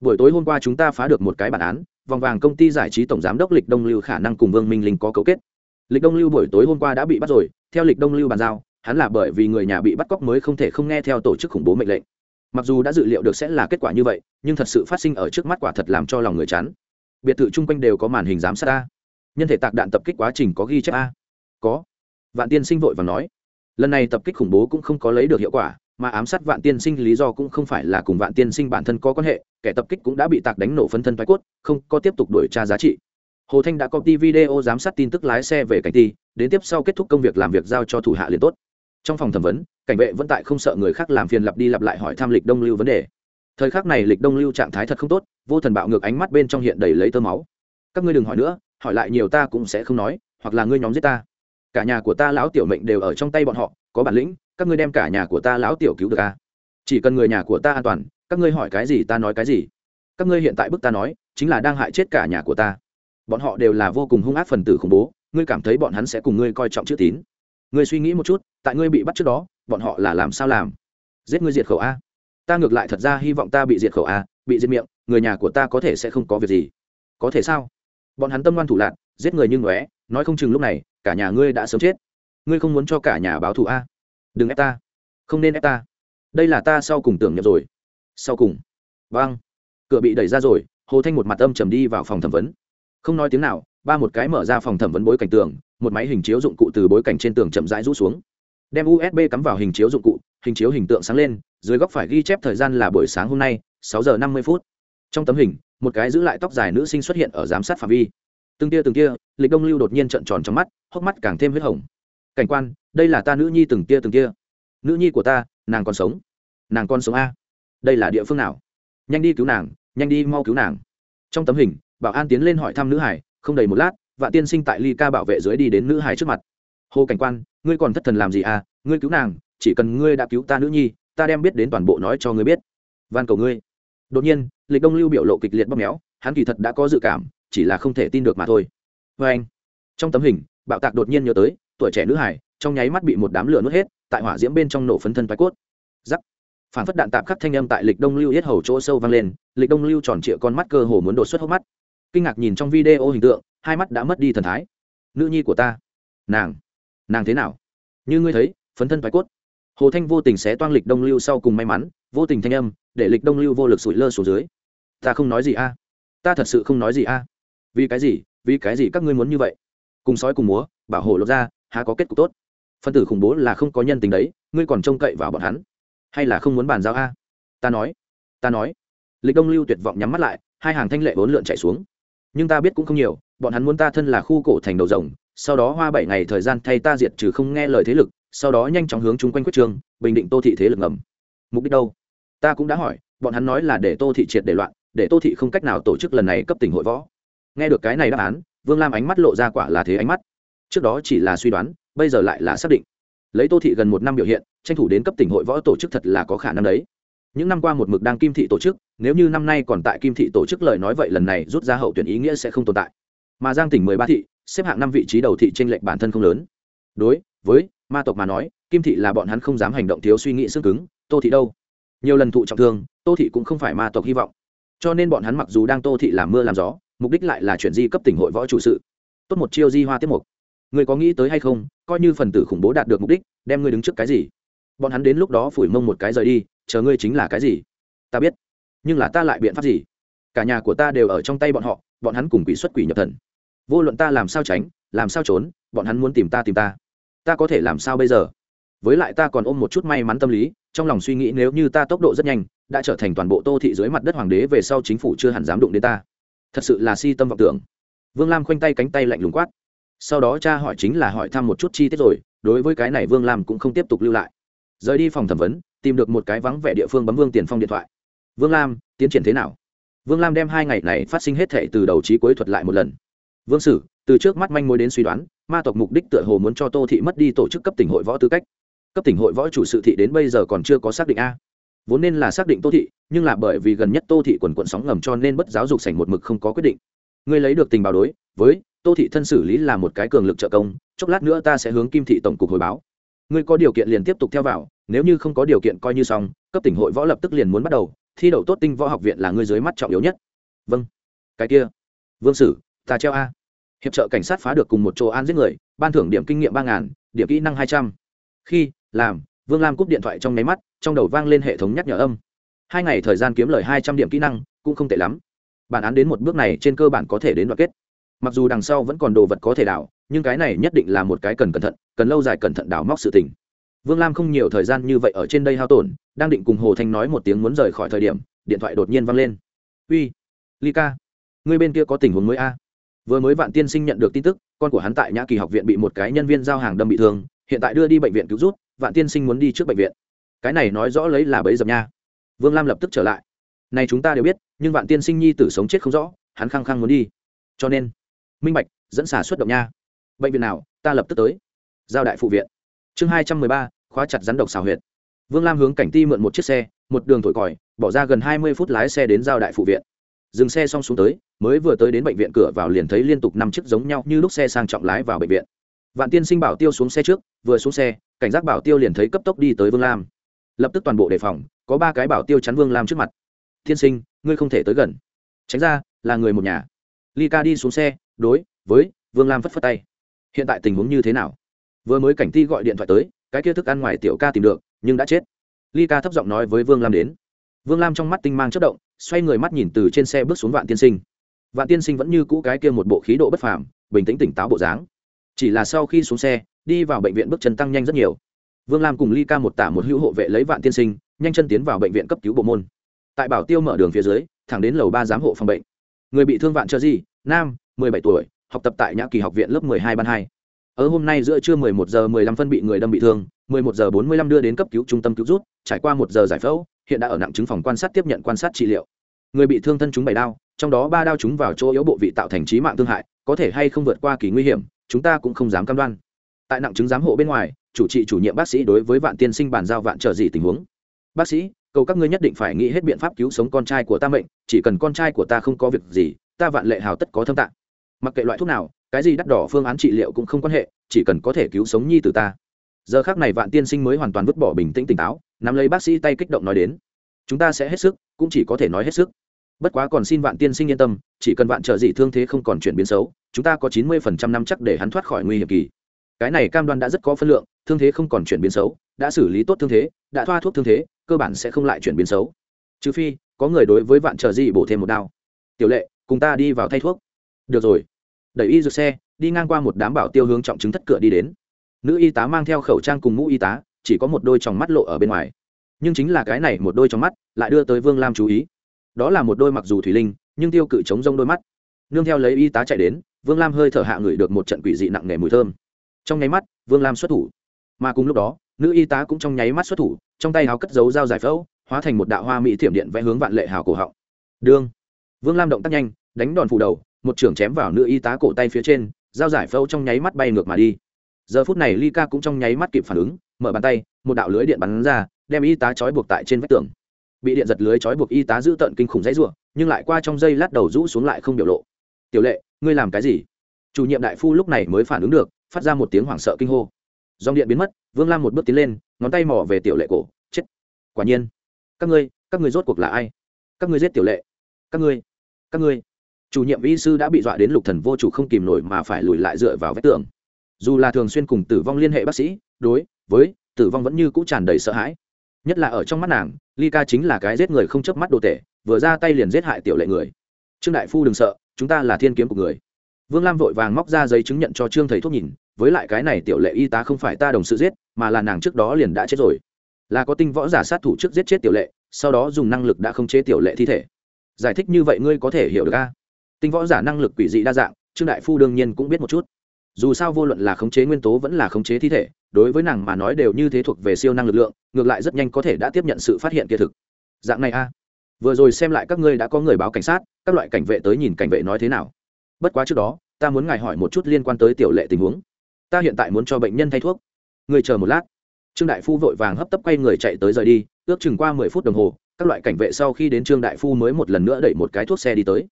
Buổi tối hôm qua chúng ta phá được một cái bản án, vòng vàng công ty giải trí tổng giám đốc lịch đông lưu khả năng cùng vương minh linh có cấu kết. Lịch đông lưu buổi tối hôm qua đã bị bắt rồi, theo lịch đông lưu bàn giao, hắn là bởi vì người nhà bị bắt cóc mới không thể không nghe theo tổ chức khủng bố mệnh lệnh. Mặc dù đã dự liệu được sẽ là kết quả như vậy, nhưng thật sự phát sinh ở trước mắt quả thật làm cho lòng người chán. Biệt thự chung quanh đều có màn hình giám sát a. Nhân thể tạc đạn tập kích quá trình có ghi chép a. Có. Vạn tiên sinh vội và nói. Lần này tập kích khủng bố cũng không có lấy được hiệu quả mà ám sát vạn tiên sinh lý do cũng không phải là cùng vạn tiên sinh bản thân có quan hệ, kẻ tập kích cũng đã bị tạc đánh nổ phân thân thoái cốt, không có tiếp tục đổi tra giá trị. Hồ thanh đã copy video giám sát tin tức lái xe về cảnh ti, đến tiếp sau kết thúc công việc làm việc giao cho thủ hạ liền tốt. Trong phòng thẩm vấn, cảnh vệ vẫn tại không sợ người khác làm phiền lặp đi lặp lại hỏi thăm lịch đông lưu vấn đề. Thời khắc này lịch đông lưu trạng thái thật không tốt, vô thần bạo ngược ánh mắt bên trong hiện đầy lấy tơ máu. Các ngươi đừng hỏi nữa, hỏi lại nhiều ta cũng sẽ không nói, hoặc là ngươi nhóm giết ta cả nhà của ta lão tiểu mệnh đều ở trong tay bọn họ, có bản lĩnh, các ngươi đem cả nhà của ta lão tiểu cứu được à? chỉ cần người nhà của ta an toàn, các ngươi hỏi cái gì ta nói cái gì. Các ngươi hiện tại bức ta nói, chính là đang hại chết cả nhà của ta. Bọn họ đều là vô cùng hung ác phần tử khủng bố, ngươi cảm thấy bọn hắn sẽ cùng ngươi coi trọng chữ tín. Ngươi suy nghĩ một chút, tại ngươi bị bắt trước đó, bọn họ là làm sao làm? Giết ngươi diệt khẩu a. Ta ngược lại thật ra hy vọng ta bị diệt khẩu a, bị diệt miệng, người nhà của ta có thể sẽ không có việc gì. Có thể sao? Bọn hắn tâm ngoan thủ lạc giết người như ngóe nói không chừng lúc này, cả nhà ngươi đã sớm chết. Ngươi không muốn cho cả nhà báo thù a? Đừng ép ta. Không nên ép ta. Đây là ta sau cùng tưởng nhập rồi. Sau cùng. Vâng. Cửa bị đẩy ra rồi, hồ thanh một mặt âm trầm đi vào phòng thẩm vấn. Không nói tiếng nào, ba một cái mở ra phòng thẩm vấn bối cảnh tường, một máy hình chiếu dụng cụ từ bối cảnh trên tường chậm rãi rũ xuống. Đem usb cắm vào hình chiếu dụng cụ, hình chiếu hình tượng sáng lên, dưới góc phải ghi chép thời gian là buổi sáng hôm nay, sáu giờ năm mươi phút. Trong tấm hình, một cái giữ lại tóc dài nữ sinh xuất hiện ở giám sát phạm vi từng tia từng tia, lịch đông lưu đột nhiên trợn tròn trong mắt, hốc mắt càng thêm huyết hồng. Cảnh quan, đây là ta nữ nhi từng tia từng tia. Nữ nhi của ta, nàng còn sống. Nàng còn sống a. Đây là địa phương nào? Nhanh đi cứu nàng, nhanh đi mau cứu nàng. Trong tấm hình, bảo an tiến lên hỏi thăm nữ hải, không đầy một lát và tiên sinh tại ly ca bảo vệ dưới đi đến nữ hải trước mặt. Hồ cảnh quan, ngươi còn thất thần làm gì à? Ngươi cứu nàng, chỉ cần ngươi đã cứu ta nữ nhi, ta đem biết đến toàn bộ nói cho ngươi biết. Van cầu ngươi. Đột nhiên, lịch đông lưu biểu lộ kịch liệt bóp méo, hắn kỳ thật đã có dự cảm chỉ là không thể tin được mà thôi. Vê anh, trong tấm hình, bạo tạc đột nhiên nhớ tới, tuổi trẻ nữ hải, trong nháy mắt bị một đám lửa nuốt hết, tại hỏa diễm bên trong nổ phấn thân thoái cốt. Giắc. Phản phất đạn tạp khắc thanh âm tại lịch đông lưu yết hầu chỗ sâu vang lên, lịch đông lưu tròn trịa con mắt cơ hồ muốn đột xuất hốc mắt. Kinh ngạc nhìn trong video hình tượng, hai mắt đã mất đi thần thái. Nữ nhi của ta. Nàng. Nàng thế nào? Như ngươi thấy, phấn thân thoái cốt. Hồ thanh vô tình sẽ toan lịch đông lưu sau cùng may mắn, vô tình thanh âm, để lịch đông lưu vô lực sụi lơ xuống dưới. Ta không nói gì a. Ta thật sự không nói gì a vì cái gì vì cái gì các ngươi muốn như vậy? Cùng sói cùng múa bảo hộ lột ra há có kết cục tốt? Phân tử khủng bố là không có nhân tình đấy ngươi còn trông cậy vào bọn hắn? Hay là không muốn bàn giao a? Ta nói ta nói. Lịch đông lưu tuyệt vọng nhắm mắt lại hai hàng thanh lệ vốn lượn chạy xuống. Nhưng ta biết cũng không nhiều bọn hắn muốn ta thân là khu cổ thành đầu rồng sau đó hoa bảy ngày thời gian thay ta diệt trừ không nghe lời thế lực sau đó nhanh chóng hướng chung quanh quyết trường, bình định tô thị thế lực ngầm. Mục đích đâu? Ta cũng đã hỏi bọn hắn nói là để tô thị triệt để loạn để tô thị không cách nào tổ chức lần này cấp tỉnh hội võ nghe được cái này đáp án, vương lam ánh mắt lộ ra quả là thế ánh mắt. Trước đó chỉ là suy đoán, bây giờ lại là xác định. Lấy tô thị gần một năm biểu hiện, tranh thủ đến cấp tỉnh hội võ tổ chức thật là có khả năng đấy. Những năm qua một mực đang kim thị tổ chức, nếu như năm nay còn tại kim thị tổ chức lời nói vậy lần này rút ra hậu tuyển ý nghĩa sẽ không tồn tại. Mà giang tỉnh mười ba thị, xếp hạng năm vị trí đầu thị t r ê n lệch bản thân không lớn. Đối với ma tộc mà nói, kim thị là bọn hắn không dám hành động thiếu suy nghĩ xương cứng, tô thị đâu? Nhiều lần thụ trọng thương, tô thị cũng không phải ma tộc hy vọng. Cho nên bọn hắn mặc dù đang tô thị làm mưa làm gió mục đích lại là chuyển di cấp tỉnh hội võ chủ sự. Tốt một chiêu di hoa tiết mục. Người có nghĩ tới hay không, coi như phần tử khủng bố đạt được mục đích, đem ngươi đứng trước cái gì? Bọn hắn đến lúc đó phủi mông một cái rời đi, chờ ngươi chính là cái gì? Ta biết. Nhưng là ta lại biện pháp gì? Cả nhà của ta đều ở trong tay bọn họ, bọn hắn cùng quỷ xuất quỷ nhập thần. Vô luận ta làm sao tránh, làm sao trốn, bọn hắn muốn tìm ta tìm ta. Ta có thể làm sao bây giờ? Với lại ta còn ôm một chút may mắn tâm lý, trong lòng suy nghĩ nếu như ta tốc độ rất nhanh, đã trở thành toàn bộ tô thị dưới mặt đất hoàng đế về sau chính phủ chưa hẳn dám đụng đến ta thật sự là si tâm vọng tưởng. Vương lam khoanh tay cánh tay lạnh lùng quát. Sau đó cha hỏi chính là hỏi thăm một chút chi tiết rồi, đối với cái này vương lam cũng không tiếp tục lưu lại. Rời đi phòng thẩm vấn, tìm được một cái vắng vẻ địa phương bấm vương tiền phong điện thoại. Vương lam, tiến triển thế nào? Vương lam đem hai ngày này phát sinh hết thệ từ đầu trí cuối thuật lại một lần. Vương sử, từ trước mắt manh mối đến suy đoán, ma tộc mục đích tựa hồ muốn cho tô thị mất đi tổ chức cấp tỉnh hội võ tư cách. Cấp tỉnh hội võ chủ sự thị đến bây giờ còn chưa có xác định a. Vốn nên là xác định tô thị nhưng là bởi vì gần nhất tô thị quần quận sóng ngầm cho nên bất giáo dục sảnh một mực không có quyết định. Ngươi lấy được tình báo đối với tô thị thân xử lý là một cái cường lực trợ công, chốc lát nữa ta sẽ hướng kim thị tổng cục hồi báo. Ngươi có điều kiện liền tiếp tục theo vào, nếu như không có điều kiện coi như xong, cấp tỉnh hội võ lập tức liền muốn bắt đầu, thi đậu tốt tinh võ học viện là ngươi dưới mắt trọng yếu nhất. Vâng. Cái kia. Vương sử, ta treo a. Hiệp trợ cảnh sát phá được cùng một chỗ an giết người, ban thưởng điểm kinh nghiệm ba ngàn, điểm kỹ năng hai trăm. Khi, làm, vương lam cúp điện thoại trong nháy mắt, trong đầu vang lên hệ thống nhắc nhở âm hai ngày thời gian kiếm lời hai trăm điểm kỹ năng, cũng không tệ lắm. Bản án đến một bước này trên cơ bản có thể đến đoạn kết. Mặc dù đằng sau vẫn còn đồ vật có thể đảo, nhưng cái này nhất định là một cái cần cẩn thận, cần lâu dài cẩn thận đảo móc sự tình. Vương lam không nhiều thời gian như vậy ở trên đây hao tổn, đang định cùng hồ thanh nói một tiếng muốn rời khỏi thời điểm, điện thoại đột nhiên văng lên. Uy, ly ca, ngươi bên kia có tình huống mới a? Vừa mới vạn tiên sinh nhận được tin tức, con của hắn tại nhã kỳ học viện bị một cái nhân viên giao hàng đâm bị thương, hiện tại đưa đi bệnh viện cứu rút vạn tiên sinh muốn đi trước bệnh viện. Cái này nói rõ lấy là bấy dập nha vương lam lập tức trở lại. Này chúng ta đều biết, nhưng vạn tiên sinh nhi tử sống chết không rõ, hắn khăng khăng muốn đi. Cho nên, minh bạch, dẫn xả xuất động nha. Bệnh viện nào, ta lập tức tới. Giao đại phụ viện. Chương hai trăm mười ba, khóa chặt rắn độc xào huyệt. Vương lam hướng cảnh ti mượn một chiếc xe, một đường thổi còi, bỏ ra gần hai mươi phút lái xe đến giao đại phụ viện. Dừng xe xong xuống tới, mới vừa tới đến bệnh viện cửa vào liền thấy liên tục năm chiếc giống nhau như lúc xe sang trọng lái vào bệnh viện. Vạn tiên sinh bảo tiêu xuống xe trước, vừa xuống xe, cảnh giác bảo tiêu liền thấy cấp tốc đi tới vương lam. Lập tức toàn bộ đề phòng có ba cái bảo tiêu chắn vương lam trước mặt. Tiên sinh, ngươi không thể tới gần. Tránh ra, là người một nhà. Ly ca đi xuống xe, đối với vương lam phất phất tay. Hiện tại tình huống như thế nào? Vừa mới cảnh ti gọi điện thoại tới, cái kia thức ăn ngoài tiểu ca tìm được, nhưng đã chết. Ly ca thấp giọng nói với vương lam đến. Vương lam trong mắt tinh mang chất động, xoay người mắt nhìn từ trên xe bước xuống vạn tiên sinh. Vạn tiên sinh vẫn như cũ cái kia một bộ khí độ bất phàm, bình tĩnh tỉnh táo bộ dáng. Chỉ là sau khi xuống xe, đi vào bệnh viện bước chân tăng nhanh rất nhiều. Vương lam cùng ly ca một tả một hữu hộ vệ lấy vạn tiên sinh nhanh chân tiến vào bệnh viện cấp cứu bộ môn. Tại bảo tiêu mở đường phía dưới, thẳng đến lầu ba giám hộ phòng bệnh. Người bị thương vạn trợ di nam, mười bảy tuổi, học tập tại nhã kỳ học viện lớp mười hai ban hai. Ở hôm nay giữa trưa mười một giờ mười lăm phân bị người đâm bị thương, mười một giờ bốn mươi lăm đưa đến cấp cứu trung tâm cứu rút trải qua một giờ giải phẫu, hiện đã ở nặng chứng phòng quan sát tiếp nhận quan sát trị liệu. Người bị thương thân chúng bảy đao, trong đó ba đao chúng vào chỗ yếu bộ vị tạo thành trí mạng thương hại, có thể hay không vượt qua kỳ nguy hiểm, chúng ta cũng không dám cam đoan. Tại nặng chứng giám hộ bên ngoài, chủ trị chủ nhiệm bác sĩ đối với vạn tiên sinh bàn giao vạn trợ gì tình huống bác sĩ, cầu các ngươi nhất định phải nghĩ hết biện pháp cứu sống con trai của ta mệnh, chỉ cần con trai của ta không có việc gì, ta vạn lệ hào tất có thâm tạng. Mặc kệ loại thuốc nào, cái gì đắt đỏ phương án trị liệu cũng không quan hệ, chỉ cần có thể cứu sống nhi từ ta. Giờ khác này vạn tiên sinh mới hoàn toàn vứt bỏ bình tĩnh tỉnh táo, nắm lấy bác sĩ tay kích động nói đến. Chúng ta sẽ hết sức, cũng chỉ có thể nói hết sức. Bất quá còn xin vạn tiên sinh yên tâm, chỉ cần vạn trợ gì thương thế không còn chuyển biến xấu, chúng ta có chín mươi phần trăm năm chắc để hắn thoát khỏi nguy hiểm kỳ. Cái này cam đoan đã rất có phân lượng, thương thế không còn chuyển biến xấu đã xử lý tốt thương thế, đã thoa thuốc thương thế, cơ bản sẽ không lại chuyển biến xấu. Trừ phi, có người đối với vạn trợ di bổ thêm một đao. Tiểu lệ, cùng ta đi vào thay thuốc. Được rồi. Đẩy y dược xe, đi ngang qua một đám bảo tiêu hướng trọng chứng thất cửa đi đến. Nữ y tá mang theo khẩu trang cùng mũ y tá, chỉ có một đôi tròng mắt lộ ở bên ngoài. Nhưng chính là cái này một đôi trong mắt, lại đưa tới vương lam chú ý. Đó là một đôi mặc dù thủy linh, nhưng tiêu cự chống rông đôi mắt. Nương theo lấy y tá chạy đến, vương lam hơi thở hạ ngửi được một trận quỷ dị nặng nề mùi thơm. Trong nháy mắt, vương lam xuất thủ. Mà cùng lúc đó nữ y tá cũng trong nháy mắt xuất thủ, trong tay háo cất dấu dao giải phẫu, hóa thành một đạo hoa mỹ thiểm điện vẽ hướng vạn lệ hào cổ họng. Đương, vương lam động tác nhanh, đánh đòn phủ đầu, một trưởng chém vào nữ y tá cổ tay phía trên, dao giải phẫu trong nháy mắt bay ngược mà đi. Giờ phút này ly ca cũng trong nháy mắt kịp phản ứng, mở bàn tay, một đạo lưới điện bắn ra, đem y tá trói buộc tại trên vách tường. Bị điện giật lưới trói buộc y tá giữ tận kinh khủng dãy ruộng nhưng lại qua trong dây lát đầu rũ xuống lại không biểu lộ. Tiểu lệ, ngươi làm cái gì? Chủ nhiệm đại phu lúc này mới phản ứng được, phát ra một tiếng hoảng sợ kinh hô dòng điện biến mất, vương lam một bước tiến lên, ngón tay mỏ về tiểu lệ cổ, chết. Quả nhiên, các ngươi các ngươi rốt cuộc là ai? Các ngươi giết tiểu lệ. Các ngươi các ngươi. Chủ nhiệm y sư đã bị dọa đến lục thần vô chủ không kìm nổi mà phải lùi lại dựa vào vách tường. Dù là thường xuyên cùng tử vong liên hệ bác sĩ, đối với tử vong vẫn như cũ tràn đầy sợ hãi. Nhất là ở trong mắt nàng, ly ca chính là cái giết người không chớp mắt đồ tể, vừa ra tay liền giết hại tiểu lệ người. Trương đại phu đừng sợ, chúng ta là thiên kiếm của người. Vương lam vội vàng móc ra giấy chứng nhận cho trương thầy thuốc nhìn với lại cái này tiểu lệ y tá không phải ta đồng sự giết, mà là nàng trước đó liền đã chết rồi. Là có tinh võ giả sát thủ trước giết chết tiểu lệ, sau đó dùng năng lực đã không chế tiểu lệ thi thể. Giải thích như vậy ngươi có thể hiểu được a? Tinh võ giả năng lực quỷ dị đa dạng, trương đại phu đương nhiên cũng biết một chút. Dù sao vô luận là khống chế nguyên tố vẫn là khống chế thi thể, đối với nàng mà nói đều như thế thuộc về siêu năng lực lượng, ngược lại rất nhanh có thể đã tiếp nhận sự phát hiện kia thực. Dạng này a? Vừa rồi xem lại các ngươi đã có người báo cảnh sát, các loại cảnh vệ tới nhìn cảnh vệ nói thế nào. Bất quá trước đó, ta muốn ngài hỏi một chút liên quan tới tiểu lệ tình huống ta hiện tại muốn cho bệnh nhân thay thuốc. Người chờ một lát. Trương đại phu vội vàng hấp tấp quay người chạy tới rời đi, ước chừng qua mười phút đồng hồ, các loại cảnh vệ sau khi đến trương đại phu mới một lần nữa đẩy một cái thuốc xe đi tới.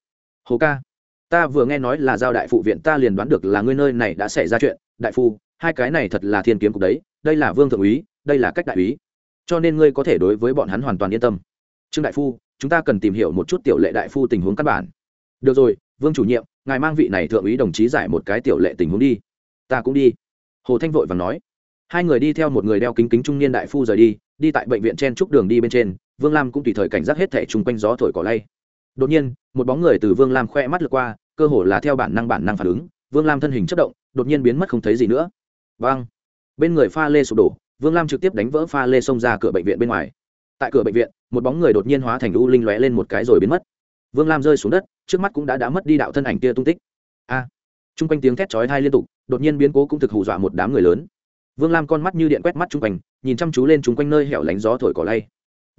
Hồ ca, ta vừa nghe nói là giao đại phụ viện, ta liền đoán được là ngươi nơi này đã xảy ra chuyện. Đại phu, hai cái này thật là thiên kiếm cục đấy, đây là vương thượng úy, đây là cách đại úy. Cho nên ngươi có thể đối với bọn hắn hoàn toàn yên tâm. Trương đại phu, chúng ta cần tìm hiểu một chút tiểu lệ đại phu tình huống căn bản. Được rồi, vương chủ nhiệm, ngài mang vị này thượng úy đồng chí giải một cái tiểu lệ tình huống đi ta cũng đi. Hồ thanh vội và nói. Hai người đi theo một người đeo kính kính trung niên đại phu rời đi đi tại bệnh viện chen trúc đường đi bên trên vương lam cũng tùy thời cảnh giác hết thẻ chung quanh gió thổi cỏ lay. Đột nhiên một bóng người từ vương lam khoe mắt lượt qua cơ hồ là theo bản năng bản năng phản ứng vương lam thân hình chất động đột nhiên biến mất không thấy gì nữa. Vâng. Bên người pha lê sụp đổ vương lam trực tiếp đánh vỡ pha lê xông ra cửa bệnh viện bên ngoài. Tại cửa bệnh viện một bóng người đột nhiên hóa thành u linh lóe lên một cái rồi biến mất. Vương lam rơi xuống đất trước mắt cũng đã đã mất đi đạo thân ảnh kia tung tích. A. à, t r u n g quanh tiếng thét chói thai liên tục, đột nhiên biến cố cũng thực hù dọa một đám người lớn. Vương lam con mắt như điện quét mắt chung quanh, nhìn chăm chú lên chung quanh nơi hẻo lánh gió thổi cỏ lay.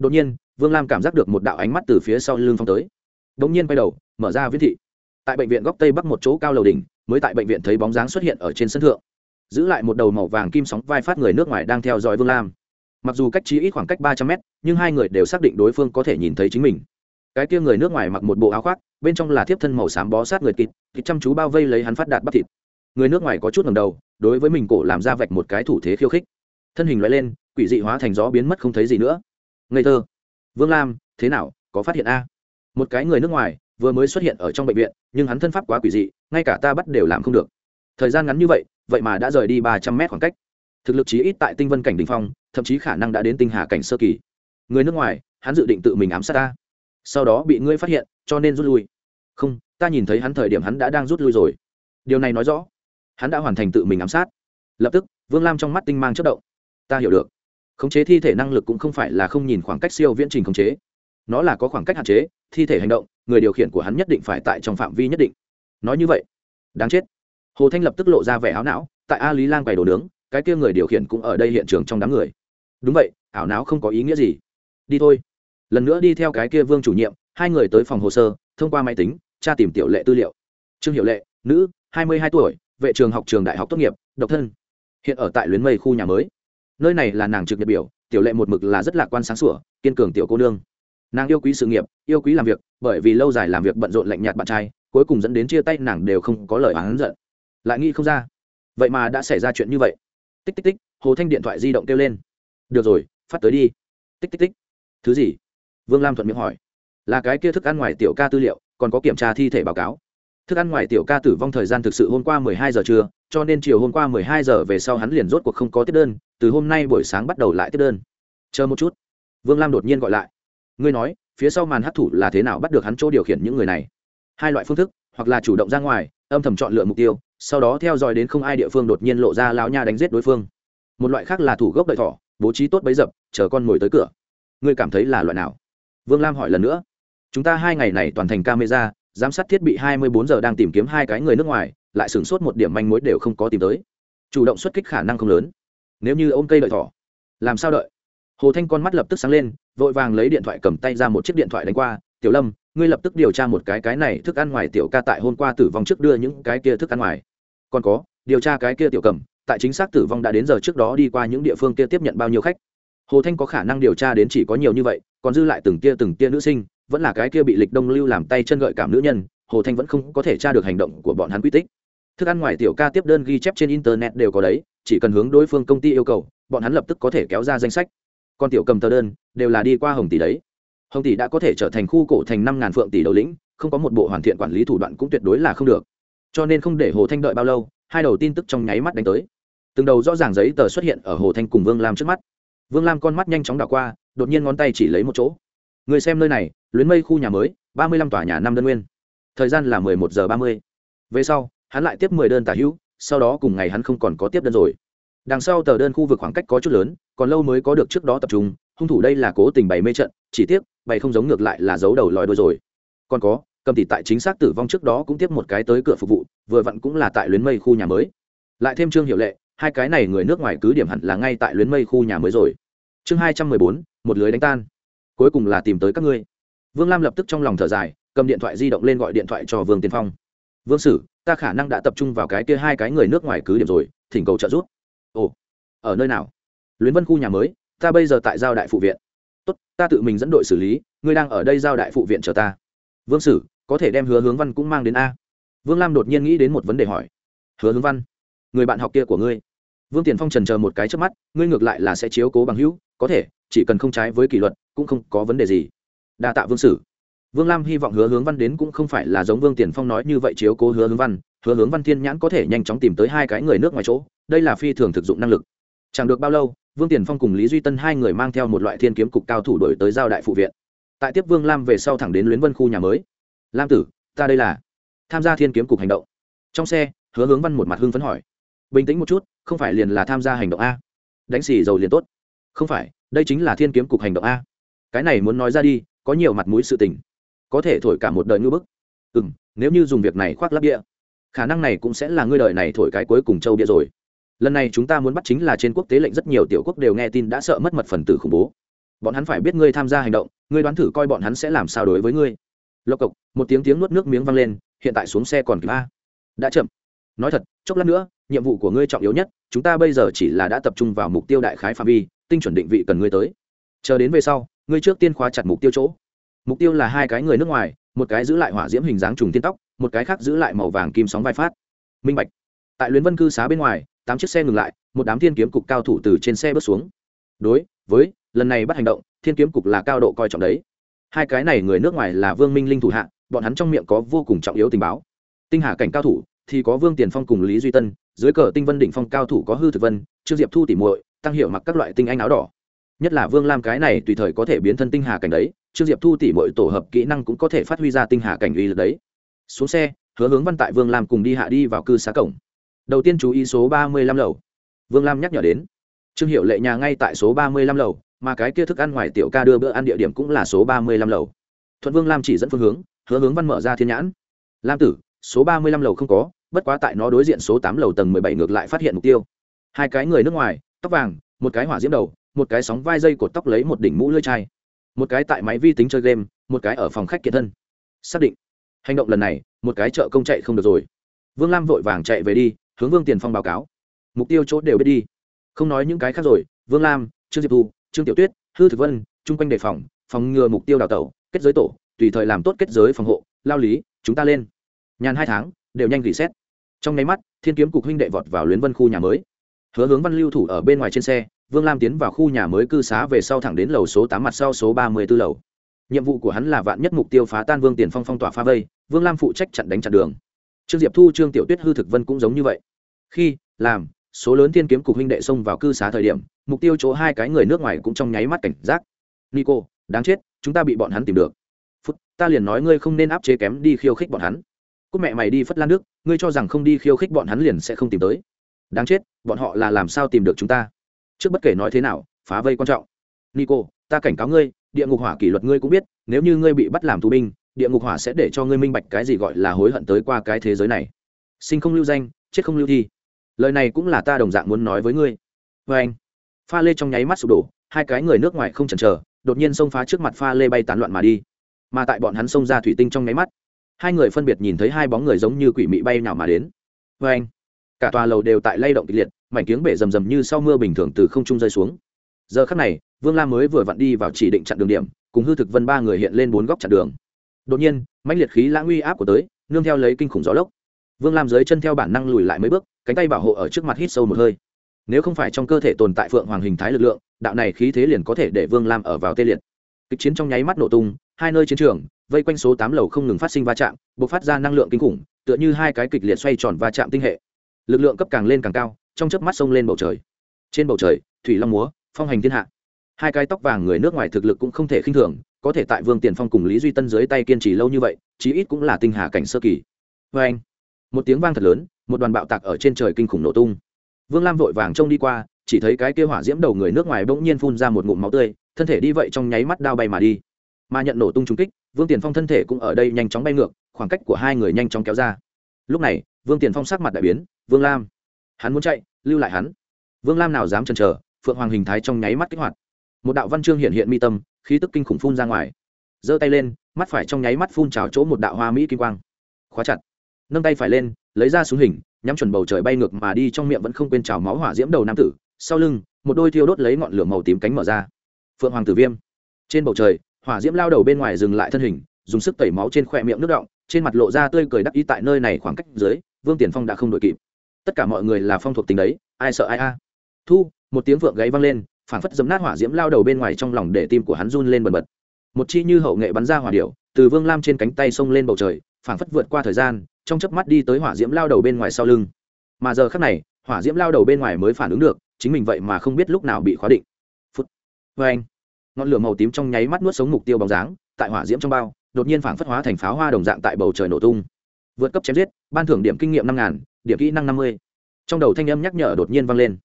Đột nhiên, vương lam cảm giác được một đạo ánh mắt từ phía sau lưng phong tới. Đ ỗ n g nhiên quay đầu, mở ra viễn thị. Tại bệnh viện góc tây bắc một chỗ cao lầu đỉnh, mới tại bệnh viện thấy bóng dáng xuất hiện ở trên sân thượng. Giữ lại một đầu màu vàng kim sóng vai phát người nước ngoài đang theo dõi vương lam. Mặc dù cách trí ít khoảng cách ba trăm mét, nhưng hai người đều xác định đối phương có thể nhìn thấy chính mình cái kia người nước ngoài mặc một bộ áo khoác, bên trong là thiếp thân màu xám bó sát người kịp thịt chăm chú bao vây lấy hắn phát đạt bắp thịt. Người nước ngoài có chút ngầm đầu, đối với mình cổ làm ra vạch một cái thủ thế khiêu khích. Thân hình loại lên, quỷ dị hóa thành gió biến mất không thấy gì nữa. Ngây thơ. Vương lam, thế nào, có phát hiện a? Một cái người nước ngoài, vừa mới xuất hiện ở trong bệnh viện, nhưng hắn thân pháp quá quỷ dị, ngay cả ta bắt đều làm không được. Thời gian ngắn như vậy vậy mà đã rời đi ba trăm mét khoảng cách. Thực lực chí ít tại tinh vân cảnh đình phong, thậm chí khả năng đã đến tinh hà cảnh sơ kỳ. Người nước ngoài, hắn dự định tự mình ám sát ta sau đó bị ngươi phát hiện, cho nên rút lui. Không, ta nhìn thấy hắn thời điểm hắn đã đang rút lui rồi. Điều này nói rõ, hắn đã hoàn thành tự mình ám sát. Lập tức, vương lam trong mắt tinh mang chất động. Ta hiểu được. Khống chế thi thể năng lực cũng không phải là không nhìn khoảng cách siêu viễn trình khống chế. Nó là có khoảng cách hạn chế, thi thể hành động, người điều khiển của hắn nhất định phải tại trong phạm vi nhất định. Nói như vậy, đáng chết. Hồ thanh lập tức lộ ra vẻ áo não, tại a lý lang quầy đồ nướng, cái kia người điều khiển cũng ở đây hiện trường trong đám người. Đúng vậy, ảo não không có ý nghĩa gì. Đi thôi lần nữa đi theo cái kia vương chủ nhiệm, hai người tới phòng hồ sơ, thông qua máy tính, tra tìm tiểu lệ tư liệu. Trương hiệu lệ, nữ, hai mươi hai tuổi, vệ trường học trường đại học tốt nghiệp, độc thân. Hiện ở tại luyến mây khu nhà mới. Nơi này là nàng trực nhật biểu, tiểu lệ một mực là rất lạc quan sáng sủa, kiên cường tiểu cô nương. Nàng yêu quý sự nghiệp, yêu quý làm việc, bởi vì lâu dài làm việc bận rộn lạnh nhạt bạn trai, cuối cùng dẫn đến chia tay nàng đều không có lời oán giận. Lại nghĩ không ra. Vậy mà đã xảy ra chuyện như vậy. Tích tích tích, hồ thanh điện thoại di động kêu lên. Được rồi, phát tới đi. Tích tích tích. Thứ gì? Vương lam thuận miệng hỏi. Là cái kia thức ăn ngoài tiểu ca tư liệu, còn có kiểm tra thi thể báo cáo. Thức ăn ngoài tiểu ca tử vong thời gian thực sự hôm qua mười hai giờ trưa, cho nên chiều hôm qua mười hai giờ về sau hắn liền rốt cuộc không có tiếp đơn, từ hôm nay buổi sáng bắt đầu lại tiếp đơn. Chờ một chút. Vương lam đột nhiên gọi lại. Ngươi nói, phía sau màn hấp thủ là thế nào bắt được hắn chỗ điều khiển những người này? Hai loại phương thức, hoặc là chủ động ra ngoài, âm thầm chọn lựa mục tiêu, sau đó theo dõi đến không ai địa phương đột nhiên lộ ra lão nha đánh giết đối phương. Một loại khác là thủ gốc đợi thỏ, bố trí tốt bấy dập, chờ con ngồi tới cửa. Ngươi cảm thấy là loại nào? Vương lam hỏi lần nữa. Chúng ta hai ngày này toàn thành camera, giám sát thiết bị hai mươi bốn giờ đang tìm kiếm hai cái người nước ngoài, lại sửng sốt một điểm manh mối đều không có tìm tới. Chủ động xuất kích khả năng không lớn. Nếu như ôm cây đợi thỏ, làm sao đợi? Hồ thanh con mắt lập tức sáng lên, vội vàng lấy điện thoại cầm tay ra một chiếc điện thoại đánh qua. Tiểu lâm, ngươi lập tức điều tra một cái cái này thức ăn ngoài tiểu ca tại hôm qua tử vong trước đưa những cái kia thức ăn ngoài. Còn có, điều tra cái kia tiểu cầm, tại chính xác tử vong đã đến giờ trước đó đi qua những địa phương kia tiếp nhận bao nhiêu khách hồ thanh có khả năng điều tra đến chỉ có nhiều như vậy, còn dư lại từng tia từng tia nữ sinh, vẫn là cái kia bị lịch đông lưu làm tay chân gợi cảm nữ nhân, hồ thanh vẫn không có thể tra được hành động của bọn hắn quy tích. Thức ăn ngoài tiểu ca tiếp đơn ghi chép trên internet đều có đấy, chỉ cần hướng đối phương công ty yêu cầu, bọn hắn lập tức có thể kéo ra danh sách. Còn tiểu cầm tờ đơn, đều là đi qua hồng tỷ đấy. Hồng tỷ đã có thể trở thành khu cổ thành năm ngàn phượng tỷ đầu lĩnh, không có một bộ hoàn thiện quản lý thủ đoạn cũng tuyệt đối là không được. Cho nên không để hồ thanh đợi bao lâu, hai đầu tin tức trong nháy mắt đánh tới. Từng đầu rõ ràng giấy tờ xuất hiện ở hồ thanh cùng vương lam trước mắt vương lam con mắt nhanh chóng đảo qua, đột nhiên ngón tay chỉ lấy một chỗ. Người xem nơi này, luyến mây khu nhà mới, ba mươi lăm tòa nhà năm đơn nguyên. Thời gian là mười một giờ ba mươi. Về sau, hắn lại tiếp mười đơn tả hữu, sau đó cùng ngày hắn không còn có tiếp đơn rồi. Đằng sau tờ đơn khu vực khoảng cách có chút lớn, còn lâu mới có được trước đó tập trung, hung thủ đây là cố tình bày mê trận, chỉ tiếc, bày không giống ngược lại là giấu đầu lòi đôi rồi. Còn có, cầm tỷ tại chính xác tử vong trước đó cũng tiếp một cái tới cửa phục vụ, vừa vặn cũng là tại luyến mây khu nhà mới. Lại thêm trương hiệu lệ hai cái này người nước ngoài cứ điểm hẳn là ngay tại luyến mây khu nhà mới rồi. Chương hai trăm mười bốn, một lưới đánh tan. Cuối cùng là tìm tới các ngươi. Vương lam lập tức trong lòng thở dài, cầm điện thoại di động lên gọi điện thoại cho vương tiên phong. Vương sử, ta khả năng đã tập trung vào cái kia hai cái người nước ngoài cứ điểm rồi, thỉnh cầu trợ giúp. Ồ, ở nơi nào? Luyến vân khu nhà mới, ta bây giờ tại giao đại phụ viện. Tốt, ta tự mình dẫn đội xử lý, ngươi đang ở đây giao đại phụ viện chờ ta. Vương sử, có thể đem hứa hướng văn cũng mang đến a? Vương lam đột nhiên nghĩ đến một vấn đề hỏi. Hứa hướng văn, người bạn học kia của ngươi? Vương tiền phong trần chờ một cái trước mắt, ngươi ngược lại là sẽ chiếu cố bằng hữu, có thể, chỉ cần không trái với kỷ luật, cũng không có vấn đề gì. Đa tạ vương sử. Vương lam hy vọng hứa hướng văn đến cũng không phải là giống vương tiền phong nói như vậy chiếu cố hứa hướng văn, hứa hướng văn thiên nhãn có thể nhanh chóng tìm tới hai cái người nước ngoài chỗ, đây là phi thường thực dụng năng lực. Chẳng được bao lâu, vương tiền phong cùng lý duy tân hai người mang theo một loại thiên kiếm cục cao thủ đổi tới giao đại phụ viện. Tại tiếp vương lam về sau thẳng đến luyến vân khu nhà mới. Lam tử, ta đây là tham gia thiên kiếm cục hành động. Trong xe, hứa hướng văn một mặt hưng phấn hỏi bình tĩnh một chút, không phải liền là tham gia hành động a. Đánh xì dầu liền tốt. Không phải, đây chính là thiên kiếm cục hành động a. Cái này muốn nói ra đi, có nhiều mặt mũi sự tình. Có thể thổi cả một đời ngư bức. Ừ m nếu như dùng việc này khoác lắp địa khả năng này cũng sẽ là ngươi đời này thổi cái cuối cùng châu địa rồi. Lần này chúng ta muốn bắt chính là trên quốc tế lệnh rất nhiều tiểu quốc đều nghe tin đã sợ mất mật phần tử khủng bố. Bọn hắn phải biết ngươi tham gia hành động, ngươi đoán thử coi bọn hắn sẽ làm sao đối với ngươi. Lộc cộc, một tiếng tiếng nuốt nước miếng vang lên, hiện tại xuống xe còn kịp a. Đã chậm. Nói thật, chốc lát nữa nhiệm vụ của ngươi trọng yếu nhất, chúng ta bây giờ chỉ là đã tập trung vào mục tiêu đại khái phạm vi, tinh chuẩn định vị cần ngươi tới. Chờ đến về sau, ngươi trước tiên khóa chặt mục tiêu chỗ. Mục tiêu là hai cái người nước ngoài, một cái giữ lại hỏa diễm hình dáng trùng tiên tóc, một cái khác giữ lại màu vàng kim sóng vai phát. Minh bạch. Tại luyến vân cư xá bên ngoài, tám chiếc xe ngừng lại, một đám thiên kiếm cục cao thủ từ trên xe bước xuống. Đối với lần này bắt hành động, thiên kiếm cục là cao độ coi trọng đấy. Hai cái này người nước ngoài là vương minh linh thủ hạ, bọn hắn trong miệng có vô cùng trọng yếu tình báo. Tinh hà cảnh cao thủ thì có vương tiền phong cùng lý duy tân, dưới cờ tinh vân đỉnh phong cao thủ có hư thực vân, trương diệp thu tỉ muội, tăng hiệu mặc các loại tinh anh áo đỏ. Nhất là vương lam cái này tùy thời có thể biến thân tinh hà cảnh đấy, trương diệp thu tỉ muội tổ hợp kỹ năng cũng có thể phát huy ra tinh hà cảnh uy lực đấy. Xuống xe, hứa hướng văn tại vương lam cùng đi hạ đi vào cư xá cổng. Đầu tiên chú ý số ba mươi lăm lầu. Vương lam nhắc nhở đến. Trương hiệu lệ nhà ngay tại số ba mươi lăm lầu, mà cái kia thức ăn ngoài tiểu ca đưa bữa ăn địa điểm cũng là số ba mươi lăm lầu. Thuận vương lam chỉ dẫn phương hướng, hứa hướng văn mở ra thiên nhãn. Lam tử, số ba mươi lăm lầu không có bất quá tại nó đối diện số tám lầu tầng mười bảy ngược lại phát hiện mục tiêu. Hai cái người nước ngoài, tóc vàng, một cái hỏa diễm đầu, một cái sóng vai dây cột tóc lấy một đỉnh mũ lưỡi chai. Một cái tại máy vi tính chơi game, một cái ở phòng khách kiệt thân. Xác định. Hành động lần này, một cái chợ công chạy không được rồi. Vương lam vội vàng chạy về đi, hướng vương tiền phong báo cáo. Mục tiêu chốt đều biết đi. Không nói những cái khác rồi, vương lam, trương diệp thu, trương tiểu tuyết, hư thực vân, chung quanh đề phòng phòng ngừa mục tiêu đào tẩu, kết giới tổ, tùy thời làm tốt kết giới phòng hộ, lao lý, chúng ta lên. Nhàn hai tháng, đều nhanh gỉ xét trong nháy mắt, thiên kiếm cục huynh đệ vọt vào luyến vân khu nhà mới. Hứa hướng văn lưu thủ ở bên ngoài trên xe, vương lam tiến vào khu nhà mới cư xá về sau thẳng đến lầu số tám mặt sau số ba mươi b ố lầu. Nhiệm vụ của hắn là vạn nhất mục tiêu phá tan vương tiền phong phong tỏa phá vây, vương lam phụ trách chặn đánh chặn đường. Trương diệp thu, trương tiểu tuyết, hư thực vân cũng giống như vậy. Khi, làm, số lớn thiên kiếm cục huynh đệ xông vào cư xá thời điểm, mục tiêu chỗ hai cái người nước ngoài cũng trong nháy mắt cảnh giác. Nico, đáng chết, chúng ta bị bọn hắn tìm được. Phút, ta liền nói ngươi không nên áp chế kém đi khiêu khích bọn hắn cúc mẹ mày đi phất lan nước, ngươi cho rằng không đi khiêu khích bọn hắn liền sẽ không tìm tới. Đáng chết, bọn họ là làm sao tìm được chúng ta? Trước bất kể nói thế nào, phá vây quan trọng. Nico, ta cảnh cáo ngươi, địa ngục hỏa kỷ luật ngươi cũng biết, nếu như ngươi bị bắt làm tù binh, địa ngục hỏa sẽ để cho ngươi minh bạch cái gì gọi là hối hận tới qua cái thế giới này. Sinh không lưu danh, chết không lưu thi. Lời này cũng là ta đồng dạng muốn nói với ngươi. Vê anh, pha lê trong nháy mắt sụp đổ, hai cái người nước ngoài không chần chờ, đột nhiên xông phá trước mặt pha lê bay tán loạn mà đi. Mà tại bọn hắn xông ra thủy tinh trong nháy mắt hai người phân biệt nhìn thấy hai bóng người giống như quỷ mị bay nào mà đến. Vê anh, cả tòa lầu đều tại lay động kịch liệt, mảnh tiếng bể rầm rầm như sau mưa bình thường từ không trung rơi xuống. Giờ khắc này, vương lam mới vừa vặn đi vào chỉ định chặn đường điểm, cùng hư thực vân ba người hiện lên bốn góc chặn đường. Đột nhiên, mãnh liệt khí lãng uy áp của tới, nương theo lấy kinh khủng gió lốc. Vương lam dưới chân theo bản năng lùi lại mấy bước, cánh tay bảo hộ ở trước mặt hít sâu một hơi. Nếu không phải trong cơ thể tồn tại phượng hoàng hình thái lực lượng, đạo này khí thế liền có thể để vương lam ở vào tê liệt. Kịch chiến trong nháy mắt nổ tung hai nơi chiến trường, vây quanh số tám lầu không ngừng phát sinh va chạm b ộ c phát ra năng lượng kinh khủng, tựa như hai cái kịch liệt xoay tròn va chạm tinh hệ. Lực lượng cấp càng lên càng cao, trong chớp mắt sông lên bầu trời. Trên bầu trời, thủy long múa, phong hành thiên hạ. Hai cái tóc vàng người nước ngoài thực lực cũng không thể khinh thường, có thể tại vương tiền phong cùng lý duy tân dưới tay kiên trì lâu như vậy, chí ít cũng là tinh hà cảnh sơ kỳ. Vê anh, một tiếng vang thật lớn, một đoàn bạo tạc ở trên trời kinh khủng nổ tung. Vương lam vội vàng trông đi qua, chỉ thấy cái kêu hỏa diễm đầu người nước ngoài bỗng nhiên phun ra một ngụm máu tươi, thân thể đi vậy trong nháy mắt đao bay mà đi mà nhận nổ tung trúng kích, vương tiền phong thân thể cũng ở đây nhanh chóng bay ngược, khoảng cách của hai người nhanh chóng kéo ra. Lúc này, vương tiền phong sắc mặt đại biến, vương lam, hắn muốn chạy, lưu lại hắn. Vương lam nào dám chần chờ, phượng hoàng hình thái trong nháy mắt kích hoạt. Một đạo văn chương hiện hiện mi tâm, khí tức kinh khủng phun ra ngoài. Giơ tay lên, mắt phải trong nháy mắt phun trào chỗ một đạo hoa mỹ kim quang. Khóa chặt. Nâng tay phải lên, lấy ra súng hình, nhắm chuẩn bầu trời bay ngược mà đi trong miệng vẫn không quên trào máu hỏa diễm đầu nam tử. Sau lưng, một đôi thiêu đốt lấy ngọn lửa màu tím cánh mở ra. Phượng hoàng tử viêm. Trên bầu trời hỏa diễm lao đầu bên ngoài dừng lại thân hình, dùng sức tẩy máu trên khỏe miệng nước động, trên mặt lộ ra tươi cười đắc ý tại nơi này khoảng cách dưới, vương tiền phong đã không đội kịp. Tất cả mọi người là phong thuộc tính đấy, ai sợ ai a? Thu, một tiếng vượng gáy vang lên, phảng phất dấm nát hỏa diễm lao đầu bên ngoài trong lòng để tim của hắn run lên bần bật. Một chi như hậu nghệ bắn ra hỏa điệu từ vương lam trên cánh tay xông lên bầu trời, phảng phất vượt qua thời gian, trong chớp mắt đi tới hỏa diễm lao đầu bên ngoài sau lưng. Mà giờ khắc này, hỏa diễm lao đầu bên ngoài mới phản ứng được, chính mình vậy mà không biết lúc nào bị khóa định. Phút. Vê anh ngọn lửa màu tím trong nháy mắt nuốt sống mục tiêu bóng dáng, tại hỏa diễm trong bao, đột nhiên phảng phất hóa thành pháo hoa đồng dạng tại bầu trời nổ tung. Vượt cấp chém giết, ban thưởng điểm kinh nghiệm năm ngàn, điểm kỹ năng năm mươi. Trong đầu thanh âm nhắc nhở đột nhiên vang lên.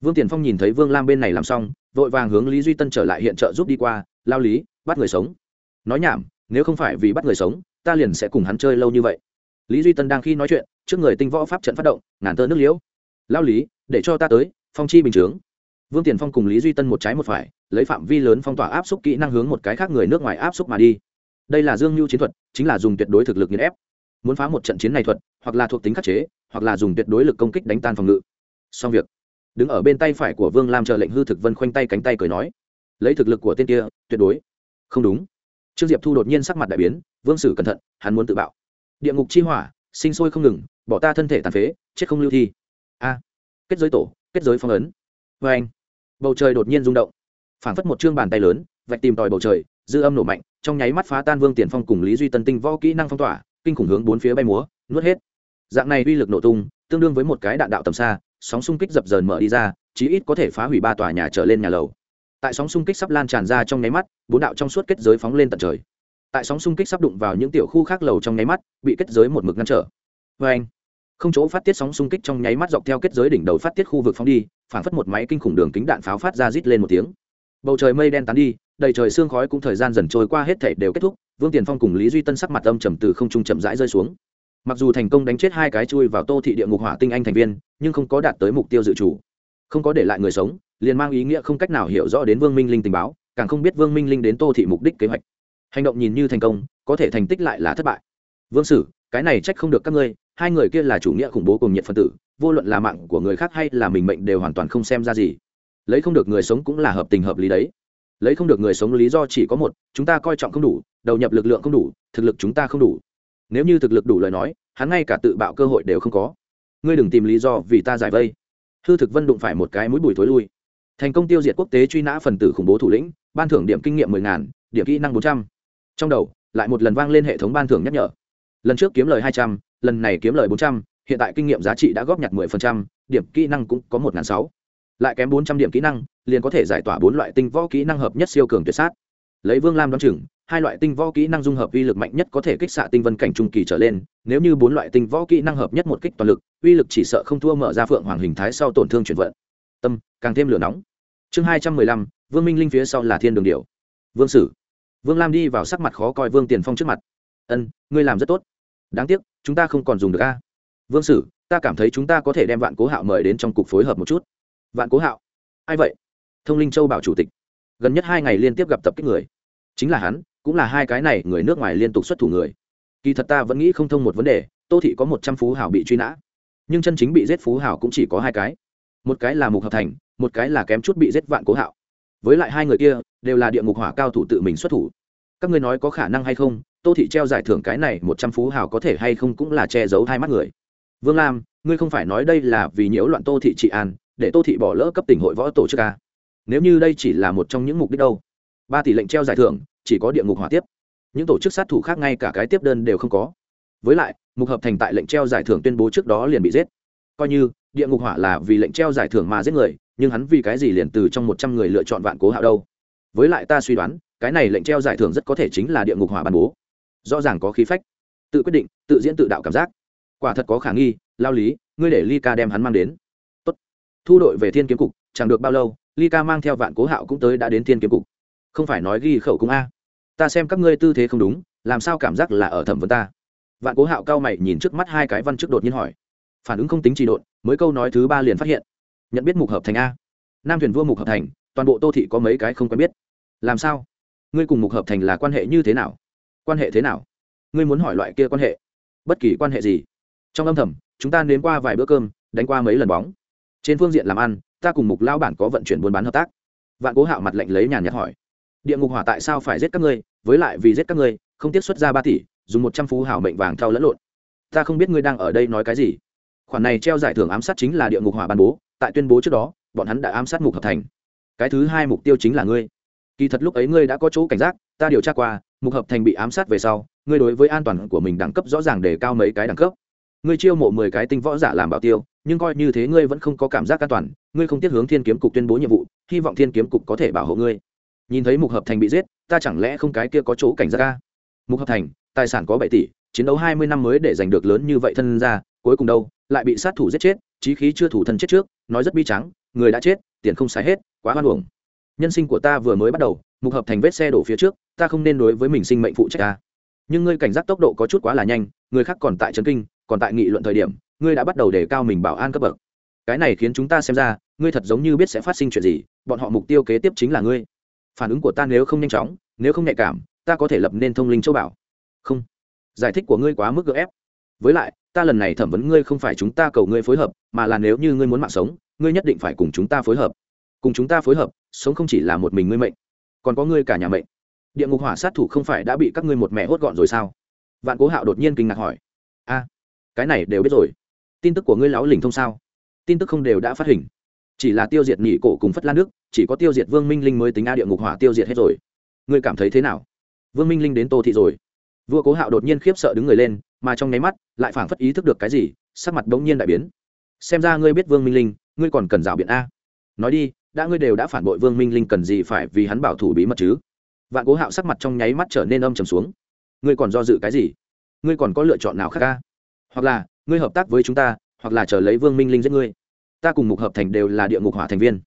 Vương tiền phong nhìn thấy vương lam bên này làm xong, vội vàng hướng lý duy tân trở lại hiện trợ giúp đi qua, lao lý, bắt người sống. Nói nhảm, nếu không phải vì bắt người sống, ta liền sẽ cùng hắn chơi lâu như vậy. Lý duy tân đang khi nói chuyện, trước người tinh võ pháp trận phát động, ngàn tơ nước liễu. Lao lý, để cho ta tới, phong chi bình chướng vương tiền phong cùng lý duy tân một trái một phải, lấy phạm vi lớn phong tỏa áp xúc kỹ năng hướng một cái khác người nước ngoài áp xúc mà đi. Đây là dương mưu chiến thuật, chính là dùng tuyệt đối thực lực nghiền ép. Muốn phá một trận chiến này thuật, hoặc là thuộc tính khắc chế, hoặc là dùng tuyệt đối lực công kích đánh tan phòng ngự. Xong việc. Đứng ở bên tay phải của vương lam chờ lệnh hư thực vân khoanh tay cánh tay cười nói, lấy thực lực của tên kia, tuyệt đối. Không đúng. Trương diệp thu đột nhiên sắc mặt đại biến, vương sử cẩn thận, hắn muốn tự bạo. Địa ngục chi hỏa, sinh sôi không ngừng, bỏ ta thân thể tàn phế, chết không lưu thi. A, kết giới tổ, kết giới phong ấn. Vê vâng. anh bầu trời đột nhiên rung động. Phảng phất một chương bàn tay lớn, vạch tìm tòi bầu trời, dư âm nổ mạnh, trong nháy mắt phá tan vương tiền phong cùng lý duy tân tinh võ kỹ năng phong tỏa, kinh khủng hướng bốn phía bay múa, nuốt hết. Dạng này uy lực nổ tung, tương đương với một cái đạn đạo tầm xa, sóng xung kích dập dờn mở đi ra, chí ít có thể phá hủy ba tòa nhà trở lên nhà lầu. Tại sóng xung kích sắp lan tràn ra trong nháy mắt, bốn đạo trong suốt kết giới phóng lên tận trời. Tại sóng xung kích sắp đụng vào những tiểu khu khác lầu trong nháy mắt, bị kết giới một mực ngăn trở. Vê anh không chỗ phát tiết sóng xung kích trong nháy mắt dọc theo kết giới đỉnh đầu phát tiết khu vực phóng đi, phảng phất một máy kinh khủng đường kính đạn pháo phát ra rít lên một tiếng. Bầu trời mây đen tán đi, đầy trời sương khói cũng thời gian dần trôi qua hết thể đều kết thúc, vương tiền phong cùng lý duy tân sắc mặt âm trầm từ không trung chậm rãi rơi xuống. Mặc dù thành công đánh chết hai cái chui vào tô thị địa ngục hỏa tinh anh thành viên, nhưng không có đạt tới mục tiêu dự chủ không có để lại người sống, liền mang ý nghĩa không cách nào hiểu rõ đến vương minh linh tình báo, càng không biết vương minh linh đến tô thị mục đích kế hoạch. Hành động nhìn như thành công, có thể thành tích lại là thất bại. Vương sử, cái này trách không được các ngươi hai người kia là chủ nghĩa khủng bố cùng nhiệt phân tử, vô luận là mạng của người khác hay là mình mệnh đều hoàn toàn không xem ra gì. Lấy không được người sống cũng là hợp tình hợp lý đấy. Lấy không được người sống lý do chỉ có một, chúng ta coi trọng không đủ, đầu nhập lực lượng không đủ, thực lực chúng ta không đủ. Nếu như thực lực đủ lời nói, hắn ngay cả tự bạo cơ hội đều không có. Ngươi đừng tìm lý do vì ta giải vây. Hư thực vân đụng phải một cái mũi bùi thối lui. Thành công tiêu diệt quốc tế truy nã phần tử khủng bố thủ lĩnh, ban thưởng điểm kinh nghiệm mười ngàn, điểm kỹ năng bốn trăm. Trong đầu, lại một lần vang lên hệ thống ban thưởng nhắc nhở. Lần trước kiếm lời hai trăm lần này kiếm lời bốn trăm, hiện tại kinh nghiệm giá trị đã góp nhặt mười phần trăm, điểm kỹ năng cũng có một ngàn sáu. Lại kém bốn trăm điểm kỹ năng, liền có thể giải tỏa bốn loại tinh võ kỹ năng hợp nhất siêu cường tuyệt sát. Lấy vương lam đ o á n chừng, hai loại tinh võ kỹ năng dung hợp uy lực mạnh nhất có thể kích xạ tinh vân cảnh trung kỳ trở lên, nếu như bốn loại tinh võ kỹ năng hợp nhất một kích toàn lực, uy lực chỉ sợ không thua mở ra phượng hoàng hình thái sau tổn thương chuyển vận. Tâm, càng thêm lửa nóng. Chương hai trăm mười lăm, vương minh linh phía sau là thiên đường điều vương sử. Vương lam đi vào sắc mặt khó coi vương tiền phong trước mặt. Ân, ngươi làm rất tốt. Đáng tiếc chúng ta không còn dùng được a. Vương sử, ta cảm thấy chúng ta có thể đem vạn cố hạo mời đến trong cục phối hợp một chút. Vạn cố hạo? Ai vậy? Thông linh châu bảo chủ tịch. Gần nhất hai ngày liên tiếp gặp tập kích người. Chính là hắn, cũng là hai cái này người nước ngoài liên tục xuất thủ người. Kỳ thật ta vẫn nghĩ không thông một vấn đề, tô thị có một trăm phú hảo bị truy nã. Nhưng chân chính bị giết phú hảo cũng chỉ có hai cái. Một cái là mục hợp thành, một cái là kém chút bị giết vạn cố hạo. Với lại hai người kia, đều là địa ngục hỏa cao thủ tự mình xuất thủ. Các ngươi nói có khả năng hay không tô thị treo giải thưởng cái này một trăm phú hào có thể hay không cũng là che giấu hai mắt người. Vương lam, ngươi không phải nói đây là vì nhiễu loạn tô thị trị an, để tô thị bỏ lỡ cấp tỉnh hội võ tổ chức ca nếu như đây chỉ là một trong những mục đích đâu? Ba tỷ lệnh treo giải thưởng, chỉ có địa ngục hỏa tiếp. Những tổ chức sát thủ khác ngay cả cái tiếp đơn đều không có. Với lại, mục hợp thành tại lệnh treo giải thưởng tuyên bố trước đó liền bị giết. Coi như, địa ngục hỏa là vì lệnh treo giải thưởng mà giết người, nhưng hắn vì cái gì liền từ trong một trăm người lựa chọn vạn cố hạo đâu? Với lại ta suy đoán, cái này lệnh treo giải thưởng rất có thể chính là địa ngục hỏa ban bố rõ ràng có khí phách. Tự quyết định, tự diễn tự đạo cảm giác. Quả thật có khả nghi, lao lý, ngươi để ly ca đem hắn mang đến. Tốt. thu đội về thiên kiếm cục, chẳng được bao lâu ly ca mang theo vạn cố hạo cũng tới đã đến thiên kiếm cục. Không phải nói ghi khẩu cung a. Ta xem các ngươi tư thế không đúng, làm sao cảm giác là ở thẩm vấn ta? Vạn cố hạo cao mày nhìn trước mắt hai cái văn trước đột nhiên hỏi. Phản ứng không tính trì độn, mới câu nói thứ ba liền phát hiện. Nhận biết mục hợp thành a. Nam thuyền vua mục hợp thành, toàn bộ tô thị có mấy cái không quen biết. Làm sao? Ngươi cùng mục hợp thành là quan hệ như thế nào? Quan hệ thế nào? Ngươi muốn hỏi loại kia quan hệ? Bất kỳ quan hệ gì? Trong âm thầm, chúng ta nếm qua vài bữa cơm, đánh qua mấy lần bóng. Trên phương diện làm ăn, ta cùng mục lao bản có vận chuyển buôn bán hợp tác. Vạn cố hạo mặt lệnh lấy nhàn nhạt hỏi. Địa ngục hỏa tại sao phải giết các ngươi? Với lại vì giết các ngươi, không tiết xuất ra ba tỷ, dùng một trăm phú hảo mệnh vàng thao lẫn lộn. Ta không biết ngươi đang ở đây nói cái gì. Khoản này treo giải thưởng ám sát chính là địa ngục hỏa ban bố. Tại tuyên bố trước đó, bọn hắn đã ám sát mục hợp thành. Cái thứ hai mục tiêu chính là ngươi kỳ thật lúc ấy ngươi đã có chỗ cảnh giác, ta điều tra qua, mục hợp thành bị ám sát về sau, ngươi đối với an toàn của mình đẳng cấp rõ ràng để cao mấy cái đẳng cấp. Ngươi chiêu mộ mười cái tinh võ giả làm bảo tiêu, nhưng coi như thế ngươi vẫn không có cảm giác an toàn, ngươi không tiếc hướng thiên kiếm cục tuyên bố nhiệm vụ, hy vọng thiên kiếm cục có thể bảo hộ ngươi. Nhìn thấy mục hợp thành bị giết, ta chẳng lẽ không cái kia có chỗ cảnh giác ca mục hợp thành, tài sản có bảy tỷ, chiến đấu hai mươi năm mới để giành được lớn như vậy thân ra cuối cùng đâu, lại bị sát thủ giết chết trí khí chưa thủ thân chết trước, nói rất bi trắng người đã chết, tiền không xài hết, quá hoan hưởng nhân sinh của ta vừa mới bắt đầu, mục hợp thành vết xe đổ phía trước, ta không nên đối với mình sinh mệnh phụ trách ta. Nhưng ngươi cảnh giác tốc độ có chút quá là nhanh, người khác còn tại trấn kinh, còn tại nghị luận thời điểm, ngươi đã bắt đầu đề cao mình bảo an cấp bậc. Cái này khiến chúng ta xem ra, ngươi thật giống như biết sẽ phát sinh chuyện gì, bọn họ mục tiêu kế tiếp chính là ngươi. Phản ứng của ta nếu không nhanh chóng, nếu không nhạy cảm, ta có thể lập nên thông linh châu bảo. Không. Giải thích của ngươi quá mức gợ ép. Với lại, ta lần này thẩm vấn ngươi không phải chúng ta cầu ngươi phối hợp, mà là nếu như ngươi muốn mạng sống, ngươi nhất định phải cùng chúng ta phối hợp cùng chúng ta phối hợp, sống không chỉ là một mình ngươi mệnh, còn có ngươi cả nhà mệnh. Địa ngục hỏa sát thủ không phải đã bị các ngươi một mẹ hốt gọn rồi sao? Vạn cố hạo đột nhiên kinh ngạc hỏi. A, cái này đều biết rồi. Tin tức của ngươi láo lỉnh thông sao? Tin tức không đều đã phát hình. Chỉ là tiêu diệt nhị cổ cùng phất lan nước chỉ có tiêu diệt vương minh linh mới tính a địa ngục hỏa tiêu diệt hết rồi. Ngươi cảm thấy thế nào? Vương minh linh đến tô thị rồi. Vua cố hạo đột nhiên khiếp sợ đứng người lên, mà trong nháy mắt, lại phảng phất ý thức được cái gì, sắc mặt bỗng nhiên đại biến. Xem ra ngươi biết vương minh linh, ngươi còn cần rào biện a. Nói đi đã ngươi đều đã phản bội vương minh linh cần gì phải vì hắn bảo thủ bí mật chứ? Vạn cố hạo sắc mặt trong nháy mắt trở nên âm trầm xuống. Ngươi còn do dự cái gì? Ngươi còn có lựa chọn nào khác ca? Hoặc là, ngươi hợp tác với chúng ta, hoặc là chờ lấy vương minh linh giết ngươi. Ta cùng mục hợp thành đều là địa ngục hỏa thành viên.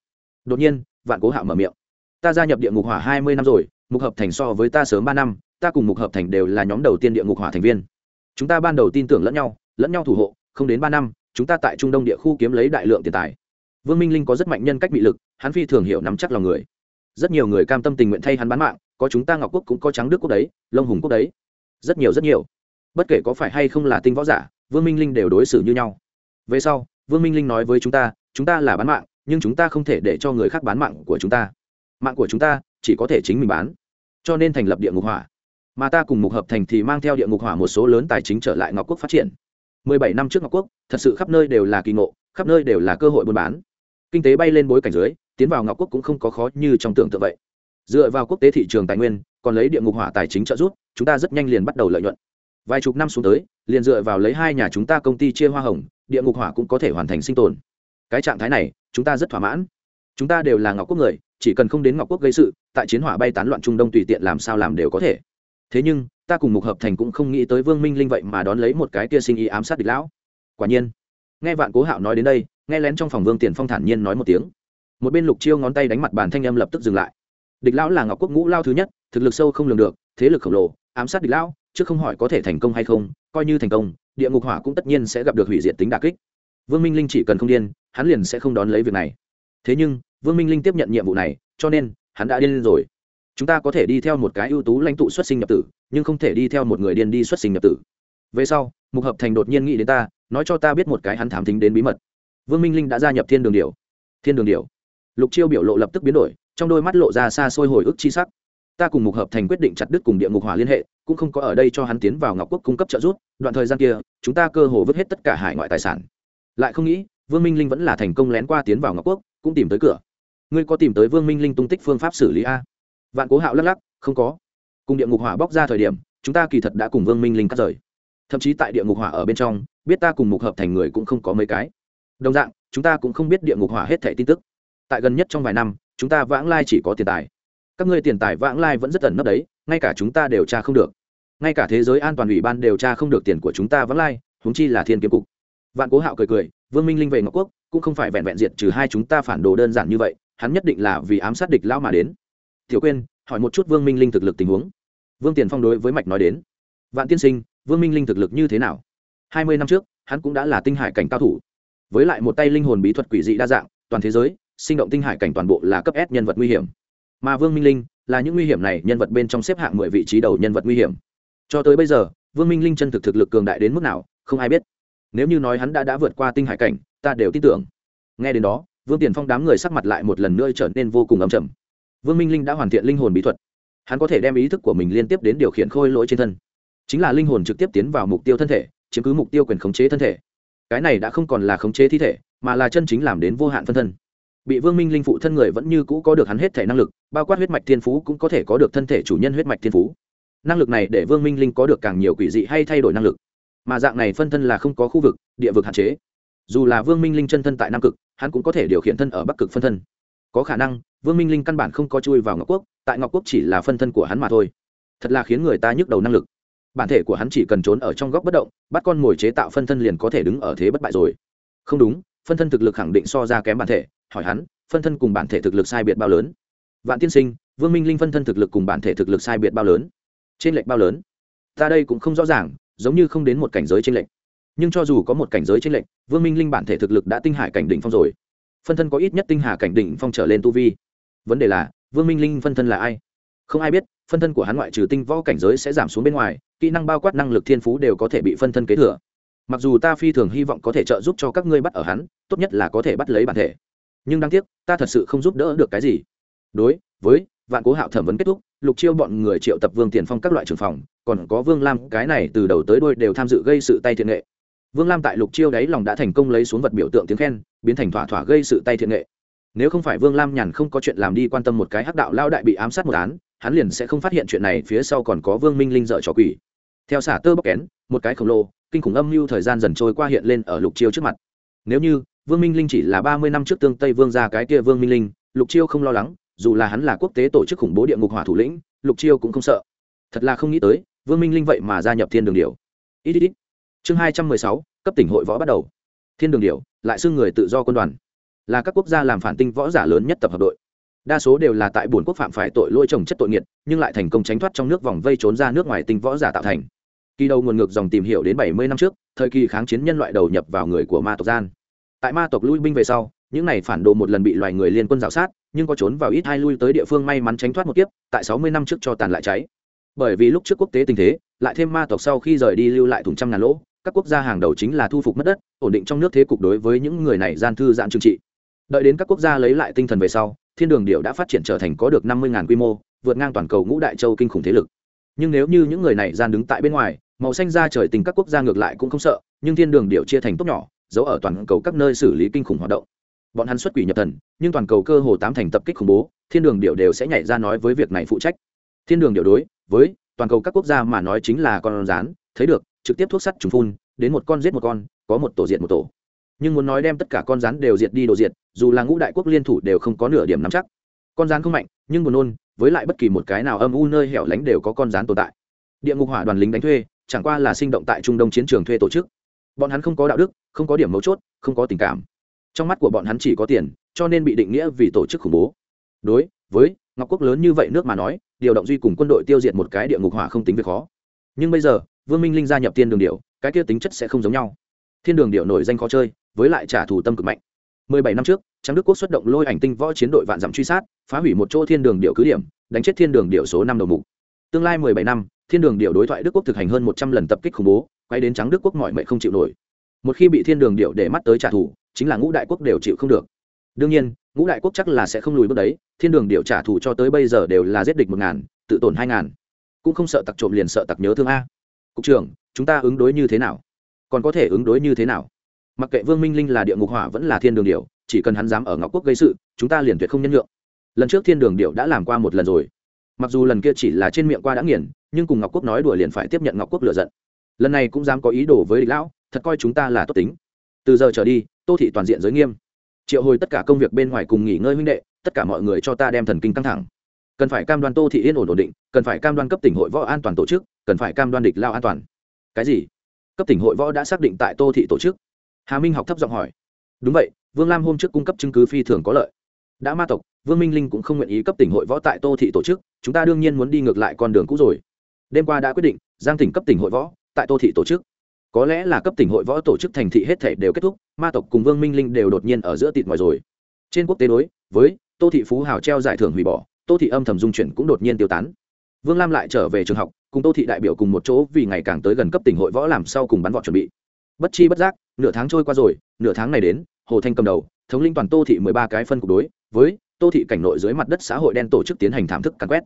Đột nhiên, vạn cố hạo mở miệng. Ta gia nhập địa ngục hỏa hai mươi năm rồi, mục hợp thành so với ta sớm ba năm, ta cùng mục hợp thành đều là nhóm đầu tiên địa ngục hỏa thành viên. Chúng ta ban đầu tin tưởng lẫn nhau lẫn nhau thủ hộ, không đến ba năm, chúng ta tại trung đông địa khu kiếm lấy đại lượng tiền tài vương minh linh có rất mạnh nhân cách bị lực, hắn phi thường hiểu nắm chắc lòng người. Rất nhiều người cam tâm tình nguyện thay hắn bán mạng, có chúng ta ngọc quốc cũng có trắng đức quốc đấy lông hùng quốc đấy. Rất nhiều rất nhiều. Bất kể có phải hay không là tinh võ giả, vương minh linh đều đối xử như nhau. Về sau, vương minh linh nói với chúng ta chúng ta là bán mạng, nhưng chúng ta không thể để cho người khác bán mạng của chúng ta. Mạng của chúng ta chỉ có thể chính mình bán, cho nên thành lập địa ngục hỏa. Mà ta cùng mục hợp thành thì mang theo địa ngục hỏa một số lớn tài chính trở lại ngọc quốc phát triển. Mười bảy năm trước ngọc quốc, thật sự khắp nơi đều là kỳ ngộ, khắp nơi đều là cơ hội buôn bán kinh tế bay lên bối cảnh dưới, tiến vào ngọc quốc cũng không có khó như trong tưởng tượng vậy. Dựa vào quốc tế thị trường tài nguyên, còn lấy địa ngục hỏa tài chính trợ giúp, chúng ta rất nhanh liền bắt đầu lợi nhuận. Vài chục năm xuống tới, liền dựa vào lấy hai nhà chúng ta công ty chia hoa hồng, địa ngục hỏa cũng có thể hoàn thành sinh tồn. Cái trạng thái này, chúng ta rất thỏa mãn. Chúng ta đều là ngọc quốc người, chỉ cần không đến ngọc quốc gây sự, tại chiến hỏa bay tán loạn trung đông tùy tiện làm sao làm đều có thể. Thế nhưng, ta cùng mục hợp thành cũng không nghĩ tới vương minh linh vậy mà đón lấy một cái kia sinh ý ám sát địch lão. Quả nhiên, nghe vạn cố hạo nói đến đây nghe lén trong phòng vương tiền phong thản nhiên nói một tiếng. Một bên lục chiêu ngón tay đánh mặt bàn thanh âm lập tức dừng lại. Địch lão là ngọc quốc ngũ lao thứ nhất, thực lực sâu không lường được, thế lực khổng lồ, ám sát địch lão chứ không hỏi có thể thành công hay không, coi như thành công, địa ngục hỏa cũng tất nhiên sẽ gặp được hủy diệt tính đà kích. Vương minh linh chỉ cần không điên, hắn liền sẽ không đón lấy việc này. Thế nhưng, vương minh linh tiếp nhận nhiệm vụ này, cho nên, hắn đã điên rồi. Chúng ta có thể đi theo một cái ưu tú lãnh tụ xuất sinh nhập tử, nhưng không thể đi theo một người điên đi xuất sinh nhập tử. Về sau, mục hợp thành đột nhiên nghĩ đến ta, nói cho ta biết một cái hắn thám thính đến bí mật vương minh linh đã gia nhập thiên đường điều thiên đường điều lục chiêu biểu lộ lập tức biến đổi, trong đôi mắt lộ ra xa xôi hồi ức chi sắc. Ta cùng mục hợp thành quyết định chặt đứt cùng địa ngục hỏa liên hệ, cũng không có ở đây cho hắn tiến vào ngọc quốc cung cấp trợ giúp, đoạn thời gian kia, chúng ta cơ hồ vứt hết tất cả hải ngoại tài sản. Lại không nghĩ, vương minh linh vẫn là thành công lén qua tiến vào ngọc quốc, cũng tìm tới cửa. Ngươi có tìm tới vương minh linh tung tích phương pháp xử lý a? Vạn cố hạo lắc lắc, không có. Cùng địa ngục hỏa bóc ra thời điểm, chúng ta kỳ thật đã cùng vương minh linh cắt rời. Thậm chí tại địa ngục hỏa ở bên trong, biết ta cùng mục hợp thành người cũng không có mấy cái đồng dạng, chúng ta cũng không biết địa ngục hỏa hết thẻ tin tức. Tại gần nhất trong vài năm, chúng ta vãng lai chỉ có tiền tài. Các ngươi tiền tài vãng lai vẫn rất ẩn nấp đấy, ngay cả chúng ta đều tra không được. Ngay cả thế giới an toàn ủy ban điều tra không được tiền của chúng ta vãng lai húng chi là thiên kiếm cục. Vạn cố hạo cười cười, vương minh linh về ngọc quốc, cũng không phải vẹn vẹn diệt trừ hai chúng ta phản đồ đơn giản như vậy, hắn nhất định là vì ám sát địch lão mà đến. Tiểu quên hỏi một chút vương minh linh thực lực tình huống. Vương tiền phong đối với mạch nói đến. Vạn tiên sinh, vương minh linh thực lực như thế nào? Hai mươi năm trước, hắn cũng đã là tinh hải cảnh cao thủ với lại một tay linh hồn bí thuật quỷ dị đa dạng, toàn thế giới, sinh động tinh hải cảnh toàn bộ là cấp s nhân vật nguy hiểm. Mà vương minh linh là những nguy hiểm này nhân vật bên trong xếp hạng mười vị trí đầu nhân vật nguy hiểm. Cho tới bây giờ, vương minh linh chân thực thực lực cường đại đến mức nào, không ai biết. Nếu như nói hắn đã đã vượt qua tinh hải cảnh, ta đều tin tưởng. Nghe đến đó, vương tiền phong đám người sắc mặt lại một lần nữa trở nên vô cùng ấm chầm vương minh linh đã hoàn thiện linh hồn bí thuật. Hắn có thể đem ý thức của mình liên tiếp đến điều khiển khôi lỗi trên thân. Chính là linh hồn trực tiếp tiến vào mục tiêu thân thể, chiếm cứ mục tiêu quyền khống chế thân thể cái này đã không còn là khống chế thi thể, mà là chân chính làm đến vô hạn phân thân. Bị vương minh linh phụ thân người vẫn như cũ có được hắn hết thể năng lực, bao quát huyết mạch thiên phú cũng có thể có được thân thể chủ nhân huyết mạch thiên phú. Năng lực này để vương minh linh có được càng nhiều quỷ dị hay thay đổi năng lực. Mà dạng này phân thân là không có khu vực, địa vực hạn chế. Dù là vương minh linh chân thân tại nam cực, hắn cũng có thể điều khiển thân ở bắc cực phân thân. Có khả năng, vương minh linh căn bản không có chui vào ngọc quốc, tại ngọc quốc chỉ là phân thân của hắn mà thôi. Thật là khiến người ta nhức đầu năng lực bản thể của hắn chỉ cần trốn ở trong góc bất động, bắt con mồi chế tạo phân thân liền có thể đứng ở thế bất bại rồi. Không đúng, phân thân thực lực khẳng định so ra kém bản thể, hỏi hắn, phân thân cùng bản thể thực lực sai biệt bao lớn? Vạn tiên sinh, vương minh linh phân thân thực lực cùng bản thể thực lực sai biệt bao lớn? Trên lệch bao lớn? Ta đây cũng không rõ ràng, giống như không đến một cảnh giới trên lệch. Nhưng cho dù có một cảnh giới trên lệch, vương minh linh bản thể thực lực đã tinh hải cảnh đỉnh phong rồi. Phân thân có ít nhất tinh hà cảnh đỉnh phong trở lên tu vi. Vấn đề là, vương minh linh phân thân là ai? Không ai biết, phân thân của hắn ngoại trừ tinh võ cảnh giới sẽ giảm xuống bên ngoài kỹ năng bao quát năng lực thiên phú đều có thể bị phân thân kế thừa. Mặc dù ta phi thường hy vọng có thể trợ giúp cho các ngươi bắt ở hắn, tốt nhất là có thể bắt lấy bản thể. Nhưng đáng tiếc, ta thật sự không giúp đỡ được cái gì. Đối với vạn cố hạo thẩm vấn kết thúc, lục chiêu bọn người triệu tập vương tiền phong các loại trường phòng, còn có vương lam, cái này từ đầu tới đôi đều tham dự gây sự tay thiện nghệ. Vương lam tại lục chiêu đáy lòng đã thành công lấy xuống vật biểu tượng tiếng khen, biến thành thỏa thỏa gây sự tay thiện nghệ. Nếu không phải vương lam nhàn không có chuyện làm đi quan tâm một cái hắc đạo lao đại bị ám sát một án, hắn liền sẽ không phát hiện chuyện này, phía sau còn có vương minh linh dợ trò quỷ theo xả tơ bóc kén, một cái khổng lồ, kinh khủng âm mưu thời gian dần trôi qua hiện lên ở lục chiêu trước mặt. Nếu như, vương minh linh chỉ là ba mươi năm trước tương tây vương ra cái kia vương minh linh, lục chiêu không lo lắng, dù là hắn là quốc tế tổ chức khủng bố địa ngục hỏa thủ lĩnh, lục chiêu cũng không sợ. Thật là không nghĩ tới, vương minh linh vậy mà gia nhập thiên đường điều ít ít ít. Chương hai trăm mười sáu, cấp tỉnh hội võ bắt đầu. Thiên đường điều lại xưng người tự do quân đoàn. Là các quốc gia làm phản tinh võ giả lớn nhất tập hợp đội. Đa số đều là tại buồn quốc phạm phải tội lôi trồng chất tội nghiệt, nhưng lại thành công tránh thoát trong nước vòng vây trốn ra nước ngoài tinh võ giả tạo thành kỳ đầu nguồn ngược dòng tìm hiểu đến bảy mươi năm trước, thời kỳ kháng chiến nhân loại đầu nhập vào người của ma tộc gian. Tại ma tộc lui binh về sau, những này phản đồ một lần bị loài người liên quân rào sát, nhưng có trốn vào ít hai lui tới địa phương may mắn tránh thoát một kiếp, tại sáu mươi năm trước cho tàn lại cháy. Bởi vì lúc trước quốc tế tình thế, lại thêm ma tộc sau khi rời đi lưu lại thùng trăm ngàn lỗ, các quốc gia hàng đầu chính là thu phục mất đất, ổn định trong nước thế cục đối với những người này gian thư giãn trừng trị. Đợi đến các quốc gia lấy lại tinh thần về sau, thiên đường điệu đã phát triển trở thành có được năm mươi quy mô, vượt ngang toàn cầu ngũ đại châu kinh khủng thế lực nhưng nếu như những người này gian đứng tại bên ngoài, màu xanh ra trời tình các quốc gia ngược lại cũng không sợ, nhưng thiên đường điệu chia thành tốt nhỏ, giấu ở toàn cầu các nơi xử lý kinh khủng hoạt động. Bọn hắn xuất quỷ nhập thần, nhưng toàn cầu cơ hồ tám thành tập kích khủng bố, thiên đường điệu đều sẽ nhảy ra nói với việc này phụ trách. Thiên đường điệu đối với toàn cầu các quốc gia mà nói chính là con rán, thấy được, trực tiếp thuốc sắt trùng phun, đến một con giết một con, có một tổ diện một tổ. Nhưng muốn nói đem tất cả con rắn đều diệt đi đồ diệt, dù là ngũ đại quốc liên thủ đều không có nửa điểm nắm chắc. Con rắn không mạnh, nhưng buồn nôn với lại bất kỳ một cái nào âm u nơi hẻo lánh đều có con rán tồn tại. Địa ngục hỏa đoàn lính đánh thuê, chẳng qua là sinh động tại trung đông chiến trường thuê tổ chức. Bọn hắn không có đạo đức, không có điểm mấu chốt, không có tình cảm. Trong mắt của bọn hắn chỉ có tiền, cho nên bị định nghĩa vì tổ chức khủng bố. Đối với ngọc quốc lớn như vậy nước mà nói, điều động duy cùng quân đội tiêu diệt một cái địa ngục hỏa không tính việc khó. Nhưng bây giờ, vương minh linh gia nhập thiên đường điệu cái kia tính chất sẽ không giống nhau. Thiên đường điệu nổi danh khó chơi, với lại trả thù tâm cực mạnh. 17 năm trước trắng đức quốc xuất động lôi ảnh tinh võ chiến đội vạn dặm truy sát, phá hủy một chỗ thiên đường điệu cứ điểm, đánh chết thiên đường điệu số năm đầu mục. Tương lai 17 năm, thiên đường điệu đối thoại đức quốc thực hành hơn 100 lần tập kích khủng bố, quay đến trắng đức quốc mọi mệnh không chịu nổi. Một khi bị thiên đường điệu để mắt tới trả thù, chính là ngũ đại quốc đều chịu không được. Đương nhiên, ngũ đại quốc chắc là sẽ không lùi bước đấy, thiên đường điệu trả thù cho tới bây giờ đều là giết địch một ngàn, tự tổn hai ngàn. Cũng không sợ tặc trộm liền sợ tặc nhớ thương a. Cục trưởng, chúng ta ứng đối như thế nào? Còn có thể ứng đối như thế nào? Mặc kệ vương minh linh là địa ngục hỏa vẫn là thiên đường điệu chỉ cần hắn dám ở ngọc quốc gây sự, chúng ta liền tuyệt không nhân nhượng. Lần trước thiên đường điệu đã làm qua một lần rồi. Mặc dù lần kia chỉ là trên miệng qua đã nghiền, nhưng cùng ngọc quốc nói đùa liền phải tiếp nhận ngọc quốc lựa giận. Lần này cũng dám có ý đồ với địch lão, thật coi chúng ta là tốt tính. Từ giờ trở đi, tô thị toàn diện giới nghiêm. Triệu hồi tất cả công việc bên ngoài cùng nghỉ ngơi huynh đệ, tất cả mọi người cho ta đem thần kinh căng thẳng. Cần phải cam đoan tô thị yên ổn ổn định, cần phải cam đoan cấp tỉnh hội võ an toàn tổ chức, cần phải cam đoan địch lao an toàn. Cái gì? Cấp tỉnh hội võ đã xác định tại tô thị tổ chức. Hà minh học thấp giọng hỏi. Đúng vậy vương lam hôm trước cung cấp chứng cứ phi thường có lợi. Đã ma tộc, vương minh linh cũng không nguyện ý cấp tỉnh hội võ tại tô thị tổ chức, chúng ta đương nhiên muốn đi ngược lại con đường cũ rồi. Đêm qua đã quyết định, giang tỉnh cấp tỉnh hội võ tại tô thị tổ chức. Có lẽ là cấp tỉnh hội võ tổ chức thành thị hết thể đều kết thúc, ma tộc cùng vương minh linh đều đột nhiên ở giữa tịt ngoài rồi. Trên quốc tế đối với tô thị phú hào treo giải thưởng hủy bỏ, tô thị âm thầm dung chuyển cũng đột nhiên tiêu tán. Vương lam lại trở về trường học, cùng tô thị đại biểu cùng một chỗ vì ngày càng tới gần cấp tỉnh hội võ làm sau cùng bắn vọt chuẩn bị. Bất chi bất giác, nửa tháng trôi qua rồi, nửa tháng này đến hồ thanh cầm đầu, thống lĩnh toàn tô thị mười ba cái phân cục đối, với tô thị cảnh nội dưới mặt đất xã hội đen tổ chức tiến hành thảm thức càn quét.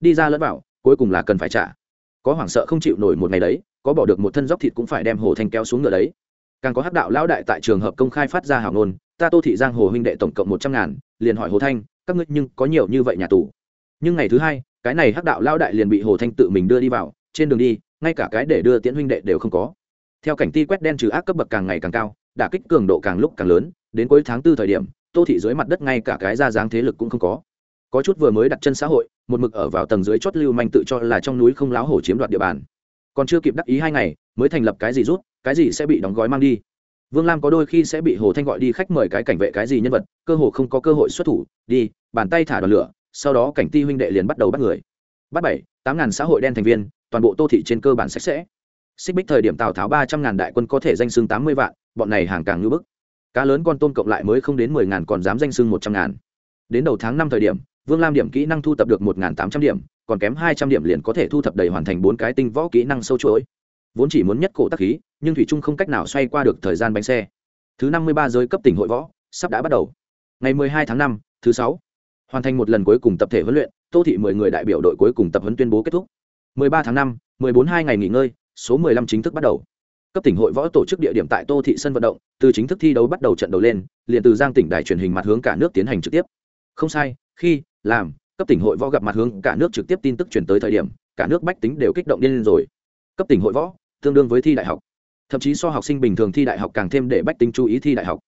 Đi ra lẫn vào, cuối cùng là cần phải trả. Có hoảng sợ không chịu nổi một ngày đấy, có bỏ được một thân dốc thịt cũng phải đem hồ thanh kéo xuống ngựa đấy. Càng có hắc đạo lão đại tại trường hợp công khai phát ra hảo ngôn, ta tô thị giang hồ huynh đệ tổng cộng một trăm ngàn, liền hỏi hồ thanh, các ngươi nhưng có nhiều như vậy nhà tù? Nhưng ngày thứ hai, cái này hắc đạo lão đại liền bị hồ thanh tự mình đưa đi vào, trên đường đi, ngay cả cái để đưa tiễn huynh đệ đều không có. Theo cảnh ti quét đen trừ ác cấp bậc càng ngày càng cao đả kích cường độ càng lúc càng lớn, đến cuối tháng tư thời điểm, tô thị dưới mặt đất ngay cả cái ra dáng thế lực cũng không có. Có chút vừa mới đặt chân xã hội, một mực ở vào tầng dưới chót lưu manh tự cho là trong núi không láo hổ chiếm đoạt địa bàn. Còn chưa kịp đắc ý hai ngày, mới thành lập cái gì rút, cái gì sẽ bị đóng gói mang đi. Vương lam có đôi khi sẽ bị hồ thanh gọi đi khách mời cái cảnh vệ cái gì nhân vật, cơ hồ không có cơ hội xuất thủ, đi, bàn tay thả đoàn lửa, sau đó cảnh ti huynh đệ liền bắt đầu bắt người. Bắt bảy, tám ngàn xã hội đen thành viên, toàn bộ tô thị trên cơ bản sạch sẽ. Xích bích thời điểm tào tháo ba trăm ngàn đại quân có thể danh xưng tám mươi vạn bọn này hàng càng ngưỡng bức. Cá lớn con tôm cộng lại mới không đến mười ngàn còn dám danh sưng một trăm ngàn. Đến đầu tháng năm thời điểm, vương lam điểm kỹ năng thu thập được một ngàn tám trăm điểm, còn kém hai trăm điểm liền có thể thu thập đầy hoàn thành bốn cái tinh võ kỹ năng sâu chuỗi. Vốn chỉ muốn nhất cổ tắc khí, nhưng thủy trung không cách nào xoay qua được thời gian bánh xe. Thứ năm mươi ba giới cấp tỉnh hội võ, sắp đã bắt đầu. Ngày mười hai tháng năm, thứ sáu, hoàn thành một lần cuối cùng tập thể huấn luyện, tô thị mười người đại biểu đội cuối cùng tập huấn tuyên bố kết thúc. mười ba tháng năm, mười bốn hai ngày nghỉ ngơi, số mười lăm chính thức bắt đầu cấp tỉnh hội võ tổ chức địa điểm tại tô thị sân vận động, từ chính thức thi đấu bắt đầu trận đầu lên, liền từ giang tỉnh đài truyền hình mặt hướng cả nước tiến hành trực tiếp. Không sai, khi, làm, cấp tỉnh hội võ gặp mặt hướng cả nước trực tiếp tin tức chuyển tới thời điểm, cả nước bách tính đều kích động điên lên rồi. Cấp tỉnh hội võ, tương đương với thi đại học. Thậm chí so học sinh bình thường thi đại học càng thêm để bách tính chú ý thi đại học.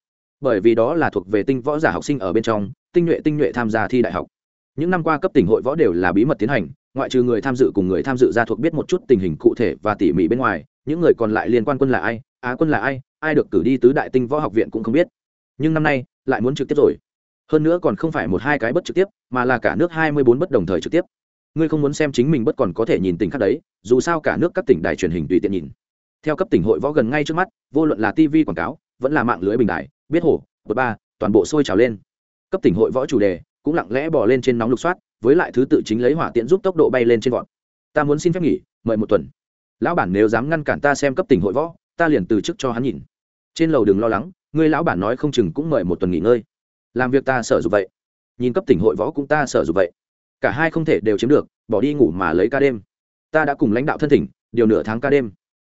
Bởi vì đó là thuộc về tinh võ giả học sinh ở bên trong, tinh nhuệ tinh nhuệ tham gia thi đại học. Những năm qua cấp tỉnh hội võ đều là bí mật tiến hành, ngoại trừ người tham dự cùng người tham dự ra thuộc biết một chút tình hình cụ thể và tỉ mỉ bên ngoài những người còn lại liên quan quân là ai, á quân là ai ai được cử đi tứ đại tinh võ học viện cũng không biết. Nhưng năm nay, lại muốn trực tiếp rồi. Hơn nữa còn không phải một hai cái bất trực tiếp, mà là cả nước hai mươi bốn bất đồng thời trực tiếp. Ngươi không muốn xem chính mình bất còn có thể nhìn tỉnh khác đấy, dù sao cả nước các tỉnh đài truyền hình tùy tiện nhìn. Theo cấp tỉnh hội võ gần ngay trước mắt, vô luận là tv quảng cáo, vẫn là mạng lưới bình đại biết hổ, bột ba, toàn bộ sôi trào lên. Cấp tỉnh hội võ chủ đề cũng lặng lẽ bỏ lên trên nóng lục soát, với lại thứ tự chính lấy hỏa tiện giúp tốc độ bay lên trên vọt. Ta muốn xin phép nghỉ, mời một tuần lão bản nếu dám ngăn cản ta xem cấp tỉnh hội võ, ta liền từ chức cho hắn nhìn. Trên lầu đừng lo lắng ngươi lão bản nói không chừng cũng mời một tuần nghỉ ngơi. Làm việc ta sợ dục vậy. Nhìn cấp tỉnh hội võ cũng ta sợ dục vậy. Cả hai không thể đều chiếm được, bỏ đi ngủ mà lấy ca đêm. Ta đã cùng lãnh đạo thân thỉnh, điều nửa tháng ca đêm.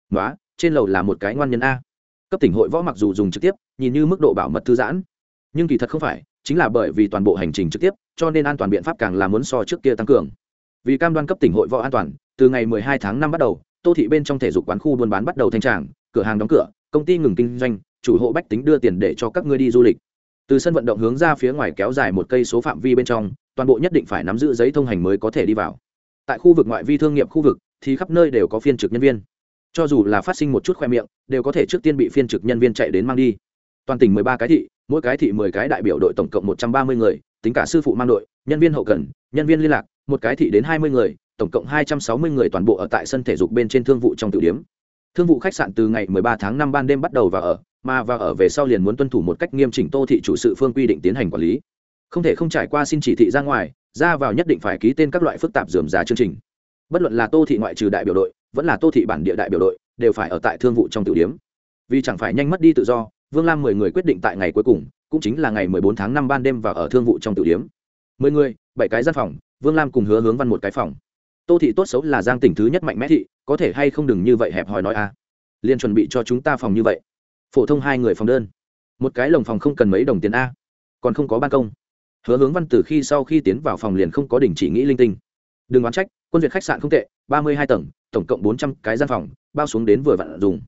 Nói trên lầu là một cái ngoan nhân a. Cấp tỉnh hội võ mặc dù dùng trực tiếp, nhìn như mức độ bảo mật thư giãn. Nhưng kỳ thật không phải, chính là bởi vì toàn bộ hành trình trực tiếp, cho nên an toàn biện pháp càng là muốn so trước kia tăng cường. Vì cam đoan cấp tỉnh hội võ an toàn, từ ngày 12 tháng 5 bắt đầu tô thị bên trong thể dục quán khu buôn bán bắt đầu thanh tràng, cửa hàng đóng cửa, công ty ngừng kinh doanh, chủ hộ bách tính đưa tiền để cho các ngươi đi du lịch. Từ sân vận động hướng ra phía ngoài kéo dài một cây số phạm vi bên trong, toàn bộ nhất định phải nắm giữ giấy thông hành mới có thể đi vào. Tại khu vực ngoại vi thương nghiệp khu vực, thì khắp nơi đều có phiên trực nhân viên. Cho dù là phát sinh một chút khoe miệng, đều có thể trước tiên bị phiên trực nhân viên chạy đến mang đi. Toàn tỉnh mười ba cái thị, mỗi cái thị mười cái đại biểu đội tổng cộng một trăm ba mươi người, tính cả sư phụ mang đội, nhân viên hậu cần, nhân viên liên lạc một cái thị đến hai mươi người, tổng cộng hai trăm sáu mươi người toàn bộ ở tại sân thể dục bên trên thương vụ trong tử điếm thương vụ khách sạn từ ngày mười ba tháng năm ban đêm bắt đầu và ở, mà và ở về sau liền muốn tuân thủ một cách nghiêm chỉnh tô thị chủ sự phương quy định tiến hành quản lý. Không thể không trải qua xin chỉ thị ra ngoài, ra vào nhất định phải ký tên các loại phức tạp dườm giá chương trình. Bất luận là tô thị ngoại trừ đại biểu đội, vẫn là tô thị bản địa đại biểu đội, đều phải ở tại thương vụ trong tiểu điếm vì chẳng phải nhanh mất đi tự do, vương lam mười người quyết định tại ngày cuối cùng, cũng chính là ngày mười bốn tháng năm ban đêm và ở thương vụ trong tiểu điếm mười người, bảy cái gian phòng vương lam cùng hứa hướng văn một cái phòng. Tô thị tốt xấu là giang tỉnh thứ nhất mạnh mẽ thị, có thể hay không đừng như vậy hẹp hòi nói a. Liên chuẩn bị cho chúng ta phòng như vậy. Phổ thông hai người phòng đơn. Một cái lồng phòng không cần mấy đồng tiền a. Còn không có ban công. Hứa hướng văn từ khi sau khi tiến vào phòng liền không có đình chỉ nghĩ linh tinh. Đừng oán trách, quân duyệt khách sạn không tệ, ba mươi hai tầng, tổng cộng bốn trăm cái gian phòng, bao xuống đến vừa vặn dùng.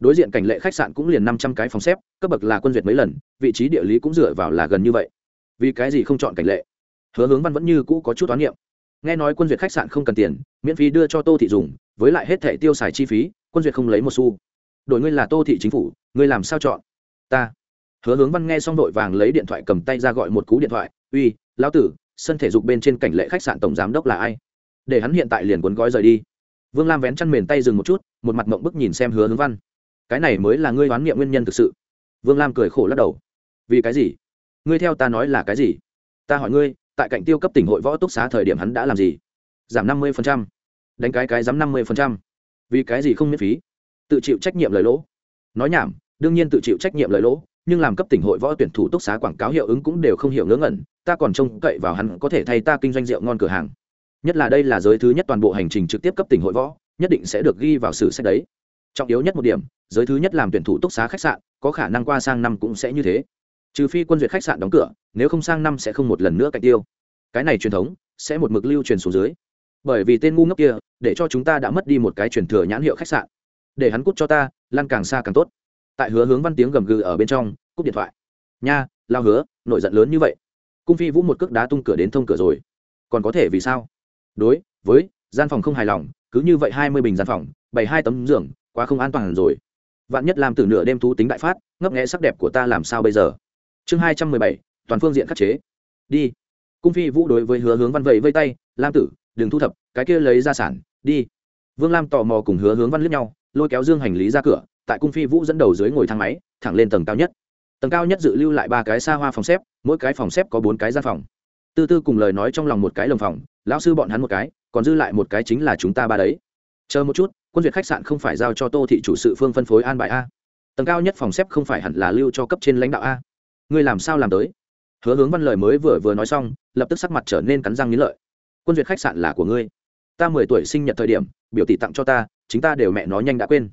Đối diện cảnh lệ khách sạn cũng liền năm trăm cái phòng xếp, cấp bậc là quân duyệt mấy lần, vị trí địa lý cũng dựa vào là gần như vậy. Vì cái gì không chọn cảnh lệ? Hứa hướng văn vẫn như cũ có chút toán niệm. Nghe nói quân duyệt khách sạn không cần tiền, miễn phí đưa cho tô thị dùng, với lại hết thẻ tiêu xài chi phí, quân duyệt không lấy một xu. Đổi ngươi là tô thị chính phủ, ngươi làm sao chọn? Ta. Hứa hướng văn nghe xong vội vàng lấy điện thoại cầm tay ra gọi một cú điện thoại. Uy, lão tử, sân thể dục bên trên cảnh lệ khách sạn tổng giám đốc là ai? Để hắn hiện tại liền cuốn gói rời đi. Vương lam vén chăn mền tay dừng một chút, một mặt mộng bức nhìn xem hứa hướng văn. Cái này mới là ngươi đoán nghiệm nguyên nhân thực sự. Vương lam cười khổ lắc đầu. Vì cái gì? Ngươi theo ta nói là cái gì? Ta hỏi ngươi tại cạnh tiêu cấp tỉnh hội võ túc xá thời điểm hắn đã làm gì? Giảm năm mươi đánh cái cái dám năm mươi vì cái gì không miễn phí? Tự chịu trách nhiệm lời lỗ. Nói nhảm, đương nhiên tự chịu trách nhiệm lợi lỗ, nhưng làm cấp tỉnh hội võ tuyển thủ túc xá quảng cáo hiệu ứng cũng đều không hiểu ngớ ngẩn, ta còn trông cậy vào hắn có thể thay ta kinh doanh rượu ngon cửa hàng. Nhất là đây là giới thứ nhất toàn bộ hành trình trực tiếp cấp tỉnh hội võ, nhất định sẽ được ghi vào sử sách đấy. Trọng yếu nhất một điểm, giới thứ nhất làm tuyển thủ túc xá khách sạn, có khả năng qua sang năm cũng sẽ như thế trừ phi quân duyệt khách sạn đóng cửa, nếu không sang năm sẽ không một lần nữa cạnh tiêu. Cái này truyền thống sẽ một mực lưu truyền xuống dưới. Bởi vì tên ngu ngốc kia, để cho chúng ta đã mất đi một cái truyền thừa nhãn hiệu khách sạn. Để hắn cút cho ta, lan càng xa càng tốt. Tại hứa hướng văn tiếng gầm gừ ở bên trong, cúp điện thoại. Nha, lao hứa, nổi giận lớn như vậy. Cung phi vũ một cước đá tung cửa đến thông cửa rồi. Còn có thể vì sao? Đối với, gian phòng không hài lòng, cứ như vậy hai mươi bình gian phòng bảy hai tấm giường, quá không an toàn rồi. Vạn nhất làm từ nửa đêm thú tính đại phát, ngấp nghẽ sắc đẹp của ta làm sao bây giờ? Chương hai trăm mười bảy, toàn phương diện khắc chế. Đi. Cung phi vũ đối với hứa hướng văn vẫy vây tay, lam tử, đừng thu thập, cái kia lấy ra sản, đi. Vương lam tò mò cùng hứa hướng văn lướt nhau, lôi kéo dương hành lý ra cửa, tại cung phi vũ dẫn đầu dưới ngồi thang máy, thẳng lên tầng cao nhất. Tầng cao nhất dự lưu lại ba cái xa hoa phòng xếp, mỗi cái phòng xếp có bốn cái gian phòng. Tư tư cùng lời nói trong lòng một cái lồng phòng, lão sư bọn hắn một cái, còn dư lại một cái chính là chúng ta ba đấy. Chờ một chút, quân duyệt khách sạn không phải giao cho tô thị chủ sự phương phân phối an bài a. Tầng cao nhất phòng xếp không phải hẳn là lưu cho cấp trên lãnh đạo a ngươi làm sao làm tới? Hứa hướng văn lời mới vừa vừa nói xong, lập tức sắc mặt trở nên cắn răng nghĩ lợi. Quân duyệt khách sạn là của ngươi. Ta mười tuổi sinh nhật thời điểm, biểu tỷ tặng cho ta, chính ta đều mẹ nó nhanh đã quên.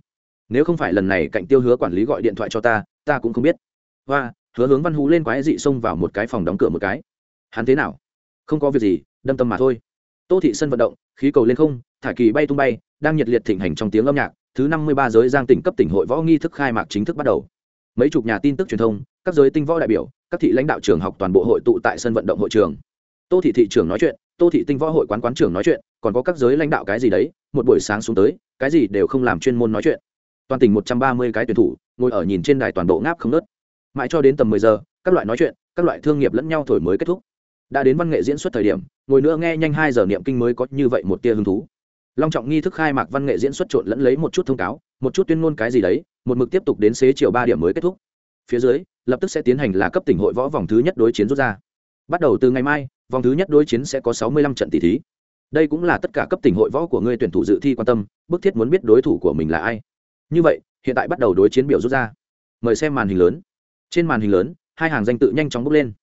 Nếu không phải lần này cạnh tiêu hứa quản lý gọi điện thoại cho ta ta cũng không biết. Và hứa hướng văn hú lên quái dị xông vào một cái phòng đóng cửa một cái. Hắn thế nào? Không có việc gì, đâm tâm mà thôi. Tô thị sân vận động, khí cầu lên không thả kỳ bay tung bay, đang nhiệt liệt thịnh hành trong tiếng âm nhạc, thứ năm mươi ba giới giang tỉnh cấp tỉnh hội võ nghi thức khai mạc chính thức bắt đầu mấy chục nhà tin tức truyền thông, các giới tinh võ đại biểu, các thị lãnh đạo trường học toàn bộ hội tụ tại sân vận động hội trường. Tô thị thị trưởng nói chuyện, tô thị tinh võ hội quán quán trưởng nói chuyện, còn có các giới lãnh đạo cái gì đấy, một buổi sáng xuống tới, cái gì đều không làm chuyên môn nói chuyện. Toàn tỉnh một trăm ba mươi cái tuyển thủ, ngồi ở nhìn trên đài toàn bộ ngáp không nớt mãi cho đến tầm mười giờ, các loại nói chuyện, các loại thương nghiệp lẫn nhau thổi mới kết thúc. Đã đến văn nghệ diễn xuất thời điểm, ngồi nữa nghe nhanh hai giờ niệm kinh mới có như vậy một tia hứng thú long trọng nghi thức khai mạc văn nghệ diễn xuất trộn lẫn lấy một chút thông cáo, một chút tuyên ngôn cái gì đấy, một mực tiếp tục đến xế chiều ba điểm mới kết thúc. Phía dưới, lập tức sẽ tiến hành là cấp tỉnh hội võ vòng thứ nhất đối chiến rút ra. Bắt đầu từ ngày mai, vòng thứ nhất đối chiến sẽ có sáu mươi lăm trận tỷ thí. Đây cũng là tất cả cấp tỉnh hội võ của ngươi tuyển thủ dự thi quan tâm, bức thiết muốn biết đối thủ của mình là ai. Như vậy, hiện tại bắt đầu đối chiến biểu rút ra. Mời xem màn hình lớn. Trên màn hình lớn, hai hàng danh tự nhanh chóng bốc lên.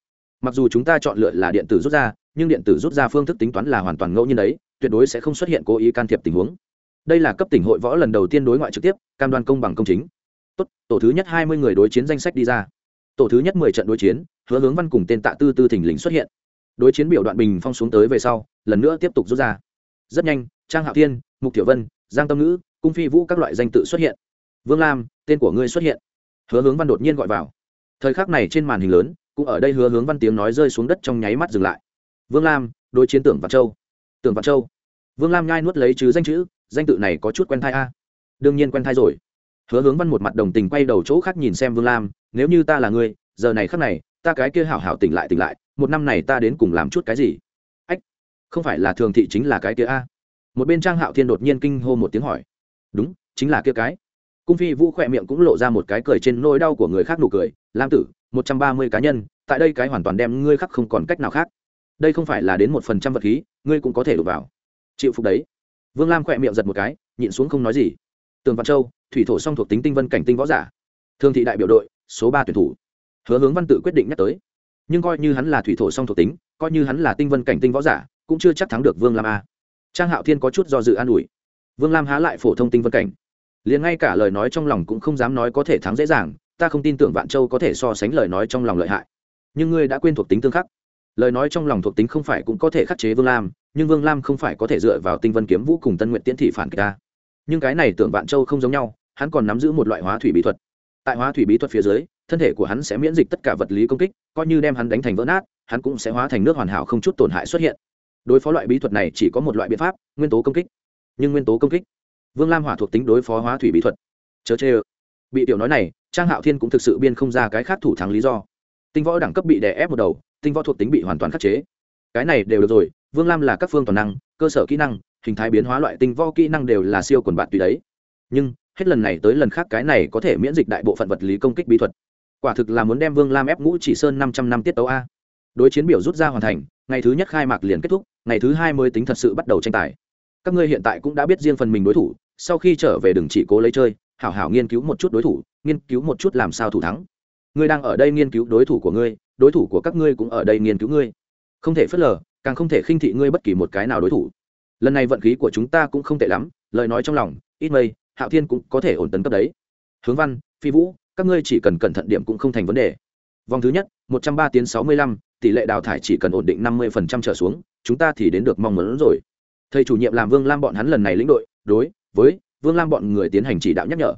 Mặc dù chúng ta chọn lựa là điện tử rút ra nhưng điện tử rút ra phương thức tính toán là hoàn toàn ngẫu nhiên đấy, tuyệt đối sẽ không xuất hiện cố ý can thiệp tình huống. Đây là cấp tỉnh hội võ lần đầu tiên đối ngoại trực tiếp, cam đoan công bằng công chính. Tốt, tổ thứ nhất hai mươi người đối chiến danh sách đi ra. Tổ thứ nhất mười trận đối chiến, hứa hướng văn cùng tên tạ tư tư thình lình xuất hiện. Đối chiến biểu đoạn bình phong xuống tới về sau, lần nữa tiếp tục rút ra. Rất nhanh, trang hạo thiên, mục tiểu vân, giang tâm ngữ, cung phi vũ các loại danh tự xuất hiện. Vương lam, tên của ngươi xuất hiện. Hứa hướng văn đột nhiên gọi vào. Thời khắc này trên màn hình lớn, cũng ở đây hứa hướng văn tiếng nói rơi xuống đất trong nháy mắt dừng lại vương lam đối chiến tưởng vạn châu. Tưởng vạn châu. Vương lam nhai nuốt lấy chứ danh chữ danh tự này có chút quen thai a. Đương nhiên quen thai rồi. Hứa hướng văn một mặt đồng tình quay đầu chỗ khác nhìn xem vương lam nếu như ta là người, giờ này khắc này ta cái kia hảo hảo tỉnh lại tỉnh lại một năm này ta đến cùng làm chút cái gì? Ách không phải là thường thị chính là cái kia a? Một bên trang hạo thiên đột nhiên kinh hô một tiếng hỏi. Đúng chính là kia cái. Cung phi vũ khỏe miệng cũng lộ ra một cái cười trên nỗi đau của người khác nụ cười. Lam tử một trăm ba mươi cá nhân tại đây cái hoàn toàn đem ngươi khắc không còn cách nào khác đây không phải là đến một phần trăm vật khí, ngươi cũng có thể đụng vào. Chịu phục đấy. Vương lam khỏe miệng giật một cái, nhịn xuống không nói gì. Tường văn châu, thủy thổ song thuộc tính tinh vân cảnh tinh võ giả. Thương thị đại biểu đội, số ba tuyển thủ. Hứa hướng văn tự quyết định nhắc tới. Nhưng coi như hắn là thủy thổ song thuộc tính, coi như hắn là tinh vân cảnh tinh võ giả, cũng chưa chắc thắng được vương lam a. Trang hạo thiên có chút do dự an ủi. Vương lam há lại phổ thông tinh vân cảnh. Liền ngay cả lời nói trong lòng cũng không dám nói có thể thắng dễ dàng, ta không tin tưởng vạn châu có thể so sánh lời nói trong lòng lợi hại. Nhưng ngươi đã quên thuộc tính tương khắc lời nói trong lòng thuộc tính không phải cũng có thể khắc chế vương lam, nhưng vương lam không phải có thể dựa vào tinh vân kiếm vũ cùng tân nguyện tiễn thị phản kích ta. Nhưng cái này tưởng vạn châu không giống nhau, hắn còn nắm giữ một loại hóa thủy bí thuật. Tại hóa thủy bí thuật phía dưới, thân thể của hắn sẽ miễn dịch tất cả vật lý công kích, coi như đem hắn đánh thành vỡ nát, hắn cũng sẽ hóa thành nước hoàn hảo không chút tổn hại xuất hiện. Đối phó loại bí thuật này chỉ có một loại biện pháp, nguyên tố công kích. Nhưng nguyên tố công kích, vương lam hỏa thuộc tính đối phó hóa thủy bí thuật. Chớ chê ơ. Bị tiểu nói này, trang hạo thiên cũng thực sự biên không ra cái khác thủ thắng lý do. Tinh võ đẳng cấp bị đè ép một đầu tinh võ thuộc tính bị hoàn toàn khắc chế. Cái này đều được rồi, vương lam là các phương toàn năng, cơ sở kỹ năng, hình thái biến hóa loại tinh võ kỹ năng đều là siêu quần bạn tùy đấy. Nhưng, hết lần này tới lần khác cái này có thể miễn dịch đại bộ phận vật lý công kích bí thuật. Quả thực là muốn đem vương lam ép ngũ chỉ sơn năm trăm năm tiết tấu a. Đối chiến biểu rút ra hoàn thành, ngày thứ nhất khai mạc liền kết thúc, ngày thứ hai mới tính thật sự bắt đầu tranh tài. Các ngươi hiện tại cũng đã biết riêng phần mình đối thủ, sau khi trở về đừng chỉ cố lấy chơi, hảo hảo nghiên cứu một chút đối thủ, nghiên cứu một chút làm sao thủ thắng ngươi đang ở đây nghiên cứu đối thủ của ngươi, đối thủ của các ngươi cũng ở đây nghiên cứu ngươi. Không thể phớt lờ, càng không thể khinh thị ngươi bất kỳ một cái nào đối thủ. Lần này vận khí của chúng ta cũng không tệ lắm, lời nói trong lòng, ít mây, hạo thiên cũng có thể ổn tấn cấp đấy. Hướng văn, phi vũ, các ngươi chỉ cần cẩn thận điểm cũng không thành vấn đề. Vòng thứ nhất, một trăm ba tiếng sáu mươi lăm, tỷ lệ đào thải chỉ cần ổn định năm mươi phần trăm trở xuống, chúng ta thì đến được mong muốn rồi. Thầy chủ nhiệm làm vương lam bọn hắn lần này lĩnh đội, đối với vương lam bọn người tiến hành chỉ đạo nhắc nhở.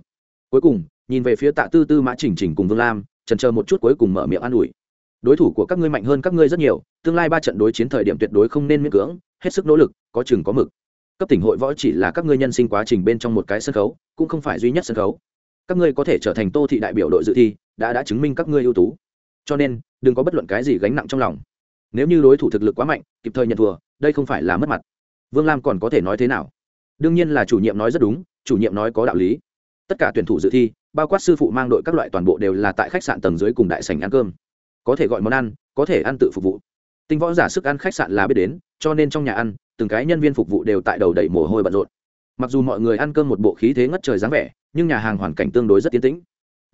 Cuối cùng, nhìn về phía tạ tư tư mã chỉnh chỉnh cùng vương lam trần chờ một chút cuối cùng mở miệng an ủi. Đối thủ của các ngươi mạnh hơn các ngươi rất nhiều, tương lai ba trận đối chiến thời điểm tuyệt đối không nên miễn cưỡng, hết sức nỗ lực, có chừng có mực. Cấp tỉnh hội võ chỉ là các ngươi nhân sinh quá trình bên trong một cái sân khấu, cũng không phải duy nhất sân khấu. Các ngươi có thể trở thành tô thị đại biểu đội dự thi, đã đã chứng minh các ngươi ưu tú. Cho nên, đừng có bất luận cái gì gánh nặng trong lòng. Nếu như đối thủ thực lực quá mạnh, kịp thời nhận thua, đây không phải là mất mặt. Vương lam còn có thể nói thế nào? Đương nhiên là chủ nhiệm nói rất đúng, chủ nhiệm nói có đạo lý tất cả tuyển thủ dự thi, bao quát sư phụ mang đội các loại toàn bộ đều là tại khách sạn tầng dưới cùng đại sành ăn cơm. Có thể gọi món ăn, có thể ăn tự phục vụ. Tinh võ giả sức ăn khách sạn là biết đến, cho nên trong nhà ăn, từng cái nhân viên phục vụ đều tại đầu đẩy mồ hôi bận rộn. Mặc dù mọi người ăn cơm một bộ khí thế ngất trời dáng vẻ, nhưng nhà hàng hoàn cảnh tương đối rất tiến tĩnh.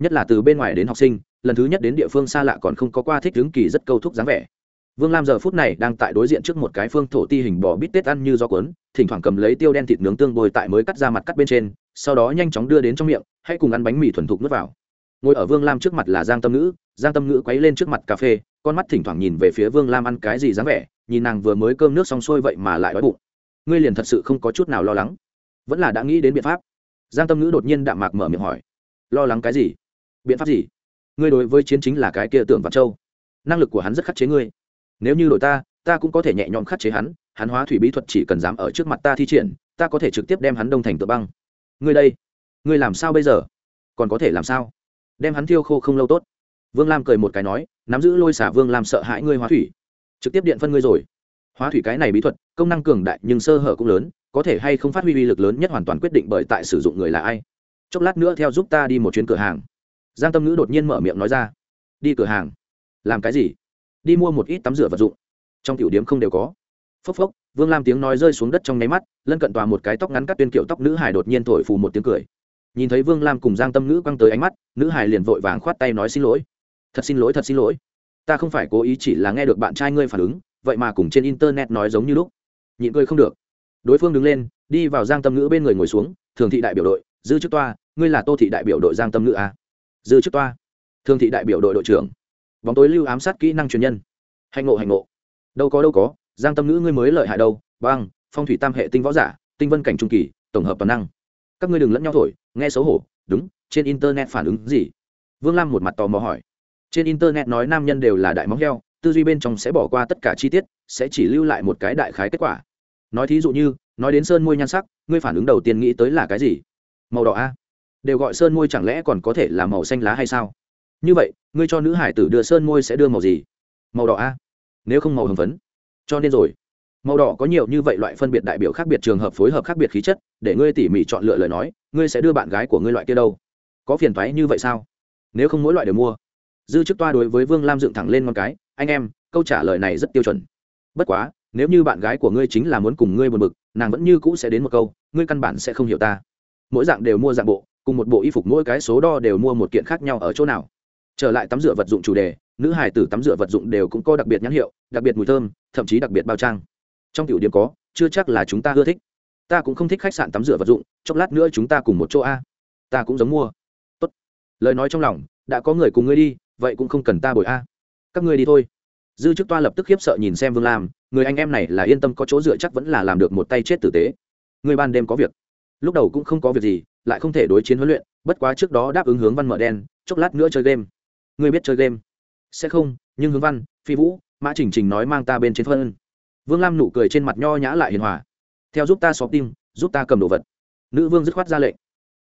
Nhất là từ bên ngoài đến học sinh, lần thứ nhất đến địa phương xa lạ còn không có qua thích hướng kỳ rất câu thúc dáng vẻ. Vương lam giờ phút này đang tại đối diện trước một cái phương thổ ti hình bò bít tết ăn như do cuốn, thỉnh thoảng cầm lấy tiêu đen thịt nướng tương bồi tại mới cắt ra mặt cắt bên trên sau đó nhanh chóng đưa đến trong miệng, hãy cùng ăn bánh mì thuần thục nước vào. Ngồi ở vương lam trước mặt là giang tâm ngữ, giang tâm ngữ quấy lên trước mặt cà phê, con mắt thỉnh thoảng nhìn về phía vương lam ăn cái gì dáng vẻ, nhìn nàng vừa mới cơm nước xong xuôi vậy mà lại đói bụng. Ngươi liền thật sự không có chút nào lo lắng. Vẫn là đã nghĩ đến biện pháp. Giang tâm ngữ đột nhiên đạm mạc mở miệng hỏi, lo lắng cái gì? Biện pháp gì? Ngươi đối với chiến chính là cái kia tưởng vạn châu. Năng lực của hắn rất khắc chế ngươi. Nếu như đội ta ta cũng có thể nhẹ nhõm khắc chế hắn hắn hóa thủy bí thuật chỉ cần dám ở trước mặt ta thi triển, ta có thể trực tiếp đem hắn đông thành tựa băng ngươi đây, ngươi làm sao bây giờ? Còn có thể làm sao? Đem hắn thiêu khô không lâu tốt. Vương lam cười một cái nói, nắm giữ lôi xả vương làm sợ hãi ngươi hóa thủy. Trực tiếp điện phân ngươi rồi. Hóa thủy cái này bí thuật, công năng cường đại nhưng sơ hở cũng lớn, có thể hay không phát huy uy lực lớn nhất hoàn toàn quyết định bởi tại sử dụng người là ai. Chốc lát nữa theo giúp ta đi một chuyến cửa hàng. Giang tâm ngữ đột nhiên mở miệng nói ra. Đi cửa hàng. Làm cái gì? Đi mua một ít tắm rửa vật dụng. Trong tiểu điếm không đều có. Phốc phốc vương lam tiếng nói rơi xuống đất trong nháy mắt, lân cận tòa một cái tóc ngắn cắt tuyên kiệu tóc nữ hải đột nhiên thổi phù một tiếng cười. Nhìn thấy vương lam cùng giang tâm ngữ quăng tới ánh mắt, nữ hải liền vội vàng khoát tay nói xin lỗi. Thật xin lỗi, thật xin lỗi. Ta không phải cố ý chỉ là nghe được bạn trai ngươi phản ứng, vậy mà cùng trên internet nói giống như lúc. Nhịn cười không được. Đối phương đứng lên, đi vào giang tâm ngữ bên người ngồi xuống, thường thị đại biểu đội dư chức toa, ngươi là tô thị đại biểu đội giang tâm ngữ à? dư chức toa. Thường thị đại biểu đội đội trưởng. Bóng tối lưu ám sát kỹ năng truyền nhân. Hạnh ngộ hạnh ngộ. Đâu có đâu có giang tâm ngữ ngươi mới lợi hại đâu? Băng phong thủy tam hệ tinh võ giả, tinh vân cảnh trung kỳ, tổng hợp toàn năng. Các ngươi đừng lẫn nhau thổi, nghe xấu hổ. Đúng, trên internet phản ứng gì? Vương lam một mặt tò mò hỏi. Trên internet nói nam nhân đều là đại móng heo, tư duy bên trong sẽ bỏ qua tất cả chi tiết, sẽ chỉ lưu lại một cái đại khái kết quả. Nói thí dụ như, nói đến sơn môi nhan sắc, ngươi phản ứng đầu tiên nghĩ tới là cái gì? Màu đỏ a. Đều gọi sơn môi chẳng lẽ còn có thể là màu xanh lá hay sao? Như vậy, ngươi cho nữ hải tử đưa sơn môi sẽ đưa màu gì? Màu đỏ a. Nếu không màu hồng phấn cho nên rồi. Màu đỏ có nhiều như vậy loại phân biệt đại biểu khác biệt trường hợp phối hợp khác biệt khí chất, để ngươi tỉ mỉ chọn lựa lời nói, ngươi sẽ đưa bạn gái của ngươi loại kia đâu? Có phiền thoái như vậy sao? Nếu không mỗi loại đều mua. Dư chức toa đối với vương lam dựng thẳng lên con cái, anh em, câu trả lời này rất tiêu chuẩn. Bất quá, nếu như bạn gái của ngươi chính là muốn cùng ngươi buồn bực, nàng vẫn như cũ sẽ đến một câu, ngươi căn bản sẽ không hiểu ta. Mỗi dạng đều mua dạng bộ, cùng một bộ y phục mỗi cái số đo đều mua một kiện khác nhau ở chỗ nào. Trở lại tắm rửa vật dụng chủ đề, nữ hải tử tắm rửa vật dụng đều cũng có đặc biệt nhãn hiệu, đặc biệt mùi thơm thậm chí đặc biệt bao trang. Trong tiểu điểm có, chưa chắc là chúng ta ưa thích. Ta cũng không thích khách sạn tắm rửa vật dụng, chốc lát nữa chúng ta cùng một chỗ a. Ta cũng giống mua. Tốt. Lời nói trong lòng, đã có người cùng ngươi đi, vậy cũng không cần ta bồi a. Các ngươi đi thôi. Dư chức toa lập tức khiếp sợ nhìn xem vương lam, người anh em này là yên tâm có chỗ dựa chắc vẫn là làm được một tay chết tử tế. Người ban đêm có việc. Lúc đầu cũng không có việc gì, lại không thể đối chiến huấn luyện, bất quá trước đó đáp ứng hướng văn mở đen, chốc lát nữa chơi game. Ngươi biết chơi game? Sẽ không, nhưng hướng văn, phi vũ mã trình trình nói mang ta bên trên phân. Vương lam nụ cười trên mặt nho nhã lại hiền hòa. Theo giúp ta xóp tim, giúp ta cầm đồ vật. Nữ vương dứt khoát ra lệnh.